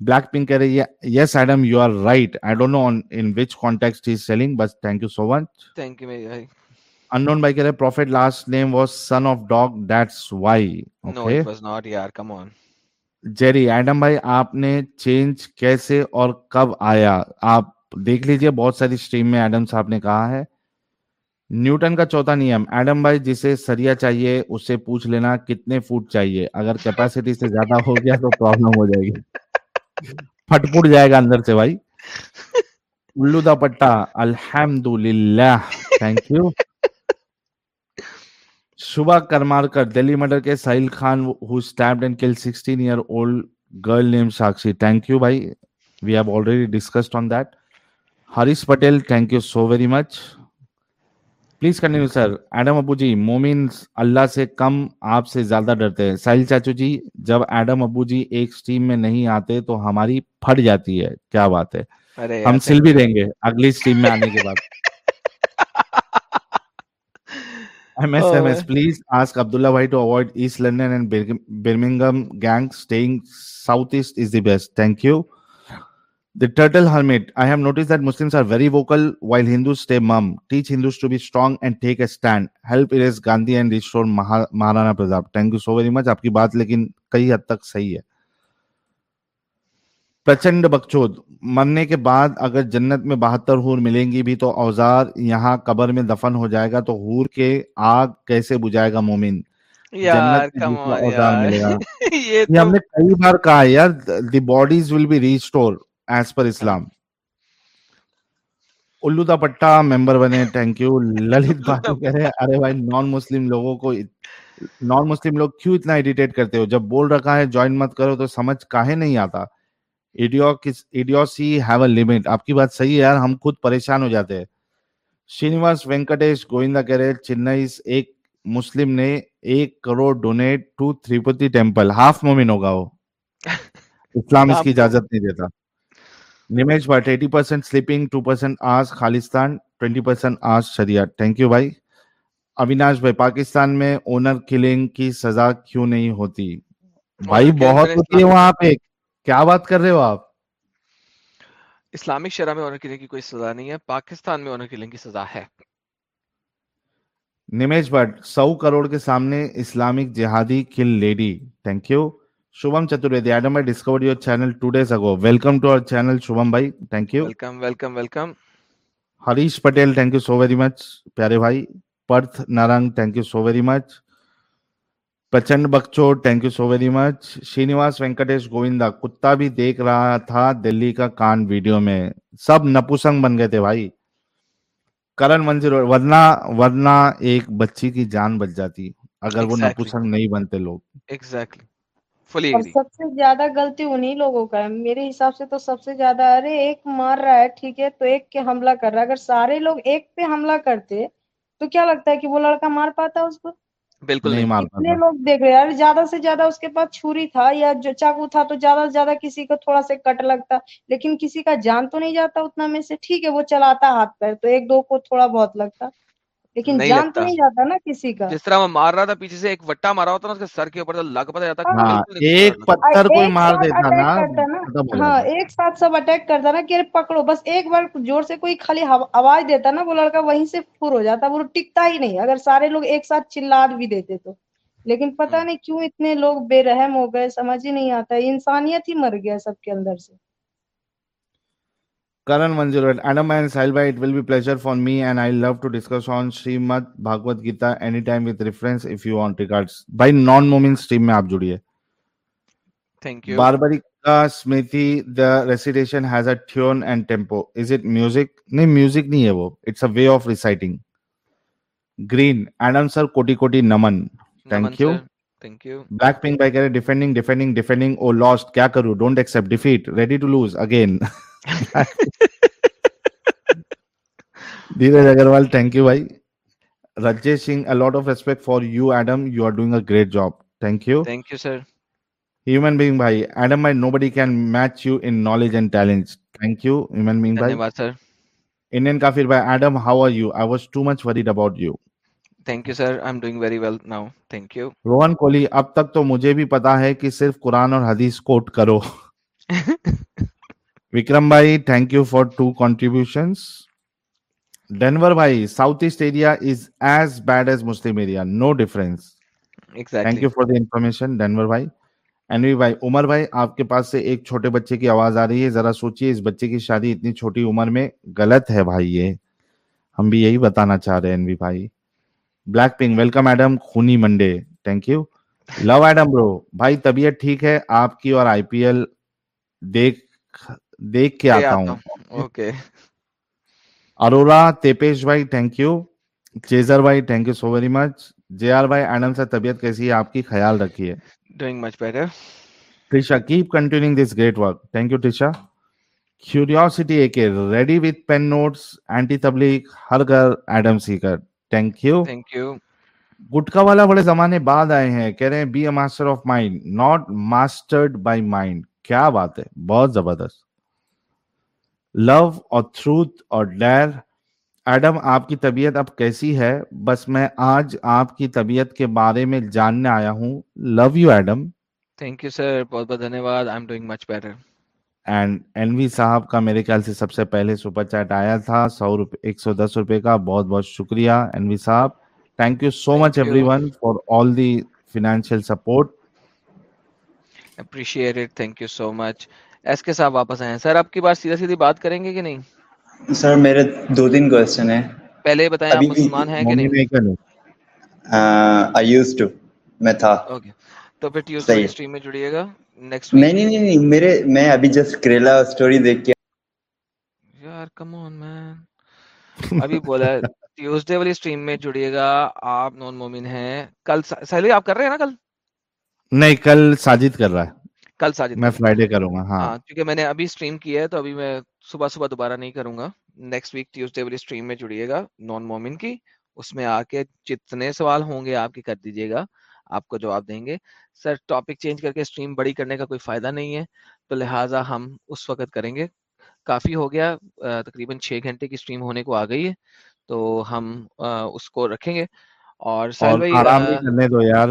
black pink کہہ رہے yes Adam you are right I don't know in which context he saying بس thank you so much thank you میری بھائی unknown by Kare Prophet last name was son of dog. That's why. Okay? No, it was not. Yeah, come on. Jerry Adam بھائی آپ نے change کیسے اور کب آیا آپ دیکھ لیجیے بہت ساری سٹریم میں ایڈم صاحب نے کہا ہے نیوٹن کا چوتھا نیم، ایڈم بھائی جسے سریا چاہیے اسے پوچھ لینا کتنے فٹ چاہیے، اگر کیپیسٹی سے زیادہ ہو گیا تو پرابلم ہو جائے گی۔ پھٹ پھٹ جائے گا اندر سے بھائی۔ الو دا پٹا الحمد للہ تھینک یو شبہ کرمارکر دہلی مرڈر کے Sahil Khan who stabbed and killed 16 year old girl name Sakshi. Thank you بھائی۔ We have already discussed on that Harish Patel thank you so very much please continue sir Adam ابو جی مومن اللہ سے کم آپ سے زیادہ ڈرتے ہیں ساحل چاچو جی جب ایڈم ابو جی ایک سٹیم میں نہیں آتے تو ہماری پھٹ جاتی ہے کیا بات ہے ہم سل بھی رہیں گے اگلی سٹیم میں آنے کے بعد M S M S please ask Abdullah بھائی to avoid east London and Birmingham gang staying south east is the best thank you The turtle hermit. I have noticed that Muslims are very vocal while Hindus stay mum. Teach Hindus to be strong and take a stand. Help erase Gandhi and restore Maharana Pradhan. Thank you so very much. Aapki baat lekin kahi had tak sahi hai. پرچنڈ بکچود مرنے کے بعد اگر جنت میں بہتر ہور ملیں گی بھی تو اوزار یہاں قبر میں دفن ہو جائے گا تو ہور کے آگ کیسے بجائے گا مومن یہ ہم نے کئی بار کہا یار the bodies will be restore as per Islam الو دا پٹا ممبر بنے تھینک یو للت بات کہہ رہے ارے بھائی نان مسلم لوگوں کو نان مسلم لوگ کیوں اتنا ایڈیٹیٹ کرتے ہو جب بول رکھا ہے جوائن مت کرو تو سمجھ کاہے نہیں آتا ایڈیوسی ہیو اے لمٹ آپ کی بات صحیح ہے یار ہم خود پریشان ہو جاتے ہیں شرینواس وینکٹیش گوئندا کہہ رہے چنئی ایک مسلم نے ایک crore donate to Tirupati temple half مومن ہوگا وہ اسلام اس کی اجازت نہیں دیتا نمیش بھائی eighty percent sleeping two percent آج خالستان ٹوینٹی پرسینٹ آج شریعت تھینک یو بھائی اویناش بھائی پاکستان میں اونر کلنگ کی سزا کیوں نہیں ہوتی بھائی بہت ہوتی ہے وہاں پہ کیا بات کر رہے ہو آپ اسلامک شرح میں اونر کلنگ کی کوئی سزا نہیں ہے پاکستان میں اونر کلنگ کی سزا ہے نمیش بھٹ سو کروڑ کے سامنے اسلامک جہادی کل لیڈی تھینک یو شبم چترچنڈ شرینش گوندا کتا بھی دیکھ رہا تھا دلی کا کان ویڈیو میں سب نپوسنگ بن گئے تھے کرن منجر ورنا ورنا ایک بچی کی جان بچ جاتی اگر وہ نپوسنگ نہیں بنتے لوگ فلی اور سب سے زیادہ غلطی انہی لوگوں کا ہے۔ میرے حساب سے تو سب سے زیادہ ارے ایک مار رہا ہے ٹھیک ہے تو ایک کے حملہ کر رہا ہے۔ اگر سارے لوگ ایک پہ حملہ کرتے تو کیا لگتا ہے کہ وہ لڑکا مار پاتا اس کو؟ بالکل نہیں مار پاتا۔ لوگ دیکھ رہے ہیں۔ زیادہ سے زیادہ اس کے پاس چھری تھا یا جو چاقو تھا تو زیادہ سے زیادہ کسی کو تھوڑا سا کٹ لگتا۔ لیکن کسی کا جان تو نہیں جاتا اتنا میں سے۔ ٹھیک ہے وہ چلاتا ہاتھ پیر تو ایک دو کو تھوڑا بہت لگتا۔ لیکن جان تو نہیں جاتا نا کسی کا۔ جس طرح میں مار رہا تھا پیچھے سے ایک وٹا مارا ہوتا نا اس کے سر کے اوپر لگ پتا جاتا ہاں، ایک پتھر کوئی مار دیتا نا ہاں ایک ساتھ سب اٹیک کرتا نا کہ پکڑو بس ایک بار جور سے کوئی خالی آواز دیتا نا وہ لڑکا وہیں سے پھر ہو جاتا وہ ٹکتا ہی نہیں۔ اگر سارے لوگ ایک ساتھ چلا بھی دیتے تو۔ لیکن پتہ ہاں۔ نہیں کیوں اتنے لوگ بے رحم ہو گئے سمجھ ہی نہیں آتا۔ انسانیت ہی مر گیا سب کے اندر سے۔ نہیں میوزک نہیں ہے دھیرج اگروال تھینک یو بھائی Rajesh Singh a lot of respect for you Adam you are doing a great job thank you thank you sir human being بھائی ایڈم بھائی no buddy can match you in knowledge and talent thank you human being بھائی sir Indian کافر بھائی Adam how are you I was too much worried about you thank you sir I am doing very well now thank you Rohan Kohli اب تک تو مجھے بھی پتا ہے کہ صرف قرآن اور حدیث کوٹ کرو وکرم بھائی thank you for two contributions Denver بھائی south east area is as bad as Muslim area no difference thank you for the information Denver بھائی اینوی بھائی عمر بھائی آپ کے پاس سے ایک چھوٹے بچے کی آواز آ رہی ہے ذرا سوچیے اس بچے کی شادی اتنی چھوٹی عمر میں غلط ہے بھائی یہ ہم بھی یہی بتانا چاہ رہے ہیں اینوی بھائی بلیک پنگ ویلکم ایڈم خونی Monday thank you love Adam bro بھائی طبیعت ٹھیک ہے آپ کی اور آئی پی ایل دیکھ دیکھ کے آتا ہوں اوکے اروڑا تیپیش بھائی تھینک یو چیزر بھائی thank you so very much J R بھائی آنند سر طبیعت کیسی ہے آپ کی خیال رکھیے doing much better Trisha keep continuing this great work thank you Trisha curiosity A K ready with pen notes anti تبلیغ ہر گھر Adam seeker thank you thank you گٹکا والا بڑے زمانے بعد آئے ہیں کہہ رہے ہیں be a master of mind not mastered by mind کیا بات ہے بہت زبردست لو اور تھروت اور ڈیر ایڈم آپ کی طبیعت اب کیسی ہے بس میں آج آپ کی طبیعت کے بارے میں جاننے آیا ہوں love you Adam thank you sir بہت بہت دھنیہ واد I am doing much better and N V صاحب کا میرے خیال سے سب سے پہلے سپر چیٹ آیا تھا سو روپے ایک سو دس روپے کا بہت بہت شکریہ این وی صاحب thank you so much everyone for all the financial support appreciate thank you so much S K صاحب واپس آئے ہیں۔ سر آپ کی بات سیدھا سیدھی بات کریں گے کہ نہیں؟ سر میرے دو تین کوشچن ہے پہلے بتائیں آپ مسلمان ہیں کہ نہیں؟ آئی یوز ٹو میں تھا۔ تو پھر ٹیوزڈے کی سٹریم میں جڑیے گا۔ نیکسٹ نہیں نہیں نہیں میرے میں ابھی جسٹ کریلا سٹوری دیکھ کے یار کم آن مین ابھی بولا ٹیوزڈے والی سٹریم میں جڑیے گا۔ آپ نون مومن ہیں۔ کل آپ کر رہے ہیں نا کل؟ نہیں کل ساجد کر رہا ہے۔ کل ساجد میں فرائیڈے کروں گا ہاں۔ کیونکہ میں نے ابھی اسٹریم کیا ہے تو ابھی میں صبح صبح دوبارہ نہیں کروں گا۔ نیکسٹ ویک ٹیوزڈے والی اسٹریم میں جڑیے گا نان مومن کی۔ اس میں آ کے جتنے سوال ہوں گے آپ کے کر دیجیے گا آپ کو جواب دیں گے۔ سر ٹاپک چینج کر کے اسٹریم بڑی کرنے کا کوئی فائدہ نہیں ہے تو لہٰذا ہم اس وقت کریں گے۔ کافی ہو گیا تقریباً چھ گھنٹے کی اسٹریم ہونے کو آ گئی ہے تو ہم اس کو رکھیں گے۔ اور سر بھائی آرام بھی کرنے دو یار۔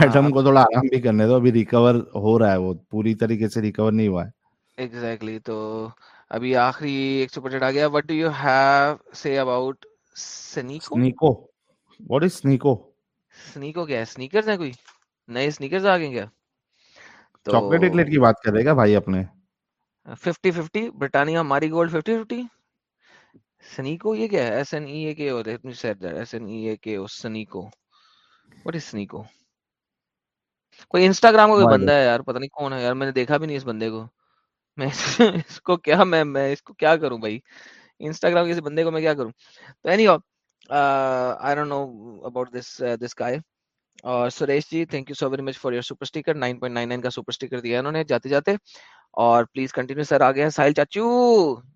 ایٹم کو تھوڑا آرام بھی کرنے دو ابھی ریکور ہو رہا ہے وہ پوری طریقے سے ریکور نہیں ہوا ہے۔ ایگزیکٹلی تو ابھی آخری ایک سو پچٹ آ گیا۔ What do you have say about Sneako Sneako what is Sneako Sneako کیا ہے سنیکرز ہیں کوئی؟ نئے سنیکرز آ گئے کیا؟ چاکلیٹ ایکلیٹ کی بات کرے گا بھائی اپنے؟ 50 50 برٹانیا ماری گولڈ 50 50 سنیکو یہ کیا ہے؟ S N E A K or let me say that S N E A K or Sneako what is سنیکو کوئی انسٹاگرام کا کوئی بندہ ہے یار پتہ نہیں کون ہے یار میں نے دیکھا بھی نہیں اس بندے کو۔ میں اس کو کیا میں میں اس کو کیا کروں بھائی؟ انسٹاگرام کے بندے کو میں کیا کروں؟ تو anyhow I don't know about this this guy اور Suresh ji thank you so very much for your super sticker nine point nine nine کا سپر اسٹیکر دیا انہوں نے جاتے جاتے۔ اور پلیز کنٹینیو سر آگے ہیں۔ ساحل چاچو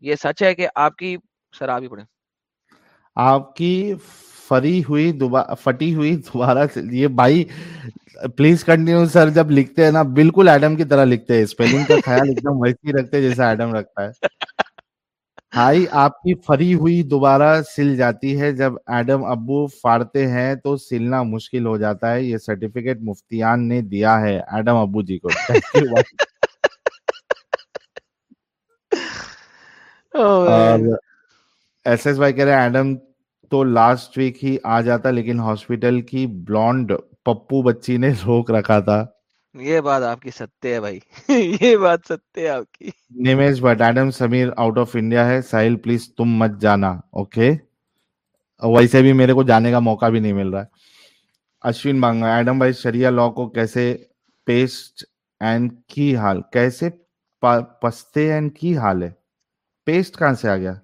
یہ سچ ہے کہ آپ کی سر آپ ہی پڑھیں آپ کی فری ہوئی فٹی ہوئی دوبارہ یہ بھائی پلیز کنٹینیو سر جب لکھتے ہیں نا بالکل ایڈم کی طرح لکھتے ہیں۔ اسپیلنگ کا خیال ایک دم ویسے ہی رکھتے جیسے ایڈم رکھتا ہے۔ ہائی آپ کی فری ہوئی دوبارہ سل جاتی ہے۔ جب ایڈم ابو فارتے ہیں تو سلنا مشکل ہو جاتا ہے۔ یہ سرٹیفکیٹ مفتیان نے دیا ہے ایڈم ابو جی کو۔ [laughs] اور ایس ایس بھائی کہہ رہے ایڈم تو لاسٹ ویک ہی آ جاتا لیکن ہاسپٹل کی بلونڈ پپو بچی نے روک رکھا تھا۔ یہ بات آپ کی ستیہ ہے بھائی۔ [laughs] یہ بات ستیہ ہے آپ کی۔ Names but Adam Sameer out of India ہے۔ ساحل پلیز تم مت جانا اوکے ویسے بھی میرے کو جانے کا موقع بھی نہیں مل رہا ہے۔ اشوین بانگا ایڈم بھائی شریعہ لاؤ کو کیسے پیسٹ اینڈ کی حال کیسے پستے اینڈ کی حال ہے؟ پیسٹ کہاں سے آ گیا؟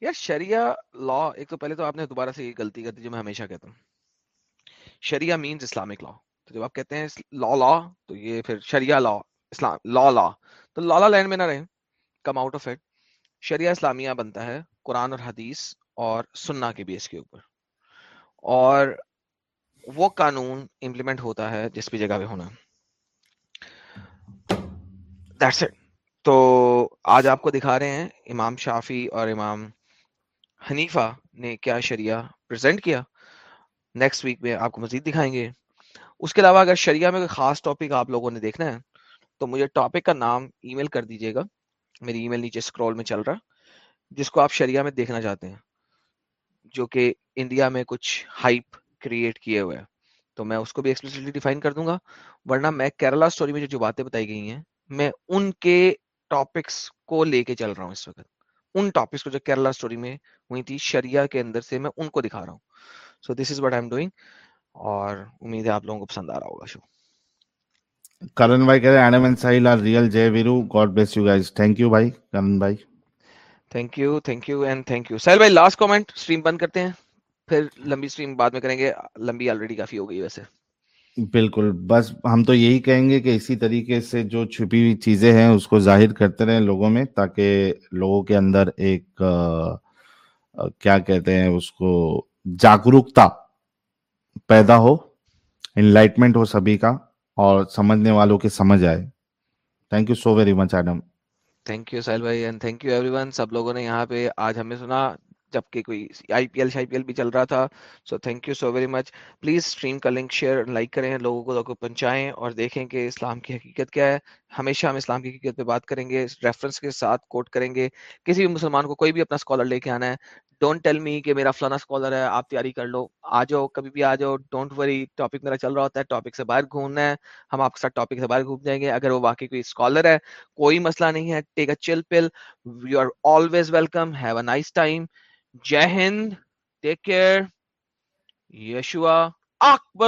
یار شریعہ لا ایک تو پہلے تو آپ نے دوبارہ سے یہ غلطی کر دی جو میں ہمیشہ کہتا ہوں۔ شریا مینس اسلامک لا تو جب آپ کہتے ہیں لا لا تو یہ پھر شریعہ لا اسلام لا لا تو لا لا لینڈ میں نہ رہیں کم آؤٹ آف اٹ شریعہ اسلامیہ بنتا ہے قرآن اور حدیث اور سننا کے بیس کے اوپر۔ اور وہ قانون امپلیمنٹ ہوتا ہے جس بھی جگہ پہ ہونا۔ تو آج آپ کو دکھا رہے ہیں امام شافی اور امام حنیفہ نے کیا شریعہ پریزنٹ کیا؟ نیکسٹ ویک میں آپ کو مزید دکھائیں گے۔ اس کے علاوہ اگر شریعہ میں کوئی خاص ٹاپک آپ لوگوں نے دیکھنا ہے، تو مجھے ٹاپک کا نام ای میل کر دیجیے گا۔ میری ای میل نیچے اسکرول میں چل رہا جس کو آپ شریعہ میں دیکھنا چاہتے ہیں، جو کہ انڈیا میں کچھ ہائپ کریٹ کیے ہوئے ہیں۔ تو میں اس کو بھی ایکسپلسٹلی ڈیفائن کر دوں گا، ورنہ میں کیرلا اسٹوری میں جو باتیں بتائی گئی ہیں، میں ان کے ٹاپکس کو لے کے چل رہا ہوں اس وقت۔ ان ٹاپکس کو جو کیرلا اسٹوری میں ہوئی تھی شریعہ کے اندر سے میں ان کو دکھا رہا ہوں so this is what I am doing اور امید ہے آپ لوگوں کو پسند آ رہا ہوگا شو کرن بھائی کہہ رہے ہیں Adam and Sahil are real Jai Veeru God bless you guys thank you بھائی کرن بھائی thank you thank you and thank you Sohail بھائی لاسٹ کامنٹ سٹریم بند کرتے ہیں پھر لمبی سٹریم بعد میں کریں گے لمبی آلریڈی کافی ہو گئی ویسے بالکل، بس ہم تو یہی کہیں گے کہ اسی طریقے سے جو چھپی ہوئی چیزیں ہیں اس کو ظاہر کرتے رہیں لوگوں میں تاکہ لوگوں کے اندر ایک کیا کہتے ہیں اس کو، جاگروکتا پیدا ہو انلائٹمنٹ ہو سبھی کا اور سمجھنے والوں کے سمجھ آئے۔ Thank you so very much Adam thank you Sohail بھائی and thank you everyone سب لوگوں نے یہاں پہ آج ہمیں سنا۔ جبکہ کوئی آئی پی ایل شائی پی ایل بھی چل رہا تھا۔ So thank you so very much please stream کا لنک شیئر لائک کریں، لوگوں کو لوگوں پہنچائیں اور دیکھیں کہ اسلام کی حقیقت کیا ہے۔ ہمیشہ ہم اسلام کی حقیقت پہ بات کریں گے ریفرنس کے ساتھ کوٹ کریں گے۔ کسی بھی مسلمان کو کوئی بھی اپنا اسکالر لے کے آنا ہے۔ ڈونٹ ٹیل می کہ میرا فلانا اسکالر ہے، آپ تیاری کر لو۔ آ جاؤ، کبھی بھی آ جاؤ۔ ڈونٹ وری ٹاپک میرا چل رہا ہوتا ہے ٹاپک سے باہر گھومنا ہے۔ ہم آپ کے ساتھ ٹاپک سے باہر گھوم جائیں گے۔ اگر وہ واقعی کوئی اسکالر ہے، کوئی مسئلہ نہیں ہے take a chill pill you are always welcome have a nice time Jai Hind take care Yeshua Akbar